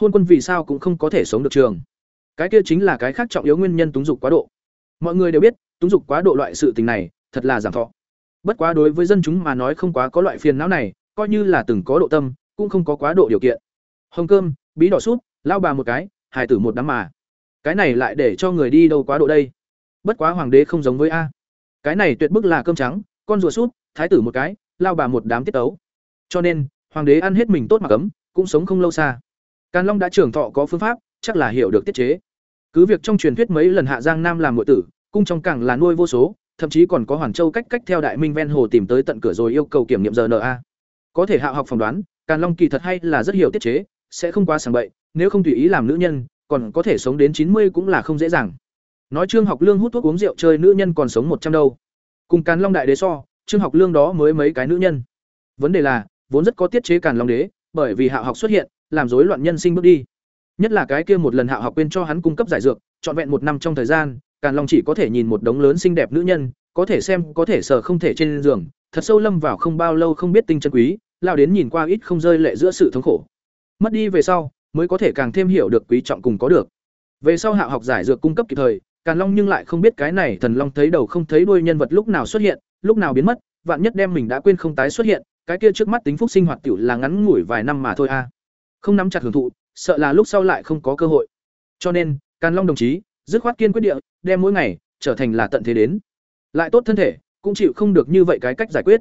hôn quân vì sao cũng không có thể sống được trường. Cái kia chính là cái khác trọng yếu nguyên nhân túng dục quá độ. Mọi người đều biết, túng dục quá độ loại sự tình này, thật là giảm thọ. Bất quá đối với dân chúng mà nói không quá có loại phiền não này, coi như là từng có độ tâm, cũng không có quá độ điều kiện. Hồng cơm, bí đỏ súp, lao bà một cái, hài tử một đám mà. Cái này lại để cho người đi đâu quá độ đây? Bất quá hoàng đế không giống với a. Cái này tuyệt bức là cơm trắng, con rùa súp, thái tử một cái, lao bà một đám tiết tấu. Cho nên, hoàng đế ăn hết mình tốt mà cấm, cũng sống không lâu xa càn long đã trưởng thọ có phương pháp, chắc là hiểu được tiết chế. Cứ việc trong truyền thuyết mấy lần hạ giang nam làm muội tử, cung trong cảng là nuôi vô số, thậm chí còn có hoàn châu cách cách theo đại minh ven hồ tìm tới tận cửa rồi yêu cầu kiểm nghiệm rna có thể hạ học phỏng đoán, càn long kỳ thật hay là rất hiểu tiết chế, sẽ không quá sảng bậy, nếu không tùy ý làm nữ nhân, còn có thể sống đến chín mươi cũng là không dễ dàng. Nói trương học lương hút thuốc uống rượu chơi nữ nhân còn sống một trăm đâu. Cùng càn long đại đế so, trương học lương đó mới mấy cái nữ nhân. Vấn đề là, vốn rất có tiết chế càn long đế, bởi vì hạ học xuất hiện làm rối loạn nhân sinh bước đi. Nhất là cái kia một lần hạ học quên cho hắn cung cấp giải dược, trọn vẹn một năm trong thời gian, càn long chỉ có thể nhìn một đống lớn xinh đẹp nữ nhân, có thể xem, có thể sờ không thể trên giường, thật sâu lâm vào không bao lâu không biết tinh chân quý, lao đến nhìn qua ít không rơi lệ giữa sự thống khổ. Mất đi về sau, mới có thể càng thêm hiểu được quý trọng cùng có được. Về sau hạ học giải dược cung cấp kịp thời, càn long nhưng lại không biết cái này thần long thấy đầu không thấy đuôi nhân vật lúc nào xuất hiện, lúc nào biến mất, vạn nhất đem mình đã quên không tái xuất hiện, cái kia trước mắt tính phúc sinh hoạt tiểu là ngắn ngủi vài năm mà thôi a không nắm chặt hưởng thụ, sợ là lúc sau lại không có cơ hội. Cho nên, càn long đồng chí, dứt khoát kiên quyết địa, đem mỗi ngày, trở thành là tận thế đến. Lại tốt thân thể, cũng chịu không được như vậy cái cách giải quyết.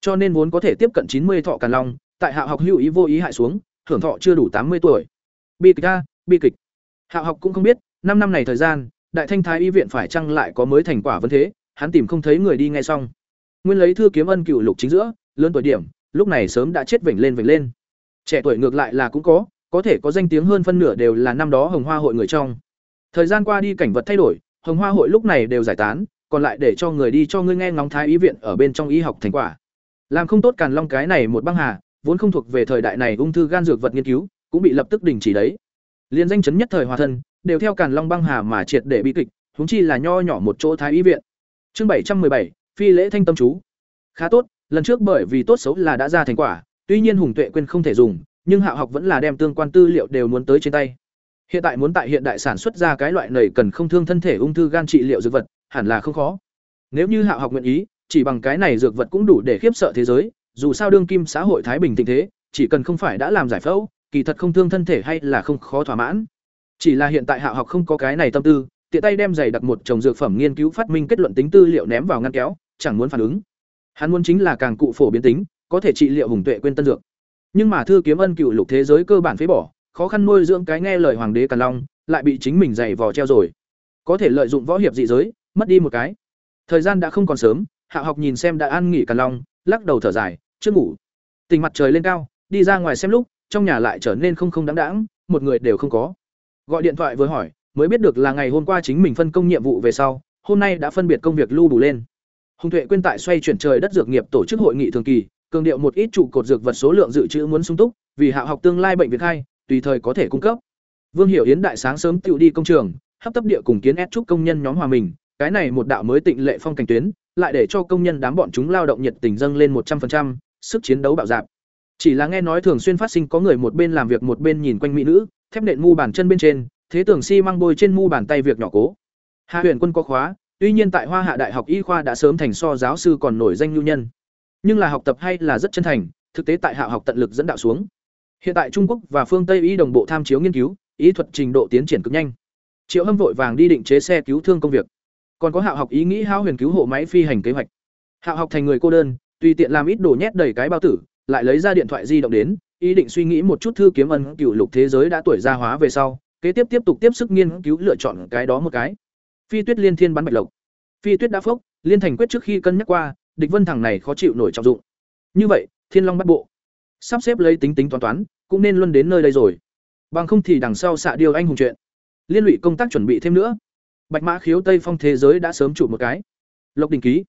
Cho nên vốn có thể tiếp cận chín mươi thọ càn long, tại hạ học hữu ý vô ý hại xuống, hưởng thọ chưa đủ tám mươi tuổi. Bi kịch a, bi kịch. Hạ học cũng không biết, năm năm này thời gian, đại thanh thái y viện phải chăng lại có mới thành quả vấn thế, hắn tìm không thấy người đi ngay xong. Nguyên lấy thư kiếm ân cựu lục chính giữa, lớn tuổi điểm, lúc này sớm đã chết vểnh lên vểnh lên trẻ tuổi ngược lại là cũng có có thể có danh tiếng hơn phân nửa đều là năm đó hồng hoa hội người trong. Thời gian qua đi cảnh vật thay đổi, hồng hoa hội lúc này đều giải tán, còn lại để cho người đi cho ngươi nghe ngóng thái y viện ở bên trong y học thành quả. Làm không tốt càn long cái này một băng hà, vốn không thuộc về thời đại này ung thư gan dược vật nghiên cứu, cũng bị lập tức đình chỉ đấy. Liên danh chấn nhất thời hòa thân, đều theo càn long băng hà mà triệt để bi kịch, huống chi là nho nhỏ một chỗ thái y viện. Chương bảy trăm bảy, phi lễ thanh tâm chú. Khá tốt, lần trước bởi vì tốt xấu là đã ra thành quả tuy nhiên hùng tuệ quên không thể dùng, nhưng hạ học vẫn là đem tương quan tư liệu đều muốn tới trên tay. Hiện tại muốn tại hiện đại sản xuất ra cái loại này cần không thương thân thể ung thư gan trị liệu dược vật, hẳn là không khó. Nếu như hạ học nguyện ý, chỉ bằng cái này dược vật cũng đủ để khiếp sợ thế giới, dù sao đương kim xã hội thái bình tình thế, chỉ cần không phải đã làm giải phẫu, kỳ thật không thương thân thể hay là không khó thỏa mãn. Chỉ là hiện tại hạ học không có cái này tâm tư, tiện tay đem giày đặt một chồng dược phẩm nghiên cứu phát minh kết luận tính tư liệu ném vào ngăn kéo, chẳng muốn phản ứng. Hắn muốn chính là càng cụ phổ biến tính có thể trị liệu hùng tuệ quên tân dược. Nhưng mà thư kiếm ân cựu lục thế giới cơ bản phế bỏ, khó khăn nuôi dưỡng cái nghe lời hoàng đế càn long, lại bị chính mình giày vò treo rồi. Có thể lợi dụng võ hiệp dị giới, mất đi một cái. Thời gian đã không còn sớm, hạ học nhìn xem đã an nghỉ càn long, lắc đầu thở dài trước ngủ. Tình mặt trời lên cao, đi ra ngoài xem lúc, trong nhà lại trở nên không không đáng đáng, một người đều không có. Gọi điện thoại với hỏi, mới biết được là ngày hôm qua chính mình phân công nhiệm vụ về sau, hôm nay đã phân biệt công việc lưu đủ lên. Hùng tuệ quên tại xoay chuyển trời đất dược nghiệp tổ chức hội nghị thường kỳ cường điệu một ít trụ cột dược vật số lượng dự trữ muốn sung túc vì hạ học tương lai bệnh viện hai tùy thời có thể cung cấp. Vương hiểu yến đại sáng sớm tự đi công trường hấp tấp địa cùng kiến ép trúc công nhân nhóm hòa mình cái này một đạo mới tịnh lệ phong cảnh tuyến lại để cho công nhân đám bọn chúng lao động nhiệt tình dâng lên một trăm 100%, sức chiến đấu bạo dạp chỉ là nghe nói thường xuyên phát sinh có người một bên làm việc một bên nhìn quanh mỹ nữ thép nện mu bàn chân bên trên thế tưởng xi si măng bôi trên mu bàn tay việc nhỏ cố. Hạ huyền quân có khóa tuy nhiên tại hoa hạ đại học y khoa đã sớm thành so giáo sư còn nổi danh nhu nhân nhưng là học tập hay là rất chân thành, thực tế tại hạ học tận lực dẫn đạo xuống. Hiện tại trung quốc và phương tây y đồng bộ tham chiếu nghiên cứu, ý thuật trình độ tiến triển cực nhanh. Triệu hâm vội vàng đi định chế xe cứu thương công việc. Còn có hạ học ý nghĩ hao huyền cứu hộ máy phi hành kế hoạch. Hạ học thành người cô đơn, tùy tiện làm ít đồ nhét đầy cái bao tử, lại lấy ra điện thoại di động đến, ý định suy nghĩ một chút thư kiếm ân cựu lục thế giới đã tuổi gia hóa về sau, kế tiếp tiếp tục tiếp sức nghiên cứu lựa chọn cái đó một cái. Phi tuyết liên thiên bắn bạch lộc. Phi tuyết đã phốc, liên thành quyết trước khi cân nhắc qua địch vân thằng này khó chịu nổi trọng dụng. Như vậy, thiên long bắt bộ. Sắp xếp lấy tính tính toán toán, cũng nên luân đến nơi đây rồi. Bằng không thì đằng sau xạ điều anh hùng chuyện. Liên lụy công tác chuẩn bị thêm nữa. Bạch mã khiếu tây phong thế giới đã sớm chụp một cái. Lộc đình ký.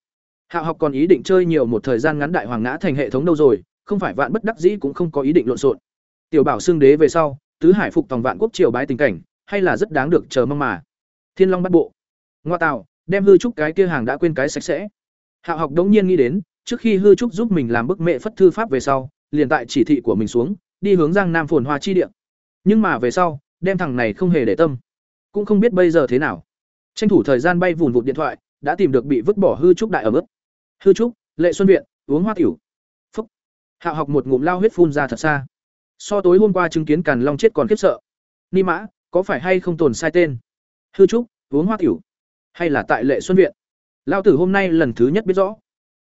Hạ học còn ý định chơi nhiều một thời gian ngắn đại hoàng ngã thành hệ thống đâu rồi, không phải vạn bất đắc dĩ cũng không có ý định lộn xộn. Tiểu bảo xương đế về sau, tứ hải phục tòng vạn quốc triều bái tình cảnh, hay là rất đáng được chờ mong mà. Thiên long bắt bộ. Ngoa tạo, đem hư trúc cái kia hàng đã quên cái sạch sẽ hạ học đống nhiên nghĩ đến, trước khi hư trúc giúp mình làm bức mẹ phất thư pháp về sau, liền tại chỉ thị của mình xuống, đi hướng giang nam phồn hoa chi địa. Nhưng mà về sau, đem thằng này không hề để tâm. Cũng không biết bây giờ thế nào. Tranh thủ thời gian bay vụn vụt điện thoại, đã tìm được bị vứt bỏ hư trúc đại ở mức. Hư trúc, lệ xuân viện, uống hoa tiểu. Phúc. Hạo học một ngụm lao huyết phun ra thật xa. So tối hôm qua chứng kiến càn long chết còn khiếp sợ. Ni mã, có phải hay không tồn sai tên? Hư trúc, uống hoa tiểu. Hay là tại lệ xuân viện? Lao tử hôm nay lần thứ nhất biết rõ.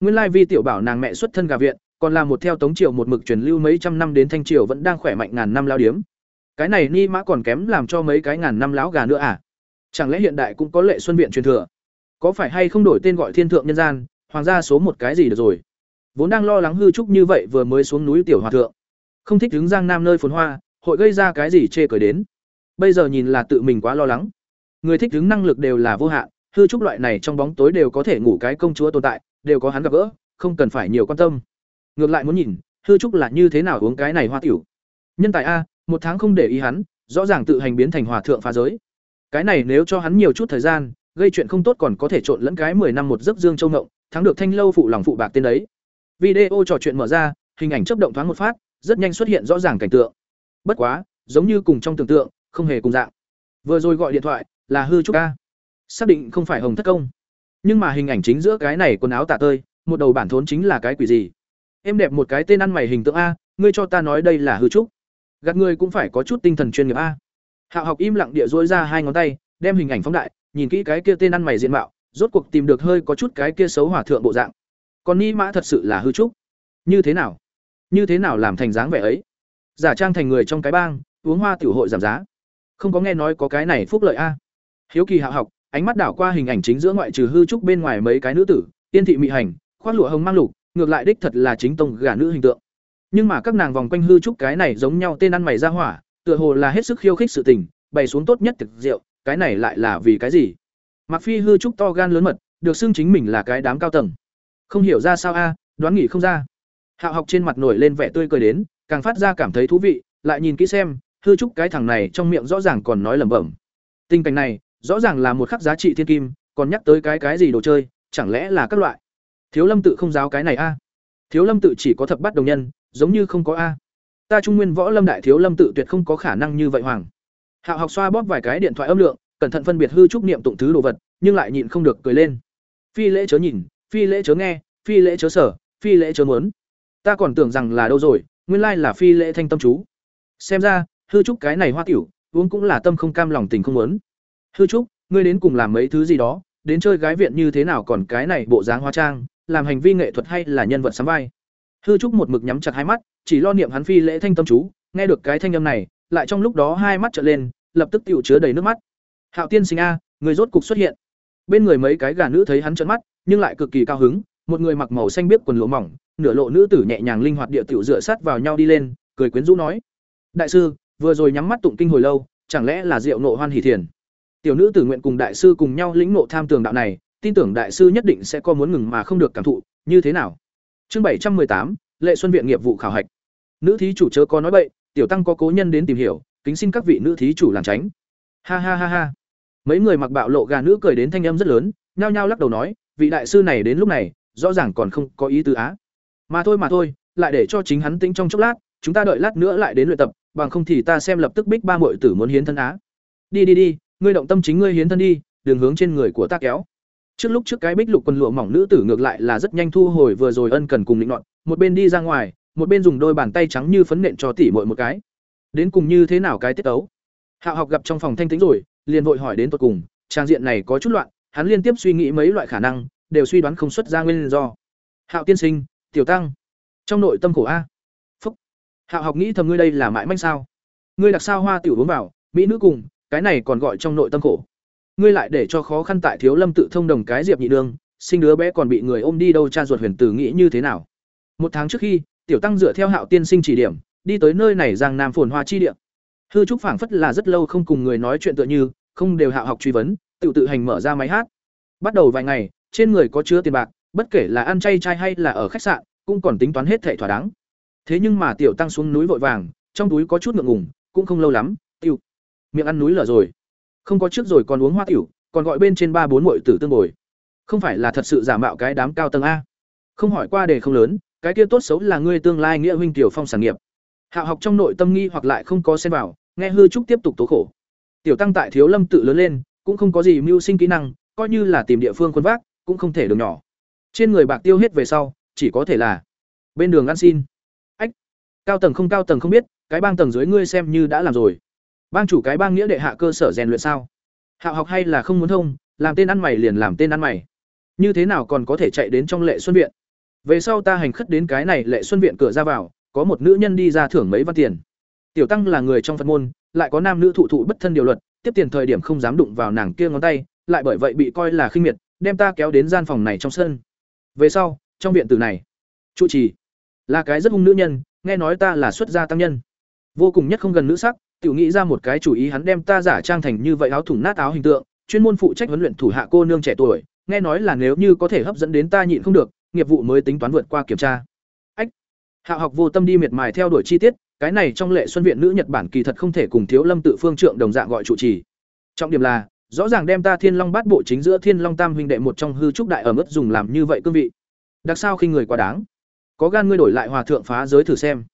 Nguyên lai vi tiểu bảo nàng mẹ xuất thân gà viện, còn là một theo tống triều một mực truyền lưu mấy trăm năm đến thanh triều vẫn đang khỏe mạnh ngàn năm lao điếm. Cái này ni mã còn kém làm cho mấy cái ngàn năm lão gà nữa à? Chẳng lẽ hiện đại cũng có lệ xuân viện truyền thừa? Có phải hay không đổi tên gọi thiên thượng nhân gian, hoàng gia số một cái gì được rồi? Vốn đang lo lắng hư trúc như vậy vừa mới xuống núi tiểu hòa thượng. Không thích đứng giang nam nơi phồn hoa, hội gây ra cái gì chê cởi đến? Bây giờ nhìn là tự mình quá lo lắng. Người thích đứng năng lực đều là vô hạn hư trúc loại này trong bóng tối đều có thể ngủ cái công chúa tồn tại, đều có hắn gặp gỡ, không cần phải nhiều quan tâm. Ngược lại muốn nhìn, hư trúc là như thế nào uống cái này hoa tiểu. Nhân tài a, một tháng không để ý hắn, rõ ràng tự hành biến thành hòa thượng phá giới. Cái này nếu cho hắn nhiều chút thời gian, gây chuyện không tốt còn có thể trộn lẫn cái mười năm một giấc dương châu ngộng, thắng được thanh lâu phụ lòng phụ bạc tên đấy. Video trò chuyện mở ra, hình ảnh chấp động thoáng một phát, rất nhanh xuất hiện rõ ràng cảnh tượng. Bất quá, giống như cùng trong tưởng tượng, không hề cùng dạng. Vừa rồi gọi điện thoại là hư trúc ca xác định không phải hồng thất công. Nhưng mà hình ảnh chính giữa cái này quần áo tả tơi, một đầu bản thốn chính là cái quỷ gì? Em đẹp một cái tên ăn mày hình tượng a, ngươi cho ta nói đây là hư trúc. Gạt ngươi cũng phải có chút tinh thần chuyên nghiệp a. Hạo học im lặng địa dối ra hai ngón tay, đem hình ảnh phóng đại, nhìn kỹ cái kia tên ăn mày diện mạo, rốt cuộc tìm được hơi có chút cái kia xấu hỏa thượng bộ dạng. Còn ni mã thật sự là hư trúc. Như thế nào? Như thế nào làm thành dáng vẻ ấy? Giả trang thành người trong cái bang, uống hoa tiểu hội giảm giá. Không có nghe nói có cái này phúc lợi a. Hiếu kỳ hạ học ánh mắt đảo qua hình ảnh chính giữa ngoại trừ hư trúc bên ngoài mấy cái nữ tử, tiên thị mị hành, khoác lụa hồng mang lục, ngược lại đích thật là chính tông gả nữ hình tượng. Nhưng mà các nàng vòng quanh hư trúc cái này giống nhau tên ăn mày ra hỏa, tựa hồ là hết sức khiêu khích sự tình, bày xuống tốt nhất thực rượu, cái này lại là vì cái gì? Mặc phi hư trúc to gan lớn mật, được xưng chính mình là cái đám cao tầng. Không hiểu ra sao a, đoán nghỉ không ra. Hạo học trên mặt nổi lên vẻ tươi cười đến, càng phát ra cảm thấy thú vị, lại nhìn kỹ xem, hư trúc cái thằng này trong miệng rõ ràng còn nói lẩm bẩm. Tình cảnh này rõ ràng là một khắc giá trị thiên kim, còn nhắc tới cái cái gì đồ chơi, chẳng lẽ là các loại? Thiếu lâm tự không giáo cái này a. Thiếu lâm tự chỉ có thập bắt đồng nhân, giống như không có a. Ta trung nguyên võ lâm đại thiếu lâm tự tuyệt không có khả năng như vậy hoàng. Hạo học xoa bóp vài cái điện thoại âm lượng, cẩn thận phân biệt hư trúc niệm tụng thứ đồ vật, nhưng lại nhịn không được cười lên. Phi lễ chớ nhìn, phi lễ chớ nghe, phi lễ chớ sở, phi lễ chớ muốn. Ta còn tưởng rằng là đâu rồi, nguyên lai là phi lễ thanh tâm chú. Xem ra, hư trúc cái này hoa tiểu, uống cũng là tâm không cam lòng tình không muốn hư trúc, ngươi đến cùng làm mấy thứ gì đó, đến chơi gái viện như thế nào còn cái này bộ dáng hóa trang, làm hành vi nghệ thuật hay là nhân vật sắm vai? Hư trúc một mực nhắm chặt hai mắt, chỉ lo niệm hắn phi lễ thanh tâm chú, nghe được cái thanh âm này, lại trong lúc đó hai mắt trở lên, lập tức tựu chứa đầy nước mắt. Hạo tiên sinh a, người rốt cục xuất hiện. Bên người mấy cái gà nữ thấy hắn trợn mắt, nhưng lại cực kỳ cao hứng, một người mặc màu xanh biếc quần lụa mỏng, nửa lộ nữ tử nhẹ nhàng linh hoạt địa tiểu dựa sát vào nhau đi lên, cười quyến rũ nói. Đại sư, vừa rồi nhắm mắt tụng kinh hồi lâu, chẳng lẽ là rượu nộ hoan hỷ thiền? Tiểu nữ tử nguyện cùng đại sư cùng nhau lĩnh ngộ tham tường đạo này, tin tưởng đại sư nhất định sẽ có muốn ngừng mà không được cảm thụ, như thế nào? Chương bảy trăm tám, lệ xuân viện nghiệp vụ khảo hạch. Nữ thí chủ chớ có nói bậy, tiểu tăng có cố nhân đến tìm hiểu, kính xin các vị nữ thí chủ làm tránh. Ha ha ha ha. Mấy người mặc bạo lộ gà nữ cười đến thanh âm rất lớn, nhao nhao lắc đầu nói, vị đại sư này đến lúc này, rõ ràng còn không có ý tứ á. Mà thôi mà thôi, lại để cho chính hắn tính trong chốc lát, chúng ta đợi lát nữa lại đến luyện tập, bằng không thì ta xem lập tức bích ba muội tử muốn hiến thân á. Đi đi đi ngươi động tâm chính ngươi hiến thân đi đường hướng trên người của ta kéo. Trước lúc trước cái bích lục quần lụa mỏng nữ tử ngược lại là rất nhanh thu hồi vừa rồi ân cần cùng định loạn, một bên đi ra ngoài một bên dùng đôi bàn tay trắng như phấn nện cho tỉ muội một cái. Đến cùng như thế nào cái tiết tấu? Hạo học gặp trong phòng thanh tĩnh rồi liền vội hỏi đến tột cùng trang diện này có chút loạn hắn liên tiếp suy nghĩ mấy loại khả năng đều suy đoán không xuất ra nguyên do. Hạo tiên sinh tiểu tăng. Trong nội tâm khổ a. Phúc. Hạo học nghĩ thầm ngươi đây là mãi manh sao? Ngươi đặc sao hoa tiểu uống vào mỹ nữ cùng cái này còn gọi trong nội tâm khổ. Ngươi lại để cho khó khăn tại thiếu lâm tự thông đồng cái diệp nhị đương sinh đứa bé còn bị người ôm đi đâu cha ruột huyền tử nghĩ như thế nào? Một tháng trước khi, tiểu tăng dựa theo hạo tiên sinh chỉ điểm, đi tới nơi này giang nam phồn hoa chi địa. Hư trúc phảng phất là rất lâu không cùng người nói chuyện tựa như, không đều hạo học truy vấn, tự tự hành mở ra máy hát. Bắt đầu vài ngày, trên người có chứa tiền bạc, bất kể là ăn chay chay hay là ở khách sạn, cũng còn tính toán hết thể thỏa đáng. Thế nhưng mà tiểu tăng xuống núi vội vàng, trong túi có chút ngượng ngùng, cũng không lâu lắm, tiêu miệng ăn núi lở rồi. Không có trước rồi còn uống hoa tiểu, còn gọi bên trên ba bốn muội tử tương bồi. Không phải là thật sự giả mạo cái đám cao tầng a. Không hỏi qua đề không lớn, cái kia tốt xấu là ngươi tương lai nghĩa huynh tiểu phong sản nghiệp. Hạ học trong nội tâm nghi hoặc lại không có xen vào, nghe hư trúc tiếp tục tố khổ. Tiểu tăng tại thiếu lâm tự lớn lên, cũng không có gì mưu sinh kỹ năng, coi như là tìm địa phương quân vác, cũng không thể đường nhỏ. Trên người bạc tiêu hết về sau, chỉ có thể là bên đường ăn xin. Ách, cao tầng không cao tầng không biết, cái bang tầng dưới ngươi xem như đã làm rồi bang chủ cái bang nghĩa đệ hạ cơ sở rèn luyện sao? Hạo học hay là không muốn thông, làm tên ăn mày liền làm tên ăn mày. Như thế nào còn có thể chạy đến trong lệ xuân viện? Về sau ta hành khất đến cái này lệ xuân viện cửa ra vào, có một nữ nhân đi ra thưởng mấy văn tiền. Tiểu tăng là người trong phật môn, lại có nam nữ thụ thụ bất thân điều luật, tiếp tiền thời điểm không dám đụng vào nàng kia ngón tay, lại bởi vậy bị coi là khinh miệt, đem ta kéo đến gian phòng này trong sân. Về sau, trong viện tử này, trụ trì, là cái rất hung nữ nhân, nghe nói ta là xuất gia tăng nhân vô cùng nhất không gần nữ sắc, tiểu nghĩ ra một cái chủ ý hắn đem ta giả trang thành như vậy áo thủng nát áo hình tượng, chuyên môn phụ trách huấn luyện thủ hạ cô nương trẻ tuổi, nghe nói là nếu như có thể hấp dẫn đến ta nhịn không được, nghiệp vụ mới tính toán vượt qua kiểm tra. Ách! Hạ học vô tâm đi miệt mài theo đuổi chi tiết, cái này trong lệ xuân viện nữ nhật bản kỳ thật không thể cùng thiếu lâm tự phương trượng đồng dạng gọi chủ trì. Trọng điểm là, rõ ràng đem ta thiên long bát bộ chính giữa thiên long tam huynh đệ một trong hư trúc đại ở mức dùng làm như vậy cương vị. Đặc sao khi người quá đáng. Có gan ngươi đổi lại hòa thượng phá giới thử xem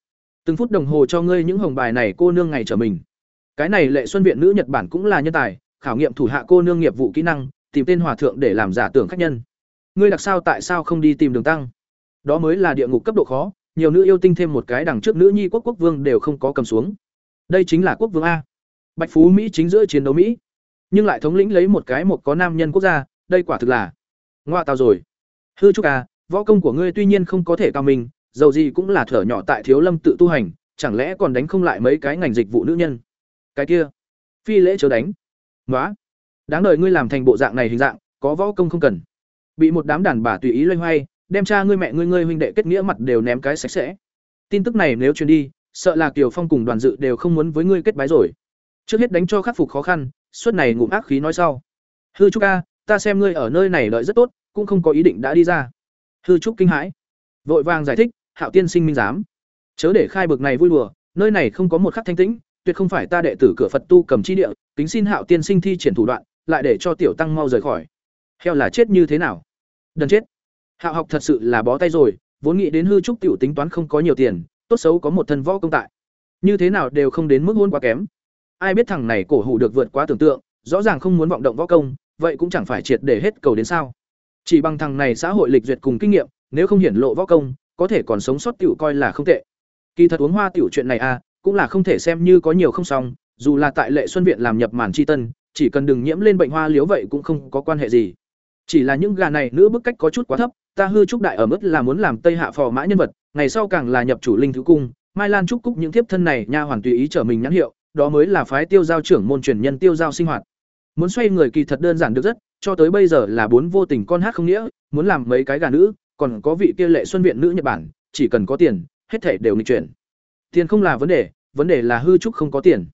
từng phút đồng hồ cho ngươi những hồng bài này cô nương ngày trở mình. Cái này lệ xuân viện nữ nhật bản cũng là nhân tài, khảo nghiệm thủ hạ cô nương nghiệp vụ kỹ năng, tìm tên hòa thượng để làm giả tưởng khách nhân. Ngươi đặc sao tại sao không đi tìm đường tăng? Đó mới là địa ngục cấp độ khó, nhiều nữ yêu tinh thêm một cái đằng trước nữ nhi quốc quốc vương đều không có cầm xuống. Đây chính là quốc vương a. Bạch phú mỹ chính giữa chiến đấu mỹ. Nhưng lại thống lĩnh lấy một cái một có nam nhân quốc gia, đây quả thực là ngoa tao rồi. Hư trúc à võ công của ngươi tuy nhiên không có thể cao mình dầu gì cũng là thở nhỏ tại thiếu lâm tự tu hành, chẳng lẽ còn đánh không lại mấy cái ngành dịch vụ nữ nhân? Cái kia, phi lễ chớ đánh. Nói đáng đời ngươi làm thành bộ dạng này hình dạng, có võ công không cần. Bị một đám đàn bà tùy ý loay hoay, đem cha ngươi mẹ ngươi ngươi huynh đệ kết nghĩa mặt đều ném cái sạch sẽ. Tin tức này nếu truyền đi, sợ là kiều phong cùng đoàn dự đều không muốn với ngươi kết bái rồi. Trước hết đánh cho khắc phục khó khăn, suốt này ngụm ác khí nói sau. Hư trúc ca, ta xem ngươi ở nơi này đợi rất tốt, cũng không có ý định đã đi ra. Hư trúc kinh hãi, vội vàng giải thích hạo tiên sinh minh giám. Chớ để khai bực này vui đùa, nơi này không có một khắc thanh tĩnh, tuyệt không phải ta đệ tử cửa phật tu cầm chi địa, kính xin hạo tiên sinh thi triển thủ đoạn, lại để cho tiểu tăng mau rời khỏi. Heo là chết như thế nào? Đần chết. Hạo học thật sự là bó tay rồi, vốn nghĩ đến hư trúc tiểu tính toán không có nhiều tiền, tốt xấu có một thân võ công tại. Như thế nào đều không đến mức hôn quá kém. Ai biết thằng này cổ hủ được vượt quá tưởng tượng, rõ ràng không muốn vọng động võ công, vậy cũng chẳng phải triệt để hết cầu đến sao. Chỉ bằng thằng này xã hội lịch duyệt cùng kinh nghiệm, nếu không hiển lộ võ công có thể còn sống sót tiểu coi là không tệ. Kỳ thật uống hoa tiểu chuyện này à cũng là không thể xem như có nhiều không xong, dù là tại lệ xuân viện làm nhập màn chi tân, chỉ cần đừng nhiễm lên bệnh hoa liếu vậy cũng không có quan hệ gì. Chỉ là những gà này nữ bức cách có chút quá thấp, ta hư trúc đại ở mức là muốn làm tây hạ phò mã nhân vật, ngày sau càng là nhập chủ linh thứ cung, mai lan trúc cúc những thiếp thân này nha hoàn tùy ý trở mình nhãn hiệu, đó mới là phái tiêu giao trưởng môn truyền nhân tiêu giao sinh hoạt. Muốn xoay người kỳ thật đơn giản được rất, cho tới bây giờ là bốn vô tình con hát không nghĩa, muốn làm mấy cái gà nữ còn có vị kia lệ xuân viện nữ nhật bản, chỉ cần có tiền, hết thể đều nghịch chuyển. Tiền không là vấn đề vấn đề là hư trúc không có tiền.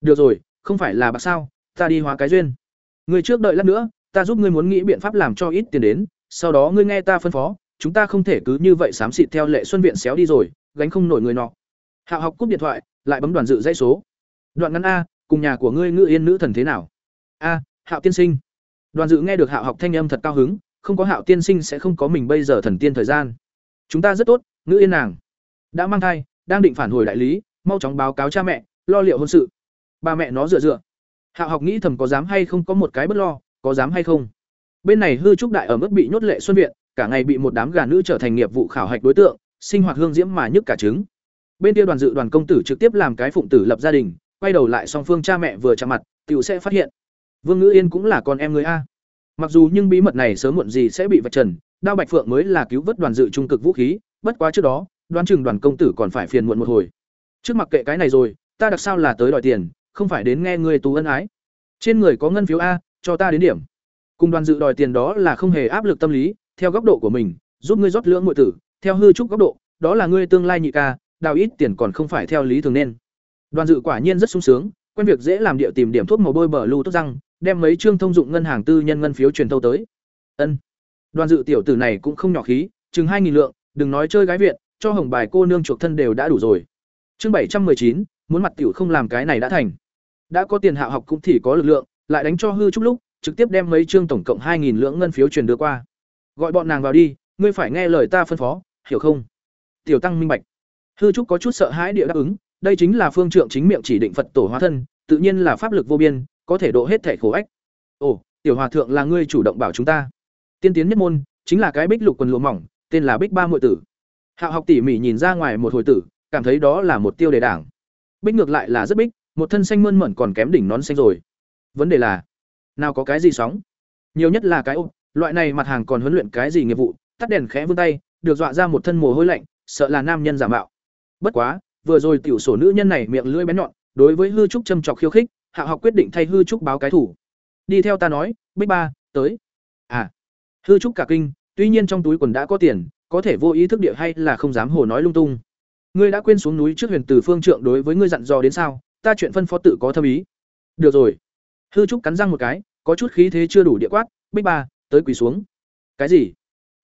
Được rồi, không phải là bạc sao, ta đi hóa cái duyên. Người trước đợi lát nữa, ta giúp ngươi muốn nghĩ biện pháp làm cho ít tiền đến, sau đó ngươi nghe ta phân phó, chúng ta không thể cứ như vậy xám xịt theo lệ xuân viện xéo đi rồi, gánh không nổi người nọ. Hạo học cúp điện thoại, lại bấm đoàn dự dãy số. Đoạn ngắn a, cùng nhà của ngươi ngự yên nữ thần thế nào? A, hạo tiên sinh. Đoàn dự nghe được hạo học thanh âm thật cao hứng không có hạo tiên sinh sẽ không có mình bây giờ thần tiên thời gian. Chúng ta rất tốt ngữ yên nàng. Đã mang thai, đang định phản hồi đại lý, mau chóng báo cáo cha mẹ, lo liệu hôn sự. Ba mẹ nó dựa dựa. Hạo học nghĩ thầm có dám hay không có một cái bất lo, có dám hay không. Bên này hư trúc đại ở mức bị nhốt lệ xuân viện, cả ngày bị một đám gà nữ trở thành nghiệp vụ khảo hạch đối tượng, sinh hoạt hương diễm mà nhức cả trứng. Bên kia đoàn dự đoàn công tử trực tiếp làm cái phụng tử lập gia đình, quay đầu lại song phương cha mẹ vừa chạm mặt, tiểu sẽ phát hiện. Vương ngữ yên cũng là con em người a mặc dù nhưng bí mật này sớm muộn gì sẽ bị vạch trần, đao bạch phượng mới là cứu vớt đoàn dự trung cực vũ khí, bất quá trước đó, đoán chừng đoàn công tử còn phải phiền muộn một hồi. Trước mặc kệ cái này rồi, ta đặc sao là tới đòi tiền, không phải đến nghe người tú ân ái. Trên người có ngân phiếu a, cho ta đến điểm. Cùng đoàn dự đòi tiền đó là không hề áp lực tâm lý, theo góc độ của mình, giúp ngươi rót lưỡng ngụy tử, theo hư trúc góc độ, đó là ngươi tương lai nhị ca, đào ít tiền còn không phải theo lý thường nên. Đoàn dự quả nhiên rất sung sướng, quen việc dễ làm địa tìm điểm thuốc màu bôi bờ lưu tốt răng đem mấy chương thông dụng ngân hàng tư nhân ngân phiếu truyền thâu tới. Ân. Đoàn dự tiểu tử này cũng không nhỏ khí, chừng hai nghìn lượng, đừng nói chơi gái viện cho hồng bài cô nương chuộc thân đều đã đủ rồi. Chương bảy trăm chín, muốn mặt tiểu không làm cái này đã thành. Đã có tiền hạ học cũng thì có lực lượng, lại đánh cho hư chút lúc, trực tiếp đem mấy chương tổng cộng hai nghìn lượng ngân phiếu truyền đưa qua. Gọi bọn nàng vào đi, ngươi phải nghe lời ta phân phó, hiểu không? Tiểu tăng minh bạch. Hư trúc có chút sợ hãi địa đáp ứng, đây chính là phương trượng chính miệng chỉ định phật tổ hóa thân, tự nhiên là pháp lực vô biên có thể độ hết thể khổ ách. Ồ, tiểu hòa thượng là ngươi chủ động bảo chúng ta. Tiên tiến nhất môn, chính là cái bích lục quần lụa mỏng, tên là bích ba muội tử. Hạo học tỉ mỉ nhìn ra ngoài một hồi tử, cảm thấy đó là một tiêu đề đảng. Bích ngược lại là rất bích, một thân xanh mơn mởn còn kém đỉnh nón xanh rồi. Vấn đề là, nào có cái gì sóng? Nhiều nhất là cái ô, loại này mặt hàng còn huấn luyện cái gì nghiệp vụ, tắt đèn khẽ vươn tay, được dọa ra một thân mồ hôi lạnh, sợ là nam nhân giả mạo. Bất quá, vừa rồi tiểu sổ nữ nhân này miệng lưỡi bén nhọn, đối với hư trúc châm chọc khiêu khích hạ học quyết định thay hư trúc báo cái thủ. Đi theo ta nói, bích ba, tới. À. Hư trúc cả kinh, tuy nhiên trong túi quần đã có tiền, có thể vô ý thức địa hay là không dám hồ nói lung tung. Ngươi đã quên xuống núi trước huyền từ phương trượng đối với ngươi dặn dò đến sao? Ta chuyện phân phó tự có thâm ý. Được rồi. Hư trúc cắn răng một cái, có chút khí thế chưa đủ địa quát, bích ba, tới quỳ xuống. Cái gì?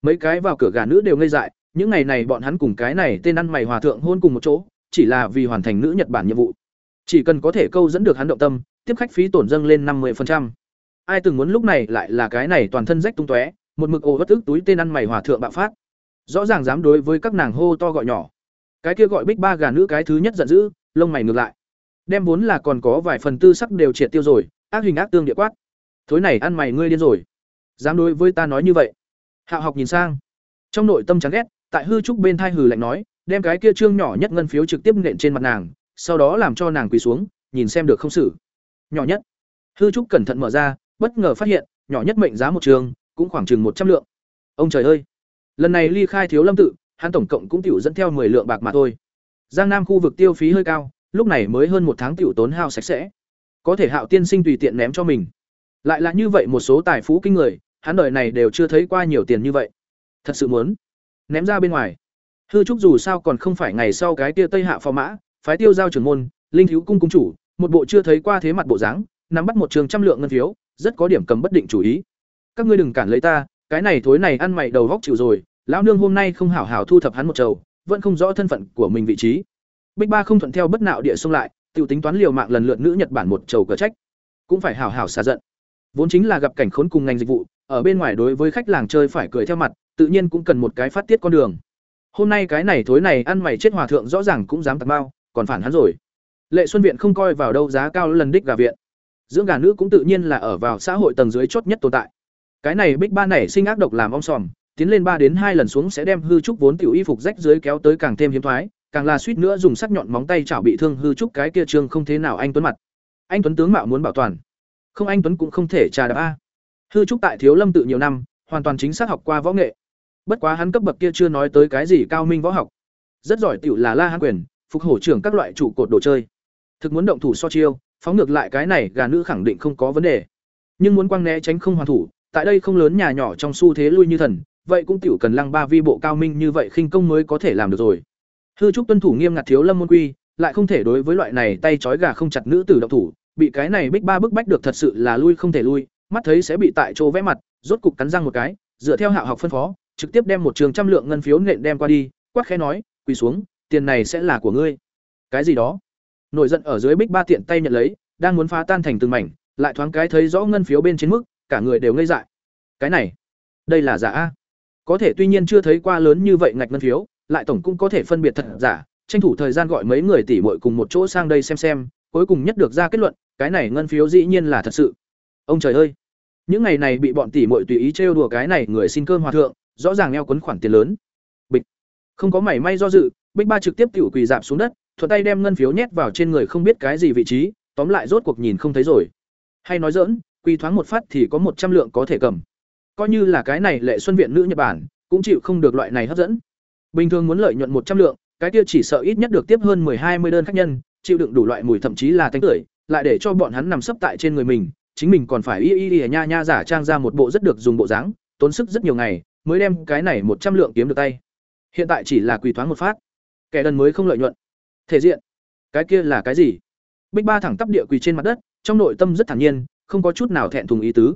Mấy cái vào cửa gà nữ đều ngây dại, những ngày này bọn hắn cùng cái này tên ăn mày hòa thượng hôn cùng một chỗ, chỉ là vì hoàn thành nữ nhật bản nhiệm vụ chỉ cần có thể câu dẫn được hắn động tâm, tiếp khách phí tổn dâng lên năm 50%. ai từng muốn lúc này lại là cái này toàn thân rách tung tóe, một mực ồ bất tức túi tên ăn mày hòa thượng bạo phát. Rõ ràng dám đối với các nàng hô to gọi nhỏ. Cái kia gọi bích ba gà nữ cái thứ nhất giận dữ, lông mày ngược lại. Đem vốn là còn có vài phần tư sắc đều triệt tiêu rồi, ác hình ác tương địa quát. Thối này ăn mày ngươi điên rồi. Dám đối với ta nói như vậy. Hạo học nhìn sang. Trong nội tâm chán ghét, tại hư trúc bên thai hừ lạnh nói, đem cái kia trương nhỏ nhất ngân phiếu trực tiếp nện trên mặt nàng sau đó làm cho nàng quỳ xuống, nhìn xem được không xử. Nhỏ nhất. Hư trúc cẩn thận mở ra, bất ngờ phát hiện, nhỏ nhất mệnh giá một trường, cũng khoảng chừng một trăm lượng. Ông trời ơi. Lần này ly khai thiếu lâm tự, hắn tổng cộng cũng tiểu dẫn theo 10 lượng bạc mà thôi. Giang nam khu vực tiêu phí hơi cao, lúc này mới hơn một tháng tiểu tốn hao sạch sẽ. Có thể hạo tiên sinh tùy tiện ném cho mình. Lại là như vậy một số tài phú kinh người, hắn đời này đều chưa thấy qua nhiều tiền như vậy. Thật sự muốn ném ra bên ngoài. Hư trúc dù sao còn không phải ngày sau cái tia tây hạ phò mã phái tiêu giao trưởng môn, linh thiếu cung cung chủ, một bộ chưa thấy qua thế mặt bộ dáng, nắm bắt một trường trăm lượng ngân phiếu, rất có điểm cầm bất định chủ ý. Các ngươi đừng cản lấy ta, cái này thối này ăn mày đầu góc chịu rồi, lão nương hôm nay không hảo hảo thu thập hắn một trầu vẫn không rõ thân phận của mình vị trí. Bích ba không thuận theo bất nạo địa xông lại, tiểu tính toán liều mạng lần lượt nữ nhật bản một trầu cờ trách. Cũng phải hảo hảo xả giận. Vốn chính là gặp cảnh khốn cùng ngành dịch vụ, ở bên ngoài đối với khách làng chơi phải cười theo mặt, tự nhiên cũng cần một cái phát tiết con đường. Hôm nay cái này thối này ăn mày chết hòa thượng rõ ràng cũng dám tạt bao còn phản hắn rồi lệ xuân viện không coi vào đâu giá cao lần đích gà viện dưỡng gà nữ cũng tự nhiên là ở vào xã hội tầng dưới chốt nhất tồn tại cái này bích ba này sinh ác độc làm ong sòm tiến lên ba đến hai lần xuống sẽ đem hư trúc vốn tiểu y phục rách dưới kéo tới càng thêm hiếm thoái, càng là suýt nữa dùng sắc nhọn móng tay chảo bị thương hư trúc cái kia trương không thế nào anh tuấn mặt. Anh tuấn tướng mạo muốn bảo toàn, không anh tuấn cũng không thể trà đạp a. Hư trúc tại Thiếu Lâm tự nhiều năm, hoàn toàn chính xác học qua võ nghệ. Bất quá hắn cấp bậc kia chưa nói tới cái gì cao minh võ học. Rất giỏi tiểu là La Hán quyền, phục hổ trưởng các loại trụ cột đồ chơi. Thực muốn động thủ so chiêu, phóng ngược lại cái này gà nữ khẳng định không có vấn đề. Nhưng muốn quăng né tránh không hoàn thủ, tại đây không lớn nhà nhỏ trong xu thế lui như thần, vậy cũng tiểu cần lăng ba vi bộ cao minh như vậy khinh công mới có thể làm được rồi hư trúc tuân thủ nghiêm ngặt thiếu lâm môn quy lại không thể đối với loại này tay trói gà không chặt nữ tử động thủ bị cái này bích ba bức bách được thật sự là lui không thể lui mắt thấy sẽ bị tại chỗ vẽ mặt rốt cục cắn răng một cái dựa theo hạo học phân phó trực tiếp đem một trường trăm lượng ngân phiếu nện đem qua đi quát khẽ nói quỳ xuống tiền này sẽ là của ngươi cái gì đó nổi giận ở dưới bích ba tiện tay nhận lấy đang muốn phá tan thành từng mảnh lại thoáng cái thấy rõ ngân phiếu bên trên mức cả người đều ngây dại cái này đây là giả a có thể tuy nhiên chưa thấy qua lớn như vậy ngạch ngân phiếu, lại tổng cũng có thể phân biệt thật giả, tranh thủ thời gian gọi mấy người tỷ muội cùng một chỗ sang đây xem xem, cuối cùng nhất được ra kết luận, cái này ngân phiếu dĩ nhiên là thật sự. Ông trời ơi, những ngày này bị bọn tỷ muội tùy ý trêu đùa cái này người xin cơm hòa thượng, rõ ràng eo quấn khoản tiền lớn. Bịch. Không có mảy may do dự, Bích Ba trực tiếp tiểu quỳ dạp xuống đất, thuận tay đem ngân phiếu nhét vào trên người không biết cái gì vị trí, tóm lại rốt cuộc nhìn không thấy rồi. Hay nói giỡn, quỳ thoáng một phát thì có một trăm lượng có thể cầm. Coi như là cái này lệ xuân viện nữ nhật bản cũng chịu không được loại này hấp dẫn. Bình thường muốn lợi nhuận một trăm lượng cái kia chỉ sợ ít nhất được tiếp hơn mười hai mươi đơn khách nhân chịu đựng đủ loại mùi thậm chí là tanh tưởi lại để cho bọn hắn nằm sấp tại trên người mình chính mình còn phải y y y nha nha giả trang ra một bộ rất được dùng bộ dáng tốn sức rất nhiều ngày mới đem cái này một trăm lượng kiếm được tay. Hiện tại chỉ là quỳ thoáng một phát kẻ đần mới không lợi nhuận. Thể diện. Cái kia là cái gì? Bích ba thẳng tắp địa quỳ trên mặt đất, trong nội tâm rất thản nhiên, không có chút nào thẹn thùng ý tứ.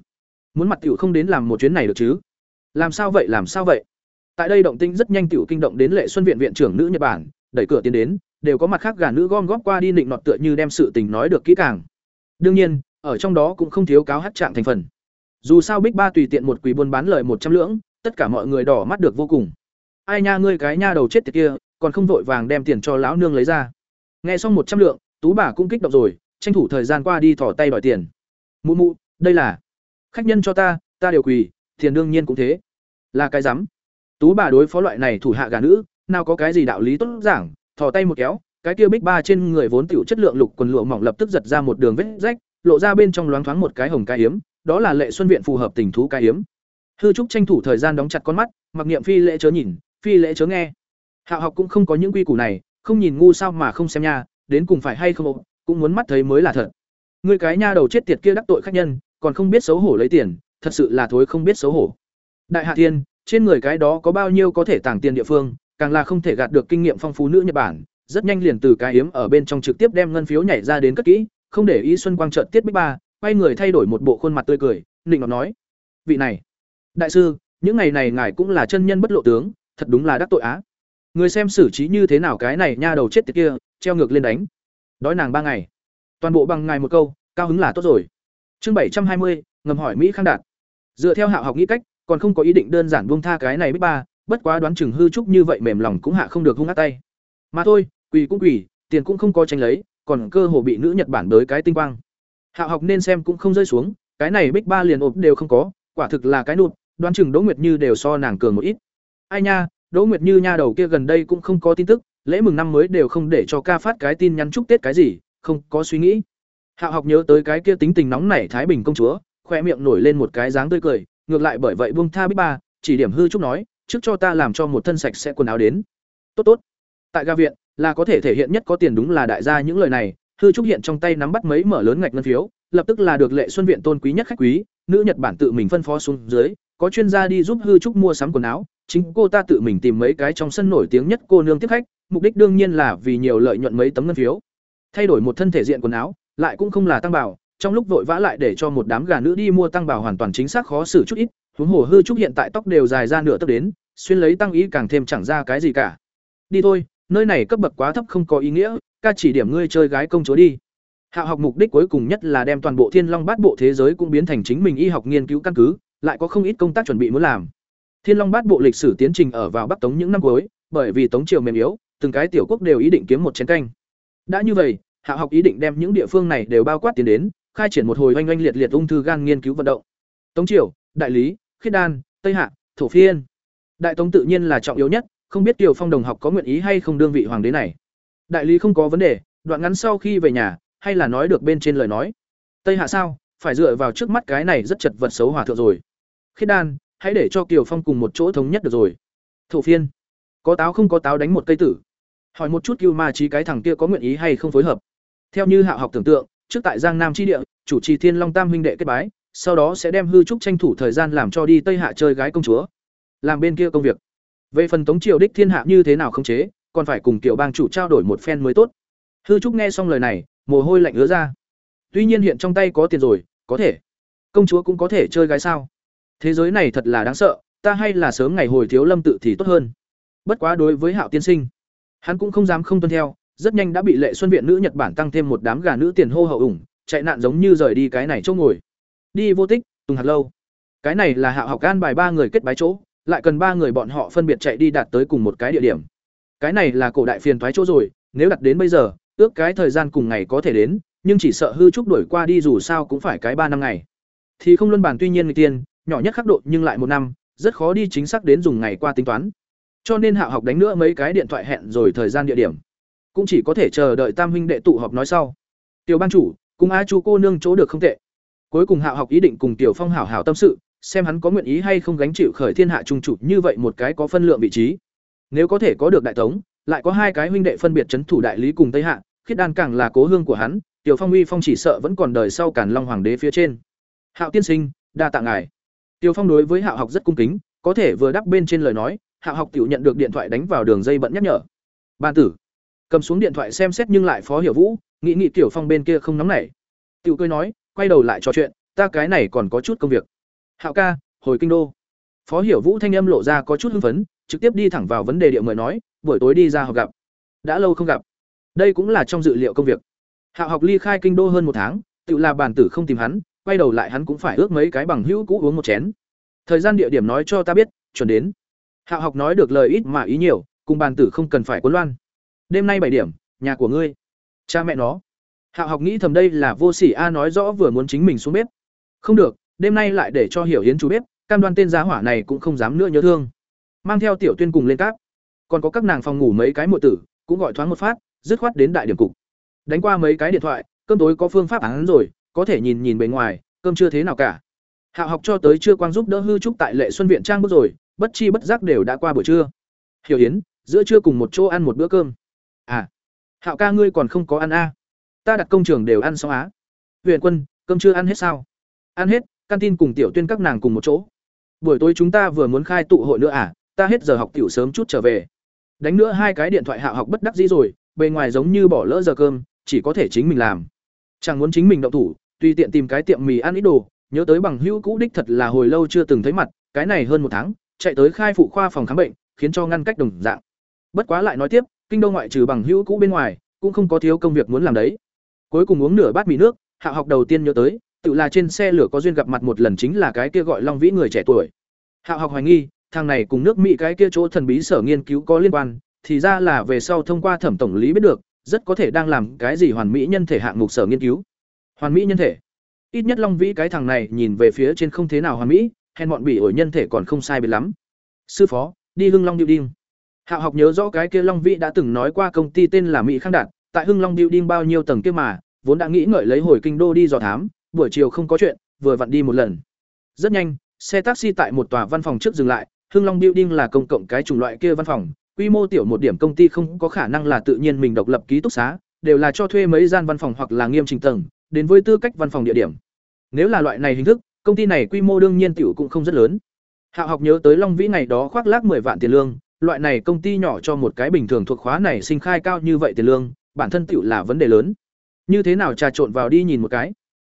Muốn mặt tiểu không đến làm một chuyến này được chứ? Làm sao vậy, làm sao vậy? Tại đây động tinh rất nhanh tiểu kinh động đến lệ xuân viện viện trưởng nữ nhật bản, đẩy cửa tiến đến, đều có mặt khác gà nữ gom góp qua đi định nọt tựa như đem sự tình nói được kỹ càng. Đương nhiên, ở trong đó cũng không thiếu cáo hát trạng thành phần. Dù sao bích ba tùy tiện một quỳ buôn bán lời một trăm lưỡng, tất cả mọi người đỏ mắt được vô cùng. Ai nha ngươi cái nha đầu chết tiệt kia còn không vội vàng đem tiền cho lão nương lấy ra. Nghe xong một trăm lượng, tú bà cũng kích động rồi, tranh thủ thời gian qua đi thỏ tay đòi tiền. Mụ mụ, đây là khách nhân cho ta ta đều quỳ, tiền đương nhiên cũng thế. Là cái rắm. Tú bà đối phó loại này thủ hạ gà nữ, nào có cái gì đạo lý tốt giảng thò tay một kéo, cái kia bích ba trên người vốn tiểu chất lượng lục quần lụa mỏng lập tức giật ra một đường vết rách, lộ ra bên trong loáng thoáng một cái hồng cái hiếm, đó là lệ xuân viện phù hợp tình thú cái hiếm. Hư trúc tranh thủ thời gian đóng chặt con mắt, mặc niệm phi lễ chớ nhìn, phi lễ chớ nghe hạ học cũng không có những quy củ này, không nhìn ngu sao mà không xem nha, đến cùng phải hay không ộp cũng muốn mắt thấy mới là thật. Người cái nha đầu chết tiệt kia đắc tội khách nhân, còn không biết xấu hổ lấy tiền, thật sự là thối không biết xấu hổ. Đại hạ thiên, trên người cái đó có bao nhiêu có thể tàng tiền địa phương, càng là không thể gạt được kinh nghiệm phong phú nữ nhật bản, rất nhanh liền từ cái yếm ở bên trong trực tiếp đem ngân phiếu nhảy ra đến cất kỹ, không để ý xuân quang trợn tiết bích ba, quay người thay đổi một bộ khuôn mặt tươi cười định ngọc nói, vị này, đại sư, những ngày này ngài cũng là chân nhân bất lộ tướng, thật đúng là đắc tội á người xem xử trí như thế nào cái này nha đầu chết tiệt kia, treo ngược lên đánh. Đói nàng ba ngày. Toàn bộ bằng ngài một câu, cao hứng là tốt rồi. Chương bảy trăm hai mươi, ngầm hỏi mỹ khang đạt. Dựa theo hạo học nghĩ cách, còn không có ý định đơn giản buông tha cái này bích ba, bất quá đoán chừng hư trúc như vậy mềm lòng cũng hạ không được hung ác tay. Mà thôi, quỳ cũng quỳ, tiền cũng không có tranh lấy, còn cơ hồ bị nữ nhật bản đới cái tinh quang. Hạo học nên xem cũng không rơi xuống, cái này bích ba liền ộp đều không có, quả thực là cái nụt, đoán chừng đỗ nguyệt như đều so nàng cường một ít. Ai nha đỗ nguyệt như nha đầu kia gần đây cũng không có tin tức, lễ mừng năm mới đều không để cho ca phát cái tin nhắn chúc tết cái gì, không có suy nghĩ. Hạo học nhớ tới cái kia tính tình nóng nảy thái bình công chúa khoe miệng nổi lên một cái dáng tươi cười, ngược lại bởi vậy buông tha bích ba, chỉ điểm hư trúc nói, trước cho ta làm cho một thân sạch sẽ quần áo đến. Tốt tốt. Tại ga viện, là có thể thể hiện nhất có tiền đúng là đại gia những lời này, hư trúc hiện trong tay nắm bắt mấy mở lớn ngạch ngân phiếu, lập tức là được lệ xuân viện tôn quý nhất khách quý, nữ nhật bản tự mình phân phó xuống dưới, có chuyên gia đi giúp hư trúc mua sắm quần áo chính cô ta tự mình tìm mấy cái trong sân nổi tiếng nhất cô nương tiếp khách mục đích đương nhiên là vì nhiều lợi nhuận mấy tấm ngân phiếu. Thay đổi một thân thể diện quần áo lại cũng không là tăng bảo trong lúc vội vã lại để cho một đám gà nữ đi mua tăng bảo hoàn toàn chính xác khó xử chút ít huống hồ hư trúc hiện tại tóc đều dài ra nửa tấc đến xuyên lấy tăng ý càng thêm chẳng ra cái gì cả. Đi thôi nơi này cấp bậc quá thấp không có ý nghĩa ca chỉ điểm ngươi chơi gái công chúa đi. Hạ học mục đích cuối cùng nhất là đem toàn bộ Thiên Long Bát Bộ thế giới cũng biến thành chính mình y học nghiên cứu căn cứ, lại có không ít công tác chuẩn bị muốn làm. Thiên Long Bát Bộ lịch sử tiến trình ở vào Bắc Tống những năm cuối, bởi vì Tống triều mềm yếu, từng cái tiểu quốc đều ý định kiếm một chén canh. Đã như vậy, hạ học ý định đem những địa phương này đều bao quát tiến đến, khai triển một hồi oanh oanh liệt liệt ung thư gan nghiên cứu vận động. Tống triều, đại lý, khiết đan, tây hạ, thổ phiên. Đại Tống tự nhiên là trọng yếu nhất, không biết tiểu Phong đồng học có nguyện ý hay không đương vị hoàng đế này. Đại lý không có vấn đề, đoạn ngắn sau khi về nhà, hay là nói được bên trên lời nói tây hạ sao phải dựa vào trước mắt cái này rất chật vật xấu hòa thượng rồi khiết đan hãy để cho kiều phong cùng một chỗ thống nhất được rồi. Thổ phiên. Có táo không có táo đánh một cây tử. Hỏi một chút cưu ma Chí cái thằng kia có nguyện ý hay không phối hợp. Theo như hạ học tưởng tượng, trước tại giang nam Chi địa, chủ trì thiên long tam huynh đệ kết bái, sau đó sẽ đem hư trúc tranh thủ thời gian làm cho đi tây hạ chơi gái công chúa. Làm bên kia công việc. Về phần tống triều đích thiên hạ như thế nào không chế, còn phải cùng kiều bang chủ trao đổi một phen mới tốt. Hư trúc nghe xong lời này, mồ hôi lạnh ứa ra. Tuy nhiên hiện trong tay có tiền rồi, có thể. Công chúa cũng có thể chơi gái sao? Thế giới này thật là đáng sợ ta hay là sớm ngày hồi thiếu lâm tự thì tốt hơn. Bất quá đối với hạo tiên sinh hắn cũng không dám không tuân theo rất nhanh đã bị lệ xuân viện nữ nhật bản tăng thêm một đám gà nữ tiền hô hậu ủng chạy nạn giống như rời đi cái này chỗ ngồi. Đi vô tích tùng hạt lâu. Cái này là hạo học gan bài ba người kết bái chỗ lại cần ba người bọn họ phân biệt chạy đi đạt tới cùng một cái địa điểm. Cái này là cổ đại phiền thoái chỗ rồi nếu đặt đến bây giờ ước cái thời gian cùng ngày có thể đến, nhưng chỉ sợ hư trúc đổi qua đi dù sao cũng phải cái ba năm ngày. Thì không luân bản tuy nhiên người tiên, nhỏ nhất khắc độ nhưng lại một năm, rất khó đi chính xác đến dùng ngày qua tính toán. Cho nên Hạo học đánh nữa mấy cái điện thoại hẹn rồi thời gian địa điểm. Cũng chỉ có thể chờ đợi Tam huynh đệ tụ họp nói sau. Tiểu ban chủ, cùng A Chu cô nương chỗ được không tệ. Cuối cùng Hạo học ý định cùng Tiểu Phong hảo hảo tâm sự, xem hắn có nguyện ý hay không gánh chịu khởi thiên hạ trung chủ như vậy một cái có phân lượng vị trí. Nếu có thể có được đại tống, lại có hai cái huynh đệ phân biệt chấn thủ đại lý cùng Tây Hạ, khiết đan càng là cố hương của hắn tiểu phong uy phong chỉ sợ vẫn còn đời sau càn long hoàng đế phía trên hạo tiên sinh đa tạ ngài tiểu phong đối với hạo học rất cung kính, có thể vừa đáp bên trên lời nói, hạo học tiểu nhận được điện thoại đánh vào đường dây bận nhắc nhở. Ban tử. Cầm xuống điện thoại xem xét nhưng lại phó hiểu vũ, nghĩ nghĩ tiểu phong bên kia không nóng nảy. Tiểu cười nói, quay đầu lại trò chuyện, ta cái này còn có chút công việc. Hạo ca, hồi kinh đô. Phó hiểu vũ thanh âm lộ ra có chút hưng phấn, trực tiếp đi thẳng vào vấn đề địa mời nói, buổi tối đi ra họp gặp. Đã lâu không gặp. Đây cũng là trong dự liệu công việc. Hạo học ly khai kinh đô hơn một tháng, tự là bản tử không tìm hắn quay đầu lại hắn cũng phải ước mấy cái bằng hữu cũ uống một chén. Thời gian địa điểm nói cho ta biết, chuẩn đến. Hạo học nói được lời ít mà ý nhiều, cùng bàn tử không cần phải cuốn loan. Đêm nay bảy điểm, nhà của ngươi. Cha mẹ nó. Hạo học nghĩ thầm đây là vô sỉ a nói rõ vừa muốn chính mình xuống bếp. Không được, đêm nay lại để cho hiểu hiến chủ bếp, cam đoan tên giá hỏa này cũng không dám nữa nhớ thương. Mang theo tiểu tuyên cùng lên cáp. Còn có các nàng phòng ngủ mấy cái mộ tử, cũng gọi thoáng một phát, dứt khoát đến đại điểm cục. Đánh qua mấy cái điện thoại, cơm tối có phương pháp án rồi có thể nhìn nhìn bề ngoài, cơm chưa thế nào cả. Hạo học cho tới chưa quang giúp đỡ hư trúc tại lệ xuân viện trang bước rồi, bất chi bất giác đều đã qua buổi trưa. Hiểu yến, giữa trưa cùng một chỗ ăn một bữa cơm. À hạo ca ngươi còn không có ăn a à. ta đặt công trường đều ăn xong á. Huyện quân, cơm chưa ăn hết sao? Ăn hết căn tin cùng tiểu tuyên các nàng cùng một chỗ. Buổi tối chúng ta vừa muốn khai tụ hội nữa à? Ta hết giờ học tiểu sớm chút trở về. Đánh nữa hai cái điện thoại hạo học bất đắc dĩ rồi, bề ngoài giống như bỏ lỡ giờ cơm, chỉ có thể chính mình làm. Chẳng muốn chính mình động thủ tùy tiện tìm cái tiệm mì ăn ít đồ, nhớ tới bằng hữu cũ đích thật là hồi lâu chưa từng thấy mặt, cái này hơn một tháng, chạy tới khai phụ khoa phòng khám bệnh, khiến cho ngăn cách đồng dạng. Bất quá lại nói tiếp, kinh đô ngoại trừ bằng hữu cũ bên ngoài, cũng không có thiếu công việc muốn làm đấy. Cuối cùng uống nửa bát mì nước, hạ học đầu tiên nhớ tới, tự là trên xe lửa có duyên gặp mặt một lần chính là cái kia gọi long vĩ người trẻ tuổi. Hạ học hoài nghi, thằng này cùng nước mỹ cái kia chỗ thần bí sở nghiên cứu có liên quan, thì ra là về sau thông qua thẩm tổng lý biết được, rất có thể đang làm cái gì hoàn mỹ nhân thể hạng mục sở nghiên cứu hoàn mỹ nhân thể. Ít nhất long vĩ cái thằng này nhìn về phía trên không thế nào hoàn mỹ, hèn bọn bỉ ổi nhân thể còn không sai biệt lắm. Sư phó, đi hưng long điệu đinh. Hạ học nhớ rõ cái kia long vĩ đã từng nói qua công ty tên là mỹ khang đạt, tại hưng long điệu đinh bao nhiêu tầng kia mà, vốn đã nghĩ ngợi lấy hồi kinh đô đi dò thám, buổi chiều không có chuyện, vừa vặn đi một lần. Rất nhanh, xe taxi tại một tòa văn phòng trước dừng lại, hưng long building là công cộng cái chủng loại kia văn phòng, quy mô tiểu một điểm công ty không có khả năng là tự nhiên mình độc lập ký túc xá, đều là cho thuê mấy gian văn phòng hoặc là nghiêm trình tầng đến với tư cách văn phòng địa điểm. Nếu là loại này hình thức, công ty này quy mô đương nhiên tiểu cũng không rất lớn. Hạ học nhớ tới long vĩ ngày đó khoác lác 10 vạn tiền lương, loại này công ty nhỏ cho một cái bình thường thuộc khóa này sinh khai cao như vậy tiền lương, bản thân tiểu là vấn đề lớn. Như thế nào trà trộn vào đi nhìn một cái.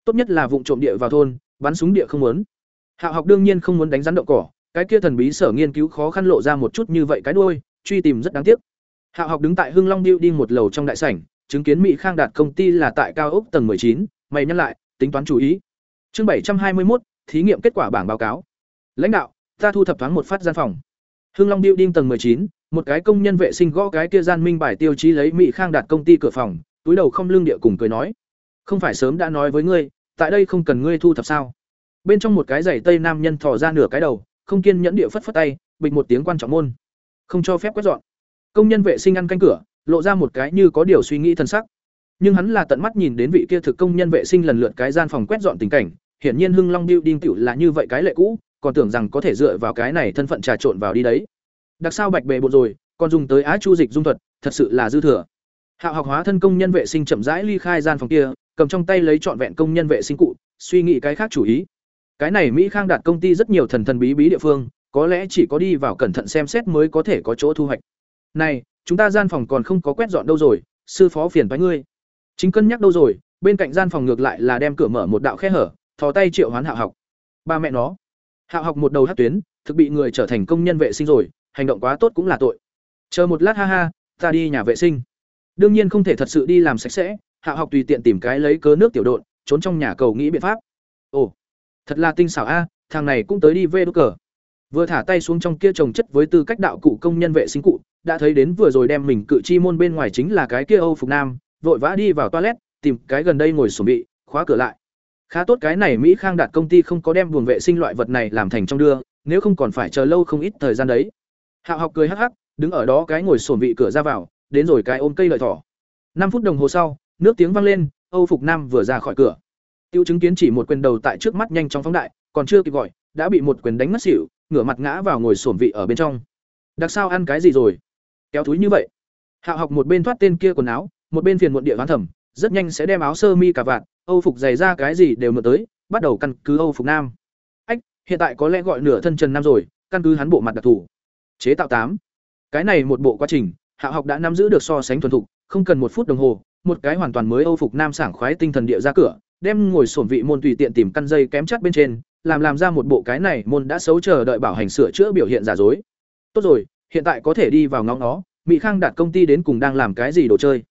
Tốt nhất là vụng trộm địa vào thôn, bắn súng địa không muốn. Hạ học đương nhiên không muốn đánh rắn động cỏ, cái kia thần bí sở nghiên cứu khó khăn lộ ra một chút như vậy cái đuôi, truy tìm rất đáng tiếc. Hạ học đứng tại hưng long đi một lầu trong đại sảnh chứng kiến mỹ khang đạt công ty là tại cao ốc tầng chín, mày nhắc lại, tính toán chú ý. Chương bảy trăm hai mươi một thí nghiệm kết quả bảng báo cáo. Lãnh đạo, ta thu thập thoáng một phát gian phòng. Hưng long building tầng chín, một cái công nhân vệ sinh gõ cái kia gian minh bài tiêu chí lấy mỹ khang đạt công ty cửa phòng, túi đầu không lương địa cùng cười nói. Không phải sớm đã nói với ngươi, tại đây không cần ngươi thu thập sao? Bên trong một cái giày tây nam nhân thò ra nửa cái đầu, không kiên nhẫn địa phất phất tay, bịch một tiếng quan trọng môn. Không cho phép quét dọn. Công nhân vệ sinh ăn canh cửa lộ ra một cái như có điều suy nghĩ thân sắc. Nhưng hắn là tận mắt nhìn đến vị kia thực công nhân vệ sinh lần lượt cái gian phòng quét dọn tình cảnh, hiển nhiên hưng long building tiểu là như vậy cái lệ cũ, còn tưởng rằng có thể dựa vào cái này thân phận trà trộn vào đi đấy. Đặc sao bạch bề bộ rồi, còn dùng tới á chu dịch dung thuật, thật sự là dư thừa. Hạo học hóa thân công nhân vệ sinh chậm rãi ly khai gian phòng kia, cầm trong tay lấy trọn vẹn công nhân vệ sinh cụ, suy nghĩ cái khác chủ ý. Cái này mỹ khang đạt công ty rất nhiều thần thần bí bí địa phương, có lẽ chỉ có đi vào cẩn thận xem xét mới có thể có chỗ thu hoạch. Này chúng ta gian phòng còn không có quét dọn đâu rồi, sư phó phiền bái ngươi. Chính cân nhắc đâu rồi, bên cạnh gian phòng ngược lại là đem cửa mở một đạo khe hở, thò tay triệu hoán hạo học. Ba mẹ nó. Hạo học một đầu hát tuyến, thực bị người trở thành công nhân vệ sinh rồi, hành động quá tốt cũng là tội. Chờ một lát ha ha, ta đi nhà vệ sinh. Đương nhiên không thể thật sự đi làm sạch sẽ, hạo học tùy tiện tìm cái lấy cớ nước tiểu độn, trốn trong nhà cầu nghĩ biện pháp. Ồ, thật là tinh xảo a, thằng này cũng tới đi vê đốt cờ vừa thả tay xuống trong kia trồng chất với tư cách đạo cụ công nhân vệ sinh cụ, đã thấy đến vừa rồi đem mình cự chi môn bên ngoài chính là cái kia âu phục nam, vội vã đi vào toilet, tìm cái gần đây ngồi sổm bị, khóa cửa lại. Khá tốt cái này mỹ khang đạt công ty không có đem buồng vệ sinh loại vật này làm thành trong đưa, nếu không còn phải chờ lâu không ít thời gian đấy. Hạo học cười hắc hắc, đứng ở đó cái ngồi sổm vị cửa ra vào, đến rồi cái ôm cây lợi thỏ. Năm phút đồng hồ sau, nước tiếng vang lên, âu phục nam vừa ra khỏi cửa. Tiêu chứng kiến chỉ một quyền đầu tại trước mắt nhanh chóng phóng đại, còn chưa kịp gọi, đã bị một quyền đánh mất xỉu ngửa mặt ngã vào ngồi sổm vị ở bên trong. Đặc sao ăn cái gì rồi? Kéo túi như vậy. Hạo học một bên thoát tên kia quần áo, một bên phiền muộn địa hoán thẩm rất nhanh sẽ đem áo sơ mi cả vạt, âu phục giày ra cái gì đều mượn tới, bắt đầu căn cứ âu phục nam. Ách, hiện tại có lẽ gọi nửa thân trần nam rồi, căn cứ hắn bộ mặt đặc thù. Chế tạo tám. Cái này một bộ quá trình, hạ học đã nắm giữ được so sánh thuần thục, không cần một phút đồng hồ, một cái hoàn toàn mới âu phục nam sảng khoái tinh thần địa ra cửa, đem ngồi sổn vị môn tùy tiện tìm căn dây kém chắc bên trên làm làm ra một bộ cái này môn đã xấu chờ đợi bảo hành sửa chữa biểu hiện giả dối. Tốt rồi hiện tại có thể đi vào ngóng nó mỹ khang đạt công ty đến cùng đang làm cái gì đồ chơi?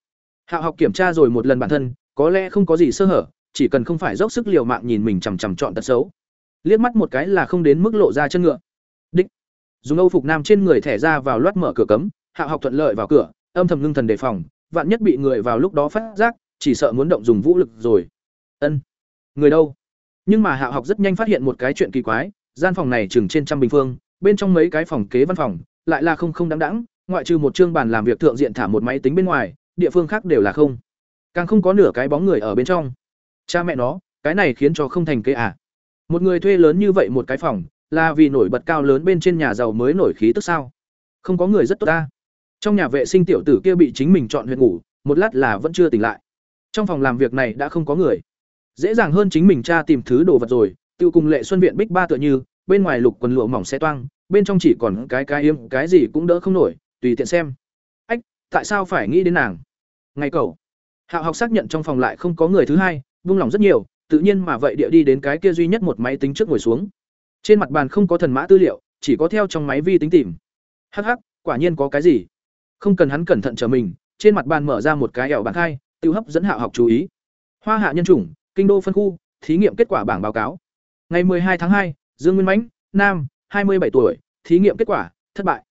Hạ học kiểm tra rồi một lần bản thân có lẽ không có gì sơ hở chỉ cần không phải dốc sức liều mạng nhìn mình chằm chằm chọn tật xấu. Liếc mắt một cái là không đến mức lộ ra chân ngựa. Đích. Dùng âu phục nam trên người thẻ ra vào loát mở cửa cấm hạ học thuận lợi vào cửa âm thầm ngưng thần đề phòng vạn nhất bị người vào lúc đó phát giác, chỉ sợ muốn động dùng vũ lực rồi. Ân, người đâu? Nhưng mà Hạo học rất nhanh phát hiện một cái chuyện kỳ quái, gian phòng này chừng trên trăm bình phương, bên trong mấy cái phòng kế văn phòng, lại là không không đáng đáng, ngoại trừ một chương bàn làm việc thượng diện thả một máy tính bên ngoài, địa phương khác đều là không. Càng không có nửa cái bóng người ở bên trong. Cha mẹ nó, cái này khiến cho không thành kế à? Một người thuê lớn như vậy một cái phòng, là vì nổi bật cao lớn bên trên nhà giàu mới nổi khí tức sao? Không có người rất tốt ta. Trong nhà vệ sinh tiểu tử kia bị chính mình chọn huyện ngủ, một lát là vẫn chưa tỉnh lại. Trong phòng làm việc này đã không có người. Dễ dàng hơn chính mình tra tìm thứ đồ vật rồi, tiêu cùng lệ xuân viện bích ba tựa như, bên ngoài lục quần lụa mỏng xe toang, bên trong chỉ còn cái cái yếm, cái gì cũng đỡ không nổi, tùy tiện xem. Ách, tại sao phải nghĩ đến nàng? Ngày cầu. Hạo học xác nhận trong phòng lại không có người thứ hai, buông lòng rất nhiều, tự nhiên mà vậy địa đi đến cái kia duy nhất một máy tính trước ngồi xuống. Trên mặt bàn không có thần mã tư liệu, chỉ có theo trong máy vi tính tìm. Hắc hắc, quả nhiên có cái gì? Không cần hắn cẩn thận chờ mình, trên mặt bàn mở ra một cái ẻo bàn khai, tiêu hấp dẫn Hạo học chú ý. Hoa hạ nhân chủng, kinh đô phân khu, thí nghiệm kết quả bảng báo cáo. Ngày 12 tháng 2, Dương Nguyên Mãnh, nam, 27 tuổi, thí nghiệm kết quả, thất bại.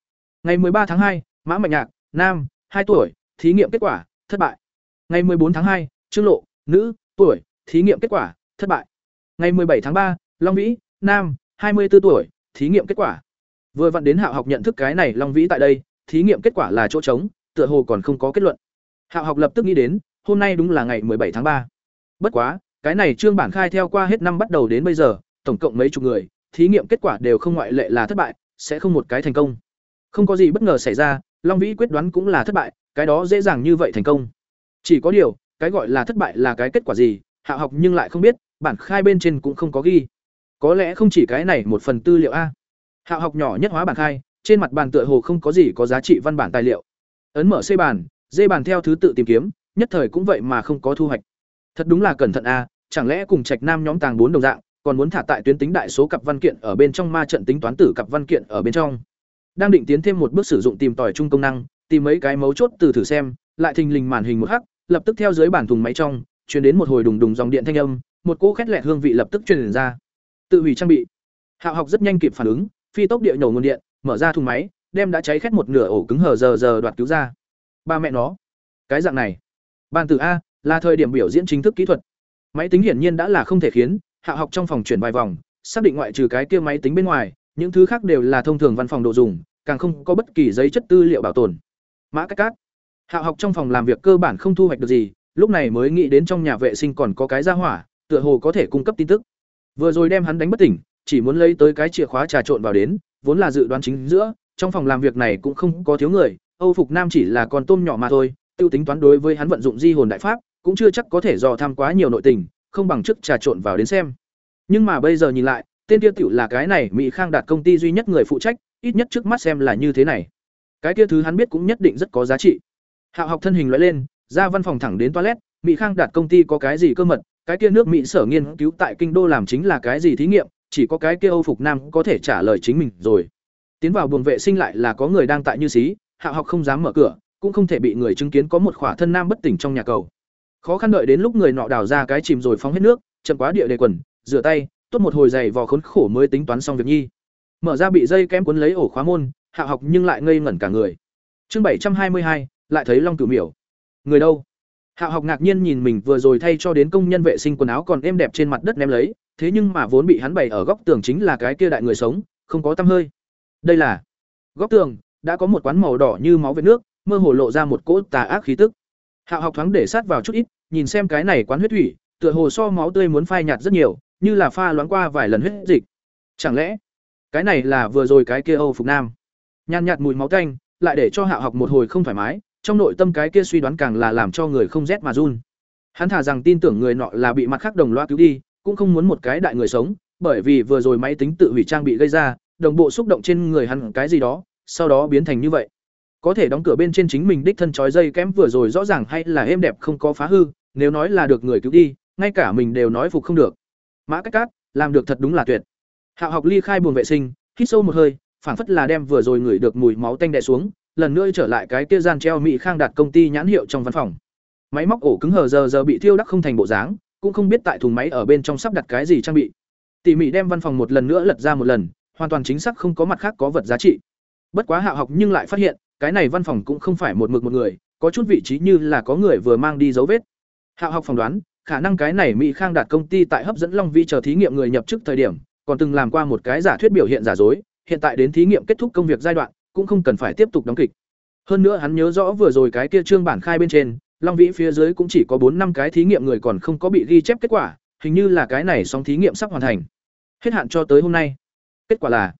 Ngày 13 tháng 2, Mã Mạnh Nhạc, nam, 2 tuổi, thí nghiệm kết quả, thất bại. Ngày 14 tháng 2, Trương Lộ, nữ, tuổi, thí nghiệm kết quả, thất bại. Ngày 17 tháng 3, Long Vĩ, nam, 24 tuổi, thí nghiệm kết quả. Vừa vặn đến Hạo học nhận thức cái này Long Vĩ tại đây, thí nghiệm kết quả là chỗ trống, tựa hồ còn không có kết luận. Hạo học lập tức nghĩ đến, hôm nay đúng là ngày 17 tháng 3. Bất quá, cái này trương bản khai theo qua hết năm bắt đầu đến bây giờ, tổng cộng mấy chục người, thí nghiệm kết quả đều không ngoại lệ là thất bại, sẽ không một cái thành công. Không có gì bất ngờ xảy ra, Long Vĩ quyết đoán cũng là thất bại, cái đó dễ dàng như vậy thành công. Chỉ có điều, cái gọi là thất bại là cái kết quả gì, Hạ học nhưng lại không biết, bản khai bên trên cũng không có ghi. Có lẽ không chỉ cái này một phần tư liệu a. Hạ học nhỏ nhất hóa bản khai, trên mặt bàn tựa hồ không có gì có giá trị văn bản tài liệu. Ấn mở C bàn, D bàn theo thứ tự tìm kiếm, nhất thời cũng vậy mà không có thu hoạch. Thật đúng là cẩn thận a, chẳng lẽ cùng Trạch Nam nhóm tàng bốn đồng dạng, còn muốn thả tại tuyến tính đại số cặp văn kiện ở bên trong ma trận tính toán tử cặp văn kiện ở bên trong. Đang định tiến thêm một bước sử dụng tìm tòi chung công năng, tìm mấy cái mấu chốt từ thử xem, lại thình lình màn hình một hắc, lập tức theo dưới bản thùng máy trong, truyền đến một hồi đùng đùng dòng điện thanh âm, một cỗ khét lẹt hương vị lập tức truyền ra. Tự hủy trang bị. Hạo học rất nhanh kịp phản ứng, phi tốc địa nổ nguồn điện, mở ra thùng máy, đem đã cháy khét một nửa ổ cứng hờ giờ giờ đoạt cứu ra. Ba mẹ nó, cái dạng này, ban tử a, là thời điểm biểu diễn chính thức kỹ thuật. Máy tính hiển nhiên đã là không thể khiến, Hạ học trong phòng chuyển vài vòng, xác định ngoại trừ cái kia máy tính bên ngoài, những thứ khác đều là thông thường văn phòng đồ dùng, càng không có bất kỳ giấy chất tư liệu bảo tồn. Mã Cách Cát. Hạ học trong phòng làm việc cơ bản không thu hoạch được gì, lúc này mới nghĩ đến trong nhà vệ sinh còn có cái ra hỏa, tựa hồ có thể cung cấp tin tức. Vừa rồi đem hắn đánh bất tỉnh, chỉ muốn lấy tới cái chìa khóa trà trộn vào đến, vốn là dự đoán chính giữa, trong phòng làm việc này cũng không có thiếu người, Âu Phục Nam chỉ là con tôm nhỏ mà thôi, tiêu tính toán đối với hắn vận dụng di hồn đại pháp, cũng chưa chắc có thể dò tham quá nhiều nội tình, không bằng trước trà trộn vào đến xem. Nhưng mà bây giờ nhìn lại, tên kia tiểu là cái này Mỹ Khang đạt công ty duy nhất người phụ trách, ít nhất trước mắt xem là như thế này. Cái kia thứ hắn biết cũng nhất định rất có giá trị. Hạo học thân hình lóe lên, ra văn phòng thẳng đến toilet, Mỹ Khang đạt công ty có cái gì cơ mật, cái kia nước Mỹ sở nghiên cứu tại kinh đô làm chính là cái gì thí nghiệm, chỉ có cái kia Âu Phục Nam có thể trả lời chính mình rồi. Tiến vào buồng vệ sinh lại là có người đang tại như xí, Hạo học không dám mở cửa, cũng không thể bị người chứng kiến có một khỏa thân nam bất tỉnh trong nhà cầu. Khó khăn đợi đến lúc người nọ đào ra cái chìm rồi phóng hết nước, chậm quá địa đề quần, rửa tay, tốt một hồi giày vò khốn khổ mới tính toán xong việc nhi. Mở ra bị dây kém cuốn lấy ổ khóa môn, Hạ học nhưng lại ngây ngẩn cả người. Chương bảy trăm hai mươi hai lại thấy Long Cửu Miểu. Người đâu? Hạ học ngạc nhiên nhìn mình vừa rồi thay cho đến công nhân vệ sinh quần áo còn êm đẹp trên mặt đất ném lấy, thế nhưng mà vốn bị hắn bày ở góc tường chính là cái kia đại người sống, không có tăm hơi. Đây là góc tường, đã có một quán màu đỏ như máu vệt nước, mơ hồ lộ ra một cỗ tà ác khí tức. Hạo học thoáng để sát vào chút ít, nhìn xem cái này quán huyết thủy, tựa hồ so máu tươi muốn phai nhạt rất nhiều, như là pha loãng qua vài lần huyết dịch. Chẳng lẽ, cái này là vừa rồi cái kia Âu Phục Nam? Nhàn nhạt mùi máu tanh, lại để cho Hạo học một hồi không thoải mái, trong nội tâm cái kia suy đoán càng là làm cho người không rét mà run. Hắn thả rằng tin tưởng người nọ là bị mặt khác đồng loa cứu đi, cũng không muốn một cái đại người sống, bởi vì vừa rồi máy tính tự hủy trang bị gây ra, đồng bộ xúc động trên người hắn cái gì đó, sau đó biến thành như vậy. Có thể đóng cửa bên trên chính mình đích thân trói dây kém vừa rồi rõ ràng hay là êm đẹp không có phá hư, nếu nói là được người cứu đi, ngay cả mình đều nói phục không được. Mã Cách Cát, làm được thật đúng là tuyệt. Hạo học ly khai buồng vệ sinh, hít sâu một hơi, phảng phất là đem vừa rồi ngửi được mùi máu tanh đè xuống, lần nữa trở lại cái kia gian treo mỹ khang đạt công ty nhãn hiệu trong văn phòng. Máy móc ổ cứng hờ giờ giờ bị thiêu đắc không thành bộ dáng, cũng không biết tại thùng máy ở bên trong sắp đặt cái gì trang bị. Tỉ mỉ đem văn phòng một lần nữa lật ra một lần, hoàn toàn chính xác không có mặt khác có vật giá trị. Bất quá Hạo học nhưng lại phát hiện, cái này văn phòng cũng không phải một mực một người, có chút vị trí như là có người vừa mang đi dấu vết. Hạo học phỏng đoán khả năng cái này mỹ khang đạt công ty tại hấp dẫn long vĩ chờ thí nghiệm người nhập chức thời điểm còn từng làm qua một cái giả thuyết biểu hiện giả dối hiện tại đến thí nghiệm kết thúc công việc giai đoạn cũng không cần phải tiếp tục đóng kịch. Hơn nữa hắn nhớ rõ vừa rồi cái kia trương bản khai bên trên long vĩ phía dưới cũng chỉ có bốn năm cái thí nghiệm người còn không có bị ghi chép kết quả hình như là cái này song thí nghiệm sắp hoàn thành. Hết hạn cho tới hôm nay. Kết quả là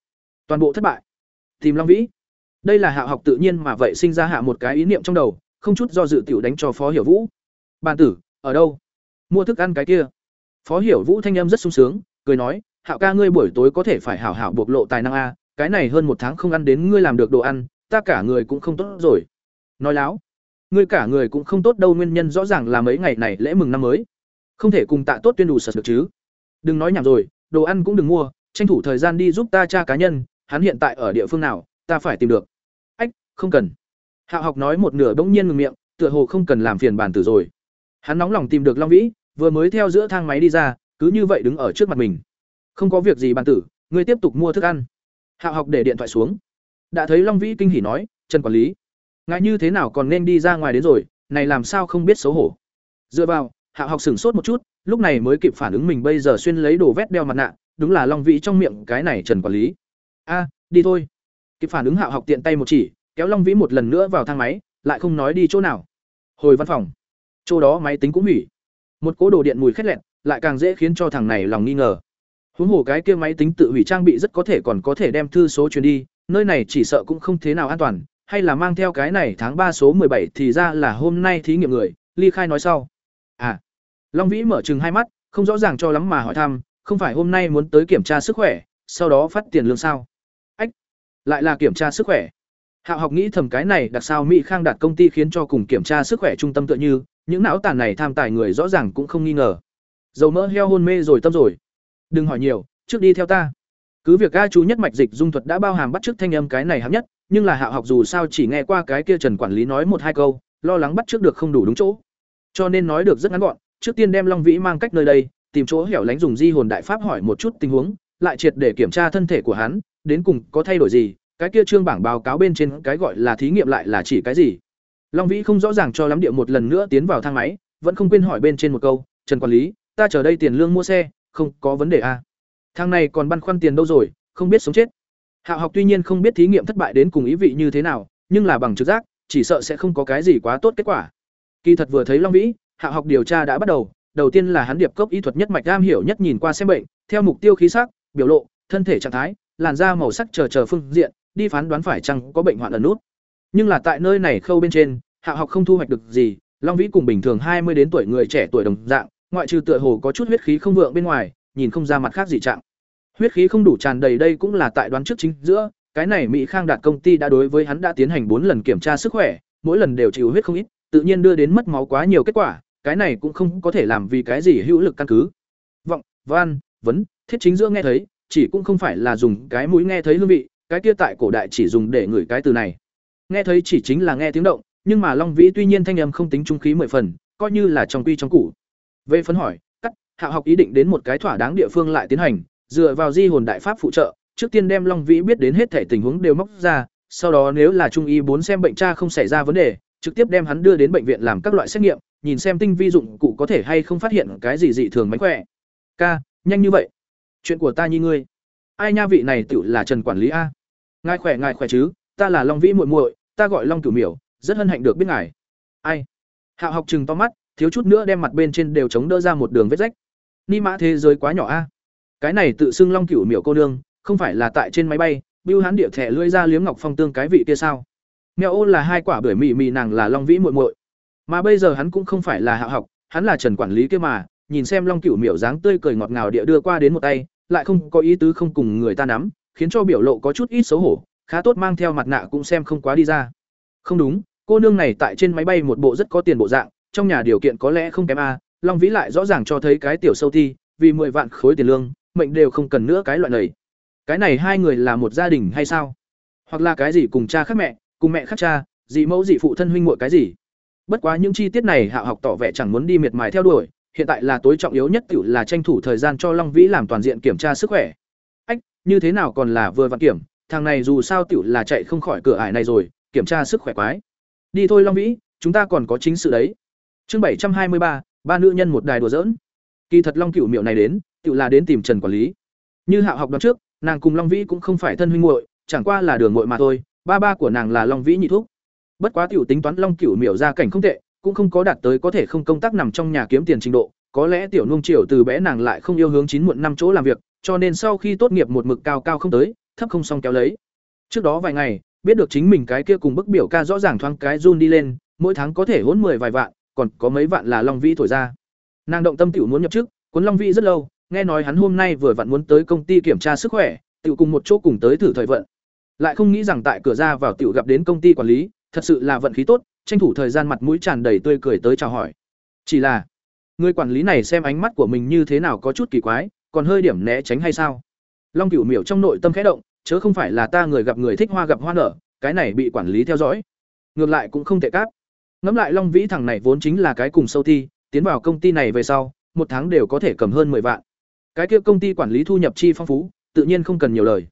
toàn bộ thất bại. Tìm long vĩ đây là hạ học tự nhiên mà vậy sinh ra hạ một cái ý niệm trong đầu, không chút do dự tiểu đánh cho phó hiểu vũ. Bàn tử, ở đâu? Mua thức ăn cái kia. Phó hiểu vũ thanh âm rất sung sướng, cười nói, hạo ca ngươi buổi tối có thể phải hảo hảo bộc lộ tài năng a, cái này hơn một tháng không ăn đến ngươi làm được đồ ăn, ta cả người cũng không tốt rồi. Nói láo, ngươi cả người cũng không tốt đâu, nguyên nhân rõ ràng là mấy ngày này lễ mừng năm mới. Không thể cùng tạ tốt tuyên đủ sật được chứ. Đừng nói nhảm rồi, đồ ăn cũng đừng mua, tranh thủ thời gian đi giúp ta cha cá nhân, hắn hiện tại ở địa phương nào, ta phải tìm được không cần. Hạo học nói một nửa bỗng nhiên ngừng miệng, tựa hồ không cần làm phiền bản tử rồi. Hắn nóng lòng tìm được long vĩ, vừa mới theo giữa thang máy đi ra, cứ như vậy đứng ở trước mặt mình. Không có việc gì bản tử, ngươi tiếp tục mua thức ăn. Hạo học để điện thoại xuống. Đã thấy long vĩ kinh hỉ nói, trần quản lý ngại như thế nào còn nên đi ra ngoài đến rồi, này làm sao không biết xấu hổ. Dựa vào, hạo học sửng sốt một chút, lúc này mới kịp phản ứng mình bây giờ xuyên lấy đồ vét đeo mặt nạ, đúng là long vĩ trong miệng cái này trần quản lý. A, đi thôi. Kịp phản ứng hạo học tiện tay một chỉ kéo long vĩ một lần nữa vào thang máy, lại không nói đi chỗ nào. Hồi văn phòng, chỗ đó máy tính cũng hủy. Một cỗ đồ điện mùi khét lẹn lại càng dễ khiến cho thằng này lòng nghi ngờ. Huống hồ cái kia máy tính tự hủy trang bị rất có thể còn có thể đem thư số truyền đi, nơi này chỉ sợ cũng không thế nào an toàn, hay là mang theo cái này tháng ba số bảy thì ra là hôm nay thí nghiệm người, ly khai nói sau. À long vĩ mở chừng hai mắt, không rõ ràng cho lắm mà hỏi thăm, không phải hôm nay muốn tới kiểm tra sức khỏe, sau đó phát tiền lương sao? Ách, lại là kiểm tra sức khỏe. Hạo học nghĩ thầm cái này đặc sao Mỹ Khang đạt công ty khiến cho cùng kiểm tra sức khỏe trung tâm tựa như, những não tàn này tham tài người rõ ràng cũng không nghi ngờ. Dầu mỡ heo hôn mê rồi tâm rồi. Đừng hỏi nhiều, trước đi theo ta. Cứ việc A chú nhất mạch dịch dung thuật đã bao hàm bắt trước thanh âm cái này hám nhất, nhưng là Hạo học dù sao chỉ nghe qua cái kia Trần quản lý nói một hai câu, lo lắng bắt trước được không đủ đúng chỗ. Cho nên nói được rất ngắn gọn, trước tiên đem Long Vĩ mang cách nơi đây, tìm chỗ hẻo lánh dùng di hồn đại pháp hỏi một chút tình huống, lại triệt để kiểm tra thân thể của hắn, đến cùng có thay đổi gì, cái kia trương bảng báo cáo bên trên cái gọi là thí nghiệm lại là chỉ cái gì? Long vĩ không rõ ràng cho lắm địa một lần nữa tiến vào thang máy, vẫn không quên hỏi bên trên một câu, trần quản lý, ta chờ đây tiền lương mua xe, không có vấn đề à. thang này còn băn khoăn tiền đâu rồi, không biết sống chết. Hạ học tuy nhiên không biết thí nghiệm thất bại đến cùng ý vị như thế nào, nhưng là bằng trực giác, chỉ sợ sẽ không có cái gì quá tốt kết quả. Kỳ thật vừa thấy long vĩ, hạ học điều tra đã bắt đầu đầu tiên là hắn điệp cốc y thuật nhất mạch am hiểu nhất nhìn qua xem bệnh, theo mục tiêu khí sắc, biểu lộ, thân thể trạng thái, làn da màu sắc chờ chờ phương diện đi phán đoán phải chăng có bệnh hoạn ẩn nút. Nhưng là tại nơi này khâu bên trên, Hạ học không thu hoạch được gì, Long Vĩ cùng bình thường hai mươi đến tuổi người trẻ tuổi đồng dạng, ngoại trừ tựa hồ có chút huyết khí không vượng bên ngoài, nhìn không ra mặt khác gì trạng. Huyết khí không đủ tràn đầy đây cũng là tại đoán trước chính giữa, cái này Mỹ Khang đạt công ty đã đối với hắn đã tiến hành bốn lần kiểm tra sức khỏe, mỗi lần đều chịu huyết không ít, tự nhiên đưa đến mất máu quá nhiều kết quả, cái này cũng không có thể làm vì cái gì hữu lực căn cứ. Vọng, van, vấn, thiết chính giữa nghe thấy, chỉ cũng không phải là dùng cái mũi nghe thấy hương vị, cái kia tại cổ đại chỉ dùng để ngửi cái từ này. Nghe thấy chỉ chính là nghe tiếng động, nhưng mà long vĩ tuy nhiên thanh âm không tính trung khí mười phần, coi như là trong quy trong củ. Về phấn hỏi, cắt, hạ học ý định đến một cái thỏa đáng địa phương lại tiến hành, dựa vào di hồn đại pháp phụ trợ, trước tiên đem long vĩ biết đến hết thể tình huống đều móc ra, sau đó nếu là trung y bốn xem bệnh cha không xảy ra vấn đề, trực tiếp đem hắn đưa đến bệnh viện làm các loại xét nghiệm, nhìn xem tinh vi dụng cụ có thể hay không phát hiện cái gì dị thường mánh khỏe. Ca, nhanh như vậy. Chuyện của ta như ngươi. Ai nha vị này tự là trần quản lý a ngài khỏe ngài khỏe chứ? Ta là long vĩ muội muội ta gọi long cửu miểu rất hân hạnh được biết ngài. Ai? Hạo học chừng to mắt thiếu chút nữa đem mặt bên trên đều chống đỡ ra một đường vết rách. Ni mã thế giới quá nhỏ a. Cái này tự xưng long cửu miểu cô nương không phải là tại trên máy bay bưu hán địa thẻ lưỡi ra liếm ngọc phong tương cái vị kia sao? Mèo ô là hai quả bưởi mị mị nàng là long vĩ muội muội. Mà bây giờ hắn cũng không phải là hạ học hắn là trần quản lý kia mà nhìn xem long cửu miểu dáng tươi cười ngọt ngào địa đưa qua đến một tay lại không có ý tứ không cùng người ta nắm, khiến cho biểu lộ có chút ít xấu hổ, khá tốt mang theo mặt nạ cũng xem không quá đi ra. Không đúng, cô nương này tại trên máy bay một bộ rất có tiền bộ dạng, trong nhà điều kiện có lẽ không kém a, Long Vĩ lại rõ ràng cho thấy cái tiểu sâu thi, vì 10 vạn khối tiền lương, mệnh đều không cần nữa cái loại này. Cái này hai người là một gia đình hay sao? Hoặc là cái gì cùng cha khác mẹ, cùng mẹ khác cha, dị mẫu dị phụ thân huynh muội cái gì? Bất quá những chi tiết này Hạ học tỏ vẻ chẳng muốn đi miệt mài theo đuổi, hiện tại là tối trọng yếu nhất tiểu là tranh thủ thời gian cho Long Vĩ làm toàn diện kiểm tra sức khỏe. Như thế nào còn là vừa vặn kiểm, thằng này dù sao tiểu là chạy không khỏi cửa ải này rồi, kiểm tra sức khỏe quái. Đi thôi Long Vĩ, chúng ta còn có chính sự đấy. Chương bảy trăm hai mươi ba, ba nữ nhân một đài đùa dỡn Kỳ thật Long Cửu Miệu này đến, tự là đến tìm Trần quản lý. Như Hạo học đoạn trước, nàng cùng Long Vĩ cũng không phải thân huynh muội, chẳng qua là đường muội mà thôi, ba ba của nàng là Long Vĩ nhị thúc. Bất quá tiểu tính toán Long Cửu Miệu ra cảnh không tệ, cũng không có đạt tới có thể không công tác nằm trong nhà kiếm tiền trình độ, có lẽ tiểu nung triều từ bé nàng lại không yêu hướng chín muộn năm chỗ làm việc, cho nên sau khi tốt nghiệp một mực cao cao không tới, thấp không xong kéo lấy. Trước đó vài ngày, biết được chính mình cái kia cùng bức biểu ca rõ ràng thoáng cái run đi lên, mỗi tháng có thể hỗn mười vài vạn, còn có mấy vạn là Long Vĩ thổi ra. Nàng động tâm tiểu muốn nhập chức, cuốn Long Vĩ rất lâu, nghe nói hắn hôm nay vừa vặn muốn tới công ty kiểm tra sức khỏe, tiểu cùng một chỗ cùng tới thử thời vận. Lại không nghĩ rằng tại cửa ra vào tiểu gặp đến công ty quản lý, thật sự là vận khí tốt, tranh thủ thời gian mặt mũi tràn đầy tươi cười tới chào hỏi. Chỉ là, người quản lý này xem ánh mắt của mình như thế nào có chút kỳ quái, còn hơi điểm né tránh hay sao? Long Cửu Miểu trong nội tâm khẽ động, chớ không phải là ta người gặp người thích hoa gặp hoa nở, cái này bị quản lý theo dõi. Ngược lại cũng không tệ cáp. Ngẫm lại Long Vĩ thằng này vốn chính là cái cùng sâu thi, tiến vào công ty này về sau, một tháng đều có thể cầm hơn 10 vạn. Cái kia công ty quản lý thu nhập chi phong phú, tự nhiên không cần nhiều lời.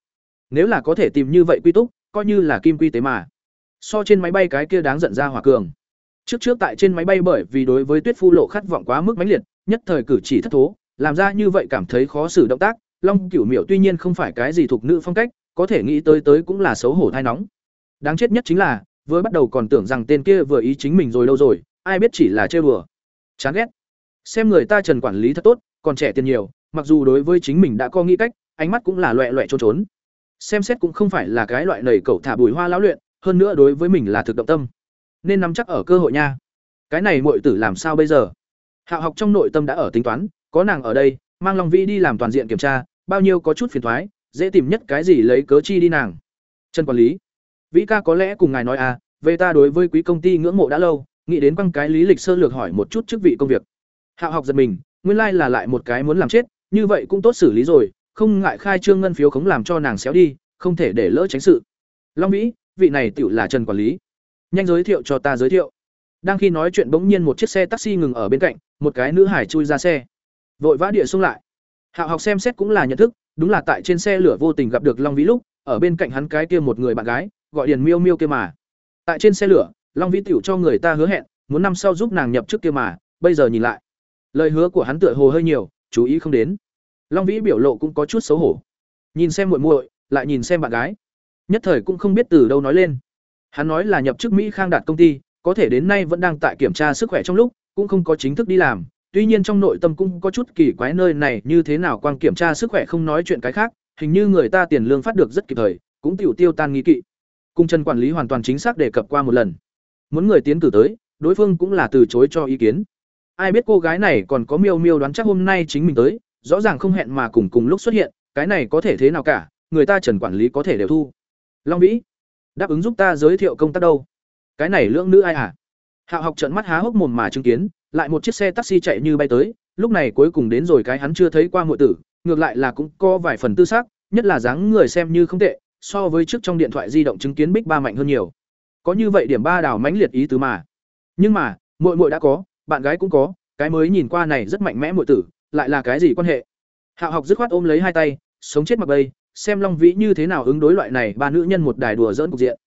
Nếu là có thể tìm như vậy quy túc, coi như là kim quy tế mà. So trên máy bay cái kia đáng giận ra hỏa cường. Trước trước tại trên máy bay bởi vì đối với Tuyết Phu Lộ khát vọng quá mức mãnh liệt, nhất thời cử chỉ thất thố, làm ra như vậy cảm thấy khó xử động tác, Long Cửu Miểu tuy nhiên không phải cái gì thuộc nữ phong cách, có thể nghĩ tới tới cũng là xấu hổ thai nóng. Đáng chết nhất chính là, vừa bắt đầu còn tưởng rằng tên kia vừa ý chính mình rồi lâu rồi, ai biết chỉ là chơi bừa. Chán ghét. Xem người ta Trần quản lý thật tốt, còn trẻ tiền nhiều, mặc dù đối với chính mình đã có nghĩ cách, ánh mắt cũng là loẹ loẹ trốn trốn. Xem xét cũng không phải là cái loại nầy cẩu thả bùi hoa lão luyện, hơn nữa đối với mình là thực động tâm. Nên nắm chắc ở cơ hội nha. Cái này muội tử làm sao bây giờ? Hạo học trong nội tâm đã ở tính toán, có nàng ở đây, mang Long Vĩ đi làm toàn diện kiểm tra, bao nhiêu có chút phiền toái, dễ tìm nhất cái gì lấy cớ chi đi nàng. Trần quản lý, Vĩ ca có lẽ cùng ngài nói à, về ta đối với quý công ty ngưỡng mộ đã lâu, nghĩ đến băng cái lý lịch sơ lược hỏi một chút chức vị công việc. Hạo học giật mình, nguyên lai là lại một cái muốn làm chết, như vậy cũng tốt xử lý rồi, không ngại khai trương ngân phiếu khống làm cho nàng xéo đi, không thể để lỡ tránh sự. Long Vĩ, vị này tựu là Trần quản lý. Nhanh giới thiệu cho ta giới thiệu. Đang khi nói chuyện bỗng nhiên một chiếc xe taxi ngừng ở bên cạnh, một cái nữ hải chui ra xe. Vội vã địa xông lại. Hạo học xem xét cũng là nhận thức, đúng là tại trên xe lửa vô tình gặp được Long Vĩ lúc, ở bên cạnh hắn cái kia một người bạn gái, gọi Điền Miêu Miêu kia mà. Tại trên xe lửa, Long Vĩ tiểu cho người ta hứa hẹn, muốn năm sau giúp nàng nhập chức kia mà, bây giờ nhìn lại, lời hứa của hắn tựa hồ hơi nhiều, chú ý không đến. Long Vĩ biểu lộ cũng có chút xấu hổ. Nhìn xem muội muội, lại nhìn xem bạn gái, nhất thời cũng không biết từ đâu nói lên. Hắn nói là nhập chức Mỹ Khang đạt công ty, có thể đến nay vẫn đang tại kiểm tra sức khỏe trong lúc, cũng không có chính thức đi làm, tuy nhiên trong nội tâm cũng có chút kỳ quái nơi này như thế nào quang kiểm tra sức khỏe không nói chuyện cái khác, hình như người ta tiền lương phát được rất kịp thời, cũng tiểu tiêu tan nghi kỵ. Cung Trần quản lý hoàn toàn chính xác đề cập qua một lần. Muốn người tiến cử tới, đối phương cũng là từ chối cho ý kiến. Ai biết cô gái này còn có miêu miêu đoán chắc hôm nay chính mình tới, rõ ràng không hẹn mà cùng cùng lúc xuất hiện, cái này có thể thế nào cả, người ta Trần quản lý có thể đều thu. Long Vĩ, đáp ứng giúp ta giới thiệu công tác đâu? Cái này lưỡng nữ ai à? Hạo học trợn mắt há hốc mồm mà chứng kiến, lại một chiếc xe taxi chạy như bay tới, lúc này cuối cùng đến rồi cái hắn chưa thấy qua muội tử, ngược lại là cũng có vài phần tư xác, nhất là dáng người xem như không tệ, so với trước trong điện thoại di động chứng kiến Bích Ba mạnh hơn nhiều. Có như vậy điểm ba đảo mãnh liệt ý tứ mà. Nhưng mà, muội muội đã có, bạn gái cũng có, cái mới nhìn qua này rất mạnh mẽ muội tử, lại là cái gì quan hệ? Hạo học dứt khoát ôm lấy hai tay, sống chết mặc bay, xem Long Vĩ như thế nào ứng đối loại này ba nữ nhân một đài đùa giỡn cục diện.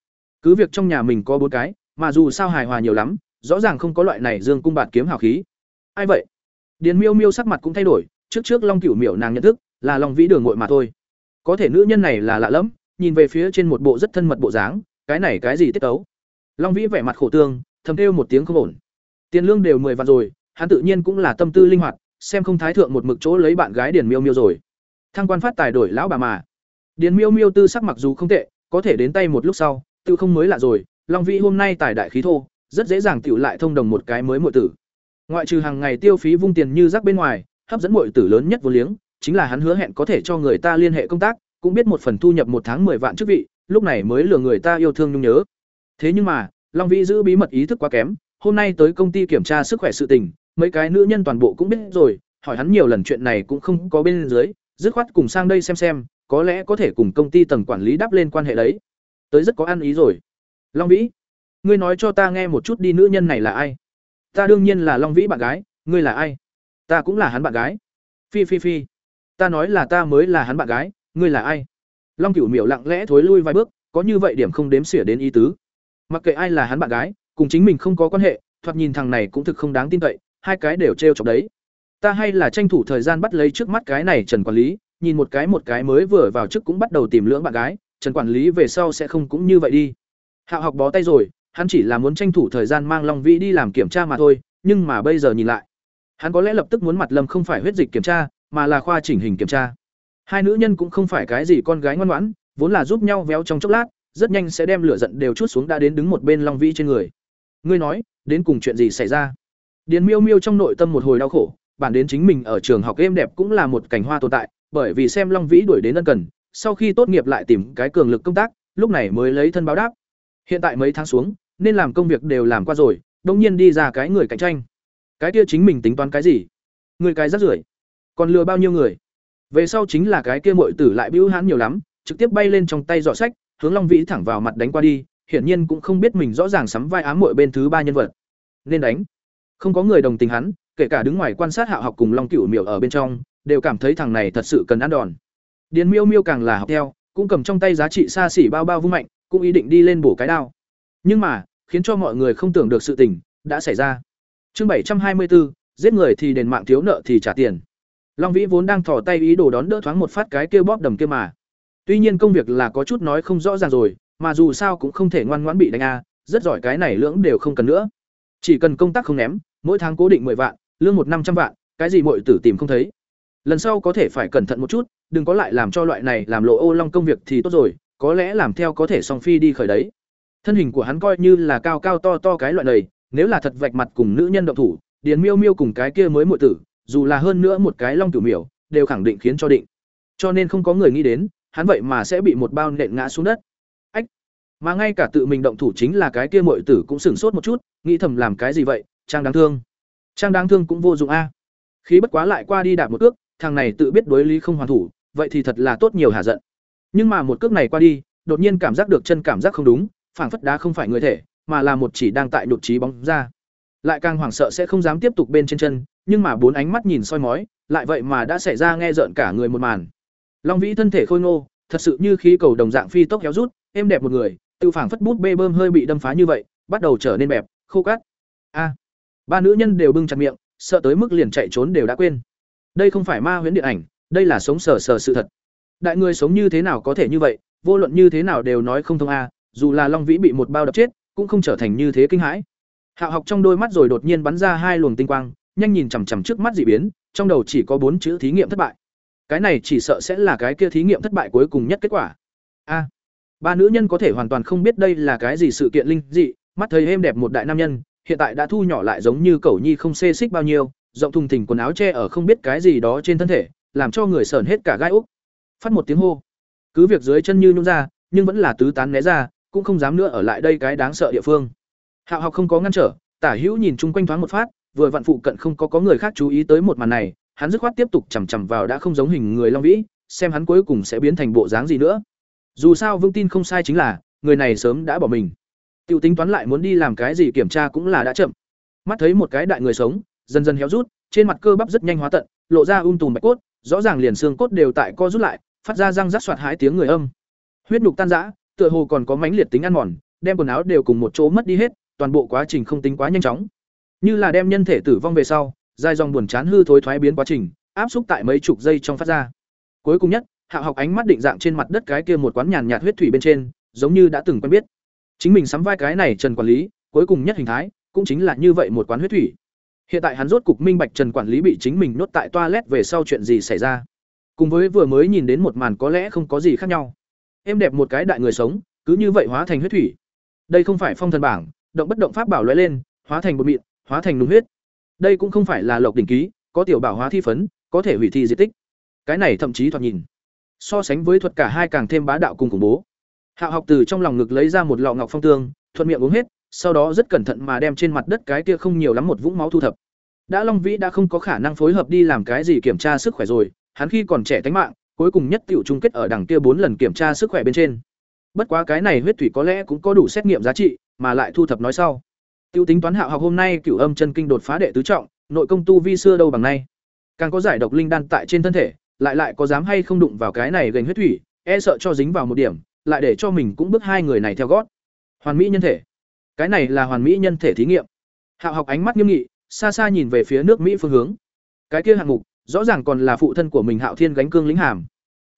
Cứ việc trong nhà mình có bốn cái, mà dù sao hài hòa nhiều lắm, rõ ràng không có loại này dương cung bạt kiếm hào khí. Ai vậy? Điền Miêu Miêu sắc mặt cũng thay đổi, trước trước Long Cửu Miểu nàng nhận thức, là Long Vĩ Đường muội mà thôi. Có thể nữ nhân này là lạ lắm, nhìn về phía trên một bộ rất thân mật bộ dáng, cái này cái gì tiết tấu? Long Vĩ vẻ mặt khổ tương, thầm kêu một tiếng không ổn. Tiền lương đều mười vạn rồi, hắn tự nhiên cũng là tâm tư linh hoạt, xem không thái thượng một mực chỗ lấy bạn gái Điền Miêu Miêu rồi. Thăng quan phát tài đổi lão bà mà. Điền Miêu Miêu tư sắc mặc dù không tệ, có thể đến tay một lúc sau, tự không mới lạ rồi, Long Vĩ hôm nay tài đại khí thô, rất dễ dàng tiểu lại thông đồng một cái mới muội tử. Ngoại trừ hàng ngày tiêu phí vung tiền như rác bên ngoài, hấp dẫn muội tử lớn nhất vô liếng, chính là hắn hứa hẹn có thể cho người ta liên hệ công tác, cũng biết một phần thu nhập một tháng 10 vạn chức vị, lúc này mới lừa người ta yêu thương nhung nhớ. Thế nhưng mà, Long Vĩ giữ bí mật ý thức quá kém, hôm nay tới công ty kiểm tra sức khỏe sự tình, mấy cái nữ nhân toàn bộ cũng biết rồi, hỏi hắn nhiều lần chuyện này cũng không có bên dưới, dứt khoát cùng sang đây xem xem, có lẽ có thể cùng công ty tầng quản lý đáp lên quan hệ đấy. Tới rất có ăn ý rồi. Long Vĩ, ngươi nói cho ta nghe một chút đi nữ nhân này là ai? Ta đương nhiên là Long Vĩ bạn gái, ngươi là ai? Ta cũng là hắn bạn gái. Phi phi phi. Ta nói là ta mới là hắn bạn gái, ngươi là ai? Long Cửu Miểu lặng lẽ thối lui vài bước, có như vậy điểm không đếm xỉa đến ý tứ. Mặc kệ ai là hắn bạn gái, cùng chính mình không có quan hệ, thoạt nhìn thằng này cũng thực không đáng tin cậy, hai cái đều trêu chọc đấy. Ta hay là tranh thủ thời gian bắt lấy trước mắt cái này Trần quản lý, nhìn một cái một cái mới vừa vào chức cũng bắt đầu tìm lưỡng bạn gái, Trần quản lý về sau sẽ không cũng như vậy đi. Hạo học bó tay rồi, hắn chỉ là muốn tranh thủ thời gian mang Long Vĩ đi làm kiểm tra mà thôi, nhưng mà bây giờ nhìn lại, hắn có lẽ lập tức muốn mặt Lâm không phải huyết dịch kiểm tra, mà là khoa chỉnh hình kiểm tra. Hai nữ nhân cũng không phải cái gì con gái ngoan ngoãn, vốn là giúp nhau véo trong chốc lát, rất nhanh sẽ đem lửa giận đều chút xuống đã đến đứng một bên Long Vĩ trên người. Ngươi nói, đến cùng chuyện gì xảy ra? Điền Miêu Miêu trong nội tâm một hồi đau khổ, bản đến chính mình ở trường học êm đẹp cũng là một cảnh hoa tồn tại, bởi vì xem Long Vĩ đuổi đến ân cần, sau khi tốt nghiệp lại tìm cái cường lực công tác, lúc này mới lấy thân báo đáp. Hiện tại mấy tháng xuống, nên làm công việc đều làm qua rồi, đột nhiên đi ra cái người cạnh tranh. Cái kia chính mình tính toán cái gì? Người cái rất rưởi. Còn lừa bao nhiêu người? Về sau chính là cái kia muội tử lại bĩu hắn nhiều lắm, trực tiếp bay lên trong tay giỏ sách, hướng Long Vĩ thẳng vào mặt đánh qua đi, hiển nhiên cũng không biết mình rõ ràng sắm vai ám muội bên thứ ba nhân vật. Nên đánh. Không có người đồng tình hắn, kể cả đứng ngoài quan sát hạ học cùng Long Cửu Miểu ở bên trong, đều cảm thấy thằng này thật sự cần ăn đòn. Điền Miêu Miêu càng là học theo, cũng cầm trong tay giá trị xa xỉ bao bao vung mạnh, cũng ý định đi lên bổ cái đao. Nhưng mà, khiến cho mọi người không tưởng được sự tình đã xảy ra. Chương bảy trăm hai mươi bốn giết người thì đền mạng thiếu nợ thì trả tiền. Long Vĩ vốn đang thò tay ý đồ đón đỡ thoáng một phát cái kia bóp đầm kia mà. Tuy nhiên công việc là có chút nói không rõ ràng rồi, mà dù sao cũng không thể ngoan ngoãn bị đánh a, rất giỏi cái này lưỡng đều không cần nữa. Chỉ cần công tác không ném, mỗi tháng cố định 10 vạn, lương một năm trăm vạn, cái gì muội tử tìm không thấy. Lần sau có thể phải cẩn thận một chút, đừng có lại làm cho loại này làm lộ ô long công việc thì tốt rồi, có lẽ làm theo có thể song phi đi khởi đấy. Thân hình của hắn coi như là cao cao to to cái loại này, nếu là thật vạch mặt cùng nữ nhân động thủ, Điền Miêu Miêu cùng cái kia mới muội tử, dù là hơn nữa một cái long tiểu miểu, đều khẳng định khiến cho định. Cho nên không có người nghĩ đến, hắn vậy mà sẽ bị một bao nện ngã xuống đất. Ách. Mà ngay cả tự mình động thủ chính là cái kia muội tử cũng sửng sốt một chút, nghĩ thầm làm cái gì vậy, trang đáng thương. Trang đáng thương cũng vô dụng a. Khí bất quá lại qua đi đạp một cước, thằng này tự biết đối lý không hoàn thủ, vậy thì thật là tốt nhiều hà giận. Nhưng mà một cước này qua đi, đột nhiên cảm giác được chân cảm giác không đúng, phảng phất đá không phải người thể, mà là một chỉ đang tại nhụt trí bóng ra. Lại càng hoảng sợ sẽ không dám tiếp tục bên trên chân, nhưng mà bốn ánh mắt nhìn soi mói, lại vậy mà đã xảy ra nghe rợn cả người một màn. Long Vĩ thân thể khôi ngô, thật sự như khí cầu đồng dạng phi tốc héo rút, êm đẹp một người, tiêu phảng phất bút bê bơm hơi bị đâm phá như vậy, bắt đầu trở nên bẹp, khô cát. A. ba nữ nhân đều bưng chặt miệng, sợ tới mức liền chạy trốn đều đã quên. Đây không phải ma huyễn điện ảnh, đây là sống sờ sờ sự thật. Đại người sống như thế nào có thể như vậy, vô luận như thế nào đều nói không thông a, dù là Long Vĩ bị một bao đập chết, cũng không trở thành như thế kinh hãi. Hạo học trong đôi mắt rồi đột nhiên bắn ra hai luồng tinh quang, nhanh nhìn chằm chằm trước mắt dị biến, trong đầu chỉ có bốn chữ thí nghiệm thất bại. Cái này chỉ sợ sẽ là cái kia thí nghiệm thất bại cuối cùng nhất kết quả. A. ba nữ nhân có thể hoàn toàn không biết đây là cái gì sự kiện linh dị, mắt thấy êm đẹp một đại nam nhân, hiện tại đã thu nhỏ lại giống như cẩu nhi không xê xích bao nhiêu, rộng thùng thình quần áo che ở không biết cái gì đó trên thân thể, làm cho người sờn hết cả gai úc. Phát một tiếng hô. Cứ việc dưới chân như nhũn ra, nhưng vẫn là tứ tán né ra, cũng không dám nữa ở lại đây cái đáng sợ địa phương. Hạo học không có ngăn trở, Tả Hữu nhìn chung quanh thoáng một phát, vừa vặn phụ cận không có có người khác chú ý tới một màn này, hắn dứt khoát tiếp tục chằm chằm vào đã không giống hình người Long Vĩ, xem hắn cuối cùng sẽ biến thành bộ dáng gì nữa. Dù sao Vương Tin không sai chính là, người này sớm đã bỏ mình. Tiêu tính toán lại muốn đi làm cái gì kiểm tra cũng là đã chậm. Mắt thấy một cái đại người sống, dần dần héo rút, trên mặt cơ bắp rất nhanh hóa tận, lộ ra um tùm bạch cốt, rõ ràng liền xương cốt đều tại co rút lại, phát ra răng rắc soạt hái tiếng người âm. Huyết nhục tan rã, tựa hồ còn có mánh liệt tính ăn mòn, đem quần áo đều cùng một chỗ mất đi hết, toàn bộ quá trình không tính quá nhanh chóng. Như là đem nhân thể tử vong về sau, dài dòng buồn chán hư thối thoái biến quá trình, áp xúc tại mấy chục giây trong phát ra. Cuối cùng nhất, hạ học ánh mắt định dạng trên mặt đất cái kia một quán nhàn nhạt huyết thủy bên trên, giống như đã từng quen biết. Chính mình sắm vai cái này Trần quản lý, cuối cùng nhất hình thái, cũng chính là như vậy một quán huyết thủy. Hiện tại hắn rốt cục minh bạch Trần quản lý bị chính mình nhốt tại toilet về sau chuyện gì xảy ra. Cùng với vừa mới nhìn đến một màn có lẽ không có gì khác nhau. Em đẹp một cái đại người sống, cứ như vậy hóa thành huyết thủy. Đây không phải phong thần bảng, động bất động pháp bảo lóe lên, hóa thành bột mịn, hóa thành nung huyết. Đây cũng không phải là lộc đỉnh ký, có tiểu bảo hóa thi phấn, có thể hủy thi di tích. Cái này thậm chí thoạt nhìn, so sánh với thuật cả hai càng thêm bá đạo cùng khủng bố. Hạo học từ trong lòng ngực lấy ra một lọ ngọc phong tương, thuận miệng uống hết, sau đó rất cẩn thận mà đem trên mặt đất cái kia không nhiều lắm một vũng máu thu thập. Đã Long Vĩ đã không có khả năng phối hợp đi làm cái gì kiểm tra sức khỏe rồi, hắn khi còn trẻ tánh mạng, cuối cùng nhất tiểu chung kết ở đằng kia bốn lần kiểm tra sức khỏe bên trên. Bất quá cái này huyết thủy có lẽ cũng có đủ xét nghiệm giá trị, mà lại thu thập nói sau. Tiêu tính toán hạo học hôm nay cửu âm chân kinh đột phá đệ tứ trọng, nội công tu vi xưa đâu bằng nay. Càng có giải độc linh đan tại trên thân thể, lại lại có dám hay không đụng vào cái này gần huyết thủy, e sợ cho dính vào một điểm, lại để cho mình cũng bước hai người này theo gót. Hoàn mỹ nhân thể. cái này là hoàn mỹ nhân thể thí nghiệm hạo học ánh mắt nghiêm nghị xa xa nhìn về phía nước mỹ phương hướng cái kia hạng mục rõ ràng còn là phụ thân của mình hạo thiên gánh cương lĩnh hàm.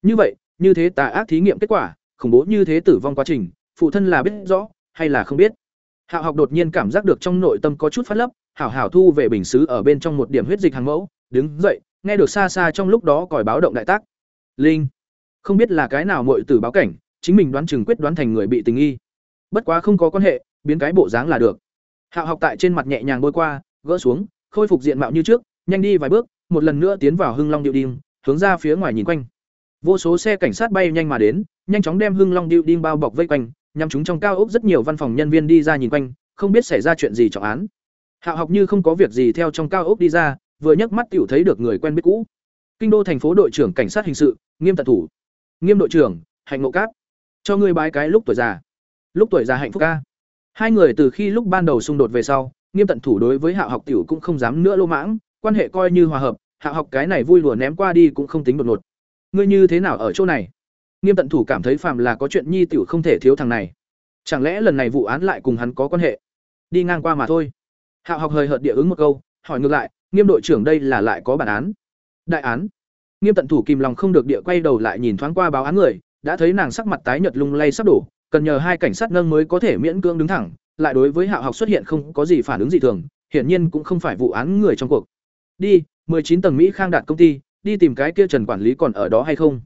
Như vậy, như thế tà ác thí nghiệm kết quả, khủng bố như thế tử vong quá trình, phụ thân là biết rõ hay là không biết? Hạo học đột nhiên cảm giác được trong nội tâm có chút phát lấp, hảo hảo thu về bình xứ ở bên trong một điểm huyết dịch hàng mẫu, đứng dậy, nghe được xa xa trong lúc đó còi báo động đại tác. Linh, không biết là cái nào muội tử báo cảnh, chính mình đoán chừng quyết đoán thành người bị tình nghi. Bất quá không có quan hệ, biến cái bộ dáng là được. Hạo học tại trên mặt nhẹ nhàng bôi qua, gỡ xuống, khôi phục diện mạo như trước, nhanh đi vài bước một lần nữa tiến vào hưng long điệu đinh hướng ra phía ngoài nhìn quanh. Vô số xe cảnh sát bay nhanh mà đến nhanh chóng đem hưng long điệu đinh bao bọc vây quanh nhằm chúng trong cao ốc rất nhiều văn phòng nhân viên đi ra nhìn quanh không biết xảy ra chuyện gì trọng án. Hạo học như không có việc gì theo trong cao ốc đi ra vừa nhấc mắt tiểu thấy được người quen biết cũ. Kinh đô thành phố đội trưởng cảnh sát hình sự nghiêm tận thủ. Nghiêm đội trưởng hạnh ngộ cát, cho ngươi bái cái lúc tuổi già. Lúc tuổi già hạnh phúc ca. Hai người từ khi lúc ban đầu xung đột về sau nghiêm tận thủ đối với Hạo học tiểu cũng không dám nữa lô mãng quan hệ coi như hòa hợp, hạ học cái này vui lùa ném qua đi cũng không tính đột ngột. Ngươi như thế nào ở chỗ này? Nghiêm tận thủ cảm thấy phàm là có chuyện nhi tiểu không thể thiếu thằng này. Chẳng lẽ lần này vụ án lại cùng hắn có quan hệ? Đi ngang qua mà thôi. Hạ học hời hợt địa ứng một câu, hỏi ngược lại, nghiêm đội trưởng đây là lại có bản án? Đại án. Nghiêm tận thủ kìm lòng không được địa quay đầu lại nhìn thoáng qua báo án người, đã thấy nàng sắc mặt tái nhợt lung lay sắp đổ, cần nhờ hai cảnh sát nâng mới có thể miễn cưỡng đứng thẳng, lại đối với hạ học xuất hiện không có gì phản ứng gì thường, hiển nhiên cũng không phải vụ án người trong cuộc đi chín tầng mỹ khang đạt công ty, đi tìm cái kia trần quản lý còn ở đó hay không?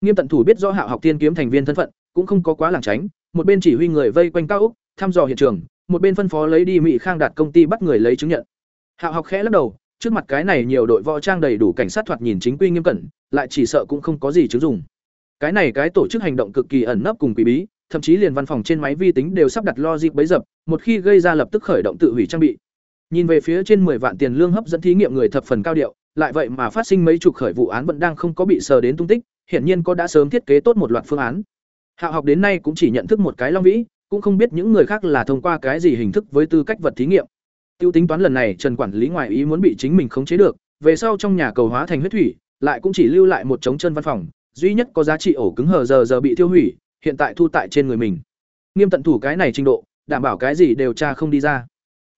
Nghiêm tận thủ biết rõ Hạo học tiên kiếm thành viên thân phận, cũng không có quá lảng tránh, một bên chỉ huy người vây quanh cao úc, thăm dò hiện trường, một bên phân phó lấy đi mỹ khang đạt công ty bắt người lấy chứng nhận. Hạo học khẽ lắc đầu, trước mặt cái này nhiều đội võ trang đầy đủ cảnh sát thoạt nhìn chính quy nghiêm cẩn, lại chỉ sợ cũng không có gì chứng dùng cái này cái tổ chức hành động cực kỳ ẩn nấp cùng quỷ bí, thậm chí liền văn phòng trên máy vi tính đều sắp đặt logic bấy dập, một khi gây ra lập tức khởi động tự hủy trang bị nhìn về phía trên 10 vạn tiền lương hấp dẫn thí nghiệm người thập phần cao điệu, lại vậy mà phát sinh mấy chục khởi vụ án vẫn đang không có bị sờ đến tung tích, hiển nhiên có đã sớm thiết kế tốt một loạt phương án. Hạo học đến nay cũng chỉ nhận thức một cái long vĩ, cũng không biết những người khác là thông qua cái gì hình thức với tư cách vật thí nghiệm. Tiêu tính toán lần này, trần quản lý ngoài ý muốn bị chính mình khống chế được, về sau trong nhà cầu hóa thành huyết thủy, lại cũng chỉ lưu lại một trống chân văn phòng, duy nhất có giá trị ổ cứng hờ giờ giờ bị tiêu hủy, hiện tại thu tại trên người mình. Nghiêm tận thủ cái này trình độ, đảm bảo cái gì đều tra không đi ra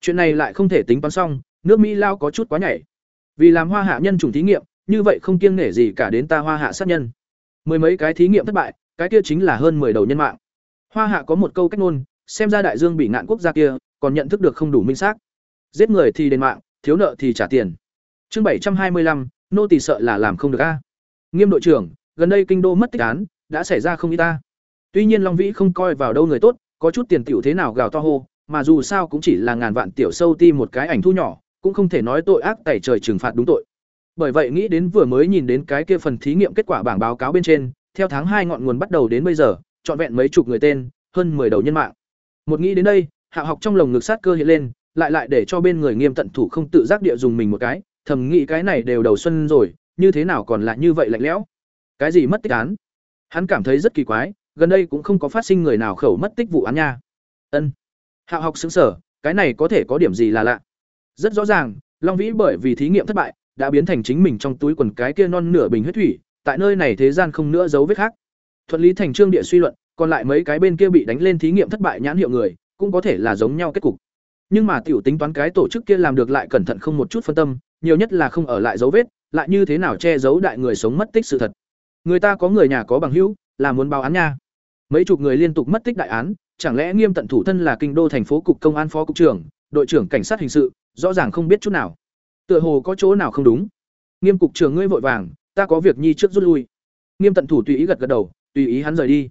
chuyện này lại không thể tính toán xong, nước mỹ lao có chút quá nhảy. Vì làm hoa hạ nhân chủng thí nghiệm, như vậy không kiêng nể gì cả đến ta hoa hạ sát nhân. Mười mấy cái thí nghiệm thất bại, cái kia chính là hơn mười đầu nhân mạng. Hoa hạ có một câu cách ngôn, xem ra đại dương bị ngạn quốc gia kia, còn nhận thức được không đủ minh xác. Giết người thì đền mạng, thiếu nợ thì trả tiền. Chương bảy trăm hai mươi lăm, nô tỳ sợ là làm không được a. Nghiêm đội trưởng, gần đây kinh đô mất tích án, đã xảy ra không ít ta. Tuy nhiên long vĩ không coi vào đâu người tốt, có chút tiền tiểu thế nào gào to hô mà dù sao cũng chỉ là ngàn vạn tiểu sâu ti một cái ảnh thu nhỏ, cũng không thể nói tội ác tẩy trời trừng phạt đúng tội. Bởi vậy nghĩ đến vừa mới nhìn đến cái kia phần thí nghiệm kết quả bảng báo cáo bên trên, theo tháng hai ngọn nguồn bắt đầu đến bây giờ, trọn vẹn mấy chục người tên, hơn 10 đầu nhân mạng. Một nghĩ đến đây, hạ học trong lồng ngực sát cơ hiện lên, lại lại để cho bên người nghiêm tận thủ không tự giác địa dùng mình một cái, thầm nghĩ cái này đều đầu xuân rồi, như thế nào còn lại như vậy lạnh lẽo? Cái gì mất tích án? Hắn cảm thấy rất kỳ quái, gần đây cũng không có phát sinh người nào khẩu mất tích vụ án nha. Ân hạo học xứng sở, cái này có thể có điểm gì là lạ? Rất rõ ràng, long vĩ bởi vì thí nghiệm thất bại, đã biến thành chính mình trong túi quần cái kia non nửa bình huyết thủy, tại nơi này thế gian không nữa dấu vết khác. Thuận lý thành trương địa suy luận, còn lại mấy cái bên kia bị đánh lên thí nghiệm thất bại nhãn hiệu người, cũng có thể là giống nhau kết cục. Nhưng mà tiểu tính toán cái tổ chức kia làm được lại cẩn thận không một chút phân tâm, nhiều nhất là không ở lại dấu vết, lại như thế nào che giấu đại người sống mất tích sự thật. Người ta có người nhà có bằng hữu, là muốn báo án nha. Mấy chục người liên tục mất tích đại án chẳng lẽ nghiêm tận thủ thân là kinh đô thành phố cục công an phó cục trưởng, đội trưởng cảnh sát hình sự, rõ ràng không biết chút nào? Tựa hồ có chỗ nào không đúng? Nghiêm cục trưởng ngươi vội vàng, ta có việc nhi trước rút lui. Nghiêm tận thủ tùy ý gật gật đầu, tùy ý hắn rời đi.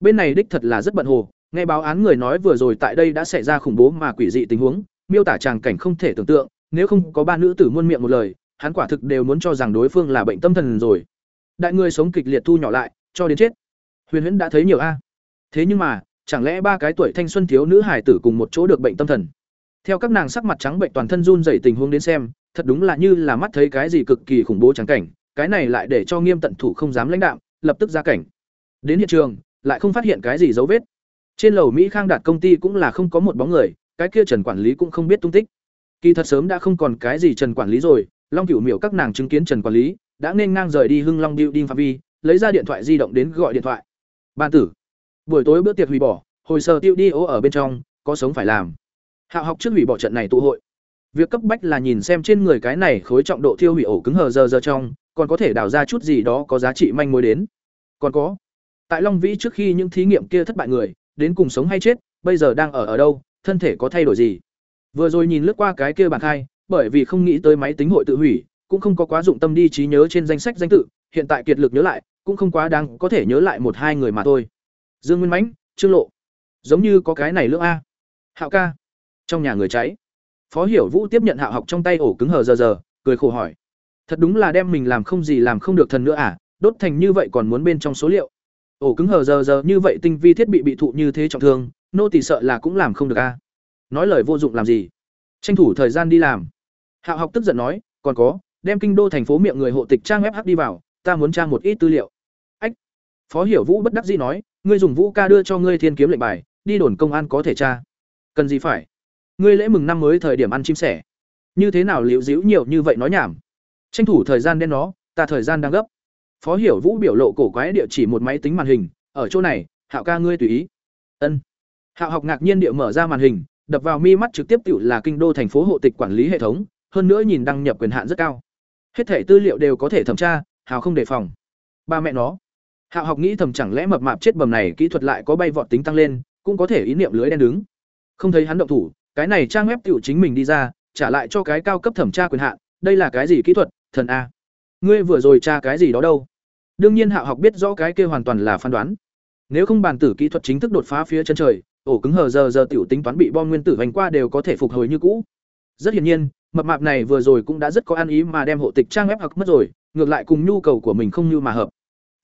Bên này đích thật là rất bận hồ, nghe báo án người nói vừa rồi tại đây đã xảy ra khủng bố mà quỷ dị tình huống, miêu tả tràng cảnh không thể tưởng tượng, nếu không có ba nữ tử muôn miệng một lời, hắn quả thực đều muốn cho rằng đối phương là bệnh tâm thần rồi. Đại người sống kịch liệt thu nhỏ lại, cho đến chết. Huyền huyễn đã thấy nhiều a. Thế nhưng mà chẳng lẽ ba cái tuổi thanh xuân thiếu nữ hải tử cùng một chỗ được bệnh tâm thần? Theo các nàng sắc mặt trắng bệnh toàn thân run dày tình huống đến xem, thật đúng là như là mắt thấy cái gì cực kỳ khủng bố trắng cảnh, cái này lại để cho nghiêm tận thủ không dám lãnh đạo lập tức ra cảnh. Đến hiện trường, lại không phát hiện cái gì dấu vết. Trên lầu mỹ khang đạt công ty cũng là không có một bóng người, cái kia trần quản lý cũng không biết tung tích. Kỳ thật sớm đã không còn cái gì trần quản lý rồi, long cửu miểu các nàng chứng kiến trần quản lý, đã nên ngang rời đi hưng long building phạm vi, lấy ra điện thoại di động đến gọi điện thoại. Ban tử buổi tối bữa tiệc hủy bỏ, hồi sơ tiêu đi ô ở bên trong, có sống phải làm. Hạo học trước hủy bỏ trận này tụ hội. Việc cấp bách là nhìn xem trên người cái này khối trọng độ thiêu hủy ổ cứng hờ giờ giờ trong, còn có thể đào ra chút gì đó có giá trị manh mối đến. Còn có, tại long vĩ trước khi những thí nghiệm kia thất bại người, đến cùng sống hay chết, bây giờ đang ở ở đâu, thân thể có thay đổi gì? Vừa rồi nhìn lướt qua cái kia bản khai, bởi vì không nghĩ tới máy tính hội tự hủy, cũng không có quá dụng tâm đi trí nhớ trên danh sách danh tự, hiện tại kiệt lực nhớ lại, cũng không quá đáng có thể nhớ lại một hai người mà thôi dương nguyên mãnh, trương lộ. Giống như có cái này lưỡng a. Hạo ca. Trong nhà người cháy. Phó hiểu vũ tiếp nhận hạo học trong tay ổ cứng hờ giờ giờ, cười khổ hỏi. Thật đúng là đem mình làm không gì làm không được thần nữa à đốt thành như vậy còn muốn bên trong số liệu. Ổ cứng hờ giờ giờ như vậy tinh vi thiết bị bị thụ như thế trọng thương, nô tỳ sợ là cũng làm không được a. Nói lời vô dụng làm gì? Tranh thủ thời gian đi làm. Hạo học tức giận nói, còn có, đem kinh đô thành phố miệng người hộ tịch trang web h đi vào, ta muốn trang một ít tư liệu. Ách. Phó hiểu vũ bất đắc dĩ nói ngươi dùng vũ ca đưa cho ngươi thiên kiếm lệnh bài, đi đồn công an có thể tra. Cần gì phải? Ngươi lễ mừng năm mới thời điểm ăn chim sẻ. Như thế nào liễu díu nhiều như vậy nói nhảm? Tranh thủ thời gian đen nó, ta thời gian đang gấp. Phó hiểu vũ biểu lộ cổ quái địa chỉ một máy tính màn hình, ở chỗ này, hạo ca ngươi tùy ý. Ân. Hạo học ngạc nhiên địa mở ra màn hình, đập vào mi mắt trực tiếp tự là kinh đô thành phố hộ tịch quản lý hệ thống, hơn nữa nhìn đăng nhập quyền hạn rất cao. Hết thể tư liệu đều có thể thẩm tra hào không đề phòng. Ba mẹ nó. Hạ học nghĩ thầm chẳng lẽ mập mạp chết bầm này kỹ thuật lại có bay vọt tính tăng lên, cũng có thể ý niệm lưới đen đứng. Không thấy hắn động thủ, cái này trang web tiểu chính mình đi ra, trả lại cho cái cao cấp thẩm tra quyền hạn, đây là cái gì kỹ thuật, thần a. Ngươi vừa rồi tra cái gì đó đâu? Đương nhiên Hạ học biết rõ cái kia hoàn toàn là phán đoán. Nếu không bàn tử kỹ thuật chính thức đột phá phía chân trời, ổ cứng hờ giờ giờ tiểu tính toán bị bom nguyên tử vành qua đều có thể phục hồi như cũ. Rất hiển nhiên, mập mạp này vừa rồi cũng đã rất có ăn ý mà đem hộ tịch trang web học mất rồi, ngược lại cùng nhu cầu của mình không như mà hợp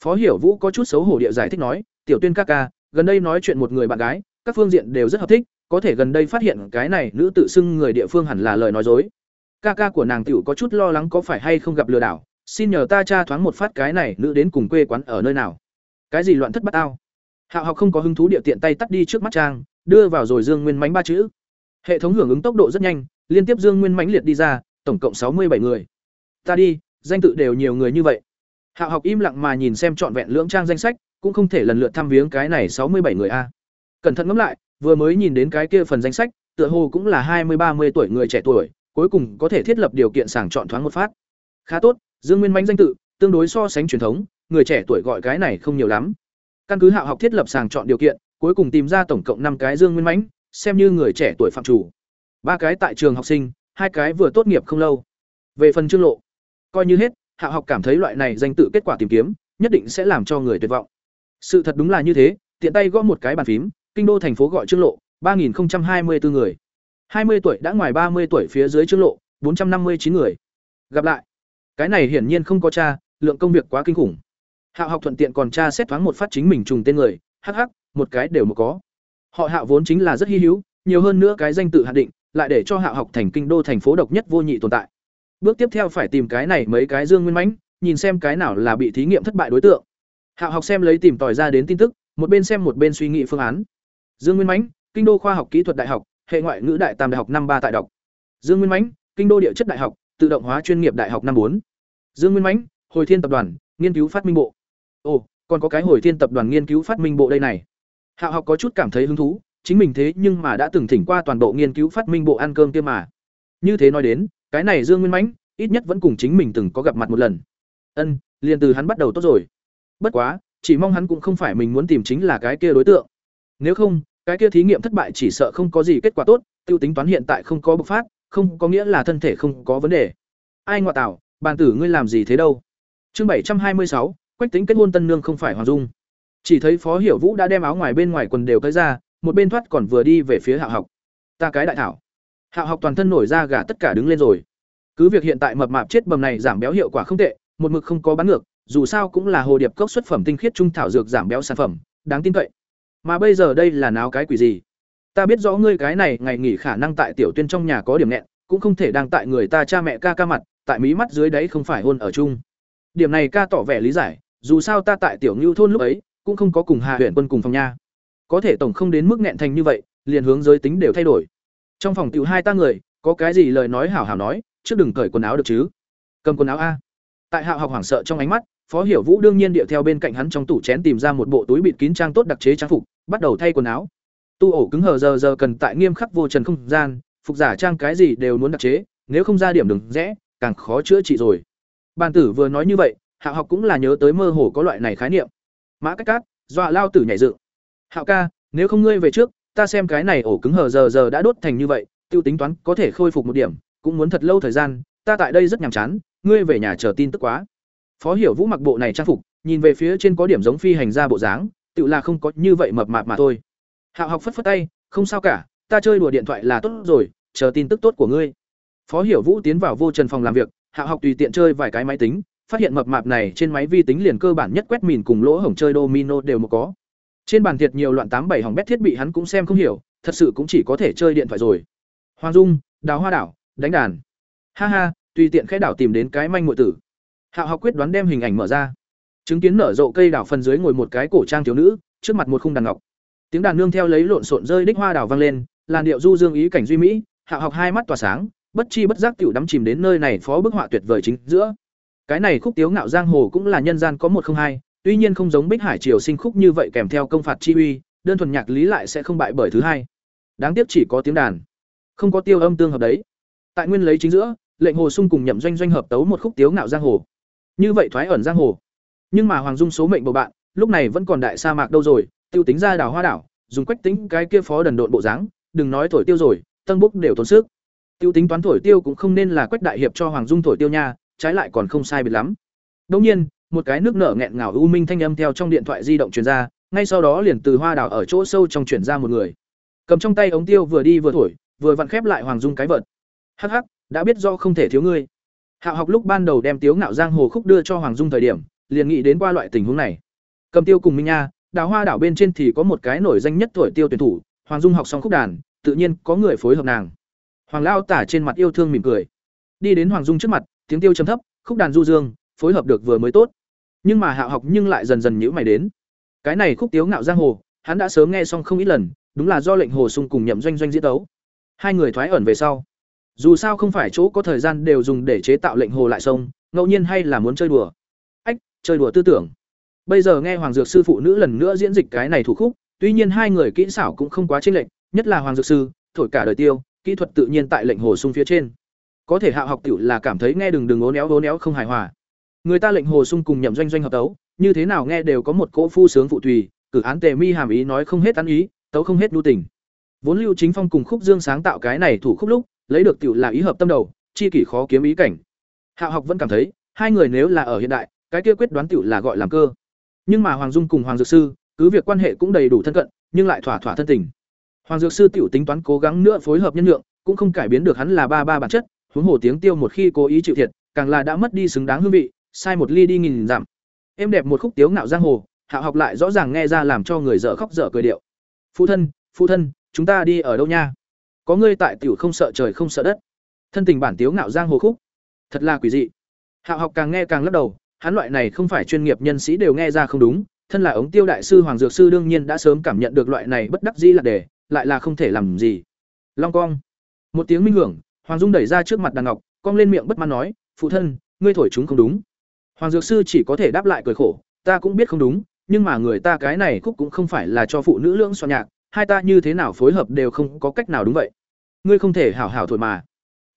phó hiểu vũ có chút xấu hổ địa giải thích nói, tiểu tuyên ca ca, gần đây nói chuyện một người bạn gái, các phương diện đều rất hợp thích, có thể gần đây phát hiện cái này nữ tự xưng người địa phương hẳn là lời nói dối. Ca ca của nàng tiểu có chút lo lắng có phải hay không gặp lừa đảo, xin nhờ ta tra thoáng một phát cái này nữ đến cùng quê quán ở nơi nào. Cái gì loạn thất bát ao hạo học không có hứng thú địa tiện tay tắt đi trước mắt trang, đưa vào rồi dương nguyên mánh ba chữ. Hệ thống hưởng ứng tốc độ rất nhanh, liên tiếp dương nguyên mãnh liệt đi ra, tổng cộng sáu mươi bảy người. Ta đi, danh tự đều nhiều người như vậy hạo học im lặng mà nhìn xem trọn vẹn lưỡng trang danh sách cũng không thể lần lượt thăm viếng cái này sáu mươi bảy người a. Cẩn thận ngẫm lại vừa mới nhìn đến cái kia phần danh sách tựa hồ cũng là hai mươi ba mươi tuổi người trẻ tuổi cuối cùng có thể thiết lập điều kiện sàng chọn thoáng một phát. Khá tốt dương nguyên Mạnh danh tự tương đối so sánh truyền thống người trẻ tuổi gọi cái này không nhiều lắm. Căn cứ hạo học thiết lập sàng chọn điều kiện cuối cùng tìm ra tổng cộng năm cái dương nguyên Mạnh, xem như người trẻ tuổi phạm chủ. Ba cái tại trường học sinh hai cái vừa tốt nghiệp không lâu. Về phần trương lộ coi như hết hạ học cảm thấy loại này danh tự kết quả tìm kiếm, nhất định sẽ làm cho người tuyệt vọng. Sự thật đúng là như thế, tiện tay gõ một cái bàn phím, kinh đô thành phố gọi trương lộ, ba nghìn hai mươi bốn người. hai mươi tuổi đã ngoài ba mươi tuổi phía dưới trương lộ, bốn trăm năm mươi chín người. Gặp lại. Cái này hiển nhiên không có cha lượng công việc quá kinh khủng. Hạ học thuận tiện còn tra xét thoáng một phát chính mình trùng tên người hh một cái đều một có. Họ hạ vốn chính là rất hy hữu, nhiều hơn nữa cái danh tự hạn định, lại để cho hạ học thành kinh đô thành phố độc nhất vô nhị tồn tại bước tiếp theo phải tìm cái này mấy cái dương nguyên mãnh nhìn xem cái nào là bị thí nghiệm thất bại đối tượng. Hạ học xem lấy tìm tòi ra đến tin tức một bên xem một bên suy nghĩ phương án. Dương nguyên mãnh kinh đô khoa học kỹ thuật đại học hệ ngoại ngữ đại tam đại học năm ba tại đọc. Dương nguyên mãnh kinh đô địa chất đại học tự động hóa chuyên nghiệp đại học năm bốn. Dương nguyên mãnh hồi thiên tập đoàn nghiên cứu phát minh bộ. Ồ còn có cái hồi thiên tập đoàn nghiên cứu phát minh bộ đây này. Hạ học có chút cảm thấy hứng thú chính mình thế nhưng mà đã từng thỉnh qua toàn bộ nghiên cứu phát minh bộ ăn cơm kia mà. Như thế nói đến, cái này Dương Nguyên Mãnh, ít nhất vẫn cùng chính mình từng có gặp mặt một lần. Ân, liền từ hắn bắt đầu tốt rồi. Bất quá, chỉ mong hắn cũng không phải mình muốn tìm chính là cái kia đối tượng. Nếu không, cái kia thí nghiệm thất bại chỉ sợ không có gì kết quả tốt, tiêu tính toán hiện tại không có bộc phát, không có nghĩa là thân thể không có vấn đề. Ai ngoại tảo bàn tử ngươi làm gì thế đâu? Chương bảy trăm hai mươi sáu, Quách tính kết hôn tân nương không phải Hoàng Dung. Chỉ thấy Phó Hiểu Vũ đã đem áo ngoài bên ngoài quần đều cởi ra, một bên thoát còn vừa đi về phía hạ học. Ta cái đại thảo. Hạo học toàn thân nổi ra gà tất cả đứng lên rồi. Cứ việc hiện tại mập mạp chết bầm này giảm béo hiệu quả không tệ, một mực không có bán ngược, dù sao cũng là hồ điệp cốc xuất phẩm tinh khiết trung thảo dược giảm béo sản phẩm, đáng tin cậy. Mà bây giờ đây là náo cái quỷ gì? Ta biết rõ ngươi cái này ngày nghỉ khả năng tại tiểu tuyên trong nhà có điểm nghẹn, cũng không thể đang tại người ta cha mẹ ca ca mặt, tại mí mắt dưới đấy không phải hôn ở chung. Điểm này ca tỏ vẻ lý giải, dù sao ta tại tiểu Nưu thôn lúc ấy, cũng không có cùng Hà Huyền Quân cùng phòng nha có thể tổng không đến mức nghẹn thành như vậy liền hướng giới tính đều thay đổi trong phòng tiểu hai ta người, có cái gì lời nói hảo hảo nói, trước đừng cởi quần áo được chứ. Cầm quần áo a. Tại hạo học hoảng sợ trong ánh mắt, phó hiểu vũ đương nhiên điệu theo bên cạnh hắn trong tủ chén tìm ra một bộ túi bịt kín trang tốt đặc chế trang phục, bắt đầu thay quần áo. Tu ổ cứng hờ giờ giờ cần tại nghiêm khắc vô trần không gian, phục giả trang cái gì đều muốn đặc chế, nếu không ra điểm đừng rẽ, càng khó chữa trị rồi. Bàn tử vừa nói như vậy hạo học cũng là nhớ tới mơ hồ có loại này khái niệm. Mã cách cát, dọa lao tử nhảy dựng. Hạo ca, nếu không ngươi về trước ta xem cái này ổ cứng hờ giờ giờ đã đốt thành như vậy, tiêu tính toán có thể khôi phục một điểm, cũng muốn thật lâu thời gian, ta tại đây rất nhàm chán, ngươi về nhà chờ tin tức quá. Phó hiểu vũ mặc bộ này trang phục, nhìn về phía trên có điểm giống phi hành ra bộ dáng, tự là không có như vậy mập mạp mà thôi. Hạo học phất phất tay, không sao cả, ta chơi đùa điện thoại là tốt rồi, chờ tin tức tốt của ngươi. Phó hiểu vũ tiến vào vô trần phòng làm việc hạo học tùy tiện chơi vài cái máy tính, phát hiện mập mạp này trên máy vi tính liền cơ bản nhất quét mìn cùng lỗ hổng chơi domino đều một có trên bàn thiệt nhiều loạn tám bảy hỏng bét thiết bị hắn cũng xem không hiểu, thật sự cũng chỉ có thể chơi điện thoại rồi. Hoàng dung, đào hoa đảo, đánh đàn. Ha ha, tùy tiện khẽ đảo tìm đến cái manh muội tử. Hạo học quyết đoán đem hình ảnh mở ra. Chứng kiến nở rộ cây đảo phần dưới ngồi một cái cổ trang thiếu nữ, trước mặt một khung đàn ngọc. Tiếng đàn nương theo lấy lộn xộn rơi đích hoa đảo vang lên, làn điệu du dương ý cảnh duy mỹ hạo học hai mắt tỏa sáng, bất chi bất giác tiểu đắm chìm đến nơi này phó bức họa tuyệt vời chính giữa. Cái này khúc tiếu ngạo giang hồ cũng là nhân gian có một không hai tuy nhiên không giống bích hải triều sinh khúc như vậy kèm theo công phạt chi uy, đơn thuần nhạc lý lại sẽ không bại bởi thứ hai. Đáng tiếc chỉ có tiếng đàn, không có tiêu âm tương hợp đấy. Tại nguyên lấy chính giữa, lệnh hồ sung cùng nhậm doanh doanh hợp tấu một khúc tiếu ngạo giang hồ. Như vậy thoái ẩn giang hồ. Nhưng mà hoàng dung số mệnh bầu bạn, lúc này vẫn còn đại sa mạc đâu rồi, tiêu tính ra đảo hoa đảo, dùng quách tính cái kia phó đần độn bộ dáng, đừng nói thổi tiêu rồi, tân bốc đều tốn sức. Tiêu tính toán thổi tiêu cũng không nên là quách đại hiệp cho hoàng dung thổi tiêu nha, trái lại còn không sai biệt lắm. Đông nhiên một cái nước nở nghẹn ngào u minh thanh âm theo trong điện thoại di động truyền ra, ngay sau đó liền từ hoa đảo ở chỗ sâu trong chuyển ra một người. Cầm trong tay ống tiêu vừa đi vừa thổi, vừa vặn khép lại hoàng dung cái vật hắc hắc, đã biết do không thể thiếu ngươi. Hạo học lúc ban đầu đem tiếu ngạo giang hồ khúc đưa cho hoàng dung thời điểm, liền nghĩ đến qua loại tình huống này. Cầm tiêu cùng minh nha, đào hoa đảo bên trên thì có một cái nổi danh nhất tuổi tiêu tuyển thủ, hoàng dung học xong khúc đàn, tự nhiên có người phối hợp nàng. Hoàng lão tả trên mặt yêu thương mỉm cười. Đi đến hoàng dung trước mặt, tiếng tiêu trầm thấp, khúc đàn du dương, phối hợp được vừa mới tốt nhưng mà hạo học nhưng lại dần dần nhữ mày đến. Cái này khúc tiếu ngạo giang hồ, hắn đã sớm nghe xong không ít lần, đúng là do lệnh hồ sung cùng nhậm doanh doanh diễn tấu. Hai người thoái ẩn về sau. Dù sao không phải chỗ có thời gian đều dùng để chế tạo lệnh hồ lại sông, ngẫu nhiên hay là muốn chơi đùa. Ách, chơi đùa tư tưởng. Bây giờ nghe hoàng dược sư phụ nữ lần nữa diễn dịch cái này thủ khúc, tuy nhiên hai người kỹ xảo cũng không quá chênh lệch, nhất là hoàng dược sư, thổi cả đời tiêu, kỹ thuật tự nhiên tại lệnh hồ sung phía trên. Có thể hạ học tiểu là cảm thấy nghe đừng đừng ố néo ố néo không hài hòa người ta lệnh hồ sung cùng nhậm doanh doanh hợp tấu, như thế nào nghe đều có một cỗ phu sướng phụ tùy, cử án tề mi hàm ý nói không hết ăn ý, tấu không hết đu tình. Vốn lưu chính phong cùng khúc dương sáng tạo cái này thủ khúc lúc, lấy được tiểu là ý hợp tâm đầu, chi kỷ khó kiếm ý cảnh. Hạ học vẫn cảm thấy, hai người nếu là ở hiện đại, cái kia quyết đoán tiểu là gọi làm cơ. Nhưng mà hoàng dung cùng hoàng dược sư, cứ việc quan hệ cũng đầy đủ thân cận, nhưng lại thỏa thỏa thân tình. Hoàng dược sư tiểu tính toán cố gắng nữa phối hợp nhân lượng cũng không cải biến được hắn là ba ba bản chất, huống hồ tiếng tiêu một khi cố ý chịu thiệt, càng là đã mất đi xứng đáng hương vị sai một ly đi nghìn giảm em đẹp một khúc tiếu ngạo giang hồ, hạ học lại rõ ràng nghe ra làm cho người dở khóc dở cười điệu. Phụ thân phụ thân, chúng ta đi ở đâu nha? Có ngươi tại tiểu không sợ trời không sợ đất. Thân tình bản tiếu ngạo giang hồ khúc. Thật là quỷ dị. Hạ học càng nghe càng lắc đầu, hắn loại này không phải chuyên nghiệp nhân sĩ đều nghe ra không đúng, thân là ống tiêu đại sư hoàng dược sư đương nhiên đã sớm cảm nhận được loại này bất đắc dĩ là để, lại là không thể làm gì. Long cong. Một tiếng minh hưởng, hoàng dung đẩy ra trước mặt đàn ngọc, cong lên miệng bất mãn nói phụ thân, ngươi thổi chúng không đúng hoàng dược sư chỉ có thể đáp lại cười khổ, ta cũng biết không đúng, nhưng mà người ta cái này khúc cũng không phải là cho phụ nữ lưỡng soạn nhạc, hai ta như thế nào phối hợp đều không có cách nào đúng vậy. Ngươi không thể hảo hảo thổi mà.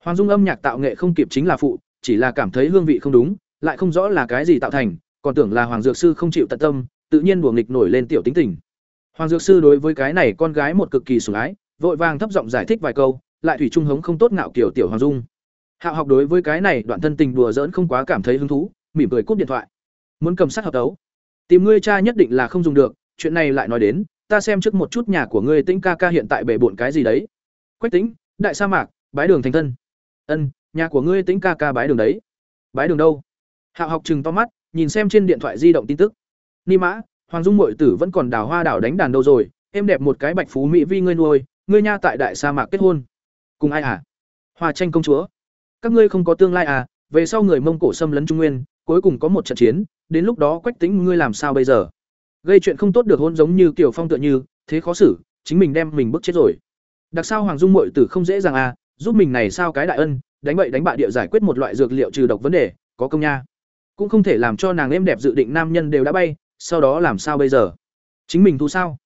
Hoàng dung âm nhạc tạo nghệ không kịp chính là phụ, chỉ là cảm thấy hương vị không đúng, lại không rõ là cái gì tạo thành, còn tưởng là hoàng dược sư không chịu tận tâm, tự nhiên buồng nghịch nổi lên tiểu tính tình. Hoàng dược sư đối với cái này con gái một cực kỳ sủng ái, vội vàng thấp giọng giải thích vài câu, lại thủy trung hống không tốt ngạo kiểu tiểu hoàng dung. Hạo học đối với cái này đoạn thân tình đùa giỡn không quá cảm thấy hứng thú mỉm cười cúp điện thoại. Muốn cầm sát hợp tấu. Tìm ngươi cha nhất định là không dùng được, chuyện này lại nói đến, ta xem trước một chút nhà của ngươi tĩnh ca ca hiện tại bể bộn cái gì đấy. Quách tĩnh, đại sa mạc, bái đường thành thân. Ân, nhà của ngươi tĩnh ca ca bái đường đấy. Bái đường đâu? Hạo học chừng to mắt, nhìn xem trên điện thoại di động tin tức. Ni mã, hoàng dung mội tử vẫn còn đào hoa đảo đánh đàn đâu rồi, em đẹp một cái bạch phú mỹ vi ngươi nuôi, ngươi nha tại đại sa mạc kết hôn. Cùng ai à? Hoa tranh công chúa. Các ngươi không có tương lai à? Về sau người mông cổ xâm lấn trung nguyên cuối cùng có một trận chiến, đến lúc đó quách tính ngươi làm sao bây giờ? Gây chuyện không tốt được hôn giống như kiểu phong tựa như, thế khó xử, chính mình đem mình bức chết rồi. Đặc sao hoàng dung mội tử không dễ dàng à giúp mình này sao cái đại ân, đánh bậy đánh bạ địa giải quyết một loại dược liệu trừ độc vấn đề, có công nha. Cũng không thể làm cho nàng êm đẹp dự định nam nhân đều đã bay, sau đó làm sao bây giờ? Chính mình thu sao?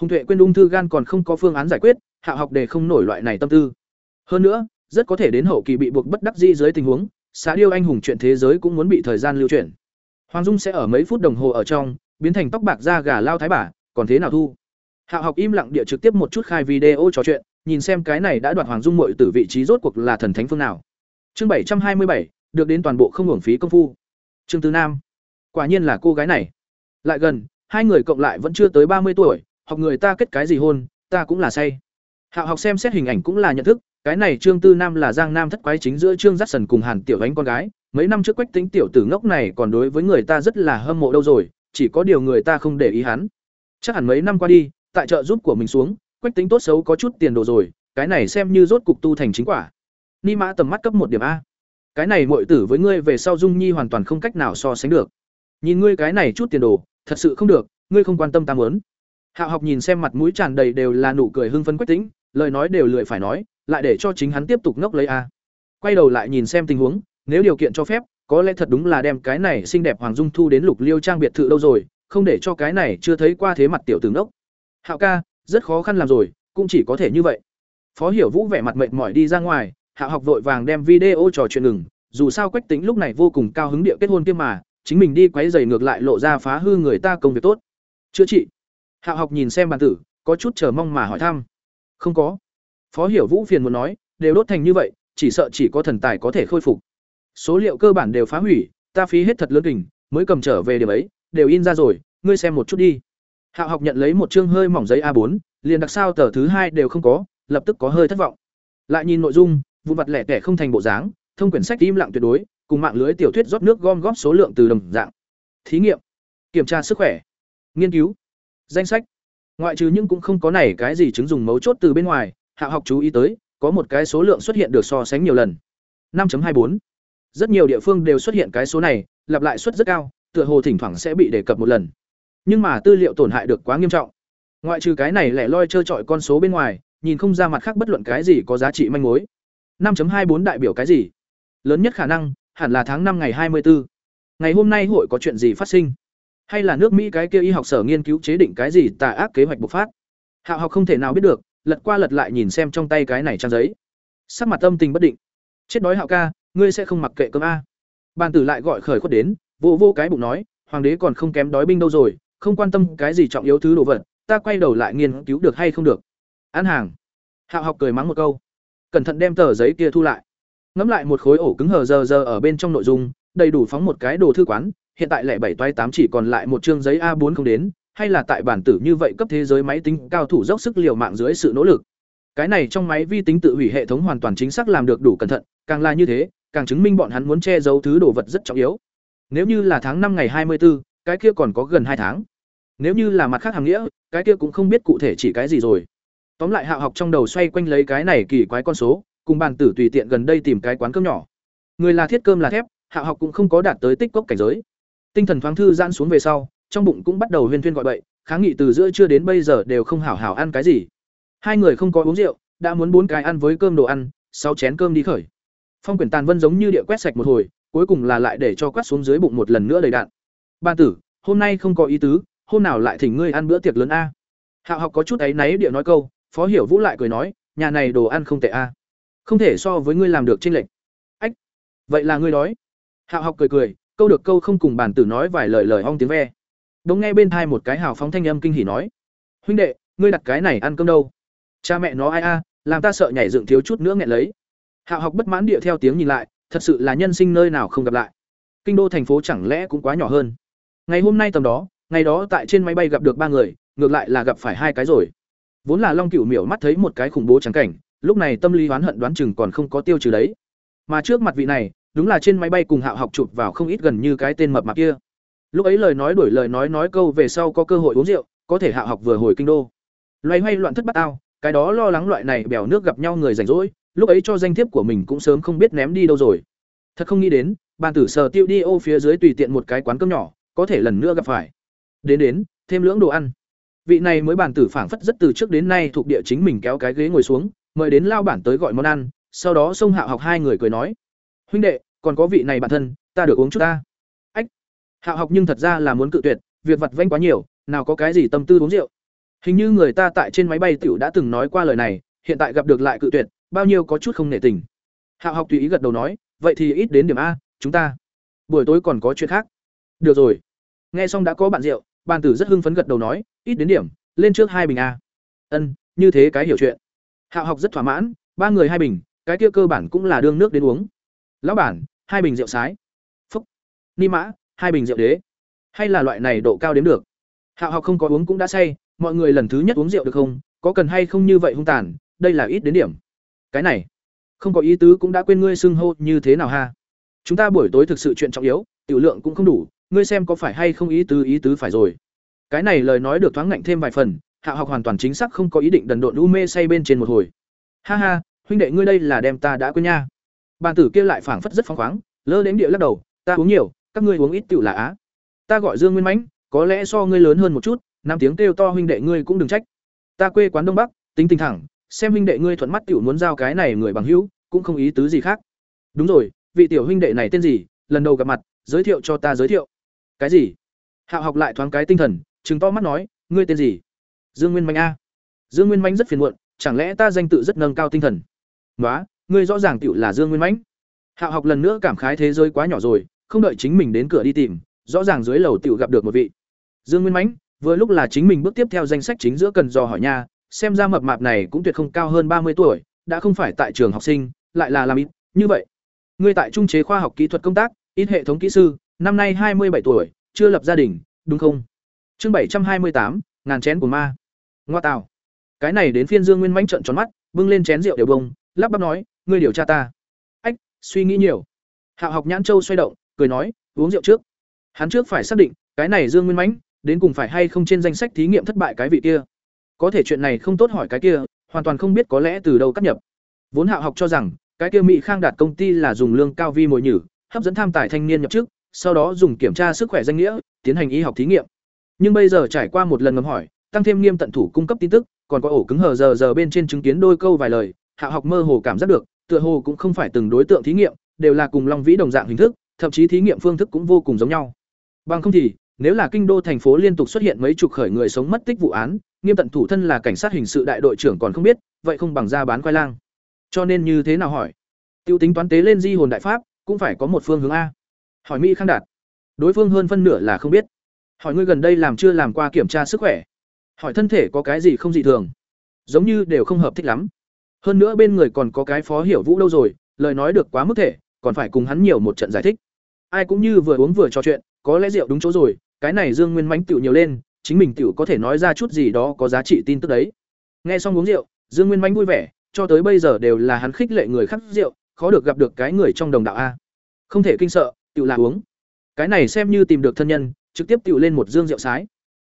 Hùng tuệ quên ung thư gan còn không có phương án giải quyết, hạ học để không nổi loại này tâm tư. Hơn nữa, rất có thể đến hậu kỳ bị buộc bất đắc dĩ dưới tình huống xã điêu anh hùng chuyện thế giới cũng muốn bị thời gian lưu chuyển. Hoàng dung sẽ ở mấy phút đồng hồ ở trong, biến thành tóc bạc da gà lao thái bả còn thế nào thu? Hạ học im lặng địa trực tiếp một chút khai video trò chuyện, nhìn xem cái này đã đoạt hoàng dung mội từ vị trí rốt cuộc là thần thánh phương nào. Chương bảy trăm hai mươi bảy, được đến toàn bộ không hưởng phí công phu. Trương tư nam. Quả nhiên là cô gái này. Lại gần, hai người cộng lại vẫn chưa tới ba mươi tuổi, học người ta kết cái gì hôn, ta cũng là say hạo học xem xét hình ảnh cũng là nhận thức, cái này trương tư nam là giang nam thất quái chính giữa trương giác sần cùng hàn tiểu ánh con gái. Mấy năm trước quách tính tiểu tử ngốc này còn đối với người ta rất là hâm mộ đâu rồi, chỉ có điều người ta không để ý hắn. Chắc hẳn mấy năm qua đi, tại chợ giúp của mình xuống, quách tính tốt xấu có chút tiền đồ rồi, cái này xem như rốt cục tu thành chính quả. Ni mã tầm mắt cấp một điểm a. Cái này muội tử với ngươi về sau dung nhi hoàn toàn không cách nào so sánh được. Nhìn ngươi cái này chút tiền đồ, thật sự không được, ngươi không quan tâm ta muốn. Hạo học nhìn xem mặt mũi tràn đầy đều là nụ cười hưng phấn quách tính lời nói đều lười phải nói, lại để cho chính hắn tiếp tục ngốc lấy a. Quay đầu lại nhìn xem tình huống, nếu điều kiện cho phép, có lẽ thật đúng là đem cái này xinh đẹp hoàng dung thu đến lục liêu trang biệt thự lâu rồi, không để cho cái này chưa thấy qua thế mặt tiểu tướng đốc hạo ca, rất khó khăn làm rồi, cũng chỉ có thể như vậy. Phó hiểu vũ vẻ mặt mệt mỏi đi ra ngoài, hạo học vội vàng đem video trò chuyện ngừng, dù sao quách tính lúc này vô cùng cao hứng địa kết hôn kia mà, chính mình đi quấy giày ngược lại lộ ra phá hư người ta công việc tốt. Chữa trị. Hạo học nhìn xem bàn tử, có chút chờ mong mà hỏi thăm không có. Phó hiểu vũ phiền muốn nói, đều đốt thành như vậy, chỉ sợ chỉ có thần tài có thể khôi phục. Số liệu cơ bản đều phá hủy, ta phí hết thật lớn kình, mới cầm trở về điểm ấy, đều in ra rồi, ngươi xem một chút đi. Hạo học nhận lấy một chương hơi mỏng giấy a 4 liền đặc sao tờ thứ hai đều không có, lập tức có hơi thất vọng. Lại nhìn nội dung vụ vặt lẻ tẻ không thành bộ dáng, thông quyển sách im lặng tuyệt đối, cùng mạng lưới tiểu thuyết rót nước gom góp số lượng từ đồng dạng. Thí nghiệm. Kiểm tra sức khỏe. Nghiên cứu. Danh sách ngoại trừ nhưng cũng không có này cái gì chứng dùng mấu chốt từ bên ngoài, hạ học chú ý tới, có một cái số lượng xuất hiện được so sánh nhiều lần. 5.24 rất nhiều địa phương đều xuất hiện cái số này, lặp lại suất rất cao, tựa hồ thỉnh thoảng sẽ bị đề cập một lần. Nhưng mà tư liệu tổn hại được quá nghiêm trọng. Ngoại trừ cái này lẻ loi trơ trọi con số bên ngoài, nhìn không ra mặt khác bất luận cái gì có giá trị manh mối. 5.24 đại biểu cái gì? Lớn nhất khả năng, hẳn là tháng năm ngày 24. ngày hôm nay hội có chuyện gì phát sinh? Hay là nước mỹ cái kia y học sở nghiên cứu chế định cái gì tà ác kế hoạch bộc phát? Hạo học không thể nào biết được, lật qua lật lại nhìn xem trong tay cái này trang giấy. Sắc mặt tâm tình bất định. Chết đói hạo ca, ngươi sẽ không mặc kệ cơm a. Bàn tử lại gọi khởi khuất đến, vô vô cái bụng nói, hoàng đế còn không kém đói binh đâu rồi, không quan tâm cái gì trọng yếu thứ đồ vật, ta quay đầu lại nghiên cứu được hay không được. Ăn hàng. Hạo học cười mắng một câu. Cẩn thận đem tờ giấy kia thu lại. Ngẫm lại một khối ổ cứng hờ giờ giờ ở bên trong nội dung, đầy đủ phóng một cái đồ thư quán hiện tại lẻ bảy toái tám chỉ còn lại một chương giấy a 4 không đến hay là tại bản tử như vậy cấp thế giới máy tính cao thủ dốc sức liều mạng dưới sự nỗ lực. Cái này trong máy vi tính tự hủy hệ thống hoàn toàn chính xác làm được đủ cẩn thận càng là như thế càng chứng minh bọn hắn muốn che giấu thứ đồ vật rất trọng yếu. Nếu như là tháng năm ngày hai mươi 24, cái kia còn có gần hai tháng. Nếu như là mặt khác hàng nghĩa cái kia cũng không biết cụ thể chỉ cái gì rồi. Tóm lại hạ học trong đầu xoay quanh lấy cái này kỳ quái con số cùng bàn tử tùy tiện gần đây tìm cái quán cơm nhỏ. Người là thiết cơm là thép hạ học cũng không có đạt tới tích cốc cảnh giới tinh thần thoáng thư giãn xuống về sau, trong bụng cũng bắt đầu huyên thuyên gọi bậy kháng nghị từ giữa trưa đến bây giờ đều không hảo hảo ăn cái gì. Hai người không có uống rượu, đã muốn bốn cái ăn với cơm đồ ăn, sáu chén cơm đi khởi. Phong quyển tàn vân giống như địa quét sạch một hồi, cuối cùng là lại để cho quét xuống dưới bụng một lần nữa đầy đạn. Ban tử, hôm nay không có ý tứ, hôm nào lại thỉnh ngươi ăn bữa tiệc lớn a? Hạo học có chút ấy náy địa nói câu, phó hiểu vũ lại cười nói, nhà này đồ ăn không tệ a. Không thể so với ngươi làm được trên lệnh ách, vậy là ngươi đói. Hạo học cười cười câu được câu không cùng bản tử nói vài lời lời ong tiếng ve. Đống nghe bên thai một cái hào phóng thanh âm kinh hỉ nói. Huynh đệ, ngươi đặt cái này ăn cơm đâu? Cha mẹ nó ai a, làm ta sợ nhảy dựng thiếu chút nữa nghẹn lấy. Hạo học bất mãn địa theo tiếng nhìn lại, thật sự là nhân sinh nơi nào không gặp lại. Kinh đô thành phố chẳng lẽ cũng quá nhỏ hơn. Ngày hôm nay tầm đó, ngày đó tại trên máy bay gặp được ba người, ngược lại là gặp phải hai cái rồi. Vốn là long cửu miểu mắt thấy một cái khủng bố trắng cảnh, lúc này tâm lý oán hận đoán chừng còn không có tiêu trừ đấy. Mà trước mặt vị này đúng là trên máy bay cùng hạo học chụp vào không ít gần như cái tên mập mạp kia. Lúc ấy lời nói đổi lời nói nói câu về sau có cơ hội uống rượu, có thể hạo học vừa hồi kinh đô. Loay hoay loạn thất bát ao cái đó lo lắng loại này bèo nước gặp nhau người rảnh rỗi, lúc ấy cho danh thiếp của mình cũng sớm không biết ném đi đâu rồi. Thật không nghĩ đến, bàn tử sờ tiêu đi ô phía dưới tùy tiện một cái quán cơm nhỏ, có thể lần nữa gặp phải. Đến đến, thêm lưỡng đồ ăn. Vị này mới bàn tử phảng phất rất từ trước đến nay thuộc địa chính mình kéo cái ghế ngồi xuống, mời đến lao bản tới gọi món ăn, sau đó xông hạo học hai người cười nói. Huynh đệ còn có vị này bản thân, ta được uống chút ta. Ách, hạo học nhưng thật ra là muốn cự tuyệt, việc vặt vanh quá nhiều, nào có cái gì tâm tư uống rượu. Hình như người ta tại trên máy bay tiểu đã từng nói qua lời này, hiện tại gặp được lại cự tuyệt, bao nhiêu có chút không nể tình. Hạo học tùy ý gật đầu nói, vậy thì ít đến điểm a, chúng ta. Buổi tối còn có chuyện khác. Được rồi. Nghe xong đã có bạn rượu, bàn tử rất hưng phấn gật đầu nói, ít đến điểm, lên trước hai bình a. Ân, như thế cái hiểu chuyện. Hạo học rất thỏa mãn, ba người hai bình, cái kia cơ bản cũng là đương nước đến uống lão bản, hai bình rượu sái. Phúc. Ni mã, hai bình rượu đế. Hay là loại này độ cao đếm được? Hạo học không có uống cũng đã say, mọi người lần thứ nhất uống rượu được không? Có cần hay không như vậy hung tàn? Đây là ít đến điểm. Cái này, không có ý tứ cũng đã quên ngươi xưng hô như thế nào ha. Chúng ta buổi tối thực sự chuyện trọng yếu, tiểu lượng cũng không đủ, ngươi xem có phải hay không ý tứ ý tứ phải rồi. Cái này lời nói được thoáng ngạnh thêm vài phần, hạ học hoàn toàn chính xác không có ý định đần độn u mê say bên trên một hồi. Ha ha, huynh đệ ngươi đây là đem ta đã quên nha bàn tử kia lại phảng phất rất phóng khoáng, lơ đến địa lắc đầu, ta uống nhiều, các ngươi uống ít tiểu là á. Ta gọi dương nguyên mãnh, có lẽ so ngươi lớn hơn một chút, năm tiếng kêu to huynh đệ ngươi cũng đừng trách. Ta quê quán đông bắc, tính tình thẳng, xem huynh đệ ngươi thuận mắt tiểu muốn giao cái này người bằng hữu, cũng không ý tứ gì khác. Đúng rồi, vị tiểu huynh đệ này tên gì? Lần đầu gặp mặt, giới thiệu cho ta giới thiệu. Cái gì? Hạo học lại thoáng cái tinh thần chứng to mắt nói, ngươi tên gì? Dương nguyên manh a. Dương nguyên manh rất phiền muộn, chẳng lẽ ta danh tự rất nâng cao tinh thần? Nói ngươi rõ ràng tựu là dương nguyên mãnh. Hạo học lần nữa cảm khái thế giới quá nhỏ rồi, không đợi chính mình đến cửa đi tìm, rõ ràng dưới lầu tựu gặp được một vị. Dương nguyên mãnh, vừa lúc là chính mình bước tiếp theo danh sách chính giữa cần dò hỏi nha, xem ra mập mạp này cũng tuyệt không cao hơn ba mươi tuổi, đã không phải tại trường học sinh, lại là làm ít, như vậy. Ngươi tại trung chế khoa học kỹ thuật công tác, ít hệ thống kỹ sư, năm nay hai mươi bảy tuổi, chưa lập gia đình, đúng không? Chương bảy trăm hai mươi tám, ngàn chén của ma. Ngoa tạo cái này đến phiên dương nguyên mãnh trợn tròn mắt, bưng lên chén rượu đều bông, lắp bắp nói ngươi điều tra ta. Ách, suy nghĩ nhiều. Hạo học nhãn châu xoay động, cười nói, uống rượu trước. Hắn trước phải xác định, cái này dương nguyên mãnh, đến cùng phải hay không trên danh sách thí nghiệm thất bại cái vị kia. Có thể chuyện này không tốt hỏi cái kia, hoàn toàn không biết có lẽ từ đâu cắt nhập. Vốn hạo học cho rằng, cái kia mỹ khang đạt công ty là dùng lương cao vi mồi nhử, hấp dẫn tham tài thanh niên nhập chức, sau đó dùng kiểm tra sức khỏe danh nghĩa, tiến hành y học thí nghiệm. Nhưng bây giờ trải qua một lần ngầm hỏi, tăng thêm nghiêm tận thủ cung cấp tin tức, còn có ổ cứng hờ giờ giờ bên trên chứng kiến đôi câu vài lời, hạ học mơ hồ cảm giác được tựa hồ cũng không phải từng đối tượng thí nghiệm, đều là cùng long vĩ đồng dạng hình thức, thậm chí thí nghiệm phương thức cũng vô cùng giống nhau. Bằng không thì, nếu là kinh đô thành phố liên tục xuất hiện mấy chục khởi người sống mất tích vụ án, nghiêm tận thủ thân là cảnh sát hình sự đại đội trưởng còn không biết, vậy không bằng ra bán khoai lang. Cho nên như thế nào hỏi? Tiêu tính toán tế lên di hồn đại pháp, cũng phải có một phương hướng a. Hỏi mỹ khang đạt. Đối phương hơn phân nửa là không biết. Hỏi ngươi gần đây làm chưa làm qua kiểm tra sức khỏe? Hỏi thân thể có cái gì không dị thường? Giống như đều không hợp thích lắm hơn nữa bên người còn có cái phó hiểu vũ đâu rồi, lời nói được quá mức thể, còn phải cùng hắn nhiều một trận giải thích. Ai cũng như vừa uống vừa trò chuyện, có lẽ rượu đúng chỗ rồi, cái này dương nguyên mánh tiểu nhiều lên, chính mình tiểu có thể nói ra chút gì đó có giá trị tin tức đấy. Nghe xong uống rượu, dương nguyên mánh vui vẻ, cho tới bây giờ đều là hắn khích lệ người khác rượu, khó được gặp được cái người trong đồng đạo a. Không thể kinh sợ, tiểu là uống. Cái này xem như tìm được thân nhân, trực tiếp tiểu lên một dương rượu sái.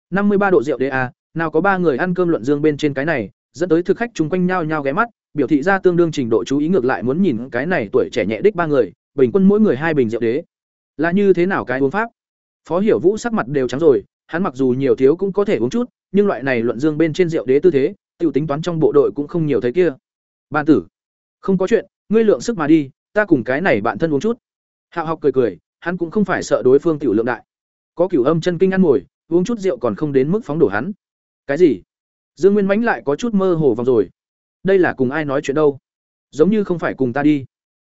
Năm mươi ba độ rượu đê a, nào có ba người ăn cơm luận dương bên trên cái này, dẫn tới thực khách chung quanh nhao nhao ghé mắt biểu thị ra tương đương trình độ chú ý ngược lại muốn nhìn cái này tuổi trẻ nhẹ đích ba người, bình quân mỗi người hai bình rượu đế. Là như thế nào cái uống pháp? Phó hiểu vũ sắc mặt đều trắng rồi, hắn mặc dù nhiều thiếu cũng có thể uống chút, nhưng loại này luận dương bên trên rượu đế tư thế, tiểu tính toán trong bộ đội cũng không nhiều thấy kia. Ban tử, không có chuyện, ngươi lượng sức mà đi, ta cùng cái này bạn thân uống chút. Hạo học cười cười, hắn cũng không phải sợ đối phương tiểu lượng đại. Có cửu âm chân kinh ăn ngồi uống chút rượu còn không đến mức phóng đổ hắn. Cái gì? Dương nguyên mánh lại có chút mơ hồ vòng rồi đây là cùng ai nói chuyện đâu? Giống như không phải cùng ta đi.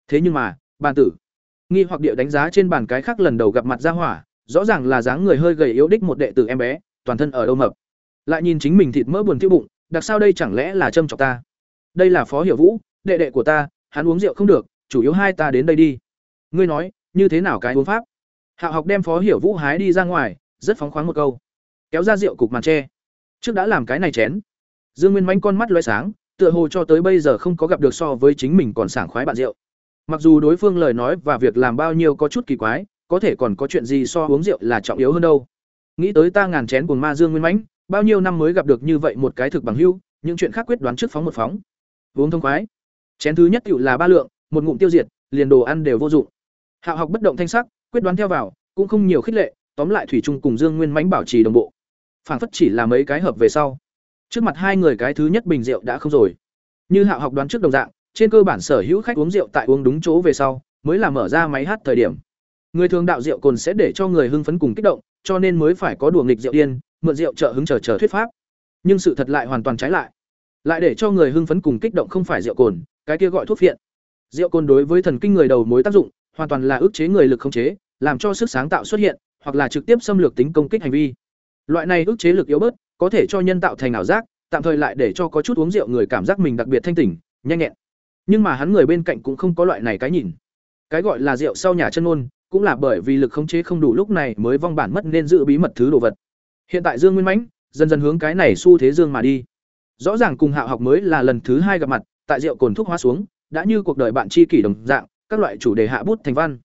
Thế nhưng mà, bàn tử, nghi hoặc địa đánh giá trên bàn cái khác lần đầu gặp mặt ra hỏa, rõ ràng là dáng người hơi gầy yếu đích một đệ tử em bé, toàn thân ở đâu mập. Lại nhìn chính mình thịt mỡ buồn tiêu bụng, đặc sao đây chẳng lẽ là châm chọc ta? Đây là phó hiểu vũ, đệ đệ của ta, hắn uống rượu không được, chủ yếu hai ta đến đây đi. Ngươi nói, như thế nào cái uống pháp? Hạ học đem phó hiểu vũ hái đi ra ngoài, rất phóng khoáng một câu. Kéo ra rượu cục màn tre. Trước đã làm cái này chén. Dương nguyên mánh con mắt loay sáng tựa hồ cho tới bây giờ không có gặp được so với chính mình còn sảng khoái bạn rượu. Mặc dù đối phương lời nói và việc làm bao nhiêu có chút kỳ quái, có thể còn có chuyện gì so uống rượu là trọng yếu hơn đâu. Nghĩ tới ta ngàn chén cuồng ma Dương Nguyên Mãnh, bao nhiêu năm mới gặp được như vậy một cái thực bằng hữu, những chuyện khác quyết đoán trước phóng một phóng. Uống thông khoái. Chén thứ nhất tiểu là ba lượng, một ngụm tiêu diệt, liền đồ ăn đều vô dụng. Hạo học bất động thanh sắc, quyết đoán theo vào, cũng không nhiều khích lệ, tóm lại thủy chung cùng Dương Nguyên Mãnh bảo trì đồng bộ. Phảng phất chỉ là mấy cái hợp về sau. Trước mặt hai người cái thứ nhất bình rượu đã không rồi. Như Hạo học đoán trước đồng dạng, trên cơ bản sở hữu khách uống rượu tại uống đúng chỗ về sau, mới là mở ra máy hát thời điểm. Người thường đạo rượu cồn sẽ để cho người hưng phấn cùng kích động, cho nên mới phải có đùa nghịch rượu điên, mượn rượu trợ hứng chờ chờ thuyết pháp. nhưng sự thật lại hoàn toàn trái lại lại để cho người hưng phấn cùng kích động không phải rượu cồn cái kia gọi thuốc phiện rượu cồn đối với thần kinh người đầu mối tác dụng hoàn toàn là ức chế người lực không chế làm cho sức sáng tạo xuất hiện hoặc là trực tiếp xâm lược tính công kích hành vi loại này ức chế lực yếu bớt có thể cho nhân tạo thành ảo giác tạm thời lại để cho có chút uống rượu người cảm giác mình đặc biệt thanh tỉnh nhanh nhẹn. Nhưng mà hắn người bên cạnh cũng không có loại này cái nhìn. Cái gọi là rượu sau nhà chân ngôn, cũng là bởi vì lực khống chế không đủ lúc này mới vong bản mất nên giữ bí mật thứ đồ vật. Hiện tại dương nguyên mãnh dần dần hướng cái này xu thế dương mà đi. Rõ ràng cùng hạo học mới là lần thứ hai gặp mặt tại rượu cồn thuốc hóa xuống đã như cuộc đời bạn chi kỷ đồng dạng các loại chủ đề hạ bút thành văn.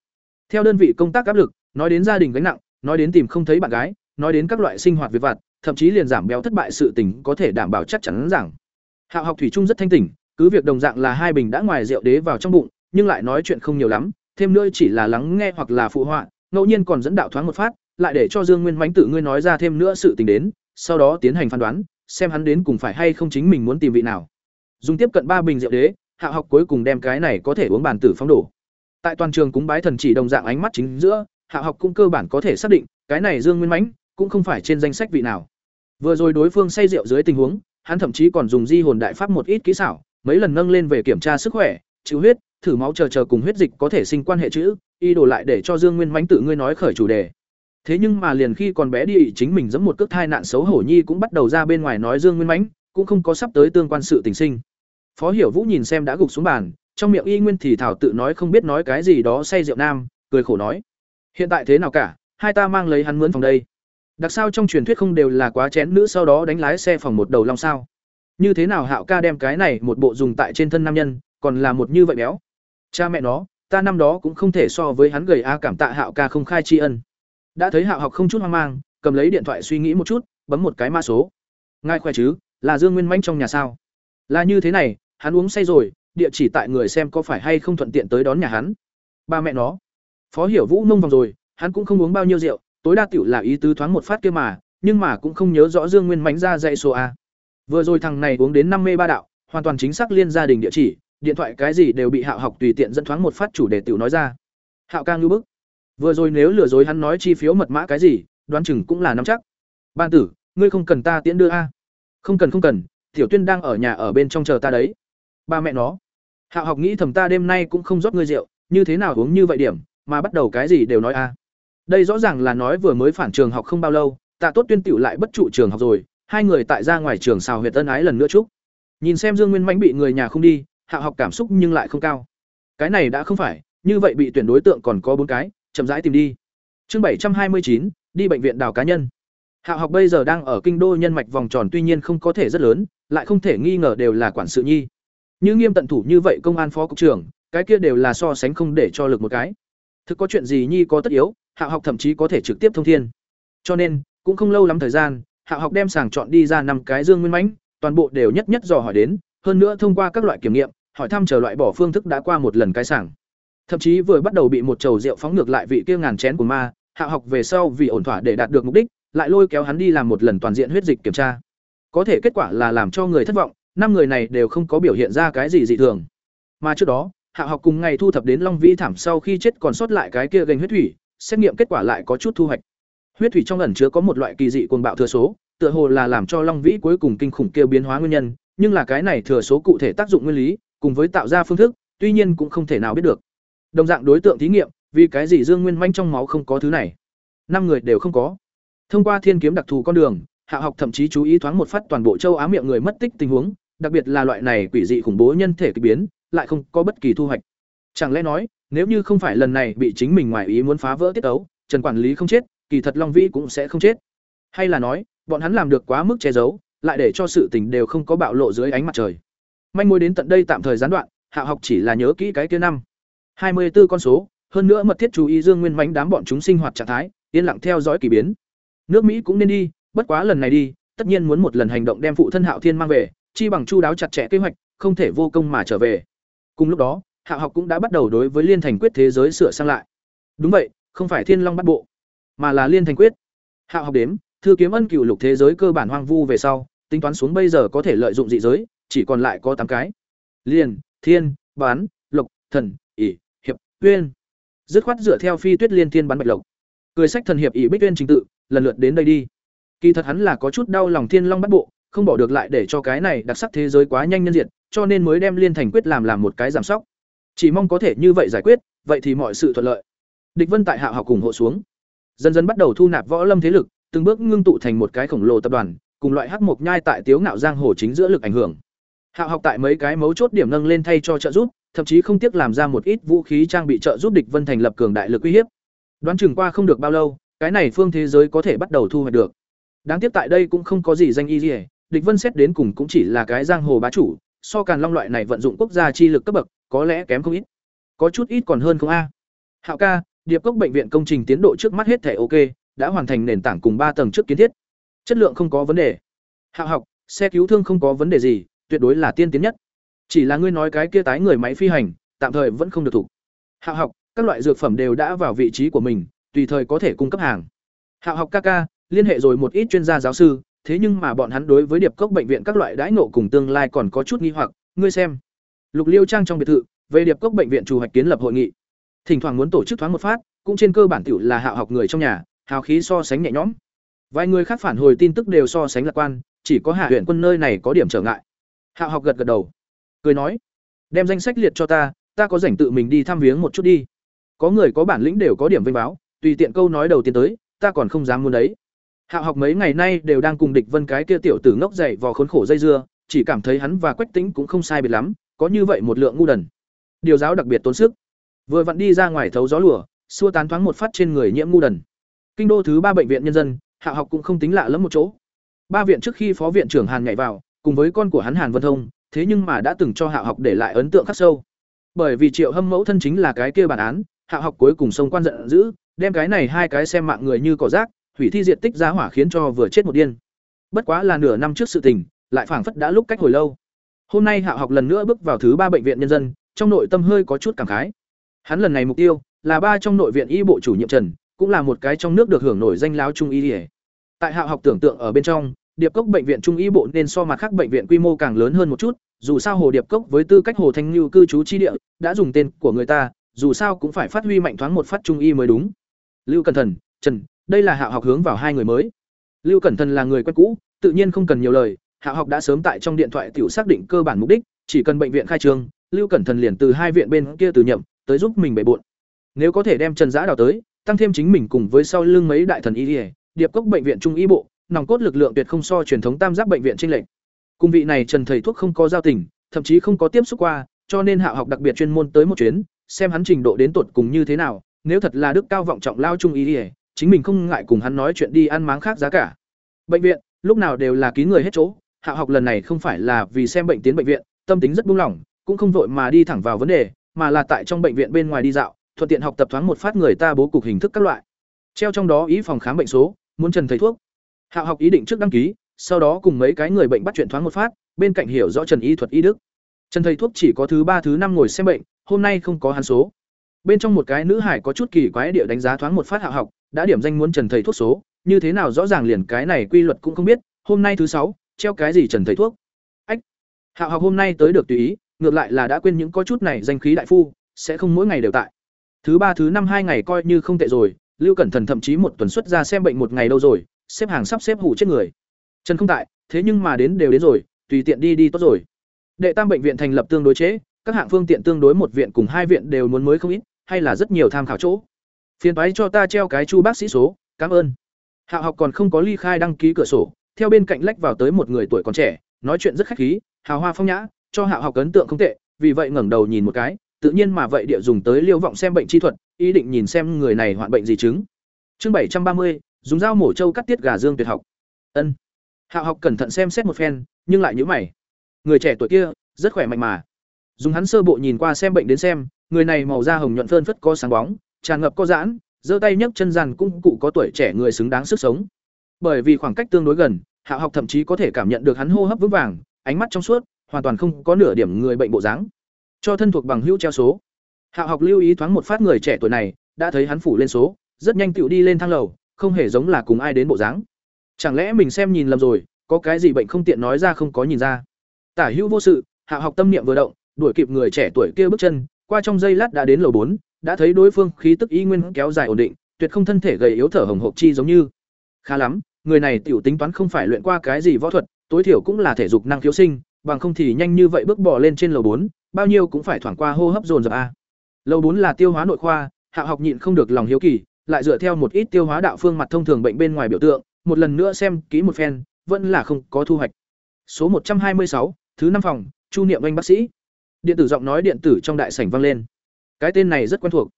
Theo đơn vị công tác áp lực nói đến gia đình gánh nặng nói đến tìm không thấy bạn gái nói đến các loại sinh hoạt việc vặt thậm chí liền giảm béo thất bại sự tình có thể đảm bảo chắc chắn rằng. Hạo học thủy trung rất thanh tỉnh, cứ việc đồng dạng là hai bình đã ngoài rượu đế vào trong bụng, nhưng lại nói chuyện không nhiều lắm, thêm nữa chỉ là lắng nghe hoặc là phụ họa, ngẫu nhiên còn dẫn đạo thoáng một phát, lại để cho dương nguyên mánh tự ngươi nói ra thêm nữa sự tình đến, sau đó tiến hành phán đoán, xem hắn đến cùng phải hay không chính mình muốn tìm vị nào. Dùng tiếp cận ba bình rượu đế hạ học cuối cùng đem cái này có thể uống bàn tử phóng đổ. Tại toàn trường cúng bái thần chỉ đồng dạng ánh mắt chính giữa hạ học cũng cơ bản có thể xác định, cái này dương nguyên mãnh cũng không phải trên danh sách vị nào vừa rồi đối phương say rượu dưới tình huống, hắn thậm chí còn dùng di hồn đại pháp một ít kỹ xảo, mấy lần nâng lên về kiểm tra sức khỏe, trừ huyết, thử máu chờ chờ cùng huyết dịch có thể sinh quan hệ chữ, y đổ lại để cho dương nguyên mãnh tự ngươi nói khởi chủ đề. Thế nhưng mà liền khi còn bé đi, chính mình giẫm một cước thai nạn xấu hổ nhi cũng bắt đầu ra bên ngoài nói dương nguyên mãnh, cũng không có sắp tới tương quan sự tình sinh. Phó hiểu vũ nhìn xem đã gục xuống bàn, trong miệng y nguyên thì thảo tự nói không biết nói cái gì đó say rượu nam, cười khổ nói. Hiện tại thế nào cả, hai ta mang lấy hắn mướn phòng đây đặc sao trong truyền thuyết không đều là quá chén nữ sau đó đánh lái xe phòng một đầu long sao? Như thế nào hạo ca đem cái này một bộ dùng tại trên thân nam nhân, còn là một như vậy béo? Cha mẹ nó, ta năm đó cũng không thể so với hắn gầy a, cảm tạ hạo ca không khai tri ân. Đã thấy hạo học không chút hoang mang, cầm lấy điện thoại suy nghĩ một chút, bấm một cái mã số. Ngài khỏe chứ? Là dương nguyên manh trong nhà sao? Là như thế này, hắn uống say rồi, địa chỉ tại người xem có phải hay không thuận tiện tới đón nhà hắn? Ba mẹ nó. Phó hiểu vũ nông vòng rồi, hắn cũng không uống bao nhiêu rượu tối đa tiểu là ý tứ thoáng một phát kia mà, nhưng mà cũng không nhớ rõ dương nguyên mánh ra dạy số a. Vừa rồi thằng này uống đến năm mê ba đạo, hoàn toàn chính xác liên gia đình địa chỉ, điện thoại cái gì đều bị hạo học tùy tiện dẫn thoáng một phát chủ đề tiểu nói ra. Hạo Cang ngưu bức. Vừa rồi nếu lừa dối hắn nói chi phiếu mật mã cái gì, đoán chừng cũng là nắm chắc. Ban tử, ngươi không cần ta tiễn đưa a. Không cần không cần, tiểu tuyên đang ở nhà ở bên trong chờ ta đấy. Ba mẹ nó. Hạo học nghĩ thầm ta đêm nay cũng không rót ngươi rượu, như thế nào uống như vậy điểm, mà bắt đầu cái gì đều nói a đây rõ ràng là nói vừa mới phản trường học không bao lâu, tạ tốt tuyên tiểu lại bất trụ trường học rồi, hai người tại ra ngoài trường xào huyệt tân ái lần nữa chúc. Nhìn xem dương nguyên mãnh bị người nhà không đi, Hạ học cảm xúc nhưng lại không cao. Cái này đã không phải, như vậy bị tuyển đối tượng còn có bốn cái, chậm rãi tìm đi. Chương bảy trăm hai mươi chín, đi bệnh viện đào cá nhân. Hạ học bây giờ đang ở kinh đô nhân mạch vòng tròn tuy nhiên không có thể rất lớn, lại không thể nghi ngờ đều là quản sự nhi. Như nghiêm tận thủ như vậy công an phó cục trưởng, cái kia đều là so sánh không để cho lực một cái. Thực có chuyện gì nhi có tất yếu hạo học thậm chí có thể trực tiếp thông thiên. Cho nên, cũng không lâu lắm thời gian, hạo học đem sàng chọn đi ra năm cái dương nguyên mãnh, toàn bộ đều nhất nhất dò hỏi đến, hơn nữa thông qua các loại kiểm nghiệm, hỏi thăm chờ loại bỏ phương thức đã qua một lần cái sàng. Thậm chí vừa bắt đầu bị một chầu rượu phóng ngược lại vị kia ngàn chén của ma, hạo học về sau vì ổn thỏa để đạt được mục đích, lại lôi kéo hắn đi làm một lần toàn diện huyết dịch kiểm tra. Có thể kết quả là làm cho người thất vọng, năm người này đều không có biểu hiện ra cái gì dị thường. Mà trước đó hạ học cùng ngày thu thập đến long vĩ thảm sau khi chết còn sót lại cái kia gành huyết thủy xét nghiệm kết quả lại có chút thu hoạch. Huyết thủy trong ẩn chứa có một loại kỳ dị cuồng bạo thừa số, tựa hồ là làm cho long vĩ cuối cùng kinh khủng kia biến hóa nguyên nhân, nhưng là cái này thừa số cụ thể tác dụng nguyên lý, cùng với tạo ra phương thức, tuy nhiên cũng không thể nào biết được. Đồng dạng đối tượng thí nghiệm, vì cái gì dương nguyên manh trong máu không có thứ này? Năm người đều không có. Thông qua thiên kiếm đặc thù con đường, hạ học thậm chí chú ý thoáng một phát toàn bộ châu á miệng người mất tích tình huống, đặc biệt là loại này quỷ dị khủng bố nhân thể kỳ biến, lại không có bất kỳ thu hoạch chẳng lẽ nói nếu như không phải lần này bị chính mình ngoài ý muốn phá vỡ tiết tấu, trần quản lý không chết kỳ thật long vĩ cũng sẽ không chết. Hay là nói bọn hắn làm được quá mức che giấu lại để cho sự tình đều không có bạo lộ dưới ánh mặt trời. Manh mối đến tận đây tạm thời gián đoạn hạ học chỉ là nhớ kỹ cái kia năm. Hai mươi 24 con số hơn nữa mật thiết chú ý dương nguyên mánh đám bọn chúng sinh hoạt trạng thái yên lặng theo dõi kỳ biến. Nước mỹ cũng nên đi bất quá lần này đi tất nhiên muốn một lần hành động đem phụ thân hạo thiên mang về chi bằng chu đáo chặt chẽ kế hoạch không thể vô công mà trở về. Cùng lúc đó hạ học cũng đã bắt đầu đối với liên thành quyết thế giới sửa sang lại. Đúng vậy không phải thiên long bắt bộ mà là liên thành quyết. Hạ học đếm thư kiếm ân cựu lục thế giới cơ bản hoang vu về sau tính toán xuống bây giờ có thể lợi dụng dị giới chỉ còn lại có tám cái. Liên thiên bán lộc thần ỷ hiệp uyên. Dứt khoát dựa theo phi tuyết liên thiên bán bạch lộc. Cười sách thần hiệp ỷ bích uyên trình tự lần lượt đến đây đi. Kỳ thật hắn là có chút đau lòng thiên long bắt bộ không bỏ được lại để cho cái này đặc sắc thế giới quá nhanh nhân diện, cho nên mới đem liên thành quyết làm làm một cái giảm sóc. Chỉ mong có thể như vậy giải quyết, vậy thì mọi sự thuận lợi. Địch Vân tại hạ học cùng hộ xuống, dần dần bắt đầu thu nạp võ lâm thế lực, từng bước ngưng tụ thành một cái khổng lồ tập đoàn, cùng loại hắc mộc nhai tại Tiếu Ngạo Giang hồ chính giữa lực ảnh hưởng. hạ học tại mấy cái mấu chốt điểm nâng lên thay cho trợ giúp, thậm chí không tiếc làm ra một ít vũ khí trang bị trợ giúp địch Vân thành lập cường đại lực uy hiếp. Đoán chừng qua không được bao lâu, cái này phương thế giới có thể bắt đầu thu hoạch được. Đáng tiếc tại đây cũng không có gì danh y gì, địch Vân xét đến cùng cũng chỉ là cái giang hồ bá chủ, so càn long loại này vận dụng quốc gia chi lực cấp bậc, có lẽ kém không ít. Có chút ít còn hơn không a. Hạo ca, Điệp Cốc bệnh viện công trình tiến độ trước mắt hết thể ok, đã hoàn thành nền tảng cùng ba tầng trước kiến thiết. Chất lượng không có vấn đề. Hạo học, xe cứu thương không có vấn đề gì, tuyệt đối là tiên tiến nhất. Chỉ là ngươi nói cái kia tái người máy phi hành, tạm thời vẫn không được thủ. Hạo học, các loại dược phẩm đều đã vào vị trí của mình, tùy thời có thể cung cấp hàng. Hạo học ca ca, liên hệ rồi một ít chuyên gia giáo sư, thế nhưng mà bọn hắn đối với điệp cốc bệnh viện các loại đãi ngộ cùng tương lai còn có chút nghi hoặc, ngươi xem. Lục Liêu Trang trong biệt thự, về điệp cốc bệnh viện chủ hoạch kiến lập hội nghị. Thỉnh thoảng muốn tổ chức thoáng một phát, cũng trên cơ bản tiểu là Hạo học người trong nhà, hào khí so sánh nhẹ nhõm. Vài người khác phản hồi tin tức đều so sánh lạc quan, chỉ có Hạ huyện quân nơi này có điểm trở ngại. Hạo học gật gật đầu, cười nói: "Đem danh sách liệt cho ta, ta có rảnh tự mình đi thăm viếng một chút đi." Có người có bản lĩnh đều có điểm vinh báo, tùy tiện câu nói đầu tiên tới, ta còn không dám muốn đấy. Hạo học mấy ngày nay đều đang cùng địch vân cái kia tiểu tử ngốc dậy vò khốn khổ dây dưa, chỉ cảm thấy hắn và Quách Tĩnh cũng không sai biệt lắm, có như vậy một lượng ngu đần. Điều giáo đặc biệt tốn sức. Vừa vặn đi ra ngoài thấu gió lùa, xua tán thoáng một phát trên người nhiễm ngu đần. Kinh đô thứ ba bệnh viện nhân dân, Hạo học cũng không tính lạ lắm một chỗ. Ba viện trước khi phó viện trưởng Hàn nhảy vào, cùng với con của hắn Hàn Vân Thông, thế nhưng mà đã từng cho Hạo học để lại ấn tượng khắc sâu. Bởi vì Triệu Hâm mẫu thân chính là cái kia bản án, Hạo học cuối cùng sông quan giận dữ, đem cái này hai cái xem mạng người như cỏ rác, hủy thi diện tích giá hỏa khiến cho vừa chết một điên. Bất quá là nửa năm trước sự tình, lại phảng phất đã lúc cách hồi lâu. Hôm nay hạ học lần nữa bước vào thứ ba bệnh viện nhân dân, trong nội tâm hơi có chút cảm khái. Hắn lần này mục tiêu là ba trong nội viện y bộ chủ nhiệm Trần, cũng là một cái trong nước được hưởng nổi danh láo trung y. Lý. Tại hạ học tưởng tượng ở bên trong, Điệp Cốc bệnh viện trung y bộ nên so mặt khác bệnh viện quy mô càng lớn hơn một chút, dù sao Hồ Điệp Cốc với tư cách Hồ Thanh Nưu cư trú chi địa, đã dùng tên của người ta, dù sao cũng phải phát huy mạnh thoáng một phát trung y mới đúng. Lưu Cẩn Thần, Trần, đây là hạ học hướng vào hai người mới. Lưu Cẩn Thần là người quen cũ, tự nhiên không cần nhiều lời, Hạ học đã sớm tại trong điện thoại tiểu xác định cơ bản mục đích, chỉ cần bệnh viện khai trương, Lưu Cẩn Thần liền từ hai viện bên kia từ nhậm, tới giúp mình bề bộn Nếu có thể đem Trần Giã đào tới, tăng thêm chính mình cùng với sau lưng mấy đại thần y, điệp cốc bệnh viện trung y bộ, nòng cốt lực lượng tuyệt không so truyền thống tam giác bệnh viện tranh lệnh. Cung vị này Trần thầy thuốc không có giao tình, thậm chí không có tiếp xúc qua, cho nên hạ học đặc biệt chuyên môn tới một chuyến, xem hắn trình độ đến tột cùng như thế nào, nếu thật là đức cao vọng trọng lao trung y, chính mình không ngại cùng hắn nói chuyện đi ăn máng khác giá cả. Bệnh viện, lúc nào đều là kín người hết chỗ, Hạo học lần này không phải là vì xem bệnh tiến bệnh viện, tâm tính rất buông lỏng, cũng không vội mà đi thẳng vào vấn đề, mà là tại trong bệnh viện bên ngoài đi dạo, thuận tiện học tập thoáng một phát người ta bố cục hình thức các loại. Treo trong đó ý phòng khám bệnh số, muốn Trần thầy thuốc. Hạo học ý định trước đăng ký, sau đó cùng mấy cái người bệnh bắt chuyện thoáng một phát, bên cạnh hiểu rõ Trần y thuật y đức. Trần thầy thuốc chỉ có thứ ba thứ năm ngồi xem bệnh, hôm nay không có hắn số. Bên trong một cái nữ hải có chút kỳ quái địa đánh giá thoáng một phát hạ học, đã điểm danh muốn Trần thầy thuốc số, như thế nào rõ ràng liền cái này quy luật cũng không biết, hôm nay thứ sáu, treo cái gì Trần thầy thuốc. Ách. hạ học hôm nay tới được tùy ý, ngược lại là đã quên những có chút này danh khí đại phu, sẽ không mỗi ngày đều tại. Thứ ba thứ năm hai ngày coi như không tệ rồi, Lưu Cẩn thận thậm chí một tuần xuất ra xem bệnh một ngày đâu rồi, xếp hàng sắp xếp hủ chết người. Trần không tại, thế nhưng mà đến đều đến rồi, tùy tiện đi đi tốt rồi. Đệ Tam bệnh viện thành lập tương đối chế, các hạng phương tiện tương đối một viện cùng hai viện đều muốn mới không ít, hay là rất nhiều tham khảo chỗ. Phiền bái cho ta treo cái chu bác sĩ số, cảm ơn. Hạo học còn không có ly khai đăng ký cửa sổ, theo bên cạnh lách vào tới một người tuổi còn trẻ, nói chuyện rất khách khí, hào hoa phong nhã, cho Hạo học ấn tượng không tệ, vì vậy ngẩng đầu nhìn một cái, tự nhiên mà vậy địa dùng tới liêu vọng xem bệnh chi thuật, ý định nhìn xem người này hoạn bệnh gì chứng. Chương bảy trăm ba mươi dùng dao mổ trâu cắt tiết gà dương tuyệt học. Ân. Hạo học cẩn thận xem xét một phen, nhưng lại nhíu mày. Người trẻ tuổi kia, rất khỏe mạnh mà. Dùng hắn sơ bộ nhìn qua xem bệnh đến xem, người này màu da hồng nhuận phơn phất có sáng bóng, tràn ngập có giãn, giơ tay nhấc chân dàn cũng cụ có tuổi trẻ người xứng đáng sức sống. Bởi vì khoảng cách tương đối gần, Hạo học thậm chí có thể cảm nhận được hắn hô hấp vững vàng, ánh mắt trong suốt, hoàn toàn không có nửa điểm người bệnh bộ dáng. Cho thân thuộc bằng hữu treo số. Hạ học lưu ý thoáng một phát người trẻ tuổi này đã thấy hắn phủ lên số rất nhanh tựu đi lên thang lầu không hề giống là cùng ai đến bộ dáng. Chẳng lẽ mình xem nhìn lầm rồi có cái gì bệnh không tiện nói ra không có nhìn ra. Tả hữu vô sự hạ học tâm niệm vừa động đuổi kịp người trẻ tuổi kia bước chân qua trong giây lát đã đến lầu bốn đã thấy đối phương khí tức y nguyên kéo dài ổn định tuyệt không thân thể gầy yếu thở hồng hộc chi giống như khá lắm người này tiểu tính toán không phải luyện qua cái gì võ thuật, tối thiểu cũng là thể dục năng khiếu sinh, bằng không thì nhanh như vậy bước bỏ lên trên lầu bốn, bao nhiêu cũng phải thoảng qua hô hấp dồn dập a. Lầu bốn là tiêu hóa nội khoa, Hạ học nhịn không được lòng hiếu kỳ, lại dựa theo một ít tiêu hóa đạo phương mặt thông thường bệnh bên ngoài biểu tượng, một lần nữa xem kỹ một phen, vẫn là không có thu hoạch. Số một trăm hai mươi sáu, thứ năm phòng, Chu Niệm Anh bác sĩ. Điện tử giọng nói điện tử trong đại sảnh vang lên. Cái tên này rất quen thuộc.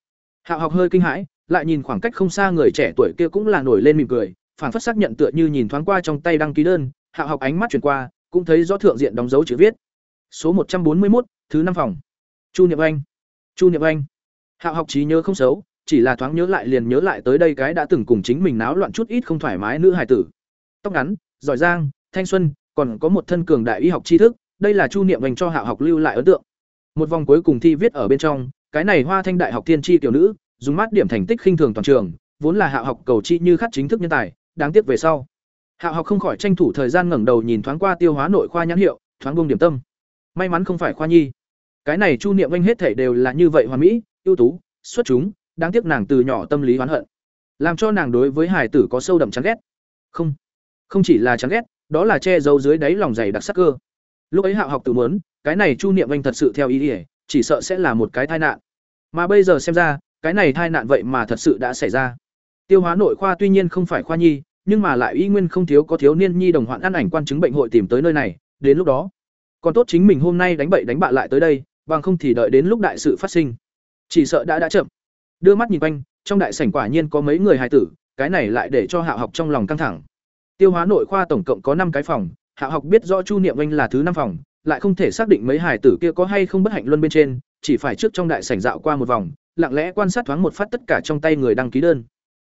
Hạo học hơi kinh hãi, lại nhìn khoảng cách không xa người trẻ tuổi kia cũng là nổi lên mỉm cười, phản phất xác nhận tựa như nhìn thoáng qua trong tay đăng ký đơn, Hạo học ánh mắt chuyển qua, cũng thấy rõ thượng diện đóng dấu chữ viết. Số một trăm bốn mươi một, thứ năm phòng. Chu Niệm Anh. Chu Niệm Anh. Hạo học trí nhớ không xấu, chỉ là thoáng nhớ lại liền nhớ lại tới đây cái đã từng cùng chính mình náo loạn chút ít không thoải mái nữ hài tử. Tóc ngắn, giỏi giang, thanh xuân, còn có một thân cường đại y học tri thức, đây là Chu Niệm Anh cho Hạo học lưu lại ấn tượng. Một vòng cuối cùng thi viết ở bên trong, cái này Hoa Thanh Đại học tiên tri tiểu nữ, dùng mắt điểm thành tích khinh thường toàn trường, vốn là Hạ học cầu chi như khát chính thức nhân tài, đáng tiếc về sau. Hạ học không khỏi tranh thủ thời gian ngẩng đầu nhìn thoáng qua tiêu hóa nội khoa nhãn hiệu, thoáng buông điểm tâm. May mắn không phải khoa nhi. Cái này Chu Niệm Anh hết thể đều là như vậy hoàn mỹ, ưu tú, xuất chúng, đáng tiếc nàng từ nhỏ tâm lý oán hận, làm cho nàng đối với hải tử có sâu đậm chán ghét. Không, không chỉ là chán ghét, đó là che giấu dưới đáy lòng dày đặc sắc cơ. Lúc ấy Hạo học tự muốn, cái này Chu Niệm Anh thật sự theo ý ỉa chỉ sợ sẽ là một cái tai nạn. Mà bây giờ xem ra, cái này tai nạn vậy mà thật sự đã xảy ra. Tiêu hóa nội khoa tuy nhiên không phải khoa nhi, nhưng mà lại y nguyên không thiếu có thiếu niên nhi đồng hoạn ăn ảnh quan chứng bệnh hội tìm tới nơi này, đến lúc đó, còn tốt chính mình hôm nay đánh bậy đánh bạ lại tới đây, bằng không thì đợi đến lúc đại sự phát sinh, chỉ sợ đã đã chậm. Đưa mắt nhìn quanh, trong đại sảnh quả nhiên có mấy người hài tử, cái này lại để cho Hạ học trong lòng căng thẳng. Tiêu hóa nội khoa tổng cộng có năm cái phòng, Hạ học biết rõ Chu Niệm Anh là thứ năm phòng, lại không thể xác định mấy hài tử kia có hay không bất hạnh luân bên trên, chỉ phải trước trong đại sảnh dạo qua một vòng, lặng lẽ quan sát thoáng một phát tất cả trong tay người đăng ký đơn.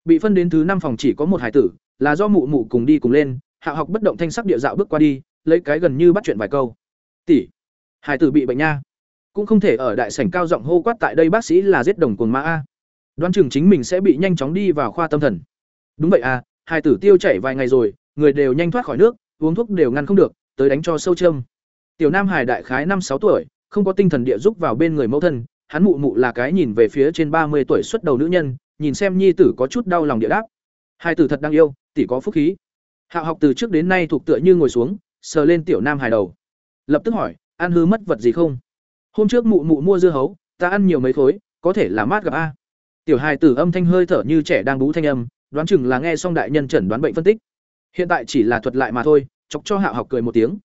Bị phân đến thứ năm phòng chỉ có một hài tử, là do mụ mụ cùng đi cùng lên, Hạ học bất động thanh sắc địa dạo bước qua đi, lấy cái gần như bắt chuyện vài câu. "Tỷ, hài tử bị bệnh nha." Cũng không thể ở đại sảnh cao giọng hô quát tại đây bác sĩ là giết đồng cuồng ma a. Đoán chừng chính mình sẽ bị nhanh chóng đi vào khoa tâm thần. Đúng vậy à, hài tử tiêu chảy vài ngày rồi, người đều nhanh thoát khỏi nước, uống thuốc đều ngăn không được, tới đánh cho sâu châm. Tiểu Nam Hải đại khái năm sáu tuổi, không có tinh thần địa giúp vào bên người mẫu thân, hắn mụ mụ là cái nhìn về phía trên ba mươi tuổi xuất đầu nữ nhân, nhìn xem nhi tử có chút đau lòng địa đáp. Hai tử thật đang yêu, tỷ có phúc khí. Hạo học từ trước đến nay thuộc tựa như ngồi xuống, sờ lên tiểu Nam Hải đầu. Lập tức hỏi, ăn hư mất vật gì không? Hôm trước mụ mụ mua dưa hấu, ta ăn nhiều mấy khối, có thể là mát gặp a. Tiểu Hai tử âm thanh hơi thở như trẻ đang bú thanh âm, đoán chừng là nghe xong đại nhân chẩn đoán bệnh phân tích. Hiện tại chỉ là thuật lại mà thôi, chọc cho Hạo học cười một tiếng.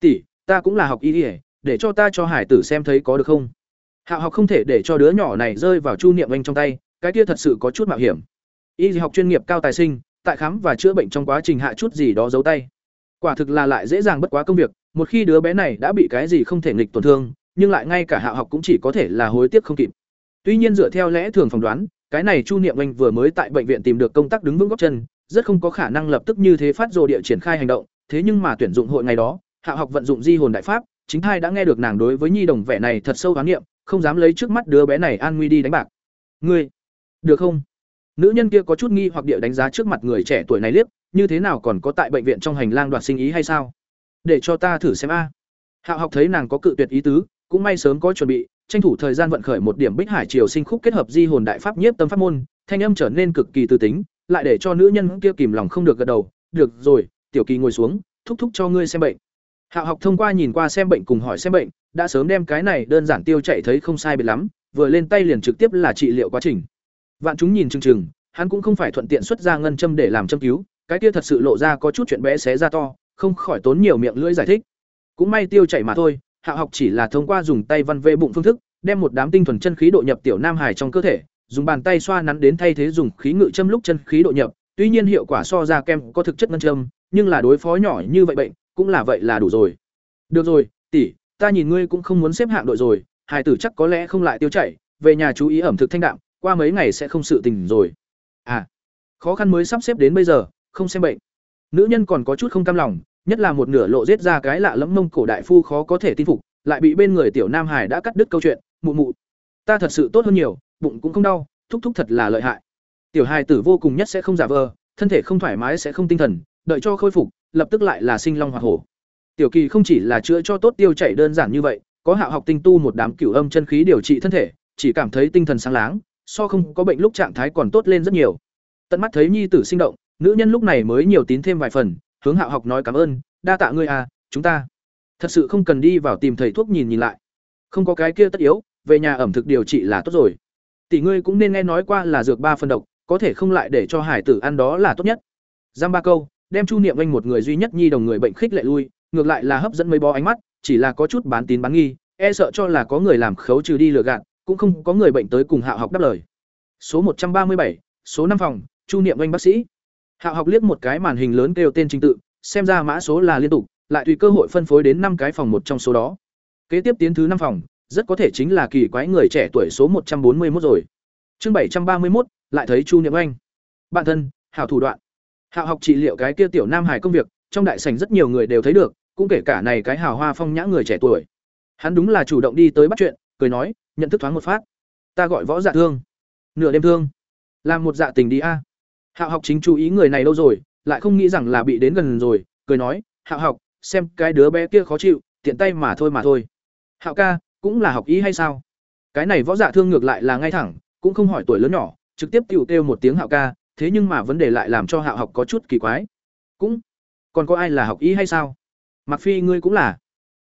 "Tỷ, ta cũng là học y ỉa để cho ta cho hải tử xem thấy có được không?" Hạo học không thể để cho đứa nhỏ này rơi vào chu niệm anh trong tay, cái kia thật sự có chút mạo hiểm. Y học chuyên nghiệp cao tài sinh, tại khám và chữa bệnh trong quá trình hạ chút gì đó giấu tay. Quả thực là lại dễ dàng bất quá công việc, một khi đứa bé này đã bị cái gì không thể nghịch tổn thương, nhưng lại ngay cả Hạo học cũng chỉ có thể là hối tiếc không kịp. Tuy nhiên dựa theo lẽ thường phỏng đoán, cái này Chu Niệm Anh vừa mới tại bệnh viện tìm được công tác đứng vững gót chân, rất không có khả năng lập tức như thế phát rồ địa triển khai hành động, thế nhưng mà tuyển dụng hội ngày đó, Hạ học vận dụng di hồn đại pháp, chính thai đã nghe được nàng đối với nhi đồng vẻ này thật sâu đoán niệm, không dám lấy trước mắt đứa bé này an nguy đi đánh bạc. Ngươi, được không? Nữ nhân kia có chút nghi hoặc địa đánh giá trước mặt người trẻ tuổi này liếc, như thế nào còn có tại bệnh viện trong hành lang đoạt sinh ý hay sao? Để cho ta thử xem a. Hạ học thấy nàng có cự tuyệt ý tứ, cũng may sớm có chuẩn bị, tranh thủ thời gian vận khởi một điểm Bích Hải Triều Sinh khúc kết hợp di hồn đại pháp nhiếp tâm pháp môn, thanh âm trở nên cực kỳ tư tính, lại để cho nữ nhân kia kìm lòng không được gật đầu, "Được rồi, tiểu kỳ ngồi xuống, thúc thúc cho ngươi xem bệnh." Hạo học thông qua nhìn qua xem bệnh cùng hỏi xem bệnh, đã sớm đem cái này đơn giản tiêu chạy thấy không sai biệt lắm, vừa lên tay liền trực tiếp là trị liệu quá trình. Vạn chúng nhìn chừng chừng, hắn cũng không phải thuận tiện xuất ra ngân châm để làm châm cứu, cái kia thật sự lộ ra có chút chuyện bé xé ra to, không khỏi tốn nhiều miệng lưỡi giải thích. Cũng may tiêu chảy mà thôi, Hạ học chỉ là thông qua dùng tay văn vê bụng phương thức, đem một đám tinh thuần chân khí độ nhập tiểu nam hải trong cơ thể, dùng bàn tay xoa nắn đến thay thế dùng khí ngự châm lúc chân khí độ nhập, tuy nhiên hiệu quả so ra kem có thực chất ngân châm, nhưng là đối phó nhỏ như vậy bệnh, cũng là vậy là đủ rồi. Được rồi, tỷ, ta nhìn ngươi cũng không muốn xếp hạng đội rồi, hải tử chắc có lẽ không lại tiêu chảy, về nhà chú ý ẩm thực thanh đạm, qua mấy ngày sẽ không sự tình rồi. À, khó khăn mới sắp xếp đến bây giờ, không xem bệnh. Nữ nhân còn có chút không cam lòng, nhất là một nửa lộ giết ra cái lạ lẫm mông cổ đại phu khó có thể tin phục lại bị bên người tiểu nam hải đã cắt đứt câu chuyện mụ mụ ta thật sự tốt hơn nhiều bụng cũng không đau thúc thúc thật là lợi hại tiểu hài tử vô cùng nhất sẽ không giả vờ thân thể không thoải mái sẽ không tinh thần đợi cho khôi phục lập tức lại là sinh long hoạt hổ. Tiểu kỳ không chỉ là chữa cho tốt tiêu chảy đơn giản như vậy, có hạ học tinh tu một đám cửu âm chân khí điều trị thân thể, chỉ cảm thấy tinh thần sáng láng, so không có bệnh lúc trạng thái còn tốt lên rất nhiều. Tận mắt thấy nhi tử sinh động, nữ nhân lúc này mới nhiều tín thêm vài phần, hướng hạo học nói cảm ơn, đa tạ ngươi à chúng ta. Thật sự không cần đi vào tìm thầy thuốc nhìn nhìn lại. Không có cái kia tất yếu, về nhà ẩm thực điều trị là tốt rồi. Tỷ ngươi cũng nên nghe nói qua là dược ba phân độc, có thể không lại để cho hải tử ăn đó là tốt nhất. Giam ba câu đem chu niệm anh một người duy nhất nhi đồng người bệnh khích lệ lui, ngược lại là hấp dẫn mấy bó ánh mắt, chỉ là có chút bán tín bán nghi e sợ cho là có người làm khấu trừ đi lừa gạt, cũng không có người bệnh tới cùng hạo học đáp lời. Số một trăm ba mươi bảy, số năm phòng, chu niệm anh bác sĩ. Hạo học liếc một cái màn hình lớn kêu tên trình tự, xem ra mã số là liên tục, lại tùy cơ hội phân phối đến năm cái phòng một trong số đó. Kế tiếp tiến thứ năm phòng, rất có thể chính là kỳ quái người trẻ tuổi số một trăm bốn mươi một rồi. Chương bảy trăm ba mươi một lại thấy chu niệm anh. Bạn thân, hảo thủ đoạn hạo học trị liệu cái kia tiểu nam hải công việc, trong đại sảnh rất nhiều người đều thấy được, cũng kể cả này cái hào hoa phong nhã người trẻ tuổi. Hắn đúng là chủ động đi tới bắt chuyện, cười nói, nhận thức thoáng một phát. Ta gọi võ dạ thương. Nửa đêm thương. Làm một dạ tình đi a. Hạo học chính chú ý người này lâu rồi, lại không nghĩ rằng là bị đến gần rồi, cười nói hạo học, xem cái đứa bé kia khó chịu, tiện tay mà thôi mà thôi. Hạo ca, cũng là học ý hay sao? Cái này võ dạ thương ngược lại là ngay thẳng, cũng không hỏi tuổi lớn nhỏ, trực tiếp tiểu kêu một tiếng hạo ca thế nhưng mà vấn đề lại làm cho hạo học có chút kỳ quái. Cũng, còn có ai là học y hay sao? Mặc phi, ngươi cũng là.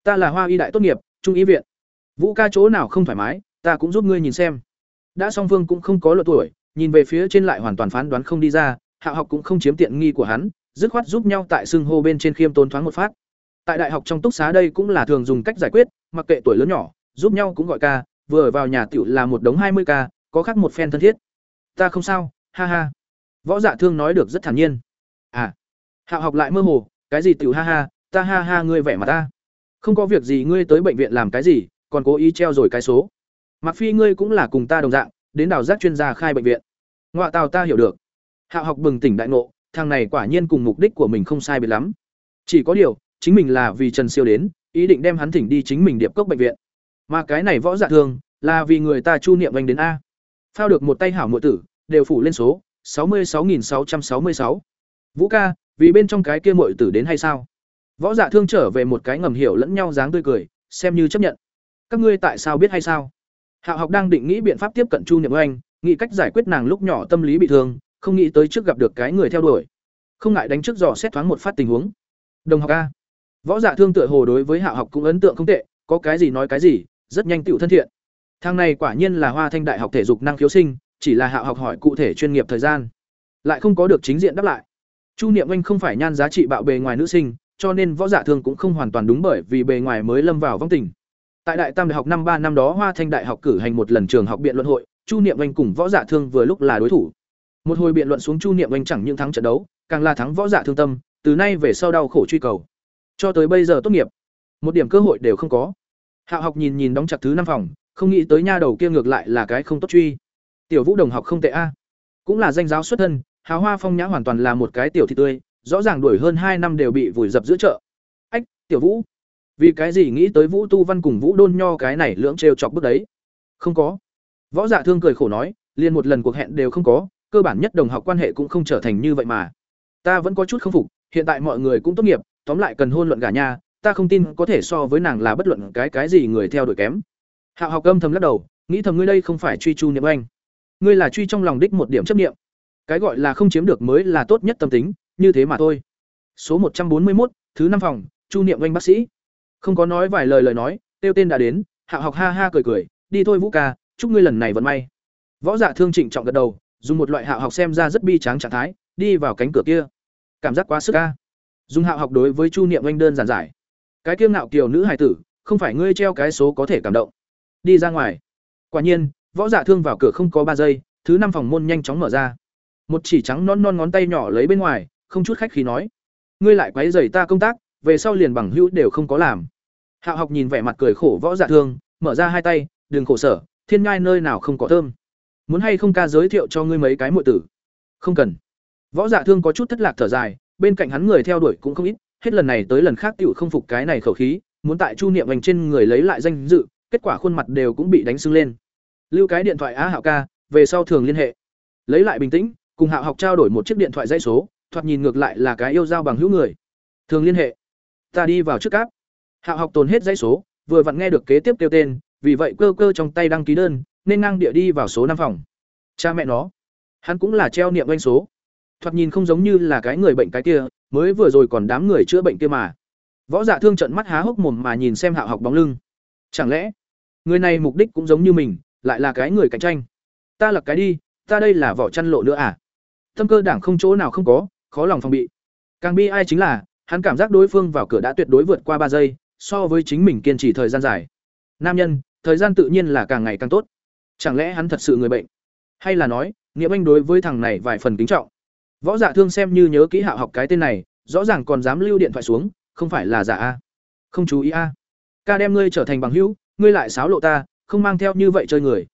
Ta là hoa y đại tốt nghiệp, trung y viện. Vũ ca chỗ nào không thoải mái, ta cũng giúp ngươi nhìn xem. Đã song phương cũng không có lộ tuổi, nhìn về phía trên lại hoàn toàn phán đoán không đi ra, hạo học cũng không chiếm tiện nghi của hắn, dứt khoát giúp nhau tại xưng hô bên trên khiêm tốn thoáng một phát. Tại đại học trong túc xá đây cũng là thường dùng cách giải quyết, mặc kệ tuổi lớn nhỏ, giúp nhau cũng gọi ca, vừa vào nhà tiểu là một đống hai mươi ca, có khác một phen thân thiết. Ta không sao, ha ha võ dạ thương nói được rất thản nhiên. À hạo học lại mơ hồ, cái gì tiểu ha ha, ta ha ha ngươi vẻ mặt ta. Không có việc gì ngươi tới bệnh viện làm cái gì, còn cố ý treo rồi cái số. Mặc phi ngươi cũng là cùng ta đồng dạng, đến đào giác chuyên gia khai bệnh viện. Ngoại tào ta hiểu được. Hạo học bừng tỉnh đại ngộ, thằng này quả nhiên cùng mục đích của mình không sai biệt lắm. Chỉ có điều, chính mình là vì trần siêu đến, ý định đem hắn thỉnh đi chính mình điệp cốc bệnh viện. Mà cái này võ dạ thương, là vì người ta chu niệm anh đến a. Phao được một tay hảo nội tử, đều phủ lên số sáu mươi sáu nghìn sáu trăm sáu mươi sáu. Vũ ca, vì bên trong cái kia muội tử đến hay sao? Võ dạ thương trở về một cái ngầm hiểu lẫn nhau dáng tươi cười, xem như chấp nhận. Các ngươi tại sao biết hay sao? Hạo học đang định nghĩ biện pháp tiếp cận chu niệm oanh, nghĩ cách giải quyết nàng lúc nhỏ tâm lý bị thương, không nghĩ tới trước gặp được cái người theo đuổi. Không ngại đánh trước dò xét thoáng một phát tình huống. Đồng học a. Võ dạ thương tựa hồ đối với hạo học cũng ấn tượng không tệ, có cái gì nói cái gì, rất nhanh tiểu thân thiện. Thang này quả nhiên là hoa thanh đại học thể dục năng khiếu sinh chỉ là hạo học hỏi cụ thể chuyên nghiệp thời gian, lại không có được chính diện đáp lại. Chu niệm anh không phải nhan giá trị bạo bề ngoài nữ sinh, cho nên võ giả thương cũng không hoàn toàn đúng bởi vì bề ngoài mới lâm vào vong tình. Tại đại tam đại học năm ba năm đó hoa thanh đại học cử hành một lần trường học biện luận hội, chu niệm anh cùng võ giả thương vừa lúc là đối thủ. Một hồi biện luận xuống chu niệm anh chẳng những thắng trận đấu, càng là thắng võ giả thương tâm, từ nay về sau đau khổ truy cầu. Cho tới bây giờ tốt nghiệp, một điểm cơ hội đều không có. Hạ học nhìn nhìn đóng chặt thứ năm phòng, không nghĩ tới nha đầu kia ngược lại là cái không tốt truy tiểu vũ đồng học không tệ a. Cũng là danh giáo xuất thân hào hoa phong nhã hoàn toàn là một cái tiểu thị tươi, rõ ràng đuổi hơn hai năm đều bị vùi dập giữa chợ. Ách, tiểu vũ. Vì cái gì nghĩ tới vũ tu văn cùng vũ đôn nho cái này lưỡng trêu chọc bước đấy? Không có. Võ dạ thương cười khổ nói, liền một lần cuộc hẹn đều không có, cơ bản nhất đồng học quan hệ cũng không trở thành như vậy mà. Ta vẫn có chút không phục, hiện tại mọi người cũng tốt nghiệp, tóm lại cần hôn luận gà nha ta không tin có thể so với nàng là bất luận cái cái gì người theo đuổi kém. Hạo học âm thầm lắc đầu, nghĩ thầm ngươi đây không phải truy chu niệm anh ngươi là truy trong lòng đích một điểm chấp niệm. Cái gọi là không chiếm được mới là tốt nhất tâm tính, như thế mà thôi. Số một trăm bốn mươi một thứ năm phòng, chu niệm anh bác sĩ. Không có nói vài lời lời nói, tiêu tên đã đến, hạ học ha ha cười cười, đi thôi vũ ca, chúc ngươi lần này vận may. Võ dạ thương trịnh trọng gật đầu, dùng một loại hạ học xem ra rất bi tráng trạng thái, đi vào cánh cửa kia. Cảm giác quá sức ca. Dùng hạ học đối với chu niệm anh đơn giản giải. Cái kiêng ngạo kiều nữ hài tử, không phải ngươi treo cái số có thể cảm động. Đi ra ngoài. Quả nhiên võ giả thương vào cửa không có ba giây, thứ năm phòng môn nhanh chóng mở ra. Một chỉ trắng non non ngón tay nhỏ lấy bên ngoài, không chút khách khí nói, ngươi lại quấy rầy ta công tác, về sau liền bằng hữu đều không có làm. Hạo học nhìn vẻ mặt cười khổ võ giả thương, mở ra hai tay, đừng khổ sở, thiên ngai nơi nào không có thơm. Muốn hay không ca giới thiệu cho ngươi mấy cái muội tử? Không cần. Võ giả thương có chút thất lạc thở dài, bên cạnh hắn người theo đuổi cũng không ít, hết lần này tới lần khác tựu không phục cái này khẩu khí, muốn tại chu niệm vành trên người lấy lại danh dự, kết quả khuôn mặt đều cũng bị đánh sưng lên lưu cái điện thoại á hạo ca, về sau thường liên hệ. Lấy lại bình tĩnh, cùng hạo học trao đổi một chiếc điện thoại dây số, thoạt nhìn ngược lại là cái yêu giao bằng hữu người. Thường liên hệ. Ta đi vào trước cáp hạo học tồn hết dây số, vừa vặn nghe được kế tiếp kêu tên, vì vậy cơ cơ trong tay đăng ký đơn, nên ngang địa đi vào số năm phòng. Cha mẹ nó. Hắn cũng là treo niệm doanh số. Thoạt nhìn không giống như là cái người bệnh cái kia, mới vừa rồi còn đám người chữa bệnh kia mà. Võ dạ thương trận mắt há hốc mồm mà nhìn xem hạo học bóng lưng. Chẳng lẽ, người này mục đích cũng giống như mình lại là cái người cạnh tranh. Ta là cái đi, ta đây là vỏ chăn lộ nữa à? Tâm cơ đảng không chỗ nào không có, khó lòng phòng bị. Càng bi ai chính là, hắn cảm giác đối phương vào cửa đã tuyệt đối vượt qua ba giây, so với chính mình kiên trì thời gian dài. Nam nhân, thời gian tự nhiên là càng ngày càng tốt. Chẳng lẽ hắn thật sự người bệnh? Hay là nói, nghĩa anh đối với thằng này vài phần kính trọng? Võ dạ thương xem như nhớ kỹ hạ học cái tên này, rõ ràng còn dám lưu điện thoại xuống, không phải là giả a? Không chú ý a. Ca đem ngươi trở thành bằng hữu, ngươi lại xáo lộ ta không mang theo như vậy chơi người.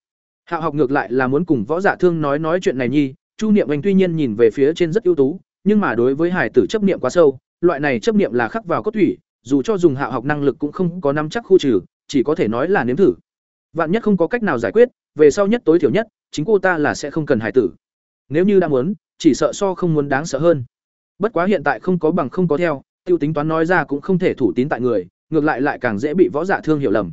Hạ học ngược lại là muốn cùng võ giả thương nói nói chuyện này nhi, chu niệm anh tuy nhiên nhìn về phía trên rất ưu tú, nhưng mà đối với hải tử chấp niệm quá sâu, loại này chấp niệm là khắc vào cốt thủy dù cho dùng hạ học năng lực cũng không có nắm chắc khu trừ, chỉ có thể nói là nếm thử. Vạn nhất không có cách nào giải quyết, về sau nhất tối thiểu nhất, chính cô ta là sẽ không cần hải tử. Nếu như đã muốn, chỉ sợ so không muốn đáng sợ hơn. Bất quá hiện tại không có bằng không có theo, tiêu tính toán nói ra cũng không thể thủ tín tại người, ngược lại lại càng dễ bị võ giả thương hiểu lầm.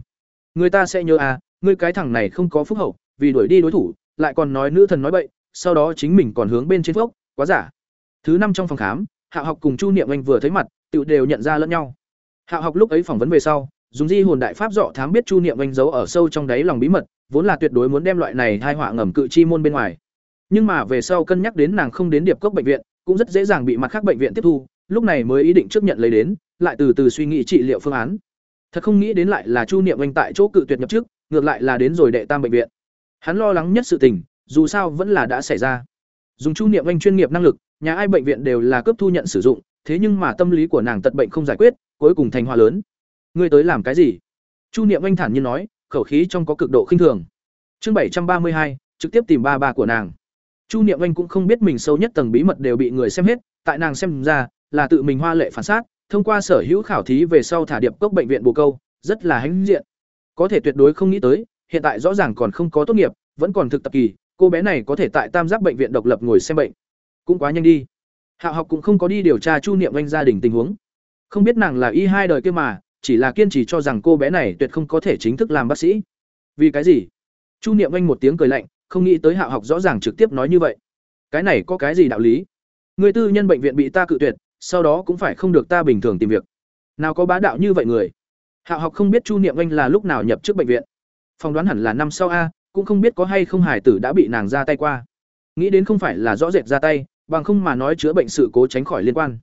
Người ta sẽ nhớ à ngươi cái thằng này không có phúc hậu, vì đuổi đi đối thủ, lại còn nói nữ thần nói bậy, sau đó chính mình còn hướng bên trên phốc, quá giả. Thứ năm trong phòng khám, hạ học cùng chu niệm anh vừa thấy mặt tự đều nhận ra lẫn nhau. Hạ học lúc ấy phỏng vấn về sau, dùng di hồn đại pháp dọ thám biết chu niệm anh giấu ở sâu trong đáy lòng bí mật, vốn là tuyệt đối muốn đem loại này hai họa ngầm cự chi môn bên ngoài. Nhưng mà về sau cân nhắc đến nàng không đến điệp cốc bệnh viện, cũng rất dễ dàng bị mặt khác bệnh viện tiếp thu, lúc này mới ý định trước nhận lấy đến, lại từ từ suy nghĩ trị liệu phương án. Thật không nghĩ đến lại là chu niệm anh tại chỗ cự tuyệt nhập trước ngược lại là đến rồi đệ tam bệnh viện. Hắn lo lắng nhất sự tình, dù sao vẫn là đã xảy ra. Dùng chu niệm anh chuyên nghiệp năng lực, nhà ai bệnh viện đều là cấp thu nhận sử dụng, thế nhưng mà tâm lý của nàng tật bệnh không giải quyết, cuối cùng thành hoa lớn. Ngươi tới làm cái gì? Chu niệm anh thản nhiên nói, khẩu khí trong có cực độ khinh thường. Chương bảy trăm ba mươi hai, trực tiếp tìm ba ba của nàng. Chu niệm anh cũng không biết mình sâu nhất tầng bí mật đều bị người xem hết, tại nàng xem ra, là tự mình hoa lệ phản sát thông qua sở hữu khảo thí về sau thả điệp cốc bệnh viện bồ câu, rất là hãnh diện có thể tuyệt đối không nghĩ tới, hiện tại rõ ràng còn không có tốt nghiệp, vẫn còn thực tập kỳ, cô bé này có thể tại tam giác bệnh viện độc lập ngồi xem bệnh. Cũng quá nhanh đi. Hạ học cũng không có đi điều tra chu niệm anh gia đình tình huống. Không biết nàng là y hai đời kia mà, chỉ là kiên trì cho rằng cô bé này tuyệt không có thể chính thức làm bác sĩ. Vì cái gì? Chu niệm anh một tiếng cười lạnh, không nghĩ tới hạ học rõ ràng trực tiếp nói như vậy. Cái này có cái gì đạo lý? Người tư nhân bệnh viện bị ta cự tuyệt, sau đó cũng phải không được ta bình thường tìm việc. Nào có bá đạo như vậy người? Hạ học không biết chu niệm anh là lúc nào nhập trước bệnh viện. Phỏng đoán hẳn là năm sau a, cũng không biết có hay không hải tử đã bị nàng ra tay qua. Nghĩ đến không phải là rõ rệt ra tay, bằng không mà nói chữa bệnh sự cố tránh khỏi liên quan.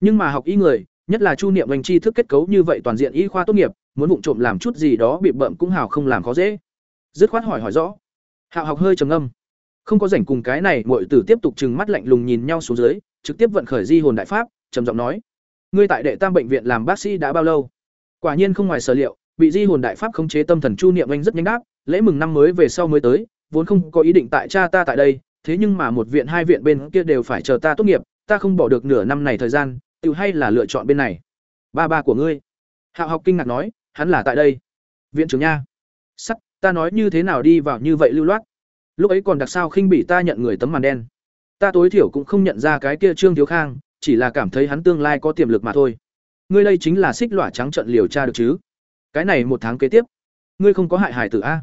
Nhưng mà học y người, nhất là chu niệm anh tri thức kết cấu như vậy toàn diện y khoa tốt nghiệp, muốn vụng trộm làm chút gì đó bị bợm cũng hào không làm khó dễ. Dứt khoát hỏi hỏi rõ. Hạ học hơi trầm ngâm. Không có rảnh cùng cái này mọi tử tiếp tục trừng mắt lạnh lùng nhìn nhau xuống dưới, trực tiếp vận khởi di hồn đại pháp, trầm giọng nói, ngươi tại đệ tam bệnh viện làm bác sĩ đã bao lâu? Quả nhiên không ngoài sở liệu bị di hồn đại pháp khống chế tâm thần chu niệm anh rất nhanh đáp, lễ mừng năm mới về sau mới tới, vốn không có ý định tại cha ta tại đây, thế nhưng mà một viện hai viện bên kia đều phải chờ ta tốt nghiệp, ta không bỏ được nửa năm này thời gian, tự hay là lựa chọn bên này. Ba ba của ngươi. Hạo học kinh ngạc nói, hắn là tại đây. Viện trưởng nha. Sắt, ta nói như thế nào đi vào như vậy lưu loát? Lúc ấy còn đặc sao khinh bị ta nhận người tấm màn đen. Ta tối thiểu cũng không nhận ra cái kia trương thiếu khang, chỉ là cảm thấy hắn tương lai có tiềm lực mà thôi ngươi đây chính là xích lỏa trắng trận liều tra được chứ? Cái này một tháng kế tiếp, ngươi không có hại hải tử a?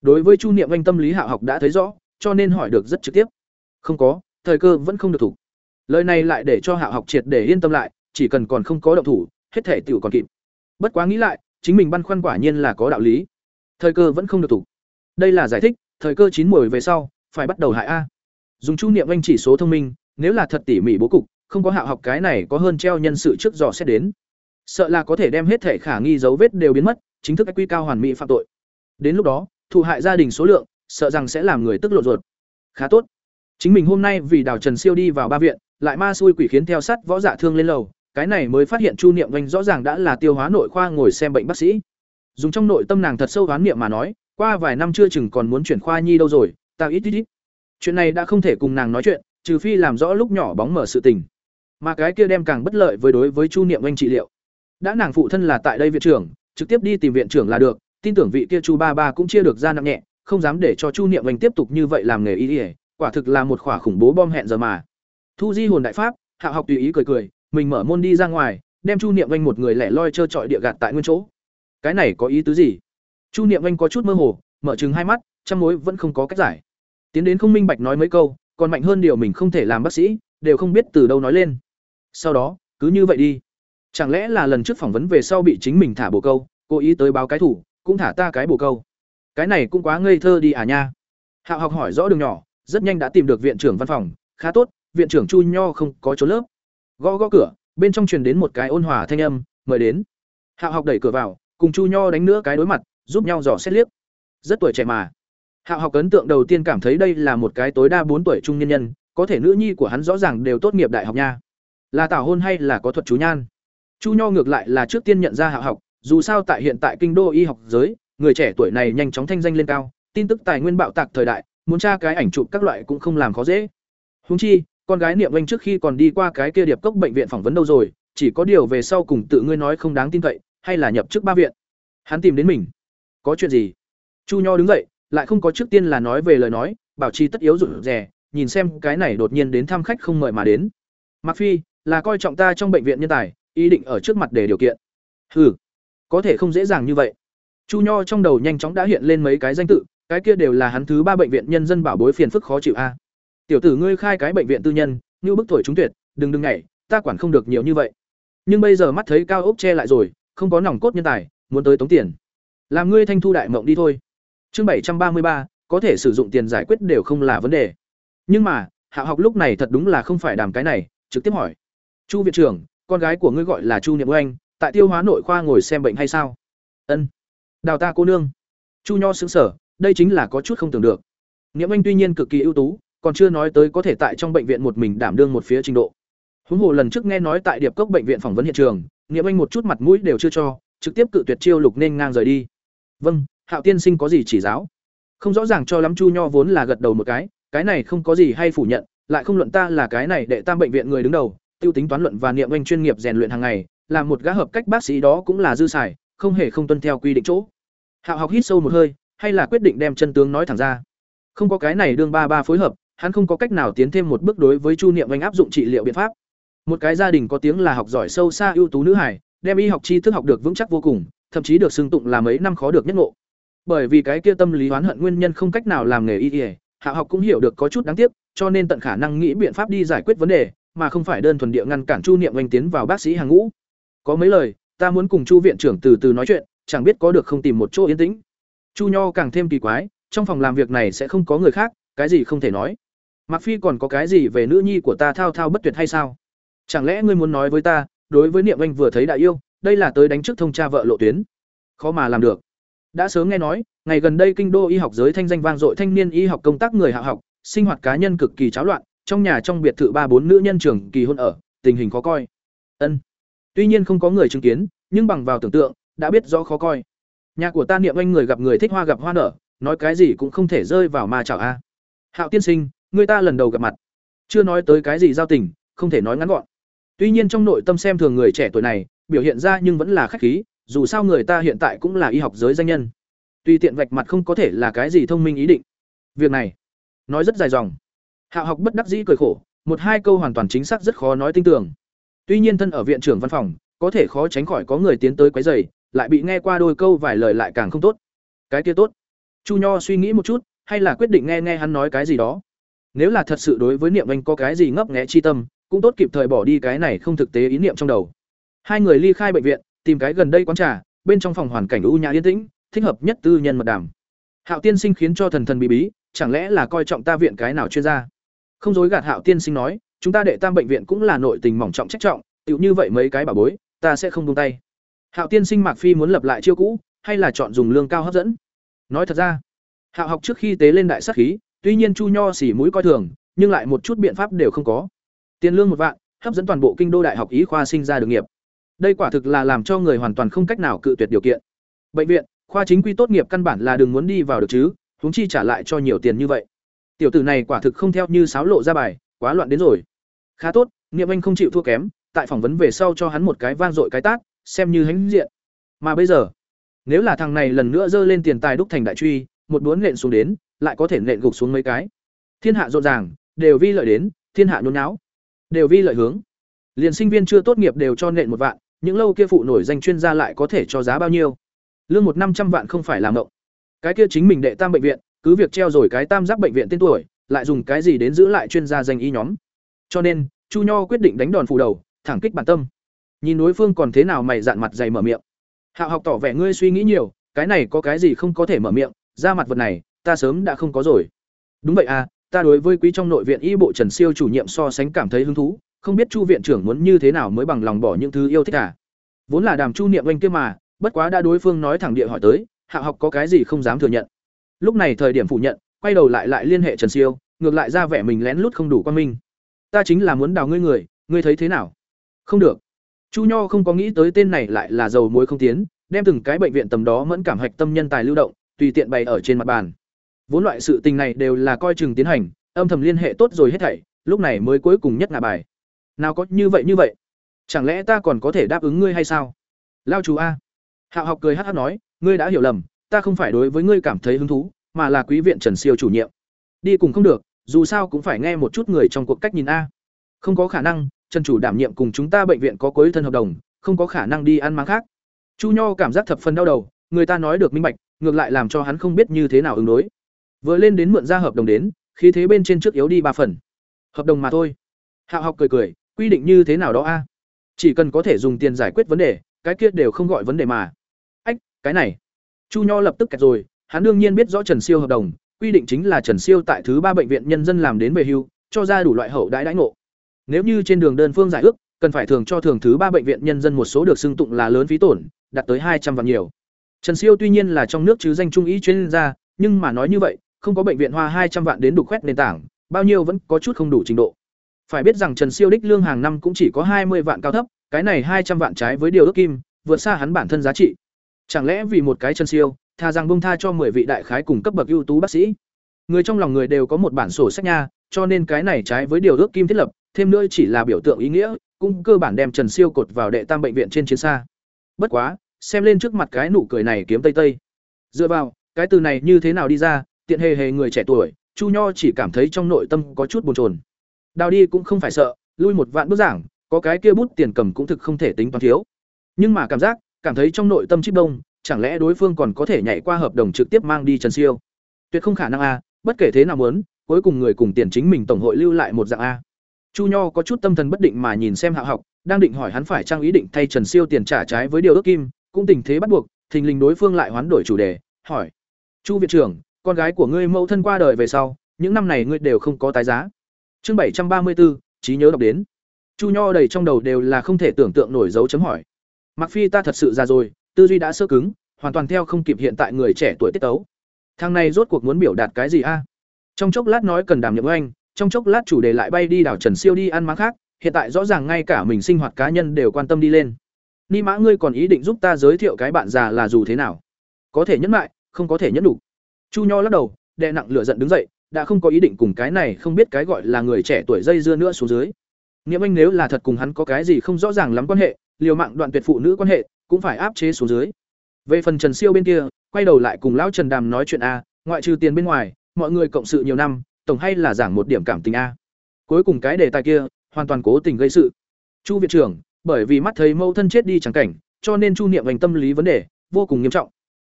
Đối với chu niệm anh tâm lý hạ học đã thấy rõ, cho nên hỏi được rất trực tiếp. Không có, thời cơ vẫn không được thủ. Lời này lại để cho hạ học triệt để yên tâm lại, chỉ cần còn không có động thủ, hết thể tiểu còn kịp. Bất quá nghĩ lại, chính mình băn khoăn quả nhiên là có đạo lý. Thời cơ vẫn không được thủ. Đây là giải thích, thời cơ chín mùi về sau, phải bắt đầu hại a. Dùng chu niệm anh chỉ số thông minh, nếu là thật tỉ mỉ bố cục không có hạ học cái này có hơn treo nhân sự trước dò xét đến. Sợ là có thể đem hết thể khả nghi dấu vết đều biến mất, chính thức quy cao hoàn mỹ phạm tội. Đến lúc đó, thụ hại gia đình số lượng, sợ rằng sẽ làm người tức lộ ruột. Khá tốt. Chính mình hôm nay vì đào trần siêu đi vào ba viện, lại ma xui quỷ khiến theo sát võ dạ thương lên lầu, cái này mới phát hiện chu niệm vanh rõ ràng đã là tiêu hóa nội khoa ngồi xem bệnh bác sĩ. Dùng trong nội tâm nàng thật sâu đoán niệm mà nói, qua vài năm chưa chừng còn muốn chuyển khoa nhi đâu rồi, ta ít ít ít. Chuyện này đã không thể cùng nàng nói chuyện, trừ phi làm rõ lúc nhỏ bóng mở sự tình mà cái kia đem càng bất lợi với đối với chu niệm anh trị liệu. Đã nàng phụ thân là tại đây viện trưởng, trực tiếp đi tìm viện trưởng là được, tin tưởng vị kia chu ba ba cũng chia được ra nặng nhẹ, không dám để cho chu niệm anh tiếp tục như vậy làm nghề y ỉa quả thực là một khỏa khủng bố bom hẹn giờ mà. Thu di hồn đại pháp, hạ học tùy ý cười cười, mình mở môn đi ra ngoài, đem chu niệm anh một người lẻ loi trơ trọi địa gạt tại nguyên chỗ. Cái này có ý tứ gì? Chu niệm anh có chút mơ hồ, mở chừng hai mắt, trăm mối vẫn không có cách giải. Tiến đến không minh bạch nói mấy câu, còn mạnh hơn điều mình không thể làm bác sĩ, đều không biết từ đâu nói lên. Sau đó, cứ như vậy đi. Chẳng lẽ là lần trước phỏng vấn về sau bị chính mình thả bồ câu, cố ý tới báo cái thủ, cũng thả ta cái bồ câu. Cái này cũng quá ngây thơ đi à nha. Hạo học hỏi rõ đường nhỏ, rất nhanh đã tìm được viện trưởng văn phòng, khá tốt, viện trưởng Chu Nho không có chỗ lớp. Gõ gõ cửa, bên trong truyền đến một cái ôn hòa thanh âm, mời đến. Hạo học đẩy cửa vào, cùng Chu Nho đánh nữa cái đối mặt, giúp nhau dò xét liếc. Rất tuổi trẻ mà. Hạo học ấn tượng đầu tiên cảm thấy đây là một cái tối đa bốn tuổi trung nhân nhân, có thể nữ nhi của hắn rõ ràng đều tốt nghiệp đại học nha. Là tảo hôn hay là có thuật chú nhan? Chu Nho ngược lại là trước tiên nhận ra hạ học, dù sao tại hiện tại kinh đô y học giới, người trẻ tuổi này nhanh chóng thanh danh lên cao, tin tức tài nguyên bạo tạc thời đại, muốn tra cái ảnh chụp các loại cũng không làm khó dễ. húng chi, con gái Niệm Anh trước khi còn đi qua cái kia điệp cốc bệnh viện phỏng vấn đâu rồi, chỉ có điều về sau cùng tự ngươi nói không đáng tin cậy, hay là nhập chức ba viện. Hắn tìm đến mình. Có chuyện gì? Chu Nho đứng dậy, lại không có trước tiên là nói về lời nói, bảo trì tất yếu rụt rè, nhìn xem cái này đột nhiên đến thăm khách không mời mà đến. mặc Phi, là coi trọng ta trong bệnh viện nhân tài, ý định ở trước mặt để điều kiện. Hừ, có thể không dễ dàng như vậy. Chu Nho trong đầu nhanh chóng đã hiện lên mấy cái danh tự, cái kia đều là hắn thứ ba bệnh viện nhân dân bảo bối phiền phức khó chịu a. Tiểu tử ngươi khai cái bệnh viện tư nhân, như bức thổi trúng tuyệt, đừng đừng nhảy, ta quản không được nhiều như vậy. Nhưng bây giờ mắt thấy cao ốc che lại rồi, không có nòng cốt nhân tài, muốn tới tống tiền. Làm ngươi thanh thu đại mộng đi thôi. Chương bảy trăm ba mươi ba, có thể sử dụng tiền giải quyết đều không là vấn đề. Nhưng mà, Hạ học lúc này thật đúng là không phải đàm cái này, trực tiếp hỏi. Chu viện trưởng, con gái của ngươi gọi là Chu Niệm Oanh, tại tiêu hóa nội khoa ngồi xem bệnh hay sao? Ân. Đào ta cô nương. Chu Nho xứng sở, đây chính là có chút không tưởng được. Niệm Oanh tuy nhiên cực kỳ ưu tú, còn chưa nói tới có thể tại trong bệnh viện một mình đảm đương một phía trình độ. Huống hồ lần trước nghe nói tại Điệp Cốc bệnh viện phỏng vấn hiện trường, Niệm Anh một chút mặt mũi đều chưa cho, trực tiếp cự tuyệt chiêu lục nên ngang rời đi. Vâng, Hạo tiên sinh có gì chỉ giáo? Không rõ ràng cho lắm Chu Nho vốn là gật đầu một cái, cái này không có gì hay phủ nhận, lại không luận ta là cái này để tam bệnh viện người đứng đầu, tiêu tính toán luận và niệm anh chuyên nghiệp rèn luyện hàng ngày, làm một gã hợp cách bác sĩ đó cũng là dư xài, không hề không tuân theo quy định chỗ. Hạo học hít sâu một hơi, hay là quyết định đem chân tướng nói thẳng ra. Không có cái này đương ba ba phối hợp, hắn không có cách nào tiến thêm một bước đối với Chu Niệm Anh áp dụng trị liệu biện pháp. Một cái gia đình có tiếng là học giỏi sâu xa ưu tú nữ hải, đem y học tri thức học được vững chắc vô cùng, thậm chí được xưng tụng là mấy năm khó được nhất ngộ. Bởi vì cái kia tâm lý oán hận nguyên nhân không cách nào làm nghề y y, Hạ học cũng hiểu được có chút đáng tiếc, cho nên tận khả năng nghĩ biện pháp đi giải quyết vấn đề, mà không phải đơn thuần địa ngăn cản Chu Niệm Anh tiến vào bác sĩ hàng ngũ. Có mấy lời, ta muốn cùng Chu viện trưởng từ từ nói chuyện, chẳng biết có được không tìm một chỗ yên tĩnh. Chu Nho càng thêm kỳ quái, trong phòng làm việc này sẽ không có người khác, cái gì không thể nói. Mạc Phi còn có cái gì về nữ nhi của ta thao thao bất tuyệt hay sao? Chẳng lẽ ngươi muốn nói với ta, đối với Niệm Anh vừa thấy đại yêu, đây là tới đánh trước thông cha vợ lộ tuyến? Khó mà làm được. Đã sớm nghe nói, ngày gần đây kinh đô y học giới thanh danh vang dội thanh niên y học công tác người hạ học, sinh hoạt cá nhân cực kỳ cháo loạn, trong nhà trong biệt thự ba bốn nữ nhân trưởng kỳ hôn ở, tình hình khó coi. Ân. Tuy nhiên không có người chứng kiến, nhưng bằng vào tưởng tượng, đã biết rõ khó coi. Nhà của ta niệm anh người gặp người thích hoa gặp hoa nở, nói cái gì cũng không thể rơi vào ma chảo a. Hạo tiên sinh, người ta lần đầu gặp mặt, chưa nói tới cái gì giao tình, không thể nói ngắn gọn. Tuy nhiên trong nội tâm xem thường người trẻ tuổi này, biểu hiện ra nhưng vẫn là khách khí, dù sao người ta hiện tại cũng là y học giới danh nhân. Tuy tiện vạch mặt không có thể là cái gì thông minh ý định. Việc này, nói rất dài dòng. Hạo học bất đắc dĩ cười khổ, một hai câu hoàn toàn chính xác rất khó nói tin tưởng. Tuy nhiên thân ở viện trưởng văn phòng, có thể khó tránh khỏi có người tiến tới quấy rầy, lại bị nghe qua đôi câu vài lời lại càng không tốt. Cái kia tốt. Chu Nho suy nghĩ một chút, hay là quyết định nghe nghe hắn nói cái gì đó. Nếu là thật sự đối với Niệm Anh có cái gì ngấp nghé chi tâm, cũng tốt kịp thời bỏ đi cái này không thực tế ý niệm trong đầu. Hai người ly khai bệnh viện, tìm cái gần đây quán trà, bên trong phòng hoàn cảnh u nhã yên tĩnh, thích hợp nhất tư nhân mật đàm. Hạo tiên sinh khiến cho thần thần bí bí, chẳng lẽ là coi trọng ta viện cái nào chuyên gia? Không dối gạt Hạo tiên sinh nói, chúng ta đệ tam bệnh viện cũng là nội tình mỏng trọng trách trọng, tựu như vậy mấy cái bà bối, ta sẽ không buông tay. Hạo tiên sinh Mạc Phi muốn lập lại chiêu cũ, hay là chọn dùng lương cao hấp dẫn? Nói thật ra, Hạo học trước khi tế lên đại sát khí, tuy nhiên Chu Nho xỉ mũi coi thường, nhưng lại một chút biện pháp đều không có. Tiền lương một vạn, hấp dẫn toàn bộ kinh đô đại học y khoa sinh ra được nghiệp. Đây quả thực là làm cho người hoàn toàn không cách nào cự tuyệt điều kiện. Bệnh viện, khoa chính quy tốt nghiệp căn bản là đừng muốn đi vào được chứ, huống chi trả lại cho nhiều tiền như vậy. Tiểu tử này quả thực không theo như sáo lộ ra bài, quá loạn đến rồi. Khá tốt, Niệm Anh không chịu thua kém, tại phỏng vấn về sau cho hắn một cái vang dội cái tát, xem như hãnh diện. Mà bây giờ, nếu là thằng này lần nữa dơ lên tiền tài đúc thành đại truy, một đốn nện xuống đến, lại có thể nện gục xuống mấy cái. Thiên hạ rộn ràng, đều vi lợi đến, thiên hạ nhốn náo, đều vi lợi hướng. Liền sinh viên chưa tốt nghiệp đều cho nện một vạn, những lâu kia phụ nổi danh chuyên gia lại có thể cho giá bao nhiêu? Lương một năm trăm vạn không phải làm động. Cái kia chính mình đệ tam bệnh viện, cứ việc treo rồi cái tam giác bệnh viện tên tuổi, lại dùng cái gì đến giữ lại chuyên gia danh y nhóm. cho nên chu nho quyết định đánh đòn phủ đầu thẳng kích bản tâm nhìn đối phương còn thế nào mày dạn mặt dày mở miệng hạo học tỏ vẻ ngươi suy nghĩ nhiều cái này có cái gì không có thể mở miệng ra mặt vật này ta sớm đã không có rồi đúng vậy à ta đối với quý trong nội viện y bộ trần siêu chủ nhiệm so sánh cảm thấy hứng thú không biết chu viện trưởng muốn như thế nào mới bằng lòng bỏ những thứ yêu thích à? vốn là đàm chu niệm oanh kia mà bất quá đã đối phương nói thẳng địa hỏi tới hạ học có cái gì không dám thừa nhận lúc này thời điểm phủ nhận, quay đầu lại lại liên hệ trần siêu, ngược lại ra vẻ mình lén lút không đủ quan minh. Ta chính là muốn đào ngươi người, ngươi thấy thế nào? Không được. Chu nho không có nghĩ tới tên này lại là dầu muối không tiến, đem từng cái bệnh viện tầm đó mẫn cảm hạch tâm nhân tài lưu động, tùy tiện bày ở trên mặt bàn. Vốn loại sự tình này đều là coi chừng tiến hành, âm thầm liên hệ tốt rồi hết thảy, lúc này mới cuối cùng nhất ngả bài. Nào có như vậy như vậy? Chẳng lẽ ta còn có thể đáp ứng ngươi hay sao? Lao chú a. Hạo học cười hát hát nói, ngươi đã hiểu lầm ta không phải đối với ngươi cảm thấy hứng thú, mà là quý viện trần siêu chủ nhiệm. Đi cùng không được, dù sao cũng phải nghe một chút người trong cuộc cách nhìn a. Không có khả năng, trần chủ đảm nhiệm cùng chúng ta bệnh viện có cuối thân hợp đồng, không có khả năng đi ăn mang khác. Chu nho cảm giác thập phần đau đầu, người ta nói được minh bạch, ngược lại làm cho hắn không biết như thế nào ứng đối. Vừa lên đến mượn ra hợp đồng đến, khí thế bên trên trước yếu đi ba phần. Hợp đồng mà thôi. Hạ học cười cười, quy định như thế nào đó a? Chỉ cần có thể dùng tiền giải quyết vấn đề, cái kia đều không gọi vấn đề mà. Ách, cái này chu nho lập tức kẹt rồi, hắn đương nhiên biết rõ trần siêu hợp đồng, quy định chính là trần siêu tại thứ ba bệnh viện nhân dân làm đến về hưu, cho ra đủ loại hậu đãi đãi ngộ. Nếu như trên đường đơn phương giải ước, cần phải thường cho thường thứ ba bệnh viện nhân dân một số được xưng tụng là lớn phí tổn, đạt tới hai trăm vạn nhiều. Trần siêu tuy nhiên là trong nước chứ danh trung ý chuyên gia, nhưng mà nói như vậy, không có bệnh viện hoa hai trăm vạn đến đủ khoét nền tảng, bao nhiêu vẫn có chút không đủ trình độ. Phải biết rằng trần siêu đích lương hàng năm cũng chỉ có hai mươi vạn cao thấp, cái này hai trăm vạn trái với điều ước kim, vượt xa hắn bản thân giá trị chẳng lẽ vì một cái chân siêu, tha rằng bông tha cho mười vị đại khái cùng cấp bậc ưu tú bác sĩ? Người trong lòng người đều có một bản sổ sách nha, cho nên cái này trái với điều ước kim thiết lập, thêm nữa chỉ là biểu tượng ý nghĩa, cũng cơ bản đem trần siêu cột vào đệ tam bệnh viện trên chiến xa. Bất quá, xem lên trước mặt cái nụ cười này kiếm tây tây. Dựa vào, cái từ này như thế nào đi ra, tiện hề hề người trẻ tuổi, chu nho chỉ cảm thấy trong nội tâm có chút bồn chồn. Đào đi cũng không phải sợ, lui một vạn bước giảng, có cái kia bút tiền cầm cũng thực không thể tính toán thiếu. Nhưng mà cảm giác cảm thấy trong nội tâm chip đông, chẳng lẽ đối phương còn có thể nhảy qua hợp đồng trực tiếp mang đi trần siêu? Tuyệt không khả năng a, bất kể thế nào muốn, cuối cùng người cùng tiền chính mình tổng hội lưu lại một dạng a. Chu nho có chút tâm thần bất định mà nhìn xem hạ học, đang định hỏi hắn phải trang ý định thay trần siêu tiền trả trái với điều ước kim, cũng tình thế bắt buộc, thình lình đối phương lại hoán đổi chủ đề, hỏi, chu viện trưởng, con gái của ngươi mẫu thân qua đời về sau, những năm này ngươi đều không có tái giá? Chương bảy trăm ba mươi bốn, trí nhớ đọc đến. Chu nho đầy trong đầu đều là không thể tưởng tượng nổi dấu chấm hỏi mặc phi ta thật sự già rồi, tư duy đã sơ cứng, hoàn toàn theo không kịp hiện tại người trẻ tuổi tiết tấu. Thằng này rốt cuộc muốn biểu đạt cái gì a? Trong chốc lát nói cần đảm nhiệm anh trong chốc lát chủ đề lại bay đi đảo trần siêu đi ăn máng khác, hiện tại rõ ràng ngay cả mình sinh hoạt cá nhân đều quan tâm đi lên. Ni mã, ngươi còn ý định giúp ta giới thiệu cái bạn già là dù thế nào? Có thể nhẫn lại không có thể nhẫn đủ. Chu nho lắc đầu, đè nặng lửa giận đứng dậy, đã không có ý định cùng cái này không biết cái gọi là người trẻ tuổi dây dưa nữa xuống dưới. Nghĩa anh nếu là thật cùng hắn có cái gì không rõ ràng lắm quan hệ liều mạng đoạn tuyệt phụ nữ quan hệ, cũng phải áp chế xuống dưới. Về phần trần siêu bên kia, quay đầu lại cùng lão trần đàm nói chuyện a, ngoại trừ tiền bên ngoài, mọi người cộng sự nhiều năm, tổng hay là giảng một điểm cảm tình a. Cuối cùng cái đề tài kia, hoàn toàn cố tình gây sự. Chu viện trưởng, bởi vì mắt thấy mâu thân chết đi chẳng cảnh, cho nên chu niệm hành tâm lý vấn đề, vô cùng nghiêm trọng.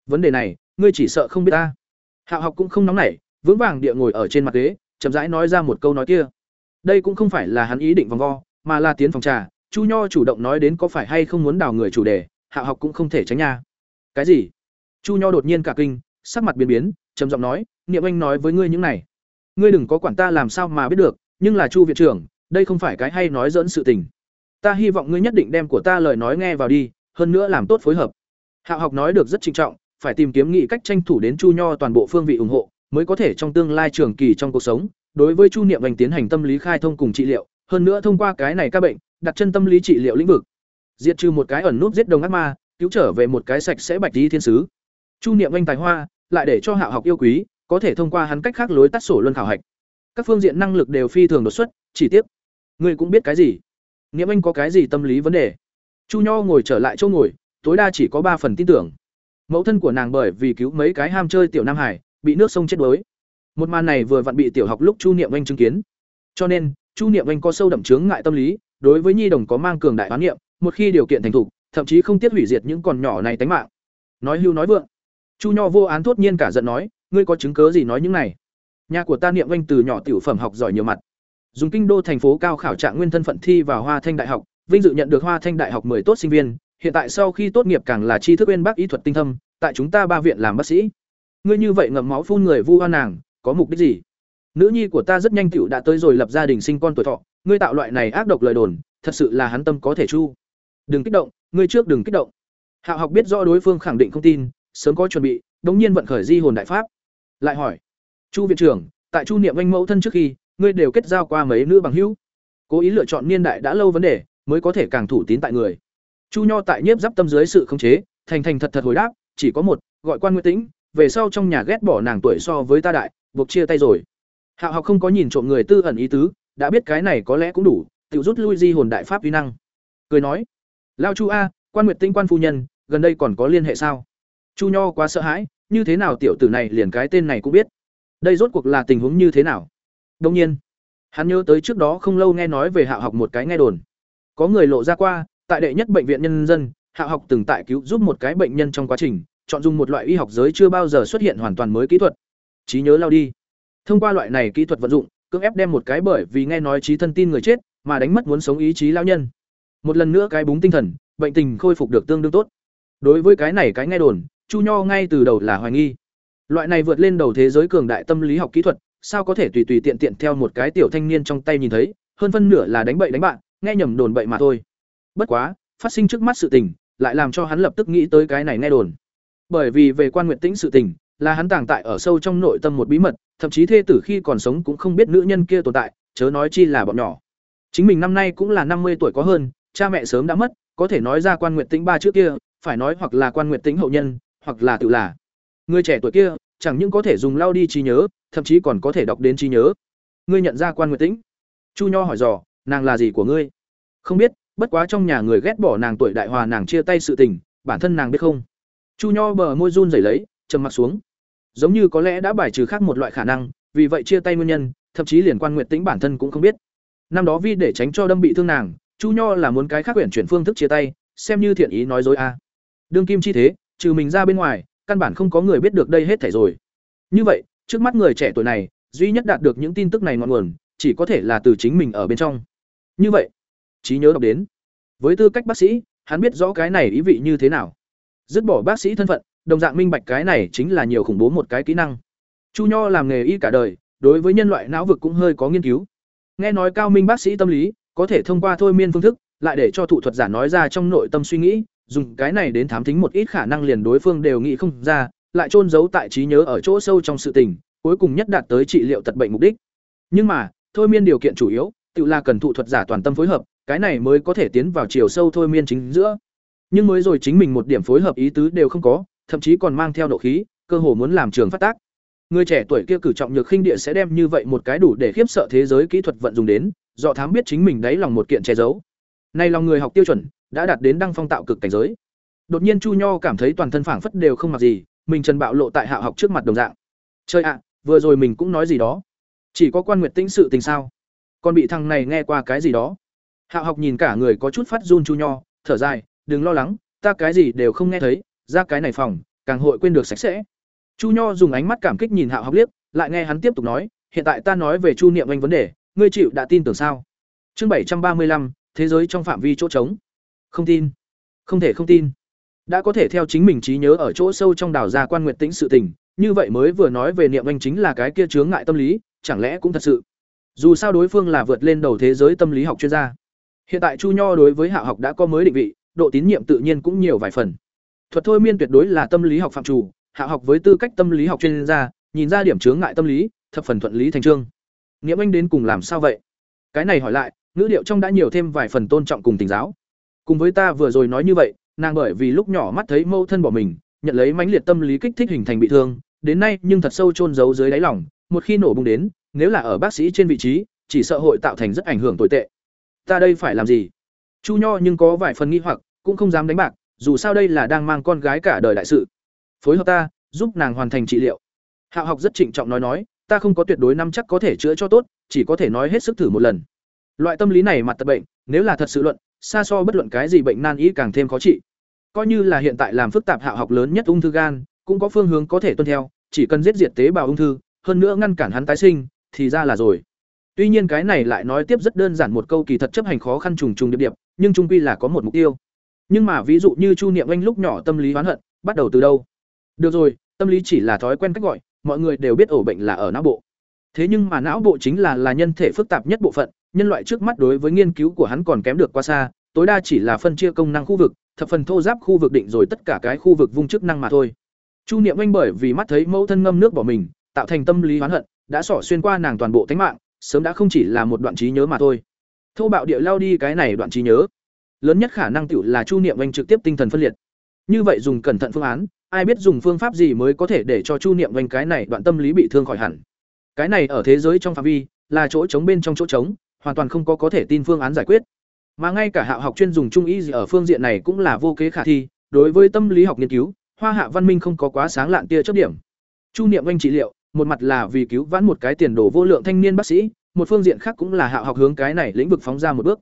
Vấn đề này, ngươi chỉ sợ không biết ta hạo học cũng không nóng nảy, vững vàng địa ngồi ở trên mặt ghế, chậm rãi nói ra một câu nói kia. Đây cũng không phải là hắn ý định vòng vo, mà là tiến phòng trà chu nho chủ động nói đến có phải hay không muốn đào người chủ đề hạo học cũng không thể tránh nha. Cái gì? Chu nho đột nhiên cả kinh, sắc mặt biến biến, trầm giọng nói, niệm anh nói với ngươi những này. Ngươi đừng có quản ta làm sao mà biết được, nhưng là chu viện trưởng, đây không phải cái hay nói dẫn sự tình. Ta hy vọng ngươi nhất định đem của ta lời nói nghe vào đi, hơn nữa làm tốt phối hợp. Hạo học nói được rất trinh trọng, phải tìm kiếm nghị cách tranh thủ đến chu nho toàn bộ phương vị ủng hộ, mới có thể trong tương lai trường kỳ trong cuộc sống, đối với chu niệm anh tiến hành tâm lý khai thông cùng trị liệu, hơn nữa thông qua cái này các bệnh đặt chân tâm lý trị liệu lĩnh vực. Diệt trừ một cái ẩn nút giết đồng ác ma, cứu trở về một cái sạch sẽ bạch lý thiên sứ. Chu niệm anh tài hoa, lại để cho hạ học yêu quý, có thể thông qua hắn cách khác lối tắt sổ luân khảo hạch. Các phương diện năng lực đều phi thường đột xuất, chỉ tiếc, ngươi cũng biết cái gì? Niệm anh có cái gì tâm lý vấn đề? Chu nho ngồi trở lại chỗ ngồi, tối đa chỉ có ba phần tin tưởng. Mẫu thân của nàng bởi vì cứu mấy cái ham chơi tiểu nam hải, bị nước sông chết đuối. Một màn này vừa vặn bị tiểu học lúc chu niệm anh chứng kiến. Cho nên, chu niệm anh có sâu đậm chướng ngại tâm lý đối với nhi đồng có mang cường đại oán niệm một khi điều kiện thành thục thậm chí không tiếc hủy diệt những con nhỏ này tánh mạng nói hưu nói vượng chu nho vô án thốt nhiên cả giận nói ngươi có chứng cớ gì nói những này nhà của ta niệm anh từ nhỏ tiểu phẩm học giỏi nhiều mặt dùng kinh đô thành phố cao khảo trạng nguyên thân phận thi vào Hoa Thanh Đại học, vinh dự nhận được Hoa Thanh Đại học 10 tốt sinh viên, hiện tại sau khi tốt nghiệp càng là tri thức bên bác y thuật tinh thâm, tại chúng ta ba viện làm bác sĩ. Ngươi như vậy ngậm máu phun người vu oan nàng, có mục đích gì? Nữ nhi của ta rất nhanh tiểu đã tới rồi lập gia đình sinh con tuổi thọ, ngươi tạo loại này ác độc lời đồn, thật sự là hắn tâm có thể chu. Đừng kích động, ngươi trước đừng kích động. Hạo học biết rõ đối phương khẳng định không tin, sớm có chuẩn bị, đống nhiên vận khởi di hồn đại pháp. Lại hỏi: "Chu viện trưởng, tại Chu Niệm anh mẫu thân trước khi, ngươi đều kết giao qua mấy nữ bằng hữu?" Cố ý lựa chọn niên đại đã lâu vấn đề, mới có thể càng thủ tín tại người. Chu Nho tại nhiếp giáp tâm dưới sự khống chế, thành thành thật thật hồi đáp, chỉ có một, gọi quan nguyên Tĩnh, về sau trong nhà ghét bỏ nàng tuổi so với ta đại, buộc chia tay rồi. Hạo học không có nhìn trộm người tư ẩn ý tứ, đã biết cái này có lẽ cũng đủ, tự rút lui di hồn đại pháp uy năng. Cười nói: "Lao Chu a, quan Nguyệt tinh quan phu nhân, gần đây còn có liên hệ sao?" Chu Nho quá sợ hãi, như thế nào tiểu tử này liền cái tên này cũng biết. Đây rốt cuộc là tình huống như thế nào? Đương nhiên, hắn nhớ tới trước đó không lâu nghe nói về Hạo học một cái nghe đồn. Có người lộ ra qua, tại đệ nhất bệnh viện nhân dân, Hạo học từng tại cứu giúp một cái bệnh nhân trong quá trình, chọn dùng một loại y học giới chưa bao giờ xuất hiện hoàn toàn mới kỹ thuật. Trí nhớ lao đi. Thông qua loại này kỹ thuật vận dụng, cưỡng ép đem một cái bởi vì nghe nói trí thân tin người chết, mà đánh mất muốn sống ý chí lao nhân. Một lần nữa cái búng tinh thần, bệnh tình khôi phục được tương đương tốt. Đối với cái này cái nghe đồn, Chu Nho ngay từ đầu là hoài nghi. Loại này vượt lên đầu thế giới cường đại tâm lý học kỹ thuật, sao có thể tùy tùy tiện tiện theo một cái tiểu thanh niên trong tay nhìn thấy, hơn phân nửa là đánh bậy đánh bạn, nghe nhầm đồn bậy mà thôi. Bất quá, phát sinh trước mắt sự tình, lại làm cho hắn lập tức nghĩ tới cái này nghe đồn. Bởi vì về quan nguyện tĩnh sự tình, là hắn tàng tại ở sâu trong nội tâm một bí mật, thậm chí thê tử khi còn sống cũng không biết nữ nhân kia tồn tại, chớ nói chi là bọn nhỏ. Chính mình năm nay cũng là năm mươi tuổi có hơn, cha mẹ sớm đã mất, có thể nói ra quan nguyện tĩnh ba trước kia, phải nói hoặc là quan nguyện tĩnh hậu nhân, hoặc là tự là. Người trẻ tuổi kia, chẳng những có thể dùng lao đi trí nhớ, thậm chí còn có thể đọc đến trí nhớ. Ngươi nhận ra quan nguyện tĩnh? Chu Nho hỏi dò, nàng là gì của ngươi? Không biết, bất quá trong nhà người ghét bỏ nàng tuổi đại hòa nàng chia tay sự tình, bản thân nàng biết không? Chu Nho bờ môi run rẩy lấy, trầm mặc xuống. Giống như có lẽ đã bài trừ khác một loại khả năng, vì vậy chia tay nguyên nhân, thậm chí liền quan nguyện tĩnh bản thân cũng không biết. Năm đó vì để tránh cho đâm bị thương nàng, Chu Nho là muốn cái khác quyển chuyển phương thức chia tay, xem như thiện ý nói dối a. Đương kim chi thế, trừ mình ra bên ngoài, căn bản không có người biết được đây hết thảy rồi. Như vậy, trước mắt người trẻ tuổi này, duy nhất đạt được những tin tức này ngọn nguồn, chỉ có thể là từ chính mình ở bên trong. Như vậy, trí nhớ đọc đến. Với tư cách bác sĩ, hắn biết rõ cái này ý vị như thế nào. Dứt bỏ bác sĩ thân phận, đồng dạng minh bạch cái này chính là nhiều khủng bố một cái kỹ năng. Chu Nho làm nghề y cả đời, đối với nhân loại não vực cũng hơi có nghiên cứu. Nghe nói cao minh bác sĩ tâm lý, có thể thông qua thôi miên phương thức, lại để cho thủ thuật giả nói ra trong nội tâm suy nghĩ, dùng cái này đến thám thính một ít khả năng liền đối phương đều nghĩ không ra, lại chôn giấu tại trí nhớ ở chỗ sâu trong sự tình, cuối cùng nhất đạt tới trị liệu tật bệnh mục đích. Nhưng mà, thôi miên điều kiện chủ yếu, tự là cần thụ thuật giả toàn tâm phối hợp, cái này mới có thể tiến vào chiều sâu thôi miên chính giữa. Nhưng mới rồi chính mình một điểm phối hợp ý tứ đều không có, thậm chí còn mang theo nộ khí, cơ hồ muốn làm trường phát tác. Người trẻ tuổi kia cử trọng nhược khinh địa sẽ đem như vậy một cái đủ để khiếp sợ thế giới kỹ thuật vận dụng đến, dọ thám biết chính mình đấy lòng một kiện che giấu. Nay lòng người học tiêu chuẩn, đã đạt đến đăng phong tạo cực cảnh giới. Đột nhiên Chu Nho cảm thấy toàn thân phảng phất đều không mặc gì, mình trần bạo lộ tại hạ học trước mặt đồng dạng. Chơi ạ, vừa rồi mình cũng nói gì đó. Chỉ có quan nguyệt tĩnh sự tình sao? Còn bị thằng này nghe qua cái gì đó. Hạ học nhìn cả người có chút phát run Chu Nho, thở dài, đừng lo lắng, ta cái gì đều không nghe thấy, ra cái này phòng, càng hội quên được sạch sẽ. Chu Nho dùng ánh mắt cảm kích nhìn Hạo Học liếc, lại nghe hắn tiếp tục nói, hiện tại ta nói về Chu Niệm Anh vấn đề, ngươi chịu đã tin tưởng sao? Chương bảy trăm ba mươi lăm, thế giới trong phạm vi chỗ trống. Không tin. Không thể không tin. Đã có thể theo chính mình trí nhớ ở chỗ sâu trong đảo ra quan nguyệt tĩnh sự tình, như vậy mới vừa nói về Niệm Anh chính là cái kia chướng ngại tâm lý, chẳng lẽ cũng thật sự. Dù sao đối phương là vượt lên đầu thế giới tâm lý học chuyên gia. Hiện tại Chu Nho đối với Hạ học đã có mới định vị, độ tín nhiệm tự nhiên cũng nhiều vài phần. Thuật thôi miên tuyệt đối là tâm lý học phạm chủ, hạ học với tư cách tâm lý học chuyên gia, nhìn ra điểm chướng ngại tâm lý, thập phần thuận lý thành trương. Nghĩa anh đến cùng làm sao vậy? Cái này hỏi lại, ngữ điệu trong đã nhiều thêm vài phần tôn trọng cùng tình giáo. Cùng với ta vừa rồi nói như vậy, nàng bởi vì lúc nhỏ mắt thấy mâu thân bỏ mình, nhận lấy mãnh liệt tâm lý kích thích hình thành bị thương, đến nay nhưng thật sâu chôn giấu dưới đáy lòng, một khi nổ bung đến, nếu là ở bác sĩ trên vị trí, chỉ sợ hội tạo thành rất ảnh hưởng tồi tệ. Ta đây phải làm gì? Chu Nho nhưng có vài phần nghi hoặc, cũng không dám đánh bạc, dù sao đây là đang mang con gái cả đời đại sự. Phối hợp ta, giúp nàng hoàn thành trị liệu. Hạo học rất trịnh trọng nói nói, ta không có tuyệt đối năm chắc có thể chữa cho tốt, chỉ có thể nói hết sức thử một lần. Loại tâm lý này mặt tật bệnh, nếu là thật sự luận, xa so bất luận cái gì bệnh nan y càng thêm khó trị. Coi như là hiện tại làm phức tạp hạo học lớn nhất ung thư gan, cũng có phương hướng có thể tuân theo, chỉ cần giết diệt tế bào ung thư, hơn nữa ngăn cản hắn tái sinh, thì ra là rồi. Tuy nhiên cái này lại nói tiếp rất đơn giản một câu kỳ thật chấp hành khó khăn trùng trùng điệp điệp, nhưng trung quy là có một mục tiêu. Nhưng mà ví dụ như Chu Niệm Anh lúc nhỏ tâm lý oán hận, bắt đầu từ đâu? Được rồi, tâm lý chỉ là thói quen cách gọi, mọi người đều biết ổ bệnh là ở não bộ. Thế nhưng mà não bộ chính là là nhân thể phức tạp nhất bộ phận, nhân loại trước mắt đối với nghiên cứu của hắn còn kém được quá xa, tối đa chỉ là phân chia công năng khu vực, thập phần thô giáp khu vực định rồi tất cả cái khu vực vung chức năng mà thôi. Chu Niệm Anh bởi vì mắt thấy mẫu thân ngâm nước bỏ mình, tạo thành tâm lý oán hận, đã xỏ xuyên qua nàng toàn bộ thánh mạng, sớm đã không chỉ là một đoạn trí nhớ mà thôi. Thô bạo địa lao đi cái này đoạn trí nhớ, lớn nhất khả năng tiểu là Chu Niệm Anh trực tiếp tinh thần phân liệt. Như vậy dùng cẩn thận phương án, ai biết dùng phương pháp gì mới có thể để cho Chu Niệm Anh cái này đoạn tâm lý bị thương khỏi hẳn. Cái này ở thế giới trong phạm vi, là chỗ trống bên trong chỗ trống, hoàn toàn không có có thể tin phương án giải quyết. Mà ngay cả hạ học chuyên dùng trung y ở phương diện này cũng là vô kế khả thi, đối với tâm lý học nghiên cứu, Hoa Hạ Văn Minh không có quá sáng lạn tia chớp điểm. Chu Niệm Anh trị liệu, một mặt là vì cứu vãn một cái tiền đồ vô lượng thanh niên bác sĩ, một phương diện khác cũng là hạ học hướng cái này lĩnh vực phóng ra một bước.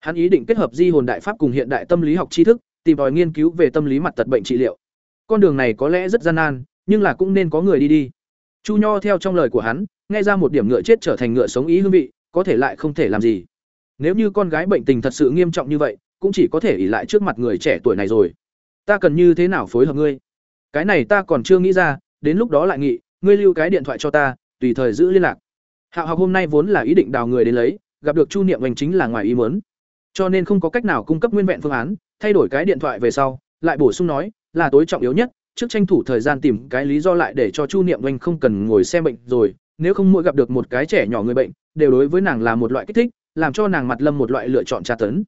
Hắn ý định kết hợp di hồn đại pháp cùng hiện đại tâm lý học tri thức, tìm tòi nghiên cứu về tâm lý mặt tật bệnh trị liệu. Con đường này có lẽ rất gian nan, nhưng là cũng nên có người đi đi. Chu Nho theo trong lời của hắn, nghe ra một điểm ngựa chết trở thành ngựa sống ý hương vị, có thể lại không thể làm gì. Nếu như con gái bệnh tình thật sự nghiêm trọng như vậy, cũng chỉ có thể ỷ lại trước mặt người trẻ tuổi này rồi. Ta cần như thế nào phối hợp ngươi? Cái này ta còn chưa nghĩ ra, đến lúc đó lại nghị, ngươi lưu cái điện thoại cho ta, tùy thời giữ liên lạc. Hạo học hôm nay vốn là ý định đào người đến lấy, gặp được Chu Niệm Hoành chính là ngoài ý muốn. Cho nên không có cách nào cung cấp nguyên vẹn phương án, thay đổi cái điện thoại về sau, lại bổ sung nói, là tối trọng yếu nhất, trước tranh thủ thời gian tìm cái lý do lại để cho Chu Niệm oanh không cần ngồi xem bệnh rồi, nếu không mỗi gặp được một cái trẻ nhỏ người bệnh, đều đối với nàng là một loại kích thích, làm cho nàng mặt lâm một loại lựa chọn tra tấn.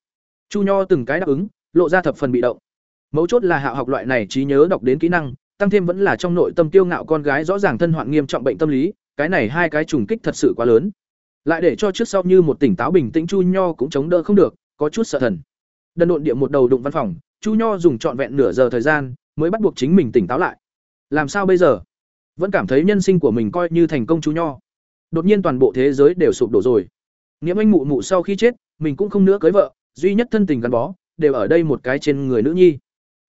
Chu Nho từng cái đáp ứng, lộ ra thập phần bị động. Mấu chốt là hạ học loại này trí nhớ đọc đến kỹ năng, tăng thêm vẫn là trong nội tâm tiêu ngạo con gái rõ ràng thân hoạn nghiêm trọng bệnh tâm lý, cái này hai cái trùng kích thật sự quá lớn. Lại để cho trước sau như một tỉnh táo bình tĩnh Chu Nho cũng chống đỡ không được, có chút sợ thần. Đần độn địa một đầu đụng văn phòng, Chu Nho dùng trọn vẹn nửa giờ thời gian, mới bắt buộc chính mình tỉnh táo lại. Làm sao bây giờ? Vẫn cảm thấy nhân sinh của mình coi như thành công Chu Nho. Đột nhiên toàn bộ thế giới đều sụp đổ rồi. Nghĩa anh mụ mụ sau khi chết, mình cũng không nữa cưới vợ, duy nhất thân tình gắn bó, đều ở đây một cái trên người nữ nhi.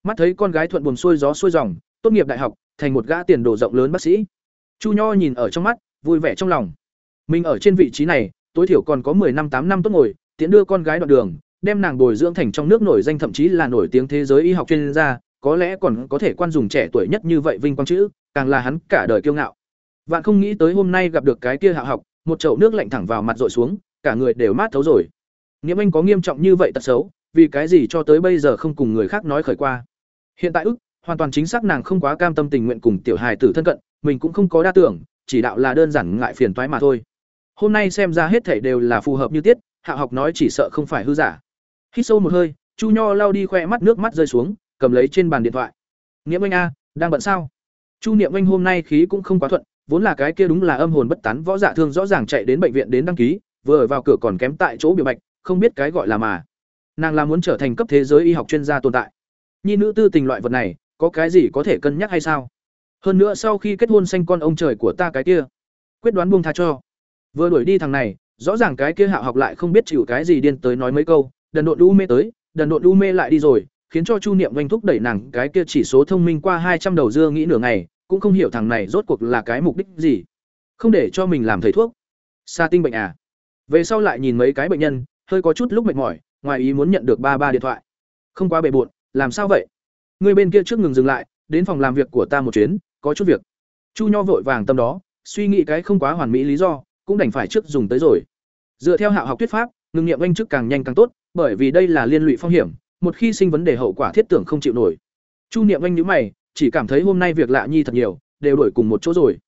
Mắt thấy con gái thuận buồm xuôi gió xuôi dòng, tốt nghiệp đại học, thành một gã tiền đồ rộng lớn bác sĩ. Chu Nho nhìn ở trong mắt, vui vẻ trong lòng. Mình ở trên vị trí này, tối thiểu còn có 10 năm 8 năm tốt ngồi, tiễn đưa con gái đoạn đường, đem nàng bồi dưỡng thành trong nước nổi danh thậm chí là nổi tiếng thế giới y học chuyên gia, có lẽ còn có thể quan dùng trẻ tuổi nhất như vậy vinh quang chữ, càng là hắn cả đời kiêu ngạo. Vạn không nghĩ tới hôm nay gặp được cái kia hạ học, một chậu nước lạnh thẳng vào mặt dội xuống, cả người đều mát thấu rồi. Niệm Anh có nghiêm trọng như vậy tật xấu, vì cái gì cho tới bây giờ không cùng người khác nói khởi qua. Hiện tại ức, hoàn toàn chính xác nàng không quá cam tâm tình nguyện cùng tiểu hài tử thân cận, mình cũng không có đa tưởng, chỉ đạo là đơn giản ngại phiền toái mà thôi. Hôm nay xem ra hết thảy đều là phù hợp như tiết, Hạ học nói chỉ sợ không phải hư giả. Hít sâu một hơi, Chu Nho lao đi khoe mắt nước mắt rơi xuống, cầm lấy trên bàn điện thoại. Niệm Anh a, đang bận sao? Chu Niệm Anh hôm nay khí cũng không quá thuận, vốn là cái kia đúng là âm hồn bất tán võ giả thương rõ ràng chạy đến bệnh viện đến đăng ký, vừa ở vào cửa còn kém tại chỗ biểu bạch, không biết cái gọi là mà. Nàng là muốn trở thành cấp thế giới y học chuyên gia tồn tại. Nhi nữ tư tình loại vật này, có cái gì có thể cân nhắc hay sao? Hơn nữa sau khi kết hôn sanh con ông trời của ta cái kia, quyết đoán buông tha cho. Vừa đuổi đi thằng này, rõ ràng cái kia Hạo học lại không biết chịu cái gì điên tới nói mấy câu, đần độn u mê tới, đần độn u mê lại đi rồi, khiến cho Chu Niệm oanh thúc đẩy nàng cái kia chỉ số thông minh qua hai trăm đầu dưa nghĩ nửa ngày, cũng không hiểu thằng này rốt cuộc là cái mục đích gì. Không để cho mình làm thầy thuốc. Sa tinh bệnh à? Về sau lại nhìn mấy cái bệnh nhân, hơi có chút lúc mệt mỏi, ngoài ý muốn nhận được ba ba điện thoại. Không quá bề bộn, làm sao vậy? Người bên kia trước ngừng dừng lại, đến phòng làm việc của ta một chuyến, có chút việc. Chu Nho vội vàng tâm đó, suy nghĩ cái không quá hoàn mỹ lý do, cũng đành phải trước dùng tới rồi. Dựa theo Hạo học thuyết pháp, ngừng nghiệm anh trước càng nhanh càng tốt, bởi vì đây là liên lụy phong hiểm, một khi sinh vấn đề hậu quả thiết tưởng không chịu nổi. Chu Niệm anh nhíu mày, chỉ cảm thấy hôm nay việc lạ nhi thật nhiều, đều đổi cùng một chỗ rồi.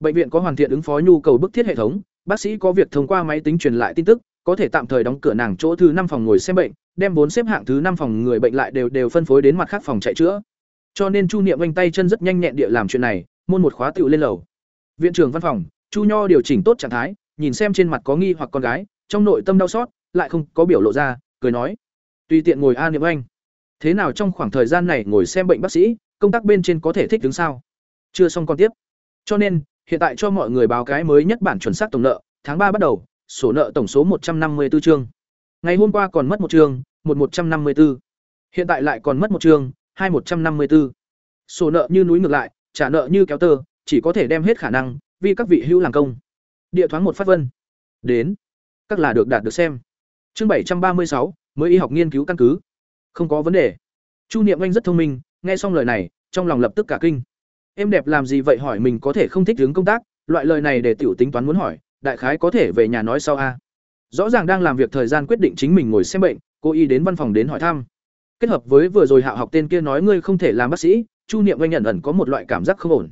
Bệnh viện có hoàn thiện ứng phó nhu cầu bức thiết hệ thống, bác sĩ có việc thông qua máy tính truyền lại tin tức, có thể tạm thời đóng cửa nàng chỗ thứ năm phòng ngồi xem bệnh, đem bốn xếp hạng thứ năm phòng người bệnh lại đều đều phân phối đến mặt khác phòng chạy chữa. Cho nên Chu Niệm anh tay chân rất nhanh nhẹn địa làm chuyện này, môn một khóa tựu lên lầu. Viện trưởng văn phòng, Chu Nho điều chỉnh tốt trạng thái, nhìn xem trên mặt có nghi hoặc con gái, trong nội tâm đau xót, lại không có biểu lộ ra, cười nói: "Tùy tiện ngồi a Niệm anh. Thế nào trong khoảng thời gian này ngồi xem bệnh bác sĩ, công tác bên trên có thể thích đứng sao?" Chưa xong con tiếp. Cho nên, hiện tại cho mọi người báo cái mới nhất bản chuẩn xác tổng nợ, tháng ba bắt đầu, sổ nợ tổng số một trăm năm mươi 154 chương. Ngày hôm qua còn mất một chương, một một trăm năm mươi 154. Hiện tại lại còn mất một chương, hai một trăm năm mươi 154. Sổ nợ như núi ngược lại, trả nợ như kéo tơ, chỉ có thể đem hết khả năng, vì các vị hữu làm công. Địa thoáng một phát vân. Đến. các là được đạt được xem. Chương bảy trăm ba mươi sáu mới y học nghiên cứu căn cứ. Không có vấn đề. Chu Niệm Anh rất thông minh, nghe xong lời này, trong lòng lập tức cả kinh. Em đẹp làm gì vậy hỏi mình có thể không thích hướng công tác, loại lời này để tiểu tính toán muốn hỏi, đại khái có thể về nhà nói sau a. Rõ ràng đang làm việc thời gian quyết định chính mình ngồi xem bệnh, cô y đến văn phòng đến hỏi thăm. Kết hợp với vừa rồi Hạo học tên kia nói ngươi không thể làm bác sĩ, Chu Niệm Anh nhận ẩn có một loại cảm giác không ổn.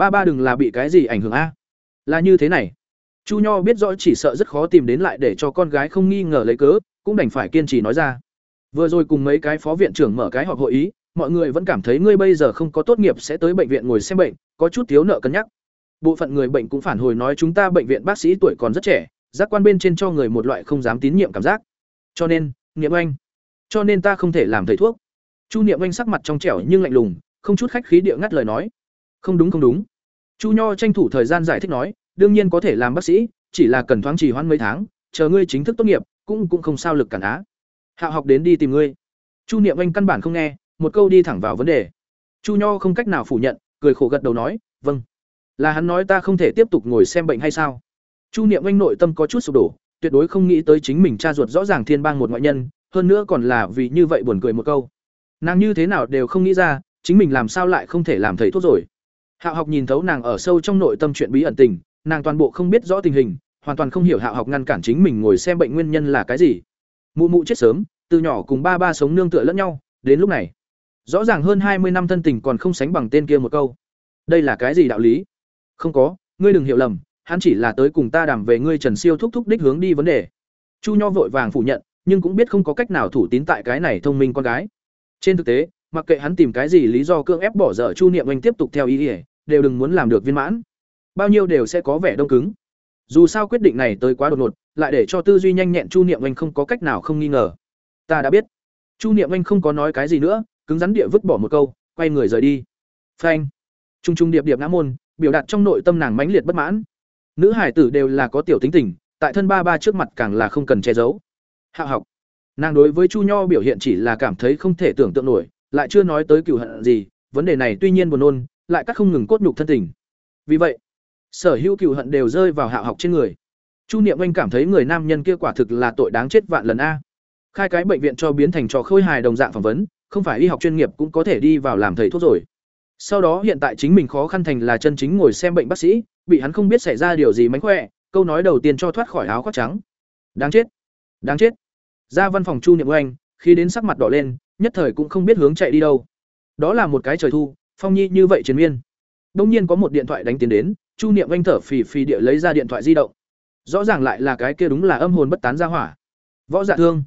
Ba ba đừng là bị cái gì ảnh hưởng a. Là như thế này. Chu Nho biết rõ chỉ sợ rất khó tìm đến lại để cho con gái không nghi ngờ lấy cớ, cũng đành phải kiên trì nói ra. Vừa rồi cùng mấy cái phó viện trưởng mở cái họp hội ý, mọi người vẫn cảm thấy ngươi bây giờ không có tốt nghiệp sẽ tới bệnh viện ngồi xem bệnh, có chút thiếu nợ cân nhắc. Bộ phận người bệnh cũng phản hồi nói chúng ta bệnh viện bác sĩ tuổi còn rất trẻ, giác quan bên trên cho người một loại không dám tín nhiệm cảm giác. Cho nên, Niệm Anh, cho nên ta không thể làm thầy thuốc. Chu Niệm Anh sắc mặt trong trẻo nhưng lạnh lùng, không chút khách khí địa ngắt lời nói. Không đúng không đúng. Chu Nho tranh thủ thời gian giải thích nói, đương nhiên có thể làm bác sĩ, chỉ là cần thoáng trì hoãn mấy tháng, chờ ngươi chính thức tốt nghiệp, cũng cũng không sao lực cản á. Hạo học đến đi tìm ngươi. Chu Niệm Anh căn bản không nghe, một câu đi thẳng vào vấn đề. Chu Nho không cách nào phủ nhận, cười khổ gật đầu nói, "Vâng." Là hắn nói ta không thể tiếp tục ngồi xem bệnh hay sao? Chu Niệm Anh nội tâm có chút sụp đổ, tuyệt đối không nghĩ tới chính mình cha ruột rõ ràng thiên bang một ngoại nhân, hơn nữa còn là vì như vậy buồn cười một câu. Nàng như thế nào đều không nghĩ ra, chính mình làm sao lại không thể làm thầy thuốc rồi. Hạo học nhìn thấu nàng ở sâu trong nội tâm chuyện bí ẩn tình, nàng toàn bộ không biết rõ tình hình, hoàn toàn không hiểu Hạo học ngăn cản chính mình ngồi xem bệnh nguyên nhân là cái gì. Mụ mụ chết sớm, từ nhỏ cùng ba ba sống nương tựa lẫn nhau, đến lúc này, rõ ràng hơn hai mươi năm thân tình còn không sánh bằng tên kia một câu. Đây là cái gì đạo lý? Không có, ngươi đừng hiểu lầm, hắn chỉ là tới cùng ta đàm về ngươi Trần Siêu thúc thúc đích hướng đi vấn đề. Chu Nho vội vàng phủ nhận, nhưng cũng biết không có cách nào thủ tín tại cái này thông minh con gái. Trên thực tế, mặc kệ hắn tìm cái gì lý do cưỡng ép bỏ dở Chu Niệm Anh tiếp tục theo ý, ý đều đừng muốn làm được viên mãn. Bao nhiêu đều sẽ có vẻ đông cứng. Dù sao quyết định này tới quá đột ngột, lại để cho tư duy nhanh nhẹn Chu Niệm Anh không có cách nào không nghi ngờ. Ta đã biết. Chu Niệm Anh không có nói cái gì nữa, cứng rắn địa vứt bỏ một câu, quay người rời đi. Phanh. Trung trung điệp điệp ngã môn, biểu đạt trong nội tâm nàng mãnh liệt bất mãn. Nữ hải tử đều là có tiểu tính tình, tại thân ba ba trước mặt càng là không cần che giấu. Hạ học. Nàng đối với Chu Nho biểu hiện chỉ là cảm thấy không thể tưởng tượng nổi, lại chưa nói tới cửu hận gì, vấn đề này tuy nhiên buồn nôn, lại các không ngừng cốt nhục thân tình. Vì vậy, sở hữu cửu hận đều rơi vào hạ học trên người. Chu Niệm Anh cảm thấy người nam nhân kia quả thực là tội đáng chết vạn lần a. Khai cái bệnh viện cho biến thành trò khôi hài đồng dạng phỏng vấn, không phải y học chuyên nghiệp cũng có thể đi vào làm thầy thuốc rồi. Sau đó hiện tại chính mình khó khăn thành là chân chính ngồi xem bệnh bác sĩ, bị hắn không biết xảy ra điều gì mánh khỏe, câu nói đầu tiên cho thoát khỏi áo khoác trắng. Đáng chết, đáng chết. Ra văn phòng Chu Niệm Oanh, khi đến sắc mặt đỏ lên, nhất thời cũng không biết hướng chạy đi đâu. Đó là một cái trời thu, phong nhi như vậy chiến miên. Đông nhiên có một điện thoại đánh tiến đến, Chu Niệm Anh thở phì phì địa lấy ra điện thoại di động. Rõ ràng lại là cái kia đúng là âm hồn bất tán ra hỏa. Võ Dạ Thương.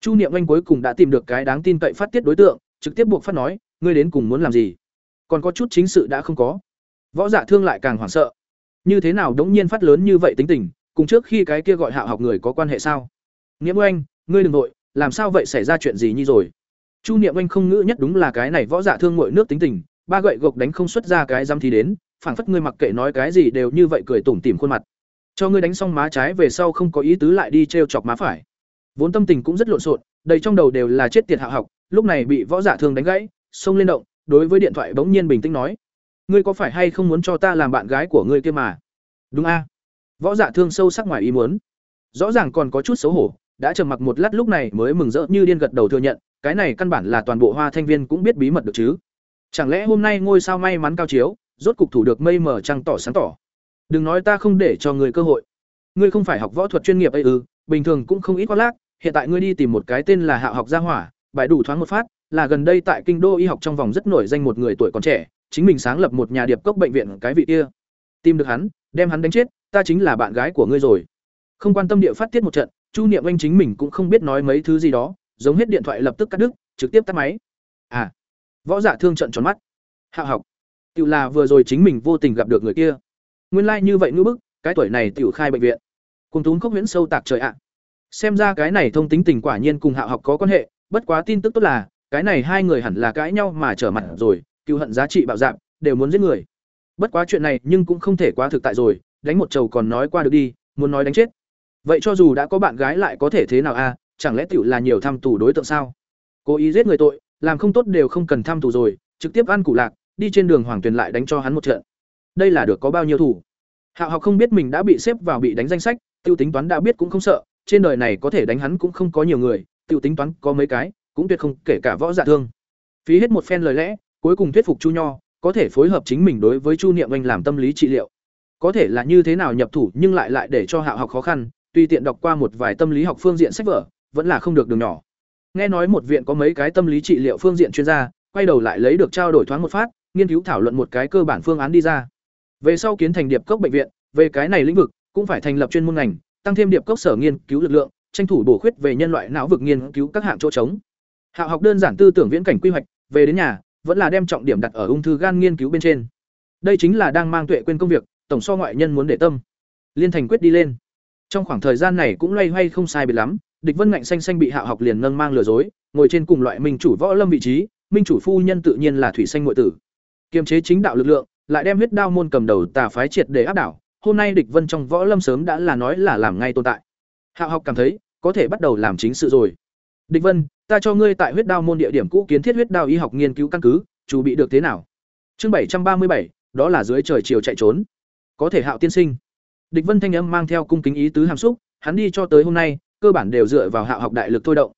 Chu Niệm Anh cuối cùng đã tìm được cái đáng tin cậy phát tiết đối tượng, trực tiếp buộc phát nói, ngươi đến cùng muốn làm gì? còn có chút chính sự đã không có võ dạ thương lại càng hoảng sợ như thế nào đống nhiên phát lớn như vậy tính tình cùng trước khi cái kia gọi hạ học người có quan hệ sao niệm oanh ngươi đừng nội làm sao vậy xảy ra chuyện gì như rồi chu niệm oanh không ngữ nhất đúng là cái này võ dạ thương ngội nước tính tình ba gậy gộc đánh không xuất ra cái dám thì đến, phảng phất ngươi mặc kệ nói cái gì đều như vậy cười tủm tỉm khuôn mặt. Cho ngươi đánh xong má trái về sau không có ý tứ lại đi t chọc má phải. Vốn tâm tình cũng rất lộn xộn, đầy trong đầu đều là chết tiệt hạ học, lúc này bị võ giả thương đánh gãy, xông lên động, đối với điện thoại bỗng nhiên bình tĩnh nói, ngươi có phải hay không muốn cho ta làm bạn gái của ngươi kia mà? Đúng a. Võ giả thương sâu sắc ngoài ý muốn. Rõ ràng còn có chút xấu hổ, đã trầm mặc một lát lúc này mới mừng rỡ như điên gật đầu thừa nhận, cái này căn bản là toàn bộ hoa thanh viên cũng biết bí mật được chứ chẳng lẽ hôm nay ngôi sao may mắn cao chiếu rốt cục thủ được mây mờ trăng tỏ sáng tỏ đừng nói ta không để cho người cơ hội ngươi không phải học võ thuật chuyên nghiệp ấy ư bình thường cũng không ít khoác lác hiện tại ngươi đi tìm một cái tên là hạ học gia hỏa bại đủ thoáng một phát là gần đây tại kinh đô y học trong vòng rất nổi danh một người tuổi còn trẻ, chính mình sáng lập một nhà điệp cốc bệnh viện cái vị kia. Tìm được hắn, đem hắn đánh chết, ta chính là bạn gái của ngươi rồi. Không quan tâm địa phát tiết một trận, Chu Niệm Anh chính mình cũng không biết nói mấy thứ gì đó, giống hết điện thoại lập tức cắt đứt, trực tiếp tắt máy. À. Võ Dạ Thương trận tròn mắt. Hạ học. Tiểu là vừa rồi chính mình vô tình gặp được người kia. Nguyên lai như vậy ngữ bức, cái tuổi này tiểu khai bệnh viện. Cùng túng khốc huyễn sâu tạc trời ạ. Xem ra cái này thông tính tình quả nhiên cùng Hạ học có quan hệ, bất quá tin tức tốt là, cái này hai người hẳn là cãi nhau mà trở mặt rồi cựu hận giá trị bạo dạng đều muốn giết người bất quá chuyện này nhưng cũng không thể quá thực tại rồi đánh một chầu còn nói qua được đi muốn nói đánh chết vậy cho dù đã có bạn gái lại có thể thế nào a chẳng lẽ tiểu là nhiều thăm tù đối tượng sao cố ý giết người tội làm không tốt đều không cần thăm thủ rồi trực tiếp ăn củ lạc đi trên đường hoàng tuyền lại đánh cho hắn một trận đây là được có bao nhiêu thủ hạo học không biết mình đã bị xếp vào bị đánh danh sách tiêu tính toán đã biết cũng không sợ trên đời này có thể đánh hắn cũng không có nhiều người, Tiêu tính toán có mấy cái, cũng tuyệt không kể cả võ dạ thương. Phí hết một phen lời lẽ, cuối cùng thuyết phục Chu Nho, có thể phối hợp chính mình đối với Chu Niệm Anh làm tâm lý trị liệu. Có thể là như thế nào nhập thủ nhưng lại lại để cho Hạo học khó khăn, tuy tiện đọc qua một vài tâm lý học phương diện sách vở, vẫn là không được đường nhỏ. Nghe nói một viện có mấy cái tâm lý trị liệu phương diện chuyên gia, quay đầu lại lấy được trao đổi thoáng một phát, nghiên cứu thảo luận một cái cơ bản phương án đi ra. Về sau kiến thành điệp cốc bệnh viện, về cái này lĩnh vực cũng phải thành lập chuyên môn ngành, tăng thêm điệp cốc sở nghiên cứu lực lượng, tranh thủ bổ khuyết về nhân loại não vực nghiên cứu các hạng chỗ trống. Hạo học đơn giản tư tưởng viễn cảnh quy hoạch, về đến nhà, vẫn là đem trọng điểm đặt ở ung thư gan nghiên cứu bên trên. Đây chính là đang mang tuệ quên công việc, tổng so ngoại nhân muốn để tâm. Liên thành quyết đi lên. Trong khoảng thời gian này cũng loay hoay không sai biệt lắm, Địch Vân ngạnh xanh xanh bị Hạo học liền nâng mang lừa dối, ngồi trên cùng loại minh chủ võ lâm vị trí, minh chủ phu nhân tự nhiên là thủy xanh muội tử. Kiềm chế chính đạo lực lượng, lại đem huyết đao môn cầm đầu tà phái triệt để áp đảo, hôm nay Địch Vân trong võ lâm sớm đã là nói là làm ngay tồn tại. Hạo học cảm thấy, có thể bắt đầu làm chính sự rồi. Địch Vân, ta cho ngươi tại huyết đao môn địa điểm cũ kiến thiết huyết đao y học nghiên cứu căn cứ, chủ bị được thế nào? Chương bảy trăm ba mươi bảy, đó là dưới trời chiều chạy trốn. Có thể Hạo tiên sinh. Địch Vân thanh âm mang theo cung kính ý tứ hàm xúc, hắn đi cho tới hôm nay, cơ bản đều dựa vào Hạo học đại lực thôi động.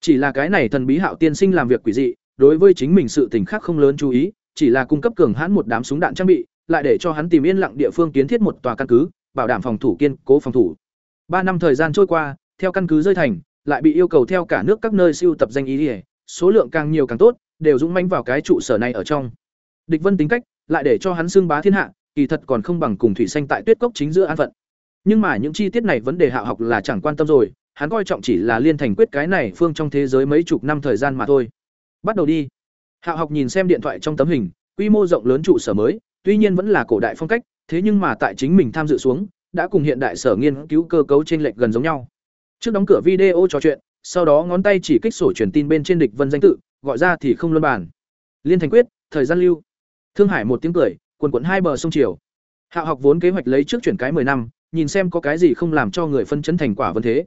Chỉ là cái này thần bí Hạo tiên sinh làm việc quỷ dị, đối với chính mình sự tình khác không lớn chú ý, chỉ là cung cấp cường hãn một đám súng đạn trang bị, lại để cho hắn tìm yên lặng địa phương kiến thiết một tòa căn cứ, bảo đảm phòng thủ kiên cố phòng thủ. Ba năm thời gian trôi qua, theo căn cứ rơi thành, lại bị yêu cầu theo cả nước các nơi siêu tập danh ý liễu, số lượng càng nhiều càng tốt, đều dũng mãnh vào cái trụ sở này ở trong. Địch Vân tính cách, lại để cho hắn xưng bá thiên hạ, kỳ thật còn không bằng cùng thủy xanh tại Tuyết Cốc chính giữa an phận. Nhưng mà những chi tiết này vấn đề hạ học là chẳng quan tâm rồi, hắn coi trọng chỉ là liên thành quyết cái này phương trong thế giới mấy chục năm thời gian mà thôi. Bắt đầu đi. Hạo học nhìn xem điện thoại trong tấm hình, quy mô rộng lớn trụ sở mới, tuy nhiên vẫn là cổ đại phong cách, thế nhưng mà tại chính mình tham dự xuống, đã cùng hiện đại sở nghiên cứu cơ cấu trên lệch gần giống nhau. Trước đóng cửa video trò chuyện, sau đó ngón tay chỉ kích sổ truyền tin bên trên địch vân danh tự, gọi ra thì không luân bản. Liên thành quyết, thời gian lưu. Thương Hải một tiếng cười, quần quần hai bờ sông chiều. Hạo học vốn kế hoạch lấy trước chuyển cái 10 năm, nhìn xem có cái gì không làm cho người phân chấn thành quả vân thế.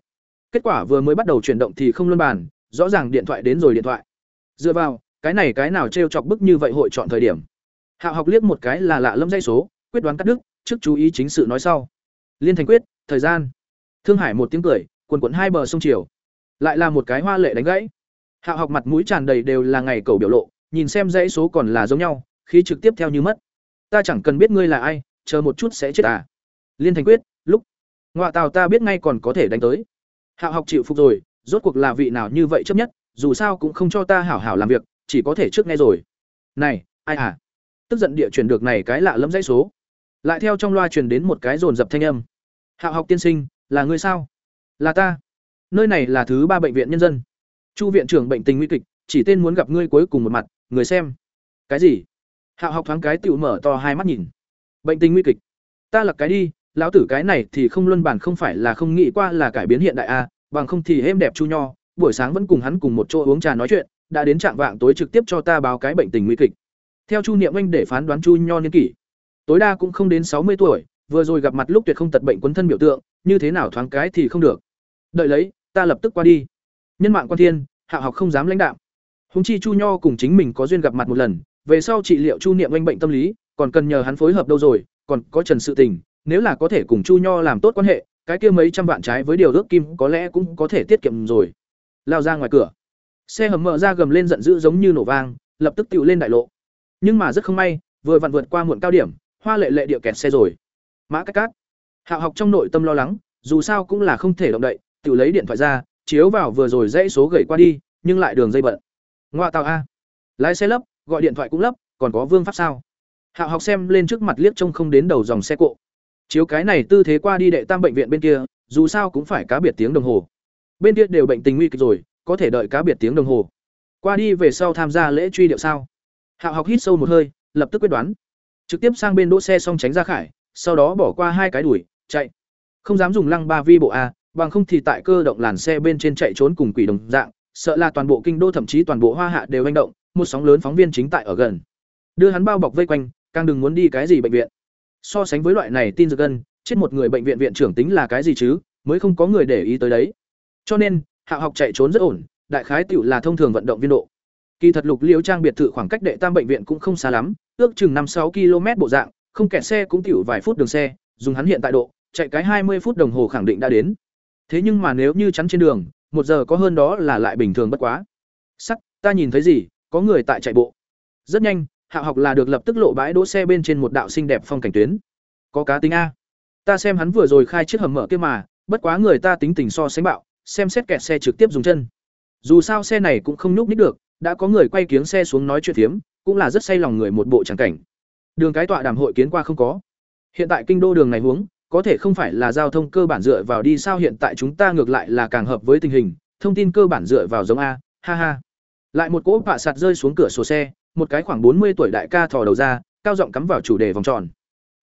Kết quả vừa mới bắt đầu chuyển động thì không luân bàn, rõ ràng điện thoại đến rồi điện thoại. Dựa vào, cái này cái nào trêu chọc bức như vậy hội chọn thời điểm. Hạo học liếc một cái là lạ lâm dây số, quyết đoán cắt đứt, trước chú ý chính sự nói sau. Liên thành quyết, thời gian. Thương Hải một tiếng cười, quần quận hai bờ sông chiều. Lại là một cái hoa lệ đánh gãy. Hạo học mặt mũi tràn đầy đều là ngày cầu biểu lộ, nhìn xem dãy số còn là giống nhau, khí trực tiếp theo như mất. Ta chẳng cần biết ngươi là ai, chờ một chút sẽ chết à. Liên thành quyết, lúc. Ngoại tào ta biết ngay còn có thể đánh tới. Hạo học chịu phục rồi, rốt cuộc là vị nào như vậy chấp nhất, dù sao cũng không cho ta hảo hảo làm việc, chỉ có thể trước nghe rồi. Này, ai à? Tức giận địa chuyển được này cái lạ lẫm dãy số. Lại theo trong loa truyền đến một cái rồn dập thanh âm. Hạo học tiên sinh, là ngươi sao? Là ta. Nơi này là thứ ba bệnh viện nhân dân. Chu viện trưởng bệnh tình nguy kịch, chỉ tên muốn gặp ngươi cuối cùng một mặt, người xem. Cái gì? Hạo học thoáng cái tựu mở to hai mắt nhìn. Bệnh tình nguy kịch. Ta là cái đi, lão tử cái này thì không luân bản không phải là không nghĩ qua là cải biến hiện đại a, bằng không thì êm đẹp chu nho, buổi sáng vẫn cùng hắn cùng một chỗ uống trà nói chuyện, đã đến trạng vạng tối trực tiếp cho ta báo cái bệnh tình nguy kịch. Theo Chu Niệm Anh để phán đoán Chu Nho niên kỷ, tối đa cũng không đến sáu mươi tuổi, vừa rồi gặp mặt lúc tuyệt không tật bệnh quấn thân biểu tượng, như thế nào thoáng cái thì không được. Đợi lấy, ta lập tức qua đi. Nhân mạng quan thiên, hạ học không dám lãnh đạo. Hùng chi Chu Nho cùng chính mình có duyên gặp mặt một lần, về sau trị liệu Chu Niệm Anh bệnh tâm lý, còn cần nhờ hắn phối hợp đâu rồi, còn có Trần Sự Tình, nếu là có thể cùng Chu Nho làm tốt quan hệ, cái kia mấy trăm vạn trái với điều ước kim có lẽ cũng có thể tiết kiệm rồi. Lao ra ngoài cửa. Xe hầm mở ra gầm lên giận dữ giống như nổ vang, lập tức tựu lên đại lộ. Nhưng mà rất không may, vừa vặn vượt qua muộn cao điểm, hoa lệ lệ địa kẹt xe rồi. Mã cắt cát. Hạo học trong nội tâm lo lắng, dù sao cũng là không thể động đậy, tự lấy điện thoại ra, chiếu vào vừa rồi dãy số gửi qua đi, nhưng lại đường dây bận. Ngoa tàu a. Lái xe lấp, gọi điện thoại cũng lấp, còn có Vương pháp sao? Hạo học xem lên trước mặt liếc trông không đến đầu dòng xe cộ. Chiếu cái này tư thế qua đi đệ tam bệnh viện bên kia, dù sao cũng phải cá biệt tiếng đồng hồ. Bên kia đều bệnh tình nguy kịch rồi, có thể đợi cá biệt tiếng đồng hồ. Qua đi về sau tham gia lễ truy điệu sao? Hạo học hít sâu một hơi, lập tức quyết đoán. Trực tiếp sang bên đỗ xe xong tránh ra khải, sau đó bỏ qua hai cái đuổi, chạy. Không dám dùng lăng ba vi bộ a, bằng không thì tại cơ động làn xe bên trên chạy trốn cùng quỷ đồng dạng, sợ là toàn bộ kinh đô thậm chí toàn bộ hoa hạ đều manh động, một sóng lớn phóng viên chính tại ở gần. Đưa hắn bao bọc vây quanh, càng đừng muốn đi cái gì bệnh viện. So sánh với loại này tin dược gân, chết một người bệnh viện viện trưởng tính là cái gì chứ, mới không có người để ý tới đấy. Cho nên, Hạ học chạy trốn rất ổn, đại khái tiểu là thông thường vận động viên độ. Kỳ thật Lục Liễu Trang biệt thự khoảng cách đệ tam bệnh viện cũng không xa lắm, ước chừng năm sáu km bộ dạng, không kẹt xe cũng tiểu vài phút đường xe, dùng hắn hiện tại độ, chạy cái hai mươi phút đồng hồ khẳng định đã đến. thế nhưng mà nếu như chắn trên đường một giờ có hơn đó là lại bình thường bất quá sắc ta nhìn thấy gì có người tại chạy bộ rất nhanh hạ học là được lập tức lộ bãi đỗ xe bên trên một đạo xinh đẹp phong cảnh tuyến. Có cá tính a. Ta xem hắn vừa rồi khai chiếc hầm mở kia mà, bất quá người ta tính tình so sánh bạo, xem xét kẹt xe trực tiếp dùng chân. Dù sao xe này cũng không nhúc nhích được, đã có người quay kiếng xe xuống nói chuyện phiếm, cũng là rất say lòng người một bộ tràng cảnh. Đường cái tọa đàm hội kiến qua không có. Hiện tại kinh đô đường này huống, có thể không phải là giao thông cơ bản dựa vào đi sao hiện tại chúng ta ngược lại là càng hợp với tình hình, thông tin cơ bản dựa vào giống a, ha ha. Lại một cỗ vạ sạt rơi xuống cửa sổ xe một cái khoảng bốn mươi tuổi đại ca thò đầu ra, cao giọng cắm vào chủ đề vòng tròn.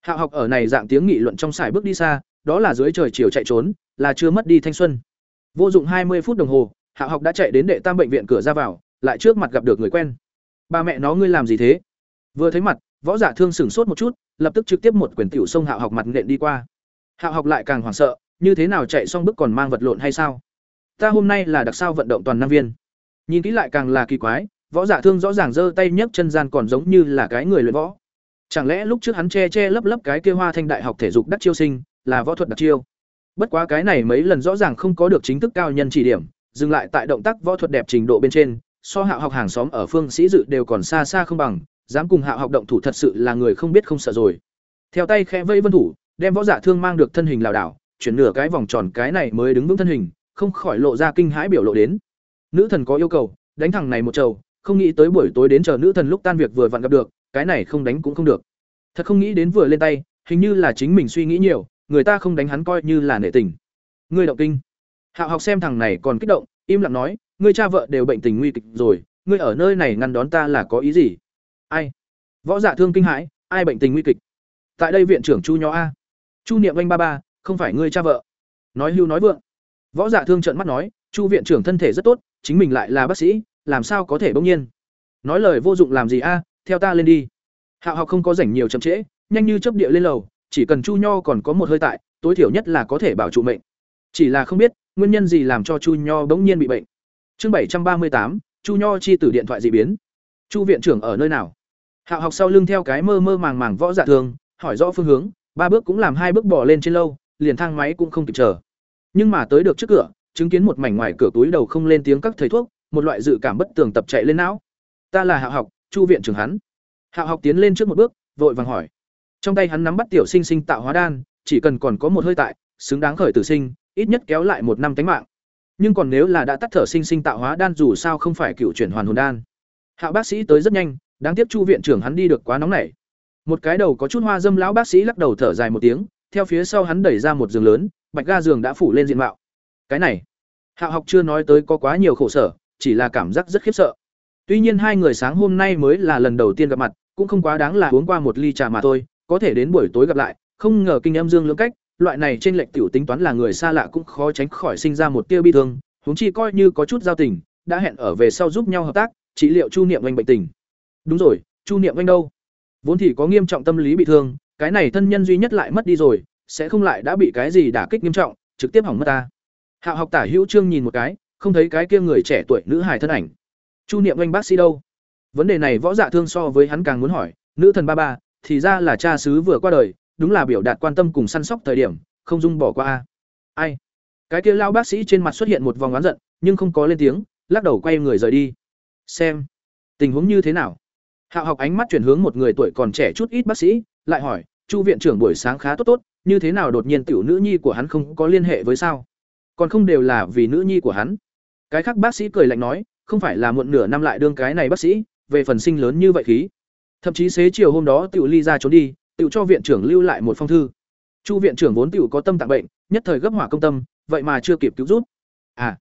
Hạ học ở này dạng tiếng nghị luận trong sải bước đi xa, đó là dưới trời chiều chạy trốn, là chưa mất đi thanh xuân. Vô dụng hai mươi phút đồng hồ, hạ học đã chạy đến đệ tam bệnh viện cửa ra vào, lại trước mặt gặp được người quen. Ba mẹ nó, ngươi làm gì thế? Vừa thấy mặt, võ giả thương sửng sốt một chút, lập tức trực tiếp một quyền tiểu sông hạ học mặt nện đi qua. Hạ học lại càng hoảng sợ, như thế nào chạy xong bước còn mang vật lộn hay sao? Ta hôm nay là đặc sao vận động toàn nam viên. Nhìn kỹ lại càng là kỳ quái võ giả thương rõ ràng giơ tay nhấc chân gian còn giống như là cái người luyện võ. Chẳng lẽ lúc trước hắn che che lấp lấp cái kia hoa thanh đại học thể dục đắc chiêu sinh, là võ thuật đặc chiêu? Bất quá cái này mấy lần rõ ràng không có được chính thức cao nhân chỉ điểm, dừng lại tại động tác võ thuật đẹp trình độ bên trên, so hạ học hàng xóm ở phương sĩ dự đều còn xa xa không bằng, dám cùng hạ học động thủ thật sự là người không biết không sợ rồi. Theo tay khẽ vây vân thủ, đem võ giả thương mang được thân hình lảo đảo, chuyển nửa cái vòng tròn cái này mới đứng vững thân hình, không khỏi lộ ra kinh hãi biểu lộ đến. Nữ thần có yêu cầu, đánh thẳng này một trầu không nghĩ tới buổi tối đến chờ nữ thần lúc tan việc vừa vặn gặp được, cái này không đánh cũng không được. Thật không nghĩ đến vừa lên tay, hình như là chính mình suy nghĩ nhiều, người ta không đánh hắn coi như là nể tình. Ngươi động kinh. Hạo học xem thằng này còn kích động, im lặng nói, ngươi cha vợ đều bệnh tình nguy kịch rồi, ngươi ở nơi này ngăn đón ta là có ý gì? Ai? Võ giả thương kinh hãi, ai bệnh tình nguy kịch? Tại đây viện trưởng chu nho a. Chu niệm anh ba ba, không phải ngươi cha vợ. Nói hưu nói vượng. Võ giả thương trợn mắt nói, chu viện trưởng thân thể rất tốt, chính mình lại là bác sĩ làm sao có thể bỗng nhiên? Nói lời vô dụng làm gì a, theo ta lên đi. Hạo học không có rảnh nhiều chậm trễ, nhanh như chấp địa lên lầu, chỉ cần chu nho còn có một hơi tại, tối thiểu nhất là có thể bảo trụ mệnh. Chỉ là không biết, nguyên nhân gì làm cho chu nho bỗng nhiên bị bệnh. Chương bảy trăm ba mươi tám, chu nho chi tử điện thoại dị biến. Chu viện trưởng ở nơi nào? Hạo học sau lưng theo cái mơ mơ màng màng võ dạ thường, hỏi rõ phương hướng, ba bước cũng làm hai bước bỏ lên trên lâu liền thang máy cũng không kịp chờ. Nhưng mà tới được trước cửa, chứng kiến một mảnh ngoài cửa túi đầu không lên tiếng các thầy thuốc một loại dự cảm bất tường tập chạy lên não. Ta là hạo học, chu viện trưởng hắn. Hạo học tiến lên trước một bước, vội vàng hỏi. Trong tay hắn nắm bắt tiểu sinh sinh tạo hóa đan, chỉ cần còn có một hơi tại, xứng đáng khởi tử sinh, ít nhất kéo lại một năm tánh mạng. Nhưng còn nếu là đã tắt thở sinh sinh tạo hóa đan dù sao không phải cựu chuyển hoàn hồn đan. Hạo bác sĩ tới rất nhanh, đáng tiếc chu viện trưởng hắn đi được quá nóng nảy. Một cái đầu có chút hoa dâm lão bác sĩ lắc đầu thở dài một tiếng, theo phía sau hắn đẩy ra một giường lớn, bạch ga giường đã phủ lên diện mạo. Cái này, hạo học chưa nói tới có quá nhiều khổ sở chỉ là cảm giác rất khiếp sợ. Tuy nhiên hai người sáng hôm nay mới là lần đầu tiên gặp mặt, cũng không quá đáng là uống qua một ly trà mà thôi, có thể đến buổi tối gặp lại, không ngờ kinh âm dương lưỡng cách, loại này trên lệch tiểu tính toán là người xa lạ cũng khó tránh khỏi sinh ra một tia bi thương, huống chi coi như có chút giao tình, đã hẹn ở về sau giúp nhau hợp tác, trị liệu chu niệm anh bệnh tình. Đúng rồi, chu niệm anh đâu? Vốn thì có nghiêm trọng tâm lý bị thương, cái này thân nhân duy nhất lại mất đi rồi, sẽ không lại đã bị cái gì đả kích nghiêm trọng, trực tiếp hỏng mất ta. Hạo học tả hữu trương nhìn một cái không thấy cái kia người trẻ tuổi nữ hài thân ảnh. Chu niệm anh bác sĩ đâu? Vấn đề này võ dạ thương so với hắn càng muốn hỏi, nữ thần ba ba, thì ra là cha xứ vừa qua đời, đúng là biểu đạt quan tâm cùng săn sóc thời điểm, không dung bỏ qua. A ai? Cái kia lao bác sĩ trên mặt xuất hiện một vòng oán giận, nhưng không có lên tiếng, lắc đầu quay người rời đi. Xem, tình huống như thế nào? Hạo học ánh mắt chuyển hướng một người tuổi còn trẻ chút ít bác sĩ, lại hỏi, chu viện trưởng buổi sáng khá tốt tốt, như thế nào đột nhiên tiểu nữ nhi của hắn không có liên hệ với sao? Còn không đều là vì nữ nhi của hắn cái khác bác sĩ cười lạnh nói, không phải là muộn nửa năm lại đương cái này bác sĩ, về phần sinh lớn như vậy khí. Thậm chí xế chiều hôm đó tiểu ly ra trốn đi, tiểu cho viện trưởng lưu lại một phong thư. Chu viện trưởng vốn tiểu có tâm tạng bệnh, nhất thời gấp hỏa công tâm, vậy mà chưa kịp cứu giúp. À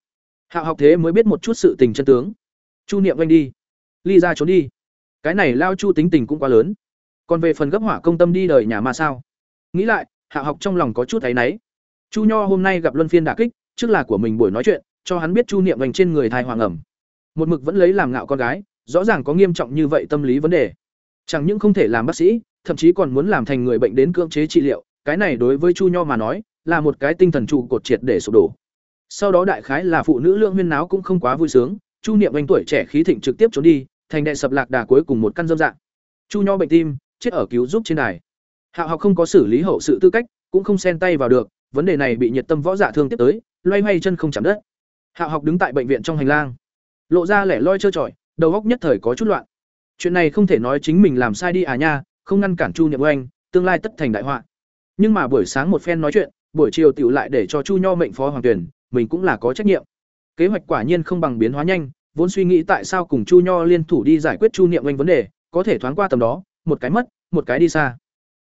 hạo học thế mới biết một chút sự tình chân tướng. Chu niệm anh đi. Ly ra trốn đi. Cái này lao chu tính tình cũng quá lớn. Còn về phần gấp hỏa công tâm đi đời nhà mà sao? Nghĩ lại hạo học trong lòng có chút thấy náy. Chu nho hôm nay gặp luân phiên đả kích, trước là của mình buổi nói chuyện cho hắn biết chu niệm anh trên người thai hoàng ẩm. Một mực vẫn lấy làm ngạo con gái, rõ ràng có nghiêm trọng như vậy tâm lý vấn đề. Chẳng những không thể làm bác sĩ, thậm chí còn muốn làm thành người bệnh đến cưỡng chế trị liệu, cái này đối với chu nho mà nói, là một cái tinh thần trụ cột triệt để sụp đổ. Sau đó đại khái là phụ nữ Lương huyên náo cũng không quá vui sướng, chu niệm anh tuổi trẻ khí thịnh trực tiếp trốn đi, thành đệ sập lạc đà cuối cùng một căn dâm dạng. Chu nho bệnh tim, chết ở cứu giúp trên đài. Hạo học không có xử lý hậu sự tư cách, cũng không xen tay vào được, vấn đề này bị nhiệt tâm võ dạ thương tiếp tới, loay hoay chân không chạm đất hạo học đứng tại bệnh viện trong hành lang. Lộ ra lẻ loi trơ trọi, đầu góc nhất thời có chút loạn. Chuyện này không thể nói chính mình làm sai đi à nha, không ngăn cản chu niệm oanh, tương lai tất thành đại họa. Nhưng mà buổi sáng một phen nói chuyện, buổi chiều tiểu lại để cho chu nho mệnh phó hoàng tuyển, mình cũng là có trách nhiệm. Kế hoạch quả nhiên không bằng biến hóa nhanh, vốn suy nghĩ tại sao cùng chu nho liên thủ đi giải quyết chu niệm oanh vấn đề, có thể thoáng qua tầm đó, một cái mất, một cái đi xa.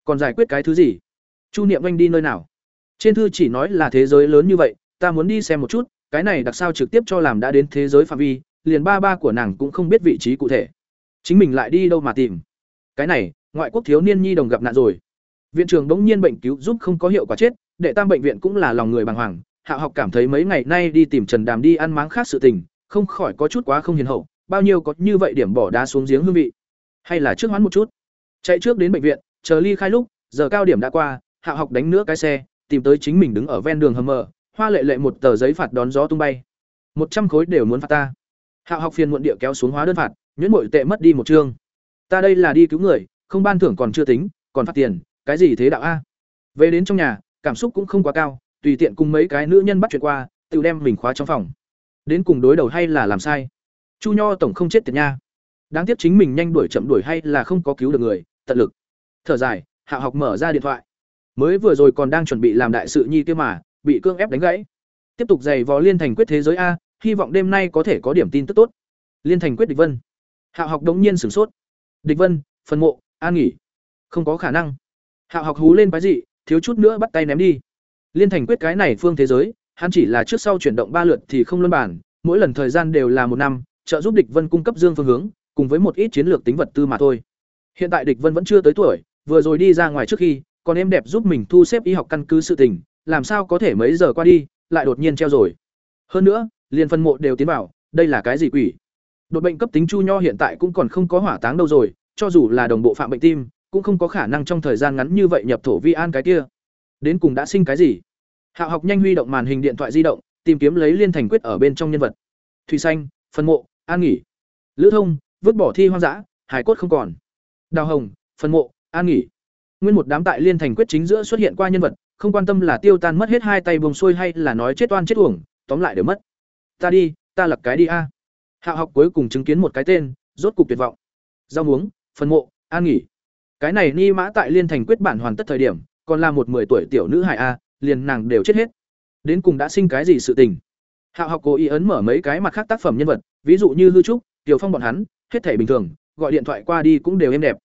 Còn giải quyết cái thứ gì? Chu niệm oanh đi nơi nào? Trên thư chỉ nói là thế giới lớn như vậy, ta muốn đi xem một chút cái này đặc sao trực tiếp cho làm đã đến thế giới phạm vi, liền ba ba của nàng cũng không biết vị trí cụ thể. Chính mình lại đi đâu mà tìm? Cái này, ngoại quốc thiếu niên nhi đồng gặp nạn rồi. Viện trưởng đống nhiên bệnh cứu giúp không có hiệu quả chết, đệ tam bệnh viện cũng là lòng người bàng hoàng, hạ học cảm thấy mấy ngày nay đi tìm trần đàm đi ăn máng khác sự tình, không khỏi có chút quá không hiền hậu, bao nhiêu có như vậy điểm bỏ đá xuống giếng hương vị. Hay là trước hoán một chút. Chạy trước đến bệnh viện, chờ ly khai lúc, giờ cao điểm đã qua, hạ học đánh nữa cái xe, tìm tới chính mình đứng ở ven đường hầm mờ hoa lệ lệ một tờ giấy phạt đón gió tung bay. Một trăm khối đều muốn phạt ta. Hạ học phiền muộn địa kéo xuống hóa đơn phạt, nhuyễn bội tệ mất đi một chương. Ta đây là đi cứu người, không ban thưởng còn chưa tính, còn phạt tiền, cái gì thế đạo a? Về đến trong nhà, cảm xúc cũng không quá cao, tùy tiện cùng mấy cái nữ nhân bắt chuyện qua, tự đem mình khóa trong phòng. Đến cùng đối đầu hay là làm sai? Chu nho tổng không chết tiệt nha. Đáng tiếc chính mình nhanh đuổi chậm đuổi hay là không có cứu được người, tận lực. Thở dài hạ học mở ra điện thoại. Mới vừa rồi còn đang chuẩn bị làm đại sự nhi kia mà bị cương ép đánh gãy. Tiếp tục giày vò liên thành quyết thế giới a, hy vọng đêm nay có thể có điểm tin tức tốt. Liên thành quyết địch vân. Hạ học đống nhiên sửng sốt. Địch vân, phần mộ, an nghỉ. Không có khả năng. Hạ học hú lên cái dị, thiếu chút nữa bắt tay ném đi. Liên thành quyết cái này phương thế giới, hắn chỉ là trước sau chuyển động ba lượt thì không luân bản, mỗi lần thời gian đều là một năm, trợ giúp địch vân cung cấp dương phương hướng, cùng với một ít chiến lược tính vật tư mà thôi. Hiện tại địch vân vẫn chưa tới tuổi, vừa rồi đi ra ngoài trước khi, còn em đẹp giúp mình thu xếp y học căn cứ sự tình làm sao có thể mấy giờ qua đi, lại đột nhiên treo rồi. Hơn nữa, liền phân mộ đều tiến vào, đây là cái gì quỷ? Đột bệnh cấp tính chu nho hiện tại cũng còn không có hỏa táng đâu rồi, cho dù là đồng bộ phạm bệnh tim, cũng không có khả năng trong thời gian ngắn như vậy nhập thổ vi an cái kia. Đến cùng đã sinh cái gì? Hạo học nhanh huy động màn hình điện thoại di động, tìm kiếm lấy liên thành quyết ở bên trong nhân vật. Thủy xanh phân mộ, an nghỉ. Lữ thông, vứt bỏ thi hoang dã hải cốt không còn. Đào hồng phân mộ, an nghỉ nguyên một đám tại liên thành quyết chính giữa xuất hiện qua nhân vật, không quan tâm là tiêu tan mất hết hai tay buông xuôi hay là nói chết oan chết uổng, tóm lại đều mất. Ta đi, ta lập cái đi a. Hạ học cuối cùng chứng kiến một cái tên, rốt cục tuyệt vọng. Rau muống phân mộ, an nghỉ. Cái này ni mã tại liên thành quyết bản hoàn tất thời điểm, còn là một mười tuổi tiểu nữ hải a, liền nàng đều chết hết. Đến cùng đã sinh cái gì sự tình? Hạ học cố ý ấn mở mấy cái mặt khác tác phẩm nhân vật, ví dụ như Lưu trúc, tiểu phong bọn hắn, hết thể bình thường, gọi điện thoại qua đi cũng đều êm đẹp.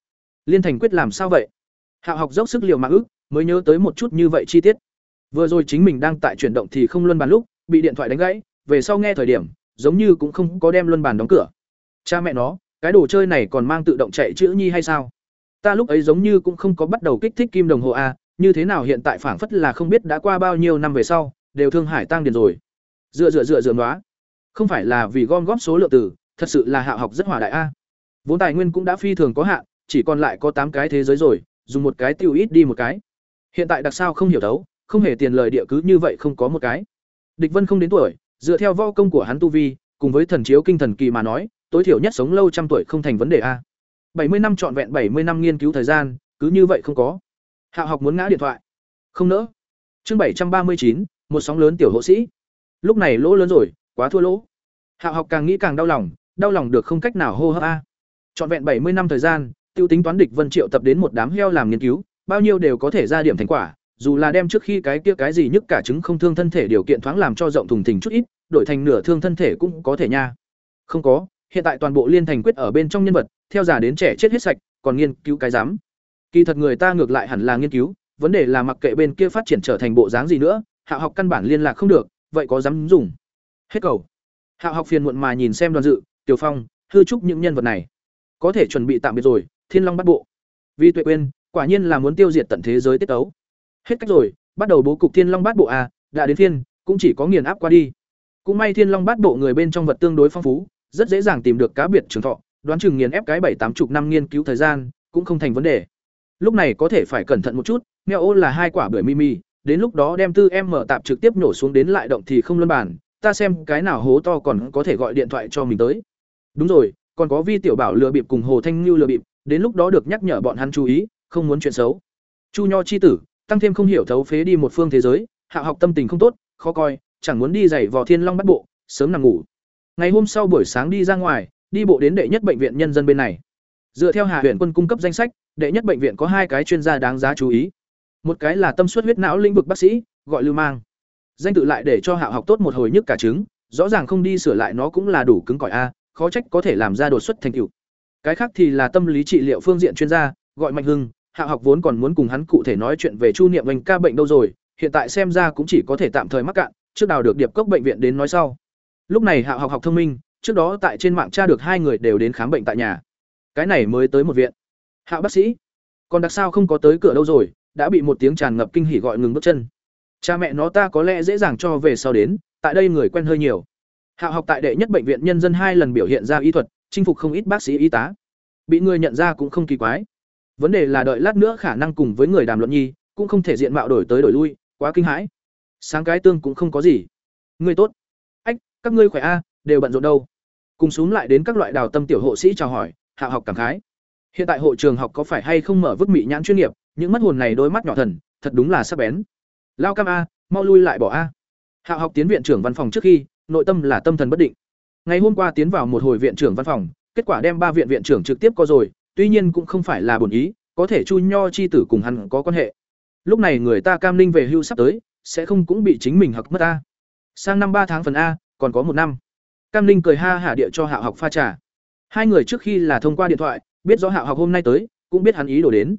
Liên thành quyết làm sao vậy? Hạ học dốc sức liều mạng ức, mới nhớ tới một chút như vậy chi tiết. Vừa rồi chính mình đang tại chuyển động thì không luân bàn lúc, bị điện thoại đánh gãy, về sau nghe thời điểm, giống như cũng không có đem luân bàn đóng cửa. Cha mẹ nó, cái đồ chơi này còn mang tự động chạy chữ nhi hay sao? Ta lúc ấy giống như cũng không có bắt đầu kích thích kim đồng hồ a như thế nào hiện tại phảng phất là không biết đã qua bao nhiêu năm về sau, đều thương hải tăng điền rồi. Dựa dựa dựa dựa đó không phải là vì gom góp số lượng từ, thật sự là hạ học rất hỏa đại a vốn tài nguyên cũng đã phi thường có hạn, chỉ còn lại có tám cái thế giới rồi dùng một cái tiêu ít đi một cái. Hiện tại đặc sao không hiểu đấu không hề tiền lời địa cứ như vậy không có một cái. Địch vân không đến tuổi, dựa theo võ công của hắn tu vi, cùng với thần chiếu kinh thần kỳ mà nói, tối thiểu nhất sống lâu trăm tuổi không thành vấn đề a. Bảy mươi năm trọn vẹn bảy mươi năm nghiên cứu thời gian, cứ như vậy không có. Hạ học muốn ngã điện thoại. Không nỡ. Chương bảy trăm ba mươi chín, một sóng lớn tiểu hộ sĩ. Lúc này lỗ lớn rồi, quá thua lỗ. Hạ học càng nghĩ càng đau lòng đau lòng được không cách nào hô hấp a. Trọn vẹn bảy mươi năm thời gian tiêu tính toán địch vân triệu tập đến một đám heo làm nghiên cứu, bao nhiêu đều có thể ra điểm thành quả, dù là đem trước khi cái kia cái gì nhất cả chứng không thương thân thể điều kiện thoáng làm cho rộng thùng thình chút ít, đổi thành nửa thương thân thể cũng có thể nha. Không có, hiện tại toàn bộ liên thành quyết ở bên trong nhân vật, theo giả đến trẻ chết hết sạch, còn nghiên cứu cái dám kỳ thật người ta ngược lại hẳn là nghiên cứu, vấn đề là mặc kệ bên kia phát triển trở thành bộ dáng gì nữa, hạ học căn bản liên lạc không được, vậy có dám dùng? Hết cầu. Hạ học phiền muộn mà nhìn xem đoàn dự, tiểu phong, hư trúc những nhân vật này. Có thể chuẩn bị tạm biệt rồi thiên long bắt bộ. Vì tuệ quên quả nhiên là muốn tiêu diệt tận thế giới tiết ấu hết cách rồi bắt đầu bố cục thiên long bát bộ à, đã đến thiên cũng chỉ có nghiền áp qua đi. Cũng may thiên long bát bộ người bên trong vật tương đối phong phú rất dễ dàng tìm được cá biệt trường thọ đoán chừng nghiền ép cái bảy tám chục năm nghiên cứu thời gian cũng không thành vấn đề. Lúc này có thể phải cẩn thận một chút nghèo ô là hai quả bưởi mimi đến lúc đó đem tư em mở tạp trực tiếp nổ xuống đến lại động thì không luân bản ta xem cái nào hố to còn có thể gọi điện thoại cho mình tới. Đúng rồi còn có vi tiểu bảo lừa bịp cùng hồ thanh như lừa bịp đến lúc đó được nhắc nhở bọn hắn chú ý, không muốn chuyện xấu. Chu nho chi tử, tăng thêm không hiểu thấu phế đi một phương thế giới, hạ học tâm tình không tốt, khó coi, chẳng muốn đi giày vò thiên long bắt bộ, sớm nằm ngủ. Ngày hôm sau buổi sáng đi ra ngoài, đi bộ đến đệ nhất bệnh viện nhân dân bên này. Dựa theo hà huyện quân cung cấp danh sách, đệ nhất bệnh viện có hai cái chuyên gia đáng giá chú ý. Một cái là tâm suất huyết não lĩnh vực bác sĩ, gọi lưu mang. Danh tự lại để cho hạ học tốt một hồi nhức cả trứng, rõ ràng không đi sửa lại nó cũng là đủ cứng cỏi a, khó trách có thể làm ra đột xuất thành tựu cái khác thì là tâm lý trị liệu phương diện chuyên gia, gọi mạnh hưng, hạ học vốn còn muốn cùng hắn cụ thể nói chuyện về chu niệm anh ca bệnh đâu rồi, hiện tại xem ra cũng chỉ có thể tạm thời mắc cạn, trước đào được điệp cốc bệnh viện đến nói sau. Lúc này hạ học học thông minh, trước đó tại trên mạng tra được hai người đều đến khám bệnh tại nhà. Cái này mới tới một viện. Hạ bác sĩ, còn đặc sao không có tới cửa đâu rồi, đã bị một tiếng tràn ngập kinh hỉ gọi ngừng bước chân. Cha mẹ nó ta có lẽ dễ dàng cho về sau đến, tại đây người quen hơi nhiều. Hạ học tại đệ nhất bệnh viện nhân dân hai lần biểu hiện ra y thuật chinh phục không ít bác sĩ y tá. Bị người nhận ra cũng không kỳ quái. Vấn đề là đợi lát nữa khả năng cùng với người đàm luận nhi, cũng không thể diện mạo đổi tới đổi lui, quá kinh hãi. Sáng cái tương cũng không có gì. Người tốt. Ách, các ngươi khỏe a, đều bận rộn đâu. Cùng xuống lại đến các loại đào tâm tiểu hộ sĩ chào hỏi, hạ học cảm khái. Hiện tại hội trường học có phải hay không mở vứt mị nhãn chuyên nghiệp, những mất hồn này đôi mắt nhỏ thần, thật đúng là sắc bén. Lao cam a, mau lui lại bỏ a. Hạ học tiến viện trưởng văn phòng trước khi, nội tâm là tâm thần bất định ngày hôm qua tiến vào một hồi viện trưởng văn phòng, kết quả đem ba viện viện trưởng trực tiếp có rồi, tuy nhiên cũng không phải là bổn ý, có thể chu nho chi tử cùng hắn có quan hệ. Lúc này người ta cam linh về hưu sắp tới, sẽ không cũng bị chính mình học mất a sang năm ba tháng phần a, còn có một năm. Cam linh cười ha hả địa cho hạ học pha trà. Hai người trước khi là thông qua điện thoại, biết rõ hạ học hôm nay tới, cũng biết hắn ý đổ đến.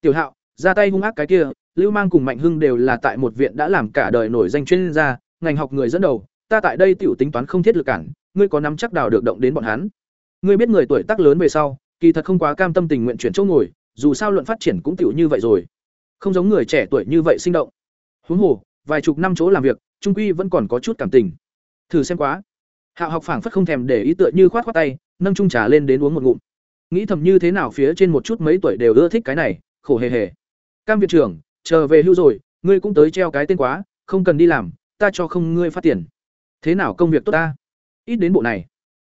Tiểu hạo, ra tay hung ác cái kia, lưu mang cùng mạnh hưng đều là tại một viện đã làm cả đời nổi danh chuyên gia, ngành học người dẫn đầu, ta tại đây tiểu tính toán không thiết lực cản ngươi có nắm chắc đào được động đến bọn hắn. Ngươi biết người tuổi tác lớn về sau, kỳ thật không quá cam tâm tình nguyện chuyển chỗ ngồi, dù sao luận phát triển cũng tiểu như vậy rồi. Không giống người trẻ tuổi như vậy sinh động. Huống hồ, vài chục năm chỗ làm việc, trung quy vẫn còn có chút cảm tình. Thử xem quá. Hạo học phảng phất không thèm để ý tựa như khoát khoát tay, nâng chung trà lên đến uống một ngụm. Nghĩ thầm như thế nào phía trên một chút mấy tuổi đều ưa thích cái này, khổ hề hề. Cam viện trưởng, chờ về hưu rồi, ngươi cũng tới treo cái tên quá, không cần đi làm, ta cho không ngươi phát tiền. Thế nào công việc tốt ta? Ít đến bộ này.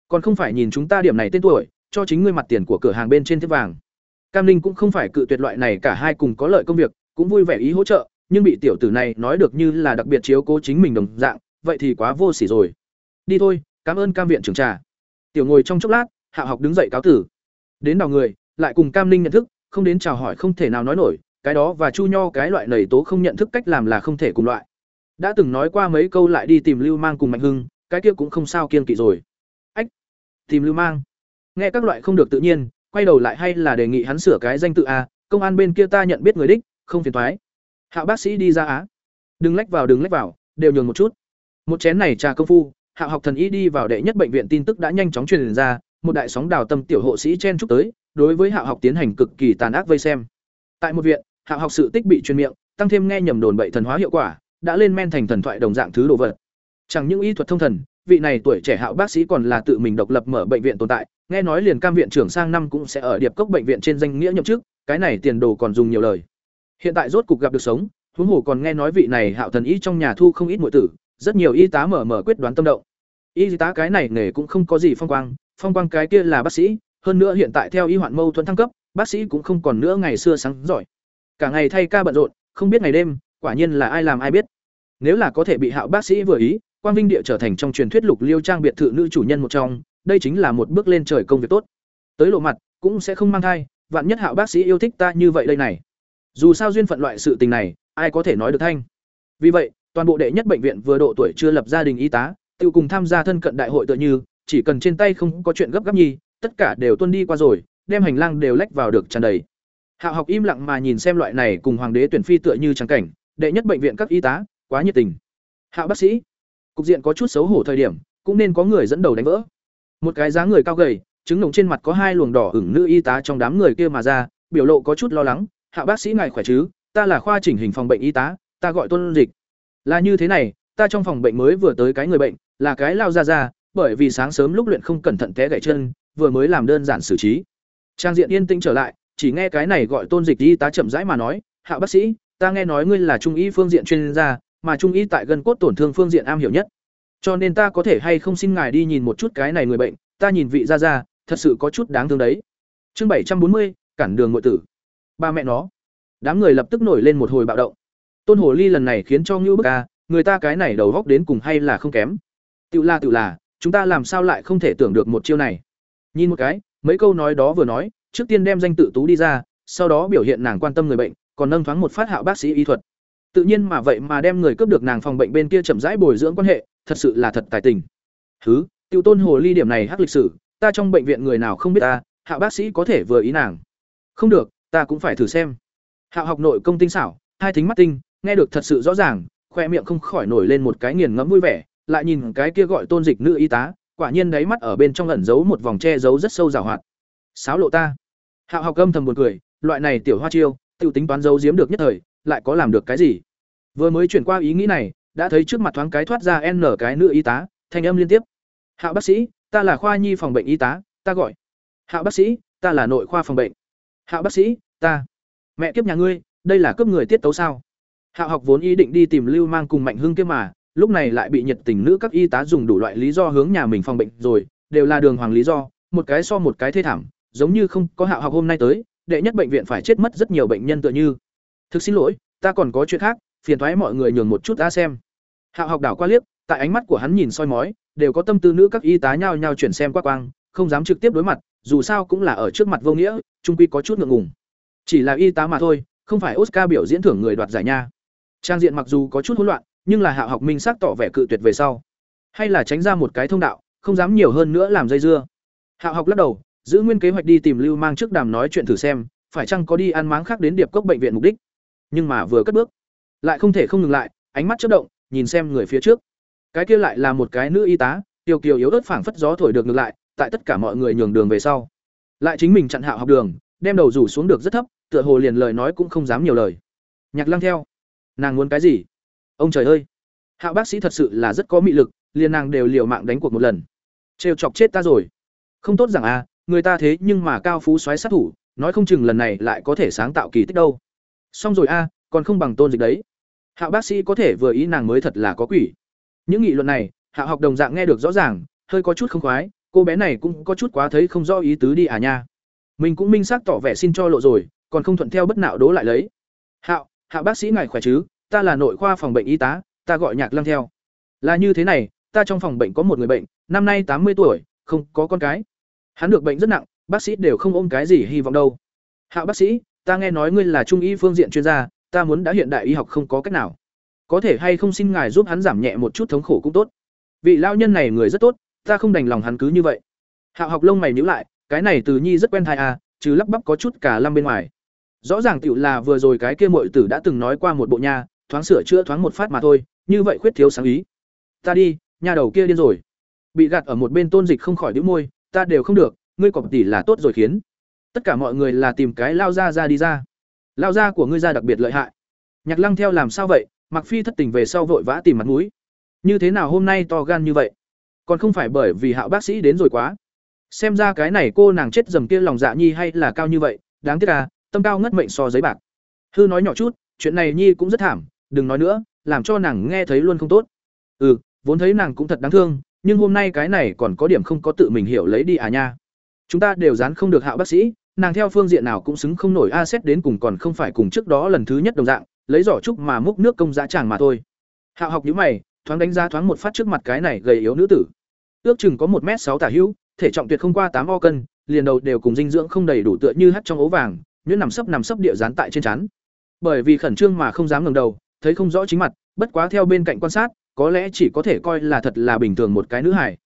Còn không phải nhìn chúng ta điểm này tên tuổi, cho chính ngươi mặt tiền của cửa hàng bên trên thiếp vàng. Cam linh cũng không phải cự tuyệt loại này, cả hai cùng có lợi công việc, cũng vui vẻ ý hỗ trợ, nhưng bị tiểu tử này nói được như là đặc biệt chiếu cố chính mình đồng dạng, vậy thì quá vô sỉ rồi. Đi thôi, cảm ơn cam viện trưởng trà. Tiểu ngồi trong chốc lát, hạ học đứng dậy cáo tử. Đến đào người, lại cùng cam linh nhận thức, không đến chào hỏi không thể nào nói nổi, cái đó và chu nho cái loại nầy tố không nhận thức cách làm là không thể cùng loại. Đã từng nói qua mấy câu lại đi tìm lưu mang cùng mạnh hưng cái kia cũng không sao kiên kỵ rồi. Ách, tìm lưu mang. Nghe các loại không được tự nhiên, quay đầu lại hay là đề nghị hắn sửa cái danh tự a, công an bên kia ta nhận biết người đích, không phiền thoái hạ bác sĩ đi ra á. Đừng lách vào, đừng lách vào, đều nhường một chút. Một chén này trà công phu hạ học thần y đi vào đệ nhất bệnh viện tin tức đã nhanh chóng truyền ra, một đại sóng đào tâm tiểu hộ sĩ chen chúc tới, đối với hạ học tiến hành cực kỳ tàn ác vây xem. Tại một viện hạ học sự tích bị truyền miệng, tăng thêm nghe nhầm đồn bậy thần hóa hiệu quả, đã lên men thành thần thoại đồng dạng thứ đồ vật chẳng những y thuật thông thần, vị này tuổi trẻ hạo bác sĩ còn là tự mình độc lập mở bệnh viện tồn tại, nghe nói liền cam viện trưởng sang năm cũng sẽ ở điệp cốc bệnh viện trên danh nghĩa nhậm chức, cái này tiền đồ còn dùng nhiều lời. Hiện tại rốt cục gặp được sống, huống hồ còn nghe nói vị này hạo thần y trong nhà thu không ít muội tử, rất nhiều y tá mở mở quyết đoán tâm động. Y tá cái này nghề cũng không có gì phong quang phong quang cái kia là bác sĩ, hơn nữa hiện tại theo y hoạn mâu thuẫn thăng cấp, bác sĩ cũng không còn nữa ngày xưa sáng giỏi. Cả ngày thay ca bận rộn, không biết ngày đêm, quả nhiên là ai làm ai biết. Nếu là có thể bị hạo bác sĩ vừa ý quang vinh địa trở thành trong truyền thuyết lục liêu trang biệt thự nữ chủ nhân một trong, đây chính là một bước lên trời công việc tốt. Tới lộ mặt, cũng sẽ không mang thai, vạn nhất hạo bác sĩ yêu thích ta như vậy đây này. Dù sao duyên phận loại sự tình này, ai có thể nói được thanh. Vì vậy, toàn bộ đệ nhất bệnh viện vừa độ tuổi chưa lập gia đình y tá, tự cùng tham gia thân cận đại hội tựa như, chỉ cần trên tay không có chuyện gấp gáp nhi tất cả đều tuân đi qua rồi, đem hành lang đều lách vào được tràn đầy. Hạ học im lặng mà nhìn xem loại này cùng hoàng đế tuyển phi tựa như trắng cảnh, đệ nhất bệnh viện các y tá, quá nhiệt tình. Hạ bác sĩ cục diện có chút xấu hổ thời điểm, cũng nên có người dẫn đầu đánh vỡ. Một cái dáng người cao gầy, trứng nồng trên mặt có hai luồng đỏ ửng nữ y tá trong đám người kia mà ra, biểu lộ có chút lo lắng, hạ bác sĩ ngài khỏe chứ? Ta là khoa chỉnh hình phòng bệnh y tá, ta gọi tôn dịch. Là như thế này, ta trong phòng bệnh mới vừa tới cái người bệnh, là cái lao ra ra bởi vì sáng sớm lúc luyện không cẩn thận té gãy chân, vừa mới làm đơn giản xử trí. Trang diện yên tĩnh trở lại, chỉ nghe cái này gọi tôn dịch y tá chậm rãi mà nói, hạ bác sĩ, ta nghe nói ngươi là trung y phương diện chuyên gia mà trung y tại gần cốt tổn thương phương diện am hiểu nhất. Cho nên ta có thể hay không xin ngài đi nhìn một chút cái này người bệnh, ta nhìn vị ra ra thật sự có chút đáng thương đấy. Chương bảy trăm bốn mươi, cản đường muội tử. Ba mẹ nó. Đám người lập tức nổi lên một hồi bạo động. Tôn hồ ly lần này khiến cho ngưu bức ca người ta cái này đầu góc đến cùng hay là không kém. Tự là tự là, chúng ta làm sao lại không thể tưởng được một chiêu này. Nhìn một cái, mấy câu nói đó vừa nói, trước tiên đem danh tự tú đi ra, sau đó biểu hiện nàng quan tâm người bệnh, còn nâng thoáng một phát hạo bác sĩ y thuật tự nhiên mà vậy mà đem người cướp được nàng phòng bệnh bên kia chậm rãi bồi dưỡng quan hệ, thật sự là thật tài tình. Thứ tiêu tôn hồ ly điểm này hắc lịch sử, ta trong bệnh viện người nào không biết ta hạo bác sĩ có thể vừa ý nàng. Không được, ta cũng phải thử xem. Hạo học nội công tinh xảo, hai thính mắt tinh, nghe được thật sự rõ ràng, khoe miệng không khỏi nổi lên một cái nghiền ngẫm vui vẻ, lại nhìn cái kia gọi tôn dịch nữ y tá, quả nhiên đáy mắt ở bên trong ẩn giấu một vòng che giấu rất sâu rào hoạt. Sáo lộ ta. Hạo học âm thầm buồn cười, loại này tiểu hoa chiêu tiểu tính toán giấu giếm được nhất thời, lại có làm được cái gì? Vừa mới chuyển qua ý nghĩ này, đã thấy trước mặt thoáng cái thoát ra n cái nữ y tá, thanh âm liên tiếp. Hạ bác sĩ, ta là khoa nhi phòng bệnh y tá, ta gọi. Hạ bác sĩ, ta là nội khoa phòng bệnh. Hạ bác sĩ, ta. Mẹ kiếp nhà ngươi, đây là cướp người tiết tấu sao? Hạ học vốn ý định đi tìm lưu mang cùng mạnh hưng kia mà, lúc này lại bị nhiệt tình nữ các y tá dùng đủ loại lý do hướng nhà mình phòng bệnh rồi, đều là đường hoàng lý do, một cái so một cái thê thảm, giống như không có hạ học hôm nay tới đệ nhất bệnh viện phải chết mất rất nhiều bệnh nhân tựa như. Thực xin lỗi, ta còn có chuyện khác, phiền thoái mọi người nhường một chút ta xem. Hạo học đảo qua liếc, tại ánh mắt của hắn nhìn soi mói, đều có tâm tư nữ các y tá nhao nhao chuyển xem qua quang, không dám trực tiếp đối mặt, dù sao cũng là ở trước mặt vô nghĩa, trung quy có chút ngượng ngùng. Chỉ là y tá mà thôi, không phải oscar biểu diễn thưởng người đoạt giải nha. Trang diện mặc dù có chút hỗn loạn, nhưng là hạo học minh xác tỏ vẻ cự tuyệt về sau. Hay là tránh ra một cái thông đạo, không dám nhiều hơn nữa làm dây dưa. Hạo học lắc đầu giữ nguyên kế hoạch đi tìm lưu mang trước đàm nói chuyện thử xem, phải chăng có đi ăn máng khác đến điệp cốc bệnh viện mục đích. Nhưng mà vừa cất bước, lại không thể không ngừng lại, ánh mắt chớp động, nhìn xem người phía trước. Cái kia lại là một cái nữ y tá, tiêu kiều yếu ớt phảng phất gió thổi được ngược lại, tại tất cả mọi người nhường đường về sau. Lại chính mình chặn hạo học đường, đem đầu rủ xuống được rất thấp, tựa hồ liền lời nói cũng không dám nhiều lời. Nhạc lăng theo. Nàng muốn cái gì? Ông trời ơi! Hạo bác sĩ thật sự là rất có mị lực, liền nàng đều liều mạng đánh cuộc một lần. Trêu chọc chết ta rồi. Không tốt rằng à người ta thế nhưng mà cao phú xoáy sát thủ, nói không chừng lần này lại có thể sáng tạo kỳ tích đâu. Xong rồi a, còn không bằng tôn dịch đấy. Hạo bác sĩ có thể vừa ý nàng mới thật là có quỷ. Những nghị luận này hạo học đồng dạng nghe được rõ ràng, hơi có chút không khoái, cô bé này cũng có chút quá thấy không rõ ý tứ đi à nha. Mình cũng minh xác tỏ vẻ xin cho lộ rồi, còn không thuận theo bất nạo đố lại lấy. Hạo hạo bác sĩ ngài khỏe chứ, ta là nội khoa phòng bệnh y tá, ta gọi nhạc lăng theo. Là như thế này, ta trong phòng bệnh có một người bệnh, năm nay tám mươi tuổi, không có con cái hắn được bệnh rất nặng, bác sĩ đều không ôm cái gì hy vọng đâu. Hạo bác sĩ, ta nghe nói ngươi là trung y phương diện chuyên gia, ta muốn đã hiện đại y học không có cách nào. Có thể hay không xin ngài giúp hắn giảm nhẹ một chút thống khổ cũng tốt. Vị lao nhân này người rất tốt, ta không đành lòng hắn cứ như vậy. Hạo học lông mày nhíu lại, cái này từ nhi rất quen thai à chứ lắp bắp có chút cả lâm bên ngoài. Rõ ràng tựu là vừa rồi cái kia muội tử đã từng nói qua một bộ nha, thoáng sửa chữa thoáng một phát mà thôi, như vậy khuyết thiếu sáng ý. Ta đi, nhà đầu kia điên rồi. Bị gạt ở một bên tôn dịch không khỏi đĩu môi ta đều không được, ngươi cọp tỷ là tốt rồi khiến. Tất cả mọi người là tìm cái lao ra ra đi ra. Lao ra của ngươi ra đặc biệt lợi hại. Nhạc lăng theo làm sao vậy? Mặc phi thất tình về sau vội vã tìm mặt mũi. Như thế nào hôm nay to gan như vậy? Còn không phải bởi vì hạo bác sĩ đến rồi quá. Xem ra cái này cô nàng chết dầm kia lòng dạ nhi hay là cao như vậy, đáng tiếc à tâm cao ngất mệnh so giấy bạc. Hư nói nhỏ chút, chuyện này nhi cũng rất thảm, đừng nói nữa, làm cho nàng nghe thấy luôn không tốt. Ừ vốn thấy nàng cũng thật đáng thương nhưng hôm nay cái này còn có điểm không có tự mình hiểu lấy đi à nha. Chúng ta đều dán không được hạo bác sĩ, nàng theo phương diện nào cũng xứng không nổi a xét đến cùng còn không phải cùng trước đó lần thứ nhất đồng dạng, lấy giỏ trúc mà múc nước công giá tràng mà thôi. Hạo học nhữ mày, thoáng đánh giá thoáng một phát trước mặt cái này gầy yếu nữ tử. Ước chừng có một m sáu tả hữu, thể trọng tuyệt không qua tám o cân, liền đầu đều cùng dinh dưỡng không đầy đủ tựa như hắt trong ố vàng, nhuyễn nằm sấp nằm sấp địa dán tại trên chắn bởi vì khẩn trương mà không dám ngẩng đầu, thấy không rõ chính mặt, bất quá theo bên cạnh quan sát có lẽ chỉ có thể coi là thật là bình thường một cái nữ hải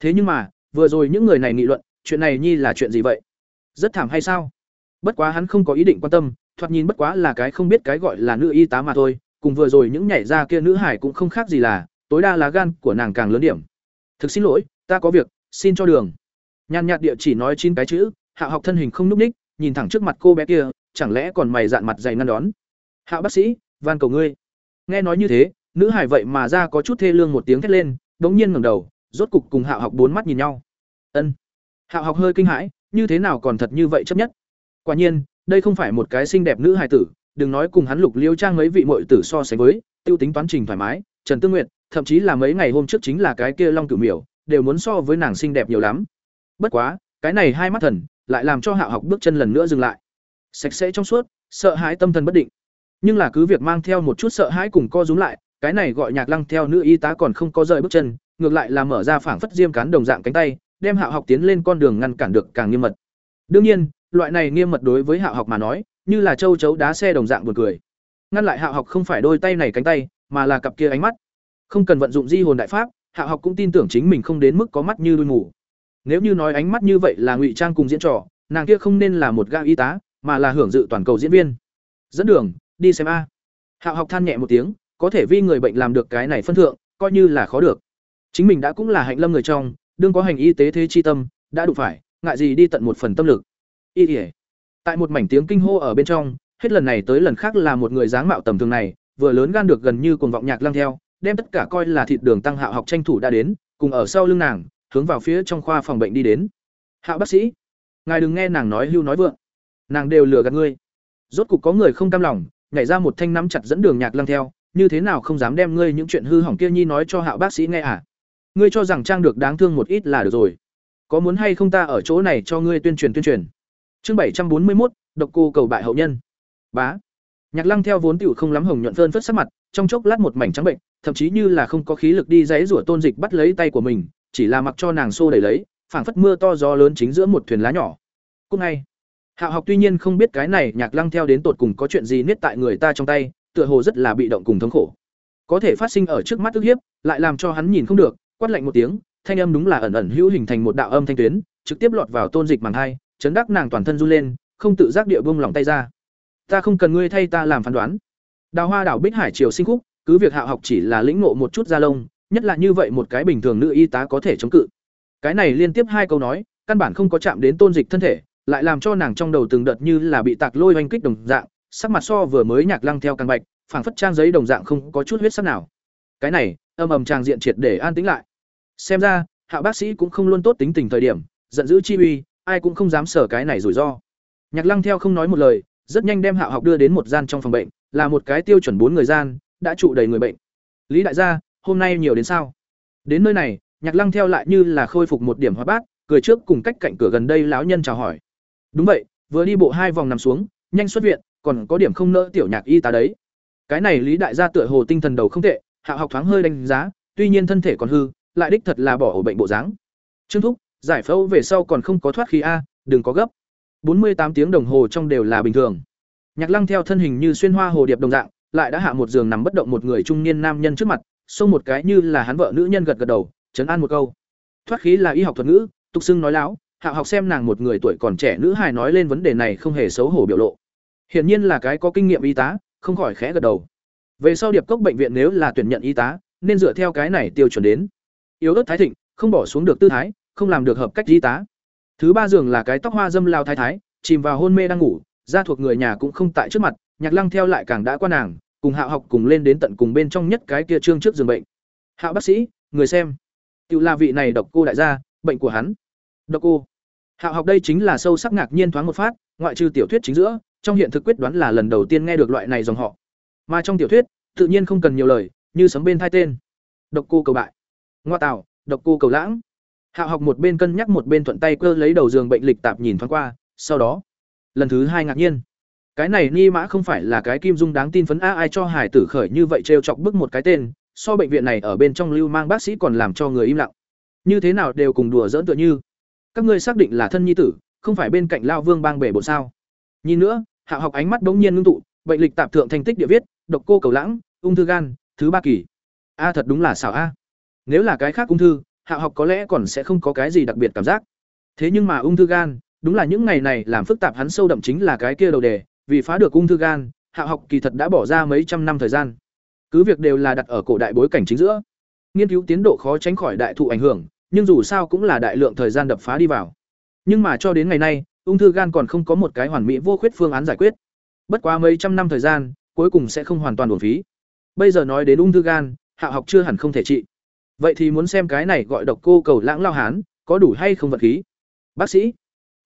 thế nhưng mà, vừa rồi những người này nghị luận, chuyện này nhi là chuyện gì vậy? Rất thảm hay sao? Bất quá hắn không có ý định quan tâm, thoạt nhìn bất quá là cái không biết cái gọi là nữ y tá mà thôi, cùng vừa rồi những nhảy ra kia nữ hải cũng không khác gì là, tối đa là gan của nàng càng lớn điểm. Thực xin lỗi, ta có việc, xin cho đường. Nhàn nhạt địa chỉ nói chín cái chữ, hạ học thân hình không n ú c ních, nhìn thẳng trước mặt cô bé kia, chẳng lẽ còn mày dạn mặt dày ngăn đón? Hạ bác sĩ, van cầu ngươi. Nghe nói như thế nữ hải vậy mà ra có chút thê lương một tiếng thét lên đ n g nhiên ngẩng đầu, rốt cục cùng hạo học bốn mắt nhìn nhau. Ân. Hạo học hơi kinh hãi, như thế nào còn thật như vậy chấp nhất? Quả nhiên, đây không phải một cái xinh đẹp nữ hài tử, đừng nói cùng hắn lục liêu trang mấy vị muội tử so sánh với, tiêu tính toán trình thoải mái, trần tương nguyện thậm chí là mấy ngày hôm trước chính là cái kia long cửu miểu, đều muốn so với nàng xinh đẹp nhiều lắm. Bất quá, cái này hai mắt thần, lại làm cho hạo học bước chân lần nữa dừng lại. Sạch sẽ trong suốt, sợ hãi tâm thần bất định. Nhưng là cứ việc mang theo một chút sợ hãi cùng co rúm lại cái này gọi nhạc lăng theo nữ y tá còn không có rời bước chân, ngược lại là mở ra phảng phất diêm cán đồng dạng cánh tay, đem hạo học tiến lên con đường ngăn cản được càng nghiêm mật. Đương nhiên, loại này nghiêm mật đối với hạo học mà nói, như là châu chấu đá xe đồng dạng buồn cười. Ngăn lại hạo học không phải đôi tay này cánh tay, mà là cặp kia ánh mắt. Không cần vận dụng di hồn đại pháp hạo học cũng tin tưởng chính mình không đến mức có mắt như đuôi mù. Nếu như nói ánh mắt như vậy là ngụy trang cùng diễn trò, nàng kia không nên là một gã y tá, mà là hưởng dự toàn cầu diễn viên. Dẫn đường, đi xem a. Hạo học than nhẹ một tiếng có thể vi người bệnh làm được cái này phân thượng, coi như là khó được. Chính mình đã cũng là hạnh lâm người trong, đương có hành y tế thế chi tâm, đã đủ phải, ngại gì đi tận một phần tâm lực. Y ỉa tại một mảnh tiếng kinh hô ở bên trong, hết lần này tới lần khác là một người dáng mạo tầm thường này, vừa lớn gan được gần như cuồng vọng nhạc lăng theo, đem tất cả coi là thịt đường tăng hạo học tranh thủ đã đến, cùng ở sau lưng nàng, hướng vào phía trong khoa phòng bệnh đi đến. Hạo bác sĩ, ngài đừng nghe nàng nói hưu nói vượng. Nàng đều lừa gạt ngươi. Rốt cục có người không cam lòng, nhảy ra một thanh nắm chặt dẫn đường nhạc lăng theo như thế nào không dám đem ngươi những chuyện hư hỏng kia nhi nói cho hạo bác sĩ nghe à? Ngươi cho rằng trang được đáng thương một ít là được rồi. Có muốn hay không ta ở chỗ này cho ngươi tuyên truyền tuyên truyền? Chương bảy trăm bốn mươi một độc cô cầu bại hậu nhân. Bá. Nhạc lăng theo vốn tiểu không lắm hồng nhuận phơn phất sắc mặt, trong chốc lát một mảnh trắng bệnh, thậm chí như là không có khí lực đi dãy rủa tôn dịch bắt lấy tay của mình, chỉ là mặc cho nàng xô đẩy lấy, phảng phất mưa to gió lớn chính giữa một thuyền lá nhỏ. Cúc ngay, hạo học tuy nhiên không biết cái này, nhạc lăng theo đến tột cùng có chuyện gì niết tại người ta trong tay tựa hồ rất là bị động cùng thống khổ. Có thể phát sinh ở trước mắt ức hiếp, lại làm cho hắn nhìn không được, quát lạnh một tiếng, thanh âm đúng là ẩn ẩn hữu hình thành một đạo âm thanh tuyến, trực tiếp lọt vào tôn dịch màng hai, chấn đắc nàng toàn thân run lên, không tự giác địa buông lòng tay ra. Ta không cần ngươi thay ta làm phán đoán. Đào hoa đảo bích hải triều sinh khúc, cứ việc hạ học chỉ là lĩnh ngộ một chút da lông, nhất là như vậy một cái bình thường nữ y tá có thể chống cự. Cái này liên tiếp hai câu nói, căn bản không có chạm đến tôn dịch thân thể, lại làm cho nàng trong đầu từng đợt như là bị tạc lôi oanh kích đồng dạng sắc mặt so vừa mới nhạc lăng theo càng bạch, phảng phất trang giấy đồng dạng không có chút huyết sắc nào. Cái này, âm ầm trang diện triệt để an tĩnh lại. Xem ra, hạ bác sĩ cũng không luôn tốt tính tình thời điểm, giận dữ chi uy, ai cũng không dám sở cái này rủi ro. Nhạc lăng theo không nói một lời, rất nhanh đem hạ học đưa đến một gian trong phòng bệnh, là một cái tiêu chuẩn bốn người gian, đã trụ đầy người bệnh. Lý đại gia, hôm nay nhiều đến sao? Đến nơi này, nhạc lăng theo lại như là khôi phục một điểm hóa bát, cười trước cùng cách cạnh cửa gần đây lão nhân chào hỏi. Đúng vậy, vừa đi bộ hai vòng nằm xuống, nhanh xuất viện còn có điểm không nỡ tiểu nhạc y tá đấy. Cái này lý đại gia tựa hồ tinh thần đầu không tệ, hạ học thoáng hơi đánh giá, tuy nhiên thân thể còn hư, lại đích thật là bỏ ổ bệnh bộ dáng. Trương thúc, giải phẫu về sau còn không có thoát khí a, đừng có gấp. Bốn mươi tám tiếng đồng hồ trong đều là bình thường. Nhạc lăng theo thân hình như xuyên hoa hồ điệp đồng dạng, lại đã hạ một giường nằm bất động một người trung niên nam nhân trước mặt, xông một cái như là hắn vợ nữ nhân gật gật đầu, chấn an một câu. Thoát khí là y học thuật ngữ, tục xưng nói láo, hạ học xem nàng một người tuổi còn trẻ nữ hài nói lên vấn đề này không hề xấu hổ biểu lộ hiển nhiên là cái có kinh nghiệm y tá, không khỏi khẽ gật đầu. Về sau điệp cốc bệnh viện nếu là tuyển nhận y tá, nên dựa theo cái này tiêu chuẩn đến. Yếu ớt thái thịnh, không bỏ xuống được tư thái, không làm được hợp cách y tá. Thứ ba giường là cái tóc hoa dâm lao thái thái, chìm vào hôn mê đang ngủ gia thuộc người nhà cũng không tại trước mặt, nhạc lăng theo lại càng đã qua nàng, cùng hạ học cùng lên đến tận cùng bên trong nhất cái kia trương trước giường bệnh. Hạ bác sĩ, người xem. Tiểu là vị này độc cô đại gia, bệnh của hắn. Độc cô. Hạ học đây chính là sâu sắc ngạc nhiên thoáng một phát, ngoại trừ tiểu thuyết chính giữa trong hiện thực quyết đoán là lần đầu tiên nghe được loại này dòng họ. Mà trong tiểu thuyết tự nhiên không cần nhiều lời như sấm bên thai tên. Độc cô cầu bại. Ngoa tảo, độc cô cầu lãng. Hạ học một bên cân nhắc một bên thuận tay cơ lấy đầu giường bệnh lịch tạp nhìn thoáng qua sau đó lần thứ hai ngạc nhiên. Cái này ni mã không phải là cái kim dung đáng tin phấn a ai cho hải tử khởi như vậy trêu chọc bức một cái tên so bệnh viện này ở bên trong lưu mang bác sĩ còn làm cho người im lặng. Như thế nào đều cùng đùa dỡn tựa như. Các ngươi xác định là thân nhi tử không phải bên cạnh lao vương bang bể bộ sao? Nhìn nữa hạ học ánh mắt bỗng nhiên ngưng tụ, bệnh lịch tạp thượng thành tích địa viết, độc cô cầu lãng, ung thư gan, thứ ba kỳ. A, thật đúng là xảo a. Nếu là cái khác ung thư, hạ học có lẽ còn sẽ không có cái gì đặc biệt cảm giác. Thế nhưng mà ung thư gan, đúng là những ngày này làm phức tạp hắn sâu đậm chính là cái kia đầu đề, vì phá được ung thư gan, hạ học kỳ thật đã bỏ ra mấy trăm năm thời gian. Cứ việc đều là đặt ở cổ đại bối cảnh chính giữa. Nghiên cứu tiến độ khó tránh khỏi đại thụ ảnh hưởng, nhưng dù sao cũng là đại lượng thời gian đập phá đi vào. Nhưng mà cho đến ngày nay ung thư gan còn không có một cái hoàn mỹ vô khuyết phương án giải quyết. Bất quá mấy trăm năm thời gian, cuối cùng sẽ không hoàn toàn uổng phí. Bây giờ nói đến ung thư gan, hạ học chưa hẳn không thể trị. Vậy thì muốn xem cái này gọi độc cô cầu lãng lao hán, có đủ hay không vật khí? Bác sĩ,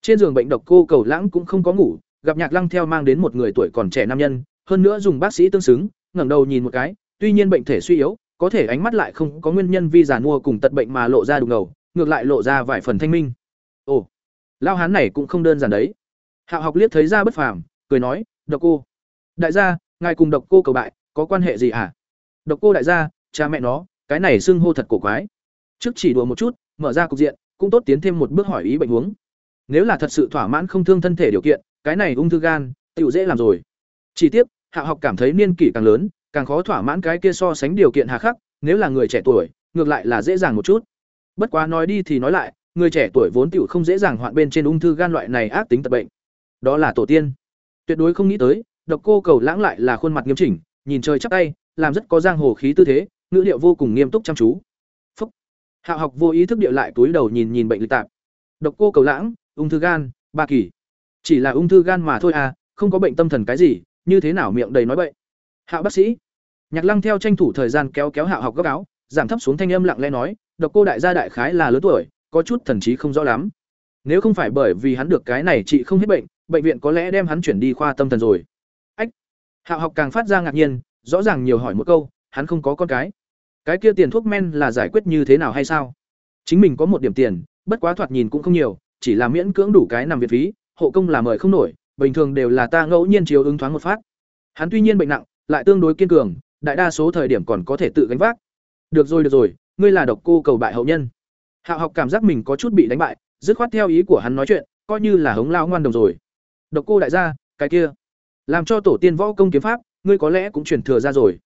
trên giường bệnh độc cô cầu lãng cũng không có ngủ, gặp nhạc lăng theo mang đến một người tuổi còn trẻ nam nhân, hơn nữa dùng bác sĩ tương xứng, ngẩng đầu nhìn một cái, tuy nhiên bệnh thể suy yếu, có thể ánh mắt lại không có nguyên nhân vi giàn mua cùng tật bệnh mà lộ ra đục ngầu, ngược lại lộ ra vài phần thanh minh. Ồ lao hán này cũng không đơn giản đấy. Hạo học liếc thấy ra bất phàm, cười nói, độc cô, đại gia, ngài cùng độc cô cầu bại, có quan hệ gì hả? Độc cô đại gia, cha mẹ nó, cái này xưng hô thật cổ quái. Trước chỉ đùa một chút, mở ra cục diện, cũng tốt tiến thêm một bước hỏi ý bệnh huống. Nếu là thật sự thỏa mãn không thương thân thể điều kiện, cái này ung thư gan tựu dễ làm rồi. Chỉ tiếc hạ học cảm thấy niên kỷ càng lớn, càng khó thỏa mãn cái kia so sánh điều kiện hà khắc, nếu là người trẻ tuổi, ngược lại là dễ dàng một chút. Bất quá nói đi thì nói lại người trẻ tuổi vốn tiểu không dễ dàng hoạn bên trên ung thư gan loại này ác tính tật bệnh. Đó là tổ tiên. Tuyệt đối không nghĩ tới, độc cô cầu lãng lại là khuôn mặt nghiêm chỉnh, nhìn trời chắp tay, làm rất có giang hồ khí tư thế, ngữ liệu vô cùng nghiêm túc chăm chú. Phúc. Hạo học vô ý thức địa lại túi đầu nhìn nhìn bệnh lý tạp. Độc cô cầu lãng, ung thư gan, ba kỳ. Chỉ là ung thư gan mà thôi à không có bệnh tâm thần cái gì, như thế nào miệng đầy nói bệnh Hạo bác sĩ. Nhạc lăng theo tranh thủ thời gian kéo kéo Hạo học gấp áo, giảm thấp xuống thanh âm lặng lẽ nói, độc cô đại gia đại khái là lớn tuổi có chút thần trí không rõ lắm. Nếu không phải bởi vì hắn được cái này chị không hết bệnh bệnh viện có lẽ đem hắn chuyển đi khoa tâm thần rồi. Ách! Hạo học càng phát ra ngạc nhiên, rõ ràng nhiều hỏi một câu, hắn không có con cái. Cái kia tiền thuốc men là giải quyết như thế nào hay sao? Chính mình có một điểm tiền, bất quá thoạt nhìn cũng không nhiều, chỉ là miễn cưỡng đủ cái nằm viện phí, hộ công là mời không nổi, bình thường đều là ta ngẫu nhiên chiếu ứng thoáng một phát. Hắn tuy nhiên bệnh nặng, lại tương đối kiên cường, đại đa số thời điểm còn có thể tự gánh vác. Được rồi được rồi, ngươi là độc cô cầu bại hậu nhân hạ học cảm giác mình có chút bị đánh bại, dứt khoát theo ý của hắn nói chuyện, coi như là hống lao ngoan đồng rồi. Độc cô đại gia, cái kia. Làm cho tổ tiên võ công kiếm pháp, ngươi có lẽ cũng truyền thừa ra rồi.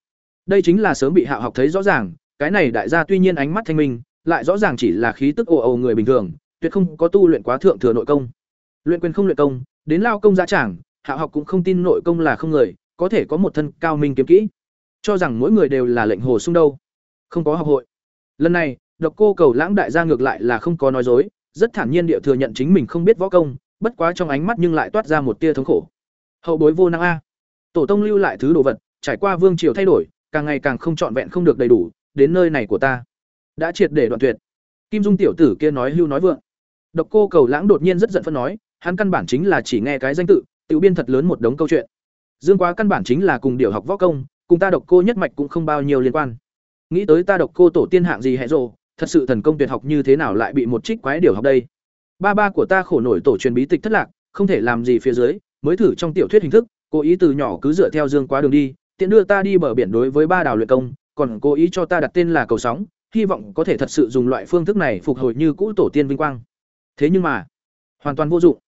Đây chính là sớm bị hạ học thấy rõ ràng, cái này đại gia tuy nhiên ánh mắt thanh minh, lại rõ ràng chỉ là khí tức ồ ồ người bình thường, tuyệt không có tu luyện quá thượng thừa nội công. Luyện quyền không luyện công, đến lao công gia trảng hạ học cũng không tin nội công là không người, có thể có một thân cao minh kiếm kỹ. Cho rằng mỗi người đều là lệnh hồ sung đâu. Không có học hội. Lần này độc cô cầu lãng đại gia ngược lại là không có nói dối, rất thản nhiên địa thừa nhận chính mình không biết võ công, bất quá trong ánh mắt nhưng lại toát ra một tia thống khổ. Hậu bối vô năng a. Tổ tông lưu lại thứ đồ vật, trải qua vương triều thay đổi, càng ngày càng không trọn vẹn không được đầy đủ, đến nơi này của ta. Đã triệt để đoạn tuyệt. Kim dung tiểu tử kia nói hưu nói vượng. Độc cô cầu lãng đột nhiên rất giận phân nói, hắn căn bản chính là chỉ nghe cái danh tự tự biên thật lớn một đống câu chuyện. Dương quá căn bản chính là cùng điều học võ công, cùng ta độc cô nhất mạch cũng không bao nhiêu liên quan. Nghĩ tới ta độc cô tổ tiên hạng gì hệ rồ thật sự thần công tuyệt học như thế nào lại bị một trích quái điều học đây? Ba ba của ta khổ nổi tổ truyền bí tịch thất lạc, không thể làm gì phía dưới, mới thử trong tiểu thuyết hình thức, cố ý từ nhỏ cứ dựa theo dương quá đường đi, tiện đưa ta đi bờ biển đối với ba đảo luyện công, còn cố ý cho ta đặt tên là cầu sóng, hy vọng có thể thật sự dùng loại phương thức này phục hồi như cũ tổ tiên vinh quang. Thế nhưng mà, hoàn toàn vô dụng.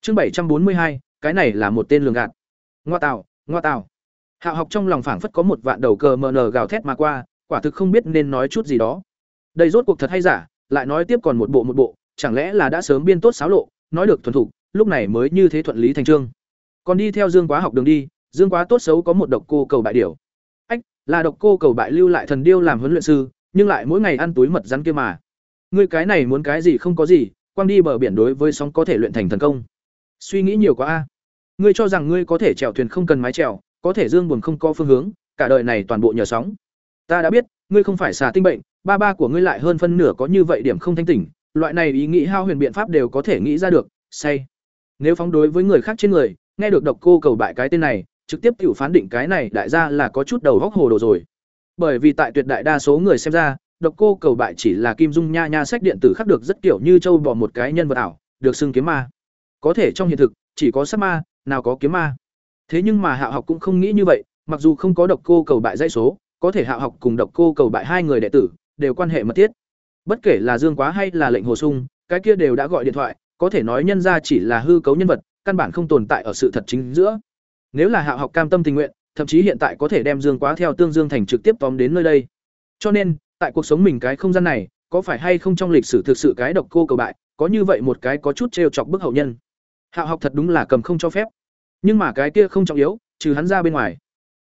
Chương bảy trăm bốn mươi hai, cái này là một tên lường gạt. Ngoa tạo ngoa tạo. Hạo học trong lòng phảng phất có một vạn đầu cờ mờ nờ gào thét mà qua, quả thực không biết nên nói chút gì đó đây rốt cuộc thật hay giả, lại nói tiếp còn một bộ một bộ, chẳng lẽ là đã sớm biên tốt xáo lộ, nói được thuần thục, lúc này mới như thế thuận lý thành trương. Còn đi theo dương quá học đường đi, dương quá tốt xấu có một độc cô cầu bại điều ách, là độc cô cầu bại lưu lại thần điêu làm huấn luyện sư, nhưng lại mỗi ngày ăn túi mật rắn kia mà. Ngươi cái này muốn cái gì không có gì quang đi bờ biển đối với sóng có thể luyện thành thần công. Suy nghĩ nhiều quá a. Ngươi cho rằng ngươi có thể chèo thuyền không cần mái chèo, có thể dương buồn không có phương hướng, cả đời này toàn bộ nhờ sóng. Ta đã biết, ngươi không phải xà tinh bệnh ba ba của ngươi lại hơn phân nửa có như vậy điểm không thanh tỉnh, loại này ý nghĩ hao huyền biện pháp đều có thể nghĩ ra được, say. Nếu phóng đối với người khác trên người, nghe được độc cô cầu bại cái tên này, trực tiếp tự phán định cái này đại gia là có chút đầu góc hồ đồ rồi. Bởi vì tại tuyệt đại đa số người xem ra, độc cô cầu bại chỉ là kim dung nha nha sách điện tử khắc được rất kiểu như châu bỏ một cái nhân vật ảo, được xưng kiếm ma. Có thể trong hiện thực, chỉ có sắc ma, nào có kiếm ma. Thế nhưng mà hạ học cũng không nghĩ như vậy, mặc dù không có độc cô cầu bại dãy số, có thể hạ học cùng độc cô cầu bại hai người đệ tử đều quan hệ mật thiết. Bất kể là dương quá hay là lệnh hồ sung, cái kia đều đã gọi điện thoại, có thể nói nhân ra chỉ là hư cấu nhân vật, căn bản không tồn tại ở sự thật chính giữa. Nếu là hạ học cam tâm tình nguyện, thậm chí hiện tại có thể đem dương quá theo tương dương thành trực tiếp tóm đến nơi đây. Cho nên, tại cuộc sống mình cái không gian này, có phải hay không trong lịch sử thực sự cái độc cô cầu bại, có như vậy một cái có chút trêu chọc bức hậu nhân? Hạ học thật đúng là cầm không cho phép. Nhưng mà cái kia không trọng yếu, trừ hắn ra bên ngoài.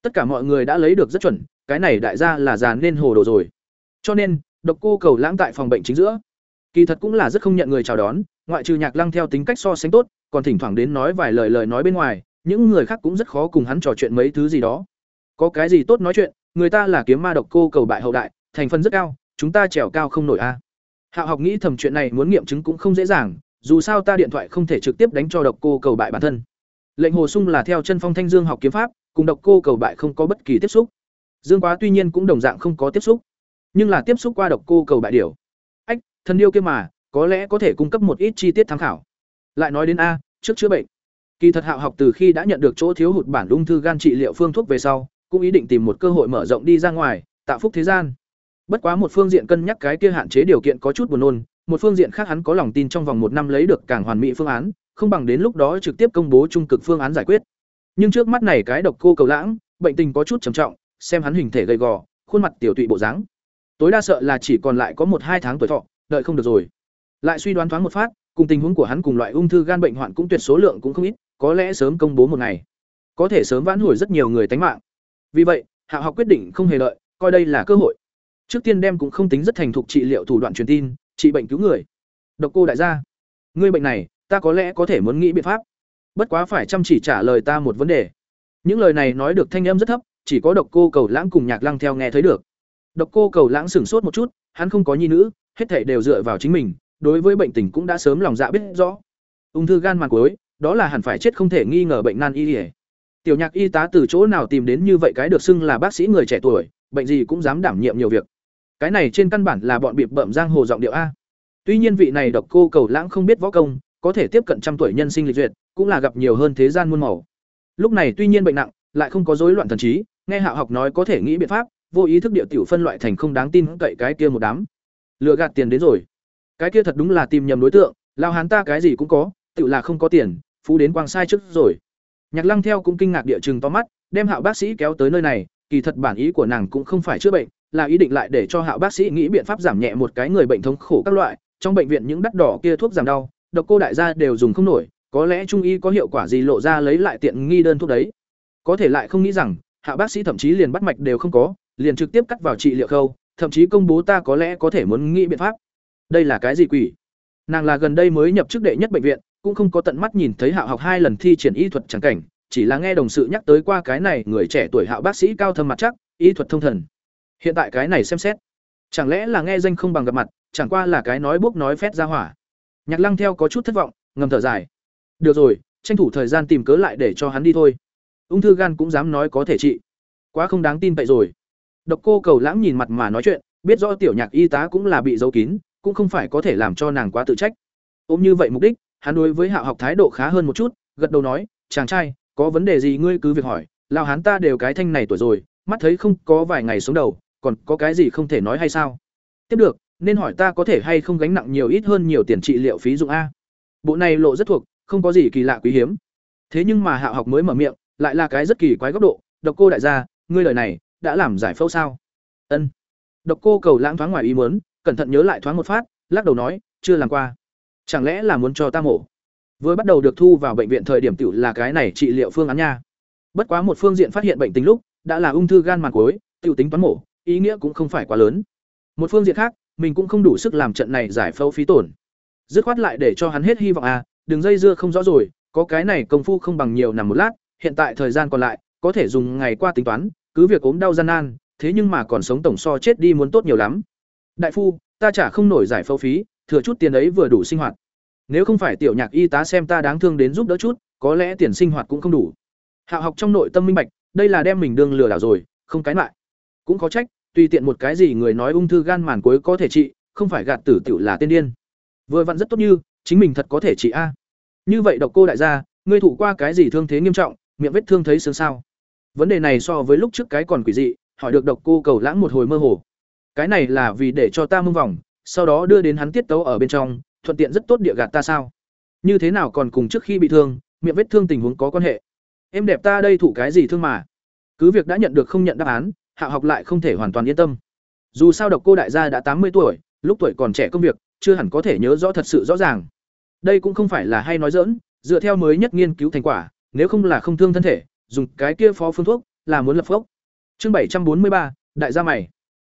Tất cả mọi người đã lấy được rất chuẩn, cái này đại gia là già nên hồ đồ rồi cho nên, độc cô cầu lãng tại phòng bệnh chính giữa. Kỳ thật cũng là rất không nhận người chào đón, ngoại trừ nhạc lăng theo tính cách so sánh tốt, còn thỉnh thoảng đến nói vài lời lời nói bên ngoài, những người khác cũng rất khó cùng hắn trò chuyện mấy thứ gì đó. Có cái gì tốt nói chuyện, người ta là kiếm ma độc cô cầu bại hậu đại, thành phần rất cao, chúng ta trèo cao không nổi a. Hạo học nghĩ thầm chuyện này muốn nghiệm chứng cũng không dễ dàng, dù sao ta điện thoại không thể trực tiếp đánh cho độc cô cầu bại bản thân. Lệnh hồ sung là theo chân phong thanh dương học kiếm pháp, cùng độc cô cầu bại không có bất kỳ tiếp xúc. Dương quá tuy nhiên cũng đồng dạng không có tiếp xúc nhưng là tiếp xúc qua độc cô cầu bại điểu, ách thần điêu kia mà có lẽ có thể cung cấp một ít chi tiết tham khảo lại nói đến a trước chữa bệnh kỳ thật hạo học từ khi đã nhận được chỗ thiếu hụt bản ung thư gan trị liệu phương thuốc về sau cũng ý định tìm một cơ hội mở rộng đi ra ngoài tạo phúc thế gian. Bất quá một phương diện cân nhắc cái kia hạn chế điều kiện có chút buồn nôn, một phương diện khác hắn có lòng tin trong vòng một năm lấy được càng hoàn mỹ phương án, không bằng đến lúc đó trực tiếp công bố trung cực phương án giải quyết. Nhưng trước mắt này cái độc cô cầu lãng, bệnh tình có chút trầm trọng, xem hắn hình thể gầy gò, khuôn mặt tiểu tụy bộ dáng. Tối đa sợ là chỉ còn lại có một hai tháng tuổi thọ, đợi không được rồi. Lại suy đoán thoáng một phát, cùng tình huống của hắn cùng loại ung thư gan bệnh hoạn cũng tuyệt số lượng cũng không ít, có lẽ sớm công bố một ngày, có thể sớm vãn hồi rất nhiều người tánh mạng. Vì vậy, Hạ học quyết định không hề lợi, coi đây là cơ hội. Trước tiên đem cũng không tính rất thành thục trị liệu thủ đoạn truyền tin, trị bệnh cứu người. Độc cô đại gia, ngươi bệnh này, ta có lẽ có thể muốn nghĩ biện pháp. Bất quá phải chăm chỉ trả lời ta một vấn đề. Những lời này nói được thanh âm rất thấp, chỉ có Độc Cô Cầu Lãng cùng Nhạc Lăng theo nghe thấy được. Độc Cô Cầu Lãng sửng sốt một chút, hắn không có nhi nữ, hết thảy đều dựa vào chính mình, đối với bệnh tình cũng đã sớm lòng dạ biết rõ. Ung thư gan màn cuối, đó là hẳn phải chết không thể nghi ngờ bệnh nan y. Tiểu Nhạc y tá từ chỗ nào tìm đến như vậy cái được xưng là bác sĩ người trẻ tuổi, bệnh gì cũng dám đảm nhiệm nhiều việc. Cái này trên căn bản là bọn bịp bợm giang hồ giọng điệu a. Tuy nhiên vị này Độc Cô Cầu Lãng không biết võ công, có thể tiếp cận trăm tuổi nhân sinh lịch duyệt, cũng là gặp nhiều hơn thế gian muôn màu. Lúc này tuy nhiên bệnh nặng, lại không có rối loạn thần trí, nghe Hạo học nói có thể nghĩ biện pháp, vô ý thức địa tiểu phân loại thành không đáng tin cậy cái kia một đám. Lừa gạt tiền đến rồi. Cái kia thật đúng là tìm nhầm đối tượng, lao hán ta cái gì cũng có, tự là không có tiền, phú đến quang sai trước rồi. Nhạc Lăng theo cũng kinh ngạc địa chừng to mắt, đem Hạo bác sĩ kéo tới nơi này, kỳ thật bản ý của nàng cũng không phải chữa bệnh, là ý định lại để cho Hạo bác sĩ nghĩ biện pháp giảm nhẹ một cái người bệnh thống khổ các loại, trong bệnh viện những đắt đỏ kia thuốc giảm đau, độc cô đại gia đều dùng không nổi, có lẽ trung y có hiệu quả gì lộ ra lấy lại tiện nghi đơn thuốc đấy. Có thể lại không nghĩ rằng, hạ bác sĩ thậm chí liền bắt mạch đều không có, liền trực tiếp cắt vào trị liệu khâu, thậm chí công bố ta có lẽ có thể muốn nghĩ biện pháp. Đây là cái gì quỷ? Nàng là gần đây mới nhập chức đệ nhất bệnh viện, cũng không có tận mắt nhìn thấy Hạo học hai lần thi triển y thuật chẳng cảnh, chỉ là nghe đồng sự nhắc tới qua cái này người trẻ tuổi Hạo bác sĩ cao thâm mặt chắc, y thuật thông thần. Hiện tại cái này xem xét, chẳng lẽ là nghe danh không bằng gặp mặt, chẳng qua là cái nói bốc nói phét ra hỏa. Nhạc Lăng theo có chút thất vọng, ngầm thở dài. Được rồi, tranh thủ thời gian tìm cớ lại để cho hắn đi thôi. Ung thư gan cũng dám nói có thể trị. Quá không đáng tin vậy rồi. Độc Cô Cầu Lãng nhìn mặt mà nói chuyện, biết rõ tiểu Nhạc y tá cũng là bị giấu kín, cũng không phải có thể làm cho nàng quá tự trách. Ôm như vậy mục đích, hắn đối với Hạo học thái độ khá hơn một chút, gật đầu nói, "Chàng trai, có vấn đề gì ngươi cứ việc hỏi, lão hắn ta đều cái thanh này tuổi rồi, mắt thấy không có vài ngày xuống đầu, còn có cái gì không thể nói hay sao?" Tiếp được, nên hỏi ta có thể hay không gánh nặng nhiều ít hơn nhiều tiền trị liệu phí dụng a bộ này lộ rất thuộc không có gì kỳ lạ quý hiếm thế nhưng mà hạo học mới mở miệng lại là cái rất kỳ quái góc độ độc cô đại gia ngươi lời này đã làm giải phẫu sao? Ân. Độc cô cầu lãng thoáng ngoài ý muốn, cẩn thận nhớ lại thoáng một phát, lắc đầu nói, chưa làm qua. Chẳng lẽ là muốn cho ta mổ? Vừa bắt đầu được thu vào bệnh viện thời điểm tiểu là cái này trị liệu phương án nha. Bất quá một phương diện phát hiện bệnh tính lúc, đã là ung thư gan màng cuối, tiểu tính toán mổ, ý nghĩa cũng không phải quá lớn. Một phương diện khác, mình cũng không đủ sức làm trận này giải phẫu phí tổn. Dứt khoát lại để cho hắn hết hy vọng à đừng dây dưa không rõ rồi, có cái này công phu không bằng nhiều nằm một lát, hiện tại thời gian còn lại, có thể dùng ngày qua tính toán cứ việc ốm đau gian nan thế nhưng mà còn sống tổng so chết đi muốn tốt nhiều lắm đại phu ta trả không nổi giải phẫu phí thừa chút tiền ấy vừa đủ sinh hoạt nếu không phải tiểu nhạc y tá xem ta đáng thương đến giúp đỡ chút có lẽ tiền sinh hoạt cũng không đủ hạo học trong nội tâm minh bạch đây là đem mình đương lừa đảo rồi không cái lại cũng có trách tùy tiện một cái gì người nói ung thư gan màn cuối có thể trị, không phải gạt tử tiểu là tên điên. Vừa vặn rất tốt như, chính mình thật có thể trị a. Như vậy độc cô đại gia, ngươi thụ qua cái gì thương thế nghiêm trọng, miệng vết thương thấy sướng sao? Vấn đề này so với lúc trước cái còn quỷ dị, hỏi được độc cô cầu lãng một hồi mơ hồ. Cái này là vì để cho ta mưng vòng, sau đó đưa đến hắn tiết tấu ở bên trong, thuận tiện rất tốt địa gạt ta sao? Như thế nào còn cùng trước khi bị thương, miệng vết thương tình huống có quan hệ. Em đẹp ta đây thụ cái gì thương mà? Cứ việc đã nhận được không nhận đáp án, hạ học lại không thể hoàn toàn yên tâm dù sao độc cô đại gia đã tám mươi tuổi lúc tuổi còn trẻ công việc chưa hẳn có thể nhớ rõ thật sự rõ ràng đây cũng không phải là hay nói dỡn dựa theo mới nhất nghiên cứu thành quả nếu không là không thương thân thể dùng cái kia phó phương thuốc là muốn lập phốc chương bảy trăm bốn mươi ba đại gia mày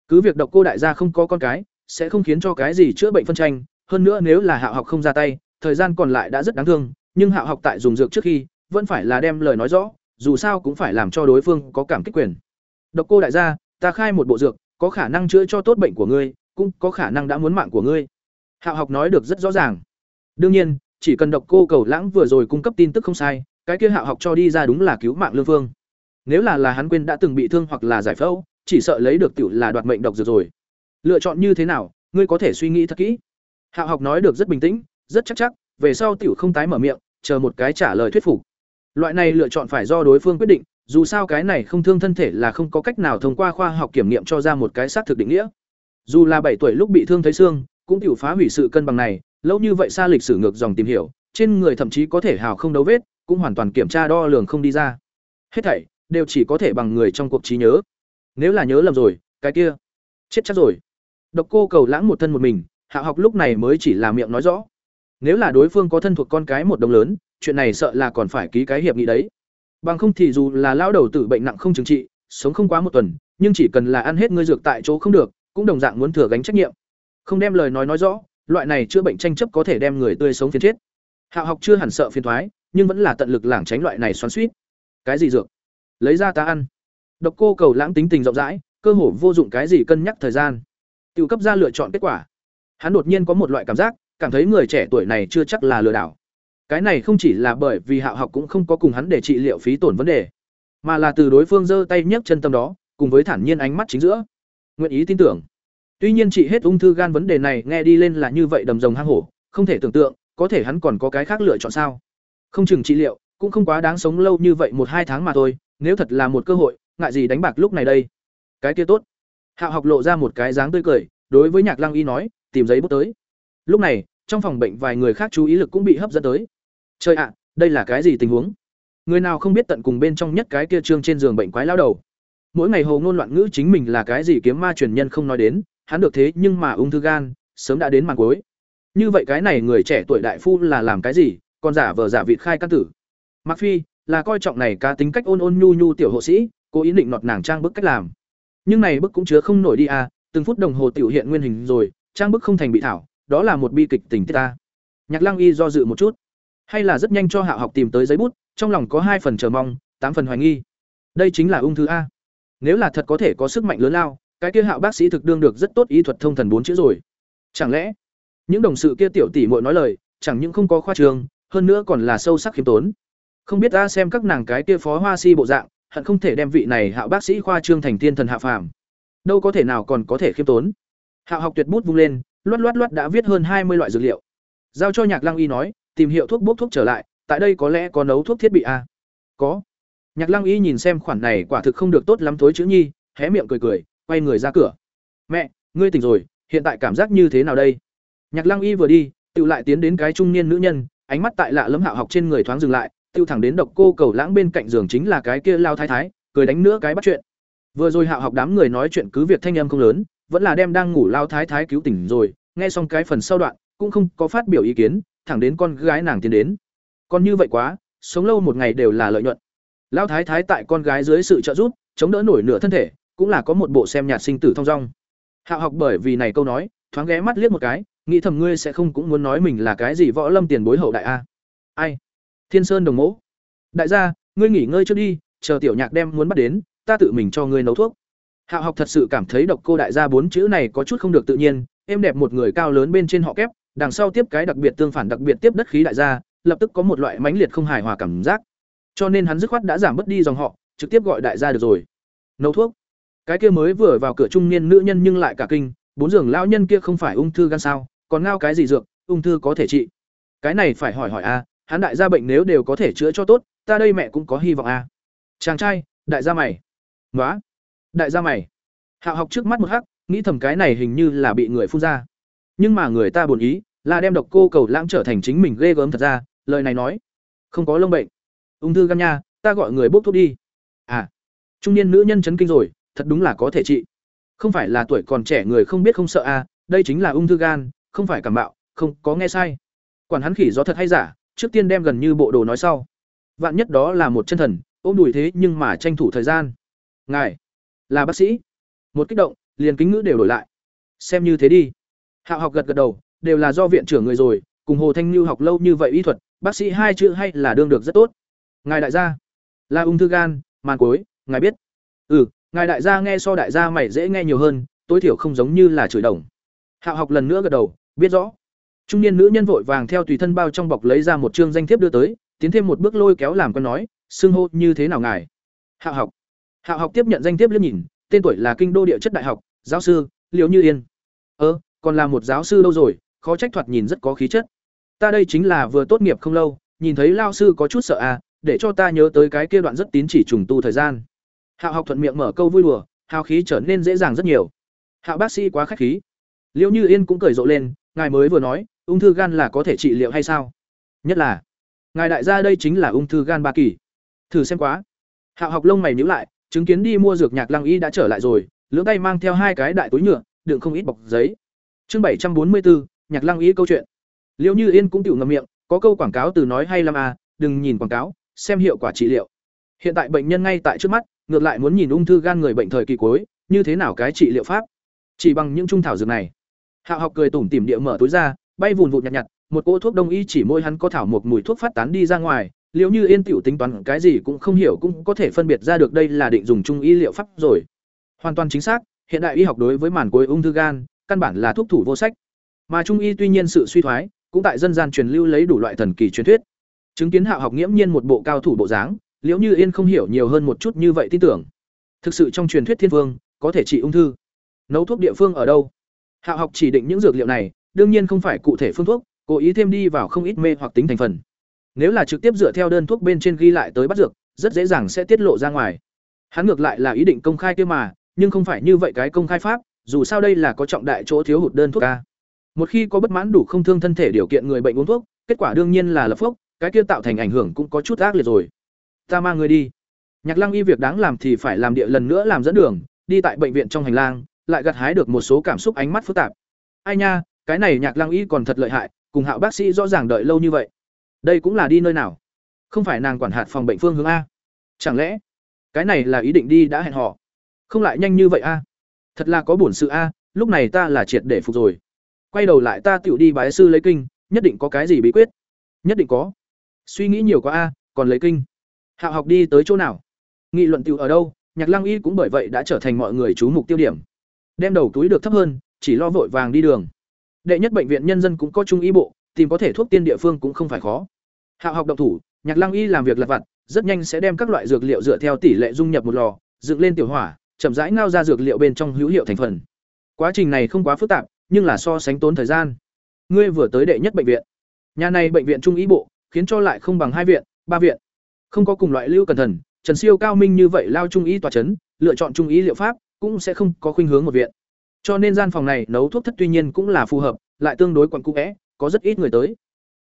cứ việc độc cô đại gia không có con cái sẽ không khiến cho cái gì chữa bệnh phân tranh hơn nữa nếu là hạ học không ra tay thời gian còn lại đã rất đáng thương nhưng hạ học tại dùng dược trước khi vẫn phải là đem lời nói rõ dù sao cũng phải làm cho đối phương có cảm kích quyền Độc cô đại gia, ta khai một bộ dược, có khả năng chữa cho tốt bệnh của ngươi, cũng có khả năng đã muốn mạng của ngươi. Hạo học nói được rất rõ ràng. Đương nhiên, chỉ cần độc cô cầu lãng vừa rồi cung cấp tin tức không sai, cái kia Hạo học cho đi ra đúng là cứu mạng lương phương. Nếu là là hắn quên đã từng bị thương hoặc là giải phẫu, chỉ sợ lấy được tiểu là đoạt mệnh độc dược rồi. Lựa chọn như thế nào, ngươi có thể suy nghĩ thật kỹ. Hạo học nói được rất bình tĩnh, rất chắc chắc, về sau tiểu không tái mở miệng, chờ một cái trả lời thuyết phục. Loại này lựa chọn phải do đối phương quyết định, dù sao cái này không thương thân thể là không có cách nào thông qua khoa học kiểm nghiệm cho ra một cái xác thực định nghĩa dù là bảy tuổi lúc bị thương thấy xương cũng tiểu phá hủy sự cân bằng này lâu như vậy xa lịch sử ngược dòng tìm hiểu trên người thậm chí có thể hào không đấu vết cũng hoàn toàn kiểm tra đo lường không đi ra. Hết thảy đều chỉ có thể bằng người trong cuộc trí nhớ. Nếu là nhớ lầm rồi, cái kia, chết chắc rồi. Độc cô cầu lãng một thân một mình, hạ học lúc này mới chỉ là miệng nói rõ. Nếu là đối phương có thân thuộc con cái một đồng lớn, chuyện này sợ là còn phải ký cái hiệp nghị đấy. Bằng không thì dù là lao đầu tử bệnh nặng không chứng trị, sống không quá một tuần, nhưng chỉ cần là ăn hết ngươi dược tại chỗ không được, cũng đồng dạng muốn thừa gánh trách nhiệm. Không đem lời nói nói rõ, loại này chữa bệnh tranh chấp có thể đem người tươi sống phiền chết. Hạ học chưa hẳn sợ phiền thoái nhưng vẫn là tận lực lảng tránh loại này xoắn suýt. Cái gì dược? Lấy ra ta ăn. Độc cô cầu lãng tính tình rộng rãi, cơ hồ vô dụng cái gì cân nhắc thời gian. Tự cấp ra lựa chọn kết quả. Hắn đột nhiên có một loại cảm giác, cảm thấy người trẻ tuổi này chưa chắc là lừa đảo. Cái này không chỉ là bởi vì hạo học cũng không có cùng hắn để trị liệu phí tổn vấn đề, mà là từ đối phương giơ tay nhấc chân tâm đó, cùng với thản nhiên ánh mắt chính giữa. Nguyện ý tin tưởng. Tuy nhiên trị hết ung thư gan vấn đề này nghe đi lên là như vậy đầm rồng hang hổ, không thể tưởng tượng, có thể hắn còn có cái khác lựa chọn sao? Không chừng trị liệu, cũng không quá đáng sống lâu như vậy một hai tháng mà thôi, nếu thật là một cơ hội, ngại gì đánh bạc lúc này đây. Cái kia tốt. Hạo học lộ ra một cái dáng tươi cười, đối với nhạc lăng y nói, tìm giấy bút tới. Lúc này, trong phòng bệnh vài người khác chú ý lực cũng bị hấp dẫn tới. Trời ạ, đây là cái gì tình huống? Người nào không biết tận cùng bên trong nhất cái kia trương trên giường bệnh quái lao đầu? Mỗi ngày hồ ngôn loạn ngữ chính mình là cái gì kiếm ma truyền nhân không nói đến, hắn được thế nhưng mà ung thư gan, sớm đã đến màn cuối. Như vậy cái này người trẻ tuổi đại phu là làm cái gì? Còn giả vờ giả vịt khai căn tử. Mặc phi là coi trọng này cá tính cách ôn ôn nhu nhu tiểu hộ sĩ, cố ý định nọt nàng trang bức cách làm. Nhưng này bức cũng chứa không nổi đi à từng phút đồng hồ tiểu hiện nguyên hình rồi, trang bức không thành bị thảo, đó là một bi kịch tình tiết ta. Nhạc lăng y do dự một chút. Hay là rất nhanh cho hạ học tìm tới giấy bút, trong lòng có hai phần chờ mong, tám phần hoài nghi. Đây chính là ung thư a. Nếu là thật có thể có sức mạnh lớn lao, cái kia hạo bác sĩ thực đương được rất tốt ý thuật thông thần bốn chữ rồi. Chẳng lẽ, những đồng sự kia tiểu tỷ muội nói lời, chẳng những không có khoa trường hơn nữa còn là sâu sắc khiêm tốn. Không biết ta xem các nàng cái kia phó hoa si bộ dạng, hận không thể đem vị này hạo bác sĩ khoa trương thành tiên thần hạ phàm. Đâu có thể nào còn có thể khiêm tốn. Hạo học tuyệt bút vung lên, loát loát loát đã viết hơn hai mươi loại dược liệu. Giao cho nhạc lăng y nói, tìm hiệu thuốc bốc thuốc trở lại, tại đây có lẽ có nấu thuốc thiết bị a à? có. Nhạc lăng y nhìn xem khoản này quả thực không được tốt lắm thối chữ nhi, hé miệng cười cười, quay người ra cửa. Mẹ, ngươi tỉnh rồi, hiện tại cảm giác như thế nào đây? Nhạc lăng y vừa đi tự lại tiến đến cái trung niên nữ nhân ánh mắt tại lạ lẫm hạo học trên người thoáng dừng lại, tiêu thẳng đến độc cô cầu lãng bên cạnh giường chính là cái kia lao thái thái, cười đánh nữa cái bắt chuyện. Vừa rồi hạo học đám người nói chuyện cứ việc thanh âm không lớn, vẫn là đem đang ngủ lao thái thái cứu tỉnh rồi, nghe xong cái phần sau đoạn, cũng không có phát biểu ý kiến, thẳng đến con gái nàng tiến đến. Còn như vậy quá, sống lâu một ngày đều là lợi nhuận. Lao thái thái tại con gái dưới sự trợ giúp, chống đỡ nổi nửa thân thể, cũng là có một bộ xem nhạt sinh tử thong dong. Hạo học bởi vì này câu nói, thoáng ghé mắt liếc một cái nghĩ thầm ngươi sẽ không cũng muốn nói mình là cái gì võ lâm tiền bối hậu đại a. Ai? Thiên sơn đồng mẫu đại gia, ngươi nghỉ ngơi trước đi, chờ tiểu nhạc đem muốn bắt đến, ta tự mình cho ngươi nấu thuốc. Hạo học thật sự cảm thấy độc cô đại gia bốn chữ này có chút không được tự nhiên, êm đẹp một người cao lớn bên trên họ kép, đằng sau tiếp cái đặc biệt tương phản đặc biệt tiếp đất khí đại gia, lập tức có một loại mãnh liệt không hài hòa cảm giác. Cho nên hắn dứt khoát đã giảm bớt đi dòng họ, trực tiếp gọi đại gia được rồi. Nấu thuốc. Cái kia mới vừa vào cửa trung niên nữ nhân nhưng lại cả kinh, bốn giường lão nhân kia không phải ung thư gan sao? Còn ngao cái gì dược, ung thư có thể trị. Cái này phải hỏi hỏi a, hắn đại gia bệnh nếu đều có thể chữa cho tốt, ta đây mẹ cũng có hy vọng a. Chàng trai, đại gia mày. Nói đại gia mày. Hạo học trước mắt một hắc, nghĩ thầm cái này hình như là bị người phun ra. Nhưng mà người ta buồn ý, là đem độc cô cầu lãng trở thành chính mình ghê gớm thật ra, lời này nói. Không có lông bệnh. Ung thư gan nha, ta gọi người bốc thuốc đi. À. Trung niên nữ nhân chấn kinh rồi, thật đúng là có thể trị. Không phải là tuổi còn trẻ người không biết không sợ à đây chính là ung thư gan không phải cảm bạo, không, có nghe sai. Quản hắn khỉ gió thật hay giả, trước tiên đem gần như bộ đồ nói sau. Vạn nhất đó là một chân thần, ôm đùi thế nhưng mà tranh thủ thời gian. Ngài, là bác sĩ. Một kích động, liền kính ngữ đều đổi lại. Xem như thế đi. Hạo học gật gật đầu, đều là do viện trưởng người rồi, cùng hồ thanh lưu học lâu như vậy y thuật, bác sĩ hai chữ hay là đương được rất tốt. Ngài đại gia, là ung thư gan, màn cối, ngài biết. Ừ ngài đại gia nghe so đại gia mày dễ nghe nhiều hơn, tối thiểu không giống như là chửi đồng. Hạo học lần nữa gật đầu biết rõ. Trung niên nữ nhân vội vàng theo tùy thân bao trong bọc lấy ra một chương danh thiếp đưa tới, tiến thêm một bước lôi kéo làm con nói xưng hô, như thế nào ngài? Hạo học. Hạo học tiếp nhận danh thiếp liếc nhìn, tên tuổi là kinh đô địa chất đại học, giáo sư liệu như yên. Ơ, còn là một giáo sư đâu rồi, khó trách thoạt nhìn rất có khí chất. Ta đây chính là vừa tốt nghiệp không lâu, nhìn thấy lao sư có chút sợ à để cho ta nhớ tới cái kia đoạn rất tín chỉ trùng tu thời gian. Hạo học thuận miệng mở câu vui đùa, hào khí trở nên dễ dàng rất nhiều. Hạo bác sĩ quá khách khí. Liễu như yên cũng cười rộ lên ngài mới vừa nói, ung thư gan là có thể trị liệu hay sao? Nhất là, ngài đại gia đây chính là ung thư gan ba kỳ. Thử xem quá. Hạo học lông mày nhíu lại, chứng kiến đi mua dược nhạc lăng y đã trở lại rồi, lưỡng tay mang theo hai cái đại túi nhựa, đựng không ít bọc giấy. Chương bảy trăm bốn mươi bốn nhạc lăng y câu chuyện. Liệu như yên cũng tự ngậm miệng, có câu quảng cáo từ nói hay lắm à đừng nhìn quảng cáo, xem hiệu quả trị liệu. Hiện tại bệnh nhân ngay tại trước mắt, ngược lại muốn nhìn ung thư gan người bệnh thời kỳ cuối, như thế nào cái trị liệu pháp? Chỉ bằng những trung thảo dược này hạo học cười tủm tỉm địa mở túi ra, bay vụn vụt nhặt nhặt, một cỗ thuốc đông y chỉ môi hắn có thảo một mùi thuốc phát tán đi ra ngoài, liệu như yên tiểu tính toán cái gì cũng không hiểu cũng có thể phân biệt ra được đây là định dùng trung y liệu pháp rồi. Hoàn toàn chính xác, hiện đại y học đối với màn cuối ung thư gan, căn bản là thuốc thủ vô sách. Mà trung y tuy nhiên sự suy thoái, cũng tại dân gian truyền lưu lấy đủ loại thần kỳ truyền thuyết. Chứng kiến hạo học nghiễm nhiên một bộ cao thủ bộ dáng liễu như yên không hiểu nhiều hơn một chút như vậy tin tưởng. Thực sự trong truyền thuyết thiên vương, có thể trị ung thư. Nấu thuốc địa phương ở đâu? Hạo học chỉ định những dược liệu này, đương nhiên không phải cụ thể phương thuốc, cố ý thêm đi vào không ít mê hoặc tính thành phần. Nếu là trực tiếp dựa theo đơn thuốc bên trên ghi lại tới bắt dược, rất dễ dàng sẽ tiết lộ ra ngoài. Hắn ngược lại là ý định công khai kia mà, nhưng không phải như vậy cái công khai pháp, dù sao đây là có trọng đại chỗ thiếu hụt đơn thuốc a. một khi có bất mãn đủ không thương thân thể điều kiện người bệnh uống thuốc, kết quả đương nhiên là lập phốc cái kia tạo thành ảnh hưởng cũng có chút ác liệt rồi. Ta mang người đi. Nhạc lăng y việc đáng làm thì phải làm địa lần nữa làm dẫn đường, đi tại bệnh viện trong hành lang lại gặt hái được một số cảm xúc ánh mắt phức tạp. Ai nha, cái này nhạc lăng y còn thật lợi hại, cùng hạo bác sĩ rõ ràng đợi lâu như vậy. Đây cũng là đi nơi nào? Không phải nàng quản hạt phòng bệnh phương hướng a. Chẳng lẽ, cái này là ý định đi đã hẹn họ không lại nhanh như vậy a. Thật là có bổn sự a, lúc này ta là triệt để phục rồi. Quay đầu lại ta tựu đi bái sư lấy kinh, nhất định có cái gì bí quyết? Nhất định có. Suy nghĩ nhiều quá a, còn lấy kinh. Hạo học đi tới chỗ nào? Nghị luận tựu ở đâu? Nhạc lăng y cũng bởi vậy đã trở thành mọi người chú mục tiêu điểm đem đầu túi được thấp hơn, chỉ lo vội vàng đi đường. Đệ nhất bệnh viện nhân dân cũng có trung y bộ, tìm có thể thuốc tiên địa phương cũng không phải khó. Hạo học độc thủ, nhạc lăng y làm việc lặt vặt, rất nhanh sẽ đem các loại dược liệu dựa theo tỷ lệ dung nhập một lò, dựng lên tiểu hỏa, chậm rãi ngao ra dược liệu bên trong hữu hiệu thành phần. Quá trình này không quá phức tạp, nhưng là so sánh tốn thời gian. Ngươi vừa tới đệ nhất bệnh viện. Nhà này bệnh viện trung y bộ, khiến cho lại không bằng hai viện, ba viện. Không có cùng loại lưu cẩn thận, trần siêu cao minh như vậy lao trung y tòa chấn, lựa chọn trung y liệu pháp cũng sẽ không có khuynh hướng một viện. Cho nên gian phòng này nấu thuốc thất tuy nhiên cũng là phù hợp, lại tương đối quận cũ vẽ, có rất ít người tới.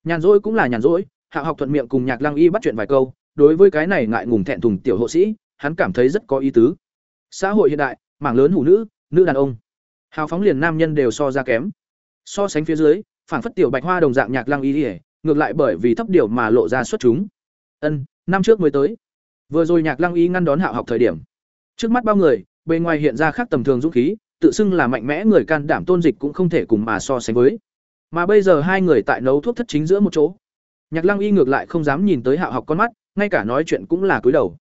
Nhàn rỗi cũng là nhàn rỗi, hạ học thuận miệng cùng nhạc lăng y bắt chuyện vài câu, đối với cái này ngại ngùng thẹn thùng tiểu hộ sĩ, hắn cảm thấy rất có ý tứ. Xã hội hiện đại, mảng lớn hủ nữ nữ đàn ông. Hào phóng liền nam nhân đều so ra kém. So sánh phía dưới phản phất tiểu bạch hoa đồng dạng nhạc lăng y ỉa ngược lại bởi vì thấp điều mà lộ ra xuất chúng. Ân, năm trước mới tới. Vừa rồi nhạc lăng y ngăn đón hạ học thời điểm. Trước mắt bao người bề ngoài hiện ra khác tầm thường dũng khí, tự xưng là mạnh mẽ người can đảm tôn dịch cũng không thể cùng mà so sánh với. Mà bây giờ hai người tại nấu thuốc thất chính giữa một chỗ. Nhạc lăng y ngược lại không dám nhìn tới hạ học con mắt, ngay cả nói chuyện cũng là cúi đầu.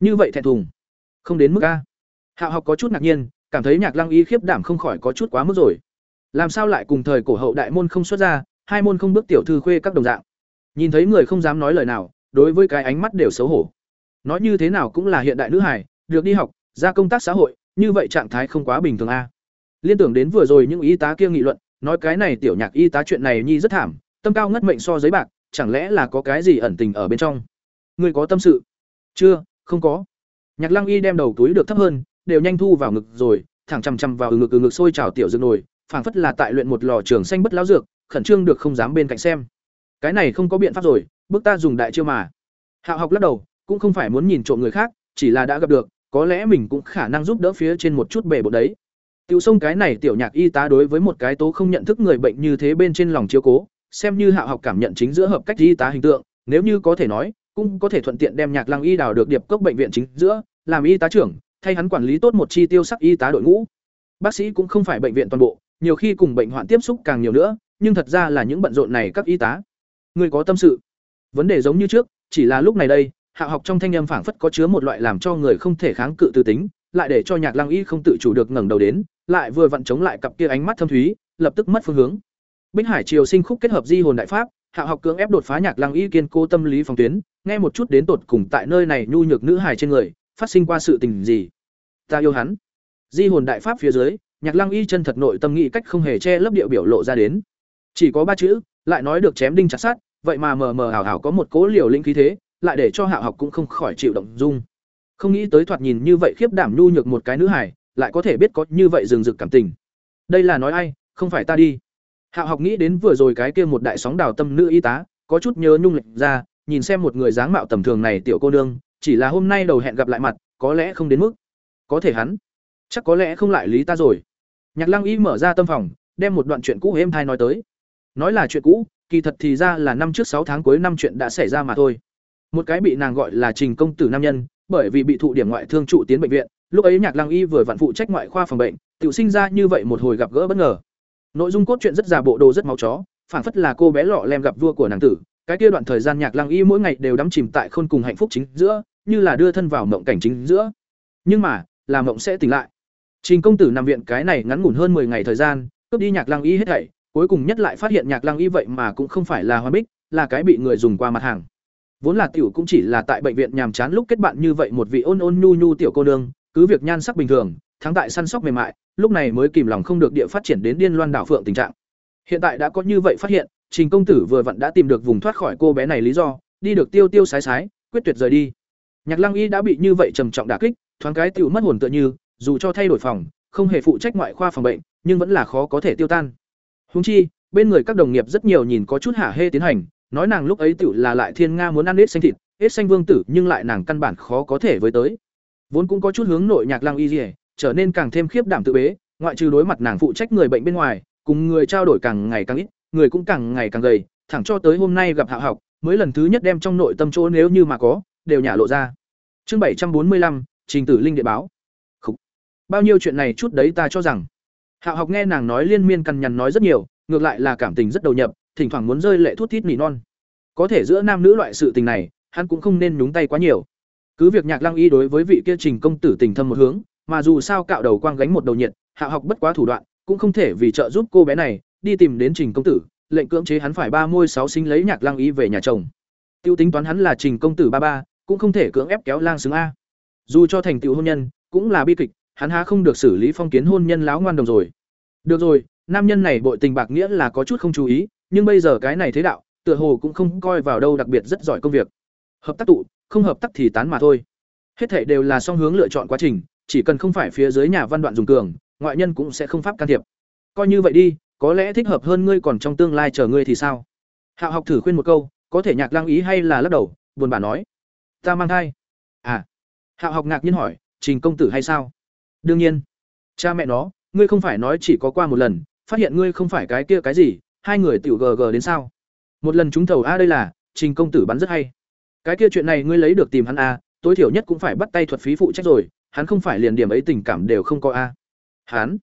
Như vậy thẹn thùng. Không đến mức a. Hạ học có chút ngạc nhiên, cảm thấy nhạc lăng y khiếp đảm không khỏi có chút quá mức rồi. Làm sao lại cùng thời cổ hậu đại môn không xuất ra, hai môn không bước tiểu thư khuê các đồng dạng. Nhìn thấy người không dám nói lời nào, đối với cái ánh mắt đều xấu hổ. Nói như thế nào cũng là hiện đại nữ hải được đi học ra công tác xã hội, như vậy trạng thái không quá bình thường a. Liên tưởng đến vừa rồi những y tá kia nghị luận, nói cái này tiểu nhạc y tá chuyện này nhi rất thảm, tâm cao ngất mệnh so giấy bạc, chẳng lẽ là có cái gì ẩn tình ở bên trong? Người có tâm sự? Chưa, không có. Nhạc lăng y đem đầu túi được thấp hơn, đều nhanh thu vào ngực rồi, thẳng chằm chằm vào ngực ngực sôi trào tiểu dương nồi, phảng phất là tại luyện một lò trường xanh bất lão dược, khẩn trương được không dám bên cạnh xem. Cái này không có biện pháp rồi bước ta dùng đại chiêu mà. Hạo học lắc đầu, cũng không phải muốn nhìn trộm người khác, chỉ là đã gặp được có lẽ mình cũng khả năng giúp đỡ phía trên một chút bể bộ đấy. Tiểu sông cái này tiểu nhạc y tá đối với một cái tố không nhận thức người bệnh như thế bên trên lòng chiếu cố, xem như hạ học cảm nhận chính giữa hợp cách y tá hình tượng, nếu như có thể nói, cũng có thể thuận tiện đem nhạc lăng y đào được điệp cốc bệnh viện chính giữa, làm y tá trưởng, thay hắn quản lý tốt một chi tiêu sắc y tá đội ngũ. Bác sĩ cũng không phải bệnh viện toàn bộ, nhiều khi cùng bệnh hoạn tiếp xúc càng nhiều nữa, nhưng thật ra là những bận rộn này các y tá. Người có tâm sự. Vấn đề giống như trước, chỉ là lúc này đây hạ học trong thanh âm phảng phất có chứa một loại làm cho người không thể kháng cự tư tính, lại để cho nhạc lăng y không tự chủ được ngẩng đầu đến, lại vừa vặn chống lại cặp kia ánh mắt thâm thúy, lập tức mất phương hướng. Bích hải triều sinh khúc kết hợp di hồn đại pháp, hạ học cưỡng ép đột phá nhạc lăng y kiên cố tâm lý phòng tuyến, nghe một chút đến tột cùng tại nơi này nhu nhược nữ hài trên người, phát sinh qua sự tình gì. Ta yêu hắn. Di hồn đại pháp phía dưới, nhạc lăng y chân thật nội tâm nghĩ cách không hề che lấp điệu biểu lộ ra đến. Chỉ có ba chữ, lại nói được chém đinh chặt sát vậy mà mờ mờ ảo ảo có một cố liều linh khí thế lại để cho hạ học cũng không khỏi chịu động dung. Không nghĩ tới thoạt nhìn như vậy khiếp đảm nhu nhược một cái nữ hải, lại có thể biết có như vậy rừng rực cảm tình. Đây là nói ai, không phải ta đi. hạ học nghĩ đến vừa rồi cái kia một đại sóng đào tâm nữ y tá, có chút nhớ nhung lệch ra, nhìn xem một người dáng mạo tầm thường này tiểu cô nương, chỉ là hôm nay đầu hẹn gặp lại mặt, có lẽ không đến mức. Có thể hắn, chắc có lẽ không lại lý ta rồi. Nhạc Lăng Y mở ra tâm phòng, đem một đoạn chuyện cũ êm thai nói tới. Nói là chuyện cũ, kỳ thật thì ra là năm trước sáu tháng cuối năm chuyện đã xảy ra mà thôi. Một cái bị nàng gọi là Trình công tử nam nhân, bởi vì bị thụ điểm ngoại thương trụ tiến bệnh viện, lúc ấy Nhạc Lăng Y vừa vặn phụ trách ngoại khoa phòng bệnh, tự sinh ra như vậy một hồi gặp gỡ bất ngờ. Nội dung cốt truyện rất già bộ đồ rất máu chó, phản phất là cô bé lọ lem gặp vua của nàng tử, cái kia đoạn thời gian Nhạc Lăng Y mỗi ngày đều đắm chìm tại khôn cùng hạnh phúc chính giữa, như là đưa thân vào mộng cảnh chính giữa. Nhưng mà, là mộng sẽ tỉnh lại. Trình công tử nằm viện cái này ngắn ngủn hơn 10 ngày thời gian, cướp đi Nhạc Lăng Y hết thảy, cuối cùng nhất lại phát hiện Nhạc Lăng Y vậy mà cũng không phải là hoa bích, là cái bị người dùng qua mặt hàng. Vốn là tiểu cũng chỉ là tại bệnh viện nhàm chán lúc kết bạn như vậy một vị ôn ôn nhu nhu tiểu cô nương, cứ việc nhan sắc bình thường, thắng tại săn sóc mềm mại, lúc này mới kìm lòng không được địa phát triển đến điên loan đảo phượng tình trạng. Hiện tại đã có như vậy phát hiện, Trình công tử vừa vặn đã tìm được vùng thoát khỏi cô bé này lý do, đi được tiêu tiêu sái sái, quyết tuyệt rời đi. Nhạc Lăng Y đã bị như vậy trầm trọng đả kích, thoáng cái tiểu mất hồn tựa như, dù cho thay đổi phòng, không hề phụ trách ngoại khoa phòng bệnh, nhưng vẫn là khó có thể tiêu tan. húng chi, bên người các đồng nghiệp rất nhiều nhìn có chút hả hê tiến hành, nói nàng lúc ấy tiểu là lại thiên nga muốn ăn hết xanh thịt, hết xanh vương tử, nhưng lại nàng căn bản khó có thể với tới. Vốn cũng có chút hướng nội Nhạc lang Y dỉa trở nên càng thêm khiếp đảm tự bế, ngoại trừ đối mặt nàng phụ trách người bệnh bên ngoài, cùng người trao đổi càng ngày càng ít, người cũng càng ngày càng gầy, thẳng cho tới hôm nay gặp Hạ học, mới lần thứ nhất đem trong nội tâm chỗ nếu như mà có, đều nhả lộ ra. Chương bảy trăm bốn mươi lăm Trình Tử Linh điện báo. Khủ. Bao nhiêu chuyện này chút đấy ta cho rằng. Hạ học nghe nàng nói liên miên cằn nhằn nói rất nhiều, ngược lại là cảm tình rất đầu nhập, thỉnh thoảng muốn rơi lệ thuốc thít nỉ non. Có thể giữa nam nữ loại sự tình này, hắn cũng không nên nhúng tay quá nhiều. Cứ việc Nhạc Lăng Y đối với vị kia Trình công tử tình thâm một hướng, mà dù sao cạo đầu quang gánh một đầu nhiệt, Hạ học bất quá thủ đoạn, cũng không thể vì trợ giúp cô bé này, đi tìm đến Trình công tử, lệnh cưỡng chế hắn phải ba môi sáu sinh lấy Nhạc Lăng Y về nhà chồng. Tiêu tính toán hắn là Trình công tử ba ba, cũng không thể cưỡng ép kéo lang xứng a. Dù cho thành tựu hôn nhân, cũng là bi kịch, hắn há không được xử lý phong kiến hôn nhân láo ngoan đồng rồi. Được rồi, nam nhân này bội tình bạc nghĩa là có chút không chú ý, nhưng bây giờ cái này thế đạo, tựa hồ cũng không coi vào đâu đặc biệt rất giỏi công việc. Hợp tác tụ, không hợp tác thì tán mà thôi. Hết thảy đều là song hướng lựa chọn quá trình, chỉ cần không phải phía dưới nhà văn đoạn dùng cường, ngoại nhân cũng sẽ không pháp can thiệp. Coi như vậy đi, có lẽ thích hợp hơn ngươi còn trong tương lai chờ ngươi thì sao? Hạo học thử khuyên một câu, có thể nhạc lang ý hay là lắc đầu, buồn bã nói: "Ta mang thai." À. Hạo học ngạc nhiên hỏi, "Trình công tử hay sao?" "Đương nhiên." "Cha mẹ nó, ngươi không phải nói chỉ có qua một lần, phát hiện ngươi không phải cái kia cái gì, hai người tiểu gg đến sao?" Một lần chúng thầu a đây là, Trình công tử bắn rất hay. Cái kia chuyện này ngươi lấy được tìm hắn a, tối thiểu nhất cũng phải bắt tay thuật phí phụ trách rồi, hắn không phải liền điểm ấy tình cảm đều không có a. Hắn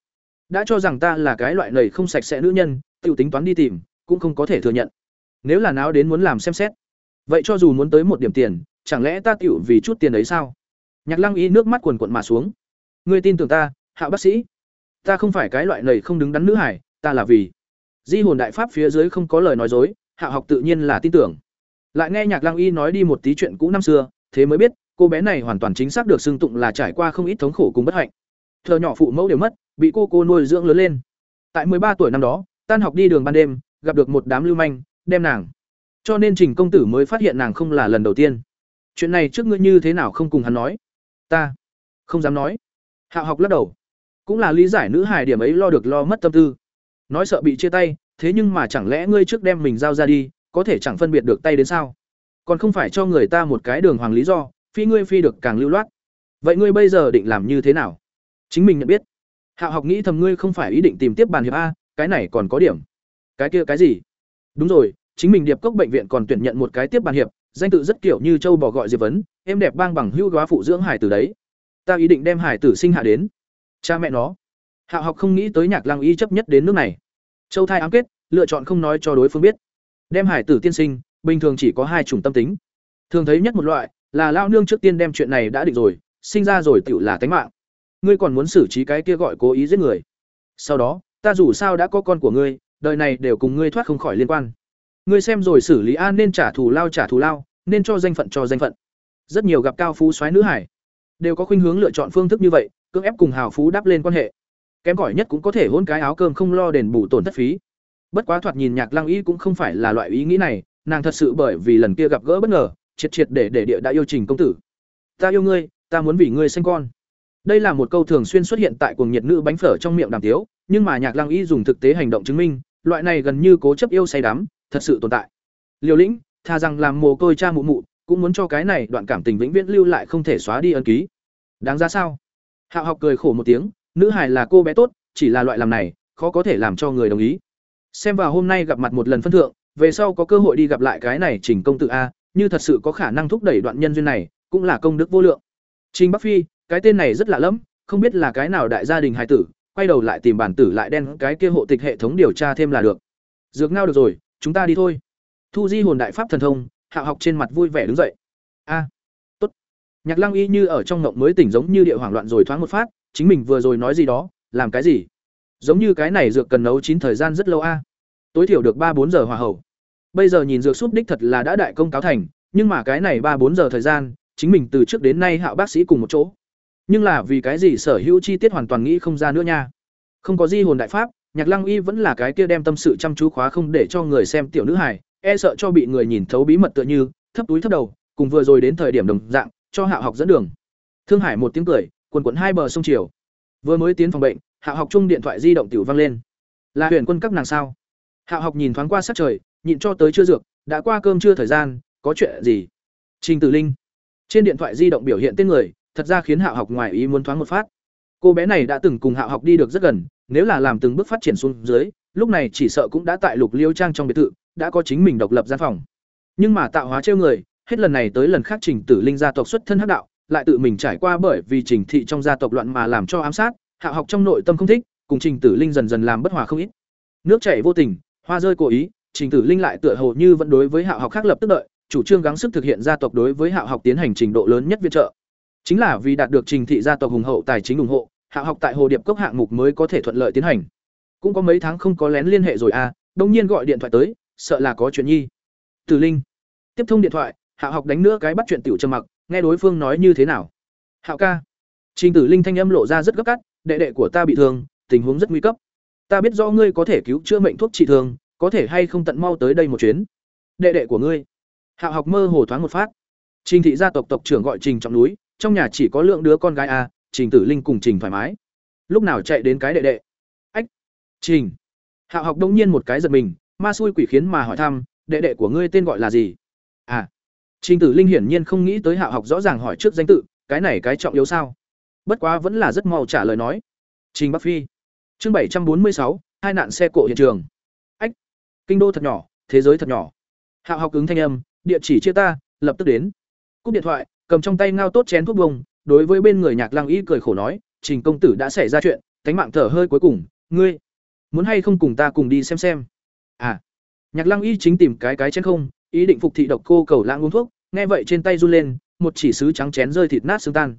đã cho rằng ta là cái loại này không sạch sẽ nữ nhân, tiểu tính toán đi tìm, cũng không có thể thừa nhận. Nếu là náo đến muốn làm xem xét, vậy cho dù muốn tới một điểm tiền, chẳng lẽ ta tiểu vì chút tiền ấy sao? Nhạc Lăng Y nước mắt quần quận mà xuống. Ngươi tin tưởng ta, hạ bác sĩ? Ta không phải cái loại này không đứng đắn nữ hải, ta là vì Di hồn đại pháp phía dưới không có lời nói dối, Hạ học tự nhiên là tin tưởng. Lại nghe Nhạc Lăng Y nói đi một tí chuyện cũ năm xưa, thế mới biết, cô bé này hoàn toàn chính xác được xưng tụng là trải qua không ít thống khổ cùng bất hạnh. Thờ nhỏ phụ mẫu đều mất, bị cô cô nuôi dưỡng lớn lên. Tại ba tuổi năm đó, tan học đi đường ban đêm, gặp được một đám lưu manh, đem nàng. Cho nên Trình công tử mới phát hiện nàng không là lần đầu tiên. Chuyện này trước ngươi như thế nào không cùng hắn nói? Ta không dám nói. Hạ học lắc đầu. Cũng là lý giải nữ hài điểm ấy lo được lo mất tâm tư. Nói sợ bị chia tay, thế nhưng mà chẳng lẽ ngươi trước đem mình giao ra đi, có thể chẳng phân biệt được tay đến sao? Còn không phải cho người ta một cái đường hoàng lý do, phi ngươi phi được càng lưu loát. Vậy ngươi bây giờ định làm như thế nào? Chính mình nhận biết. Hạo học nghĩ thầm ngươi không phải ý định tìm tiếp bàn hiệp a, cái này còn có điểm. Cái kia cái gì? Đúng rồi, chính mình điệp cốc bệnh viện còn tuyển nhận một cái tiếp bàn hiệp, danh tự rất kiểu như châu bò gọi diệp vấn, em đẹp bang bằng hưu góa phụ dưỡng hải tử đấy. Ta ý định đem hải tử sinh hạ đến. Cha mẹ nó. Hạ học không nghĩ tới Nhạc Lăng Y chấp nhất đến nước này. Châu thai ám kết, lựa chọn không nói cho đối phương biết. Đem hải tử tiên sinh, bình thường chỉ có hai chủng tâm tính. Thường thấy nhất một loại là lao nương trước tiên đem chuyện này đã định rồi, sinh ra rồi tựu là tánh mạng. Ngươi còn muốn xử trí cái kia gọi cố ý giết người. Sau đó, ta dù sao đã có con của ngươi, đời này đều cùng ngươi thoát không khỏi liên quan. Ngươi xem rồi xử lý an nên trả thù lao trả thù lao, nên cho danh phận cho danh phận. Rất nhiều gặp cao phú soái nữ hải đều có khuynh hướng lựa chọn phương thức như vậy, cưỡng ép cùng hào phú đáp lên quan hệ. Kém cỏi nhất cũng có thể hôn cái áo cơm không lo đền bù tổn thất phí. Bất quá thoạt nhìn Nhạc Lăng Y cũng không phải là loại ý nghĩ này, nàng thật sự bởi vì lần kia gặp gỡ bất ngờ, triệt triệt để để địa đã yêu trình công tử. Ta yêu ngươi ta muốn vì ngươi sinh con. Đây là một câu thường xuyên xuất hiện tại cuồng nhiệt nữ bánh phở trong miệng đàm tiếu nhưng mà nhạc lăng y dùng thực tế hành động chứng minh loại này gần như cố chấp yêu say đắm thật sự tồn tại. Liều lĩnh thà rằng làm mồ côi cha mụ mụ cũng muốn cho cái này đoạn cảm tình vĩnh viễn lưu lại không thể xóa đi ân ký. Đáng ra sao? Hạo học cười khổ một tiếng nữ hải là cô bé tốt, chỉ là loại làm này, khó có thể làm cho người đồng ý. Xem vào hôm nay gặp mặt một lần phân thượng, về sau có cơ hội đi gặp lại cái này trình công tử a, như thật sự có khả năng thúc đẩy đoạn nhân duyên này, cũng là công đức vô lượng. Trình bắc phi, cái tên này rất lạ lẫm, không biết là cái nào đại gia đình hài tử, quay đầu lại tìm bản tử lại đen cái kia hộ tịch hệ thống điều tra thêm là được. Dược ngao được rồi, chúng ta đi thôi. Thu di hồn đại pháp thần thông, hạ học trên mặt vui vẻ đứng dậy. A, tốt. Nhạc lăng y như ở trong ngộng mới tỉnh giống như địa hoảng loạn rồi thoáng một phát chính mình vừa rồi nói gì đó, làm cái gì? Giống như cái này dược cần nấu chín thời gian rất lâu a. Tối thiểu được ba bốn giờ hòa hậu. Bây giờ nhìn dược súp đích thật là đã đại công cáo thành, nhưng mà cái này ba bốn giờ thời gian, chính mình từ trước đến nay hạo bác sĩ cùng một chỗ. Nhưng là vì cái gì sở hữu chi tiết hoàn toàn nghĩ không ra nữa nha. Không có di hồn đại pháp, nhạc lăng y vẫn là cái kia đem tâm sự chăm chú khóa không để cho người xem tiểu nữ hải e sợ cho bị người nhìn thấu bí mật tựa như, thấp túi thấp đầu, cùng vừa rồi đến thời điểm đồng dạng, cho hạo học dẫn đường. Thương hải một tiếng cười quần quận hai bờ sông chiều vừa mới tiến phòng bệnh, hạ học chung điện thoại di động tiểu vang lên. Là huyền quân các nàng sao? Hạ học nhìn thoáng qua sát trời, nhịn cho tới chưa dược, đã qua cơm chưa thời gian, có chuyện gì? Trình tử linh. Trên điện thoại di động biểu hiện tên người, thật ra khiến hạ học ngoài ý muốn thoáng một phát. Cô bé này đã từng cùng hạ học đi được rất gần, nếu là làm từng bước phát triển xuống dưới, lúc này chỉ sợ cũng đã tại lục liêu trang trong biệt thự, đã có chính mình độc lập gian phòng. Nhưng mà tạo hóa trêu người, hết lần này tới lần khác trình tử linh gia tộc xuất thân hắc đạo lại tự mình trải qua bởi vì trình thị trong gia tộc loạn mà làm cho ám sát, hạ học trong nội tâm không thích, cùng trình tử linh dần dần làm bất hòa không ít. Nước chảy vô tình, hoa rơi cố ý, trình tử linh lại tựa hồ như vẫn đối với hạ học khác lập tức đợi, chủ trương gắng sức thực hiện gia tộc đối với hạ học tiến hành trình độ lớn nhất viện trợ. Chính là vì đạt được trình thị gia tộc hùng hậu tài chính ủng hộ, hạ học tại hồ điệp cốc hạng mục mới có thể thuận lợi tiến hành. Cũng có mấy tháng không có lén liên hệ rồi à đông nhiên gọi điện thoại tới, sợ là có chuyện nhi. Tử linh, tiếp thông điện thoại, hạ học đánh nữa cái bắt chuyện tiểu trầm mặc nghe đối phương nói như thế nào? Hạo ca. Trình tử linh thanh âm lộ ra rất gấp cắt đệ đệ của ta bị thương tình huống rất nguy cấp. Ta biết do ngươi có thể cứu chữa mệnh thuốc trị thương có thể hay không tận mau tới đây một chuyến. Đệ đệ của ngươi. Hạo học mơ hồ thoáng một phát. Trình thị gia tộc tộc trưởng gọi trình trọng núi trong nhà chỉ có lượng đứa con gái à, trình tử linh cùng trình thoải mái. Lúc nào chạy đến cái đệ đệ? Ách! Trình. Hạo học đông nhiên một cái giật mình ma xui quỷ khiến mà hỏi thăm đệ đệ của ngươi tên gọi là gì? À! Trình tử linh hiển nhiên không nghĩ tới hạo học rõ ràng hỏi trước danh tự cái này cái trọng yếu sao? Bất quá vẫn là rất mau trả lời nói. Trình bắc phi. Chương bảy trăm bốn mươi sáu hai nạn xe cộ hiện trường. Ách kinh đô thật nhỏ thế giới thật nhỏ. Hạo học ứng thanh âm địa chỉ chia ta lập tức đến. Cúp điện thoại cầm trong tay ngao tốt chén thuốc bùng, đối với bên người nhạc lăng y cười khổ nói trình công tử đã xảy ra chuyện cánh mạng thở hơi cuối cùng ngươi muốn hay không cùng ta cùng đi xem xem? À nhạc lăng y chính tìm cái cái chén không ý định phục thị độc cô cầu lãng uống thuốc, nghe vậy trên tay run lên, một chỉ sứ trắng chén rơi thịt nát xương tan.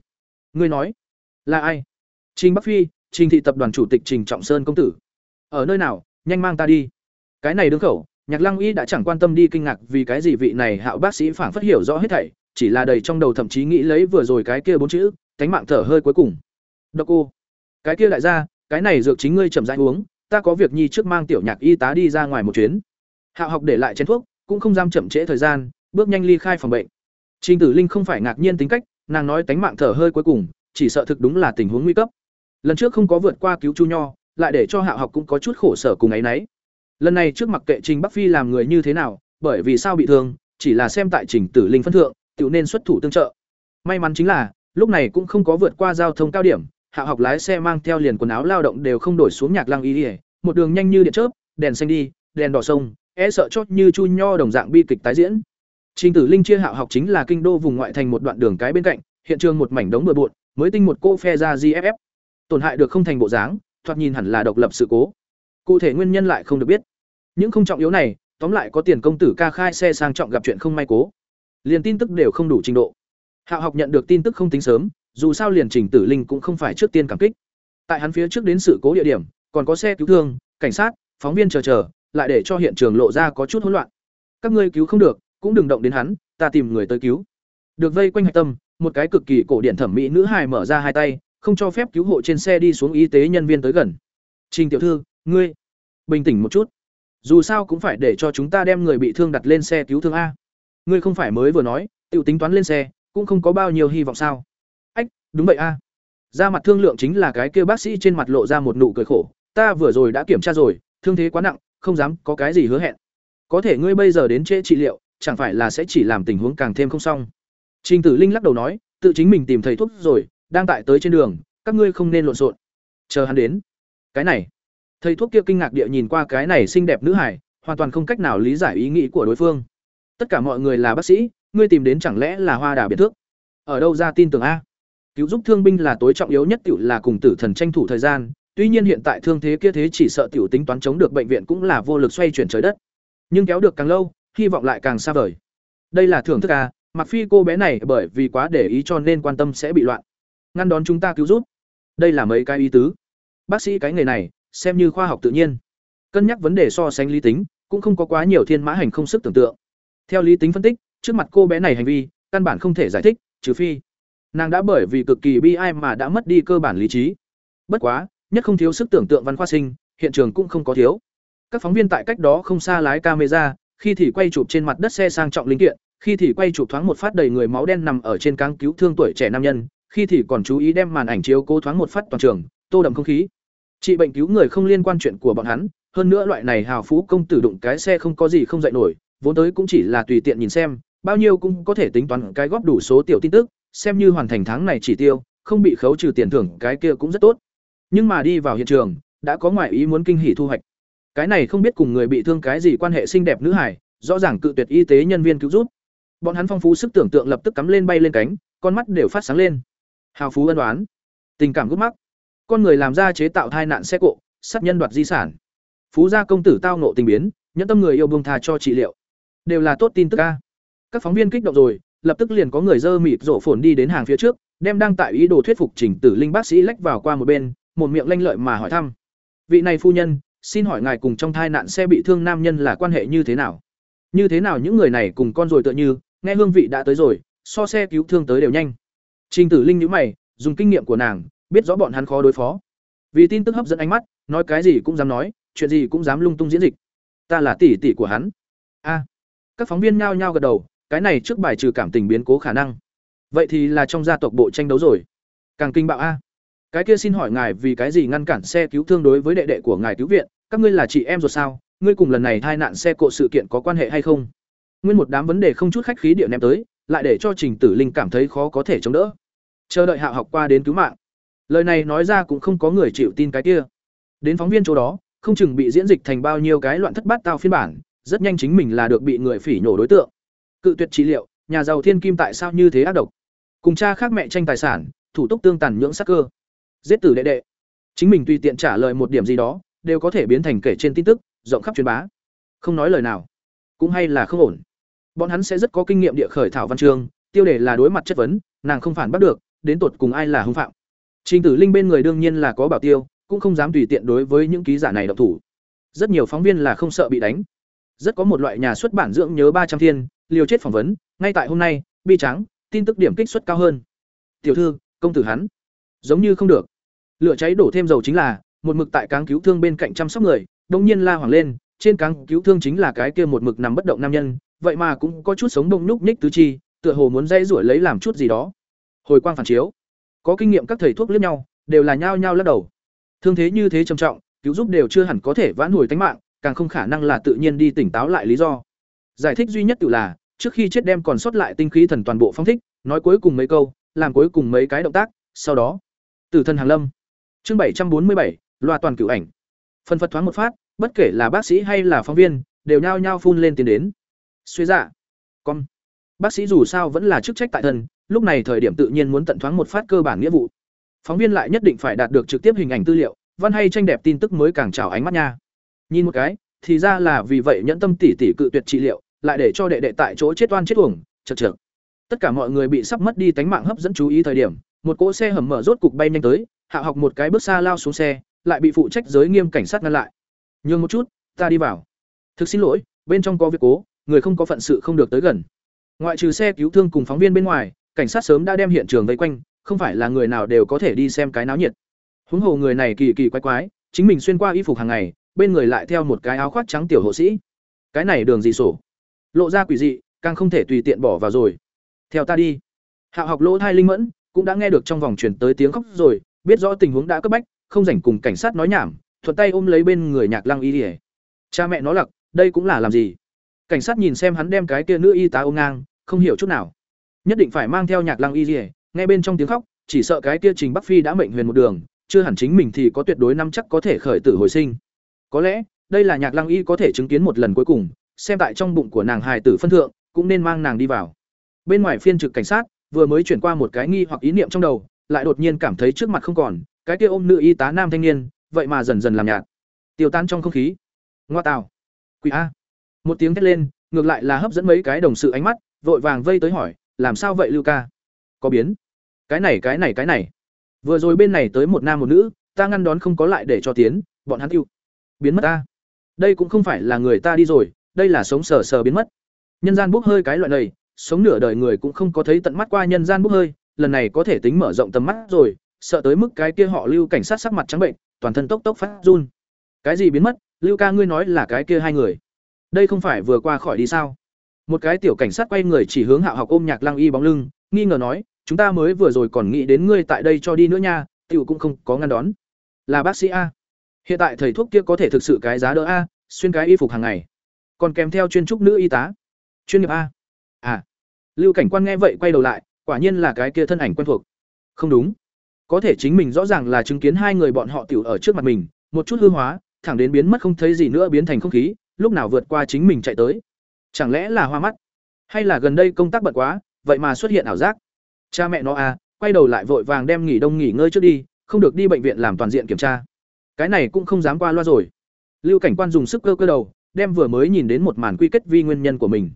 Ngươi nói, là ai? Trình bắc phi, trình thị tập đoàn chủ tịch trình trọng sơn công tử. Ở nơi nào, nhanh mang ta đi. Cái này đương khẩu, nhạc lăng y đã chẳng quan tâm đi kinh ngạc vì cái gì vị này hạo bác sĩ phảng phất hiểu rõ hết thảy, chỉ là đầy trong đầu thậm chí nghĩ lấy vừa rồi cái kia bốn chữ, cánh mạng thở hơi cuối cùng. Độc cô, cái kia lại ra cái này dược chính ngươi chậm rãi uống, ta có việc nhi trước mang tiểu nhạc y tá đi ra ngoài một chuyến. Hạo học để lại chén thuốc cũng không dám chậm trễ thời gian bước nhanh ly khai phòng bệnh. Trình tử linh không phải ngạc nhiên tính cách nàng nói tánh mạng thở hơi cuối cùng chỉ sợ thực đúng là tình huống nguy cấp. Lần trước không có vượt qua cứu chu nho lại để cho hạo học cũng có chút khổ sở cùng ấy nấy lần này trước mặt kệ trình bắc phi làm người như thế nào bởi vì sao bị thương chỉ là xem tại trình tử linh phân thượng tự nên xuất thủ tương trợ. May mắn chính là, lúc này cũng không có vượt qua giao thông cao điểm, Hạ học lái xe mang theo liền quần áo lao động đều không đổi xuống nhạc lăng y, một đường nhanh như điện chớp, đèn xanh đi, đèn đỏ sông, e sợ chót như chu nho đồng dạng bi kịch tái diễn. Trình Tử Linh chia hạo học chính là kinh đô vùng ngoại thành một đoạn đường cái bên cạnh, hiện trường một mảnh đống bừa bộn, mới tinh một cô phe ra GFF. Tổn hại được không thành bộ dáng, thoạt nhìn hẳn là độc lập sự cố. Cụ thể nguyên nhân lại không được biết. Những không trọng yếu này, tóm lại có tiền công tử ca khai xe sang trọng gặp chuyện không may cố liền tin tức đều không đủ trình độ hạo học nhận được tin tức không tính sớm dù sao liền trình tử linh cũng không phải trước tiên cảm kích tại hắn phía trước đến sự cố địa điểm còn có xe cứu thương cảnh sát phóng viên chờ chờ lại để cho hiện trường lộ ra có chút hỗn loạn. Các ngươi cứu không được cũng đừng động đến hắn ta tìm người tới cứu. Được vây quanh hạch tâm một cái cực kỳ cổ điển thẩm mỹ nữ hài mở ra hai tay không cho phép cứu hộ trên xe đi xuống y tế nhân viên tới gần. Trình tiểu thư ngươi bình tĩnh một chút. Dù sao cũng phải để cho chúng ta đem người bị thương đặt lên xe cứu thương a. Ngươi không phải mới vừa nói Tiểu tính toán lên xe, cũng không có bao nhiêu hy vọng sao? Ách, đúng vậy a. Ra mặt thương lượng chính là cái kia bác sĩ trên mặt lộ ra một nụ cười khổ, ta vừa rồi đã kiểm tra rồi, thương thế quá nặng, không dám có cái gì hứa hẹn. Có thể ngươi bây giờ đến trễ trị liệu, chẳng phải là sẽ chỉ làm tình huống càng thêm không xong. Trình Tử Linh lắc đầu nói, tự chính mình tìm thầy thuốc rồi, đang tại tới trên đường, các ngươi không nên lộn xộn. Chờ hắn đến. Cái này. Thầy thuốc kia kinh ngạc địa nhìn qua cái này xinh đẹp nữ hải, hoàn toàn không cách nào lý giải ý nghĩ của đối phương. Tất cả mọi người là bác sĩ, ngươi tìm đến chẳng lẽ là Hoa Đà biệt thước? Ở đâu ra tin tưởng a? Cứu giúp thương binh là tối trọng yếu nhất tiểu là cùng tử thần tranh thủ thời gian, tuy nhiên hiện tại thương thế kia thế chỉ sợ tiểu tính toán chống được bệnh viện cũng là vô lực xoay chuyển trời đất. Nhưng kéo được càng lâu, hy vọng lại càng xa vời. Đây là thưởng thức à, Mặc Phi cô bé này bởi vì quá để ý cho nên quan tâm sẽ bị loạn. Ngăn đón chúng ta cứu giúp. Đây là mấy cái ý tứ. Bác sĩ cái nghề này, xem như khoa học tự nhiên. Cân nhắc vấn đề so sánh lý tính, cũng không có quá nhiều thiên mã hành không sức tưởng tượng. Theo lý tính phân tích, trước mặt cô bé này hành vi, căn bản không thể giải thích, trừ phi nàng đã bởi vì cực kỳ bi ai mà đã mất đi cơ bản lý trí. Bất quá, nhất không thiếu sức tưởng tượng văn khoa sinh, hiện trường cũng không có thiếu. Các phóng viên tại cách đó không xa lái camera, khi thì quay chụp trên mặt đất xe sang trọng linh kiện, khi thì quay chụp thoáng một phát đầy người máu đen nằm ở trên cáng cứu thương tuổi trẻ nam nhân, khi thì còn chú ý đem màn ảnh chiếu cố thoáng một phát toàn trường, tô đậm không khí. Trị bệnh cứu người không liên quan chuyện của bọn hắn, hơn nữa loại này hào phú công tử đụng cái xe không có gì không dậy nổi, vốn tới cũng chỉ là tùy tiện nhìn xem, bao nhiêu cũng có thể tính toán cái góp đủ số tiểu tin tức, xem như hoàn thành tháng này chỉ tiêu, không bị khấu trừ tiền thưởng cái kia cũng rất tốt. Nhưng mà đi vào hiện trường, đã có ngoại ý muốn kinh hỉ thu hoạch. Cái này không biết cùng người bị thương cái gì quan hệ xinh đẹp nữ hải, rõ ràng cự tuyệt y tế nhân viên cứu giúp. Bọn hắn phong phú sức tưởng tượng lập tức cắm lên bay lên cánh, con mắt đều phát sáng lên. Hào phú ân đoán, tình cảm gút mắc. Con người làm ra chế tạo thai nạn xe cộ, sát nhân đoạt di sản. Phú gia công tử tao nộ tình biến, nhẫn tâm người yêu buông tha cho trị liệu. Đều là tốt tin tức a. Các phóng viên kích động rồi, lập tức liền có người dơ mịt rổ phồn đi đến hàng phía trước, đem đang tại ý đồ thuyết phục Trình Tử Linh bác sĩ lách vào qua một bên, một miệng lanh lợi mà hỏi thăm. Vị này phu nhân, xin hỏi ngài cùng trong thai nạn xe bị thương nam nhân là quan hệ như thế nào? Như thế nào những người này cùng con rồi tựa như, nghe hương vị đã tới rồi, so xe cứu thương tới đều nhanh. Trình Tử Linh nhữ mày, dùng kinh nghiệm của nàng, biết rõ bọn hắn khó đối phó. Vì tin tức hấp dẫn ánh mắt, nói cái gì cũng dám nói, chuyện gì cũng dám lung tung diễn dịch. Ta là tỷ tỷ của hắn. A. các phóng viên nhao nhao gật đầu, cái này trước bài trừ cảm tình biến cố khả năng. Vậy thì là trong gia tộc bộ tranh đấu rồi. Càng kinh bạo a. Cái kia xin hỏi ngài vì cái gì ngăn cản xe cứu thương đối với đệ đệ của ngài cứu viện, các ngươi là chị em rồi sao? Ngươi cùng lần này tai nạn xe cộ sự kiện có quan hệ hay không? Nguyên một đám vấn đề không chút khách khí địa ném tới, lại để cho Trình Tử Linh cảm thấy khó có thể chống đỡ. Chờ đợi hạ học qua đến cứu mạng. Lời này nói ra cũng không có người chịu tin cái kia. Đến phóng viên chỗ đó, không chừng bị diễn dịch thành bao nhiêu cái loạn thất bát tao phiên bản, rất nhanh chính mình là được bị người phỉ nhổ đối tượng. Cự tuyệt trị liệu, nhà giàu thiên kim tại sao như thế ác độc? Cùng cha khác mẹ tranh tài sản, thủ tục tương tàn nhưỡng sắc cơ. Giết tử đệ đệ. Chính mình tùy tiện trả lời một điểm gì đó, đều có thể biến thành kể trên tin tức, rộng khắp truyền bá. Không nói lời nào, cũng hay là không ổn. Bọn hắn sẽ rất có kinh nghiệm địa khởi thảo văn chương, tiêu đề là đối mặt chất vấn, nàng không phản bắt được, đến tột cùng ai là hung phạm. Trình Tử Linh bên người đương nhiên là có bảo tiêu, cũng không dám tùy tiện đối với những ký giả này động thủ. Rất nhiều phóng viên là không sợ bị đánh. Rất có một loại nhà xuất bản dưỡng nhớ ba trăm thiên, liều chết phỏng vấn, ngay tại hôm nay, bi trắng, tin tức điểm kích suất cao hơn. Tiểu thư, công tử hắn, giống như không được. Lửa cháy đổ thêm dầu chính là, một mực tại cáng cứu thương bên cạnh chăm sóc người, đông nhiên la hoảng lên, trên cáng cứu thương chính là cái kia một mực nằm bất động nam nhân, vậy mà cũng có chút sống đông núc ních tứ chi, tựa hồ muốn dây rủi lấy làm chút gì đó. Hồi quang phản chiếu, có kinh nghiệm các thầy thuốc liếc nhau, đều là nhao nhao lắc đầu. Thương thế như thế trầm trọng, cứu giúp đều chưa hẳn có thể vãn hồi tính mạng, càng không khả năng là tự nhiên đi tỉnh táo lại lý do. Giải thích duy nhất tự là, trước khi chết đem còn sót lại tinh khí thần toàn bộ phong thích, nói cuối cùng mấy câu, làm cuối cùng mấy cái động tác, sau đó, Tử thân hàng lâm. Chương bảy trăm bốn mươi bảy, loa toàn cửu ảnh. Phần phật thoáng một phát, bất kể là bác sĩ hay là phóng viên, đều nhao nhao phun lên tiến đến. Xuế dạ, con. Bác sĩ dù sao vẫn là chức trách tại thân, lúc này thời điểm tự nhiên muốn tận thoáng một phát cơ bản nghĩa vụ. Phóng viên lại nhất định phải đạt được trực tiếp hình ảnh tư liệu, văn hay tranh đẹp tin tức mới càng trào ánh mắt nha. Nhìn một cái, thì ra là vì vậy nhẫn tâm tỷ tỷ cự tuyệt trị liệu, lại để cho đệ đệ tại chỗ chết oan chết uổng, chật chật. Tất cả mọi người bị sắp mất đi tánh mạng hấp dẫn chú ý thời điểm, một cỗ xe hầm mở rốt cục bay nhanh tới, Hạ học một cái bước xa lao xuống xe, lại bị phụ trách giới nghiêm cảnh sát ngăn lại. Nhường một chút, ta đi vào. Thực xin lỗi, bên trong có việc cố, người không có phận sự không được tới gần. Ngoại trừ xe cứu thương cùng phóng viên bên ngoài, cảnh sát sớm đã đem hiện trường vây quanh, không phải là người nào đều có thể đi xem cái náo nhiệt. Huống hồ người này kỳ kỳ quái quái, chính mình xuyên qua y phục hàng ngày, bên người lại theo một cái áo khoác trắng tiểu hộ sĩ. Cái này đường gì sổ? Lộ ra quỷ dị, càng không thể tùy tiện bỏ vào rồi. theo ta đi hạo học lỗ thai linh mẫn cũng đã nghe được trong vòng chuyển tới tiếng khóc rồi biết rõ tình huống đã cấp bách, không rảnh cùng cảnh sát nói nhảm, thuận tay ôm lấy bên người nhạc lăng y ỉa cha mẹ nó lặc, đây cũng là làm gì? Cảnh sát nhìn xem hắn đem cái kia nữ y tá ôm ngang, không hiểu chút nào. Nhất định phải mang theo nhạc lăng y ỉa nghe bên trong tiếng khóc, chỉ sợ cái kia trình bắc phi đã mệnh huyền một đường, chưa hẳn chính mình thì có tuyệt đối năm chắc có thể khởi tử hồi sinh. Có lẽ, đây là nhạc lăng y có thể chứng kiến một lần cuối cùng, xem tại trong bụng của nàng hài tử phân thượng, cũng nên mang nàng đi vào. Bên ngoài phiên trực cảnh sát, vừa mới chuyển qua một cái nghi hoặc ý niệm trong đầu lại đột nhiên cảm thấy trước mặt không còn, cái kia ôm nữ y tá nam thanh niên, vậy mà dần dần làm nhạt. Tiêu tan trong không khí. Ngoa tào. Quỷ a. Một tiếng thét lên, ngược lại là hấp dẫn mấy cái đồng sự ánh mắt, vội vàng vây tới hỏi, làm sao vậy lưu ca? Có biến? Cái này cái này cái này. Vừa rồi bên này tới một nam một nữ, ta ngăn đón không có lại để cho tiến, bọn hắn tiêu. Biến mất ta đây cũng không phải là người ta đi rồi, đây là sống sờ sờ biến mất. Nhân gian bốc hơi cái loại này, sống nửa đời người cũng không có thấy tận mắt qua nhân gian bốc hơi lần này có thể tính mở rộng tầm mắt rồi, sợ tới mức cái kia họ lưu cảnh sát sắc mặt trắng bệnh, toàn thân tốc tốc phát run. Cái gì biến mất? Lưu ca ngươi nói là cái kia hai người. Đây không phải vừa qua khỏi đi sao? Một cái tiểu cảnh sát quay người chỉ hướng hạo học ôm nhạc lăng y bóng lưng, nghi ngờ nói, chúng ta mới vừa rồi còn nghĩ đến ngươi tại đây cho đi nữa nha, tiểu cũng không có ngăn đón. Là bác sĩ a. Hiện tại thầy thuốc kia có thể thực sự cái giá đỡ a, xuyên cái y phục hàng ngày. Còn kèm theo chuyên trúc nữ y tá. Chuyên nghiệp a. À. Lưu cảnh quan nghe vậy quay đầu lại quả nhiên là cái kia thân ảnh quen thuộc. Không đúng. Có thể chính mình rõ ràng là chứng kiến hai người bọn họ tiểu ở trước mặt mình, một chút hư hóa, thẳng đến biến mất không thấy gì nữa biến thành không khí, lúc nào vượt qua chính mình chạy tới. Chẳng lẽ là hoa mắt? Hay là gần đây công tác bận quá, vậy mà xuất hiện ảo giác? Cha mẹ nó à quay đầu lại vội vàng đem nghỉ đông nghỉ ngơi trước đi, không được đi bệnh viện làm toàn diện kiểm tra. Cái này cũng không dám qua loa rồi. Lưu cảnh quan dùng sức cơ cơ đầu, đem vừa mới nhìn đến một màn quy kết vi nguyên nhân của mình.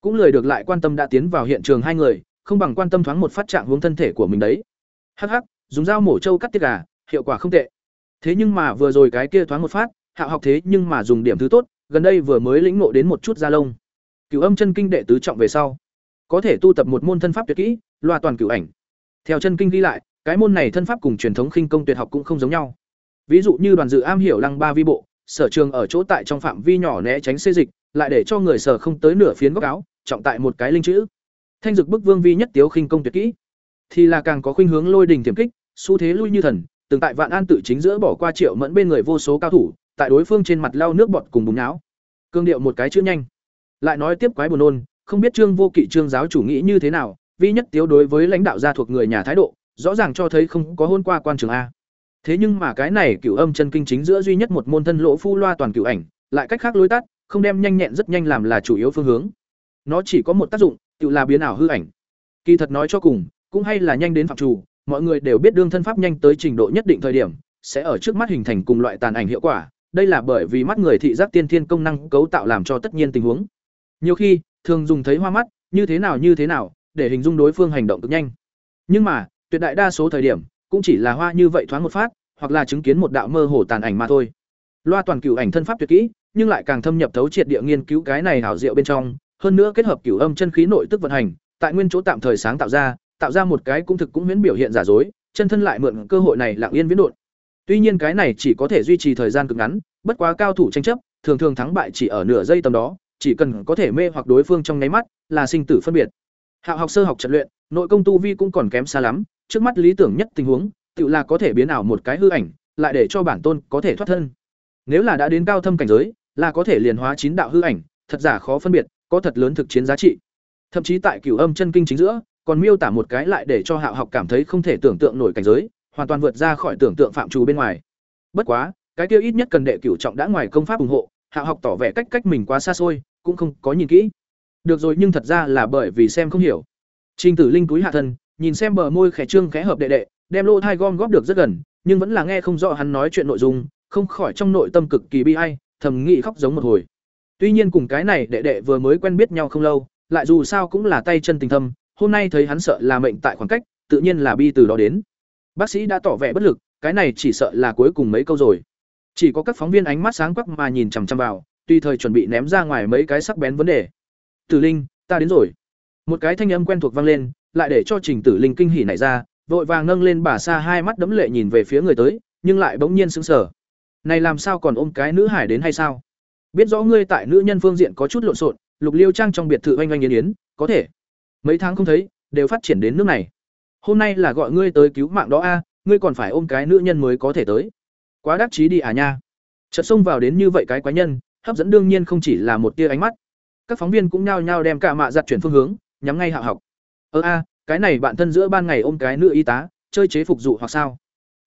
Cũng lười được lại quan tâm đã tiến vào hiện trường hai người không bằng quan tâm thoáng một phát trạng hướng thân thể của mình đấy. Hắc hắc, dùng dao mổ trâu cắt tiết gà, hiệu quả không tệ. Thế nhưng mà vừa rồi cái kia thoáng một phát, hạ học thế nhưng mà dùng điểm thứ tốt, gần đây vừa mới lĩnh ngộ đến một chút da lông. Cửu âm chân kinh đệ tứ trọng về sau, có thể tu tập một môn thân pháp tuyệt kỹ, loa toàn cửu ảnh. Theo chân kinh ghi lại, cái môn này thân pháp cùng truyền thống khinh công tuyệt học cũng không giống nhau. Ví dụ như đoàn dự am hiểu lăng ba vi bộ, sở trường ở chỗ tại trong phạm vi nhỏ né tránh xê dịch, lại để cho người sở không tới nửa phiến góc áo, trọng tại một cái linh chữ thanh dực bức vương vi nhất tiếu khinh công tuyệt kỹ. Thì là càng có khuynh hướng lôi đình tiềm kích, xu thế lui như thần, từng tại vạn an tự chính giữa bỏ qua triệu mẫn bên người vô số cao thủ, tại đối phương trên mặt lau nước bọt cùng bùng nháo cương điệu một cái chữ nhanh. Lại nói tiếp quái buồn nôn, không biết trương vô kỵ trương giáo chủ nghĩ như thế nào, vi nhất tiếu đối với lãnh đạo gia thuộc người nhà thái độ, rõ ràng cho thấy không có hôn qua quan trường a. Thế nhưng mà cái này cửu âm chân kinh chính giữa duy nhất một môn thân lỗ phu loa toàn cửu ảnh, lại cách khác lối tắt, không đem nhanh nhẹn rất nhanh làm là chủ yếu phương hướng. Nó chỉ có một tác dụng tự là biến ảo hư ảnh. Kỳ thật nói cho cùng, cũng hay là nhanh đến phạm chủ mọi người đều biết đương thân pháp nhanh tới trình độ nhất định thời điểm, sẽ ở trước mắt hình thành cùng loại tàn ảnh hiệu quả, đây là bởi vì mắt người thị giác tiên thiên công năng cấu tạo làm cho tất nhiên tình huống. Nhiều khi, thường dùng thấy hoa mắt, như thế nào như thế nào, để hình dung đối phương hành động cực nhanh. Nhưng mà, tuyệt đại đa số thời điểm, cũng chỉ là hoa như vậy thoáng một phát, hoặc là chứng kiến một đạo mơ hồ tàn ảnh mà thôi. Loa toàn cửu ảnh thân pháp tuyệt kỹ, nhưng lại càng thâm nhập thấu triệt địa nghiên cứu cái này hảo diệu bên trong hơn nữa kết hợp cửu âm chân khí nội tức vận hành, tại nguyên chỗ tạm thời sáng tạo ra tạo ra một cái cũng thực cũng miễn biểu hiện giả dối, chân thân lại mượn cơ hội này lặng yên viễn đột tuy nhiên cái này chỉ có thể duy trì thời gian cực ngắn, bất quá cao thủ tranh chấp, thường thường thắng bại chỉ ở nửa giây tầm đó, chỉ cần có thể mê hoặc đối phương trong nháy mắt, là sinh tử phân biệt. Hạo học sơ học trận luyện, nội công tu vi cũng còn kém xa lắm, trước mắt lý tưởng nhất tình huống tự là có thể biến ảo một cái hư ảnh, lại để cho bản tôn có thể thoát thân. Nếu là đã đến cao thâm cảnh giới, là có thể liền hóa chín đạo hư ảnh, thật giả khó phân biệt có thật lớn thực chiến giá trị. Thậm chí tại cửu âm chân kinh chính giữa còn miêu tả một cái lại để cho hạo học cảm thấy không thể tưởng tượng nổi cảnh giới hoàn toàn vượt ra khỏi tưởng tượng phạm trù bên ngoài. Bất quá cái kia ít nhất cần đệ cửu trọng đã ngoài công pháp ủng hộ hạo học tỏ vẻ cách cách mình quá xa xôi cũng không có nhìn kỹ. Được rồi nhưng thật ra là bởi vì xem không hiểu. Trình Tử Linh cúi hạ thân, nhìn xem bờ môi khẽ trương khẽ hợp đệ đệ, đem lô thai gom góp được rất gần, nhưng vẫn là nghe không rõ hắn nói chuyện nội dung, không khỏi trong nội tâm cực kỳ bi ai, thầm nghĩ khóc giống một hồi. Tuy nhiên cùng cái này đệ đệ vừa mới quen biết nhau không lâu, lại dù sao cũng là tay chân tình thâm, hôm nay thấy hắn sợ là mệnh tại khoảng cách, tự nhiên là bi từ đó đến. Bác sĩ đã tỏ vẻ bất lực, cái này chỉ sợ là cuối cùng mấy câu rồi. Chỉ có các phóng viên ánh mắt sáng quắc mà nhìn chằm chằm vào, tùy thời chuẩn bị ném ra ngoài mấy cái sắc bén vấn đề. Tử Linh, ta đến rồi. Một cái thanh âm quen thuộc vang lên, lại để cho Trình Tử Linh kinh hỉ nảy ra, vội vàng nâng lên bà xa hai mắt đấm lệ nhìn về phía người tới, nhưng lại bỗng nhiên sững sờ. Này làm sao còn ôm cái nữ hải đến hay sao? Biết rõ ngươi tại nữ nhân phương diện có chút lộn xộn, Lục Liêu Trang trong biệt thự oanh oanh yến yến, có thể. Mấy tháng không thấy, đều phát triển đến nước này. Hôm nay là gọi ngươi tới cứu mạng đó a ngươi còn phải ôm cái nữ nhân mới có thể tới. Quá đắc chí đi à nha. Chợt xông vào đến như vậy cái quái nhân hấp dẫn đương nhiên không chỉ là một tia ánh mắt. Các phóng viên cũng nhao nhao đem cả mạ giặt chuyển phương hướng nhắm ngay hạ học. Ơ a cái này bạn thân giữa ban ngày ôm cái nữ y tá chơi chế phục dụ hoặc sao?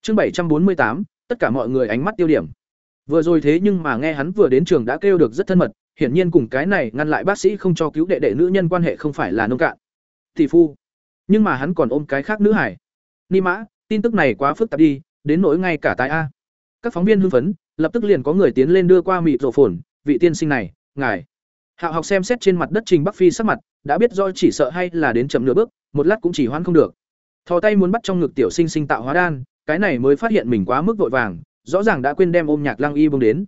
Chương bảy trăm bốn mươi tám tất cả mọi người ánh mắt tiêu điểm vừa rồi thế nhưng mà nghe hắn vừa đến trường đã kêu được rất thân mật, hiển nhiên cùng cái này ngăn lại bác sĩ không cho cứu đệ đệ nữ nhân quan hệ không phải là nông cạn. Tỷ phu. Nhưng mà hắn còn ôm cái khác nữ hải ni mã, tin tức này quá phức tạp đi, đến nỗi ngay cả tại a. Các phóng viên hưng phấn, lập tức liền có người tiến lên đưa qua mịt rổ phồn, vị tiên sinh này, ngài. Hạo học xem xét trên mặt đất trình bắc phi sắc mặt, đã biết do chỉ sợ hay là đến chậm nửa bước, một lát cũng chỉ hoãn không được. Thò tay muốn bắt trong ngực tiểu sinh sinh tạo hóa đan, cái này mới phát hiện mình quá mức vội vàng rõ ràng đã quên đem ôm nhạc lăng y bông đến.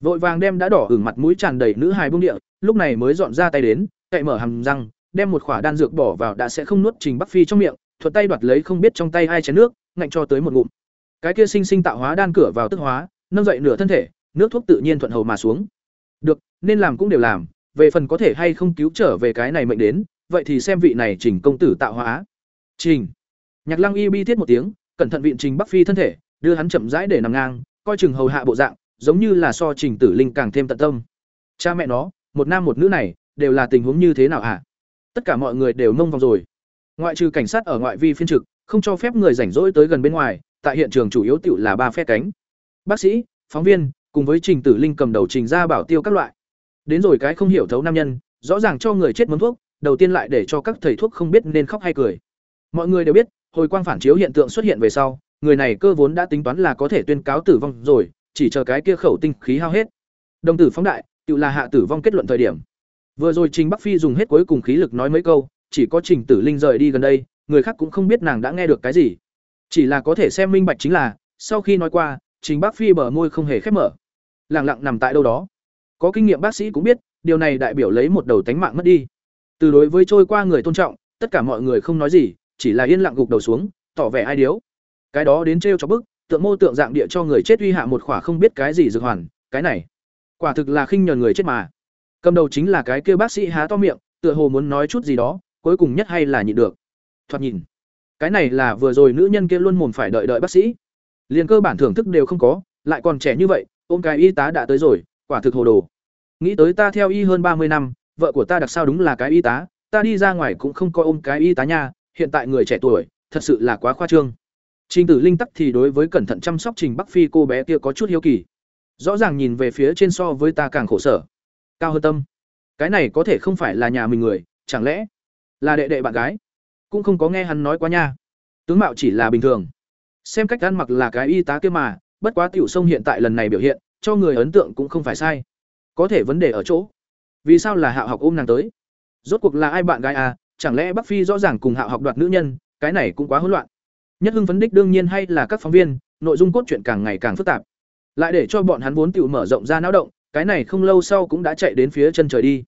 Vội vàng đem đã đỏ ửng mặt mũi tràn đầy nữ hài bông địa, lúc này mới dọn ra tay đến, cậy mở hầm răng, đem một khỏa đan dược bỏ vào đã sẽ không nuốt trình bắc phi trong miệng, thuật tay đoạt lấy không biết trong tay hai chén nước, ngạnh cho tới một ngụm. Cái kia sinh sinh tạo hóa đan cửa vào tức hóa, nâng dậy nửa thân thể, nước thuốc tự nhiên thuận hầu mà xuống. Được, nên làm cũng đều làm, về phần có thể hay không cứu trở về cái này mệnh đến, vậy thì xem vị này trình công tử tạo hóa. Trình. Nhạc lăng y bi thiết một tiếng, cẩn thận viện trình bắc phi thân thể đưa hắn chậm rãi để nằm ngang, coi chừng hầu hạ bộ dạng, giống như là so trình tử linh càng thêm tận tâm. Cha mẹ nó, một nam một nữ này, đều là tình huống như thế nào hả? Tất cả mọi người đều mông vòng rồi. Ngoại trừ cảnh sát ở ngoại vi phiên trực, không cho phép người rảnh rỗi tới gần bên ngoài, tại hiện trường chủ yếu tựu là ba phe cánh. Bác sĩ, phóng viên, cùng với trình tử linh cầm đầu trình ra bảo tiêu các loại. Đến rồi cái không hiểu thấu nam nhân, rõ ràng cho người chết muốn thuốc, đầu tiên lại để cho các thầy thuốc không biết nên khóc hay cười. Mọi người đều biết, hồi quang phản chiếu hiện tượng xuất hiện về sau người này cơ vốn đã tính toán là có thể tuyên cáo tử vong rồi, chỉ chờ cái kia khẩu tinh khí hao hết. Đồng tử phóng đại, tự là hạ tử vong kết luận thời điểm. Vừa rồi trình bắc phi dùng hết cuối cùng khí lực nói mấy câu, chỉ có trình tử linh rời đi gần đây, người khác cũng không biết nàng đã nghe được cái gì. Chỉ là có thể xem minh bạch chính là, sau khi nói qua, trình bắc phi bờ môi không hề khép mở. Lặng lặng nằm tại đâu đó. Có kinh nghiệm bác sĩ cũng biết, điều này đại biểu lấy một đầu tánh mạng mất đi. Từ đối với trôi qua người tôn trọng, tất cả mọi người không nói gì, chỉ là yên lặng gục đầu xuống, tỏ vẻ ai điếu cái đó đến trêu cho bức, tượng mô tượng dạng địa cho người chết uy hạ một khỏa không biết cái gì dược hoàn, cái này, quả thực là khinh nhờn người chết mà. Cầm đầu chính là cái kia bác sĩ há to miệng, tựa hồ muốn nói chút gì đó, cuối cùng nhất hay là nhịn được. Thoạt nhìn, cái này là vừa rồi nữ nhân kia luôn mồm phải đợi đợi bác sĩ. Liền cơ bản thưởng thức đều không có, lại còn trẻ như vậy, ôm cái y tá đã tới rồi, quả thực hồ đồ. Nghĩ tới ta theo y hơn ba mươi năm, vợ của ta đặc sao đúng là cái y tá, ta đi ra ngoài cũng không coi ôm cái y tá nha, hiện tại người trẻ tuổi, thật sự là quá khoa trương trình tử linh tắc thì đối với cẩn thận chăm sóc trình bắc phi cô bé kia có chút hiếu kỳ. Rõ ràng nhìn về phía trên so với ta càng khổ sở. Cao hơn tâm, cái này có thể không phải là nhà mình người, chẳng lẽ là đệ đệ bạn gái? Cũng không có nghe hắn nói quá nha. Tướng mạo chỉ là bình thường. Xem cách ăn mặc là cái y tá kia mà, bất quá tiểu sông hiện tại lần này biểu hiện, cho người ấn tượng cũng không phải sai. Có thể vấn đề ở chỗ, vì sao là hạo học ôm nàng tới? Rốt cuộc là ai bạn gái à? Chẳng lẽ bắc phi rõ ràng cùng hạo học đoạt nữ nhân, cái này cũng quá hỗn loạn nhất hưng phấn đích đương nhiên hay là các phóng viên, nội dung cốt truyện càng ngày càng phức tạp. Lại để cho bọn hắn vốn tiểu mở rộng ra não động, cái này không lâu sau cũng đã chạy đến phía chân trời đi.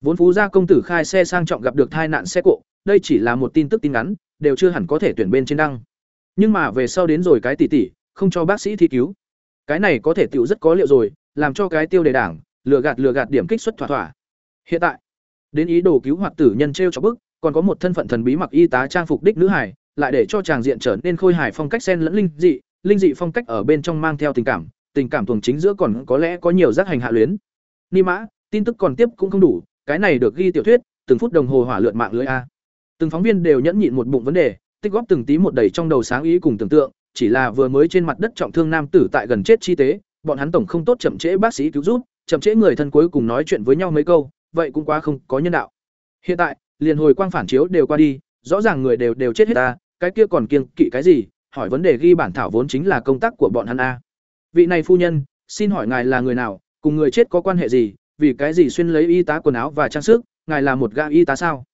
Vốn phú gia công tử khai xe sang trọng gặp được tai nạn xe cộ, đây chỉ là một tin tức tin ngắn, đều chưa hẳn có thể tuyển bên trên đăng. Nhưng mà về sau đến rồi cái tỷ tỷ, không cho bác sĩ thi cứu. Cái này có thể tiểu rất có liệu rồi, làm cho cái tiêu đề đảng, lừa gạt lừa gạt điểm kích xuất thỏa thỏa. Hiện tại, đến ý đồ cứu hoạt tử nhân trêu cho bức, còn có một thân phận thần bí mặc y tá trang phục đích nữ hải lại để cho chàng diện trở nên khôi hài phong cách sen lẫn linh dị linh dị phong cách ở bên trong mang theo tình cảm tình cảm tuồng chính giữa còn có lẽ có nhiều giác hành hạ luyến. Ni mã, tin tức còn tiếp cũng không đủ, cái này được ghi tiểu thuyết, từng phút đồng hồ hỏa lượn mạng lưới a. Từng phóng viên đều nhẫn nhịn một bụng vấn đề, tích góp từng tí một đầy trong đầu sáng ý cùng tưởng tượng, chỉ là vừa mới trên mặt đất trọng thương nam tử tại gần chết chi tế, bọn hắn tổng không tốt chậm trễ bác sĩ cứu giúp, chậm trễ người thân cuối cùng nói chuyện với nhau mấy câu, vậy cũng quá không có nhân đạo. Hiện tại, liền hồi quang phản chiếu đều qua đi, rõ ràng người đều đều chết hết ta cái kia còn kiêng kỵ cái gì, hỏi vấn đề ghi bản thảo vốn chính là công tác của bọn hắn a. Vị này phu nhân, xin hỏi ngài là người nào, cùng người chết có quan hệ gì, vì cái gì xuyên lấy y tá quần áo và trang sức, ngài là một gã y tá sao?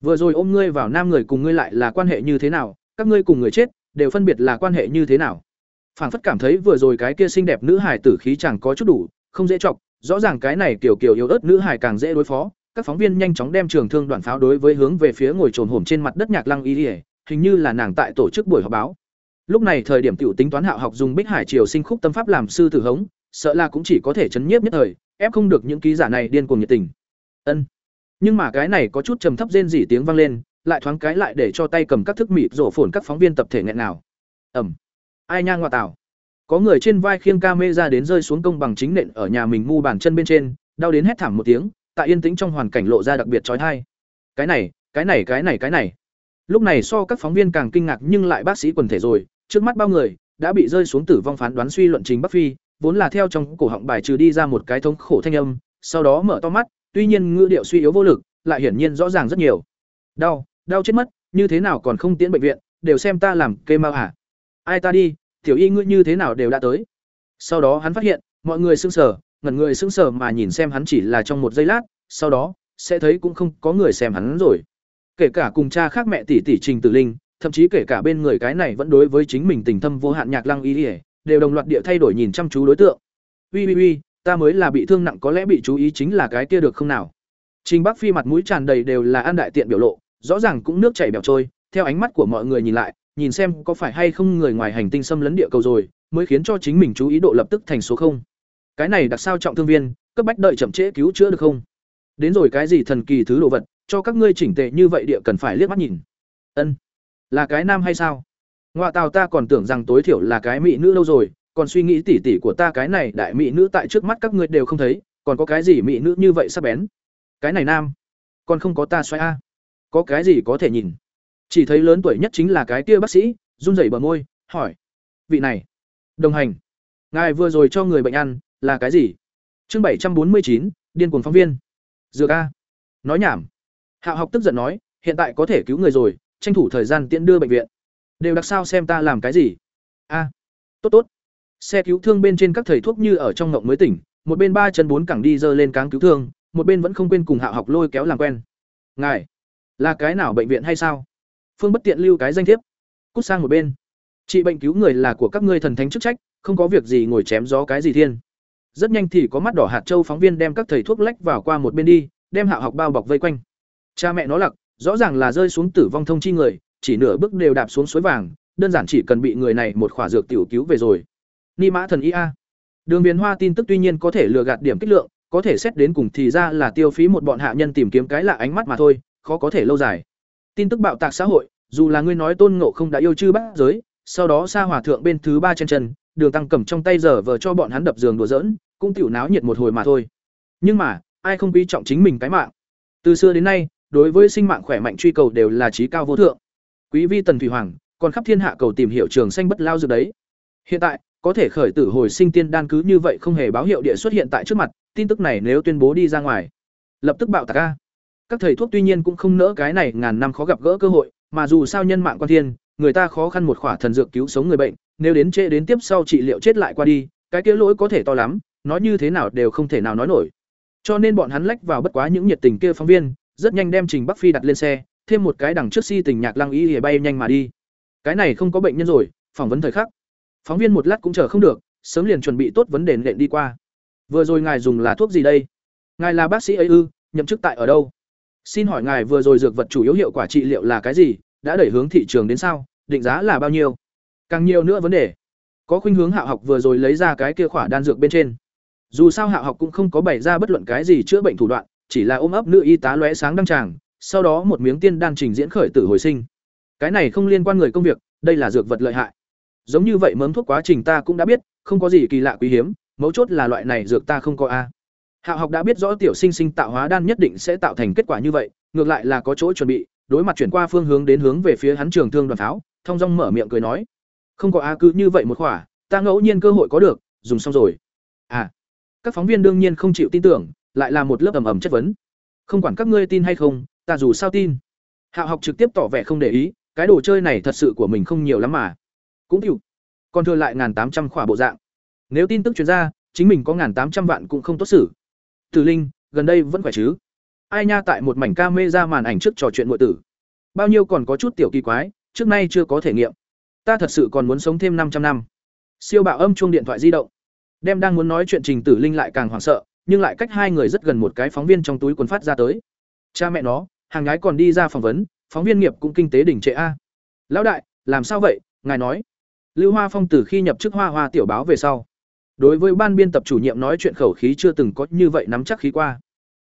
Vừa rồi ôm ngươi vào nam người cùng ngươi lại là quan hệ như thế nào, các ngươi cùng người chết, đều phân biệt là quan hệ như thế nào? Phảng phất cảm thấy vừa rồi cái kia xinh đẹp nữ hải tử khí chẳng có chút đủ, không dễ chọc, rõ ràng cái này kiểu kiểu yếu ớt nữ hải càng dễ đối phó. Các phóng viên nhanh chóng đem trường thương đoạn pháo đối với hướng về phía ngồi trồn hổm trên mặt đất nhạc lăng y ỉa hình như là nàng tại tổ chức buổi họp báo lúc này thời điểm tiểu tính toán hạo học dùng bích hải triều sinh khúc tâm pháp làm sư tử hống sợ là cũng chỉ có thể chấn nhiếp nhất thời ép không được những ký giả này điên cuồng nhiệt tình ân nhưng mà cái này có chút trầm thấp rên rỉ tiếng vang lên lại thoáng cái lại để cho tay cầm các thức mịt rổ phồn các phóng viên tập thể nghẹn nào. Ẩm. Ai nhang ngoại tảo. Có người trên vai khiêng camera đến rơi xuống công bằng chính nện ở nhà mình ngu bàn chân bên trên, đau đến hét thảm một tiếng, tại yên tĩnh trong hoàn cảnh lộ ra đặc biệt chói tai. Cái này, cái này cái này cái này. Lúc này so các phóng viên càng kinh ngạc nhưng lại bác sĩ quần thể rồi, trước mắt bao người đã bị rơi xuống tử vong phán đoán suy luận chính Bắc Phi, vốn là theo trong cổ họng bài trừ đi ra một cái thống khổ thanh âm, sau đó mở to mắt, tuy nhiên ngữ điệu suy yếu vô lực, lại hiển nhiên rõ ràng rất nhiều. Đau, đau chết mất, như thế nào còn không tiến bệnh viện, đều xem ta làm kê mau hả? Ai ta đi, tiểu y ngươi như thế nào đều đã tới. Sau đó hắn phát hiện, mọi người sững sờ, ngẩn người sững sờ mà nhìn xem hắn chỉ là trong một giây lát, sau đó sẽ thấy cũng không có người xem hắn rồi. Kể cả cùng cha khác mẹ tỷ tỷ Trình Tử Linh, thậm chí kể cả bên người cái này vẫn đối với chính mình tình thâm vô hạn nhạc lăng y đều đồng loạt địa thay đổi nhìn chăm chú đối tượng. Ui ui ui, ta mới là bị thương nặng có lẽ bị chú ý chính là cái kia được không nào? Trình Bắc Phi mặt mũi tràn đầy đều là an đại tiện biểu lộ, rõ ràng cũng nước chảy bèo trôi, theo ánh mắt của mọi người nhìn lại, nhìn xem có phải hay không người ngoài hành tinh xâm lấn địa cầu rồi, mới khiến cho chính mình chú ý độ lập tức thành số không. Cái này đặc sao trọng thương viên, cấp bách đợi chậm trễ cứu chữa được không? Đến rồi cái gì thần kỳ thứ đồ vật, cho các ngươi chỉnh tề như vậy địa cần phải liếc mắt nhìn. Ân, là cái nam hay sao? Ngoại tào ta còn tưởng rằng tối thiểu là cái mỹ nữ lâu rồi, còn suy nghĩ tỉ tỉ của ta cái này đại mỹ nữ tại trước mắt các ngươi đều không thấy, còn có cái gì mỹ nữ như vậy sắp bén? Cái này nam, còn không có ta xoay a. Có cái gì có thể nhìn? Chỉ thấy lớn tuổi nhất chính là cái kia bác sĩ, run rẩy bờ môi, hỏi: "Vị này, đồng hành, ngài vừa rồi cho người bệnh ăn là cái gì?" Chương bảy trăm bốn mươi chín điên cuồng phóng viên. Dược a. Nói nhảm. Hạo học tức giận nói, hiện tại có thể cứu người rồi, tranh thủ thời gian tiện đưa bệnh viện. Đều đặc sao xem ta làm cái gì? A. Tốt tốt. Xe cứu thương bên trên các thầy thuốc như ở trong ngộng mới tỉnh, một bên ba chân bốn cẳng đi dơ lên cáng cứu thương, một bên vẫn không quên cùng Hạo học lôi kéo làm quen. Ngài, là cái nào bệnh viện hay sao? Phương bất tiện lưu cái danh thiếp. Cút sang một bên. Trị bệnh cứu người là của các ngươi thần thánh chức trách, không có việc gì ngồi chém gió cái gì thiên. Rất nhanh thì có mắt đỏ hạt châu phóng viên đem các thầy thuốc lách vào qua một bên đi, đem Hạo học bao bọc vây quanh. Cha mẹ nó lặc, rõ ràng là rơi xuống tử vong thông chi người, chỉ nửa bước đều đạp xuống suối vàng, đơn giản chỉ cần bị người này một khỏa dược tiểu cứu về rồi. Ni mã thần y a. Đường viền Hoa tin tức tuy nhiên có thể lừa gạt điểm kích lượng, có thể xét đến cùng thì ra là tiêu phí một bọn hạ nhân tìm kiếm cái lạ ánh mắt mà thôi, khó có thể lâu dài. Tin tức bạo tạc xã hội, dù là ngươi nói Tôn Ngộ không đã yêu chư bát giới, sau đó xa hòa thượng bên thứ ba chân chân, đường tăng cầm trong tay giờ vờ cho bọn hắn đập giường đùa giỡn, cũng tiểu náo nhiệt một hồi mà thôi. Nhưng mà, ai không quý trọng chính mình cái mạng. Từ xưa đến nay, đối với sinh mạng khỏe mạnh truy cầu đều là trí cao vô thượng. Quý vi Tần Thủy Hoàng, còn khắp thiên hạ cầu tìm hiểu trường xanh bất lao dược đấy. Hiện tại, có thể khởi tử hồi sinh tiên đan cứ như vậy không hề báo hiệu địa xuất hiện tại trước mặt, tin tức này nếu tuyên bố đi ra ngoài, lập tức bạo tạc a. Các thầy thuốc tuy nhiên cũng không nỡ cái này ngàn năm khó gặp gỡ cơ hội, mà dù sao nhân mạng quan thiên, người ta khó khăn một khỏa thần dược cứu sống người bệnh, nếu đến trễ đến tiếp sau trị liệu chết lại qua đi, cái kia lỗi có thể to lắm, nói như thế nào đều không thể nào nói nổi. Cho nên bọn hắn lách vào bất quá những nhiệt tình kia phóng viên, rất nhanh đem Trình Bắc Phi đặt lên xe, thêm một cái đằng trước si tình nhạc lăng y bay nhanh mà đi. Cái này không có bệnh nhân rồi, phỏng vấn thời khắc. Phóng viên một lát cũng chờ không được, sớm liền chuẩn bị tốt vấn đề nện đi qua. Vừa rồi ngài dùng là thuốc gì đây? Ngài là bác sĩ ấy ư, nhậm chức tại ở đâu? Xin hỏi ngài vừa rồi dược vật chủ yếu hiệu quả trị liệu là cái gì? Đã đẩy hướng thị trường đến sao? Định giá là bao nhiêu? Càng nhiều nữa vấn đề. Có khuynh hướng Hạ học vừa rồi lấy ra cái kia khỏa đan dược bên trên. Dù sao Hạ học cũng không có bày ra bất luận cái gì chữa bệnh thủ đoạn, chỉ là ôm ấp nữ y tá lóe sáng đăng tràng, sau đó một miếng tiên đan trình diễn khởi tử hồi sinh. Cái này không liên quan người công việc, đây là dược vật lợi hại. Giống như vậy mớm thuốc quá trình ta cũng đã biết, không có gì kỳ lạ quý hiếm, mấu chốt là loại này dược ta không có a. Hạ học đã biết rõ tiểu sinh sinh tạo hóa đan nhất định sẽ tạo thành kết quả như vậy, ngược lại là có chỗ chuẩn bị, đối mặt chuyển qua phương hướng đến hướng về phía hắn trường thương đoàn tháo, thông dong mở miệng cười nói: "Không có a cứ như vậy một khỏa, ta ngẫu nhiên cơ hội có được, dùng xong rồi." À. Các phóng viên đương nhiên không chịu tin tưởng, lại là một lớp ầm ầm chất vấn. Không quản các ngươi tin hay không, ta dù sao tin. Hạ học trực tiếp tỏ vẻ không để ý, cái đồ chơi này thật sự của mình không nhiều lắm mà. Cũng chịu. Còn thừa lại tám trăm khỏa bộ dạng. Nếu tin tức truyền ra, chính mình có tám trăm vạn cũng không tốt xử. Tử Linh, gần đây vẫn khỏe chứ? Ai nha tại một mảnh ca mê ra màn ảnh trước trò chuyện muội tử. Bao nhiêu còn có chút tiểu kỳ quái, trước nay chưa có thể nghiệm. Ta thật sự còn muốn sống thêm 500 năm. Siêu bạo âm chuông điện thoại di động. Đem đang muốn nói chuyện Trình Tử Linh lại càng hoảng sợ, nhưng lại cách hai người rất gần một cái phóng viên trong túi quần phát ra tới. Cha mẹ nó, hàng nhái còn đi ra phỏng vấn, phóng viên nghiệp cũng kinh tế đỉnh trệ a. Lão đại, làm sao vậy? Ngài nói. Lưu Hoa Phong từ khi nhập chức Hoa Hoa tiểu báo về sau, đối với ban biên tập chủ nhiệm nói chuyện khẩu khí chưa từng có như vậy nắm chắc khí qua.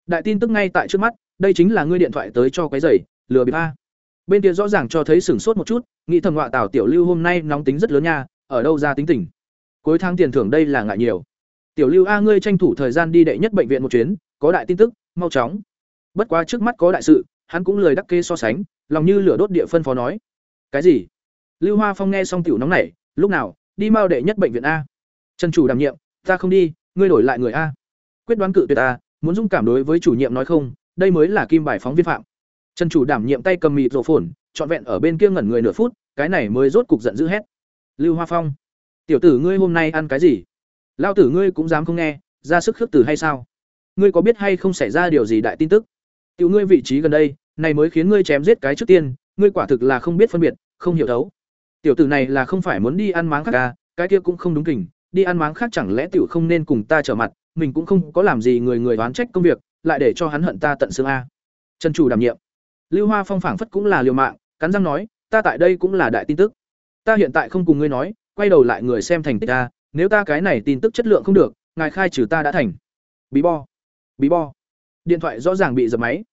Đại tin tức ngay tại trước mắt, đây chính là ngươi điện thoại tới cho cái giày, lừa bịp a. bên kia rõ ràng cho thấy sửng sốt một chút nghĩ thầm họa tào tiểu lưu hôm nay nóng tính rất lớn nha ở đâu ra tính tình cuối tháng tiền thưởng đây là ngại nhiều tiểu lưu a, ngươi tranh thủ thời gian đi đệ nhất bệnh viện một chuyến, có đại tin tức, mau chóng. Bất quá trước mắt có đại sự, hắn cũng lười đắc kê so sánh, lòng như lửa đốt địa phân phó nói. Cái gì? Lưu hoa phong nghe xong tiểu nóng nảy, lúc nào, đi mau đệ nhất bệnh viện a. Trần chủ đảm nhiệm, ta không đi, ngươi đổi lại người a. Quyết đoán cự tuyệt ta muốn dung cảm đối với chủ nhiệm nói không, đây mới là kim bài phóng viên phạm. Trần chủ đảm nhiệm tay cầm mịt rổ phồn, trọn vẹn ở bên kia ngẩn người nửa phút, cái này mới rốt cục giận dữ hét. Lưu hoa phong, tiểu tử ngươi hôm nay ăn cái gì? Lao tử ngươi cũng dám không nghe, ra sức khước từ hay sao? Ngươi có biết hay không xảy ra điều gì đại tin tức? Tiểu ngươi vị trí gần đây, này mới khiến ngươi chém giết cái trước tiên, ngươi quả thực là không biết phân biệt, không hiểu thấu. Tiểu tử này là không phải muốn đi ăn máng khác à cái kia cũng không đúng kình, đi ăn máng khác chẳng lẽ tiểu không nên cùng ta trở mặt, mình cũng không có làm gì người người đoán trách công việc, lại để cho hắn hận ta tận xương a. Trần chủ đảm nhiệm. Lưu hoa phong phảng phất cũng là liều mạng, cắn răng nói, ta tại đây cũng là đại tin tức. Ta hiện tại không cùng ngươi nói, quay đầu lại người xem thành tích ta nếu ta cái này tin tức chất lượng không được, ngài khai trừ ta đã thành. Bí bo. Bí bo. Điện thoại rõ ràng bị dập máy.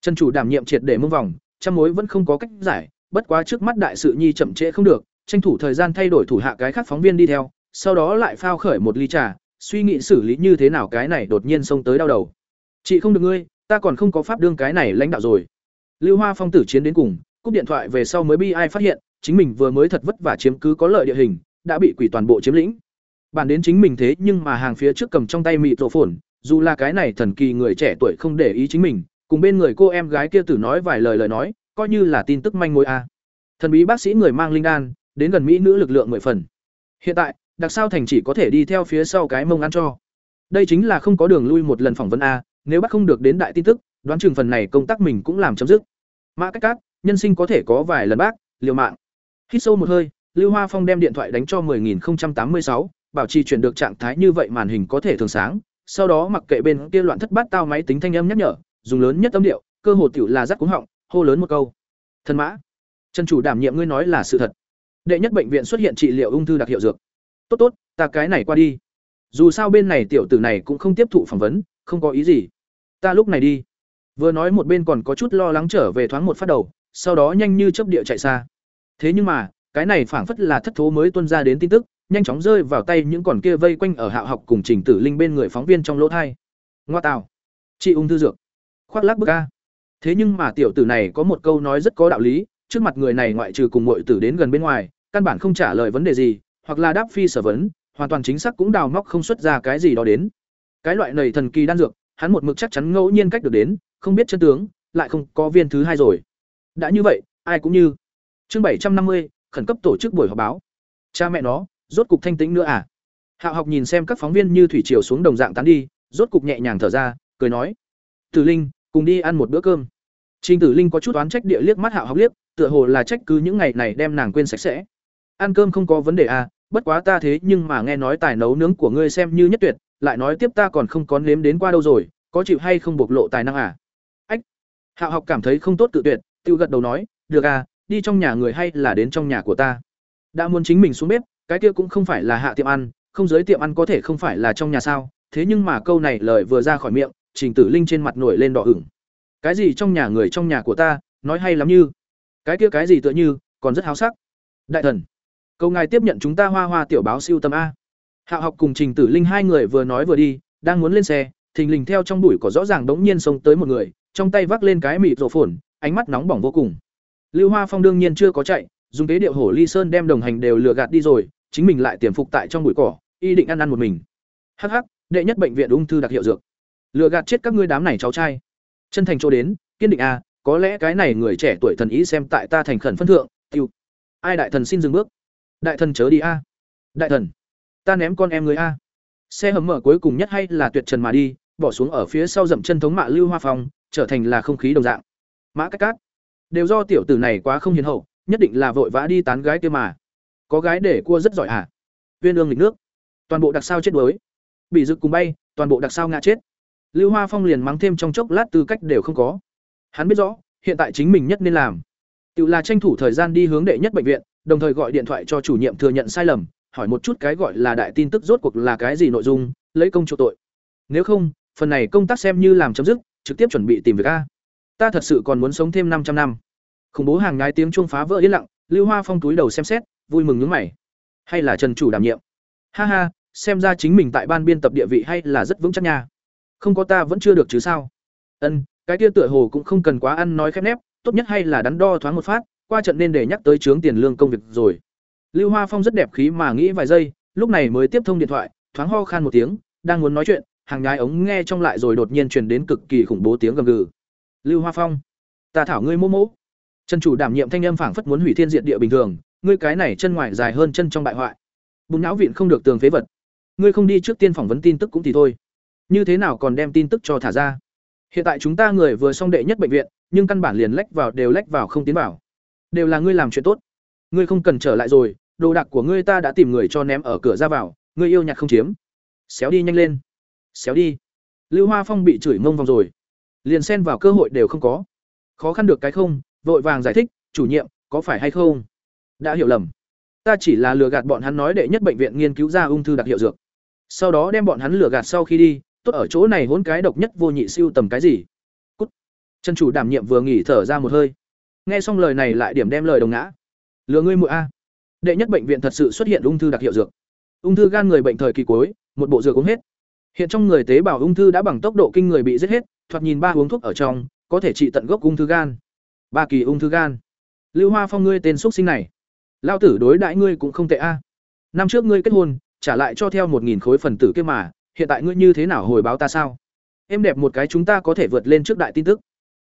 Trần chủ đảm nhiệm triệt để mông vòng, trăm mối vẫn không có cách giải, bất quá trước mắt đại sự nhi chậm trễ không được, tranh thủ thời gian thay đổi thủ hạ cái khác phóng viên đi theo, sau đó lại phao khởi một ly trà, suy nghĩ xử lý như thế nào cái này đột nhiên xông tới đau đầu. Chị không được ngươi, ta còn không có pháp đương cái này lãnh đạo rồi. Lưu hoa phong tử chiến đến cùng, cúp điện thoại về sau mới bi ai phát hiện, chính mình vừa mới thật vất vả chiếm cứ có lợi địa hình, đã bị quỷ toàn bộ chiếm lĩnh bản đến chính mình thế nhưng mà hàng phía trước cầm trong tay mịt rổ phồn dù là cái này thần kỳ người trẻ tuổi không để ý chính mình cùng bên người cô em gái kia tử nói vài lời lời nói coi như là tin tức manh mối a. Thần bí bác sĩ người mang linh đan đến gần mỹ nữ lực lượng mười phần. Hiện tại đặc sao thành chỉ có thể đi theo phía sau cái mông ăn cho. Đây chính là không có đường lui một lần phỏng vấn a nếu bắt không được đến đại tin tức đoán chừng phần này công tác mình cũng làm chấm dứt. Mã cách cát nhân sinh có thể có vài lần bác liều mạng. Hít sâu một hơi lưu hoa phong đem điện thoại đánh cho 10086, bảo trì chuyển được trạng thái như vậy màn hình có thể thường sáng, sau đó mặc kệ bên kia loạn thất bát tao máy tính thanh âm nhắc nhở, dùng lớn nhất âm điệu, cơ hồ tiểu là rắc cúng họng, hô lớn một câu. Thân mã trần chủ đảm nhiệm ngươi nói là sự thật. Đệ nhất bệnh viện xuất hiện trị liệu ung thư đặc hiệu dược. Tốt tốt, ta cái này qua đi. Dù sao bên này tiểu tử này cũng không tiếp thụ phỏng vấn, không có ý gì. Ta lúc này đi. Vừa nói một bên còn có chút lo lắng trở về thoáng một phát đầu, sau đó nhanh như chớp địa chạy xa. Thế nhưng mà, cái này phảng phất là thất thố mới tuân ra đến tin tức nhanh chóng rơi vào tay những còn kia vây quanh ở hạo học cùng trình tử linh bên người phóng viên trong lỗ thai. Ngoa tào. Chị ung thư dược. Khoác lác bức ca thế nhưng mà tiểu tử này có một câu nói rất có đạo lý, trước mặt người này ngoại trừ cùng mọi tử đến gần bên ngoài, căn bản không trả lời vấn đề gì, hoặc là đáp phi sở vấn, hoàn toàn chính xác cũng đào móc không xuất ra cái gì đó đến. Cái loại này thần kỳ đan dược, hắn một mực chắc chắn ngẫu nhiên cách được đến, không biết chân tướng, lại không có viên thứ hai rồi. Đã như vậy, ai cũng như. Chương bảy trăm năm mươi, khẩn cấp tổ chức buổi họp báo. Cha mẹ nó rốt cục thanh tĩnh nữa à hạo học nhìn xem các phóng viên như thủy triều xuống đồng dạng tán đi rốt cục nhẹ nhàng thở ra cười nói tử linh cùng đi ăn một bữa cơm Trình Tử Linh có chút oán trách địa liếc mắt Hạo Học liếc, tựa hồ là trách cứ những ngày này đem nàng quên sạch sẽ. Ăn cơm không có vấn đề à, bất quá ta thế nhưng mà nghe nói tài nấu nướng của ngươi xem như nhất tuyệt, lại nói tiếp ta còn không có nếm đến qua đâu rồi, có chịu hay không bộc lộ tài năng à? Ách. Hạo Học cảm thấy không tốt tự tuyệt, tiêu gật đầu nói, được à, đi trong nhà người hay là đến trong nhà của ta. Đã muốn chính mình xuống bếp, cái kia cũng không phải là hạ tiệm ăn, không giới tiệm ăn có thể không phải là trong nhà sao? Thế nhưng mà câu này lời vừa ra khỏi miệng, Trình Tử Linh trên mặt nổi lên đỏ ửng. Cái gì trong nhà người trong nhà của ta, nói hay lắm như. Cái kia cái gì tựa như, còn rất háo sắc. Đại thần, câu ngài tiếp nhận chúng ta Hoa Hoa tiểu báo siêu tầm a. hạ học cùng Trình Tử Linh hai người vừa nói vừa đi, đang muốn lên xe, thình lình theo trong bụi có rõ ràng đống nhiên xông tới một người, trong tay vác lên cái mịt rổ phồn, ánh mắt nóng bỏng vô cùng. Lưu Hoa Phong đương nhiên chưa có chạy, dùng kế điệu hổ ly sơn đem đồng hành đều lừa gạt đi rồi, chính mình lại tiềm phục tại trong bụi cỏ, y định ăn ăn một mình. Hắc hắc, đệ nhất bệnh viện ung thư đặc hiệu dược. Lừa gạt chết các ngươi đám này cháu trai. Chân thành chỗ đến, kiên định a, à, có lẽ cái này người trẻ tuổi thần ý xem tại ta thành khẩn phân thượng, tiêu. Ai đại thần xin dừng bước. Đại thần chớ đi a. Đại thần, ta ném con em người a. Xe hầm mở cuối cùng nhất hay là tuyệt trần mà đi, bỏ xuống ở phía sau dậm chân thống mạ lưu hoa phong, trở thành là không khí đồng dạng. Mã cách cát, đều do tiểu tử này quá không hiền hậu, nhất định là vội vã đi tán gái kia mà. Có gái để cua rất giỏi à? Viên ương lịch nước, toàn bộ đặc sao chết đuối. Bị dự cùng bay, toàn bộ đặc sao ngã chết. Lưu Hoa Phong liền mắng thêm trong chốc lát tư cách đều không có. Hắn biết rõ, hiện tại chính mình nhất nên làm, tự là tranh thủ thời gian đi hướng đệ nhất bệnh viện, đồng thời gọi điện thoại cho chủ nhiệm thừa nhận sai lầm, hỏi một chút cái gọi là đại tin tức rốt cuộc là cái gì nội dung, lấy công chỗ tội. Nếu không, phần này công tác xem như làm chấm dứt, trực tiếp chuẩn bị tìm việc a. Ta thật sự còn muốn sống thêm 500 năm. khủng bố hàng ngái tiếng chuông phá vỡ yên lặng lưu hoa phong túi đầu xem xét vui mừng nhướng mày. Hay là trần chủ đảm nhiệm? Ha ha, xem ra chính mình tại ban biên tập địa vị hay là rất vững chắc nha. Không có ta vẫn chưa được chứ sao? Ân, cái kia tựa hồ cũng không cần quá ăn nói khép nép, tốt nhất hay là đắn đo thoáng một phát, qua trận nên để nhắc tới chướng tiền lương công việc rồi. Lưu hoa phong rất đẹp khí mà nghĩ vài giây, lúc này mới tiếp thông điện thoại, thoáng ho khan một tiếng, đang muốn nói chuyện, hàng nhái ống nghe trong lại rồi đột nhiên truyền đến cực kỳ khủng bố tiếng gầm gừ. Lưu hoa phong, ta thảo ngươi mô mỗ. Trần chủ đảm nhiệm thanh âm phảng phất muốn hủy thiên diệt địa bình thường ngươi cái này chân ngoài dài hơn chân trong bại hoại. Bùn não viện không được tường phế vật. Ngươi không đi trước tiên phỏng vấn tin tức cũng thì thôi. Như thế nào còn đem tin tức cho thả ra? Hiện tại chúng ta người vừa xong đệ nhất bệnh viện, nhưng căn bản liền lách vào đều lách vào không tiến vào. Đều là ngươi làm chuyện tốt. Ngươi không cần trở lại rồi, đồ đạc của ngươi ta đã tìm người cho ném ở cửa ra vào, ngươi yêu nhặt không chiếm. Xéo đi nhanh lên. Xéo đi. Lưu hoa phong bị chửi mông vòng rồi. Liền xen vào cơ hội đều không có. Khó khăn được cái không, vội vàng giải thích, chủ nhiệm, có phải hay không? Đã hiểu lầm. Ta chỉ là lừa gạt bọn hắn nói đệ nhất bệnh viện nghiên cứu ra ung thư đặc hiệu dược. Sau đó đem bọn hắn lừa gạt sau khi đi, tốt ở chỗ này hỗn cái độc nhất vô nhị siêu tầm cái gì. Cút. Chân chủ đảm nhiệm vừa nghỉ thở ra một hơi. Nghe xong lời này lại điểm đem lời đồng ngã. Lừa ngươi muội a. Đệ nhất bệnh viện thật sự xuất hiện ung thư đặc hiệu dược. Ung thư gan người bệnh thời kỳ cuối, một bộ dược uống hết. Hiện trong người tế bào ung thư đã bằng tốc độ kinh người bị giết hết, thoạt nhìn ba uống thuốc ở trong, có thể trị tận gốc ung thư gan. Ba kỳ ung thư gan. Lưu hoa phong ngươi tên x sinh này lao tử đối đãi ngươi cũng không tệ a. Năm trước ngươi kết hôn, trả lại cho theo một nghìn khối phần tử kia mà, hiện tại ngươi như thế nào hồi báo ta sao? Em đẹp một cái chúng ta có thể vượt lên trước đại tin tức.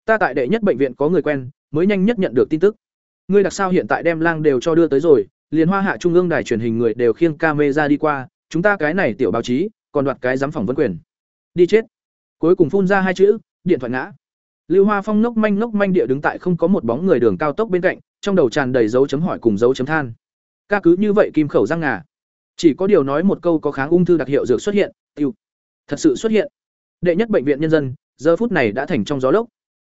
Ta tại đệ nhất bệnh viện có người quen, mới nhanh nhất nhận được tin tức. Ngươi đặc sao hiện tại đem lang đều cho đưa tới rồi, liền hoa hạ trung ương đài truyền hình người đều khiêng camera đi qua, chúng ta cái này tiểu báo chí, còn đoạt cái giám phỏng vấn quyền. Đi chết. Cuối cùng phun ra hai chữ, điện thoại ngã. Lưu hoa phong nốc manh nốc manh địa đứng tại không có một bóng người đường cao tốc bên cạnh trong đầu tràn đầy dấu chấm hỏi cùng dấu chấm than. Ca cứ như vậy kim khẩu răng ngà. Chỉ có điều nói một câu có kháng ung thư đặc hiệu dược xuất hiện, tiêu. Thật sự xuất hiện. Đệ nhất bệnh viện nhân dân, giờ phút này đã thành trong gió lốc.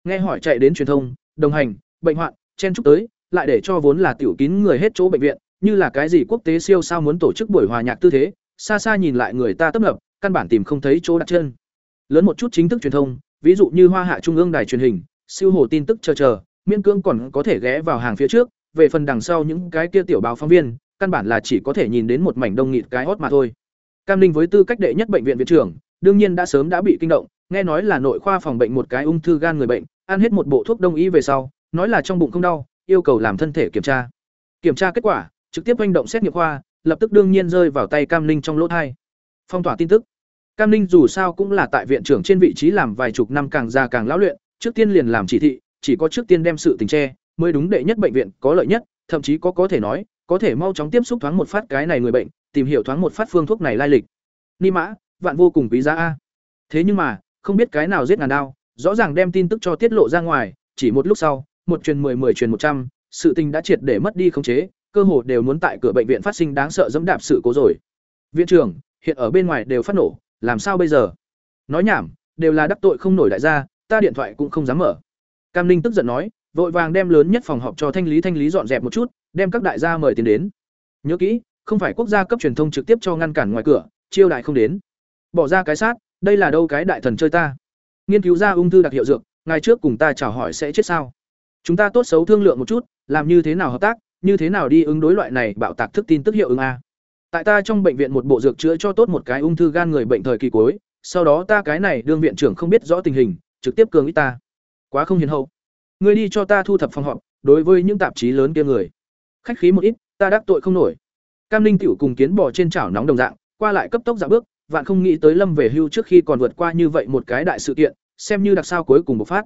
Nghe hỏi chạy đến truyền thông, đồng hành, bệnh hoạn, chen chúc tới, lại để cho vốn là tiểu kín người hết chỗ bệnh viện, như là cái gì quốc tế siêu sao muốn tổ chức buổi hòa nhạc tư thế, xa xa nhìn lại người ta tấp nập, căn bản tìm không thấy chỗ đặt chân. Lớn một chút chính thức truyền thông, ví dụ như hoa hạ trung ương đài truyền hình, siêu hồ tin tức chờ chờ miên cương còn có thể ghé vào hàng phía trước, về phần đằng sau những cái kia tiểu báo phóng viên, căn bản là chỉ có thể nhìn đến một mảnh đông nghịt cái hót mà thôi. Cam ninh với tư cách đệ nhất bệnh viện viện trưởng, đương nhiên đã sớm đã bị kinh động, nghe nói là nội khoa phòng bệnh một cái ung thư gan người bệnh, ăn hết một bộ thuốc đông y về sau, nói là trong bụng không đau, yêu cầu làm thân thể kiểm tra. Kiểm tra kết quả, trực tiếp hành động xét nghiệm khoa, lập tức đương nhiên rơi vào tay cam ninh trong lỗ thai. Phong tỏa tin tức. Cam ninh dù sao cũng là tại viện trưởng trên vị trí làm vài chục năm càng già càng lão luyện, trước tiên liền làm chỉ thị chỉ có trước tiên đem sự tình che, mới đúng đệ nhất bệnh viện có lợi nhất, thậm chí có có thể nói, có thể mau chóng tiếp xúc thoáng một phát cái này người bệnh, tìm hiểu thoáng một phát phương thuốc này lai lịch. Ni mã, vạn vô cùng quý giá a. Thế nhưng mà, không biết cái nào giết ngàn đao, rõ ràng đem tin tức cho tiết lộ ra ngoài, chỉ một lúc sau, một truyền mười mười truyền một trăm, sự tình đã triệt để mất đi khống chế, cơ hồ đều muốn tại cửa bệnh viện phát sinh đáng sợ dẫm đạp sự cố rồi. Viện trưởng, hiện ở bên ngoài đều phát nổ, làm sao bây giờ? Nói nhảm, đều là đắc tội không nổi đại gia, ta điện thoại cũng không dám mở cam ninh tức giận nói, vội vàng đem lớn nhất phòng họp cho thanh lý thanh lý dọn dẹp một chút, đem các đại gia mời tiền đến. Nhớ kỹ, không phải quốc gia cấp truyền thông trực tiếp cho ngăn cản ngoài cửa, chiêu đại không đến. Bỏ ra cái sát, đây là đâu cái đại thần chơi ta. Nghiên cứu ra ung thư đặc hiệu dược, ngày trước cùng ta chào hỏi sẽ chết sao. Chúng ta tốt xấu thương lượng một chút, làm như thế nào hợp tác, như thế nào đi ứng đối loại này bạo tạc thức tin tức hiệu ứng a. Tại ta trong bệnh viện một bộ dược chữa cho tốt một cái ung thư gan người bệnh thời kỳ cuối, sau đó ta cái này đương viện trưởng không biết rõ tình hình, trực tiếp cường ít ta quá không hiền hậu. Ngươi đi cho ta thu thập phòng họp, đối với những tạp chí lớn kia người. Khách khí một ít, ta đắc tội không nổi. Cam linh tiểu cùng kiến bò trên chảo nóng đồng dạng, qua lại cấp tốc dạng bước, vạn không nghĩ tới lâm về hưu trước khi còn vượt qua như vậy một cái đại sự kiện, xem như đặc sao cuối cùng bộc phát.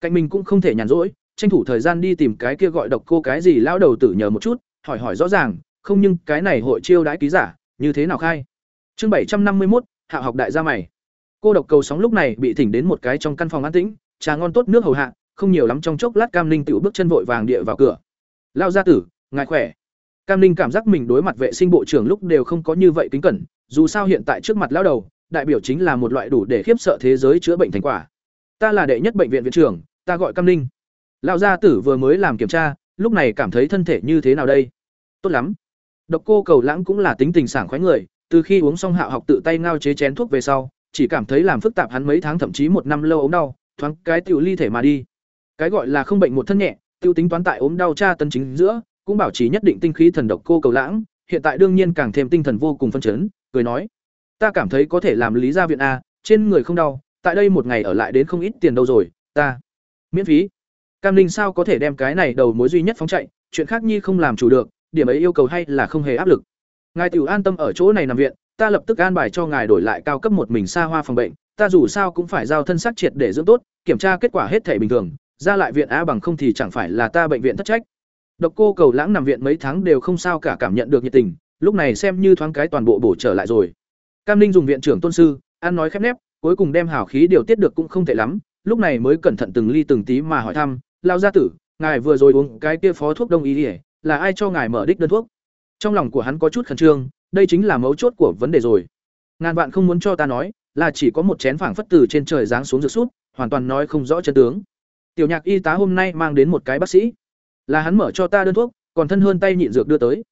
Cạnh mình cũng không thể nhàn rỗi, tranh thủ thời gian đi tìm cái kia gọi độc cô cái gì lão đầu tử nhờ một chút, hỏi hỏi rõ ràng, không nhưng cái này hội chiêu đãi ký giả, như thế nào khai? Chương bảy trăm năm mươi một hạ học đại gia mày. Cô độc cầu sóng lúc này bị thỉnh đến một cái trong căn phòng an tĩnh trà ngon tốt nước hầu hạ, không nhiều lắm trong chốc lát cam ninh tự bước chân vội vàng địa vào cửa. Lao gia tử, ngài khỏe. Cam ninh cảm giác mình đối mặt vệ sinh bộ trưởng lúc đều không có như vậy kính cẩn, dù sao hiện tại trước mặt lão đầu, đại biểu chính là một loại đủ để khiếp sợ thế giới chữa bệnh thành quả. Ta là đệ nhất bệnh viện viện trưởng, ta gọi cam ninh. Lão gia tử vừa mới làm kiểm tra, lúc này cảm thấy thân thể như thế nào đây? Tốt lắm. Độc cô cầu lãng cũng là tính tình sảng khoái người, từ khi uống xong hạ học tự tay ngao chế chén thuốc về sau, chỉ cảm thấy làm phức tạp hắn mấy tháng thậm chí một năm lâu ống đau thoáng cái tiểu ly thể mà đi cái gọi là không bệnh một thân nhẹ tiêu tính toán tại ốm đau cha tân chính giữa, cũng bảo trì nhất định tinh khí thần độc cô cầu lãng, hiện tại đương nhiên càng thêm tinh thần vô cùng phân chấn, cười nói: "Ta cảm thấy có thể làm lý gia viện a, trên người không đau, tại đây một ngày ở lại đến không ít tiền đâu rồi, ta miễn phí." Cam Linh sao có thể đem cái này đầu mối duy nhất phóng chạy, chuyện khác nhi không làm chủ được, điểm ấy yêu cầu hay là không hề áp lực. Ngài tiểu an tâm ở chỗ này nằm viện, ta lập tức an bài cho ngài đổi lại cao cấp một mình xa hoa phòng bệnh, ta dù sao cũng phải giao thân xác triệt để dưỡng tốt, kiểm tra kết quả hết thể bình thường, ra lại viện a bằng không thì chẳng phải là ta bệnh viện thất trách. Độc Cô Cầu Lãng nằm viện mấy tháng đều không sao cả cảm nhận được nhiệt tình, lúc này xem như thoáng cái toàn bộ bổ trở lại rồi. Cam Ninh dùng viện trưởng tôn sư, ăn nói khép nép, cuối cùng đem hảo khí điều tiết được cũng không tệ lắm, lúc này mới cẩn thận từng ly từng tí mà hỏi thăm, "Lão gia tử, ngài vừa rồi uống cái kia phó thuốc đông y đi, là ai cho ngài mở đích đơn thuốc?" Trong lòng của hắn có chút khẩn trương, đây chính là mấu chốt của vấn đề rồi. Ngàn vạn không muốn cho ta nói, là chỉ có một chén phảng phất từ trên trời giáng xuống dược sút, hoàn toàn nói không rõ chân tướng. Tiểu Nhạc y tá hôm nay mang đến một cái bác sĩ, là hắn mở cho ta đơn thuốc, còn thân hơn tay nhịn dược đưa tới.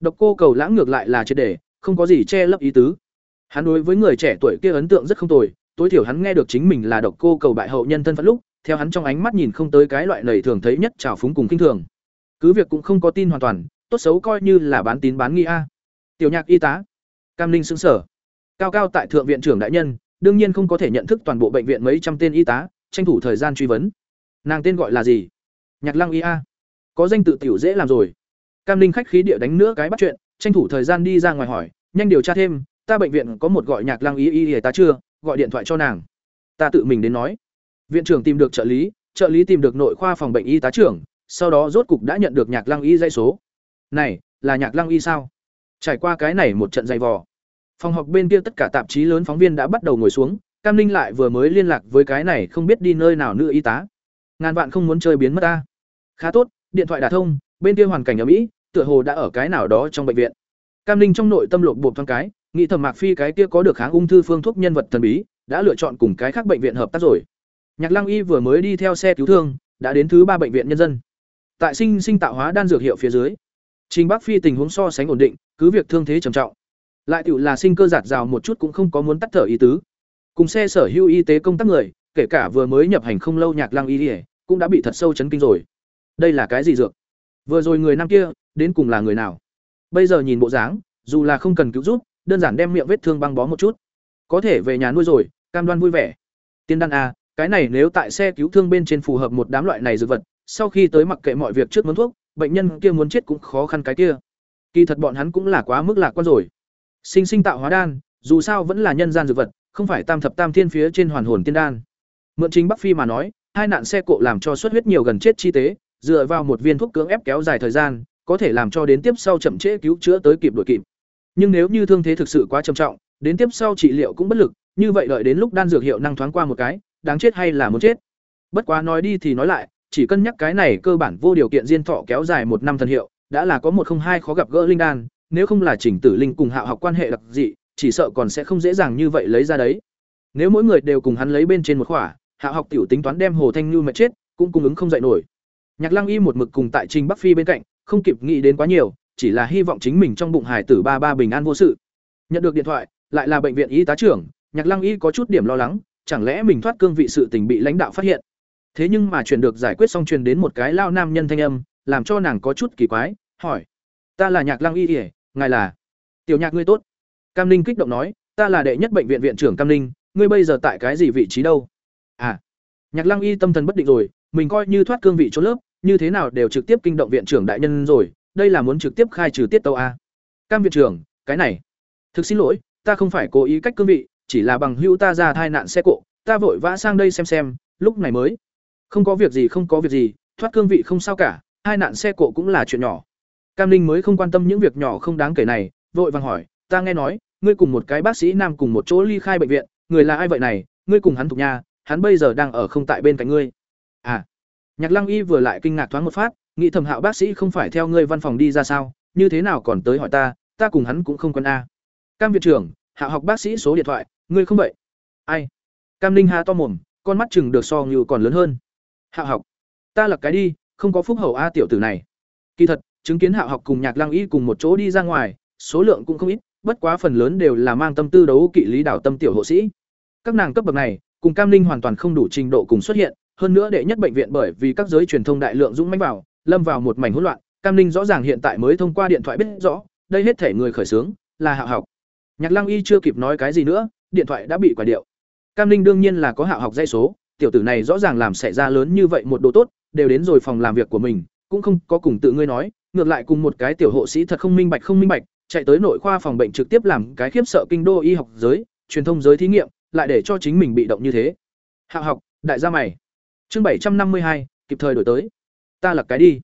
Độc Cô Cầu Lãng ngược lại là triệt để, không có gì che lấp ý tứ. Hắn đối với người trẻ tuổi kia ấn tượng rất không tồi, tối thiểu hắn nghe được chính mình là Độc Cô Cầu bại hậu nhân thân phận lúc, theo hắn trong ánh mắt nhìn không tới cái loại lầy thường thấy nhất trào phúng cùng kinh thường. Cứ việc cũng không có tin hoàn toàn, tốt xấu coi như là bán tín bán nghi a. Tiểu Nhạc y tá, Cam Linh sững sở. Cao cao tại thượng viện trưởng đại nhân, đương nhiên không có thể nhận thức toàn bộ bệnh viện mấy trăm tên y tá, tranh thủ thời gian truy vấn. Nàng tên gọi là gì? Nhạc Lăng Y A. Có danh tự tiểu dễ làm rồi. Cam Linh khách khí địa đánh nữa cái bắt chuyện, tranh thủ thời gian đi ra ngoài hỏi, nhanh điều tra thêm, ta bệnh viện có một gọi Nhạc Lăng Y Y y tá chưa, gọi điện thoại cho nàng. Ta tự mình đến nói. Viện trưởng tìm được trợ lý, trợ lý tìm được nội khoa phòng bệnh y tá trưởng, sau đó rốt cục đã nhận được Nhạc Lăng Y dãy số. Này, là Nhạc Lăng Y sao? Trải qua cái này một trận dày vò, phòng họp bên kia tất cả tạp chí lớn phóng viên đã bắt đầu ngồi xuống, Cam Linh lại vừa mới liên lạc với cái này không biết đi nơi nào nữ y tá. Ngàn vạn không muốn chơi biến mất ta. Khá tốt, điện thoại đã thông, bên kia hoàn cảnh ở Mỹ, tựa hồ đã ở cái nào đó trong bệnh viện. Cam Linh trong nội tâm lột bột thoáng cái, nghĩ thầm Mạc Phi cái kia có được kháng ung thư phương thuốc nhân vật thần bí, đã lựa chọn cùng cái khác bệnh viện hợp tác rồi. Nhạc Lăng Y vừa mới đi theo xe cứu thương, đã đến thứ ba bệnh viện nhân dân. Tại sinh sinh tạo hóa đan dược hiệu phía dưới, Trình Bắc Phi tình huống so sánh ổn định, cứ việc thương thế trầm trọng, lại tiểu là sinh cơ giạt rào một chút cũng không có muốn tắt thở ý tứ. Cùng xe sở hữu y tế công tác người, kể cả vừa mới nhập hành không lâu Nhạc Lăng Y, cũng đã bị thật sâu chấn kinh rồi. Đây là cái gì dược? Vừa rồi người nam kia, đến cùng là người nào? Bây giờ nhìn bộ dáng, dù là không cần cứu giúp, đơn giản đem miệng vết thương băng bó một chút, có thể về nhà nuôi rồi, cam đoan vui vẻ. Tiên đan a, cái này nếu tại xe cứu thương bên trên phù hợp một đám loại này dược vật, sau khi tới mặc kệ mọi việc trước muốn thuốc, bệnh nhân kia muốn chết cũng khó khăn cái kia. Kỳ thật bọn hắn cũng là quá mức lạc quan rồi. Sinh sinh tạo hóa đan, dù sao vẫn là nhân gian dược vật, không phải tam thập tam thiên phía trên hoàn hồn tiên đan. Mượn chính Bắc Phi mà nói, hai nạn xe cộ làm cho xuất huyết nhiều gần chết chi tế, dựa vào một viên thuốc cưỡng ép kéo dài thời gian, có thể làm cho đến tiếp sau chậm trễ cứu chữa tới kịp đuổi kịp. Nhưng nếu như thương thế thực sự quá trầm trọng, đến tiếp sau trị liệu cũng bất lực, như vậy đợi đến lúc đan dược hiệu năng thoáng qua một cái, đáng chết hay là muốn chết. Bất quá nói đi thì nói lại, chỉ cân nhắc cái này cơ bản vô điều kiện diên thọ kéo dài một năm thần hiệu, đã là có một không hai khó gặp gỡ linh đan, nếu không là Trình Tử Linh cùng Hạo học quan hệ đặc dị, chỉ sợ còn sẽ không dễ dàng như vậy lấy ra đấy. Nếu mỗi người đều cùng hắn lấy bên trên một khỏa, Hạo học tiểu tính toán đem Hồ Thanh Nhu mệt chết, cũng cung ứng không dậy nổi. Nhạc Lăng Y một mực cùng tại Trình Bắc Phi bên cạnh, không kịp nghĩ đến quá nhiều, chỉ là hy vọng chính mình trong bụng hải tử ba ba bình an vô sự. Nhận được điện thoại, lại là bệnh viện y tá trưởng, Nhạc Lăng Y có chút điểm lo lắng, chẳng lẽ mình thoát cương vị sự tình bị lãnh đạo phát hiện. Thế nhưng mà truyền được giải quyết xong truyền đến một cái lao nam nhân thanh âm, làm cho nàng có chút kỳ quái, hỏi: "Ta là Nhạc Lăng Y, ngài là?" "Tiểu Nhạc ngươi tốt." Cam Ninh kích động nói: "Ta là đệ nhất bệnh viện viện trưởng Cam Ninh, ngươi bây giờ tại cái gì vị trí đâu?" "À." Nhạc Lăng Y tâm thần bất định rồi, mình coi như thoát cương vị chỗ lớp, như thế nào đều trực tiếp kinh động viện trưởng đại nhân rồi, đây là muốn trực tiếp khai trừ tiết tâu a. Cam viện trưởng, cái này, thực xin lỗi, ta không phải cố ý cách cương vị, chỉ là bằng hữu ta ra thai nạn xe cộ, ta vội vã sang đây xem xem, lúc này mới. Không có việc gì không có việc gì, thoát cương vị không sao cả, hai nạn xe cộ cũng là chuyện nhỏ. Cam Linh mới không quan tâm những việc nhỏ không đáng kể này, vội vàng hỏi, ta nghe nói, ngươi cùng một cái bác sĩ nam cùng một chỗ ly khai bệnh viện, người là ai vậy này, ngươi cùng hắn thuộc nhà, hắn bây giờ đang ở không tại bên cạnh ngươi. À. Nhạc Lăng Y vừa lại kinh ngạc thoáng một phát, nghĩ thầm Hạo bác sĩ không phải theo ngươi văn phòng đi ra sao, như thế nào còn tới hỏi ta, ta cùng hắn cũng không quen a. Cam viện trưởng, Hạo học bác sĩ số điện thoại, ngươi không vậy? Ai? Cam Linh há to mồm, con mắt chừng được so như còn lớn hơn. Hạo học, ta là cái đi, không có phúc hậu a tiểu tử này. Kỳ thật, chứng kiến Hạo học cùng Nhạc Lăng Y cùng một chỗ đi ra ngoài, số lượng cũng không ít, bất quá phần lớn đều là mang tâm tư đấu kỵ lý đảo tâm tiểu hộ sĩ. Các nàng cấp bậc này, cùng Cam Linh hoàn toàn không đủ trình độ cùng xuất hiện, hơn nữa đệ nhất bệnh viện bởi vì các giới truyền thông đại lượng dũng mãnh vào, lâm vào một mảnh hỗn loạn, Cam linh rõ ràng hiện tại mới thông qua điện thoại biết rõ, đây hết thể người khởi xướng là Hạo học. Nhạc Lăng Y chưa kịp nói cái gì nữa, điện thoại đã bị quả điệu. Cam linh đương nhiên là có Hạo học dây số, tiểu tử này rõ ràng làm xảy ra lớn như vậy một đồ tốt, đều đến rồi phòng làm việc của mình, cũng không có cùng tự ngươi nói, ngược lại cùng một cái tiểu hộ sĩ thật không minh bạch không minh bạch, chạy tới nội khoa phòng bệnh trực tiếp làm cái khiếp sợ kinh đô y học giới, truyền thông giới thí nghiệm, lại để cho chính mình bị động như thế. Hạo học, đại gia mày. Chương bảy trăm năm mươi hai, kịp thời đổi tới. Ta là cái đi.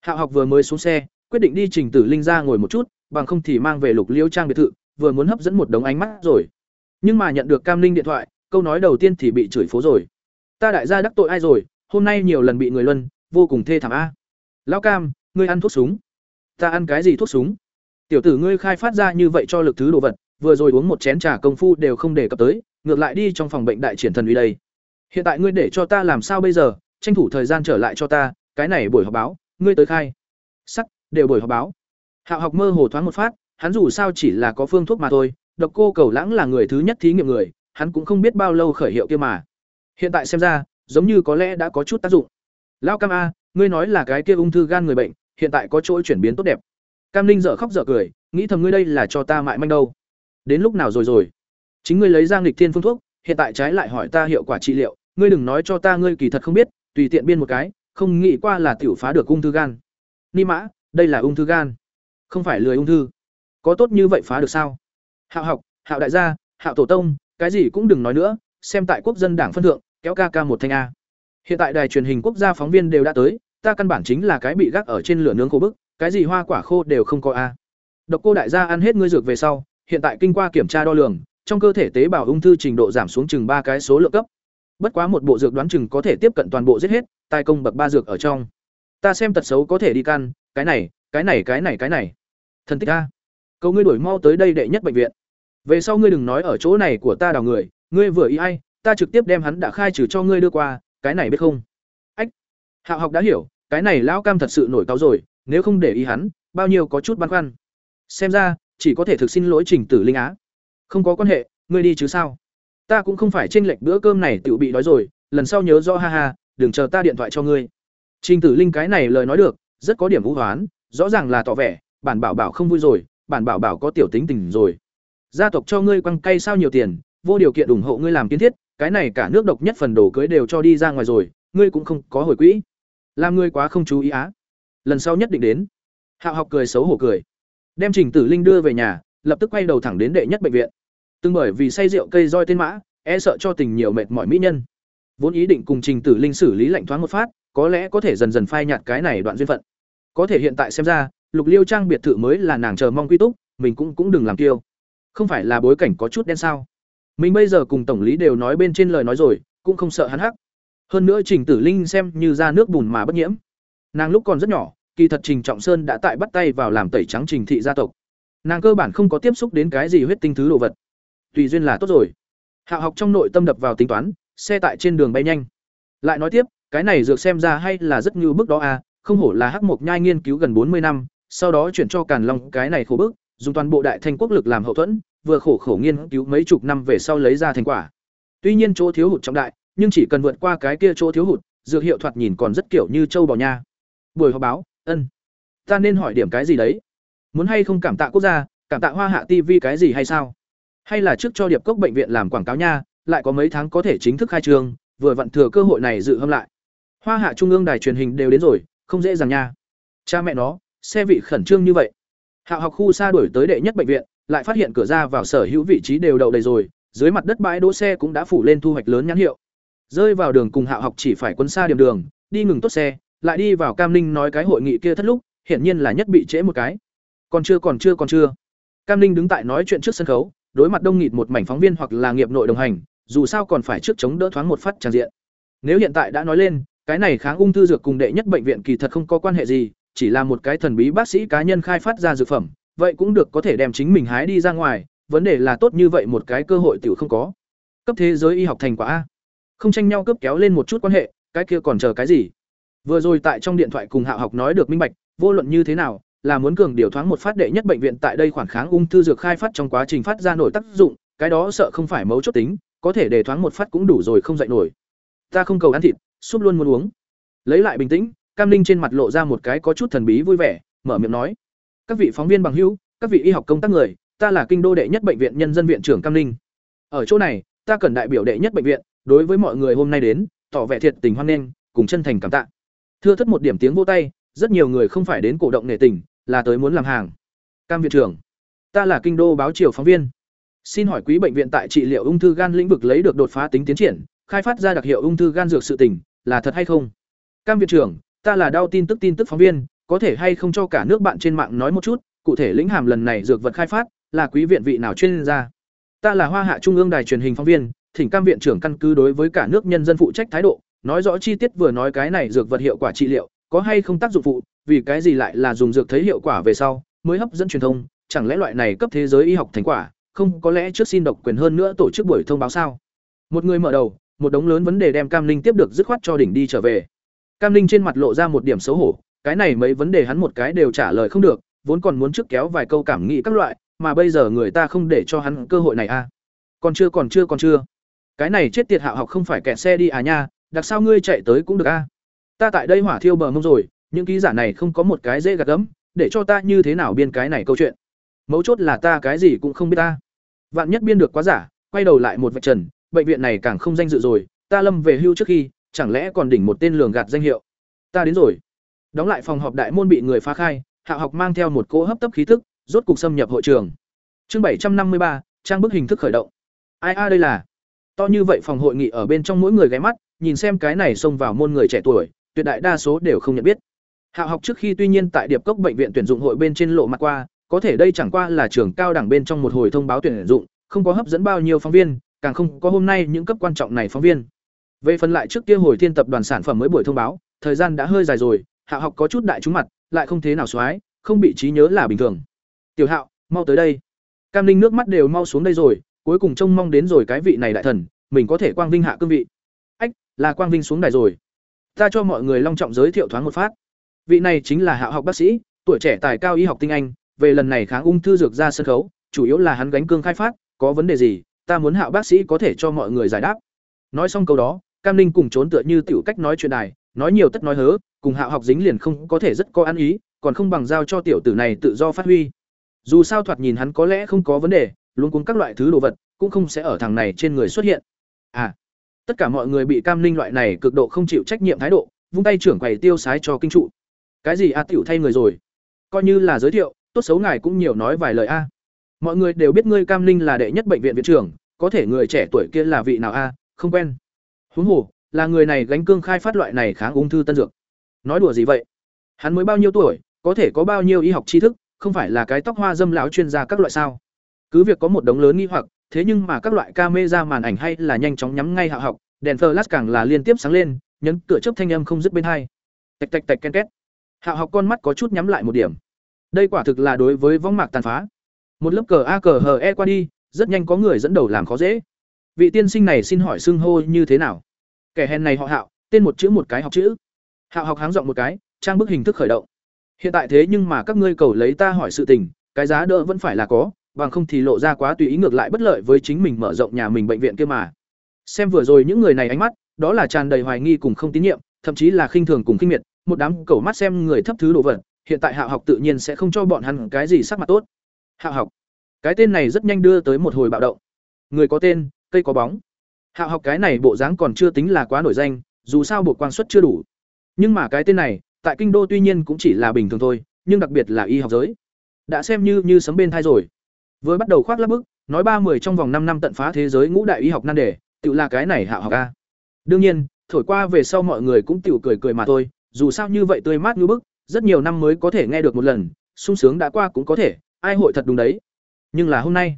Hạo học vừa mới xuống xe, quyết định đi Trình Tử Linh ra ngồi một chút, bằng không thì mang về Lục Liêu trang biệt thự, vừa muốn hấp dẫn một đống ánh mắt rồi. Nhưng mà nhận được Cam Linh điện thoại, câu nói đầu tiên thì bị chửi phố rồi. Ta đại gia đắc tội ai rồi, hôm nay nhiều lần bị người luân, vô cùng thê thảm a. Lão Cam, ngươi ăn thuốc súng. Ta ăn cái gì thuốc súng? Tiểu tử ngươi khai phát ra như vậy cho lực thứ đồ vật, vừa rồi uống một chén trà công phu đều không để cập tới, ngược lại đi trong phòng bệnh đại triển thần uy đây. Hiện tại ngươi để cho ta làm sao bây giờ, tranh thủ thời gian trở lại cho ta, cái này buổi họp báo, ngươi tới khai. Sắc, đều buổi họp báo. Hạo học mơ hồ thoáng một phát, hắn dù sao chỉ là có phương thuốc mà thôi, độc cô cầu lãng là người thứ nhất thí nghiệm người, hắn cũng không biết bao lâu khởi hiệu kia mà. Hiện tại xem ra, giống như có lẽ đã có chút tác dụng. Lão Cam a, ngươi nói là cái kia ung thư gan người bệnh, hiện tại có chỗ chuyển biến tốt đẹp. Cam Linh dở khóc dở cười, nghĩ thầm ngươi đây là cho ta mại manh đâu. Đến lúc nào rồi rồi? Chính ngươi lấy ra nghịch thiên phương thuốc, hiện tại trái lại hỏi ta hiệu quả trị liệu, ngươi đừng nói cho ta ngươi kỳ thật không biết, tùy tiện biên một cái, không nghĩ qua là tiểu phá được ung thư gan. Ni mã, đây là ung thư gan, không phải lười ung thư. Có tốt như vậy phá được sao? Hạo học, Hạo đại gia, Hạo tổ tông, cái gì cũng đừng nói nữa, xem tại quốc dân đảng phân thượng, kéo ca ca một thanh a. Hiện tại đài truyền hình quốc gia phóng viên đều đã tới, ta căn bản chính là cái bị gác ở trên lửa nướng khô bức, cái gì hoa quả khô đều không có a. Độc cô đại gia ăn hết ngươi dược về sau, hiện tại kinh qua kiểm tra đo lường, trong cơ thể tế bào ung thư trình độ giảm xuống chừng ba cái số lượng cấp. Bất quá một bộ dược đoán chừng có thể tiếp cận toàn bộ giết hết, tài công bậc ba dược ở trong. Ta xem tật xấu có thể đi căn, cái này, cái này cái này cái này. Thần tích a. Cầu ngươi đuổi mau tới đây đệ nhất bệnh viện. Về sau ngươi đừng nói ở chỗ này của ta đào người, ngươi vừa ý ai, ta trực tiếp đem hắn đã khai trừ cho ngươi đưa qua, cái này biết không? Hạo học đã hiểu, cái này lão cam thật sự nổi cáo rồi, nếu không để ý hắn, bao nhiêu có chút băn khoăn. Xem ra, chỉ có thể thực xin lỗi Trình Tử Linh Á. Không có quan hệ, ngươi đi chứ sao? Ta cũng không phải trên lệch bữa cơm này tự bị đói rồi, lần sau nhớ rõ ha ha, đừng chờ ta điện thoại cho ngươi. Trình Tử Linh cái này lời nói được, rất có điểm vũ hoán, rõ ràng là tỏ vẻ, bản bảo bảo không vui rồi, bản bảo bảo có tiểu tính tình rồi. Gia tộc cho ngươi quăng cây sao nhiều tiền, vô điều kiện ủng hộ ngươi làm kiến thiết, cái này cả nước độc nhất phần đồ cưới đều cho đi ra ngoài rồi, ngươi cũng không có hồi quỹ. Làm ngươi quá không chú ý á. Lần sau nhất định đến. Hạo học cười xấu hổ cười. Đem Trình Tử Linh đưa về nhà, lập tức quay đầu thẳng đến đệ nhất bệnh viện. Từng bởi vì say rượu cây roi tên mã, e sợ cho tình nhiều mệt mỏi mỹ nhân. Vốn ý định cùng Trình Tử Linh xử lý lạnh thoáng một phát, có lẽ có thể dần dần phai nhạt cái này đoạn duyên phận. Có thể hiện tại xem ra, Lục Liêu Trang biệt thự mới là nàng chờ mong quy túc, mình cũng cũng đừng làm kiêu. Không phải là bối cảnh có chút đen sao? Mình bây giờ cùng tổng lý đều nói bên trên lời nói rồi, cũng không sợ hắn hắc. Hơn nữa Trình Tử Linh xem như ra nước bùn mà bất nhiễm. Nàng lúc còn rất nhỏ, kỳ thật Trình Trọng Sơn đã tại bắt tay vào làm tẩy trắng Trình thị gia tộc. Nàng cơ bản không có tiếp xúc đến cái gì huyết tinh thứ đồ vật. Tùy duyên là tốt rồi. Hạ học trong nội tâm đập vào tính toán, xe tại trên đường bay nhanh. Lại nói tiếp, cái này dược xem ra hay là rất như bước đó à, không hổ là hắc mộc nhai nghiên cứu gần bốn mươi năm, sau đó chuyển cho Càn Long cái này khổ bức, dùng toàn bộ đại thanh quốc lực làm hậu thuẫn, vừa khổ khổ nghiên cứu mấy chục năm về sau lấy ra thành quả. Tuy nhiên chỗ thiếu hụt trọng đại, nhưng chỉ cần vượt qua cái kia chỗ thiếu hụt, dược hiệu thoạt nhìn còn rất kiểu như châu bò nha. Buổi họp báo, ân. Ta nên hỏi điểm cái gì đấy? Muốn hay không cảm tạ quốc gia, cảm tạ Hoa Hạ TV cái gì hay sao? Hay là trước cho Điệp Cốc bệnh viện làm quảng cáo nha, lại có mấy tháng có thể chính thức khai trương, vừa vặn thừa cơ hội này dự hâm lại. Hoa Hạ Trung ương đài truyền hình đều đến rồi, không dễ dàng nha. Cha mẹ nó, xe vị khẩn trương như vậy. Hạo học khu xa đuổi tới đệ nhất bệnh viện, lại phát hiện cửa ra vào sở hữu vị trí đều đậu đầy rồi, dưới mặt đất bãi đỗ xe cũng đã phủ lên thu hoạch lớn nhãn hiệu. Rơi vào đường cùng Hạo học chỉ phải quân xa điểm đường, đi ngừng tốt xe, lại đi vào Cam Ninh nói cái hội nghị kia thất lúc, hiển nhiên là nhất bị trễ một cái. Còn chưa còn chưa còn chưa. Cam Ninh đứng tại nói chuyện trước sân khấu, đối mặt đông nghịt một mảnh phóng viên hoặc là nghiệp nội đồng hành, dù sao còn phải trước chống đỡ thoáng một phát tràn diện. Nếu hiện tại đã nói lên, cái này kháng ung thư dược cùng đệ nhất bệnh viện kỳ thật không có quan hệ gì, chỉ là một cái thần bí bác sĩ cá nhân khai phát ra dược phẩm, vậy cũng được có thể đem chính mình hái đi ra ngoài, vấn đề là tốt như vậy một cái cơ hội tiểu không có. Cấp thế giới y học thành quả a. Không tranh nhau cướp kéo lên một chút quan hệ, cái kia còn chờ cái gì? Vừa rồi tại trong điện thoại cùng Hạo học nói được minh bạch, vô luận như thế nào, là muốn cường điều thoáng một phát đệ nhất bệnh viện tại đây khoản kháng ung thư dược khai phát trong quá trình phát ra nổi tác dụng, cái đó sợ không phải mấu chốt tính, có thể để thoáng một phát cũng đủ rồi không dậy nổi. ta không cầu ăn thịt súp luôn muốn uống lấy lại bình tĩnh cam linh trên mặt lộ ra một cái có chút thần bí vui vẻ mở miệng nói các vị phóng viên bằng hữu các vị y học công tác người ta là kinh đô đệ nhất bệnh viện nhân dân viện trưởng cam linh ở chỗ này ta cần đại biểu đệ nhất bệnh viện đối với mọi người hôm nay đến, tỏ vẻ thiệt tình hoan nghênh, cùng chân thành cảm tạ. Thưa thất một điểm tiếng vô tay, rất nhiều người không phải đến cổ động nể tình, là tới muốn làm hàng. Cam viện trưởng, ta là kinh đô báo triều phóng viên. Xin hỏi quý bệnh viện tại trị liệu ung thư gan lĩnh vực lấy được đột phá tính tiến triển, khai phát ra đặc hiệu ung thư gan dược sự tỉnh là thật hay không? Cam viện trưởng, ta là đau tin tức tin tức phóng viên, có thể hay không cho cả nước bạn trên mạng nói một chút? Cụ thể lĩnh hàm lần này dược vật khai phát, là quý viện vị nào chuyên gia? Ta là hoa hạ trung ương đài truyền hình phóng viên thỉnh cam viện trưởng căn cứ đối với cả nước nhân dân phụ trách thái độ, nói rõ chi tiết vừa nói cái này dược vật hiệu quả trị liệu, có hay không tác dụng phụ, vì cái gì lại là dùng dược thấy hiệu quả về sau, mới hấp dẫn truyền thông, chẳng lẽ loại này cấp thế giới y học thành quả, không có lẽ trước xin độc quyền hơn nữa tổ chức buổi thông báo sao? Một người mở đầu, một đống lớn vấn đề đem cam linh tiếp được dứt khoát cho đỉnh đi trở về. Cam linh trên mặt lộ ra một điểm xấu hổ, cái này mấy vấn đề hắn một cái đều trả lời không được, vốn còn muốn trước kéo vài câu cảm nghĩ các loại, mà bây giờ người ta không để cho hắn cơ hội này a à. còn chưa còn chưa còn chưa cái này chết tiệt hạo học không phải kẹt xe đi à nha, đặc sao ngươi chạy tới cũng được a. Ta tại đây hỏa thiêu bờ mông rồi, những ký giả này không có một cái dễ gạt gẫm, để cho ta như thế nào biên cái này câu chuyện? Mấu chốt là ta cái gì cũng không biết ta. Vạn nhất biên được quá giả, quay đầu lại một vạch trần, bệnh viện này càng không danh dự rồi, ta lâm về hưu trước khi, chẳng lẽ còn đỉnh một tên lường gạt danh hiệu? Ta đến rồi. Đóng lại phòng họp đại môn bị người phá khai, hạ học mang theo một cỗ hấp tấp khí thức, rốt cục xâm nhập hội trường. Chương bảy trăm năm mươi ba, trang bức hình thức khởi động. Ai a đây là? To như vậy phòng hội nghị ở bên trong mỗi người ghé mắt, nhìn xem cái này xông vào môn người trẻ tuổi, tuyệt đại đa số đều không nhận biết. Hạ học trước khi tuy nhiên tại điệp cốc bệnh viện tuyển dụng hội bên trên lộ mặt qua, có thể đây chẳng qua là trường cao đẳng bên trong một hồi thông báo tuyển dụng, không có hấp dẫn bao nhiêu phóng viên, càng không có hôm nay những cấp quan trọng này phóng viên. Về phần lại trước kia hồi thiên tập đoàn sản phẩm mới buổi thông báo, thời gian đã hơi dài rồi, hạ học có chút đại trúng mặt, lại không thế nào xoái không bị trí nhớ là bình thường. Tiểu hạo, mau tới đây. Cam linh nước mắt đều mau xuống đây rồi cuối cùng trông mong đến rồi cái vị này đại thần, mình có thể quang vinh hạ cương vị. Ách, là quang vinh xuống đài rồi. Ta cho mọi người long trọng giới thiệu thoáng một phát. Vị này chính là hạ học bác sĩ, tuổi trẻ tài cao y học tinh anh, về lần này kháng ung thư dược ra sân khấu, chủ yếu là hắn gánh cương khai phát, có vấn đề gì, ta muốn hạ bác sĩ có thể cho mọi người giải đáp. Nói xong câu đó, cam Ninh cùng trốn tựa như tiểu cách nói chuyện đài, nói nhiều tất nói hớ, cùng hạ học dính liền không có thể rất có ăn ý, còn không bằng giao cho tiểu tử này tự do phát huy. Dù sao thoạt nhìn hắn có lẽ không có vấn đề luôn cuống các loại thứ đồ vật, cũng không sẽ ở thằng này trên người xuất hiện. À tất cả mọi người bị cam linh loại này cực độ không chịu trách nhiệm thái độ, vung tay trưởng quầy tiêu sái cho kinh trụ. Cái gì a tiểu thay người rồi? Coi như là giới thiệu, tốt xấu ngài cũng nhiều nói vài lời a. Mọi người đều biết ngươi cam linh là đệ nhất bệnh viện viện trưởng, có thể người trẻ tuổi kia là vị nào a, không quen. Huống hồ, là người này gánh cương khai phát loại này kháng ung thư tân dược. Nói đùa gì vậy? Hắn mới bao nhiêu tuổi, có thể có bao nhiêu y học tri thức, không phải là cái tóc hoa dâm lão chuyên gia các loại sao? Cứ việc có một đống lớn nghi hoặc, thế nhưng mà các loại camera màn ảnh hay là nhanh chóng nhắm ngay hạ học, đèn flash càng là liên tiếp sáng lên, nhấn cửa chớp thanh âm không dứt bên hai. Tạch tạch tạch ken két. Hạ học con mắt có chút nhắm lại một điểm. Đây quả thực là đối với võng mạc tàn phá. Một lớp cờ a cờ hờ e qua đi, rất nhanh có người dẫn đầu làm khó dễ. Vị tiên sinh này xin hỏi xưng hô như thế nào? Kẻ hèn này họ hạo, tên một chữ một cái học chữ. Hạo học háng giọng một cái, trang bức hình thức khởi động. Hiện tại thế nhưng mà các ngươi cầu lấy ta hỏi sự tình, cái giá đỡ vẫn phải là có bằng không thì lộ ra quá tùy ý ngược lại bất lợi với chính mình mở rộng nhà mình bệnh viện kia mà. Xem vừa rồi những người này ánh mắt, đó là tràn đầy hoài nghi cùng không tín nhiệm, thậm chí là khinh thường cùng khinh miệt, một đám cầu mắt xem người thấp thứ đồ vật, hiện tại hạo học tự nhiên sẽ không cho bọn hắn cái gì sắc mặt tốt. Hạo học, cái tên này rất nhanh đưa tới một hồi bạo động. Người có tên, cây có bóng. Hạo học cái này bộ dáng còn chưa tính là quá nổi danh, dù sao bộ quan suất chưa đủ. Nhưng mà cái tên này, tại kinh đô tuy nhiên cũng chỉ là bình thường thôi, nhưng đặc biệt là y học giới. Đã xem như như sấm bên thai rồi với bắt đầu khoác lác bức, nói ba mươi trong vòng năm năm tận phá thế giới ngũ đại y học nan đề tự là cái này hạ học a. Đương nhiên, thổi qua về sau mọi người cũng tiểu cười cười mà thôi, dù sao như vậy tươi mát như bức, rất nhiều năm mới có thể nghe được một lần, sung sướng đã qua cũng có thể, ai hội thật đúng đấy. Nhưng là hôm nay,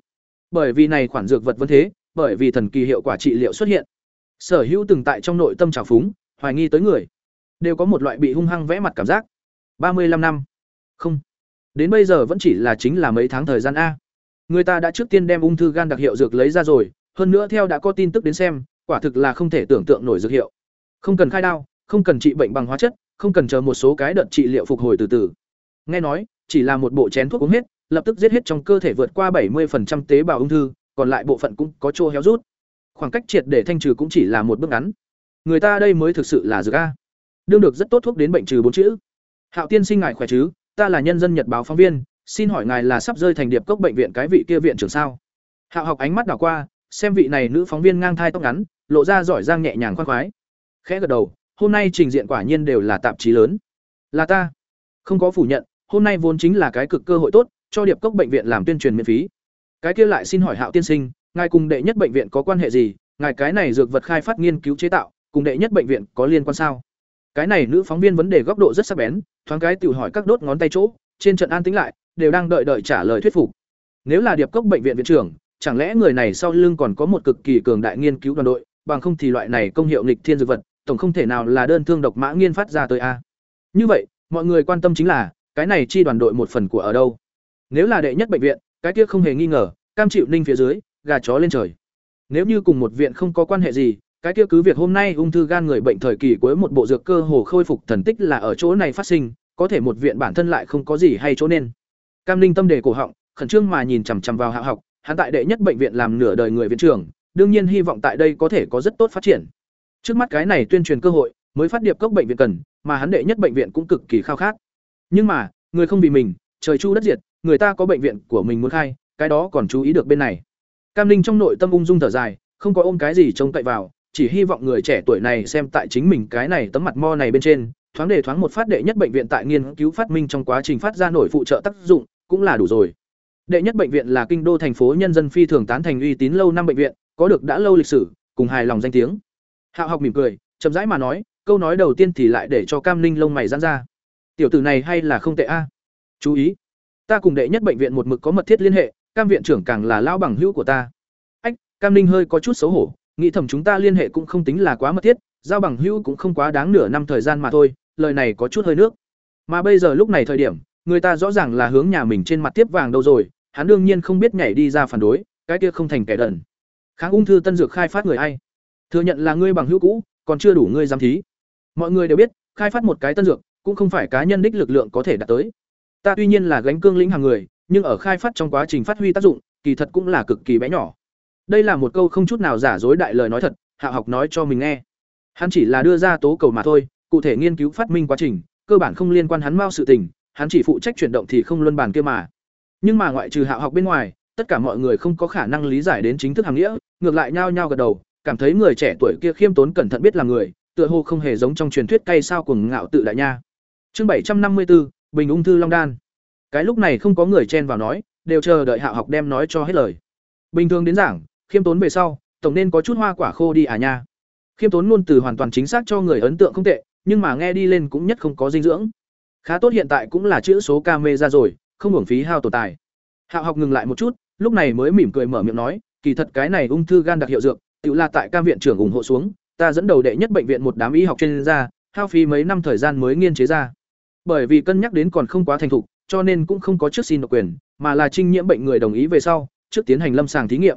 bởi vì này khoản dược vật vẫn thế, bởi vì thần kỳ hiệu quả trị liệu xuất hiện, sở hữu từng tại trong nội tâm trào phúng, hoài nghi tới người, đều có một loại bị hung hăng vẽ mặt cảm giác. Ba mươi 35 năm. Không. Đến bây giờ vẫn chỉ là chính là mấy tháng thời gian a người ta đã trước tiên đem ung thư gan đặc hiệu dược lấy ra rồi, hơn nữa theo đã có tin tức đến xem, quả thực là không thể tưởng tượng nổi dược hiệu. Không cần khai đao, không cần trị bệnh bằng hóa chất, không cần chờ một số cái đợt trị liệu phục hồi từ từ. Nghe nói, chỉ là một bộ chén thuốc uống hết, lập tức giết hết trong cơ thể vượt qua 70% tế bào ung thư, còn lại bộ phận cũng có chỗ héo rút. Khoảng cách triệt để thanh trừ cũng chỉ là một bước ngắn. Người ta đây mới thực sự là dược a. Đương được rất tốt thuốc đến bệnh trừ bốn chữ. Hạo tiên sinh ngại khỏe chứ, ta là nhân dân nhật báo phóng viên xin hỏi ngài là sắp rơi thành điệp cốc bệnh viện cái vị kia viện trưởng sao? Hạo học ánh mắt đảo qua, xem vị này nữ phóng viên ngang thai tóc ngắn, lộ ra giỏi giang nhẹ nhàng khoan khoái. Khẽ gật đầu, hôm nay trình diện quả nhiên đều là tạp chí lớn. Là ta. Không có phủ nhận, hôm nay vốn chính là cái cực cơ hội tốt, cho điệp cốc bệnh viện làm tuyên truyền miễn phí. Cái kia lại xin hỏi hạo tiên sinh, ngài cùng đệ nhất bệnh viện có quan hệ gì? Ngài cái này dược vật khai phát nghiên cứu chế tạo, cùng đệ nhất bệnh viện có liên quan sao? Cái này nữ phóng viên vấn đề góc độ rất sắc bén, thoáng cái tự hỏi các đốt ngón tay chỗ trên trận an tĩnh lại, đều đang đợi đợi trả lời thuyết phục. Nếu là điệp cốc bệnh viện viện trưởng, chẳng lẽ người này sau lưng còn có một cực kỳ cường đại nghiên cứu đoàn đội, bằng không thì loại này công hiệu nghịch thiên dược vật, tổng không thể nào là đơn thương độc mã nghiên phát ra tới a. Như vậy, mọi người quan tâm chính là, cái này chi đoàn đội một phần của ở đâu? Nếu là đệ nhất bệnh viện, cái kia không hề nghi ngờ, cam chịu ninh phía dưới, gà chó lên trời. Nếu như cùng một viện không có quan hệ gì, cái kia cứ việc hôm nay ung thư gan người bệnh thời kỳ cuối một bộ dược cơ hồ khôi phục thần tích là ở chỗ này phát sinh có thể một viện bản thân lại không có gì hay chỗ nên. Cam ninh tâm đề cổ họng, khẩn trương mà nhìn chằm chằm vào hạ học, hắn tại đệ nhất bệnh viện làm nửa đời người viện trưởng, đương nhiên hy vọng tại đây có thể có rất tốt phát triển. Trước mắt cái này tuyên truyền cơ hội, mới phát điệp cốc bệnh viện cần, mà hắn đệ nhất bệnh viện cũng cực kỳ khao khát. Nhưng mà, người không vì mình, trời chu đất diệt, người ta có bệnh viện của mình muốn khai, cái đó còn chú ý được bên này. Cam ninh trong nội tâm ung dung thở dài, không có ôm cái gì trông cậy vào, chỉ hy vọng người trẻ tuổi này xem tại chính mình cái này tấm mặt mo này bên trên thoáng để thoáng một phát đệ nhất bệnh viện tại nghiên cứu phát minh trong quá trình phát ra nổi phụ trợ tác dụng, cũng là đủ rồi. Đệ nhất bệnh viện là kinh đô thành phố nhân dân phi thường tán thành uy tín lâu năm bệnh viện, có được đã lâu lịch sử, cùng hài lòng danh tiếng. Hạo học mỉm cười, chậm rãi mà nói, câu nói đầu tiên thì lại để cho cam ninh lông mày giãn ra. Tiểu tử này hay là không tệ a. Chú ý, ta cùng đệ nhất bệnh viện một mực có mật thiết liên hệ, cam viện trưởng càng là lão bằng hữu của ta. Ách, cam ninh hơi có chút xấu hổ, nghĩ thầm chúng ta liên hệ cũng không tính là quá mật thiết giao bằng hữu cũng không quá đáng nửa năm thời gian mà thôi, lời này có chút hơi nước. Mà bây giờ lúc này thời điểm, người ta rõ ràng là hướng nhà mình trên mặt tiếp vàng đâu rồi, hắn đương nhiên không biết nhảy đi ra phản đối, cái kia không thành kẻ đần. Kháng ung thư tân dược khai phát người ai? Thừa nhận là ngươi bằng hữu cũ, còn chưa đủ ngươi giám thí. Mọi người đều biết, khai phát một cái tân dược, cũng không phải cá nhân đích lực lượng có thể đạt tới. Ta tuy nhiên là gánh cương lĩnh hàng người, nhưng ở khai phát trong quá trình phát huy tác dụng, kỳ thật cũng là cực kỳ bé nhỏ. Đây là một câu không chút nào giả dối đại lời nói thật, hạ học nói cho mình nghe hắn chỉ là đưa ra tố cầu mà thôi, cụ thể nghiên cứu phát minh quá trình, cơ bản không liên quan hắn mao sự tình, hắn chỉ phụ trách chuyển động thì không luân bàn kia mà. Nhưng mà ngoại trừ hạ học bên ngoài, tất cả mọi người không có khả năng lý giải đến chính thức hàng nghĩa, ngược lại nhao nhao gật đầu, cảm thấy người trẻ tuổi kia khiêm tốn cẩn thận biết là người, tựa hồ không hề giống trong truyền thuyết cay sao cuồng ngạo tự đại nha. Chương bảy trăm năm mươi bốn bình ung thư long đan. Cái lúc này không có người chen vào nói, đều chờ đợi hạ học đem nói cho hết lời. Bình thường đến giảng, khiêm tốn về sau, tổng nên có chút hoa quả khô đi à nha khiêm tốn luôn từ hoàn toàn chính xác cho người ấn tượng không tệ, nhưng mà nghe đi lên cũng nhất không có dinh dưỡng. Khá tốt hiện tại cũng là chữ số ca mê ra rồi, không hưởng phí hao tổ tài. Hạo học ngừng lại một chút, lúc này mới mỉm cười mở miệng nói, kỳ thật cái này ung thư gan đặc hiệu dược, tự là tại cam viện trưởng ủng hộ xuống, ta dẫn đầu đệ nhất bệnh viện một đám y học chuyên gia, hao phí mấy năm thời gian mới nghiên chế ra. Bởi vì cân nhắc đến còn không quá thành thục, cho nên cũng không có trước xin độc quyền, mà là trinh nhiễm bệnh người đồng ý về sau, trước tiến hành lâm sàng thí nghiệm.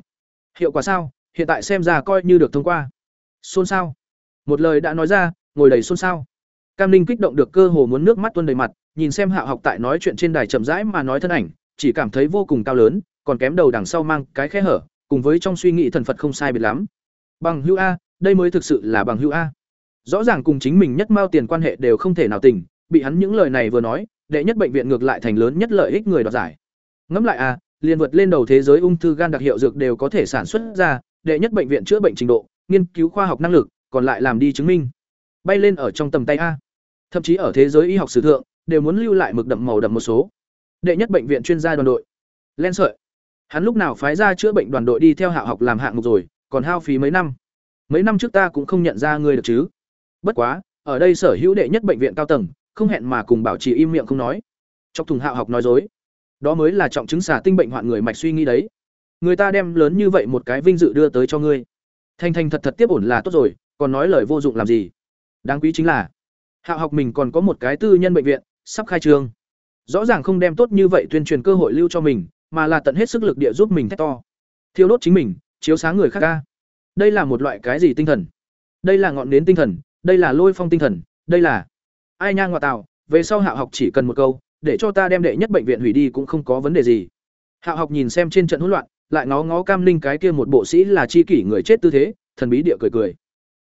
Hiệu quả sao? Hiện tại xem ra coi như được thông qua xôn xao. Một lời đã nói ra, ngồi đầy xôn xao. Cam ninh kích động được cơ hồ muốn nước mắt tuôn đầy mặt, nhìn xem hạ học tại nói chuyện trên đài chậm rãi mà nói thân ảnh, chỉ cảm thấy vô cùng cao lớn, còn kém đầu đằng sau mang cái khe hở, cùng với trong suy nghĩ thần phật không sai biệt lắm. Bằng hữu a, đây mới thực sự là bằng hữu a. Rõ ràng cùng chính mình nhất mao tiền quan hệ đều không thể nào tình, bị hắn những lời này vừa nói, đệ nhất bệnh viện ngược lại thành lớn nhất lợi ích người đoạt giải. Ngẫm lại a, liền vượt lên đầu thế giới ung thư gan đặc hiệu dược đều có thể sản xuất ra, đệ nhất bệnh viện chữa bệnh trình độ nghiên cứu khoa học năng lực, còn lại làm đi chứng minh. Bay lên ở trong tầm tay a. Thậm chí ở thế giới y học sử thượng, đều muốn lưu lại mực đậm màu đậm một số. Đệ nhất bệnh viện chuyên gia đoàn đội. Len sợi. Hắn lúc nào phái ra chữa bệnh đoàn đội đi theo hạ học làm hạng mục rồi, còn hao phí mấy năm. Mấy năm trước ta cũng không nhận ra ngươi được chứ. Bất quá, ở đây sở hữu đệ nhất bệnh viện cao tầng, không hẹn mà cùng bảo trì im miệng không nói. Trong thùng hạ học nói dối. Đó mới là trọng chứng xả tinh bệnh hoạn người mạch suy nghĩ đấy. Người ta đem lớn như vậy một cái vinh dự đưa tới cho ngươi thành thành thật thật tiếp ổn là tốt rồi, còn nói lời vô dụng làm gì? Đáng quý chính là, hạ học mình còn có một cái tư nhân bệnh viện, sắp khai trương. Rõ ràng không đem tốt như vậy tuyên truyền cơ hội lưu cho mình, mà là tận hết sức lực địa giúp mình thét to. Thiêu đốt chính mình, chiếu sáng người khác ca đây là một loại cái gì tinh thần? Đây là ngọn nến tinh thần, đây là lôi phong tinh thần, đây là ai nha ngoại tạo về sau hạ học chỉ cần một câu, để cho ta đem đệ nhất bệnh viện hủy đi cũng không có vấn đề gì. Hạ học nhìn xem trên trận hỗn loạn lại ngó ngó cam linh cái kia một bộ sĩ là chi kỷ người chết tư thế, thần bí địa cười cười.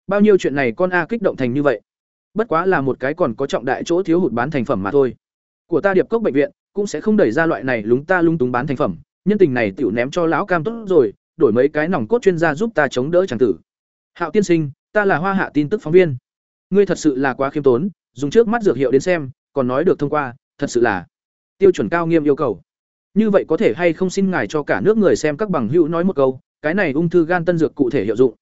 Bao nhiêu chuyện này con a kích động thành như vậy? Bất quá là một cái còn có trọng đại chỗ thiếu hụt bán thành phẩm mà thôi. Của ta điệp cốc bệnh viện, cũng sẽ không đẩy ra loại này lúng ta lung túng bán thành phẩm. Nhân tình này tiểu ném cho lão cam tốt rồi, đổi mấy cái nòng cốt chuyên gia giúp ta chống đỡ chẳng tử. Hạo tiên sinh, ta là hoa hạ tin tức phóng viên. Ngươi thật sự là quá khiêm tốn, dùng trước mắt dược hiệu đến xem, còn nói được thông qua, thật sự là tiêu chuẩn cao nghiêm yêu cầu như vậy có thể hay không xin ngài cho cả nước người xem các bằng hữu nói một câu, cái này ung thư gan tân dược cụ thể hiệu dụng.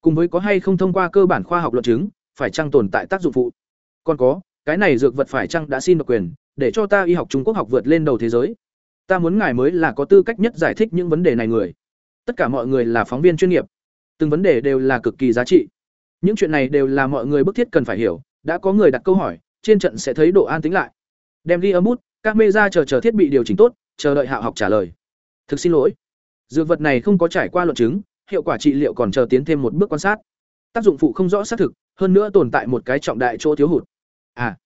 Cùng với có hay không thông qua cơ bản khoa học luận chứng, phải chăng tồn tại tác dụng phụ? Còn có, cái này dược vật phải chăng đã xin độc quyền, để cho ta y học trung quốc học vượt lên đầu thế giới? Ta muốn ngài mới là có tư cách nhất giải thích những vấn đề này người. Tất cả mọi người là phóng viên chuyên nghiệp. Từng vấn đề đều là cực kỳ giá trị. Những chuyện này đều là mọi người bức thiết cần phải hiểu, đã có người đặt câu hỏi, trên trận sẽ thấy độ an tính lại. Đem ghi âm bút, các mê ra chờ chờ thiết bị điều chỉnh tốt chờ đợi hạ học trả lời. Thực xin lỗi. Dược vật này không có trải qua luận chứng, hiệu quả trị liệu còn chờ tiến thêm một bước quan sát. Tác dụng phụ không rõ xác thực, hơn nữa tồn tại một cái trọng đại chỗ thiếu hụt. À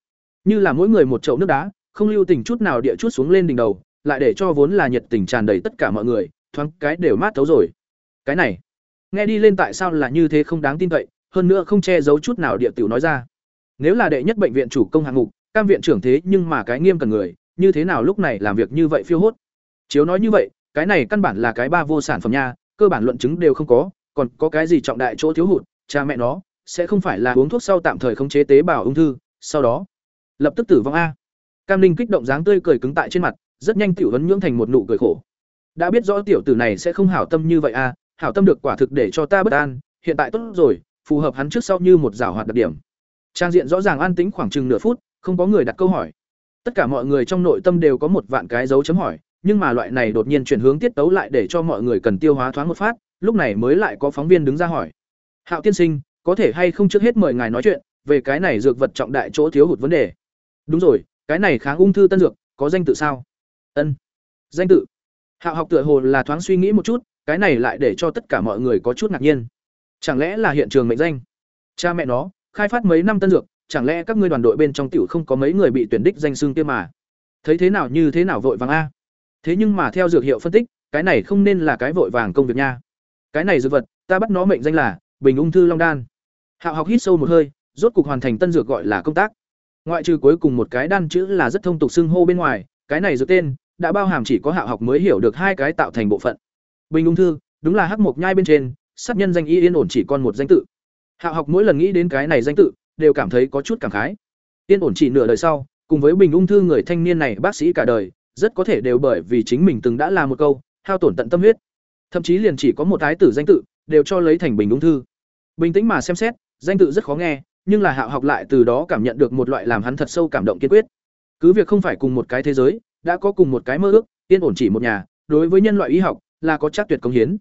như là mỗi người một chậu nước đá, không lưu tình chút nào địa chút xuống lên đỉnh đầu, lại để cho vốn là nhiệt tình tràn đầy tất cả mọi người, thoáng cái đều mát thấu rồi. Cái này, nghe đi lên tại sao là như thế không đáng tin cậy, hơn nữa không che giấu chút nào địa tiểu nói ra. Nếu là đệ nhất bệnh viện chủ công hạng mục, cam viện trưởng thế nhưng mà cái nghiêm cần người như thế nào lúc này làm việc như vậy phiêu hốt? Chiếu nói như vậy, cái này căn bản là cái ba vô sản phẩm nha, cơ bản luận chứng đều không có, còn có cái gì trọng đại chỗ thiếu hụt, cha mẹ nó, sẽ không phải là uống thuốc sau tạm thời khống chế tế bào ung thư, sau đó, lập tức tử vong a. Cam linh kích động dáng tươi cười cứng tại trên mặt, rất nhanh tiểu huấn nhưỡng thành một nụ cười khổ. Đã biết rõ tiểu tử này sẽ không hảo tâm như vậy a, hảo tâm được quả thực để cho ta bất an, hiện tại tốt rồi, phù hợp hắn trước sau như một rào hoạt đặc điểm. Trang diện rõ ràng an tĩnh khoảng chừng nửa phút, không có người đặt câu hỏi tất cả mọi người trong nội tâm đều có một vạn cái dấu chấm hỏi, nhưng mà loại này đột nhiên chuyển hướng tiết tấu lại để cho mọi người cần tiêu hóa thoáng một phát, lúc này mới lại có phóng viên đứng ra hỏi. Hạo tiên sinh, có thể hay không trước hết mời ngài nói chuyện về cái này dược vật trọng đại chỗ thiếu hụt vấn đề? Đúng rồi, cái này kháng ung thư tân dược, có danh tự sao? Ân, danh tự. Hạo học tựa hồ là thoáng suy nghĩ một chút, cái này lại để cho tất cả mọi người có chút ngạc nhiên. Chẳng lẽ là hiện trường mệnh danh? Cha mẹ nó, khai phát mấy năm tân dược chẳng lẽ các ngươi đoàn đội bên trong tiểu không có mấy người bị tuyển đích danh xương kia mà? Thấy thế nào như thế nào vội vàng a? Thế nhưng mà theo dược hiệu phân tích, cái này không nên là cái vội vàng công việc nha. Cái này dược vật, ta bắt nó mệnh danh là bình ung thư long đan. Hạo học hít sâu một hơi, rốt cục hoàn thành tân dược gọi là công tác. Ngoại trừ cuối cùng một cái đan chữ là rất thông tục xưng hô bên ngoài, cái này dược tên đã bao hàm chỉ có hạo học mới hiểu được hai cái tạo thành bộ phận. Bình ung thư, đúng là hắc mộc nhai bên trên, sát nhân danh y yên ổn chỉ còn một danh tự. Hạo học mỗi lần nghĩ đến cái này danh tự đều cảm thấy có chút cảm khái. Tiên ổn chỉ nửa đời sau, cùng với bình ung thư người thanh niên này bác sĩ cả đời, rất có thể đều bởi vì chính mình từng đã là một câu, hao tổn tận tâm huyết. Thậm chí liền chỉ có một thái tử danh tự, đều cho lấy thành bình ung thư. Bình tĩnh mà xem xét, danh tự rất khó nghe, nhưng là hạo học lại từ đó cảm nhận được một loại làm hắn thật sâu cảm động kiên quyết. Cứ việc không phải cùng một cái thế giới, đã có cùng một cái mơ ước, tiên ổn chỉ một nhà, đối với nhân loại y học, là có chắc tuyệt công hiến.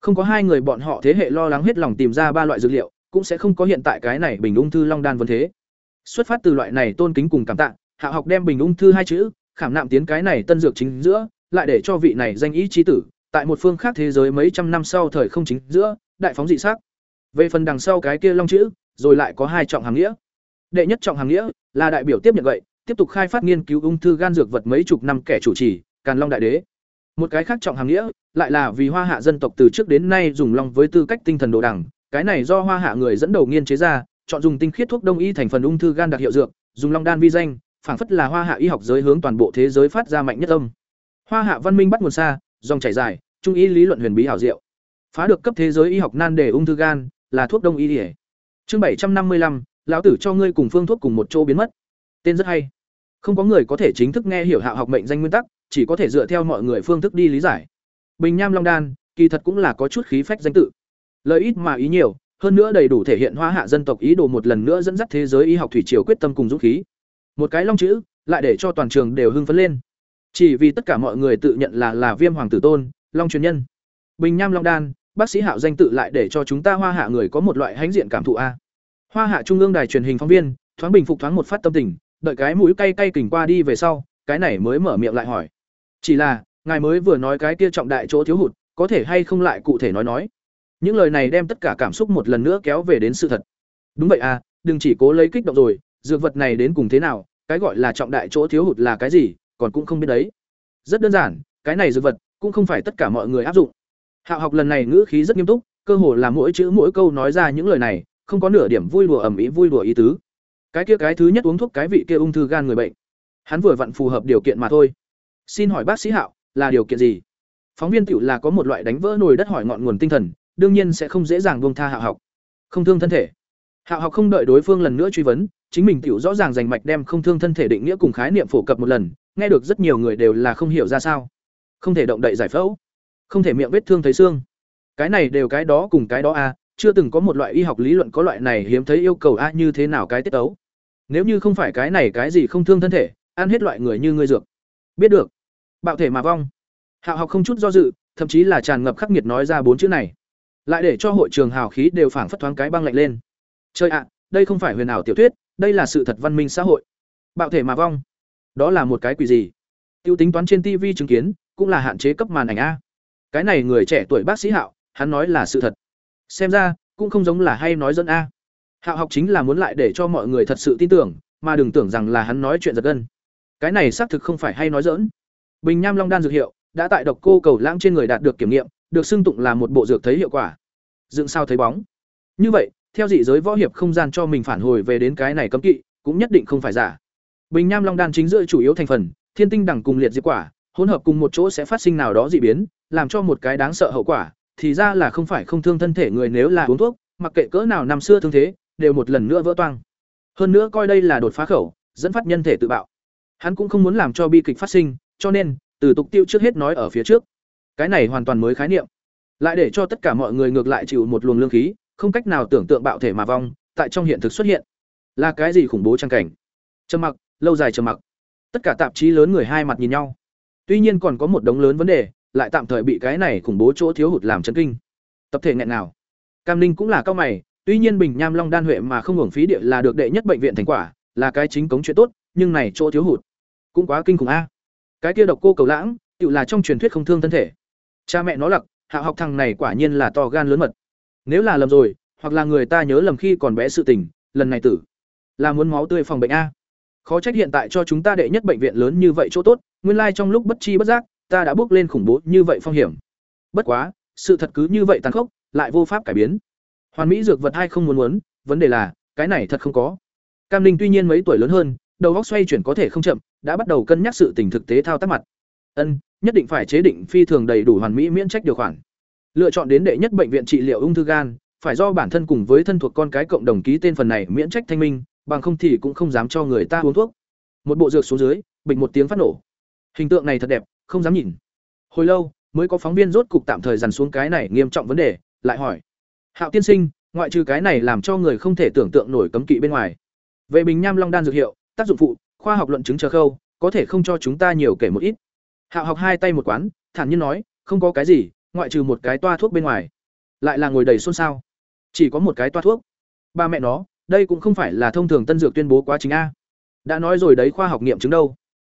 Không có hai người bọn họ thế hệ lo lắng hết lòng tìm ra ba loại dược liệu cũng sẽ không có hiện tại cái này bình ung thư long đan vấn thế. Xuất phát từ loại này tôn kính cùng cảm tạ, hạ học đem bình ung thư hai chữ, khảm nạm tiến cái này tân dược chính giữa, lại để cho vị này danh ý chi tử, tại một phương khác thế giới mấy trăm năm sau thời không chính giữa, đại phóng dị sắc. Về phần đằng sau cái kia long chữ, rồi lại có hai trọng hàng nghĩa. Đệ nhất trọng hàng nghĩa là đại biểu tiếp nhận vậy, tiếp tục khai phát nghiên cứu ung thư gan dược vật mấy chục năm kẻ chủ trì, càn long đại đế. Một cái khác trọng hàng nghĩa, lại là vì hoa hạ dân tộc từ trước đến nay dùng long với tư cách tinh thần đồ đẳng cái này do hoa hạ người dẫn đầu nghiên chế ra, chọn dùng tinh khiết thuốc đông y thành phần ung thư gan đặc hiệu dược, dùng long đan vi danh, phảng phất là hoa hạ y học giới hướng toàn bộ thế giới phát ra mạnh nhất âm. Hoa hạ văn minh bắt nguồn xa, dòng chảy dài, trung y lý luận huyền bí hảo diệu. Phá được cấp thế giới y học nan đề ung thư gan, là thuốc đông y ỉa chương bảy trăm năm mươi lăm, lão tử cho ngươi cùng phương thuốc cùng một chỗ biến mất. Tên rất hay. Không có người có thể chính thức nghe hiểu hạ học mệnh danh nguyên tắc, chỉ có thể dựa theo mọi người phương thức đi lý giải. Bình nham long đan, kỳ thật cũng là có chút khí phách danh tự lời ít mà ý nhiều, hơn nữa đầy đủ thể hiện hoa hạ dân tộc ý đồ một lần nữa dẫn dắt thế giới y học thủy triều quyết tâm cùng dũng khí. Một cái long chữ, lại để cho toàn trường đều hưng phấn lên. Chỉ vì tất cả mọi người tự nhận là là viêm hoàng tử tôn, long truyền nhân. Bình nham long đan, bác sĩ hạo danh tự lại để cho chúng ta hoa hạ người có một loại hãnh diện cảm thụ a. Hoa hạ trung ương đài truyền hình phóng viên, thoáng bình phục thoáng một phát tâm tình, đợi cái mũi cay cay kình qua đi về sau, cái này mới mở miệng lại hỏi. Chỉ là, ngài mới vừa nói cái kia trọng đại chỗ thiếu hụt, có thể hay không lại cụ thể nói nói? Những lời này đem tất cả cảm xúc một lần nữa kéo về đến sự thật. Đúng vậy à đừng chỉ cố lấy kích động rồi, dược vật này đến cùng thế nào, cái gọi là trọng đại chỗ thiếu hụt là cái gì, còn cũng không biết đấy. Rất đơn giản, cái này dược vật cũng không phải tất cả mọi người áp dụng. Hạo học lần này ngữ khí rất nghiêm túc, cơ hồ là mỗi chữ mỗi câu nói ra những lời này, không có nửa điểm vui đùa ẩm ý vui đùa ý tứ. Cái kia cái thứ nhất uống thuốc cái vị kia ung thư gan người bệnh. Hắn vừa vặn phù hợp điều kiện mà thôi. Xin hỏi bác sĩ hạo, là điều kiện gì? Phóng viên tiểu là có một loại đánh vỡ nồi đất hỏi ngọn nguồn tinh thần đương nhiên sẽ không dễ dàng buông tha hạo học. Không thương thân thể. Hạo học không đợi đối phương lần nữa truy vấn, chính mình tiểu rõ ràng dành mạch đem không thương thân thể định nghĩa cùng khái niệm phổ cập một lần, nghe được rất nhiều người đều là không hiểu ra sao. Không thể động đậy giải phẫu. Không thể miệng vết thương thấy xương. Cái này đều cái đó cùng cái đó a chưa từng có một loại y học lý luận có loại này hiếm thấy yêu cầu a như thế nào cái tiết tấu. nếu như không phải cái này cái gì không thương thân thể, ăn hết loại người như ngươi dược. Biết được. Bạo thể mà vong. Hạo học không chút do dự, thậm chí là tràn ngập khắc nghiệt nói ra bốn chữ này lại để cho hội trường hào khí đều phảng phất thoáng cái băng lạnh lên. Chơi ạ, đây không phải huyền ảo tiểu thuyết, đây là sự thật văn minh xã hội. Bạo thể mà vong, đó là một cái quỷ gì? Tiêu tính toán trên tv chứng kiến, cũng là hạn chế cấp màn ảnh a. Cái này người trẻ tuổi bác sĩ hạo, hắn nói là sự thật. Xem ra, cũng không giống là hay nói dẫn a. Hạo học chính là muốn lại để cho mọi người thật sự tin tưởng, mà đừng tưởng rằng là hắn nói chuyện giật gân. Cái này xác thực không phải hay nói dỡn bình nham long đan dược hiệu, đã tại độc cô cầu lãng trên người đạt được kiểm nghiệm, được xưng tụng là một bộ dược thấy hiệu quả dựng sao thấy bóng. Như vậy, theo dị giới võ hiệp không gian cho mình phản hồi về đến cái này cấm kỵ, cũng nhất định không phải giả. Bình nham long đan chính giữa chủ yếu thành phần, thiên tinh đẳng cùng liệt diệt quả, hỗn hợp cùng một chỗ sẽ phát sinh nào đó dị biến, làm cho một cái đáng sợ hậu quả, thì ra là không phải không thương thân thể người nếu là uống thuốc, mặc kệ cỡ nào năm xưa thương thế, đều một lần nữa vỡ toang. Hơn nữa coi đây là đột phá khẩu, dẫn phát nhân thể tự bạo. Hắn cũng không muốn làm cho bi kịch phát sinh, cho nên, từ tục tiêu trước hết nói ở phía trước. Cái này hoàn toàn mới khái niệm lại để cho tất cả mọi người ngược lại chịu một luồng lương khí, không cách nào tưởng tượng bạo thể mà vong, tại trong hiện thực xuất hiện. Là cái gì khủng bố trang cảnh? Trầm mặc, lâu dài trầm mặc. Tất cả tạp chí lớn người hai mặt nhìn nhau. Tuy nhiên còn có một đống lớn vấn đề, lại tạm thời bị cái này khủng bố chỗ thiếu hụt làm chấn kinh. Tập thể nghẹn nào cam ninh cũng là cao mày, tuy nhiên bình nham long đan huệ mà không hưởng phí địa là được đệ nhất bệnh viện thành quả, là cái chính cống chuyện tốt, nhưng này chỗ thiếu hụt cũng quá kinh khủng a. Cái kia độc cô cầu lãng, tự là trong truyền thuyết không thương thân thể. Cha mẹ nó lặc hạ học thằng này quả nhiên là to gan lớn mật. Nếu là lầm rồi, hoặc là người ta nhớ lầm khi còn bé sự tình, lần này tử. Là muốn máu tươi phòng bệnh a. Khó trách hiện tại cho chúng ta đệ nhất bệnh viện lớn như vậy chỗ tốt, nguyên lai trong lúc bất chi bất giác, ta đã bước lên khủng bố như vậy phong hiểm. Bất quá, sự thật cứ như vậy tàn khốc, lại vô pháp cải biến. Hoàn mỹ dược vật hay không muốn muốn, vấn đề là, cái này thật không có. Cam linh tuy nhiên mấy tuổi lớn hơn, đầu óc xoay chuyển có thể không chậm, đã bắt đầu cân nhắc sự tình thực tế thao tác mặt ân, nhất định phải chế định phi thường đầy đủ hoàn mỹ miễn trách điều khoản. Lựa chọn đến đệ nhất bệnh viện trị liệu ung thư gan, phải do bản thân cùng với thân thuộc con cái cộng đồng ký tên phần này miễn trách thanh minh, bằng không thì cũng không dám cho người ta uống thuốc. Một bộ dược xuống dưới bình một tiếng phát nổ. Hình tượng này thật đẹp, không dám nhìn. Hồi lâu, mới có phóng viên rốt cục tạm thời dằn xuống cái này nghiêm trọng vấn đề, lại hỏi. Hạo tiên sinh, ngoại trừ cái này làm cho người không thể tưởng tượng nổi cấm kỵ bên ngoài. Về bình nham long đan dược hiệu, tác dụng phụ, khoa học luận chứng chờ khâu, có thể không cho chúng ta nhiều kể một ít hạo học hai tay một quán, thản nhiên nói, không có cái gì, ngoại trừ một cái toa thuốc bên ngoài. Lại là ngồi đầy xôn xao. Chỉ có một cái toa thuốc. Ba mẹ nó, đây cũng không phải là thông thường tân dược tuyên bố quá trình a. Đã nói rồi đấy, khoa học nghiệm chứng đâu?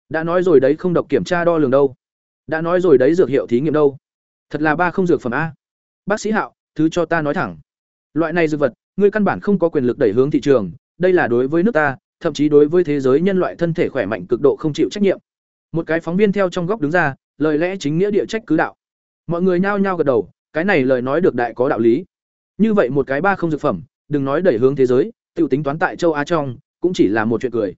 Đã nói rồi đấy, không độc kiểm tra đo lường đâu. Đã nói rồi đấy, dược hiệu thí nghiệm đâu? Thật là ba không dược phẩm a. Bác sĩ hạo, thứ cho ta nói thẳng. Loại này dược vật, ngươi căn bản không có quyền lực đẩy hướng thị trường. Đây là đối với nước ta, thậm chí đối với thế giới nhân loại thân thể khỏe mạnh cực độ không chịu trách nhiệm một cái phóng viên theo trong góc đứng ra, lời lẽ chính nghĩa địa trách cứ đạo. Mọi người nhao nhao gật đầu, cái này lời nói được đại có đạo lý. Như vậy một cái ba không dược phẩm, đừng nói đẩy hướng thế giới tự tính toán tại châu á trong, cũng chỉ là một chuyện cười.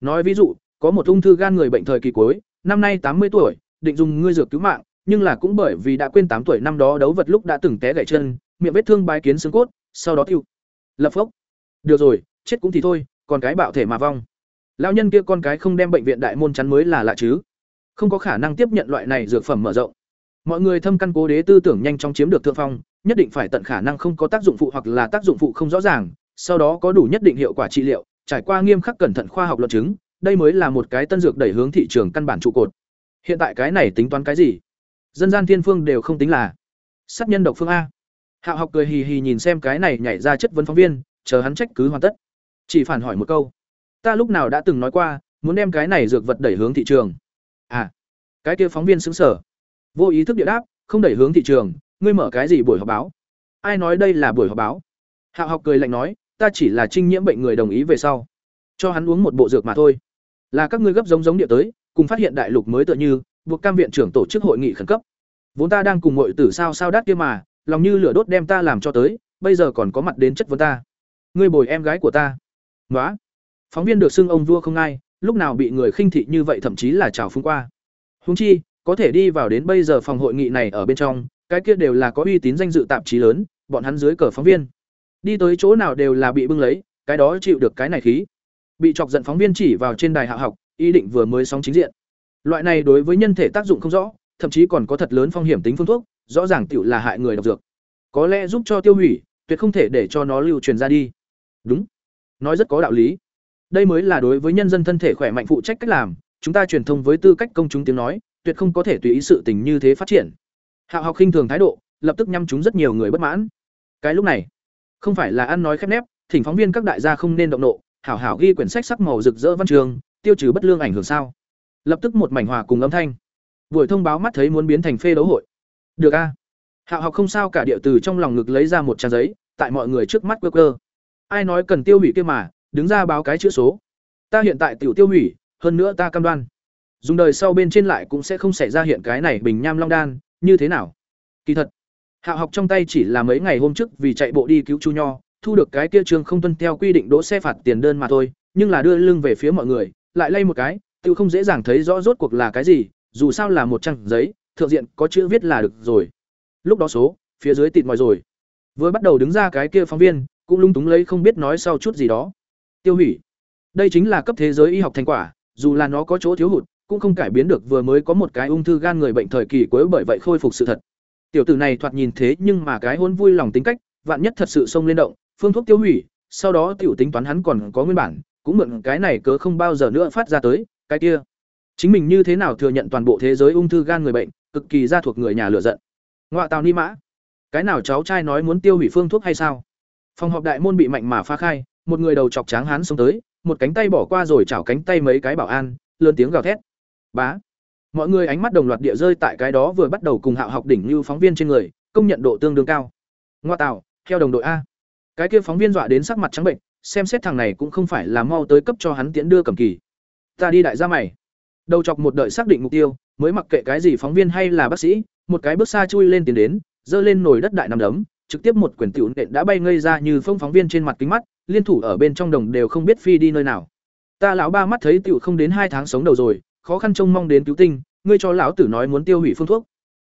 Nói ví dụ, có một ung thư gan người bệnh thời kỳ cuối, năm nay tám mươi tuổi, định dùng ngươi dược cứu mạng, nhưng là cũng bởi vì đã quên tám tuổi năm đó đấu vật lúc đã từng té gãy chân, miệng vết thương bái kiến xương cốt, sau đó tiêu. Lập phốc. Được rồi, chết cũng thì thôi, còn cái bạo thể mà vong lão nhân kia con cái không đem bệnh viện đại môn chắn mới là lạ chứ? Không có khả năng tiếp nhận loại này dược phẩm mở rộng. Mọi người thâm căn cố đế tư tưởng nhanh chóng chiếm được thượng phong, nhất định phải tận khả năng không có tác dụng phụ hoặc là tác dụng phụ không rõ ràng, sau đó có đủ nhất định hiệu quả trị liệu, trải qua nghiêm khắc cẩn thận khoa học luận chứng, đây mới là một cái tân dược đẩy hướng thị trường căn bản trụ cột. Hiện tại cái này tính toán cái gì? Dân gian thiên phương đều không tính là sát nhân độc phương a. Hạ học cười hì hì nhìn xem cái này nhảy ra chất vấn phóng viên, chờ hắn trách cứ hoàn tất. Chỉ phản hỏi một câu ta lúc nào đã từng nói qua, muốn đem cái này dược vật đẩy hướng thị trường. À cái kia phóng viên xứng sở vô ý thức địa đáp, không đẩy hướng thị trường, ngươi mở cái gì buổi họp báo? Ai nói đây là buổi họp báo? Hạo học cười lạnh nói, ta chỉ là trinh nhiễm bệnh người đồng ý về sau. Cho hắn uống một bộ dược mà thôi. Là các ngươi gấp giống giống địa tới, cùng phát hiện đại lục mới tựa như, buộc cam viện trưởng tổ chức hội nghị khẩn cấp. Vốn ta đang cùng mọi tử sao sao đắt kia mà, lòng như lửa đốt đem ta làm cho tới, bây giờ còn có mặt đến chất vấn ta. Ngươi bồi em gái của ta. Nói phóng viên được xưng ông vua không ai, lúc nào bị người khinh thị như vậy thậm chí là chào phúng qua. Húng chi, có thể đi vào đến bây giờ phòng hội nghị này ở bên trong, cái kia đều là có uy tín danh dự tạp chí lớn, bọn hắn dưới cờ phóng viên. Đi tới chỗ nào đều là bị bưng lấy, cái đó chịu được cái này khí. Bị chọc giận phóng viên chỉ vào trên đài hạ học, ý định vừa mới sóng chính diện. Loại này đối với nhân thể tác dụng không rõ, thậm chí còn có thật lớn phong hiểm tính phương thuốc, rõ ràng tựu là hại người độc dược. Có lẽ giúp cho tiêu hủy, tuyệt không thể để cho nó lưu truyền ra đi. Đúng. Nói rất có đạo lý đây mới là đối với nhân dân thân thể khỏe mạnh phụ trách cách làm, chúng ta truyền thông với tư cách công chúng tiếng nói, tuyệt không có thể tùy ý sự tình như thế phát triển. Hạo học khinh thường thái độ, lập tức nhăm chúng rất nhiều người bất mãn. Cái lúc này, không phải là ăn nói khép nép, thỉnh phóng viên các đại gia không nên động nộ, hảo hảo ghi quyển sách sắc màu rực rỡ văn trường, tiêu trừ bất lương ảnh hưởng sao. Lập tức một mảnh hòa cùng âm thanh. Buổi thông báo mắt thấy muốn biến thành phê đấu hội. Được a. Hạo học không sao cả địa từ trong lòng ngực lấy ra một trang giấy, tại mọi người trước mắt quơ cơ ai nói cần tiêu hủy kia mà đứng ra báo cái chữ số. Ta hiện tại tiểu tiêu hủy, hơn nữa ta cam đoan. Dùng đời sau bên trên lại cũng sẽ không xảy ra hiện cái này bình nham long đan, như thế nào? Kỳ thật, hạ học trong tay chỉ là mấy ngày hôm trước vì chạy bộ đi cứu chu nho, thu được cái kia trường không tuân theo quy định đỗ xe phạt tiền đơn mà thôi, nhưng là đưa lưng về phía mọi người, lại lay một cái tự không dễ dàng thấy rõ rốt cuộc là cái gì, dù sao là một trang giấy, thượng diện có chữ viết là được rồi. Lúc đó số, phía dưới tịt mòi rồi. Vừa bắt đầu đứng ra cái kia phóng viên, cũng lung túng lấy không biết nói sau chút gì đó tiêu hủy. Đây chính là cấp thế giới y học thành quả, dù là nó có chỗ thiếu hụt, cũng không cải biến được vừa mới có một cái ung thư gan người bệnh thời kỳ cuối bởi vậy khôi phục sự thật. Tiểu tử này thoạt nhìn thế nhưng mà cái hôn vui lòng tính cách, vạn nhất thật sự xông lên động, phương thuốc tiêu hủy, sau đó tiểu tính toán hắn còn có nguyên bản, cũng mượn cái này cớ không bao giờ nữa phát ra tới, cái kia. Chính mình như thế nào thừa nhận toàn bộ thế giới ung thư gan người bệnh, cực kỳ ra thuộc người nhà lựa giận. Ngoại tào ni mã. Cái nào cháu trai nói muốn tiêu hủy phương thuốc hay sao? Phòng họp đại môn bị mạnh mà phá khai một người đầu chọc tráng hán xông tới, một cánh tay bỏ qua rồi chảo cánh tay mấy cái bảo an, lớn tiếng gào thét. Bá. Mọi người ánh mắt đồng loạt địa rơi tại cái đó vừa bắt đầu cùng hạo học đỉnh như phóng viên trên người, công nhận độ tương đương cao. Ngoa tạo, theo đồng đội a. Cái kia phóng viên dọa đến sắc mặt trắng bệnh, xem xét thằng này cũng không phải là mau tới cấp cho hắn tiễn đưa cầm kỳ. Ta đi đại gia mày. Đầu chọc một đợi xác định mục tiêu, mới mặc kệ cái gì phóng viên hay là bác sĩ, một cái bước xa chui lên tiến đến, giơ lên nồi đất đại nằm đấm, trực tiếp một quyển tiểu nện đã bay ngây ra như phong phóng viên trên mặt kính mắt liên thủ ở bên trong đồng đều không biết phi đi nơi nào. Ta lão ba mắt thấy tiểu không đến hai tháng sống đầu rồi, khó khăn trông mong đến cứu tinh, ngươi cho lão tử nói muốn tiêu hủy phương thuốc.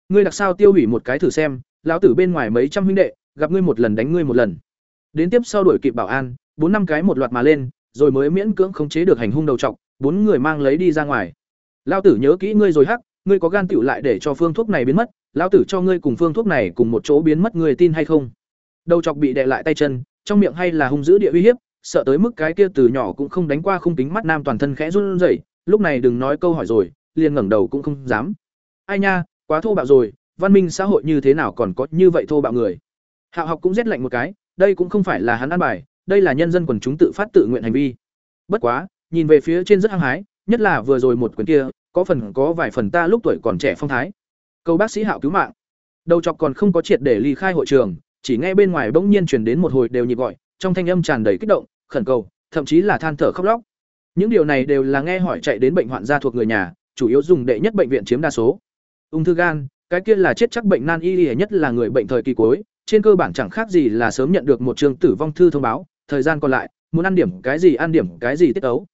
Ngươi đặc sao tiêu hủy một cái thử xem, lão tử bên ngoài mấy trăm huynh đệ, gặp ngươi một lần đánh ngươi một lần. Đến tiếp sau đuổi kịp bảo an, bốn năm cái một loạt mà lên, rồi mới miễn cưỡng khống chế được hành hung đầu trọc bốn người mang lấy đi ra ngoài. Lão tử nhớ kỹ ngươi rồi hắc, ngươi có gan tiểu lại để cho phương thuốc này biến mất, lão tử cho ngươi cùng phương thuốc này cùng một chỗ biến mất, ngươi tin hay không? Đầu chọc bị đè lại tay chân trong miệng hay là hung dữ địa uy hiếp, sợ tới mức cái kia từ nhỏ cũng không đánh qua khung kính mắt nam toàn thân khẽ run rẩy, lúc này đừng nói câu hỏi rồi, liền ngẩng đầu cũng không dám. Ai nha, quá thô bạo rồi, văn minh xã hội như thế nào còn có như vậy thô bạo người? Hạo học cũng rét lạnh một cái, đây cũng không phải là hắn ăn bài, đây là nhân dân quần chúng tự phát tự nguyện hành vi. Bất quá, nhìn về phía trên rất hăng hái, nhất là vừa rồi một quyển kia, có phần có vài phần ta lúc tuổi còn trẻ phong thái. Câu bác sĩ hạo cứu mạng. Đầu chọc còn không có triệt để ly khai hội trường chỉ nghe bên ngoài bỗng nhiên truyền đến một hồi đều nhịp gọi, trong thanh âm tràn đầy kích động, khẩn cầu, thậm chí là than thở khóc lóc. Những điều này đều là nghe hỏi chạy đến bệnh hoạn gia thuộc người nhà, chủ yếu dùng đệ nhất bệnh viện chiếm đa số. Ung thư gan, cái kia là chết chắc bệnh nan y nhất là người bệnh thời kỳ cuối, trên cơ bản chẳng khác gì là sớm nhận được một trường tử vong thư thông báo, thời gian còn lại, muốn ăn điểm cái gì ăn điểm cái gì tiết tấu.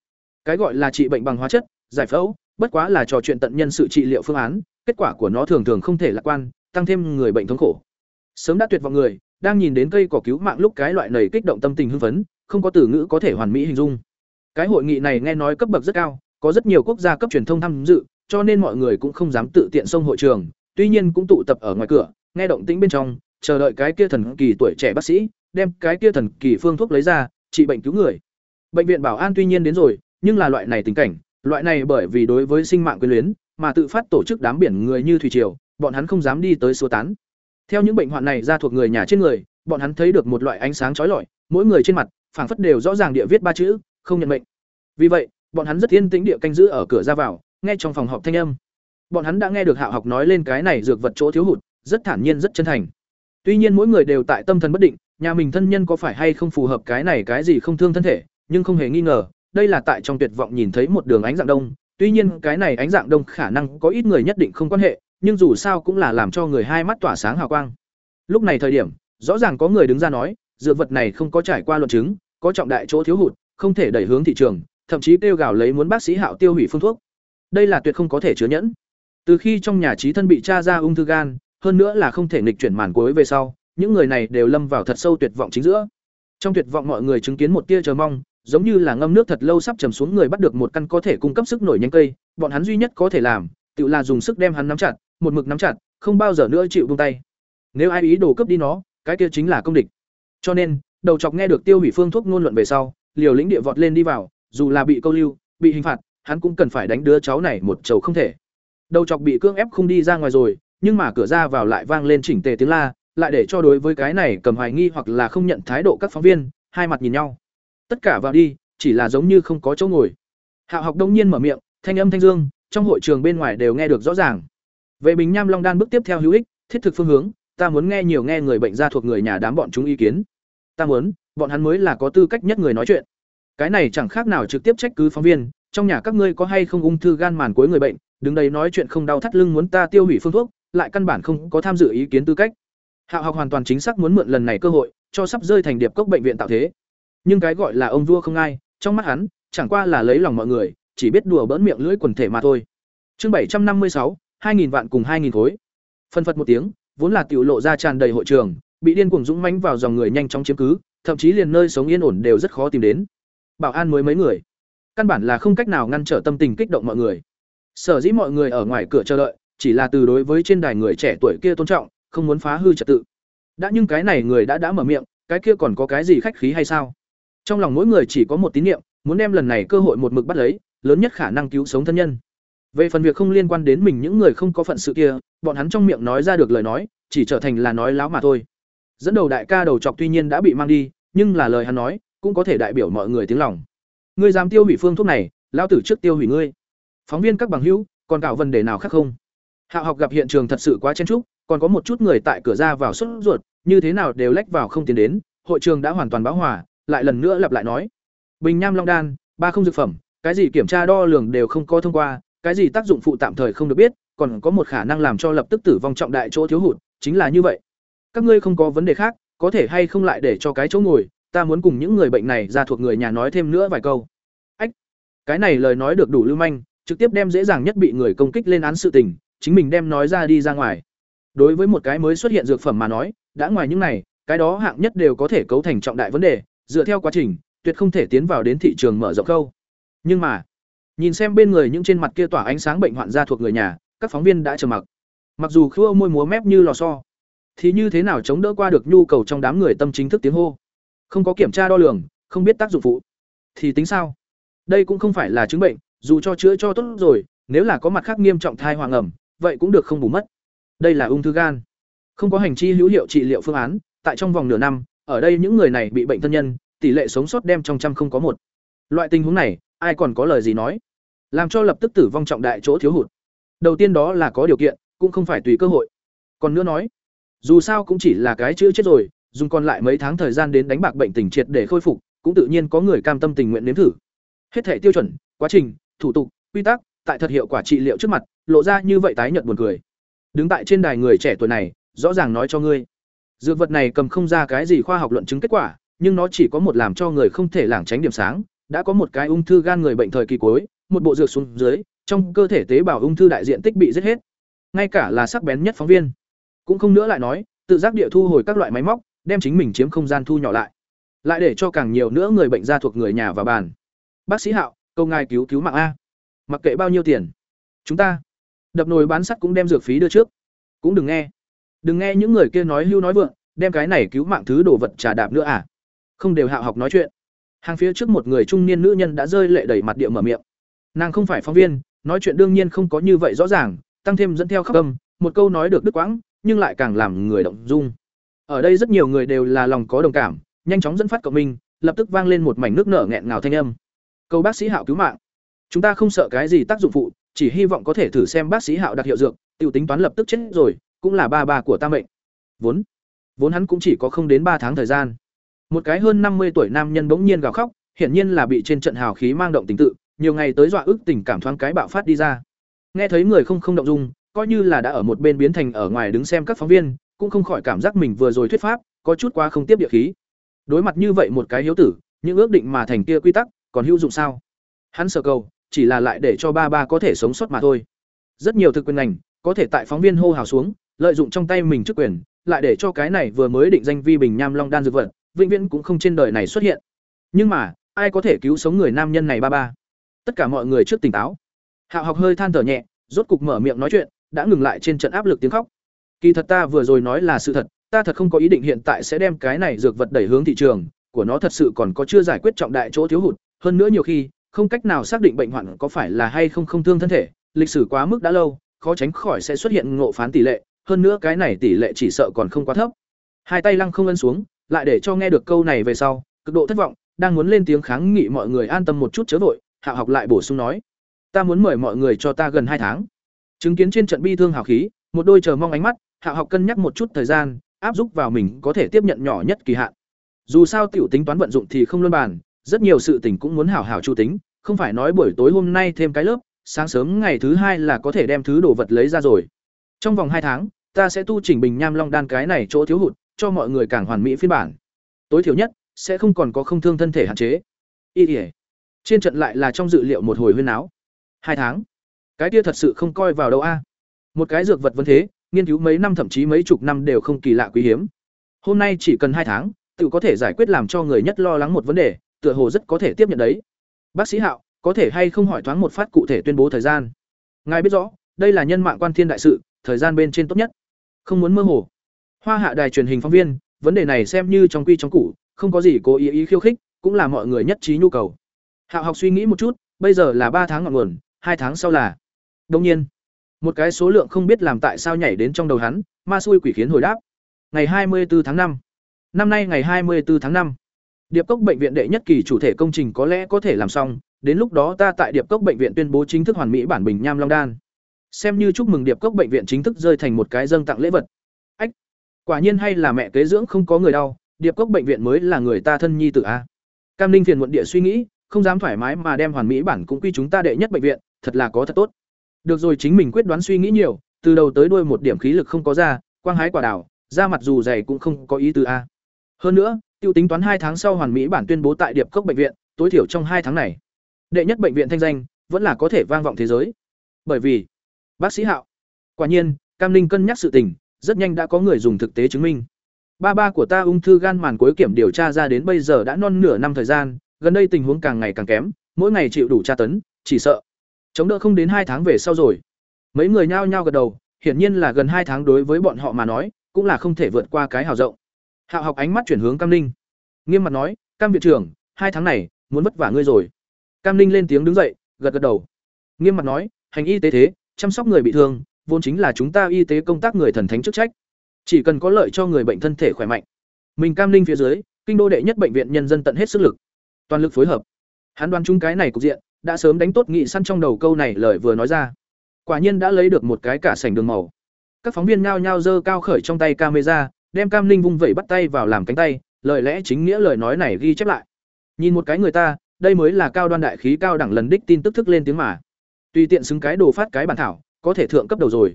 cái gọi là trị bệnh bằng hóa chất, giải phẫu, bất quá là trò chuyện tận nhân sự trị liệu phương án, kết quả của nó thường thường không thể lạc quan, tăng thêm người bệnh thống khổ sớm đã tuyệt vọng người, đang nhìn đến cây cỏ cứu mạng lúc cái loại này kích động tâm tình hưng phấn, không có từ ngữ có thể hoàn mỹ hình dung. Cái hội nghị này nghe nói cấp bậc rất cao, có rất nhiều quốc gia cấp truyền thông tham dự, cho nên mọi người cũng không dám tự tiện xông hội trường, tuy nhiên cũng tụ tập ở ngoài cửa, nghe động tĩnh bên trong, chờ đợi cái kia thần kỳ tuổi trẻ bác sĩ, đem cái kia thần kỳ phương thuốc lấy ra, trị bệnh cứu người. Bệnh viện bảo an tuy nhiên đến rồi, nhưng là loại này tình cảnh, loại này bởi vì đối với sinh mạng quyền luyến, mà tự phát tổ chức đám biển người như thủy triều, bọn hắn không dám đi tới số tán theo những bệnh hoạn này ra thuộc người nhà trên người, bọn hắn thấy được một loại ánh sáng chói lọi, mỗi người trên mặt, phảng phất đều rõ ràng địa viết ba chữ, không nhận mệnh. Vì vậy, bọn hắn rất yên tĩnh địa canh giữ ở cửa ra vào, nghe trong phòng họp thanh âm. Bọn hắn đã nghe được hạo học nói lên cái này dược vật chỗ thiếu hụt, rất thản nhiên, rất chân thành. Tuy nhiên mỗi người đều tại tâm thần bất định, nhà mình thân nhân có phải hay không phù hợp cái này cái gì không thương thân thể, nhưng không hề nghi ngờ, đây là tại trong tuyệt vọng nhìn thấy một đường ánh dạng đông. Tuy nhiên cái này ánh dạng đông khả năng có ít người nhất định không quan hệ nhưng dù sao cũng là làm cho người hai mắt tỏa sáng hào quang lúc này thời điểm rõ ràng có người đứng ra nói dược vật này không có trải qua luận chứng có trọng đại chỗ thiếu hụt, không thể đẩy hướng thị trường, thậm chí kêu gào lấy muốn bác sĩ Hạo tiêu hủy phương thuốc. Đây là tuyệt không có thể chứa nhẫn. Từ khi trong nhà trí thân bị tra ra ung thư gan, hơn nữa là không thể nghịch chuyển màn cuối về sau, những người này đều lâm vào thật sâu tuyệt vọng chính giữa. Trong tuyệt vọng mọi người chứng kiến một tia chờ mong, giống như là ngâm nước thật lâu sắp trầm xuống người bắt được một căn có thể cung cấp sức nổi nhanh cây, bọn hắn duy nhất có thể làm, tự là dùng sức đem hắn nắm chặt, một mực nắm chặt, không bao giờ nữa chịu buông tay. Nếu ai ý đồ cướp đi nó, cái kia chính là công địch. Cho nên, đầu chọc nghe được tiêu hủy phương thuốc ngôn luận về sau, liều lĩnh địa vọt lên đi vào, dù là bị câu lưu, bị hình phạt, hắn cũng cần phải đánh đứa cháu này một chầu không thể. Đầu chọc bị cưỡng ép không đi ra ngoài rồi, nhưng mà cửa ra vào lại vang lên chỉnh tề tiếng la, lại để cho đối với cái này cầm hoài nghi hoặc là không nhận thái độ các phóng viên, hai mặt nhìn nhau. Tất cả vào đi, chỉ là giống như không có chỗ ngồi. hạ học đông nhiên mở miệng, thanh âm thanh dương, trong hội trường bên ngoài đều nghe được rõ ràng. Vệ Bình Nham Long Đan bước tiếp theo hữu ích, thiết thực phương hướng, ta muốn nghe nhiều nghe người bệnh gia thuộc người nhà đám bọn chúng ý kiến. Ta muốn, bọn hắn mới là có tư cách nhất người nói chuyện. Cái này chẳng khác nào trực tiếp trách cứ phóng viên, trong nhà các ngươi có hay không ung thư gan màn cuối người bệnh, đứng đây nói chuyện không đau thắt lưng muốn ta tiêu hủy phương thuốc, lại căn bản không có tham dự ý kiến tư cách. Hạo học hoàn toàn chính xác muốn mượn lần này cơ hội, cho sắp rơi thành điệp cốc bệnh viện tạo thế. Nhưng cái gọi là ông vua không ai, trong mắt hắn, chẳng qua là lấy lòng mọi người, chỉ biết đùa bỡn miệng lưỡi quần thể mà thôi. Chương bảy trăm năm mươi sáu, hai nghìn vạn cùng hai nghìn khối. Phân phật một tiếng, vốn là tiểu lộ ra tràn đầy hội trường, bị điên cuồng dũng mãnh vào dòng người nhanh chóng chiếm cứ, thậm chí liền nơi sống yên ổn đều rất khó tìm đến. Bảo an mới mấy người, căn bản là không cách nào ngăn trở tâm tình kích động mọi người. Sở dĩ mọi người ở ngoài cửa chờ đợi, chỉ là từ đối với trên đài người trẻ tuổi kia tôn trọng, không muốn phá hư trật tự. Đã nhưng cái này người đã đã mở miệng, cái kia còn có cái gì khách khí hay sao? Trong lòng mỗi người chỉ có một tín niệm, muốn đem lần này cơ hội một mực bắt lấy, lớn nhất khả năng cứu sống thân nhân. Về phần việc không liên quan đến mình những người không có phận sự kia, bọn hắn trong miệng nói ra được lời nói, chỉ trở thành là nói láo mà thôi. Dẫn đầu đại ca đầu chọc tuy nhiên đã bị mang đi, nhưng là lời hắn nói, cũng có thể đại biểu mọi người tiếng lòng. Ngươi dám tiêu hủy phương thuốc này, lão tử trước tiêu hủy ngươi. Phóng viên các bằng hữu, còn cạo vấn đề nào khác không? Hạo học gặp hiện trường thật sự quá chen chúc, còn có một chút người tại cửa ra vào xuất ruột, như thế nào đều lách vào không tiến đến, hội trường đã hoàn toàn bão hòa, lại lần nữa lặp lại nói: Bình Nham Long Đan, ba không dược phẩm, cái gì kiểm tra đo lường đều không có thông qua, cái gì tác dụng phụ tạm thời không được biết, còn có một khả năng làm cho lập tức tử vong trọng đại chỗ thiếu hụt, chính là như vậy. Các ngươi không có vấn đề khác, có thể hay không lại để cho cái chỗ ngồi, ta muốn cùng những người bệnh này ra thuộc người nhà nói thêm nữa vài câu. Ách. Cái này lời nói được đủ lưu manh, trực tiếp đem dễ dàng nhất bị người công kích lên án sự tình, chính mình đem nói ra đi ra ngoài. Đối với một cái mới xuất hiện dược phẩm mà nói, đã ngoài những này, cái đó hạng nhất đều có thể cấu thành trọng đại vấn đề, dựa theo quá trình, tuyệt không thể tiến vào đến thị trường mở rộng câu. Nhưng mà, nhìn xem bên người những trên mặt kia tỏa ánh sáng bệnh hoạn gia thuộc người nhà, các phóng viên đã trầm mặc. Mặc dù khua môi múa mép như lò xo, thì như thế nào chống đỡ qua được nhu cầu trong đám người tâm chính thức tiếng hô? Không có kiểm tra đo lường, không biết tác dụng phụ, thì tính sao? Đây cũng không phải là chứng bệnh, dù cho chữa cho tốt rồi, nếu là có mặt khác nghiêm trọng thai hoàng ẩm, vậy cũng được không bù mất. Đây là ung thư gan. Không có hành chi hữu hiệu trị liệu phương án, tại trong vòng nửa năm, ở đây những người này bị bệnh thân nhân, tỷ lệ sống sót đem trong trăm không có một. Loại tình huống này, ai còn có lời gì nói? Làm cho lập tức tử vong trọng đại chỗ thiếu hụt. Đầu tiên đó là có điều kiện, cũng không phải tùy cơ hội. Còn nữa nói, dù sao cũng chỉ là cái chữa chết rồi, dùng còn lại mấy tháng thời gian đến đánh bạc bệnh tình triệt để khôi phục, cũng tự nhiên có người cam tâm tình nguyện nếm thử. Hết thể tiêu chuẩn, quá trình, thủ tục, quy tắc, tại thật hiệu quả trị liệu trước mặt, lộ ra như vậy tái nhợt buồn cười. Đứng tại trên đài người trẻ tuổi này, rõ ràng nói cho ngươi, dược vật này cầm không ra cái gì khoa học luận chứng kết quả, nhưng nó chỉ có một làm cho người không thể lảng tránh điểm sáng, đã có một cái ung thư gan người bệnh thời kỳ cuối, một bộ dược xuống dưới, trong cơ thể tế bào ung thư đại diện tích bị giết hết. Ngay cả là sắc bén nhất phóng viên, cũng không nữa lại nói, tự giác địa thu hồi các loại máy móc, đem chính mình chiếm không gian thu nhỏ lại. Lại để cho càng nhiều nữa người bệnh ra thuộc người nhà vào bàn. Bác sĩ Hạo, câu ngài cứu cứu mạng a. Mặc kệ bao nhiêu tiền, chúng ta đập nồi bán sắt cũng đem dược phí đưa trước. Cũng đừng nghe. Đừng nghe những người kia nói hưu nói vượng, đem cái này cứu mạng thứ đồ vật trà đạp nữa à? Không đều Hạo học nói chuyện. Hàng phía trước một người trung niên nữ nhân đã rơi lệ đầy mặt địa mở miệng. Nàng không phải phóng viên, nói chuyện đương nhiên không có như vậy rõ ràng, tăng thêm dẫn theo khắc âm, một câu nói được đứt quãng, nhưng lại càng làm người động dung. Ở đây rất nhiều người đều là lòng có đồng cảm, nhanh chóng dẫn phát cộng minh, lập tức vang lên một mảnh nước nở nghẹn ngào thanh âm. Câu bác sĩ Hạo cứu mạng. Chúng ta không sợ cái gì tác dụng phụ, chỉ hy vọng có thể thử xem bác sĩ Hạo đặc hiệu dược, tiêu tính toán lập tức chết rồi, cũng là ba ba của ta mệnh. Vốn, vốn hắn cũng chỉ có không đến ba tháng thời gian. Một cái hơn năm mươi tuổi nam nhân bỗng nhiên gào khóc, hiển nhiên là bị trên trận hào khí mang động tình tự, nhiều ngày tới dọa ức tình cảm thoáng cái bạo phát đi ra. Nghe thấy người không không động dung, coi như là đã ở một bên biến thành ở ngoài đứng xem các phóng viên, cũng không khỏi cảm giác mình vừa rồi thuyết pháp có chút quá không tiếp địa khí. Đối mặt như vậy một cái hiếu tử, những ước định mà thành kia quy tắc còn hữu dụng sao hắn sở cầu chỉ là lại để cho ba ba có thể sống sót mà thôi rất nhiều thực quyền ngành có thể tại phóng viên hô hào xuống lợi dụng trong tay mình chức quyền lại để cho cái này vừa mới định danh vi bình nham long đan dược vật vĩnh viễn cũng không trên đời này xuất hiện. Nhưng mà, ai có thể cứu sống người nam nhân này ba ba? Tất cả mọi người trước tỉnh táo. Hạo học hơi than thở nhẹ, rốt cục mở miệng nói chuyện, đã ngừng lại trên trận áp lực tiếng khóc. Kỳ thật ta vừa rồi nói là sự thật, ta thật không có ý định hiện tại sẽ đem cái này dược vật đẩy hướng thị trường, của nó thật sự còn có chưa giải quyết trọng đại chỗ thiếu hụt. Hơn nữa nhiều khi, không cách nào xác định bệnh hoạn có phải là hay không không thương thân thể, lịch sử quá mức đã lâu, khó tránh khỏi sẽ xuất hiện ngộ phán tỷ lệ, hơn nữa cái này tỷ lệ chỉ sợ còn không quá thấp. Hai tay lăng không ân xuống lại để cho nghe được câu này về sau, cực độ thất vọng, đang muốn lên tiếng kháng nghị mọi người an tâm một chút chớ vội, hạ học lại bổ sung nói, ta muốn mời mọi người cho ta gần hai tháng. Chứng kiến trên trận bi thương hào khí, một đôi chờ mong ánh mắt, hạ học cân nhắc một chút thời gian, áp dụng vào mình có thể tiếp nhận nhỏ nhất kỳ hạn. Dù sao tiểu tính toán vận dụng thì không luân bàn, rất nhiều sự tình cũng muốn hảo hảo chu tính, không phải nói buổi tối hôm nay thêm cái lớp, sáng sớm ngày thứ hai là có thể đem thứ đồ vật lấy ra rồi. Trong vòng hai tháng, ta sẽ tu chỉnh bình nham long đan cái này chỗ thiếu hụt cho mọi người càng hoàn mỹ phiên bản. Tối thiểu nhất, sẽ không còn có không thương thân thể hạn chế. Y ỉa trên trận lại là trong dự liệu một hồi huyên áo hai tháng. Cái kia thật sự không coi vào đâu a. Một cái dược vật vấn thế, nghiên cứu mấy năm thậm chí mấy chục năm đều không kỳ lạ quý hiếm. Hôm nay chỉ cần hai tháng, tự có thể giải quyết làm cho người nhất lo lắng một vấn đề, tựa hồ rất có thể tiếp nhận đấy. Bác sĩ hạo, có thể hay không hỏi thoáng một phát cụ thể tuyên bố thời gian? Ngài biết rõ, đây là nhân mạng quan thiên đại sự, thời gian bên trên tốt nhất. Không muốn mơ hồ hoa hạ đài truyền hình phóng viên vấn đề này xem như trong quy trong cũ, không có gì cố ý ý khiêu khích cũng là mọi người nhất trí nhu cầu. Hạo học suy nghĩ một chút bây giờ là ba tháng ngọn nguồn hai tháng sau là. Đương nhiên một cái số lượng không biết làm tại sao nhảy đến trong đầu hắn ma xui quỷ khiến hồi đáp. Ngày hai mươi 24 tháng năm. Năm nay ngày hai mươi 24 tháng năm. Điệp cốc bệnh viện đệ nhất kỳ chủ thể công trình có lẽ có thể làm xong đến lúc đó ta tại điệp cốc bệnh viện tuyên bố chính thức hoàn mỹ bản bình nham long đan. Xem như chúc mừng điệp cốc bệnh viện chính thức rơi thành một cái dâng tặng lễ vật quả nhiên hay là mẹ kế dưỡng không có người đau điệp cốc bệnh viện mới là người ta thân nhi tử a. Cam linh phiền muộn địa suy nghĩ không dám thoải mái mà đem hoàn mỹ bản cũng quy chúng ta đệ nhất bệnh viện thật là có thật tốt. Được rồi chính mình quyết đoán suy nghĩ nhiều từ đầu tới đuôi một điểm khí lực không có ra quang hái quả đảo, da mặt dù dày cũng không có ý từ a. Hơn nữa tiêu tính toán hai tháng sau hoàn mỹ bản tuyên bố tại điệp cốc bệnh viện tối thiểu trong hai tháng này đệ nhất bệnh viện thanh danh vẫn là có thể vang vọng thế giới. Bởi vì bác sĩ hạo quả nhiên cam linh cân nhắc sự tình rất nhanh đã có người dùng thực tế chứng minh. Ba ba của ta ung thư gan màn cuối kiểm điều tra ra đến bây giờ đã non nửa năm thời gian, gần đây tình huống càng ngày càng kém, mỗi ngày chịu đủ tra tấn, chỉ sợ. Chống đỡ không đến hai tháng về sau rồi. Mấy người nhao nhao gật đầu, hiển nhiên là gần hai tháng đối với bọn họ mà nói, cũng là không thể vượt qua cái hào rộng. Hạo học ánh mắt chuyển hướng cam ninh. Nghiêm mặt nói, cam viện trưởng, hai tháng này, muốn vất vả ngươi rồi. Cam ninh lên tiếng đứng dậy, gật gật đầu. Nghiêm mặt nói, hành y tế thế, chăm sóc người bị thương vốn chính là chúng ta y tế công tác người thần thánh chức trách. Chỉ cần có lợi cho người bệnh thân thể khỏe mạnh. Mình cam ninh phía dưới, kinh đô đệ nhất bệnh viện nhân dân tận hết sức lực. Toàn lực phối hợp. Hắn đoán chung cái này cục diện, đã sớm đánh tốt nghị săn trong đầu câu này lời vừa nói ra. Quả nhiên đã lấy được một cái cả sảnh đường màu. Các phóng viên nhao nhao dơ cao khởi trong tay camera, đem cam ninh vung vẩy bắt tay vào làm cánh tay, lời lẽ chính nghĩa lời nói này ghi chép lại. Nhìn một cái người ta, đây mới là cao đoan đại khí cao đẳng lần đích tin tức thức lên tiếng mà. Tùy tiện xứng cái đồ phát cái bản thảo có thể thượng cấp đầu rồi.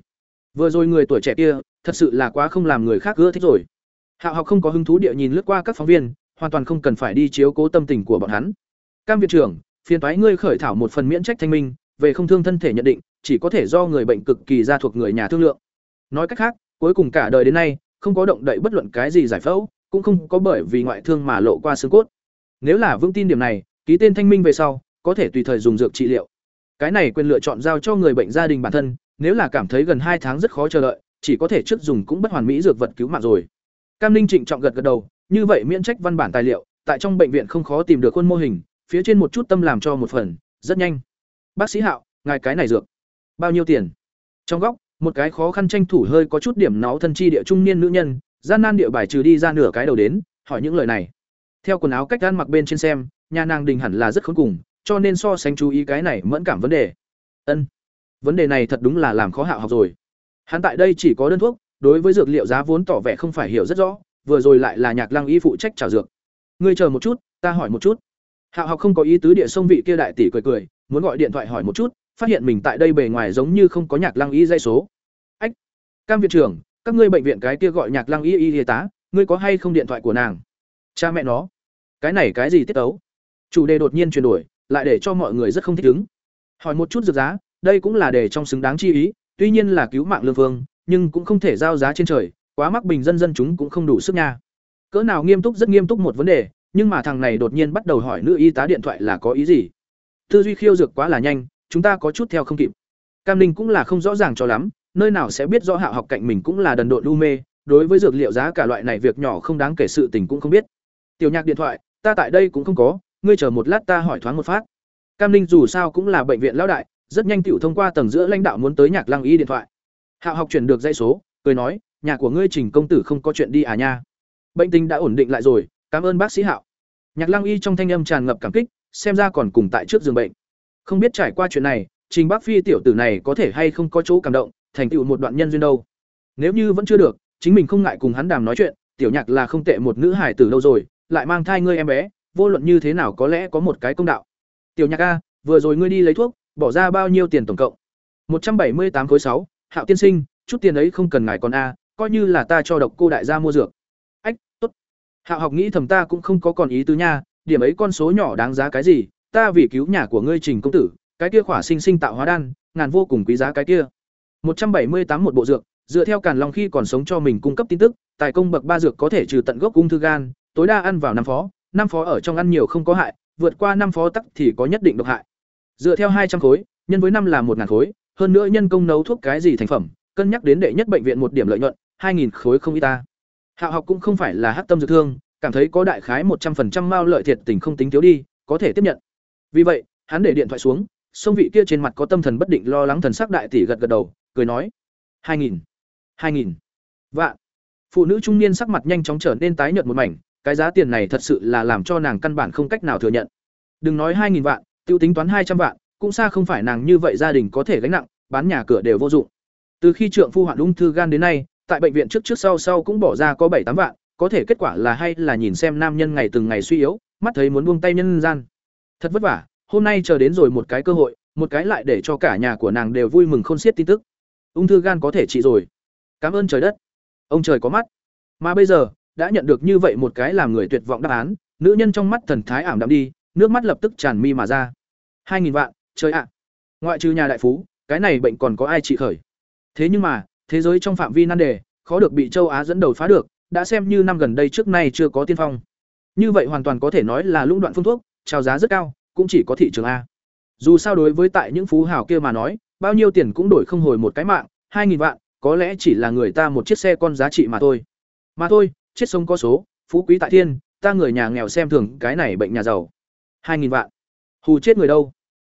Vừa rồi người tuổi trẻ kia, thật sự là quá không làm người khác ưa thích rồi. Hạo học không có hứng thú địa nhìn lướt qua các phóng viên, hoàn toàn không cần phải đi chiếu cố tâm tình của bọn hắn. Cam viện trưởng, phiền toái ngươi khởi thảo một phần miễn trách thanh minh, về không thương thân thể nhận định, chỉ có thể do người bệnh cực kỳ ra thuộc người nhà thương lượng. Nói cách khác, cuối cùng cả đời đến nay, không có động đậy bất luận cái gì giải phẫu, cũng không có bởi vì ngoại thương mà lộ qua xương cốt. Nếu là vững tin điểm này, ký tên thanh minh về sau, có thể tùy thời dùng dược trị liệu cái này quyền lựa chọn giao cho người bệnh gia đình bản thân, nếu là cảm thấy gần hai tháng rất khó chờ đợi, chỉ có thể trước dùng cũng bất hoàn mỹ dược vật cứu mạng rồi. Cam ninh trịnh trọng gật gật đầu, như vậy miễn trách văn bản tài liệu, tại trong bệnh viện không khó tìm được khuôn mô hình, phía trên một chút tâm làm cho một phần, rất nhanh. Bác sĩ hạo, ngài cái này dược, bao nhiêu tiền? Trong góc, một cái khó khăn tranh thủ hơi có chút điểm náu thân chi địa trung niên nữ nhân, gian nan địa bài trừ đi ra nửa cái đầu đến, hỏi những lời này. Theo quần áo cách gan mặc bên trên xem, nhà nàng đình hẳn là rất khốn cùng cho nên so sánh chú ý cái này mẫn cảm vấn đề. Ân, vấn đề này thật đúng là làm khó hạo học rồi. Hắn tại đây chỉ có đơn thuốc, đối với dược liệu giá vốn tỏ vẻ không phải hiểu rất rõ, vừa rồi lại là nhạc lăng y phụ trách trào dược. Ngươi chờ một chút, ta hỏi một chút. Hạo học không có ý tứ địa sông vị kia đại tỷ cười cười, muốn gọi điện thoại hỏi một chút, phát hiện mình tại đây bề ngoài giống như không có nhạc lăng y dây số. Ách, cam viện trưởng, các ngươi bệnh viện cái kia gọi nhạc lăng y y y tá, ngươi có hay không điện thoại của nàng? Cha mẹ nó, cái này cái gì tiết tấu? Chủ đề đột nhiên chuyển đổi lại để cho mọi người rất không thích ứng. Hỏi một chút dược giá, đây cũng là để trong xứng đáng chi ý, tuy nhiên là cứu mạng lương vương, nhưng cũng không thể giao giá trên trời, quá mắc bình dân dân chúng cũng không đủ sức nha. Cỡ nào nghiêm túc rất nghiêm túc một vấn đề, nhưng mà thằng này đột nhiên bắt đầu hỏi nữ y tá điện thoại là có ý gì? Tư duy khiêu dược quá là nhanh, chúng ta có chút theo không kịp. Cam ninh cũng là không rõ ràng cho lắm, nơi nào sẽ biết rõ hạ học cạnh mình cũng là đần độn lu mê, đối với dược liệu giá cả loại này việc nhỏ không đáng kể sự tình cũng không biết. Tiểu nhạc điện thoại, ta tại đây cũng không có ngươi chờ một lát ta hỏi thoáng một phát. Cam ninh dù sao cũng là bệnh viện lão đại, rất nhanh tiểu thông qua tầng giữa lãnh đạo muốn tới nhạc lăng y điện thoại. Hạo học chuyển được dây số, cười nói, nhà của ngươi trình công tử không có chuyện đi à nha. Bệnh tình đã ổn định lại rồi, cảm ơn bác sĩ hạo. Nhạc lăng y trong thanh âm tràn ngập cảm kích, xem ra còn cùng tại trước giường bệnh. Không biết trải qua chuyện này, trình bác phi tiểu tử này có thể hay không có chỗ cảm động, thành tựu một đoạn nhân duyên đâu. Nếu như vẫn chưa được, chính mình không ngại cùng hắn đàm nói chuyện, tiểu nhạc là không tệ một nữ hải tử đâu rồi, lại mang thai ngươi em bé vô luận như thế nào có lẽ có một cái công đạo. Tiểu nhạc a, vừa rồi ngươi đi lấy thuốc, bỏ ra bao nhiêu tiền tổng cộng? Một trăm bảy mươi tám khối sáu, hạo tiên sinh, chút tiền ấy không cần ngài còn a, coi như là ta cho độc cô đại gia mua dược. Ách, tốt. Hạo học nghĩ thầm ta cũng không có còn ý tứ nha, điểm ấy con số nhỏ đáng giá cái gì, ta vì cứu nhà của ngươi trình công tử, cái kia khỏa sinh sinh tạo hóa đan, ngàn vô cùng quý giá cái kia. Một trăm bảy mươi tám một bộ dược, dựa theo càn lòng khi còn sống cho mình cung cấp tin tức, tài công bậc ba dược có thể trừ tận gốc ung thư gan, tối đa ăn vào năm phó năm phó ở trong ăn nhiều không có hại, vượt qua năm phó tắc thì có nhất định độc hại. Dựa theo hai trăm khối, nhân với năm là một ngàn khối, hơn nữa nhân công nấu thuốc cái gì thành phẩm, cân nhắc đến đệ nhất bệnh viện một điểm lợi nhuận, hai nghìn khối không ít ta. Hạ học cũng không phải là hắc tâm dược thương, cảm thấy có đại khái một trăm phần mao lợi thiệt tình không tính thiếu đi, có thể tiếp nhận. Vì vậy, hắn để điện thoại xuống, sông vị kia trên mặt có tâm thần bất định lo lắng thần sắc đại tỷ gật gật đầu, cười nói, hai nghìn hai nghìn, vạn. Phụ nữ trung niên sắc mặt nhanh chóng trở nên tái nhợt một mảnh cái giá tiền này thật sự là làm cho nàng căn bản không cách nào thừa nhận. Đừng nói hai nghìn vạn, tiêu tính toán hai trăm vạn, cũng xa không phải nàng như vậy gia đình có thể gánh nặng, bán nhà cửa đều vô dụng. Từ khi trượng phu hoạn ung thư gan đến nay, tại bệnh viện trước trước sau sau cũng bỏ ra có bảy tám vạn, có thể kết quả là hay là nhìn xem nam nhân ngày từng ngày suy yếu, mắt thấy muốn buông tay nhân gian. Thật vất vả, hôm nay chờ đến rồi một cái cơ hội, một cái lại để cho cả nhà của nàng đều vui mừng khôn xiết tin tức. Ung thư gan có thể trị rồi. Cảm ơn trời đất. Ông trời có mắt. Mà bây giờ đã nhận được như vậy một cái làm người tuyệt vọng đáp án, nữ nhân trong mắt thần thái ảm đạm đi, nước mắt lập tức tràn mi mà ra. Hai nghìn vạn, trời ạ. Ngoại trừ nhà đại phú, cái này bệnh còn có ai trị khởi? Thế nhưng mà, thế giới trong phạm vi nan đề, khó được bị châu á dẫn đầu phá được, đã xem như năm gần đây trước nay chưa có tiên phong. Như vậy hoàn toàn có thể nói là lũng đoạn phương thuốc, trào giá rất cao, cũng chỉ có thị trường a. Dù sao đối với tại những phú hào kia mà nói, bao nhiêu tiền cũng đổi không hồi một cái mạng, hai nghìn vạn, có lẽ chỉ là người ta một chiếc xe con giá trị mà thôi. Mà thôi chết sống có số, phú quý tại thiên, ta người nhà nghèo xem thường cái này bệnh nhà giàu. Hai nghìn vạn. Hù chết người đâu?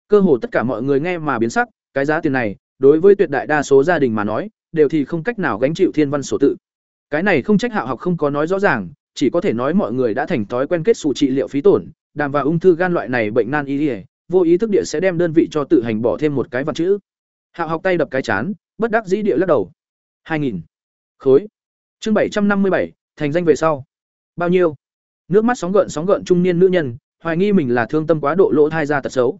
Cơ hồ tất cả mọi người nghe mà biến sắc, cái giá tiền này, đối với tuyệt đại đa số gia đình mà nói, đều thì không cách nào gánh chịu thiên văn sổ tự. Cái này không trách hạ học không có nói rõ ràng, chỉ có thể nói mọi người đã thành thói quen kết xù trị liệu phí tổn, đàm và ung thư gan loại này bệnh nan y ỉa vô ý thức địa sẽ đem đơn vị cho tự hành bỏ thêm một cái vật chữ. Hạ học tay đập cái chán, bất đắc dĩ địa lắc đầu. Hai nghìn. Khối. Chương bảy trăm năm mươi bảy thành danh về sau. Bao nhiêu? Nước mắt sóng gợn sóng gợn trung niên nữ nhân, hoài nghi mình là thương tâm quá độ lỗ thai ra tật xấu.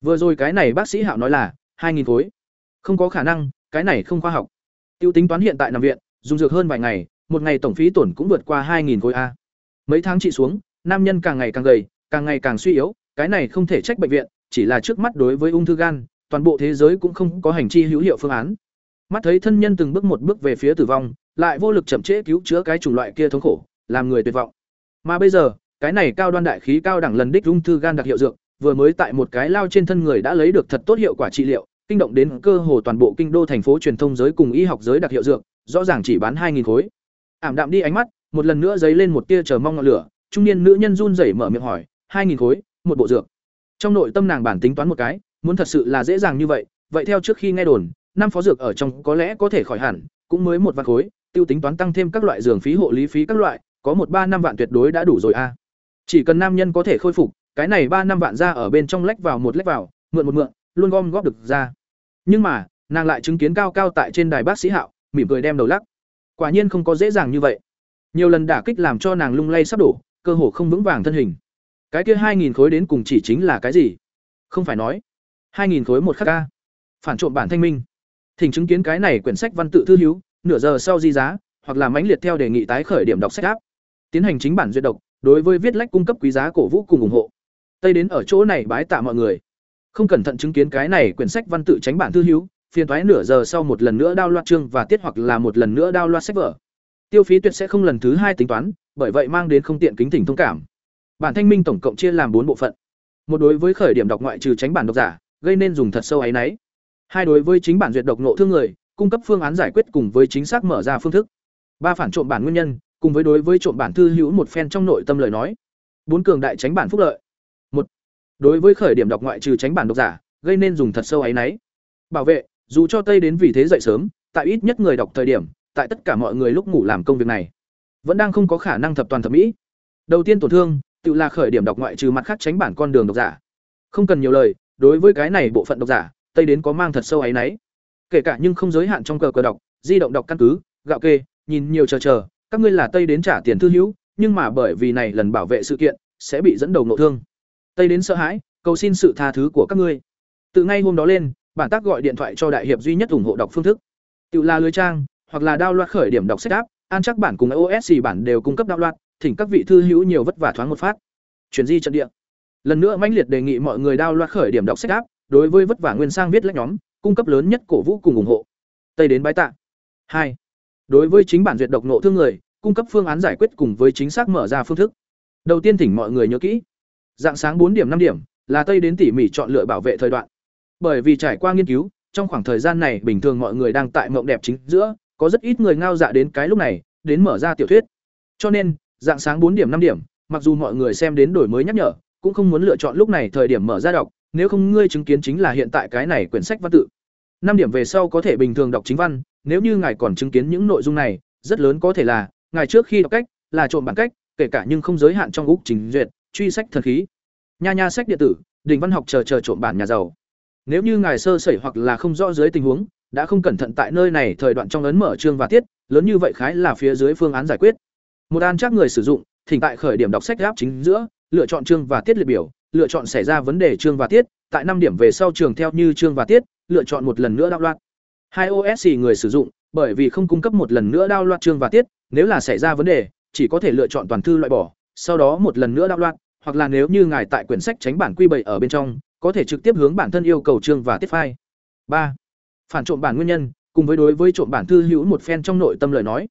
Vừa rồi cái này bác sĩ hạo nói là hai nghìn khối. Không có khả năng, cái này không khoa học. Tiêu tính toán hiện tại nằm viện, dùng dược hơn vài ngày, một ngày tổng phí tổn cũng vượt qua hai nghìn khối a. Mấy tháng trị xuống, nam nhân càng ngày càng gầy, càng ngày càng suy yếu, cái này không thể trách bệnh viện, chỉ là trước mắt đối với ung thư gan, toàn bộ thế giới cũng không có hành chi hữu hiệu phương án mắt thấy thân nhân từng bước một bước về phía tử vong, lại vô lực chậm trễ cứu chữa cái chủng loại kia thống khổ, làm người tuyệt vọng. Mà bây giờ, cái này cao đoan đại khí cao đẳng lần đích ung thư gan đặc hiệu dược, vừa mới tại một cái lao trên thân người đã lấy được thật tốt hiệu quả trị liệu, kinh động đến cơ hồ toàn bộ kinh đô thành phố truyền thông giới cùng y học giới đặc hiệu dược, rõ ràng chỉ bán hai khối. Ảm đạm đi ánh mắt, một lần nữa dấy lên một tia chờ mong ngọn lửa, trung niên nữ nhân run rẩy mở miệng hỏi, hai khối, một bộ dược. Trong nội tâm nàng bản tính toán một cái, muốn thật sự là dễ dàng như vậy vậy theo trước khi nghe đồn năm phó dược ở trong có lẽ có thể khỏi hẳn, cũng mới một vạn khối, tiêu tính toán tăng thêm các loại giường phí, hộ lý phí các loại, có một ba năm vạn tuyệt đối đã đủ rồi a. Chỉ cần nam nhân có thể khôi phục, cái này ba năm vạn ra ở bên trong lách vào một lách vào, mượn một mượn, luôn gom góp được ra. Nhưng mà, nàng lại chứng kiến cao cao tại trên đài bác sĩ hạo, mỉm cười đem đầu lắc. Quả nhiên không có dễ dàng như vậy. Nhiều lần đả kích làm cho nàng lung lay sắp đổ, cơ hồ không vững vàng thân hình. Cái kia hai nghìn khối đến cùng chỉ chính là cái gì? Không phải nói. hai nghìn khối một khắc ca. Phản trộm bản thanh minh thỉnh chứng kiến cái này quyển sách văn tự thư hữu, nửa giờ sau di giá, hoặc là mãnh liệt theo đề nghị tái khởi điểm đọc sách áp tiến hành chính bản duyệt độc, đối với viết lách cung cấp quý giá cổ vũ cùng ủng hộ. Tây đến ở chỗ này bái tạ mọi người. Không cẩn thận chứng kiến cái này quyển sách văn tự tránh bản thư hữu, phiền thoái nửa giờ sau một lần nữa đao loạt chương và tiết hoặc là một lần nữa đao loạt sách vở. Tiêu phí tuyệt sẽ không lần thứ hai tính toán, bởi vậy mang đến không tiện kính thỉnh thông cảm. Bản thanh minh tổng cộng chia làm bốn bộ phận. Một đối với khởi điểm đọc ngoại trừ tránh bản độc giả, gây nên dùng thật sâu áy náy hai đối với chính bản duyệt độc nộ thương người, cung cấp phương án giải quyết cùng với chính xác mở ra phương thức. Ba phản trộm bản nguyên nhân, cùng với đối với trộm bản thư hữu một phen trong nội tâm lời nói. Bốn cường đại tránh bản phúc lợi. Một, đối với khởi điểm đọc ngoại trừ tránh bản độc giả, gây nên dùng thật sâu áy náy. Bảo vệ, dù cho tây đến vì thế dậy sớm, tại ít nhất người đọc thời điểm, tại tất cả mọi người lúc ngủ làm công việc này, vẫn đang không có khả năng thập toàn thẩm mỹ. Đầu tiên tổn thương, tự là khởi điểm đọc ngoại trừ mặt khác tránh bản con đường độc giả. Không cần nhiều lời, đối với cái này bộ phận độc giả tây đến có mang thật sâu áy náy. Kể cả nhưng không giới hạn trong cờ cờ đọc, di động đọc căn cứ, gạo kê, nhìn nhiều chờ chờ, các ngươi là tây đến trả tiền thư hữu, nhưng mà bởi vì này lần bảo vệ sự kiện, sẽ bị dẫn đầu nội thương. Tây đến sợ hãi, cầu xin sự tha thứ của các ngươi. Từ ngay hôm đó lên, bản tác gọi điện thoại cho đại hiệp duy nhất ủng hộ đọc phương thức. Tự là lưới trang, hoặc là đao loạt khởi điểm đọc sách áp an chắc bản cùng osc bản đều cung cấp đạo loạt, thỉnh các vị thư hữu nhiều vất vả thoáng một phát. Chuyển di trận địa. Lần nữa mãnh liệt đề nghị mọi người đao loạt khởi điểm đọc sách áp đối với vất vả nguyên sang viết lách nhóm, cung cấp lớn nhất cổ vũ cùng ủng hộ. Tây đến bái tạ. Hai. Đối với chính bản duyệt độc nộ thương người, cung cấp phương án giải quyết cùng với chính xác mở ra phương thức. Đầu tiên thỉnh mọi người nhớ kỹ. Dạng sáng bốn điểm năm điểm, là tây đến tỉ mỉ chọn lựa bảo vệ thời đoạn. Bởi vì trải qua nghiên cứu, trong khoảng thời gian này bình thường mọi người đang tại mộng đẹp chính giữa, có rất ít người ngao dạ đến cái lúc này, đến mở ra tiểu thuyết. Cho nên, dạng sáng bốn điểm năm điểm, mặc dù mọi người xem đến đổi mới nhắc nhở, cũng không muốn lựa chọn lúc này thời điểm mở ra đọc nếu không ngươi chứng kiến chính là hiện tại cái này quyển sách văn tự. Năm điểm về sau có thể bình thường đọc chính văn, nếu như ngài còn chứng kiến những nội dung này, rất lớn có thể là, ngài trước khi đọc cách, là trộm bản cách, kể cả nhưng không giới hạn trong úc trình duyệt, truy sách thần khí. Nha nha sách điện tử đỉnh văn học chờ chờ trộm bản nhà giàu. Nếu như ngài sơ sẩy hoặc là không rõ dưới tình huống, đã không cẩn thận tại nơi này thời đoạn trong ấn mở chương và tiết, lớn như vậy khái là phía dưới phương án giải quyết. Một an chắc người sử dụng, thỉnh tại khởi điểm đọc sách áp chính giữa, lựa chọn chương và tiết liệt biểu lựa chọn xảy ra vấn đề chương và tiết, tại năm điểm về sau trường theo như chương và tiết, lựa chọn một lần nữa đạo loạt. Hai osc người sử dụng, bởi vì không cung cấp một lần nữa đạo loạt chương và tiết, nếu là xảy ra vấn đề, chỉ có thể lựa chọn toàn thư loại bỏ, sau đó một lần nữa đạo loạt, hoặc là nếu như ngài tại quyển sách tránh bản quy bảy ở bên trong, có thể trực tiếp hướng bản thân yêu cầu chương và tiết file. Ba, phản trộm bản nguyên nhân, cùng với đối với trộm bản thư hữu một phen trong nội tâm lời nói.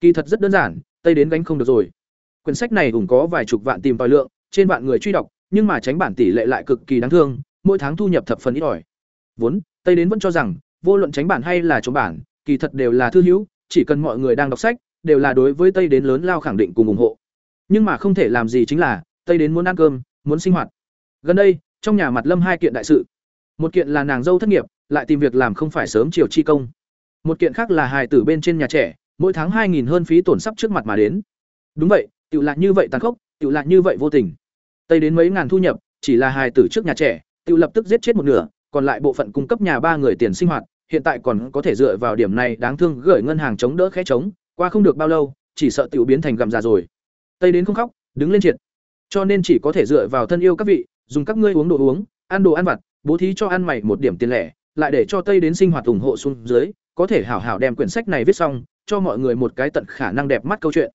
Kỳ thật rất đơn giản tây đến gánh không được rồi. Quyển sách này cũng có vài chục vạn tìm tòi lượng, trên vạn người truy đọc nhưng mà tránh bản tỷ lệ lại cực kỳ đáng thương, mỗi tháng thu nhập thập phần ít ỏi. Vốn, tây đến vẫn cho rằng, vô luận tránh bản hay là chống bản, kỳ thật đều là thư hữu, chỉ cần mọi người đang đọc sách, đều là đối với tây đến lớn lao khẳng định cùng ủng hộ. Nhưng mà không thể làm gì chính là, tây đến muốn ăn cơm, muốn sinh hoạt. Gần đây, trong nhà mặt lâm hai kiện đại sự. Một kiện là nàng dâu thất nghiệp, lại tìm việc làm không phải sớm chiều chi công. Một kiện khác là hài tử bên trên nhà trẻ, mỗi tháng hai nghìn hơn phí tổn sắp trước mặt mà đến. Đúng vậy, tiểu lại như vậy tàn khốc, tiểu lại như vậy vô tình tây đến mấy ngàn thu nhập, chỉ là hài tử trước nhà trẻ, tự lập tức giết chết một nửa, còn lại bộ phận cung cấp nhà ba người tiền sinh hoạt, hiện tại còn có thể dựa vào điểm này đáng thương gửi ngân hàng chống đỡ khẽ chống qua không được bao lâu, chỉ sợ tiểu biến thành gặm già rồi. Tây đến không khóc, đứng lên triệt. Cho nên chỉ có thể dựa vào thân yêu các vị, dùng các ngươi uống đồ uống, ăn đồ ăn vặt, bố thí cho ăn mày một điểm tiền lẻ, lại để cho tây đến sinh hoạt ủng hộ xuống dưới, có thể hảo hảo đem quyển sách này viết xong, cho mọi người một cái tận khả năng đẹp mắt câu chuyện.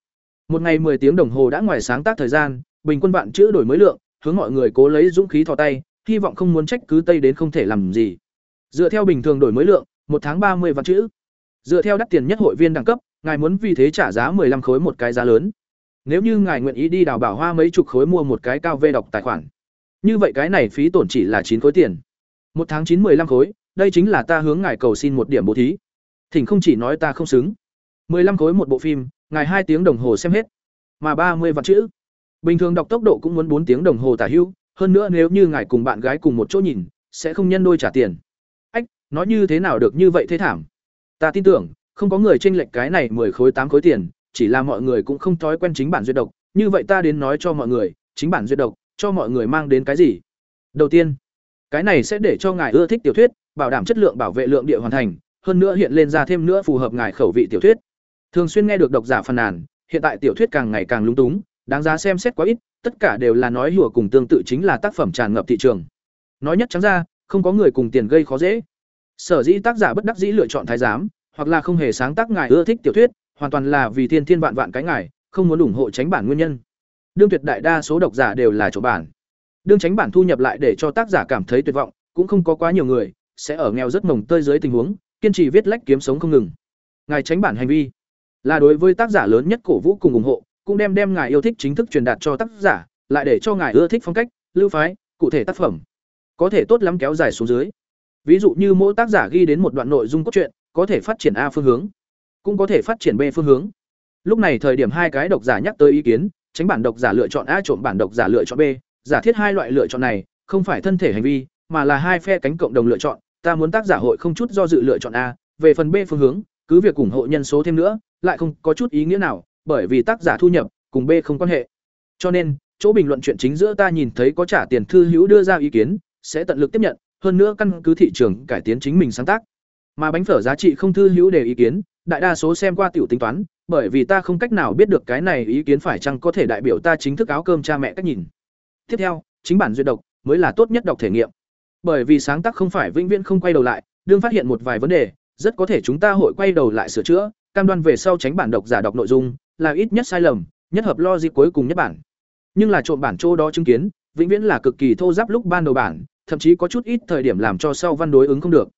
Một ngày 10 tiếng đồng hồ đã ngoài sáng tác thời gian bình quân vạn chữ đổi mới lượng, hướng mọi người cố lấy dũng khí thò tay, hy vọng không muốn trách cứ tây đến không thể làm gì. Dựa theo bình thường đổi mới lượng, một tháng ba mươi vạn chữ. Dựa theo đắt tiền nhất hội viên đẳng cấp, ngài muốn vì thế trả giá 15 khối một cái giá lớn. Nếu như ngài nguyện ý đi đào bảo hoa mấy chục khối mua một cái cao vê đọc tài khoản. Như vậy cái này phí tổn chỉ là chín khối tiền. Một tháng chín 15 khối, đây chính là ta hướng ngài cầu xin một điểm bố thí. Thỉnh không chỉ nói ta không xứng. 15 khối một bộ phim, ngài hai tiếng đồng hồ xem hết. Mà ba mươi vạn chữ bình thường đọc tốc độ cũng muốn bốn tiếng đồng hồ tả hưu, hơn nữa nếu như ngài cùng bạn gái cùng một chỗ nhìn, sẽ không nhân đôi trả tiền. Ách, nói như thế nào được như vậy thế thảm? Ta tin tưởng, không có người chênh lệch cái này mười khối tám khối tiền, chỉ là mọi người cũng không thói quen chính bản duyệt độc. Như vậy ta đến nói cho mọi người, chính bản duyệt độc, cho mọi người mang đến cái gì? Đầu tiên, cái này sẽ để cho ngài ưa thích tiểu thuyết, bảo đảm chất lượng bảo vệ lượng địa hoàn thành, hơn nữa hiện lên ra thêm nữa phù hợp ngài khẩu vị tiểu thuyết. Thường xuyên nghe được độc giả phàn nàn, hiện tại tiểu thuyết càng ngày càng lúng túng đáng giá xem xét quá ít tất cả đều là nói hùa cùng tương tự chính là tác phẩm tràn ngập thị trường nói nhất trắng ra không có người cùng tiền gây khó dễ sở dĩ tác giả bất đắc dĩ lựa chọn thái giám hoặc là không hề sáng tác ngài ưa thích tiểu thuyết hoàn toàn là vì thiên thiên vạn vạn cái ngài không muốn ủng hộ tránh bản nguyên nhân đương tuyệt đại đa số độc giả đều là chỗ bản. Đương tránh bản thu nhập lại để cho tác giả cảm thấy tuyệt vọng, cũng không có quá nhiều người sẽ ở nghèo rất mồng tơi dưới tình huống, kiên trì viết lách kiếm sống không ngừng. Ngài tránh bản hành vi là đối với tác giả lớn nhất cổ vũ cùng ủng hộ, cũng đem đem ngài yêu thích chính thức truyền đạt cho tác giả, lại để cho ngài ưa thích phong cách, lưu phái, cụ thể tác phẩm. Có thể tốt lắm kéo dài xuống dưới. Ví dụ như mỗi tác giả ghi đến một đoạn nội dung cốt truyện, có thể phát triển A phương hướng, cũng có thể phát triển B phương hướng. Lúc này thời điểm hai cái độc giả nhắc tới ý kiến, tránh bản độc giả lựa chọn A trộm bản độc giả lựa chọn B, giả thiết hai loại lựa chọn này, không phải thân thể hành vi, mà là hai phe cánh cộng đồng lựa chọn, ta muốn tác giả hội không chút do dự lựa chọn A, về phần B phương hướng, cứ việc ủng hộ nhân số thêm nữa, lại không có chút ý nghĩa nào, bởi vì tác giả thu nhập cùng B không quan hệ. Cho nên, chỗ bình luận chuyện chính giữa ta nhìn thấy có trả tiền thư hữu đưa ra ý kiến, sẽ tận lực tiếp nhận, hơn nữa căn cứ thị trường cải tiến chính mình sáng tác. Mà bánh phở giá trị không thư hữu để ý kiến, đại đa số xem qua tiểu tính toán, bởi vì ta không cách nào biết được cái này ý kiến phải chăng có thể đại biểu ta chính thức áo cơm cha mẹ cách nhìn. Tiếp theo, chính bản duyệt độc mới là tốt nhất đọc thể nghiệm. Bởi vì sáng tác không phải vĩnh viễn không quay đầu lại, đương phát hiện một vài vấn đề, rất có thể chúng ta hội quay đầu lại sửa chữa, cam đoan về sau tránh bản độc giả đọc nội dung, là ít nhất sai lầm, nhất hợp logic cuối cùng nhất bản. Nhưng là trộm bản chỗ đó chứng kiến, vĩnh viễn là cực kỳ thô giáp lúc ban đầu bản, thậm chí có chút ít thời điểm làm cho sau văn đối ứng không được.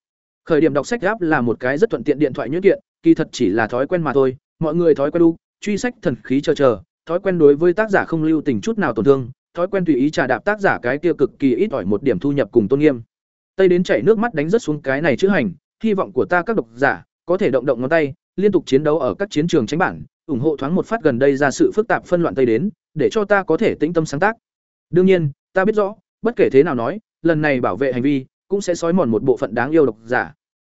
Khởi điểm đọc sách giáp là một cái rất thuận tiện điện thoại nhuyễn kiện, kỳ thật chỉ là thói quen mà thôi, mọi người thói quen đu, truy sách thần khí chờ chờ, thói quen đối với tác giả không lưu tình chút nào tổn thương, thói quen tùy ý trà đạp tác giả cái kia cực kỳ ít ỏi một điểm thu nhập cùng tôn nghiêm. Tây đến chảy nước mắt đánh rất xuống cái này chữ hành, hy vọng của ta các độc giả có thể động động ngón tay, liên tục chiến đấu ở các chiến trường tránh bản, ủng hộ thoáng một phát gần đây ra sự phức tạp phân loạn tây đến, để cho ta có thể tĩnh tâm sáng tác. Đương nhiên, ta biết rõ, bất kể thế nào nói, lần này bảo vệ hành vi cũng sẽ sói mòn một bộ phận đáng yêu độc giả.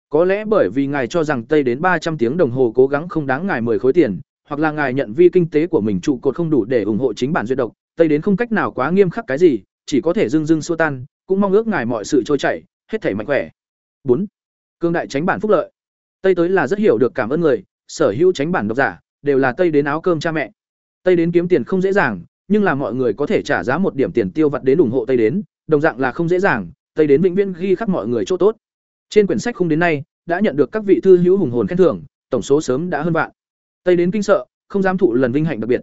Có lẽ bởi vì ngài cho rằng Tây đến ba trăm tiếng đồng hồ cố gắng không đáng ngài mười khối tiền, hoặc là ngài nhận vi kinh tế của mình trụ cột không đủ để ủng hộ chính bản duyệt độc, Tây đến không cách nào quá nghiêm khắc cái gì, chỉ có thể dưng dưng xua tan, cũng mong ước ngài mọi sự trôi chảy, hết thảy mạnh khỏe. bốn Cương đại tránh bản phúc lợi. Tây tới là rất hiểu được cảm ơn người, sở hữu tránh bản độc giả đều là Tây đến áo cơm cha mẹ. Tây đến kiếm tiền không dễ dàng, nhưng là mọi người có thể trả giá một điểm tiền tiêu vặt đến ủng hộ Tây đến, đồng dạng là không dễ dàng, Tây đến vĩnh viễn ghi khắc mọi người chỗ tốt. Trên quyển sách không đến nay, đã nhận được các vị thư hữu hùng hồn khen thưởng, tổng số sớm đã hơn vạn. Tây đến kinh sợ, không dám thụ lần vinh hạnh đặc biệt.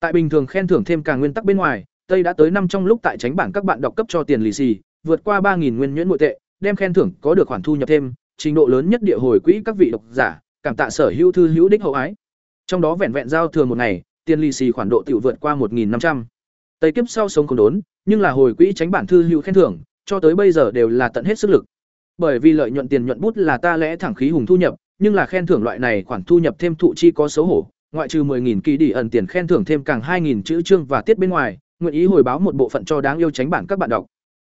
Tại bình thường khen thưởng thêm càng nguyên tắc bên ngoài, Tây đã tới năm trong lúc tại tránh bảng các bạn đọc cấp cho tiền lì xì, vượt qua 3000 nguyên nhuyễn nội tệ, đem khen thưởng có được khoản thu nhập thêm, trình độ lớn nhất địa hồi quỹ các vị độc giả, cảm tạ sở hữu thư hữu đích hậu ái. Trong đó vẹn vẹn giao thừa một ngày, tiền lì xì khoản độ tiểu vượt qua 1500. Tây kiếp sau sống không đốn, nhưng là hồi quỹ tránh bản thư hữu khen thưởng, cho tới bây giờ đều là tận hết sức lực. Bởi vì lợi nhuận tiền nhuận bút là ta lẽ thẳng khí hùng thu nhập, nhưng là khen thưởng loại này khoản thu nhập thêm thụ chi có xấu hổ, ngoại trừ 10000 kỳ đi ẩn tiền khen thưởng thêm càng 2000 chữ chương và tiết bên ngoài, nguyện ý hồi báo một bộ phận cho đáng yêu tránh bản các bạn đọc.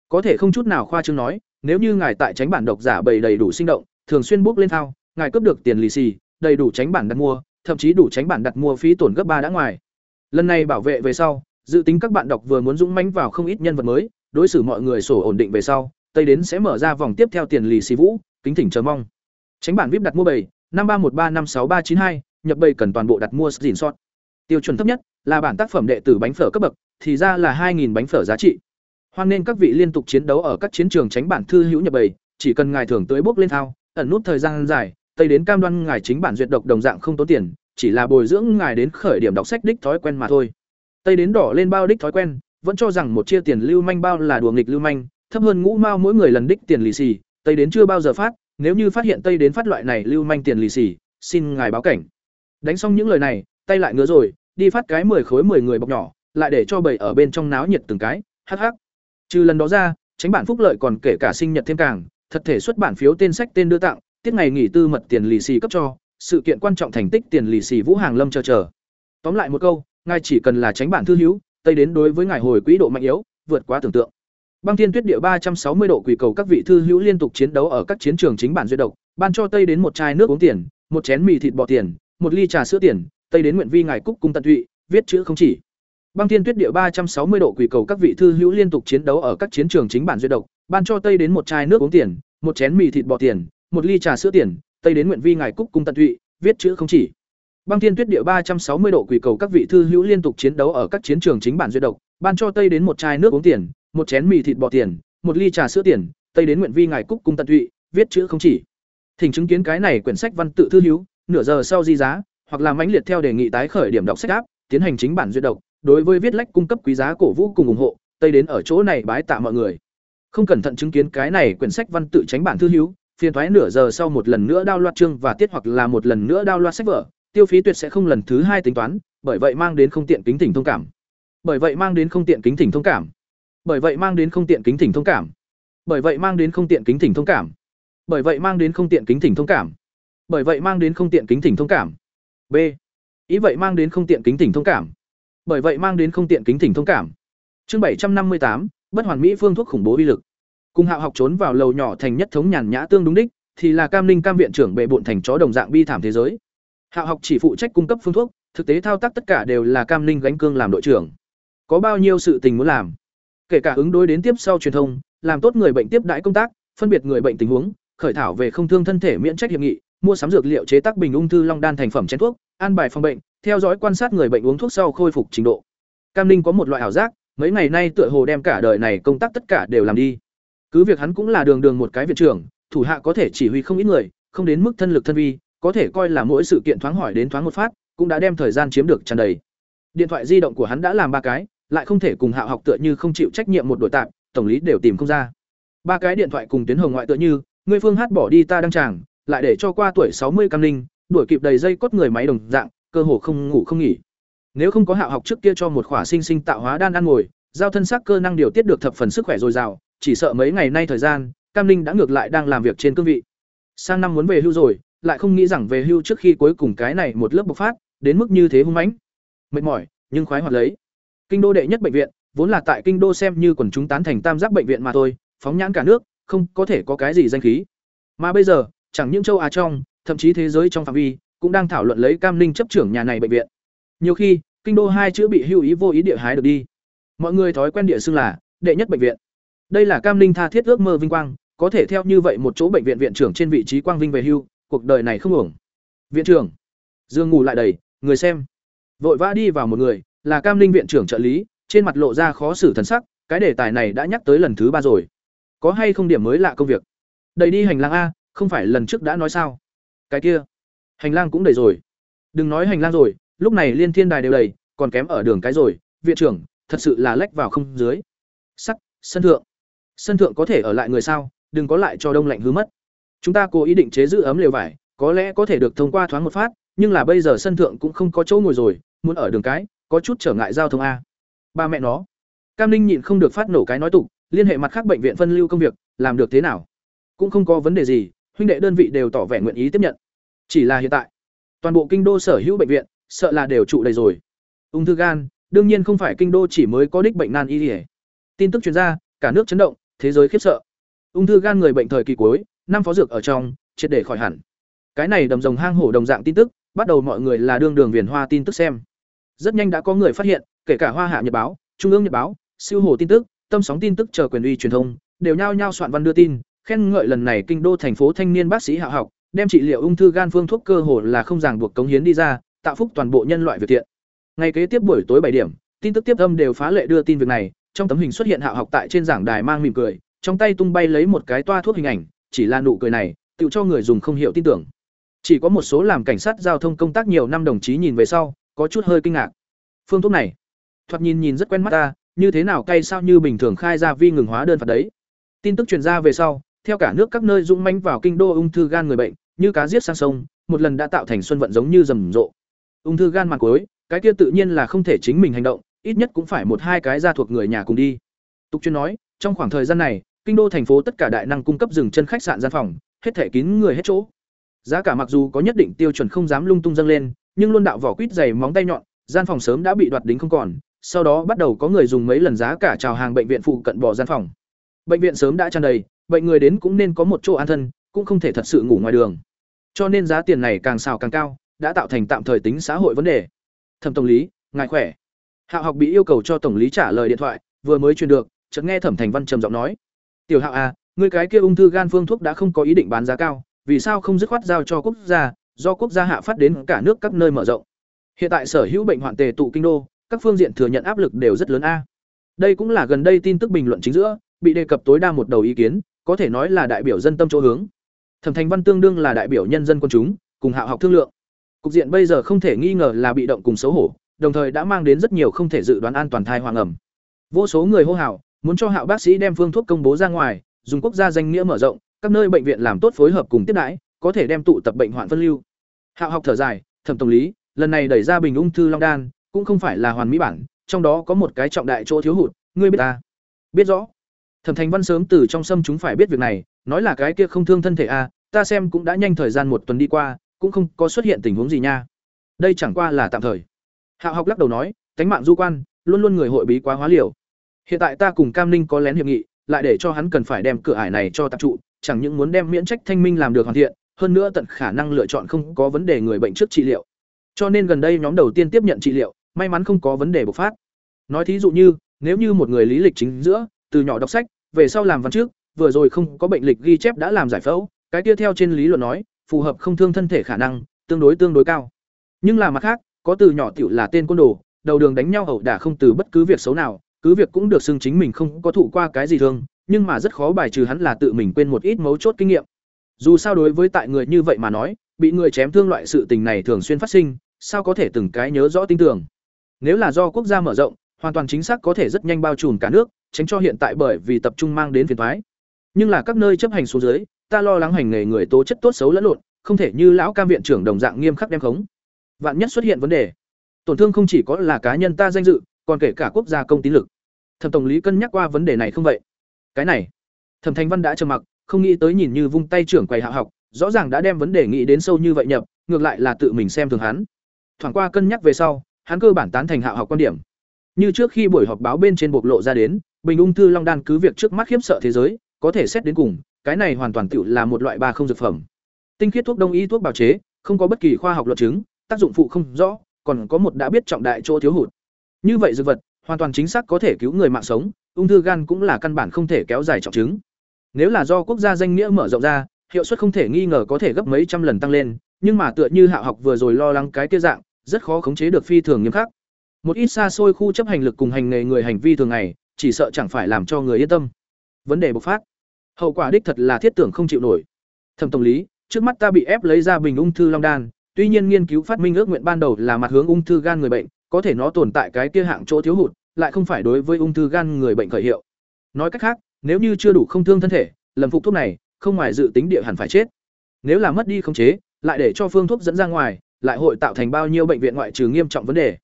Có thể không chút nào khoa trương nói, nếu như ngài tại tránh bản độc giả bày đầy đủ sinh động, thường xuyên bước lên thao, ngài cướp được tiền lì xì, đầy đủ tránh bản đặt mua, thậm chí đủ tránh bản đặt mua phí tổn gấp ba đã ngoài. Lần này bảo vệ về sau, dự tính các bạn đọc vừa muốn dũng mãnh vào không ít nhân vật mới, đối xử mọi người sổ ổn định về sau, Tây đến sẽ mở ra vòng tiếp theo tiền lì xì vũ, kính thỉnh chờ mong. Tránh bản VIP đặt mua bầy, năm ba một ba năm sáu ba chín hai, nhập bầy cần toàn bộ đặt mua gìn sót. Tiêu chuẩn thấp nhất là bản tác phẩm đệ tử bánh phở cấp bậc, thì ra là 2000 bánh phở giá trị. Hoan nên các vị liên tục chiến đấu ở các chiến trường tránh bản thư hữu nhập bầy, chỉ cần ngài thưởng tới bước lên thao, ẩn nút thời gian dài, tây đến cam đoan ngài chính bản duyệt độc đồng dạng không tốn tiền, chỉ là bồi dưỡng ngài đến khởi điểm đọc sách đích thói quen mà thôi. Tây đến đỏ lên bao đích thói quen, vẫn cho rằng một chia tiền lưu manh bao là đùa nghịch lưu manh, thấp hơn ngũ mao mỗi người lần đích tiền lì xì, tây đến chưa bao giờ phát, nếu như phát hiện tây đến phát loại này lưu manh tiền lì xì, xin ngài báo cảnh. Đánh xong những lời này, tay lại ngứa rồi, đi phát cái 10 khối 10 người bọc nhỏ, lại để cho bầy ở bên trong náo nhiệt từng cái, hh. Trừ lần đó ra, tránh bản phúc lợi còn kể cả sinh nhật thêm càng, thật thể xuất bản phiếu tên sách tên đưa tặng, tiết ngày nghỉ tư mật tiền lì xì cấp cho, sự kiện quan trọng thành tích tiền lì xì Vũ Hàng Lâm chờ chờ. Tóm lại một câu, ngài chỉ cần là tránh bản thư hữu, tây đến đối với ngài hồi quỹ độ mạnh yếu, vượt quá tưởng tượng. Băng Thiên Tuyết Địa ba trăm sáu mươi độ quỷ cầu các vị thư hữu liên tục chiến đấu ở các chiến trường chính bản duyệt độc, ban cho Tây đến một chai nước uống tiền, một chén mì thịt bò tiền, một ly trà sữa tiền, Tây đến nguyện vi ngài cúc cung tận tụy, viết chữ không chỉ. Băng Thiên Tuyết Địa ba trăm sáu mươi độ quỷ cầu các vị thư hữu liên tục chiến đấu ở các chiến trường chính bản duyệt độc, ban cho Tây đến một chai nước uống tiền, một chén mì thịt bò tiền, một ly trà sữa tiền, Tây đến nguyện vi ngài cúc cung tận tụy, viết chữ không chỉ. Băng Thiên Tuyết Địa ba trăm sáu mươi độ quỷ cầu các vị thư hữu liên tục chiến đấu ở các chiến trường chính bản duyệt độc, ban cho Tây đến một chai nước uống tiền, một chén mì thịt bò tiền, một ly trà sữa tiền, Tây đến nguyện vi ngài cúc cung tận tụy, viết chữ không chỉ. Thỉnh chứng kiến cái này quyển sách văn tự thư hữu, nửa giờ sau di giá, hoặc là mãnh liệt theo đề nghị tái khởi điểm đọc sách áp, tiến hành chính bản duyệt độc, đối với viết lách cung cấp quý giá cổ vũ cùng ủng hộ, tây đến ở chỗ này bái tạ mọi người. Không cẩn thận chứng kiến cái này quyển sách văn tự tránh bản thư hữu, phiền thoái nửa giờ sau một lần nữa đao loạt chương và tiết hoặc là một lần nữa đao loạt sách vở, tiêu phí tuyệt sẽ không lần thứ hai tính toán, bởi vậy mang đến không tiện kính thỉnh thông cảm. Bởi vậy mang đến không tiện kính thỉnh thông cảm. Bởi vậy mang đến không tiện kính thỉnh thông cảm. Bởi vậy mang đến không tiện kính thỉnh thông cảm. Bởi vậy mang đến không tiện kính thỉnh thông cảm. Bởi vậy mang đến không tiện kính thỉnh thông cảm. B. Ý vậy mang đến không tiện kính thỉnh thông cảm. Bởi vậy mang đến không tiện kính thỉnh thông cảm. Chương bảy trăm năm mươi tám bất hoàn mỹ phương thuốc khủng bố uy lực. Cùng Hạo học trốn vào lầu nhỏ thành nhất thống nhàn nhã tương đúng đích, thì là Cam Ninh cam viện trưởng bệ bộn thành chó đồng dạng bi thảm thế giới. Hạo học chỉ phụ trách cung cấp phương thuốc, thực tế thao tác tất cả đều là Cam Ninh gánh cương làm đội trưởng. Có bao nhiêu sự tình muốn làm, kể cả ứng đối đến tiếp sau truyền thông, làm tốt người bệnh tiếp đãi công tác, phân biệt người bệnh tình huống, khởi thảo về không thương thân thể miễn trách hiệp nghị, mua sắm dược liệu chế tác bình ung thư long đan thành phẩm chén thuốc, an bài phòng bệnh, theo dõi quan sát người bệnh uống thuốc sau khôi phục trình độ. Cam Ninh có một loại ảo giác, mấy ngày nay tựa hồ đem cả đời này công tác tất cả đều làm đi. Cứ việc hắn cũng là đường đường một cái viện trưởng, thủ hạ có thể chỉ huy không ít người, không đến mức thân lực thân vi, có thể coi là mỗi sự kiện thoáng hỏi đến thoáng một phát, cũng đã đem thời gian chiếm được tràn đầy. Điện thoại di động của hắn đã làm ba cái, lại không thể cùng hạ học tựa như không chịu trách nhiệm một đội tạm, tổng lý đều tìm không ra. Ba cái điện thoại cùng tuyến hồng ngoại tựa như, người phương hát bỏ đi ta đăng tràng, lại để cho qua tuổi sáu mươi cam linh, đuổi kịp đầy dây cốt người máy đồng dạng, cơ hồ không ngủ không nghỉ. Nếu không có hạ học trước kia cho một khỏa sinh sinh tạo hóa đan ăn ngồi, giao thân sắc cơ năng điều tiết được thập phần sức khỏe dồi dào, chỉ sợ mấy ngày nay thời gian, Cam Ninh đã ngược lại đang làm việc trên cương vị. Sang năm muốn về hưu rồi, lại không nghĩ rằng về hưu trước khi cuối cùng cái này một lớp bộc phát, đến mức như thế hung mãnh. Mệt mỏi, nhưng khoái hoạt lấy. Kinh đô đệ nhất bệnh viện, vốn là tại kinh đô xem như quần chúng tán thành tam giác bệnh viện mà thôi, phóng nhãn cả nước, không có thể có cái gì danh khí. Mà bây giờ, chẳng những châu Á trong, thậm chí thế giới trong phạm vi, cũng đang thảo luận lấy Cam Ninh chấp trưởng nhà này bệnh viện. Nhiều khi, kinh đô hai chữ bị hưu ý vô ý địa hái được đi. Mọi người thói quen địa xưng là đệ nhất bệnh viện. Đây là Cam Linh tha thiết ước mơ vinh quang, có thể theo như vậy một chỗ bệnh viện viện trưởng trên vị trí quang vinh về hưu, cuộc đời này không ổng. Viện trưởng, Dương ngủ lại đầy, người xem. Vội vã đi vào một người, là Cam Linh viện trưởng trợ lý, trên mặt lộ ra khó xử thần sắc, cái đề tài này đã nhắc tới lần thứ ba rồi. Có hay không điểm mới lạ công việc? Đầy đi hành lang a, không phải lần trước đã nói sao? Cái kia, hành lang cũng đầy rồi. Đừng nói hành lang rồi, lúc này liên thiên đài đều đầy, còn kém ở đường cái rồi, viện trưởng, thật sự là lách vào không dưới. Sắc, sân thượng. Sân thượng có thể ở lại người sao, đừng có lại cho đông lạnh hư mất. Chúng ta cố ý định chế giữ ấm lều vải, có lẽ có thể được thông qua thoáng một phát, nhưng là bây giờ sân thượng cũng không có chỗ ngồi rồi, muốn ở đường cái, có chút trở ngại giao thông a. Ba mẹ nó. Cam Ninh nhịn không được phát nổ cái nói tục, liên hệ mặt khác bệnh viện phân lưu công việc, làm được thế nào? Cũng không có vấn đề gì, huynh đệ đơn vị đều tỏ vẻ nguyện ý tiếp nhận. Chỉ là hiện tại, toàn bộ kinh đô sở hữu bệnh viện, sợ là đều trụ đầy rồi. Ung thư gan, đương nhiên không phải kinh đô chỉ mới có đích bệnh nan y ỉa Tin tức truyền ra, cả nước chấn động, thế giới khiếp sợ. Ung thư gan người bệnh thời kỳ cuối, năm phó dược ở trong, triệt để khỏi hẳn. Cái này đầm rồng hang hổ đồng dạng tin tức, bắt đầu mọi người là đương đường viền hoa tin tức xem. Rất nhanh đã có người phát hiện, kể cả Hoa Hạ Nhật báo, Trung ương Nhật báo, siêu hồ tin tức, tâm sóng tin tức chờ quyền uy truyền thông, đều nhao nhao soạn văn đưa tin, khen ngợi lần này kinh đô thành phố thanh niên bác sĩ hạ học, đem trị liệu ung thư gan phương thuốc cơ hồ là không ràng buộc cống hiến đi ra, tạo phúc toàn bộ nhân loại việt tiện. Ngày kế tiếp buổi tối bảy điểm, tin tức tiếp âm đều phá lệ đưa tin việc này, trong tấm hình xuất hiện hạ học tại trên giảng đài mang mỉm cười, trong tay tung bay lấy một cái toa thuốc hình ảnh, chỉ là nụ cười này, tự cho người dùng không hiểu tin tưởng. Chỉ có một số làm cảnh sát giao thông công tác nhiều năm đồng chí nhìn về sau, có chút hơi kinh ngạc. Phương thuốc này, thoạt nhìn nhìn rất quen mắt ta, như thế nào cay sao như bình thường khai ra vi ngừng hóa đơn phạt đấy. Tin tức truyền ra về sau, theo cả nước các nơi dũng mãnh vào kinh đô ung thư gan người bệnh, như cá giết sang sông, một lần đã tạo thành xuân vận giống như rầm rộ. Ung thư gan màn cuối, cái kia tự nhiên là không thể chính mình hành động, ít nhất cũng phải một hai cái gia thuộc người nhà cùng đi. Tục chuyên nói, trong khoảng thời gian này, kinh đô thành phố tất cả đại năng cung cấp dừng chân khách sạn gian phòng, hết thể kín người hết chỗ. Giá cả mặc dù có nhất định tiêu chuẩn không dám lung tung dâng lên, nhưng luôn đạo vỏ quýt dày móng tay nhọn, gian phòng sớm đã bị đoạt đính không còn, sau đó bắt đầu có người dùng mấy lần giá cả chào hàng bệnh viện phụ cận bỏ gian phòng. Bệnh viện sớm đã tràn đầy, bệnh người đến cũng nên có một chỗ an thân, cũng không thể thật sự ngủ ngoài đường. Cho nên giá tiền này càng xào càng cao, đã tạo thành tạm thời tính xã hội vấn đề. Thẩm tổng lý, ngài khỏe. Hạo học bị yêu cầu cho tổng lý trả lời điện thoại, vừa mới truyền được, chợt nghe Thẩm Thành Văn trầm giọng nói: "Tiểu Hạo à, người cái kia ung thư gan phương thuốc đã không có ý định bán giá cao, vì sao không dứt khoát giao cho quốc gia, do quốc gia hạ phát đến cả nước các nơi mở rộng. Hiện tại sở hữu bệnh hoạn tề tụ kinh đô, các phương diện thừa nhận áp lực đều rất lớn a. Đây cũng là gần đây tin tức bình luận chính giữa, bị đề cập tối đa một đầu ý kiến, có thể nói là đại biểu dân tâm chỗ hướng. Thẩm Thành Văn tương đương là đại biểu nhân dân quân chúng, cùng Hạo học thương lượng. Cục diện bây giờ không thể nghi ngờ là bị động cùng xấu hổ, đồng thời đã mang đến rất nhiều không thể dự đoán an toàn thai hoàng ẩm. Vô số người hô hào, muốn cho Hạo bác sĩ đem phương thuốc công bố ra ngoài, dùng quốc gia danh nghĩa mở rộng, các nơi bệnh viện làm tốt phối hợp cùng tiếp đãi, có thể đem tụ tập bệnh hoạn phân lưu. Hạo học thở dài, thẩm tổng lý, lần này đẩy ra bình ung thư long đan, cũng không phải là hoàn mỹ bản, trong đó có một cái trọng đại chỗ thiếu hụt, ngươi biết ta? Biết rõ. Thẩm Thành Văn sớm từ trong sâm chúng phải biết việc này, nói là cái kia không thương thân thể a, ta xem cũng đã nhanh thời gian một tuần đi qua, cũng không có xuất hiện tình huống gì nha. Đây chẳng qua là tạm thời. Hạo học lắc đầu nói, cánh mạng du quan, luôn luôn người hội bí quá hóa liều. Hiện tại ta cùng Cam Ninh có lén hiệp nghị, lại để cho hắn cần phải đem cửa ải này cho tập trụ, chẳng những muốn đem miễn trách thanh minh làm được hoàn thiện, hơn nữa tận khả năng lựa chọn không có vấn đề người bệnh trước trị liệu. Cho nên gần đây nhóm đầu tiên tiếp nhận trị liệu, may mắn không có vấn đề bộc phát. Nói thí dụ như, nếu như một người lý lịch chính giữa, từ nhỏ đọc sách, về sau làm văn trước, vừa rồi không có bệnh lịch ghi chép đã làm giải phẫu, cái kia theo trên lý luận nói, phù hợp không thương thân thể khả năng, tương đối tương đối cao. Nhưng là mặt khác, có từ nhỏ tiểu là tên côn đồ, đầu đường đánh nhau ẩu đả không từ bất cứ việc xấu nào, cứ việc cũng được xưng chính mình không có thụ qua cái gì thương, nhưng mà rất khó bài trừ hắn là tự mình quên một ít mấu chốt kinh nghiệm. Dù sao đối với tại người như vậy mà nói, bị người chém thương loại sự tình này thường xuyên phát sinh, sao có thể từng cái nhớ rõ tin tưởng. Nếu là do quốc gia mở rộng, hoàn toàn chính xác có thể rất nhanh bao trùm cả nước, tránh cho hiện tại bởi vì tập trung mang đến phiền thoái nhưng là các nơi chấp hành xuống dưới, ta lo lắng hành nghề người tố chất tốt xấu lẫn lộn, không thể như lão cam viện trưởng đồng dạng nghiêm khắc đem khống. Vạn nhất xuất hiện vấn đề, tổn thương không chỉ có là cá nhân ta danh dự, còn kể cả quốc gia công tín lực. Thẩm tổng lý cân nhắc qua vấn đề này không vậy? Cái này, Thẩm Thành Văn đã trầm mặc, không nghĩ tới nhìn như vung tay trưởng quầy hạ học, rõ ràng đã đem vấn đề nghĩ đến sâu như vậy nhập, ngược lại là tự mình xem thường hắn. Thoảng qua cân nhắc về sau, hắn cơ bản tán thành hạ học quan điểm. Như trước khi buổi họp báo bên trên bộc lộ ra đến, bình ung thư long đan cứ việc trước mắt khiếp sợ thế giới, có thể xét đến cùng, cái này hoàn toàn tựu là một loại ba không dược phẩm. Tinh khiết thuốc đông y thuốc bào chế, không có bất kỳ khoa học luận chứng, tác dụng phụ không rõ, còn có một đã biết trọng đại chỗ thiếu hụt. Như vậy dược vật, hoàn toàn chính xác có thể cứu người mạng sống, ung thư gan cũng là căn bản không thể kéo dài trọng chứng. Nếu là do quốc gia danh nghĩa mở rộng ra, hiệu suất không thể nghi ngờ có thể gấp mấy trăm lần tăng lên, nhưng mà tựa như Hạ học vừa rồi lo lắng cái kia dạng, rất khó khống chế được phi thường nghiêm khắc. Một ít xa xôi khu chấp hành lực cùng hành nghề người hành vi thường ngày, chỉ sợ chẳng phải làm cho người yên tâm. Vấn đề bộc phát, hậu quả đích thật là thiết tưởng không chịu nổi. Thẩm tổng lý, trước mắt ta bị ép lấy ra bình ung thư long đan, tuy nhiên nghiên cứu phát minh ước nguyện ban đầu là mặt hướng ung thư gan người bệnh, có thể nó tồn tại cái kia hạng chỗ thiếu hụt, lại không phải đối với ung thư gan người bệnh khởi hiệu. Nói cách khác, nếu như chưa đủ không thương thân thể, lầm phục thuốc này, không ngoài dự tính địa hẳn phải chết. Nếu là mất đi khống chế, lại để cho phương thuốc dẫn ra ngoài, lại hội tạo thành bao nhiêu bệnh viện ngoại trừ nghiêm trọng vấn đề.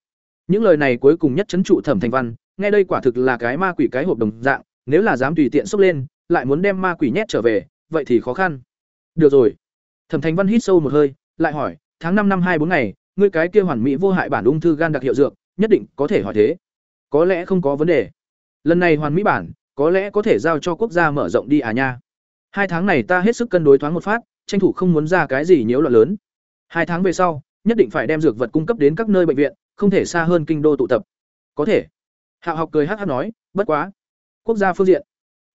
Những lời này cuối cùng nhất chấn trụ Thẩm Thành Văn, nghe đây quả thực là cái ma quỷ cái hộp đồng dạng, nếu là dám tùy tiện xốc lên, lại muốn đem ma quỷ nhét trở về, vậy thì khó khăn. Được rồi. Thẩm Thành Văn hít sâu một hơi, lại hỏi, tháng năm năm hai bốn ngày, ngươi cái kia hoàn mỹ vô hại bản ung thư gan đặc hiệu dược, nhất định có thể hỏi thế. Có lẽ không có vấn đề. Lần này hoàn mỹ bản, có lẽ có thể giao cho quốc gia mở rộng đi à nha. Hai tháng này ta hết sức cân đối thoáng một phát, tranh thủ không muốn ra cái gì nhiễu loạn lớn. Hai tháng về sau, nhất định phải đem dược vật cung cấp đến các nơi bệnh viện, không thể xa hơn kinh đô tụ tập. Có thể. Hạo học cười hắc hắc nói, bất quá, quốc gia phương diện,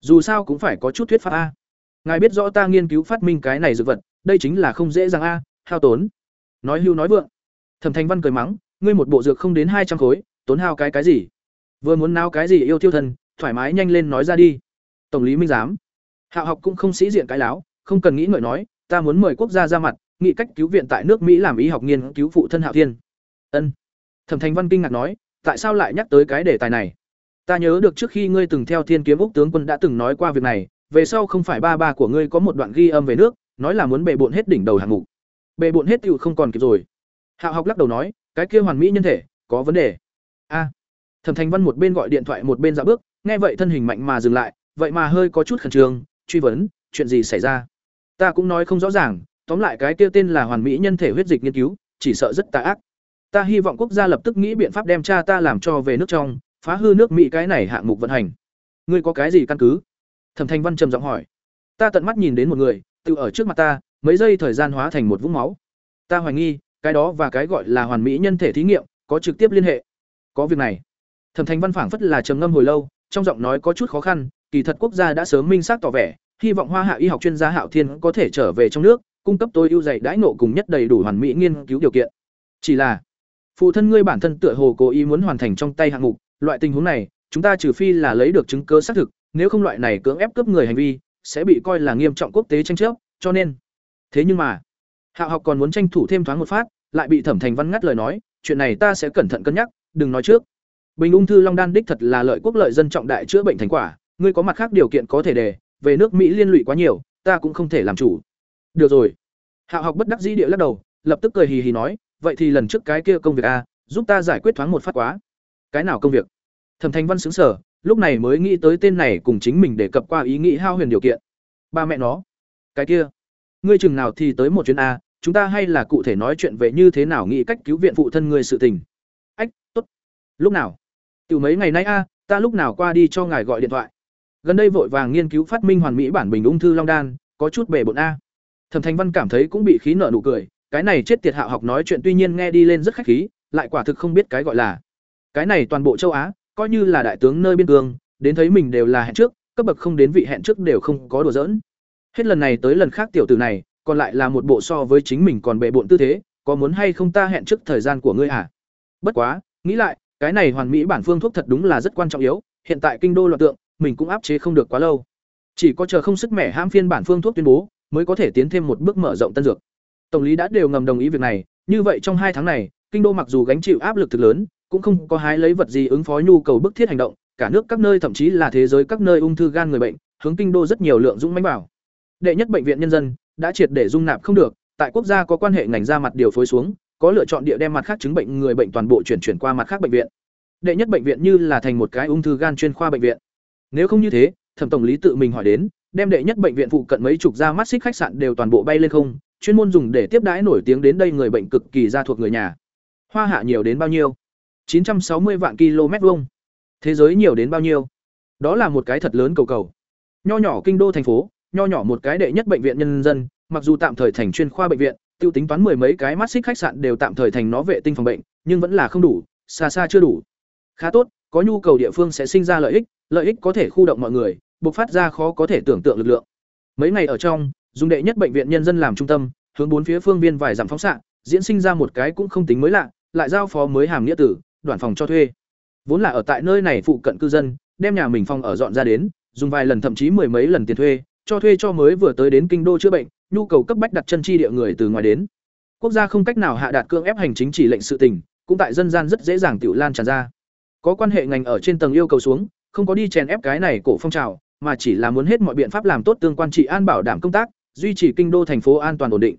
dù sao cũng phải có chút thuyết pháp a. Ngài biết rõ ta nghiên cứu phát minh cái này dược vật, đây chính là không dễ dàng a, hao tốn. Nói hưu nói vượng. Thẩm Thành Văn cười mắng, ngươi một bộ dược không đến hai trăm khối, tốn hao cái cái gì? Vừa muốn nao cái gì yêu tiêu thần, thoải mái nhanh lên nói ra đi. Tổng lý Minh giám. Hạo học cũng không sĩ diện cái láo, không cần nghĩ ngợi nói, ta muốn mời quốc gia ra mặt, nghị cách cứu viện tại nước Mỹ làm y học nghiên cứu phụ thân Hạo Thiên. Ân. Thẩm Thành Văn kinh ngạc nói, tại sao lại nhắc tới cái đề tài này? Ta nhớ được trước khi ngươi từng theo Thiên Kiếm Úc tướng quân đã từng nói qua việc này, về sau không phải ba ba của ngươi có một đoạn ghi âm về nước, nói là muốn bệ bộn hết đỉnh đầu hạng mục. Bệ bộn hết tựu không còn kịp rồi. Hạo học lắc đầu nói, cái kia hoàn mỹ nhân thể, có vấn đề. A. Thẩm Thành Văn một bên gọi điện thoại một bên dạo bước, nghe vậy thân hình mạnh mà dừng lại, vậy mà hơi có chút khẩn trương, truy vấn, chuyện gì xảy ra? Ta cũng nói không rõ ràng, tóm lại cái kia tên là hoàn mỹ nhân thể huyết dịch nghiên cứu, chỉ sợ rất tà ác. Ta hy vọng quốc gia lập tức nghĩ biện pháp đem cha ta làm cho về nước trong, phá hư nước Mỹ cái này hạng mục vận hành. Ngươi có cái gì căn cứ? Thẩm thanh Văn trầm giọng hỏi. Ta tận mắt nhìn đến một người, tự ở trước mặt ta, mấy giây thời gian hóa thành một vũng máu. Ta hoài nghi, cái đó và cái gọi là hoàn mỹ nhân thể thí nghiệm có trực tiếp liên hệ. Có việc này. Thẩm thanh Văn phảng phất là trầm ngâm hồi lâu, trong giọng nói có chút khó khăn, kỳ thật quốc gia đã sớm minh xác tỏ vẻ, hy vọng Hoa Hạ y học chuyên gia Hạo Thiên có thể trở về trong nước, cung cấp tôi ưu dạy đãi nộ cùng nhất đầy đủ hoàn mỹ nghiên cứu điều kiện. Chỉ là, phụ thân ngươi bản thân tựa hồ cố ý muốn hoàn thành trong tay hạng mục, loại tình huống này, chúng ta trừ phi là lấy được chứng cứ xác thực, nếu không loại này cưỡng ép cướp người hành vi, sẽ bị coi là nghiêm trọng quốc tế tranh chấp, cho nên. Thế nhưng mà, hạ học còn muốn tranh thủ thêm thoáng một phát, lại bị Thẩm Thành Văn ngắt lời nói, chuyện này ta sẽ cẩn thận cân nhắc, đừng nói trước. Bình ung thư long đan đích thật là lợi quốc lợi dân trọng đại chữa bệnh thành quả, ngươi có mặt khác điều kiện có thể đề, về nước Mỹ liên lụy quá nhiều, ta cũng không thể làm chủ. Được rồi. hạ học bất đắc dĩ địa lắc đầu, lập tức cười hì hì nói, vậy thì lần trước cái kia công việc a, giúp ta giải quyết thoáng một phát quá. Cái nào công việc? Thẩm Thanh Văn xứng sở lúc này mới nghĩ tới tên này cùng chính mình để cập qua ý nghĩ hao huyền điều kiện. Ba mẹ nó, cái kia, ngươi chừng nào thì tới một chuyến a, chúng ta hay là cụ thể nói chuyện về như thế nào nghĩ cách cứu viện phụ thân ngươi sự tình. Ách, tốt. Lúc nào? Từ mấy ngày nay a, ta lúc nào qua đi cho ngài gọi điện thoại. Gần đây vội vàng nghiên cứu phát minh hoàn mỹ bản bình ung thư long đan, có chút bể bộn a. Thẩm Thành Văn cảm thấy cũng bị khí nợ nụ cười, cái này chết tiệt hạo học nói chuyện tuy nhiên nghe đi lên rất khách khí, lại quả thực không biết cái gọi là. Cái này toàn bộ châu Á, coi như là đại tướng nơi biên cương, đến thấy mình đều là hẹn trước, cấp bậc không đến vị hẹn trước đều không có đùa giỡn. Hết lần này tới lần khác tiểu tử này, còn lại là một bộ so với chính mình còn bệ bộn tư thế, có muốn hay không ta hẹn trước thời gian của ngươi à? Bất quá, nghĩ lại, cái này hoàn mỹ bản phương thuốc thật đúng là rất quan trọng yếu, hiện tại kinh đô loạn tượng, mình cũng áp chế không được quá lâu. Chỉ có chờ không sức mẻ ham phiên bản phương thuốc tuyên bố, mới có thể tiến thêm một bước mở rộng tân dược. Tổng lý đã đều ngầm đồng ý việc này, như vậy trong hai tháng này, kinh đô mặc dù gánh chịu áp lực thực lớn, cũng không có hái lấy vật gì ứng phó nhu cầu bức thiết hành động, cả nước các nơi thậm chí là thế giới các nơi ung thư gan người bệnh, hướng kinh đô rất nhiều lượng dũng mãnh bảo. Đệ nhất bệnh viện nhân dân đã triệt để dung nạp không được, tại quốc gia có quan hệ ngành ra mặt điều phối xuống, có lựa chọn địa đem mặt khác chứng bệnh người bệnh toàn bộ chuyển chuyển qua mặt khác bệnh viện. Đệ nhất bệnh viện như là thành một cái ung thư gan chuyên khoa bệnh viện. Nếu không như thế, thẩm tổng lý tự mình hỏi đến, đem đệ nhất bệnh viện phụ cận mấy chục gia mắt xích khách sạn đều toàn bộ bay lên không, chuyên môn dùng để tiếp đãi nổi tiếng đến đây người bệnh cực kỳ gia thuộc người nhà. Hoa hạ nhiều đến bao nhiêu? 960 vạn km vuông. Thế giới nhiều đến bao nhiêu? Đó là một cái thật lớn cầu cầu. Nho nhỏ kinh đô thành phố, nho nhỏ một cái đệ nhất bệnh viện nhân dân, mặc dù tạm thời thành chuyên khoa bệnh viện, tiêu tính toán mười mấy cái mắt xích khách sạn đều tạm thời thành nó vệ tinh phòng bệnh, nhưng vẫn là không đủ, xa xa chưa đủ. Khá tốt, có nhu cầu địa phương sẽ sinh ra lợi ích, lợi ích có thể khu động mọi người, bộc phát ra khó có thể tưởng tượng lực lượng. Mấy ngày ở trong, dùng đệ nhất bệnh viện nhân dân làm trung tâm, hướng bốn phía phương viên vài dặm phóng xạ, diễn sinh ra một cái cũng không tính mới lạ, lại giao phó mới hàm nghĩa tử, đoàn phòng cho thuê. Vốn là ở tại nơi này phụ cận cư dân, đem nhà mình phòng ở dọn ra đến, dùng vài lần thậm chí mười mấy lần tiền thuê, cho thuê cho mới vừa tới đến kinh đô chữa bệnh, nhu cầu cấp bách đặt chân chi địa người từ ngoài đến. Quốc gia không cách nào hạ đạt cương ép hành chính chỉ lệnh sự tình, cũng tại dân gian rất dễ dàng tiểu lan tràn ra. Có quan hệ ngành ở trên tầng yêu cầu xuống, không có đi chèn ép cái này cổ phong trào, mà chỉ là muốn hết mọi biện pháp làm tốt tương quan trị an bảo đảm công tác, duy trì kinh đô thành phố an toàn ổn định.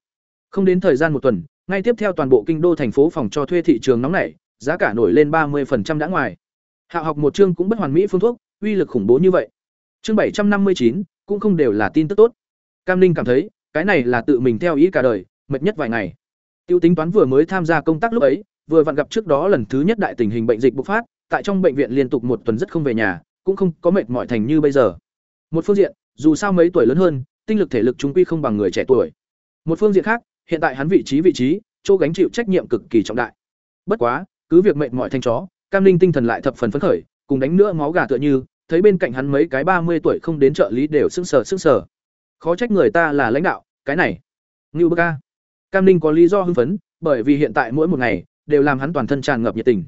Không đến thời gian một tuần, ngay tiếp theo toàn bộ kinh đô thành phố phòng cho thuê thị trường nóng nảy, giá cả nổi lên ba 30% đã ngoài. Hạ học một chương cũng bất hoàn mỹ phương thuốc, uy lực khủng bố như vậy. Chương bảy trăm năm mươi chín cũng không đều là tin tức tốt. Cam Ninh cảm thấy, cái này là tự mình theo ý cả đời, mệt nhất vài ngày. Tiêu tính toán vừa mới tham gia công tác lúc ấy, vừa vặn gặp trước đó lần thứ nhất đại tình hình bệnh dịch bùng phát, tại trong bệnh viện liên tục một tuần rất không về nhà, cũng không có mệt mỏi thành như bây giờ. Một phương diện, dù sao mấy tuổi lớn hơn, tinh lực thể lực chúng quy không bằng người trẻ tuổi. Một phương diện khác, hiện tại hắn vị trí vị trí, chỗ gánh chịu trách nhiệm cực kỳ trọng đại. Bất quá, cứ việc mệt mỏi thanh chó, Cam Linh tinh thần lại thập phần phấn khởi, cùng đánh nữa máu gà tựa như, thấy bên cạnh hắn mấy cái ba mươi tuổi không đến trợ lý đều sững sờ sững sờ. Khó trách người ta là lãnh đạo, cái này. Ngưu Bơ Ca. Cam Linh có lý do hưng phấn, bởi vì hiện tại mỗi một ngày đều làm hắn toàn thân tràn ngập nhiệt tình.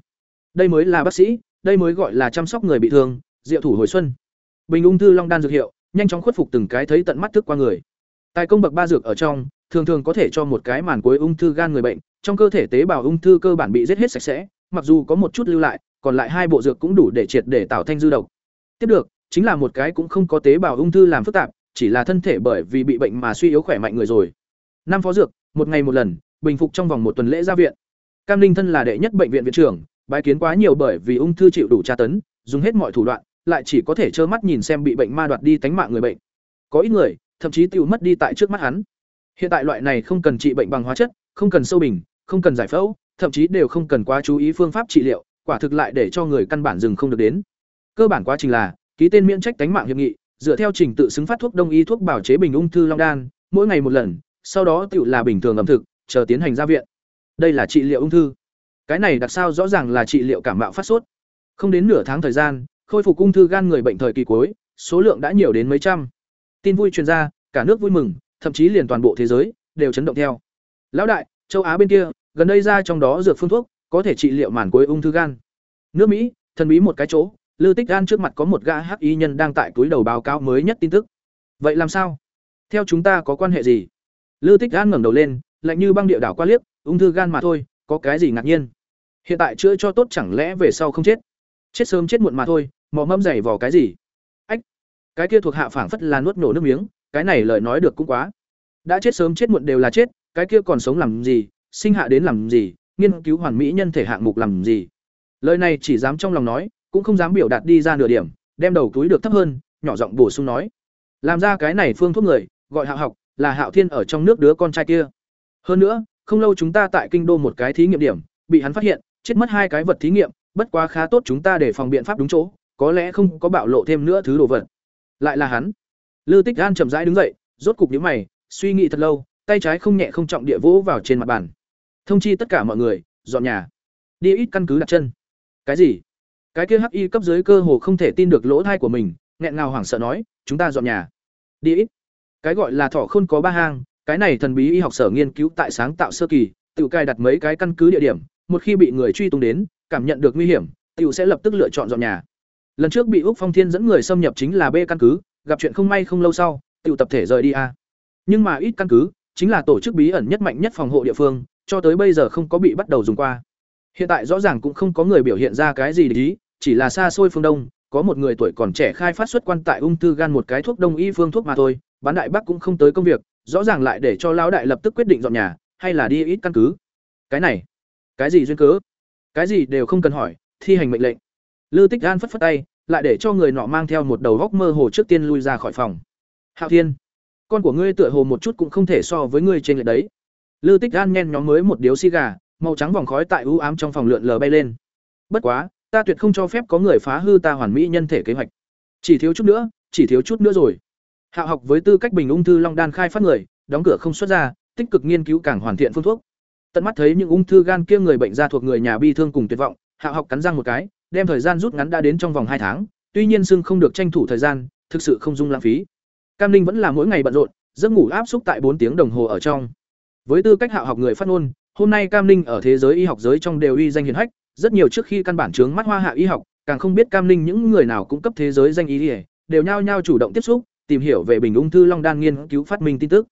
Đây mới là bác sĩ, đây mới gọi là chăm sóc người bị thương, diệu thủ hồi xuân. Bình ung thư long đan dược hiệu, nhanh chóng khuất phục từng cái thấy tận mắt thức qua người. Tài công bậc ba dược ở trong, thường thường có thể cho một cái màn cuối ung thư gan người bệnh, trong cơ thể tế bào ung thư cơ bản bị giết hết sạch sẽ, mặc dù có một chút lưu lại, còn lại hai bộ dược cũng đủ để triệt để tạo thanh dư độc. Tiếp được, chính là một cái cũng không có tế bào ung thư làm phức tạp, chỉ là thân thể bởi vì bị bệnh mà suy yếu khỏe mạnh người rồi. Năm phó dược, một ngày một lần, bình phục trong vòng một tuần lễ ra viện. Cam Linh thân là đệ nhất bệnh viện viện trưởng, bái kiến quá nhiều bởi vì ung thư chịu đủ tra tấn, dùng hết mọi thủ đoạn, lại chỉ có thể trơ mắt nhìn xem bị bệnh ma đoạt đi tánh mạng người bệnh. Có ít người, thậm chí tiêu mất đi tại trước mắt hắn. Hiện tại loại này không cần trị bệnh bằng hóa chất, không cần sâu bình, không cần giải phẫu, thậm chí đều không cần quá chú ý phương pháp trị liệu, quả thực lại để cho người căn bản dừng không được đến. Cơ bản quá trình là ký tên miễn trách tánh mạng hiệp nghị, dựa theo trình tự xứng phát thuốc đông y thuốc bảo chế bình ung thư long đan, mỗi ngày một lần, sau đó tiểu là bình thường ẩm thực, chờ tiến hành ra viện. Đây là trị liệu ung thư. Cái này đặc sao rõ ràng là trị liệu cảm mạo phát sốt. Không đến nửa tháng thời gian, khôi phục ung thư gan người bệnh thời kỳ cuối, số lượng đã nhiều đến mấy trăm. Tin vui truyền ra, cả nước vui mừng, thậm chí liền toàn bộ thế giới đều chấn động theo. Lão đại, châu Á bên kia, gần đây ra trong đó dược phương thuốc, có thể trị liệu màn cuối ung thư gan. Nước Mỹ, thần bí một cái chỗ, Lư Tích Gan trước mặt có một gã hắc y nhân đang tại túi đầu báo cáo mới nhất tin tức. Vậy làm sao? Theo chúng ta có quan hệ gì? Lư Tích Gan ngẩng đầu lên, lạnh như băng địa đảo qua liếc, ung thư gan mà thôi, có cái gì ngạc nhiên? hiện tại chữa cho tốt chẳng lẽ về sau không chết chết sớm chết muộn mà thôi mò mẫm dày vò cái gì ách cái kia thuộc hạ phảng phất là nuốt nổ nước miếng cái này lời nói được cũng quá. Đã chết sớm chết muộn đều là chết, cái kia còn sống làm gì, sinh hạ đến làm gì, nghiên cứu hoàn mỹ nhân thể hạng mục làm gì. Lời này chỉ dám trong lòng nói, cũng không dám biểu đạt đi ra nửa điểm, đem đầu túi được thấp hơn, nhỏ giọng bổ sung nói. Làm ra cái này phương thuốc người, gọi hạo học, là hạo thiên ở trong nước đứa con trai kia. Hơn nữa, không lâu chúng ta tại kinh đô một cái thí nghiệm điểm, bị hắn phát hiện, chết mất hai cái vật thí nghiệm, bất quá khá tốt chúng ta để phòng biện pháp đúng chỗ, có lẽ không có bạo lộ thêm nữa thứ đồ vật. Lại là hắn lư tích An chậm rãi đứng dậy, rốt cục nhíu mày, suy nghĩ thật lâu, tay trái không nhẹ không trọng địa vỗ vào trên mặt bàn. Thông chi tất cả mọi người, dọn nhà. Đi ít căn cứ đặt chân. Cái gì? Cái kia hắc y cấp dưới cơ hồ không thể tin được lỗ tai của mình, nghẹn ngào hoảng sợ nói, chúng ta dọn nhà. Đi ít. Cái gọi là thỏ khôn có ba hang, cái này thần bí y học sở nghiên cứu tại sáng tạo sơ kỳ, tự cài đặt mấy cái căn cứ địa điểm, một khi bị người truy tung đến, cảm nhận được nguy hiểm Tiểu sẽ lập tức lựa chọn dọn nhà. Lần trước bị úc phong thiên dẫn người xâm nhập chính là b căn cứ gặp chuyện không may không lâu sau tự tập thể rời đi a. Nhưng mà ít căn cứ, chính là tổ chức bí ẩn nhất mạnh nhất phòng hộ địa phương, cho tới bây giờ không có bị bắt đầu dùng qua. Hiện tại rõ ràng cũng không có người biểu hiện ra cái gì để ý, chỉ là xa xôi phương đông, có một người tuổi còn trẻ khai phát xuất quan tại ung thư gan một cái thuốc đông y phương thuốc mà thôi, bán đại bác cũng không tới công việc, rõ ràng lại để cho lão đại lập tức quyết định dọn nhà, hay là đi ít căn cứ. Cái này, cái gì duyên cớ? Cái gì đều không cần hỏi, thi hành mệnh lệnh. Lư tích An phất phất tay lại để cho người nọ mang theo một đầu góc mơ hồ trước tiên lui ra khỏi phòng. Hạo thiên, con của ngươi tựa hồ một chút cũng không thể so với ngươi trên lệ đấy. Lư tích gan nhen nhóm mới một điếu xi gà, màu trắng vòng khói tại ưu ám trong phòng lượn lờ bay lên. Bất quá, ta tuyệt không cho phép có người phá hư ta hoàn mỹ nhân thể kế hoạch. Chỉ thiếu chút nữa, chỉ thiếu chút nữa rồi. Hạ học với tư cách bình ung thư long đan khai phát người, đóng cửa không xuất ra, tích cực nghiên cứu càng hoàn thiện phương thuốc. Tận mắt thấy những ung thư gan kia người bệnh ra thuộc người nhà bi thương cùng tuyệt vọng hạ học cắn răng một cái đem thời gian rút ngắn đã đến trong vòng hai tháng, tuy nhiên sương không được tranh thủ thời gian, thực sự không dung lãng phí. Cam ninh vẫn là mỗi ngày bận rộn, giấc ngủ áp xúc tại bốn tiếng đồng hồ ở trong. Với tư cách hạ học người phát ngôn, hôm nay cam ninh ở thế giới y học giới trong đều uy danh hiển hách, rất nhiều trước khi căn bản chướng mắt hoa hạ y học, càng không biết cam ninh những người nào cung cấp thế giới danh y, đều nhao nhao chủ động tiếp xúc, tìm hiểu về bình ung thư long đan nghiên cứu phát minh tin tức.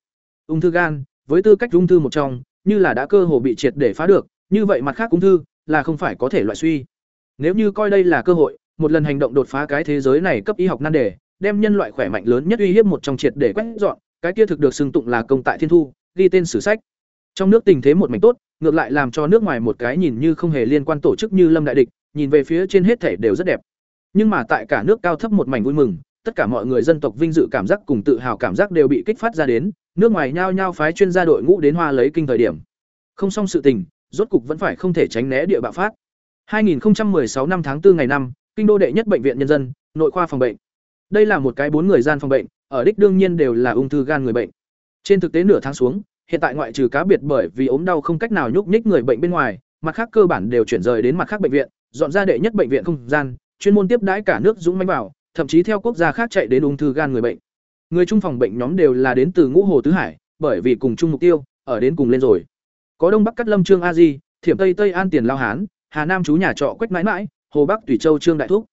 Ung thư gan, với tư cách ung thư một trong, như là đã cơ hồ bị triệt để phá được, như vậy mặt khác ung thư là không phải có thể loại suy nếu như coi đây là cơ hội, một lần hành động đột phá cái thế giới này cấp y học nan đề, đem nhân loại khỏe mạnh lớn nhất uy hiếp một trong triệt để quét dọn, cái kia thực được xưng tụng là công tại thiên thu, ghi tên sử sách. Trong nước tình thế một mảnh tốt, ngược lại làm cho nước ngoài một cái nhìn như không hề liên quan tổ chức như lâm đại địch, nhìn về phía trên hết thể đều rất đẹp. Nhưng mà tại cả nước cao thấp một mảnh vui mừng, tất cả mọi người dân tộc vinh dự cảm giác cùng tự hào cảm giác đều bị kích phát ra đến, nước ngoài nhao nhao phái chuyên gia đội ngũ đến hoa lấy kinh thời điểm. Không xong sự tình, rốt cục vẫn phải không thể tránh né địa bạo phát. 2016 năm tháng 4 ngày năm, kinh đô đệ nhất bệnh viện nhân dân, nội khoa phòng bệnh. Đây là một cái bốn người gian phòng bệnh, ở đích đương nhiên đều là ung thư gan người bệnh. Trên thực tế nửa tháng xuống, hiện tại ngoại trừ cá biệt bởi vì ốm đau không cách nào nhúc nhích người bệnh bên ngoài, mặt khác cơ bản đều chuyển rời đến mặt khác bệnh viện, dọn ra đệ nhất bệnh viện không gian, chuyên môn tiếp đãi cả nước dũng mãnh vào, thậm chí theo quốc gia khác chạy đến ung thư gan người bệnh. Người trung phòng bệnh nhóm đều là đến từ ngũ hồ tứ hải, bởi vì cùng chung mục tiêu, ở đến cùng lên rồi. Có đông bắc cắt lâm trương a di, thiểm tây tây an tiền lao hán hà nam chú nhà trọ quách mãi mãi, hồ bắc tùy châu trương đại thúc.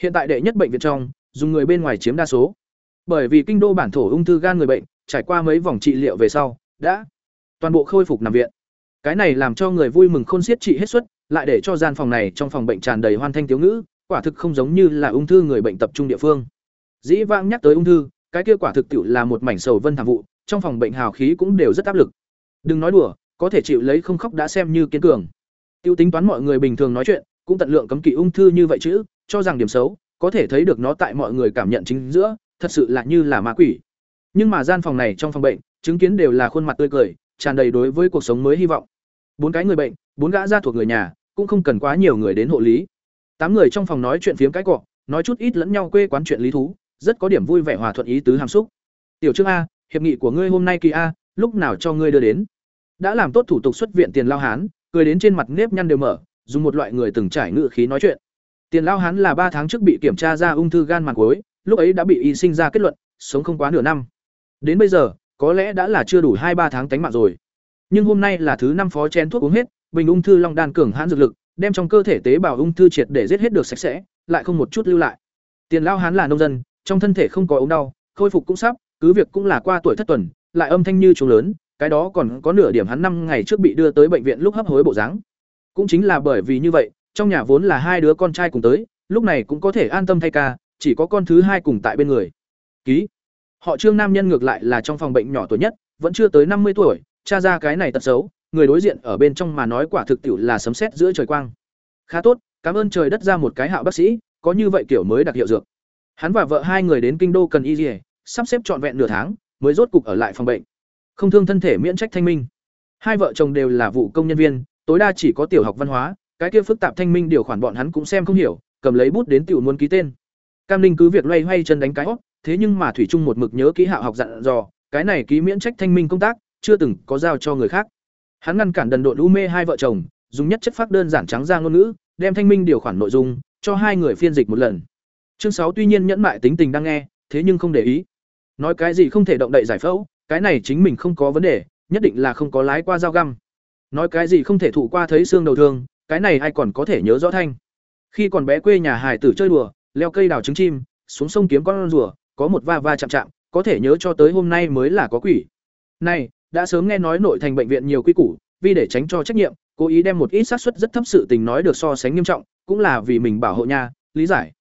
Hiện tại đệ nhất bệnh viện trong, dùng người bên ngoài chiếm đa số. Bởi vì kinh đô bản thổ ung thư gan người bệnh, trải qua mấy vòng trị liệu về sau, đã toàn bộ khôi phục nằm viện. Cái này làm cho người vui mừng khôn xiết trị hết suất, lại để cho gian phòng này trong phòng bệnh tràn đầy hoan thanh thiếu ngữ, quả thực không giống như là ung thư người bệnh tập trung địa phương. Dĩ vãng nhắc tới ung thư, cái kia quả thực tiệu là một mảnh sầu vân thảm vụ, trong phòng bệnh hào khí cũng đều rất áp lực. Đừng nói đùa, có thể chịu lấy không khóc đã xem như kiên cường tiêu tính toán mọi người bình thường nói chuyện, cũng tận lượng cấm kỵ ung thư như vậy chứ, cho rằng điểm xấu, có thể thấy được nó tại mọi người cảm nhận chính giữa, thật sự là như là ma quỷ. Nhưng mà gian phòng này trong phòng bệnh, chứng kiến đều là khuôn mặt tươi cười, tràn đầy đối với cuộc sống mới hy vọng. Bốn cái người bệnh, bốn gã gia thuộc người nhà, cũng không cần quá nhiều người đến hộ lý. Tám người trong phòng nói chuyện phiếm cái cọ, nói chút ít lẫn nhau quê quán chuyện lý thú, rất có điểm vui vẻ hòa thuận ý tứ hàm xúc. Tiểu trương a, hiệp nghị của ngươi hôm nay kỳ a, lúc nào cho ngươi đưa đến? Đã làm tốt thủ tục xuất viện tiền lao hán cười đến trên mặt nếp nhăn đều mở, dùng một loại người từng trải ngự khí nói chuyện. Tiền lao hán là ba tháng trước bị kiểm tra ra ung thư gan màng cuối, lúc ấy đã bị y sinh ra kết luận, sống không quá nửa năm. Đến bây giờ, có lẽ đã là chưa đủ hai ba tháng tánh mạng rồi. Nhưng hôm nay là thứ năm phó chén thuốc uống hết, bình ung thư long đan cường hãn dược lực, đem trong cơ thể tế bào ung thư triệt để giết hết được sạch sẽ, lại không một chút lưu lại. Tiền lao hán là nông dân, trong thân thể không có ống đau, khôi phục cũng sắp, cứ việc cũng là qua tuổi thất tuần, lại âm thanh như trống lớn cái đó còn có nửa điểm hắn năm ngày trước bị đưa tới bệnh viện lúc hấp hối bộ dáng Cũng chính là bởi vì như vậy, trong nhà vốn là hai đứa con trai cùng tới, lúc này cũng có thể an tâm thay ca, chỉ có con thứ hai cùng tại bên người. Ký. Họ Trương nam nhân ngược lại là trong phòng bệnh nhỏ tuổi nhất, vẫn chưa tới năm mươi tuổi, cha ra cái này tật xấu, người đối diện ở bên trong mà nói quả thực tiệu là sấm sét giữa trời quang. Khá tốt, cảm ơn trời đất ra một cái hạo bác sĩ, có như vậy kiểu mới đặc hiệu dược. Hắn và vợ hai người đến kinh đô cần y dỉa sắp xếp trọn vẹn nửa tháng, mới rốt cục ở lại phòng bệnh. Không thương thân thể miễn trách thanh minh. Hai vợ chồng đều là vụ công nhân viên, tối đa chỉ có tiểu học văn hóa, cái kia phức tạp thanh minh điều khoản bọn hắn cũng xem không hiểu, cầm lấy bút đến tiểu muốn ký tên. Cam Linh cứ việc loay hoay chân đánh cái hót, thế nhưng mà thủy trung một mực nhớ ký hạo học dặn dò, cái này ký miễn trách thanh minh công tác, chưa từng có giao cho người khác. Hắn ngăn cản đần độn u mê hai vợ chồng, dùng nhất chất phác đơn giản trắng ra ngôn ngữ, đem thanh minh điều khoản nội dung cho hai người phiên dịch một lần. Chương sáu tuy nhiên nhẫn mại tính tình đang nghe, thế nhưng không để ý. Nói cái gì không thể động đậy giải phẫu, cái này chính mình không có vấn đề, nhất định là không có lái qua dao găm. Nói cái gì không thể thụ qua thấy xương đầu thương, cái này ai còn có thể nhớ rõ thanh. Khi còn bé quê nhà hải tử chơi đùa, leo cây đào trứng chim, xuống sông kiếm con rùa, có một va va chạm chạm, có thể nhớ cho tới hôm nay mới là có quỷ. Này, đã sớm nghe nói nội thành bệnh viện nhiều quy củ, vì để tránh cho trách nhiệm, cố ý đem một ít xác suất rất thấp sự tình nói được so sánh nghiêm trọng, cũng là vì mình bảo hộ nhà, lý giải.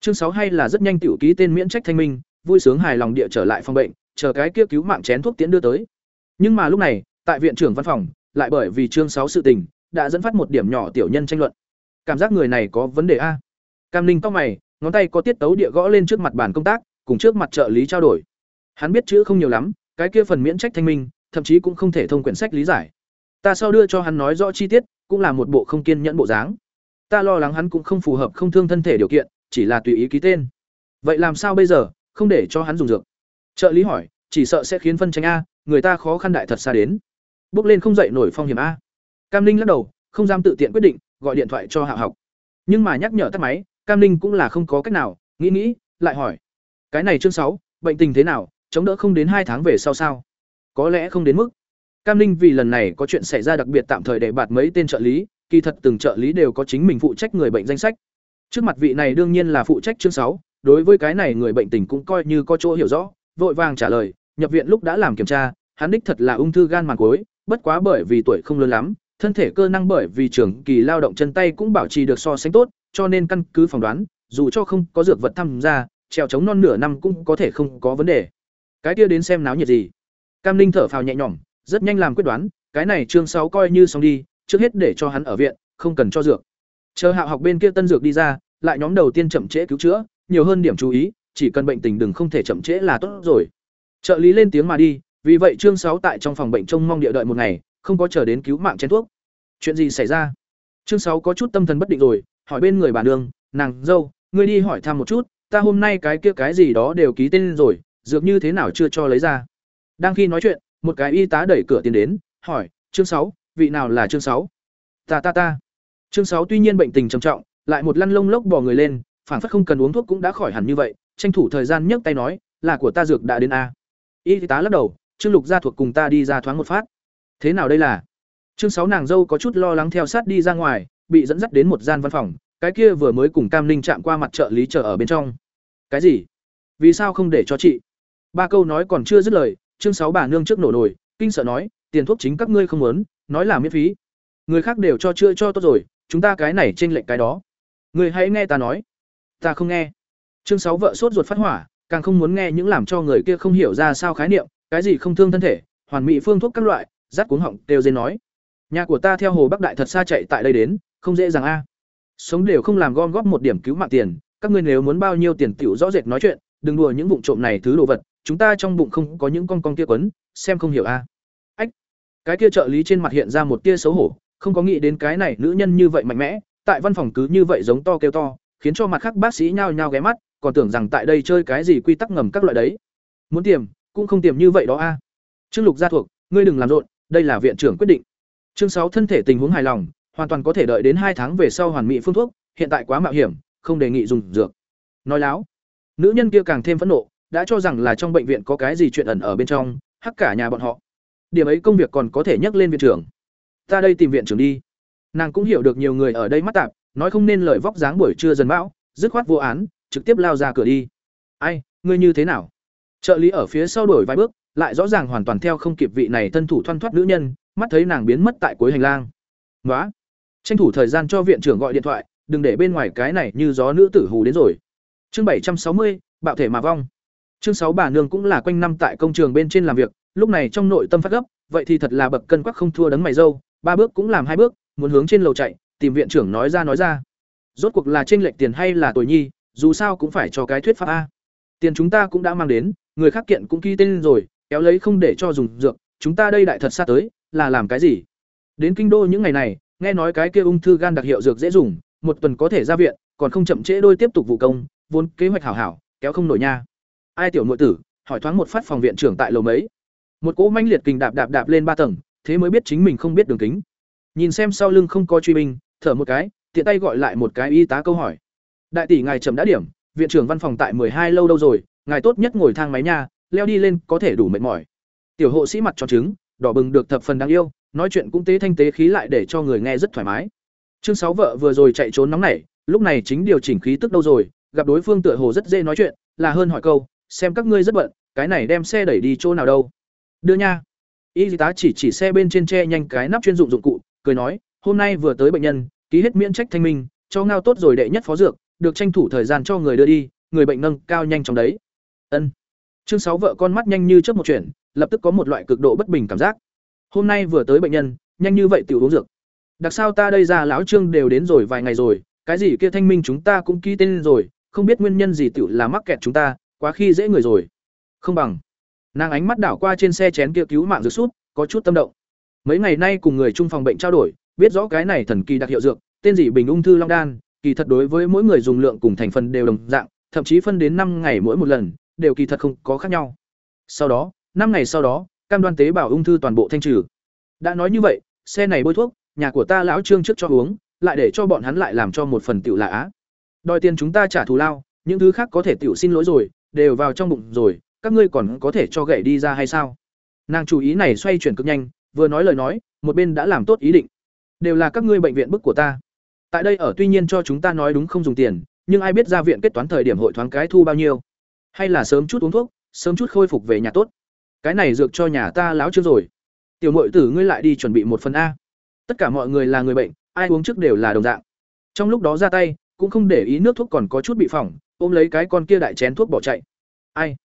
Chương sáu hay là rất nhanh tiểu ký tên miễn trách thanh minh, vui sướng hài lòng địa trở lại phòng bệnh, chờ cái kia cứu mạng chén thuốc tiến đưa tới. Nhưng mà lúc này, tại viện trưởng văn phòng, lại bởi vì chương sáu sự tình, đã dẫn phát một điểm nhỏ tiểu nhân tranh luận. Cảm giác người này có vấn đề a. Cam Linh cau mày, ngón tay có tiết tấu địa gõ lên trước mặt bàn công tác, cùng trước mặt trợ lý trao đổi. Hắn biết chữ không nhiều lắm, cái kia phần miễn trách thanh minh, thậm chí cũng không thể thông quyển sách lý giải. Ta sau đưa cho hắn nói rõ chi tiết, cũng là một bộ không kiên nhẫn bộ dáng. Ta lo lắng hắn cũng không phù hợp không thương thân thể điều kiện, chỉ là tùy ý ký tên. Vậy làm sao bây giờ, không để cho hắn dùng dược? Trợ lý hỏi, chỉ sợ sẽ khiến phân tranh a, người ta khó khăn đại thật xa đến. Bước lên không dậy nổi phong hiểm a. Cam Linh lắc đầu, không dám tự tiện quyết định, gọi điện thoại cho Hạ học. Nhưng mà nhắc nhở tắt máy, Cam Linh cũng là không có cách nào, nghĩ nghĩ, lại hỏi. Cái này chương sáu, bệnh tình thế nào, chống đỡ không đến hai tháng về sau sao? Có lẽ không đến mức. Cam Linh vì lần này có chuyện xảy ra đặc biệt tạm thời để bạt mấy tên trợ lý, kỳ thật từng trợ lý đều có chính mình phụ trách người bệnh danh sách. Trước mặt vị này đương nhiên là phụ trách chương sáu, đối với cái này người bệnh tình cũng coi như có chỗ hiểu rõ, vội vàng trả lời, nhập viện lúc đã làm kiểm tra, hắn đích thật là ung thư gan màng cuối, bất quá bởi vì tuổi không lớn lắm, thân thể cơ năng bởi vì trưởng kỳ lao động chân tay cũng bảo trì được so sánh tốt, cho nên căn cứ phỏng đoán, dù cho không có dược vật tham gia, trèo chống non nửa năm cũng có thể không có vấn đề. Cái kia đến xem náo nhiệt gì. Cam Ninh thở phào nhẹ nhõm, rất nhanh làm quyết đoán, cái này chương sáu coi như xong đi, trước hết để cho hắn ở viện, không cần cho dược. Chờ Hạo học bên kia tân dược đi ra, lại nhóm đầu tiên chậm trễ cứu chữa, nhiều hơn điểm chú ý, chỉ cần bệnh tình đừng không thể chậm trễ là tốt rồi. Trợ lý lên tiếng mà đi, vì vậy trương sáu tại trong phòng bệnh trông mong địa đợi một ngày, không có chờ đến cứu mạng chén thuốc. Chuyện gì xảy ra? trương sáu có chút tâm thần bất định rồi, hỏi bên người bà nương, "Nàng dâu, ngươi đi hỏi thăm một chút, ta hôm nay cái kia cái gì đó đều ký tên rồi, dược như thế nào chưa cho lấy ra?" Đang khi nói chuyện, một cái y tá đẩy cửa tiến đến, hỏi, "Chương sáu, vị nào là chương sáu?" "Ta ta ta." Chương sáu tuy nhiên bệnh tình trầm trọng, lại một lăn lông lốc bò người lên, phản phất không cần uống thuốc cũng đã khỏi hẳn như vậy, tranh thủ thời gian nhấc tay nói, "Là của ta dược đã đến a." Y tá lắc đầu, Trương Lục gia thuộc cùng ta đi ra thoáng một phát. Thế nào đây là? Trương sáu nàng dâu có chút lo lắng theo sát đi ra ngoài, bị dẫn dắt đến một gian văn phòng, cái kia vừa mới cùng Cam Ninh chạm qua mặt trợ lý chờ ở bên trong. Cái gì? Vì sao không để cho chị? Ba câu nói còn chưa dứt lời, Trương sáu bà nương trước nổ nổi, kinh sợ nói, tiền thuốc chính các ngươi không muốn, nói là miễn phí. Người khác đều cho chưa cho tốt rồi, chúng ta cái này trên lệnh cái đó. Người hãy nghe ta nói. Ta không nghe. Trương sáu vợ sốt ruột phát hỏa, càng không muốn nghe những làm cho người kia không hiểu ra sao khái niệm, cái gì không thương thân thể, hoàn mỹ phương thuốc các loại, rát cuống họng đều dên nói. Nhà của ta theo hồ Bắc Đại thật xa chạy tại đây đến, không dễ dàng a. Sống đều không làm gom góp một điểm cứu mạng tiền, các ngươi nếu muốn bao nhiêu tiền tiểu rõ rệt nói chuyện, đừng đùa những vụng trộm này thứ đồ vật, chúng ta trong bụng không có những con con kia quấn, xem không hiểu a. Ách. Cái kia trợ lý trên mặt hiện ra một tia xấu hổ, không có nghĩ đến cái này nữ nhân như vậy mạnh mẽ, tại văn phòng cứ như vậy giống to kêu to, khiến cho mặt khác bác sĩ nhao nhao ghé mắt, còn tưởng rằng tại đây chơi cái gì quy tắc ngầm các loại đấy. Muốn tiềm, cũng không tiềm như vậy đó a. Trương Lục gia thuộc, ngươi đừng làm rộn, đây là viện trưởng quyết định. Chương sáu thân thể tình huống hài lòng, hoàn toàn có thể đợi đến hai tháng về sau hoàn mỹ phương thuốc, hiện tại quá mạo hiểm, không đề nghị dùng dược. Nói láo. Nữ nhân kia càng thêm phẫn nộ, đã cho rằng là trong bệnh viện có cái gì chuyện ẩn ở bên trong, hắc cả nhà bọn họ. Điểm ấy công việc còn có thể nhắc lên viện trưởng. Ta đây tìm viện trưởng đi. Nàng cũng hiểu được nhiều người ở đây mắt tạp, nói không nên lời vóc dáng buổi trưa dần bão, dứt khoát vô án, trực tiếp lao ra cửa đi. Ai, ngươi như thế nào? Trợ lý ở phía sau đổi vài bước, lại rõ ràng hoàn toàn theo không kịp vị này thân thủ thoăn thoắt nữ nhân, mắt thấy nàng biến mất tại cuối hành lang. "Nóa." tranh thủ thời gian cho viện trưởng gọi điện thoại đừng để bên ngoài cái này như gió nữ tử hù đến rồi chương bảy trăm sáu mươi bạo thể mà vong chương sáu bà nương cũng là quanh năm tại công trường bên trên làm việc lúc này trong nội tâm phát gấp vậy thì thật là bậc cân quắc không thua đấng mày dâu ba bước cũng làm hai bước muốn hướng trên lầu chạy tìm viện trưởng nói ra nói ra rốt cuộc là trên lệch tiền hay là tuổi nhi dù sao cũng phải cho cái thuyết pháp a. Tiền chúng ta cũng đã mang đến, người khác kiện cũng ký tên rồi, kéo lấy không để cho dùng dược, chúng ta đây đại thật xa tới, là làm cái gì? Đến kinh đô những ngày này, nghe nói cái kia ung thư gan đặc hiệu dược dễ dùng, một tuần có thể ra viện, còn không chậm trễ đôi tiếp tục vụ công, vốn kế hoạch hảo hảo, kéo không nổi nha. Ai tiểu nội tử, hỏi thoáng một phát phòng viện trưởng tại lầu mấy? Một cỗ manh liệt kình đạp đạp đạp lên ba tầng, thế mới biết chính mình không biết đường kính. Nhìn xem sau lưng không có truy binh, thở một cái, tiện tay gọi lại một cái y tá câu hỏi đại tỷ ngài chậm đã điểm, viện trưởng văn phòng tại hai lâu đâu rồi, ngài tốt nhất ngồi thang máy nha, leo đi lên có thể đủ mệt mỏi. Tiểu hộ sĩ mặt cho trứng, đỏ bừng được thập phần đáng yêu, nói chuyện cũng tế thanh tế khí lại để cho người nghe rất thoải mái. Chương sáu vợ vừa rồi chạy trốn nóng nảy, lúc này chính điều chỉnh khí tức đâu rồi, gặp đối phương tựa hồ rất dễ nói chuyện, là hơn hỏi câu, xem các ngươi rất bận, cái này đem xe đẩy đi chỗ nào đâu. Đưa nha. Y tá chỉ chỉ xe bên trên tre nhanh cái nắp chuyên dụng dụng cụ, cười nói, hôm nay vừa tới bệnh nhân, ký hết miễn trách thanh minh, cho ngao tốt rồi đệ nhất phó dược được tranh thủ thời gian cho người đưa đi người bệnh nâng cao nhanh trong đấy. Ân. Chương sáu vợ con mắt nhanh như trước một chuyển, lập tức có một loại cực độ bất bình cảm giác. Hôm nay vừa tới bệnh nhân nhanh như vậy tiểu uống dược. Đặc sao ta đây ra lão trương đều đến rồi vài ngày rồi cái gì kia thanh minh chúng ta cũng ký tên rồi không biết nguyên nhân gì tiểu là mắc kẹt chúng ta quá khi dễ người rồi. Không bằng. Nàng ánh mắt đảo qua trên xe chén kia cứu mạng dược sút có chút tâm động. Mấy ngày nay cùng người chung phòng bệnh trao đổi biết rõ cái này thần kỳ đặc hiệu dược tên gì bình ung thư long đan kỳ thật đối với mỗi người dùng lượng cùng thành phần đều đồng dạng, thậm chí phân đến năm ngày mỗi một lần, đều kỳ thật không có khác nhau. Sau đó, năm ngày sau đó, cam đoan tế bào ung thư toàn bộ thanh trừ. Đã nói như vậy, xe này bôi thuốc, nhà của ta lão trương trước cho uống, lại để cho bọn hắn lại làm cho một phần tiểu lạ á. Đòi tiền chúng ta trả thù lao, những thứ khác có thể tiểu xin lỗi rồi, đều vào trong bụng rồi, các ngươi còn có thể cho gậy đi ra hay sao? Nàng chủ ý này xoay chuyển cực nhanh, vừa nói lời nói, một bên đã làm tốt ý định. Đều là các ngươi bệnh viện bức của ta tại đây ở tuy nhiên cho chúng ta nói đúng không dùng tiền, nhưng ai biết ra viện kết toán thời điểm hội thoáng cái thu bao nhiêu. Hay là sớm chút uống thuốc, sớm chút khôi phục về nhà tốt. Cái này dược cho nhà ta láo chưa rồi. Tiểu mội tử ngươi lại đi chuẩn bị một phần a. Tất cả mọi người là người bệnh, ai uống trước đều là đồng dạng. Trong lúc đó ra tay, cũng không để ý nước thuốc còn có chút bị phỏng, ôm lấy cái con kia đại chén thuốc bỏ chạy. Ai?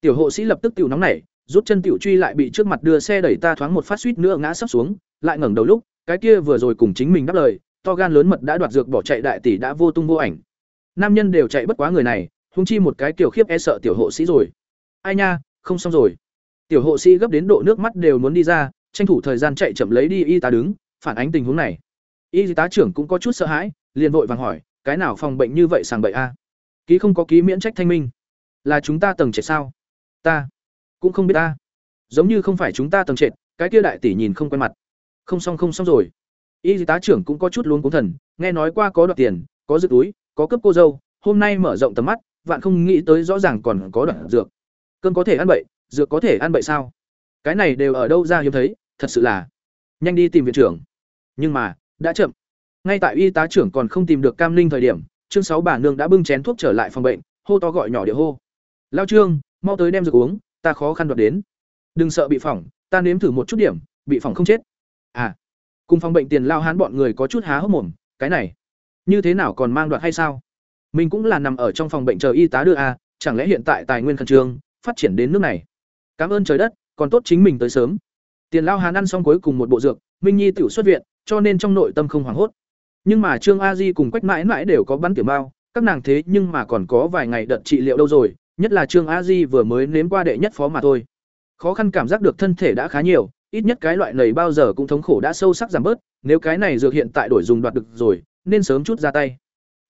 Tiểu hộ sĩ lập tức tiểu nóng nảy, rút chân tiểu truy lại bị trước mặt đưa xe đẩy ta thoáng một phát suýt nữa ngã sắp xuống, lại ngẩng đầu lúc, cái kia vừa rồi cùng chính mình đáp lời to gan lớn mật đã đoạt dược bỏ chạy đại tỷ đã vô tung vô ảnh. Nam nhân đều chạy bất quá người này hung chi một cái kiểu khiếp e sợ tiểu hộ sĩ rồi. Ai nha, không xong rồi. Tiểu hộ sĩ gấp đến độ nước mắt đều muốn đi ra, tranh thủ thời gian chạy chậm lấy đi y tá đứng, phản ánh tình huống này. Y tá trưởng cũng có chút sợ hãi, liền vội vàng hỏi, cái nào phòng bệnh như vậy sàng bậy a? Ký không có ký miễn trách thanh minh. Là chúng ta tầng trệt sao? Ta cũng không biết ta. Giống như không phải chúng ta tầng trệt, cái kia đại tỷ nhìn không quen mặt. Không xong không xong rồi y tá trưởng cũng có chút luôn cuốn thần, nghe nói qua có đoạt tiền, có dự túi, có cướp cô dâu, hôm nay mở rộng tầm mắt, vạn không nghĩ tới rõ ràng còn có đoạt dược. Cơn có thể ăn bậy, dược có thể ăn bậy sao? Cái này đều ở đâu ra hiếm thấy, thật sự là nhanh đi tìm viện trưởng. Nhưng mà, đã chậm. Ngay tại y tá trưởng còn không tìm được cam linh thời điểm, chương sáu bà nương đã bưng chén thuốc trở lại phòng bệnh, hô to gọi nhỏ địa hô. Lao trương, mau tới đem dược uống, ta khó khăn đoạt đến. Đừng sợ bị phỏng, ta nếm thử một chút điểm, bị phỏng không chết. À cùng phòng bệnh tiền lao hán bọn người có chút há hốc mồm cái này như thế nào còn mang đoạt hay sao? Mình cũng là nằm ở trong phòng bệnh chờ y tá đưa a à, chẳng lẽ hiện tại tài nguyên khẩn trương phát triển đến nước này? Cảm ơn trời đất còn tốt chính mình tới sớm. Tiền lao hán ăn xong cuối cùng một bộ dược minh nhi tiểu xuất viện cho nên trong nội tâm không hoảng hốt. Nhưng mà trương a di cùng quách mãi mãi đều có bắn tiểu bao các nàng thế nhưng mà còn có vài ngày đợt trị liệu đâu rồi nhất là trương a di vừa mới nếm qua đệ nhất phó mà thôi. Khó khăn cảm giác được thân thể đã khá nhiều ít nhất cái loại này bao giờ cũng thống khổ đã sâu sắc giảm bớt, nếu cái này dược hiện tại đổi dùng đoạt được rồi, nên sớm chút ra tay.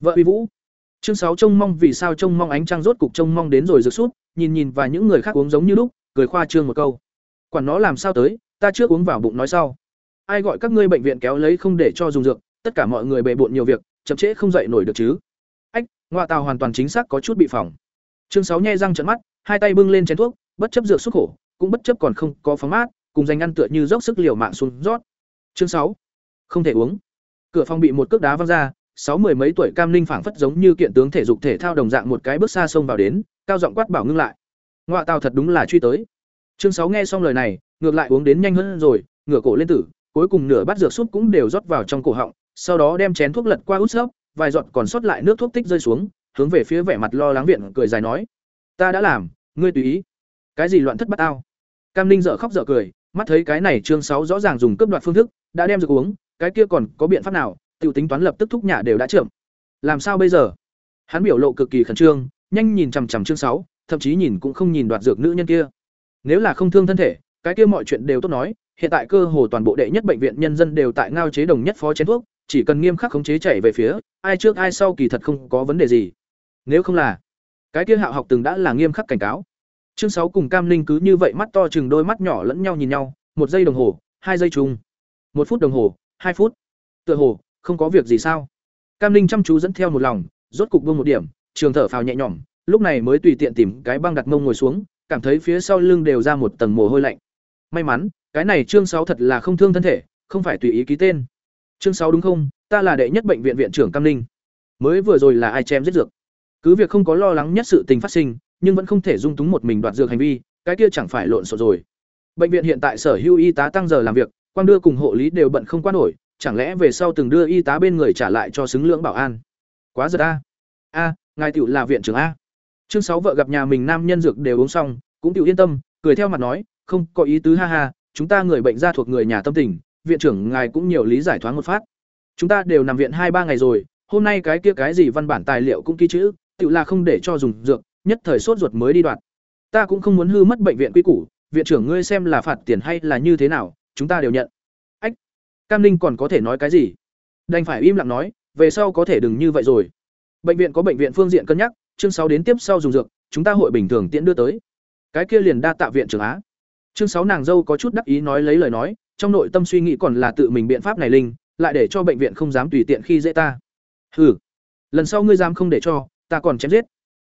Vợ uy vũ. Chương sáu trông mong vì sao trông mong ánh trăng rốt cục trông mong đến rồi rực sút nhìn nhìn và những người khác uống giống như lúc, cười khoa trương một câu. Quản nó làm sao tới, ta trước uống vào bụng nói sau. Ai gọi các ngươi bệnh viện kéo lấy không để cho dùng dược, tất cả mọi người bệ bội nhiều việc, chậm trễ không dậy nổi được chứ. Ách, ngoại tào hoàn toàn chính xác có chút bị phỏng. Chương sáu nhe răng trợn mắt, hai tay bưng lên chén thuốc, bất chấp dược xuất khổ, cũng bất chấp còn không có phóng mát cùng danh ăn tựa như dốc sức liều mạng xuống rót. Chương sáu. Không thể uống. Cửa phòng bị một cước đá văng ra, sáu mười mấy tuổi cam linh phảng phất giống như kiện tướng thể dục thể thao đồng dạng một cái bước xa xông vào đến, cao giọng quát bảo ngưng lại. Ngoại tao thật đúng là truy tới. Chương sáu nghe xong lời này, ngược lại uống đến nhanh hơn rồi, ngửa cổ lên tử, cuối cùng nửa bát dược súp cũng đều rót vào trong cổ họng, sau đó đem chén thuốc lật qua út sấp, vài giọt còn sót lại nước thuốc tích rơi xuống, hướng về phía vẻ mặt lo lắng viện cười dài nói. Ta đã làm, ngươi tùy ý. Cái gì loạn thất bát ao cam ninh dở khóc dở cười mắt thấy cái này chương sáu rõ ràng dùng cướp đoạt phương thức, đã đem dược uống, cái kia còn có biện pháp nào? Tiểu tính toán lập tức thúc nhả đều đã chậm. Làm sao bây giờ? Hắn biểu lộ cực kỳ khẩn trương, nhanh nhìn chằm chằm chương sáu, thậm chí nhìn cũng không nhìn đoạt dược nữ nhân kia. Nếu là không thương thân thể, cái kia mọi chuyện đều tốt nói, hiện tại cơ hồ toàn bộ đệ nhất bệnh viện nhân dân đều tại ngao chế đồng nhất phó chén thuốc, chỉ cần nghiêm khắc khống chế chảy về phía, ai trước ai sau kỳ thật không có vấn đề gì. Nếu không là, cái kia hạo học từng đã là nghiêm khắc cảnh cáo chương sáu cùng cam Ninh cứ như vậy mắt to chừng đôi mắt nhỏ lẫn nhau nhìn nhau, một giây đồng hồ, hai giây chung. Một phút đồng hồ, hai phút. Tựa hồ, không có việc gì sao? Cam Ninh chăm chú dẫn theo một lòng, rốt cục buông một điểm, trường thở phào nhẹ nhõm, lúc này mới tùy tiện tìm cái băng đặt mông ngồi xuống, cảm thấy phía sau lưng đều ra một tầng mồ hôi lạnh. May mắn, cái này chương sáu thật là không thương thân thể, không phải tùy ý ký tên. Chương sáu đúng không? Ta là đệ nhất bệnh viện viện trưởng cam ninh. Mới vừa rồi là ai chém giết dược? Cứ việc không có lo lắng nhất sự tình phát sinh nhưng vẫn không thể dung túng một mình đoạt dược hành vi, cái kia chẳng phải lộn xộn rồi. Bệnh viện hiện tại sở hữu y tá tăng giờ làm việc, quang đưa cùng hộ lý đều bận không quan nổi, chẳng lẽ về sau từng đưa y tá bên người trả lại cho xứng lượng bảo an? Quá giật a. A, ngài tiểu là viện trưởng a. Chương sáu vợ gặp nhà mình nam nhân dược đều uống xong, cũng tiểu yên tâm, cười theo mặt nói, không, có ý tứ ha ha, chúng ta người bệnh gia thuộc người nhà tâm tình, viện trưởng ngài cũng nhiều lý giải thoáng một phát. Chúng ta đều nằm viện hai ba ngày rồi, hôm nay cái kia cái gì văn bản tài liệu cũng ký chữ, tiểu là không để cho dùng dược nhất thời sốt ruột mới đi đoạt. Ta cũng không muốn hư mất bệnh viện quy củ, viện trưởng ngươi xem là phạt tiền hay là như thế nào, chúng ta đều nhận. Ách, cam ninh còn có thể nói cái gì? Đành phải im lặng nói, về sau có thể đừng như vậy rồi. Bệnh viện có bệnh viện phương diện cân nhắc, chương sáu đến tiếp sau dùng dược, chúng ta hội bình thường tiễn đưa tới. Cái kia liền đa tạ viện trưởng á. Chương sáu nàng dâu có chút đắc ý nói lấy lời nói, trong nội tâm suy nghĩ còn là tự mình biện pháp này linh, lại để cho bệnh viện không dám tùy tiện khi dễ ta. Hừ, lần sau ngươi dám không để cho, ta còn chém giết.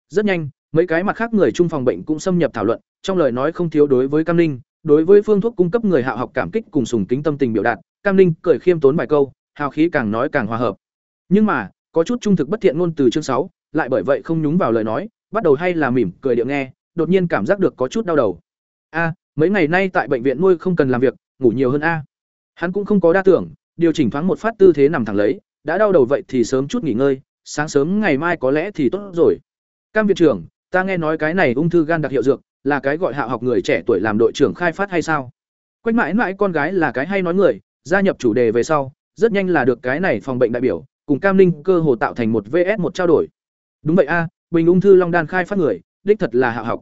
Rất nhanh mấy cái mặt khác người chung phòng bệnh cũng xâm nhập thảo luận, trong lời nói không thiếu đối với cam ninh, đối với phương thuốc cung cấp người hạ học cảm kích cùng sùng kính tâm tình biểu đạt, cam ninh cười khiêm tốn vài câu, hào khí càng nói càng hòa hợp. Nhưng mà, có chút trung thực bất thiện ngôn từ chương sáu, lại bởi vậy không nhúng vào lời nói, bắt đầu hay là mỉm cười điệu nghe, đột nhiên cảm giác được có chút đau đầu. A, mấy ngày nay tại bệnh viện nuôi không cần làm việc, ngủ nhiều hơn a. Hắn cũng không có đa tưởng, điều chỉnh thoáng một phát tư thế nằm thẳng lấy, đã đau đầu vậy thì sớm chút nghỉ ngơi, sáng sớm ngày mai có lẽ thì tốt rồi. Cam viện trưởng ta nghe nói cái này ung thư gan đặc hiệu dược, là cái gọi hạ học người trẻ tuổi làm đội trưởng khai phát hay sao? Quách mãi mãi con gái là cái hay nói người, gia nhập chủ đề về sau, rất nhanh là được cái này phòng bệnh đại biểu, cùng cam ninh cơ hồ tạo thành một vs một trao đổi. Đúng vậy a, bình ung thư long đan khai phát người, đích thật là hạ học.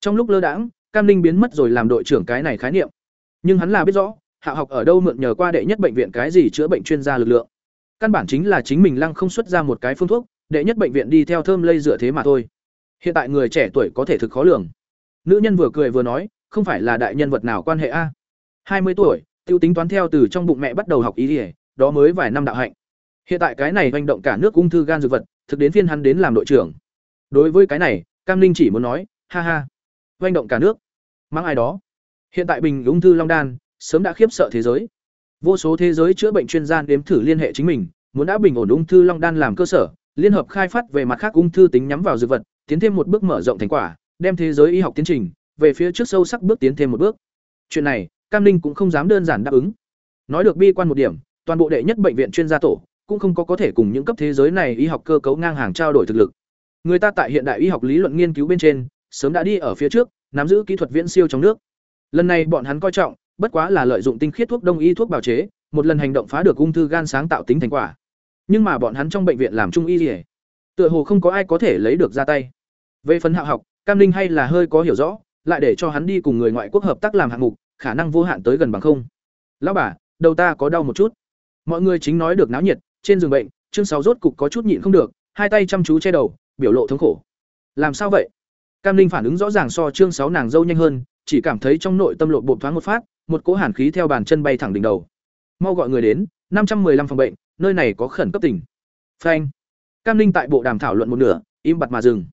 Trong lúc lơ đãng, cam ninh biến mất rồi làm đội trưởng cái này khái niệm. Nhưng hắn là biết rõ, hạ học ở đâu mượn nhờ qua đệ nhất bệnh viện cái gì chữa bệnh chuyên gia lực lượng. Căn bản chính là chính mình lăng không xuất ra một cái phương thuốc, đệ nhất bệnh viện đi theo thơm lây dựa thế mà thôi hiện tại người trẻ tuổi có thể thực khó lường. Nữ nhân vừa cười vừa nói, không phải là đại nhân vật nào quan hệ a? Hai mươi tuổi, tiêu tính toán theo từ trong bụng mẹ bắt đầu học ý ỉa đó mới vài năm đạo hạnh. Hiện tại cái này manh động cả nước ung thư gan dược vật, thực đến phiên hắn đến làm đội trưởng. Đối với cái này, cam linh chỉ muốn nói, ha ha. Manh động cả nước. Mang ai đó? Hiện tại bình ung thư long đan, sớm đã khiếp sợ thế giới. Vô số thế giới chữa bệnh chuyên gia đếm thử liên hệ chính mình, muốn đã bình ổn ung thư long đan làm cơ sở, liên hợp khai phát về mặt khác ung thư tính nhắm vào dược vật tiến thêm một bước mở rộng thành quả đem thế giới y học tiến trình về phía trước sâu sắc bước tiến thêm một bước. Chuyện này cam ninh cũng không dám đơn giản đáp ứng. Nói được bi quan một điểm toàn bộ đệ nhất bệnh viện chuyên gia tổ cũng không có có thể cùng những cấp thế giới này y học cơ cấu ngang hàng trao đổi thực lực. Người ta tại hiện đại y học lý luận nghiên cứu bên trên sớm đã đi ở phía trước nắm giữ kỹ thuật viễn siêu trong nước. Lần này bọn hắn coi trọng bất quá là lợi dụng tinh khiết thuốc đông y thuốc bào chế một lần hành động phá được ung thư gan sáng tạo tính thành quả. Nhưng mà bọn hắn trong bệnh viện làm trung y liễu, tựa hồ không có ai có thể lấy được ra tay về phần hạo học, cam linh hay là hơi có hiểu rõ, lại để cho hắn đi cùng người ngoại quốc hợp tác làm hạng mục, khả năng vô hạn tới gần bằng không. Lão bà, đầu ta có đau một chút. Mọi người chính nói được náo nhiệt, trên giường bệnh chương sáu rốt cục có chút nhịn không được, hai tay chăm chú che đầu, biểu lộ thống khổ. Làm sao vậy? Cam linh phản ứng rõ ràng so chương sáu nàng dâu nhanh hơn, chỉ cảm thấy trong nội tâm lộ bộ thoáng một phát, một cỗ hàn khí theo bàn chân bay thẳng đỉnh đầu. Mau gọi người đến, năm trăm 515 phòng bệnh, nơi này có khẩn cấp tỉnh. Phanh. Cam linh tại bộ đàm thảo luận một nửa, im bặt mà dừng.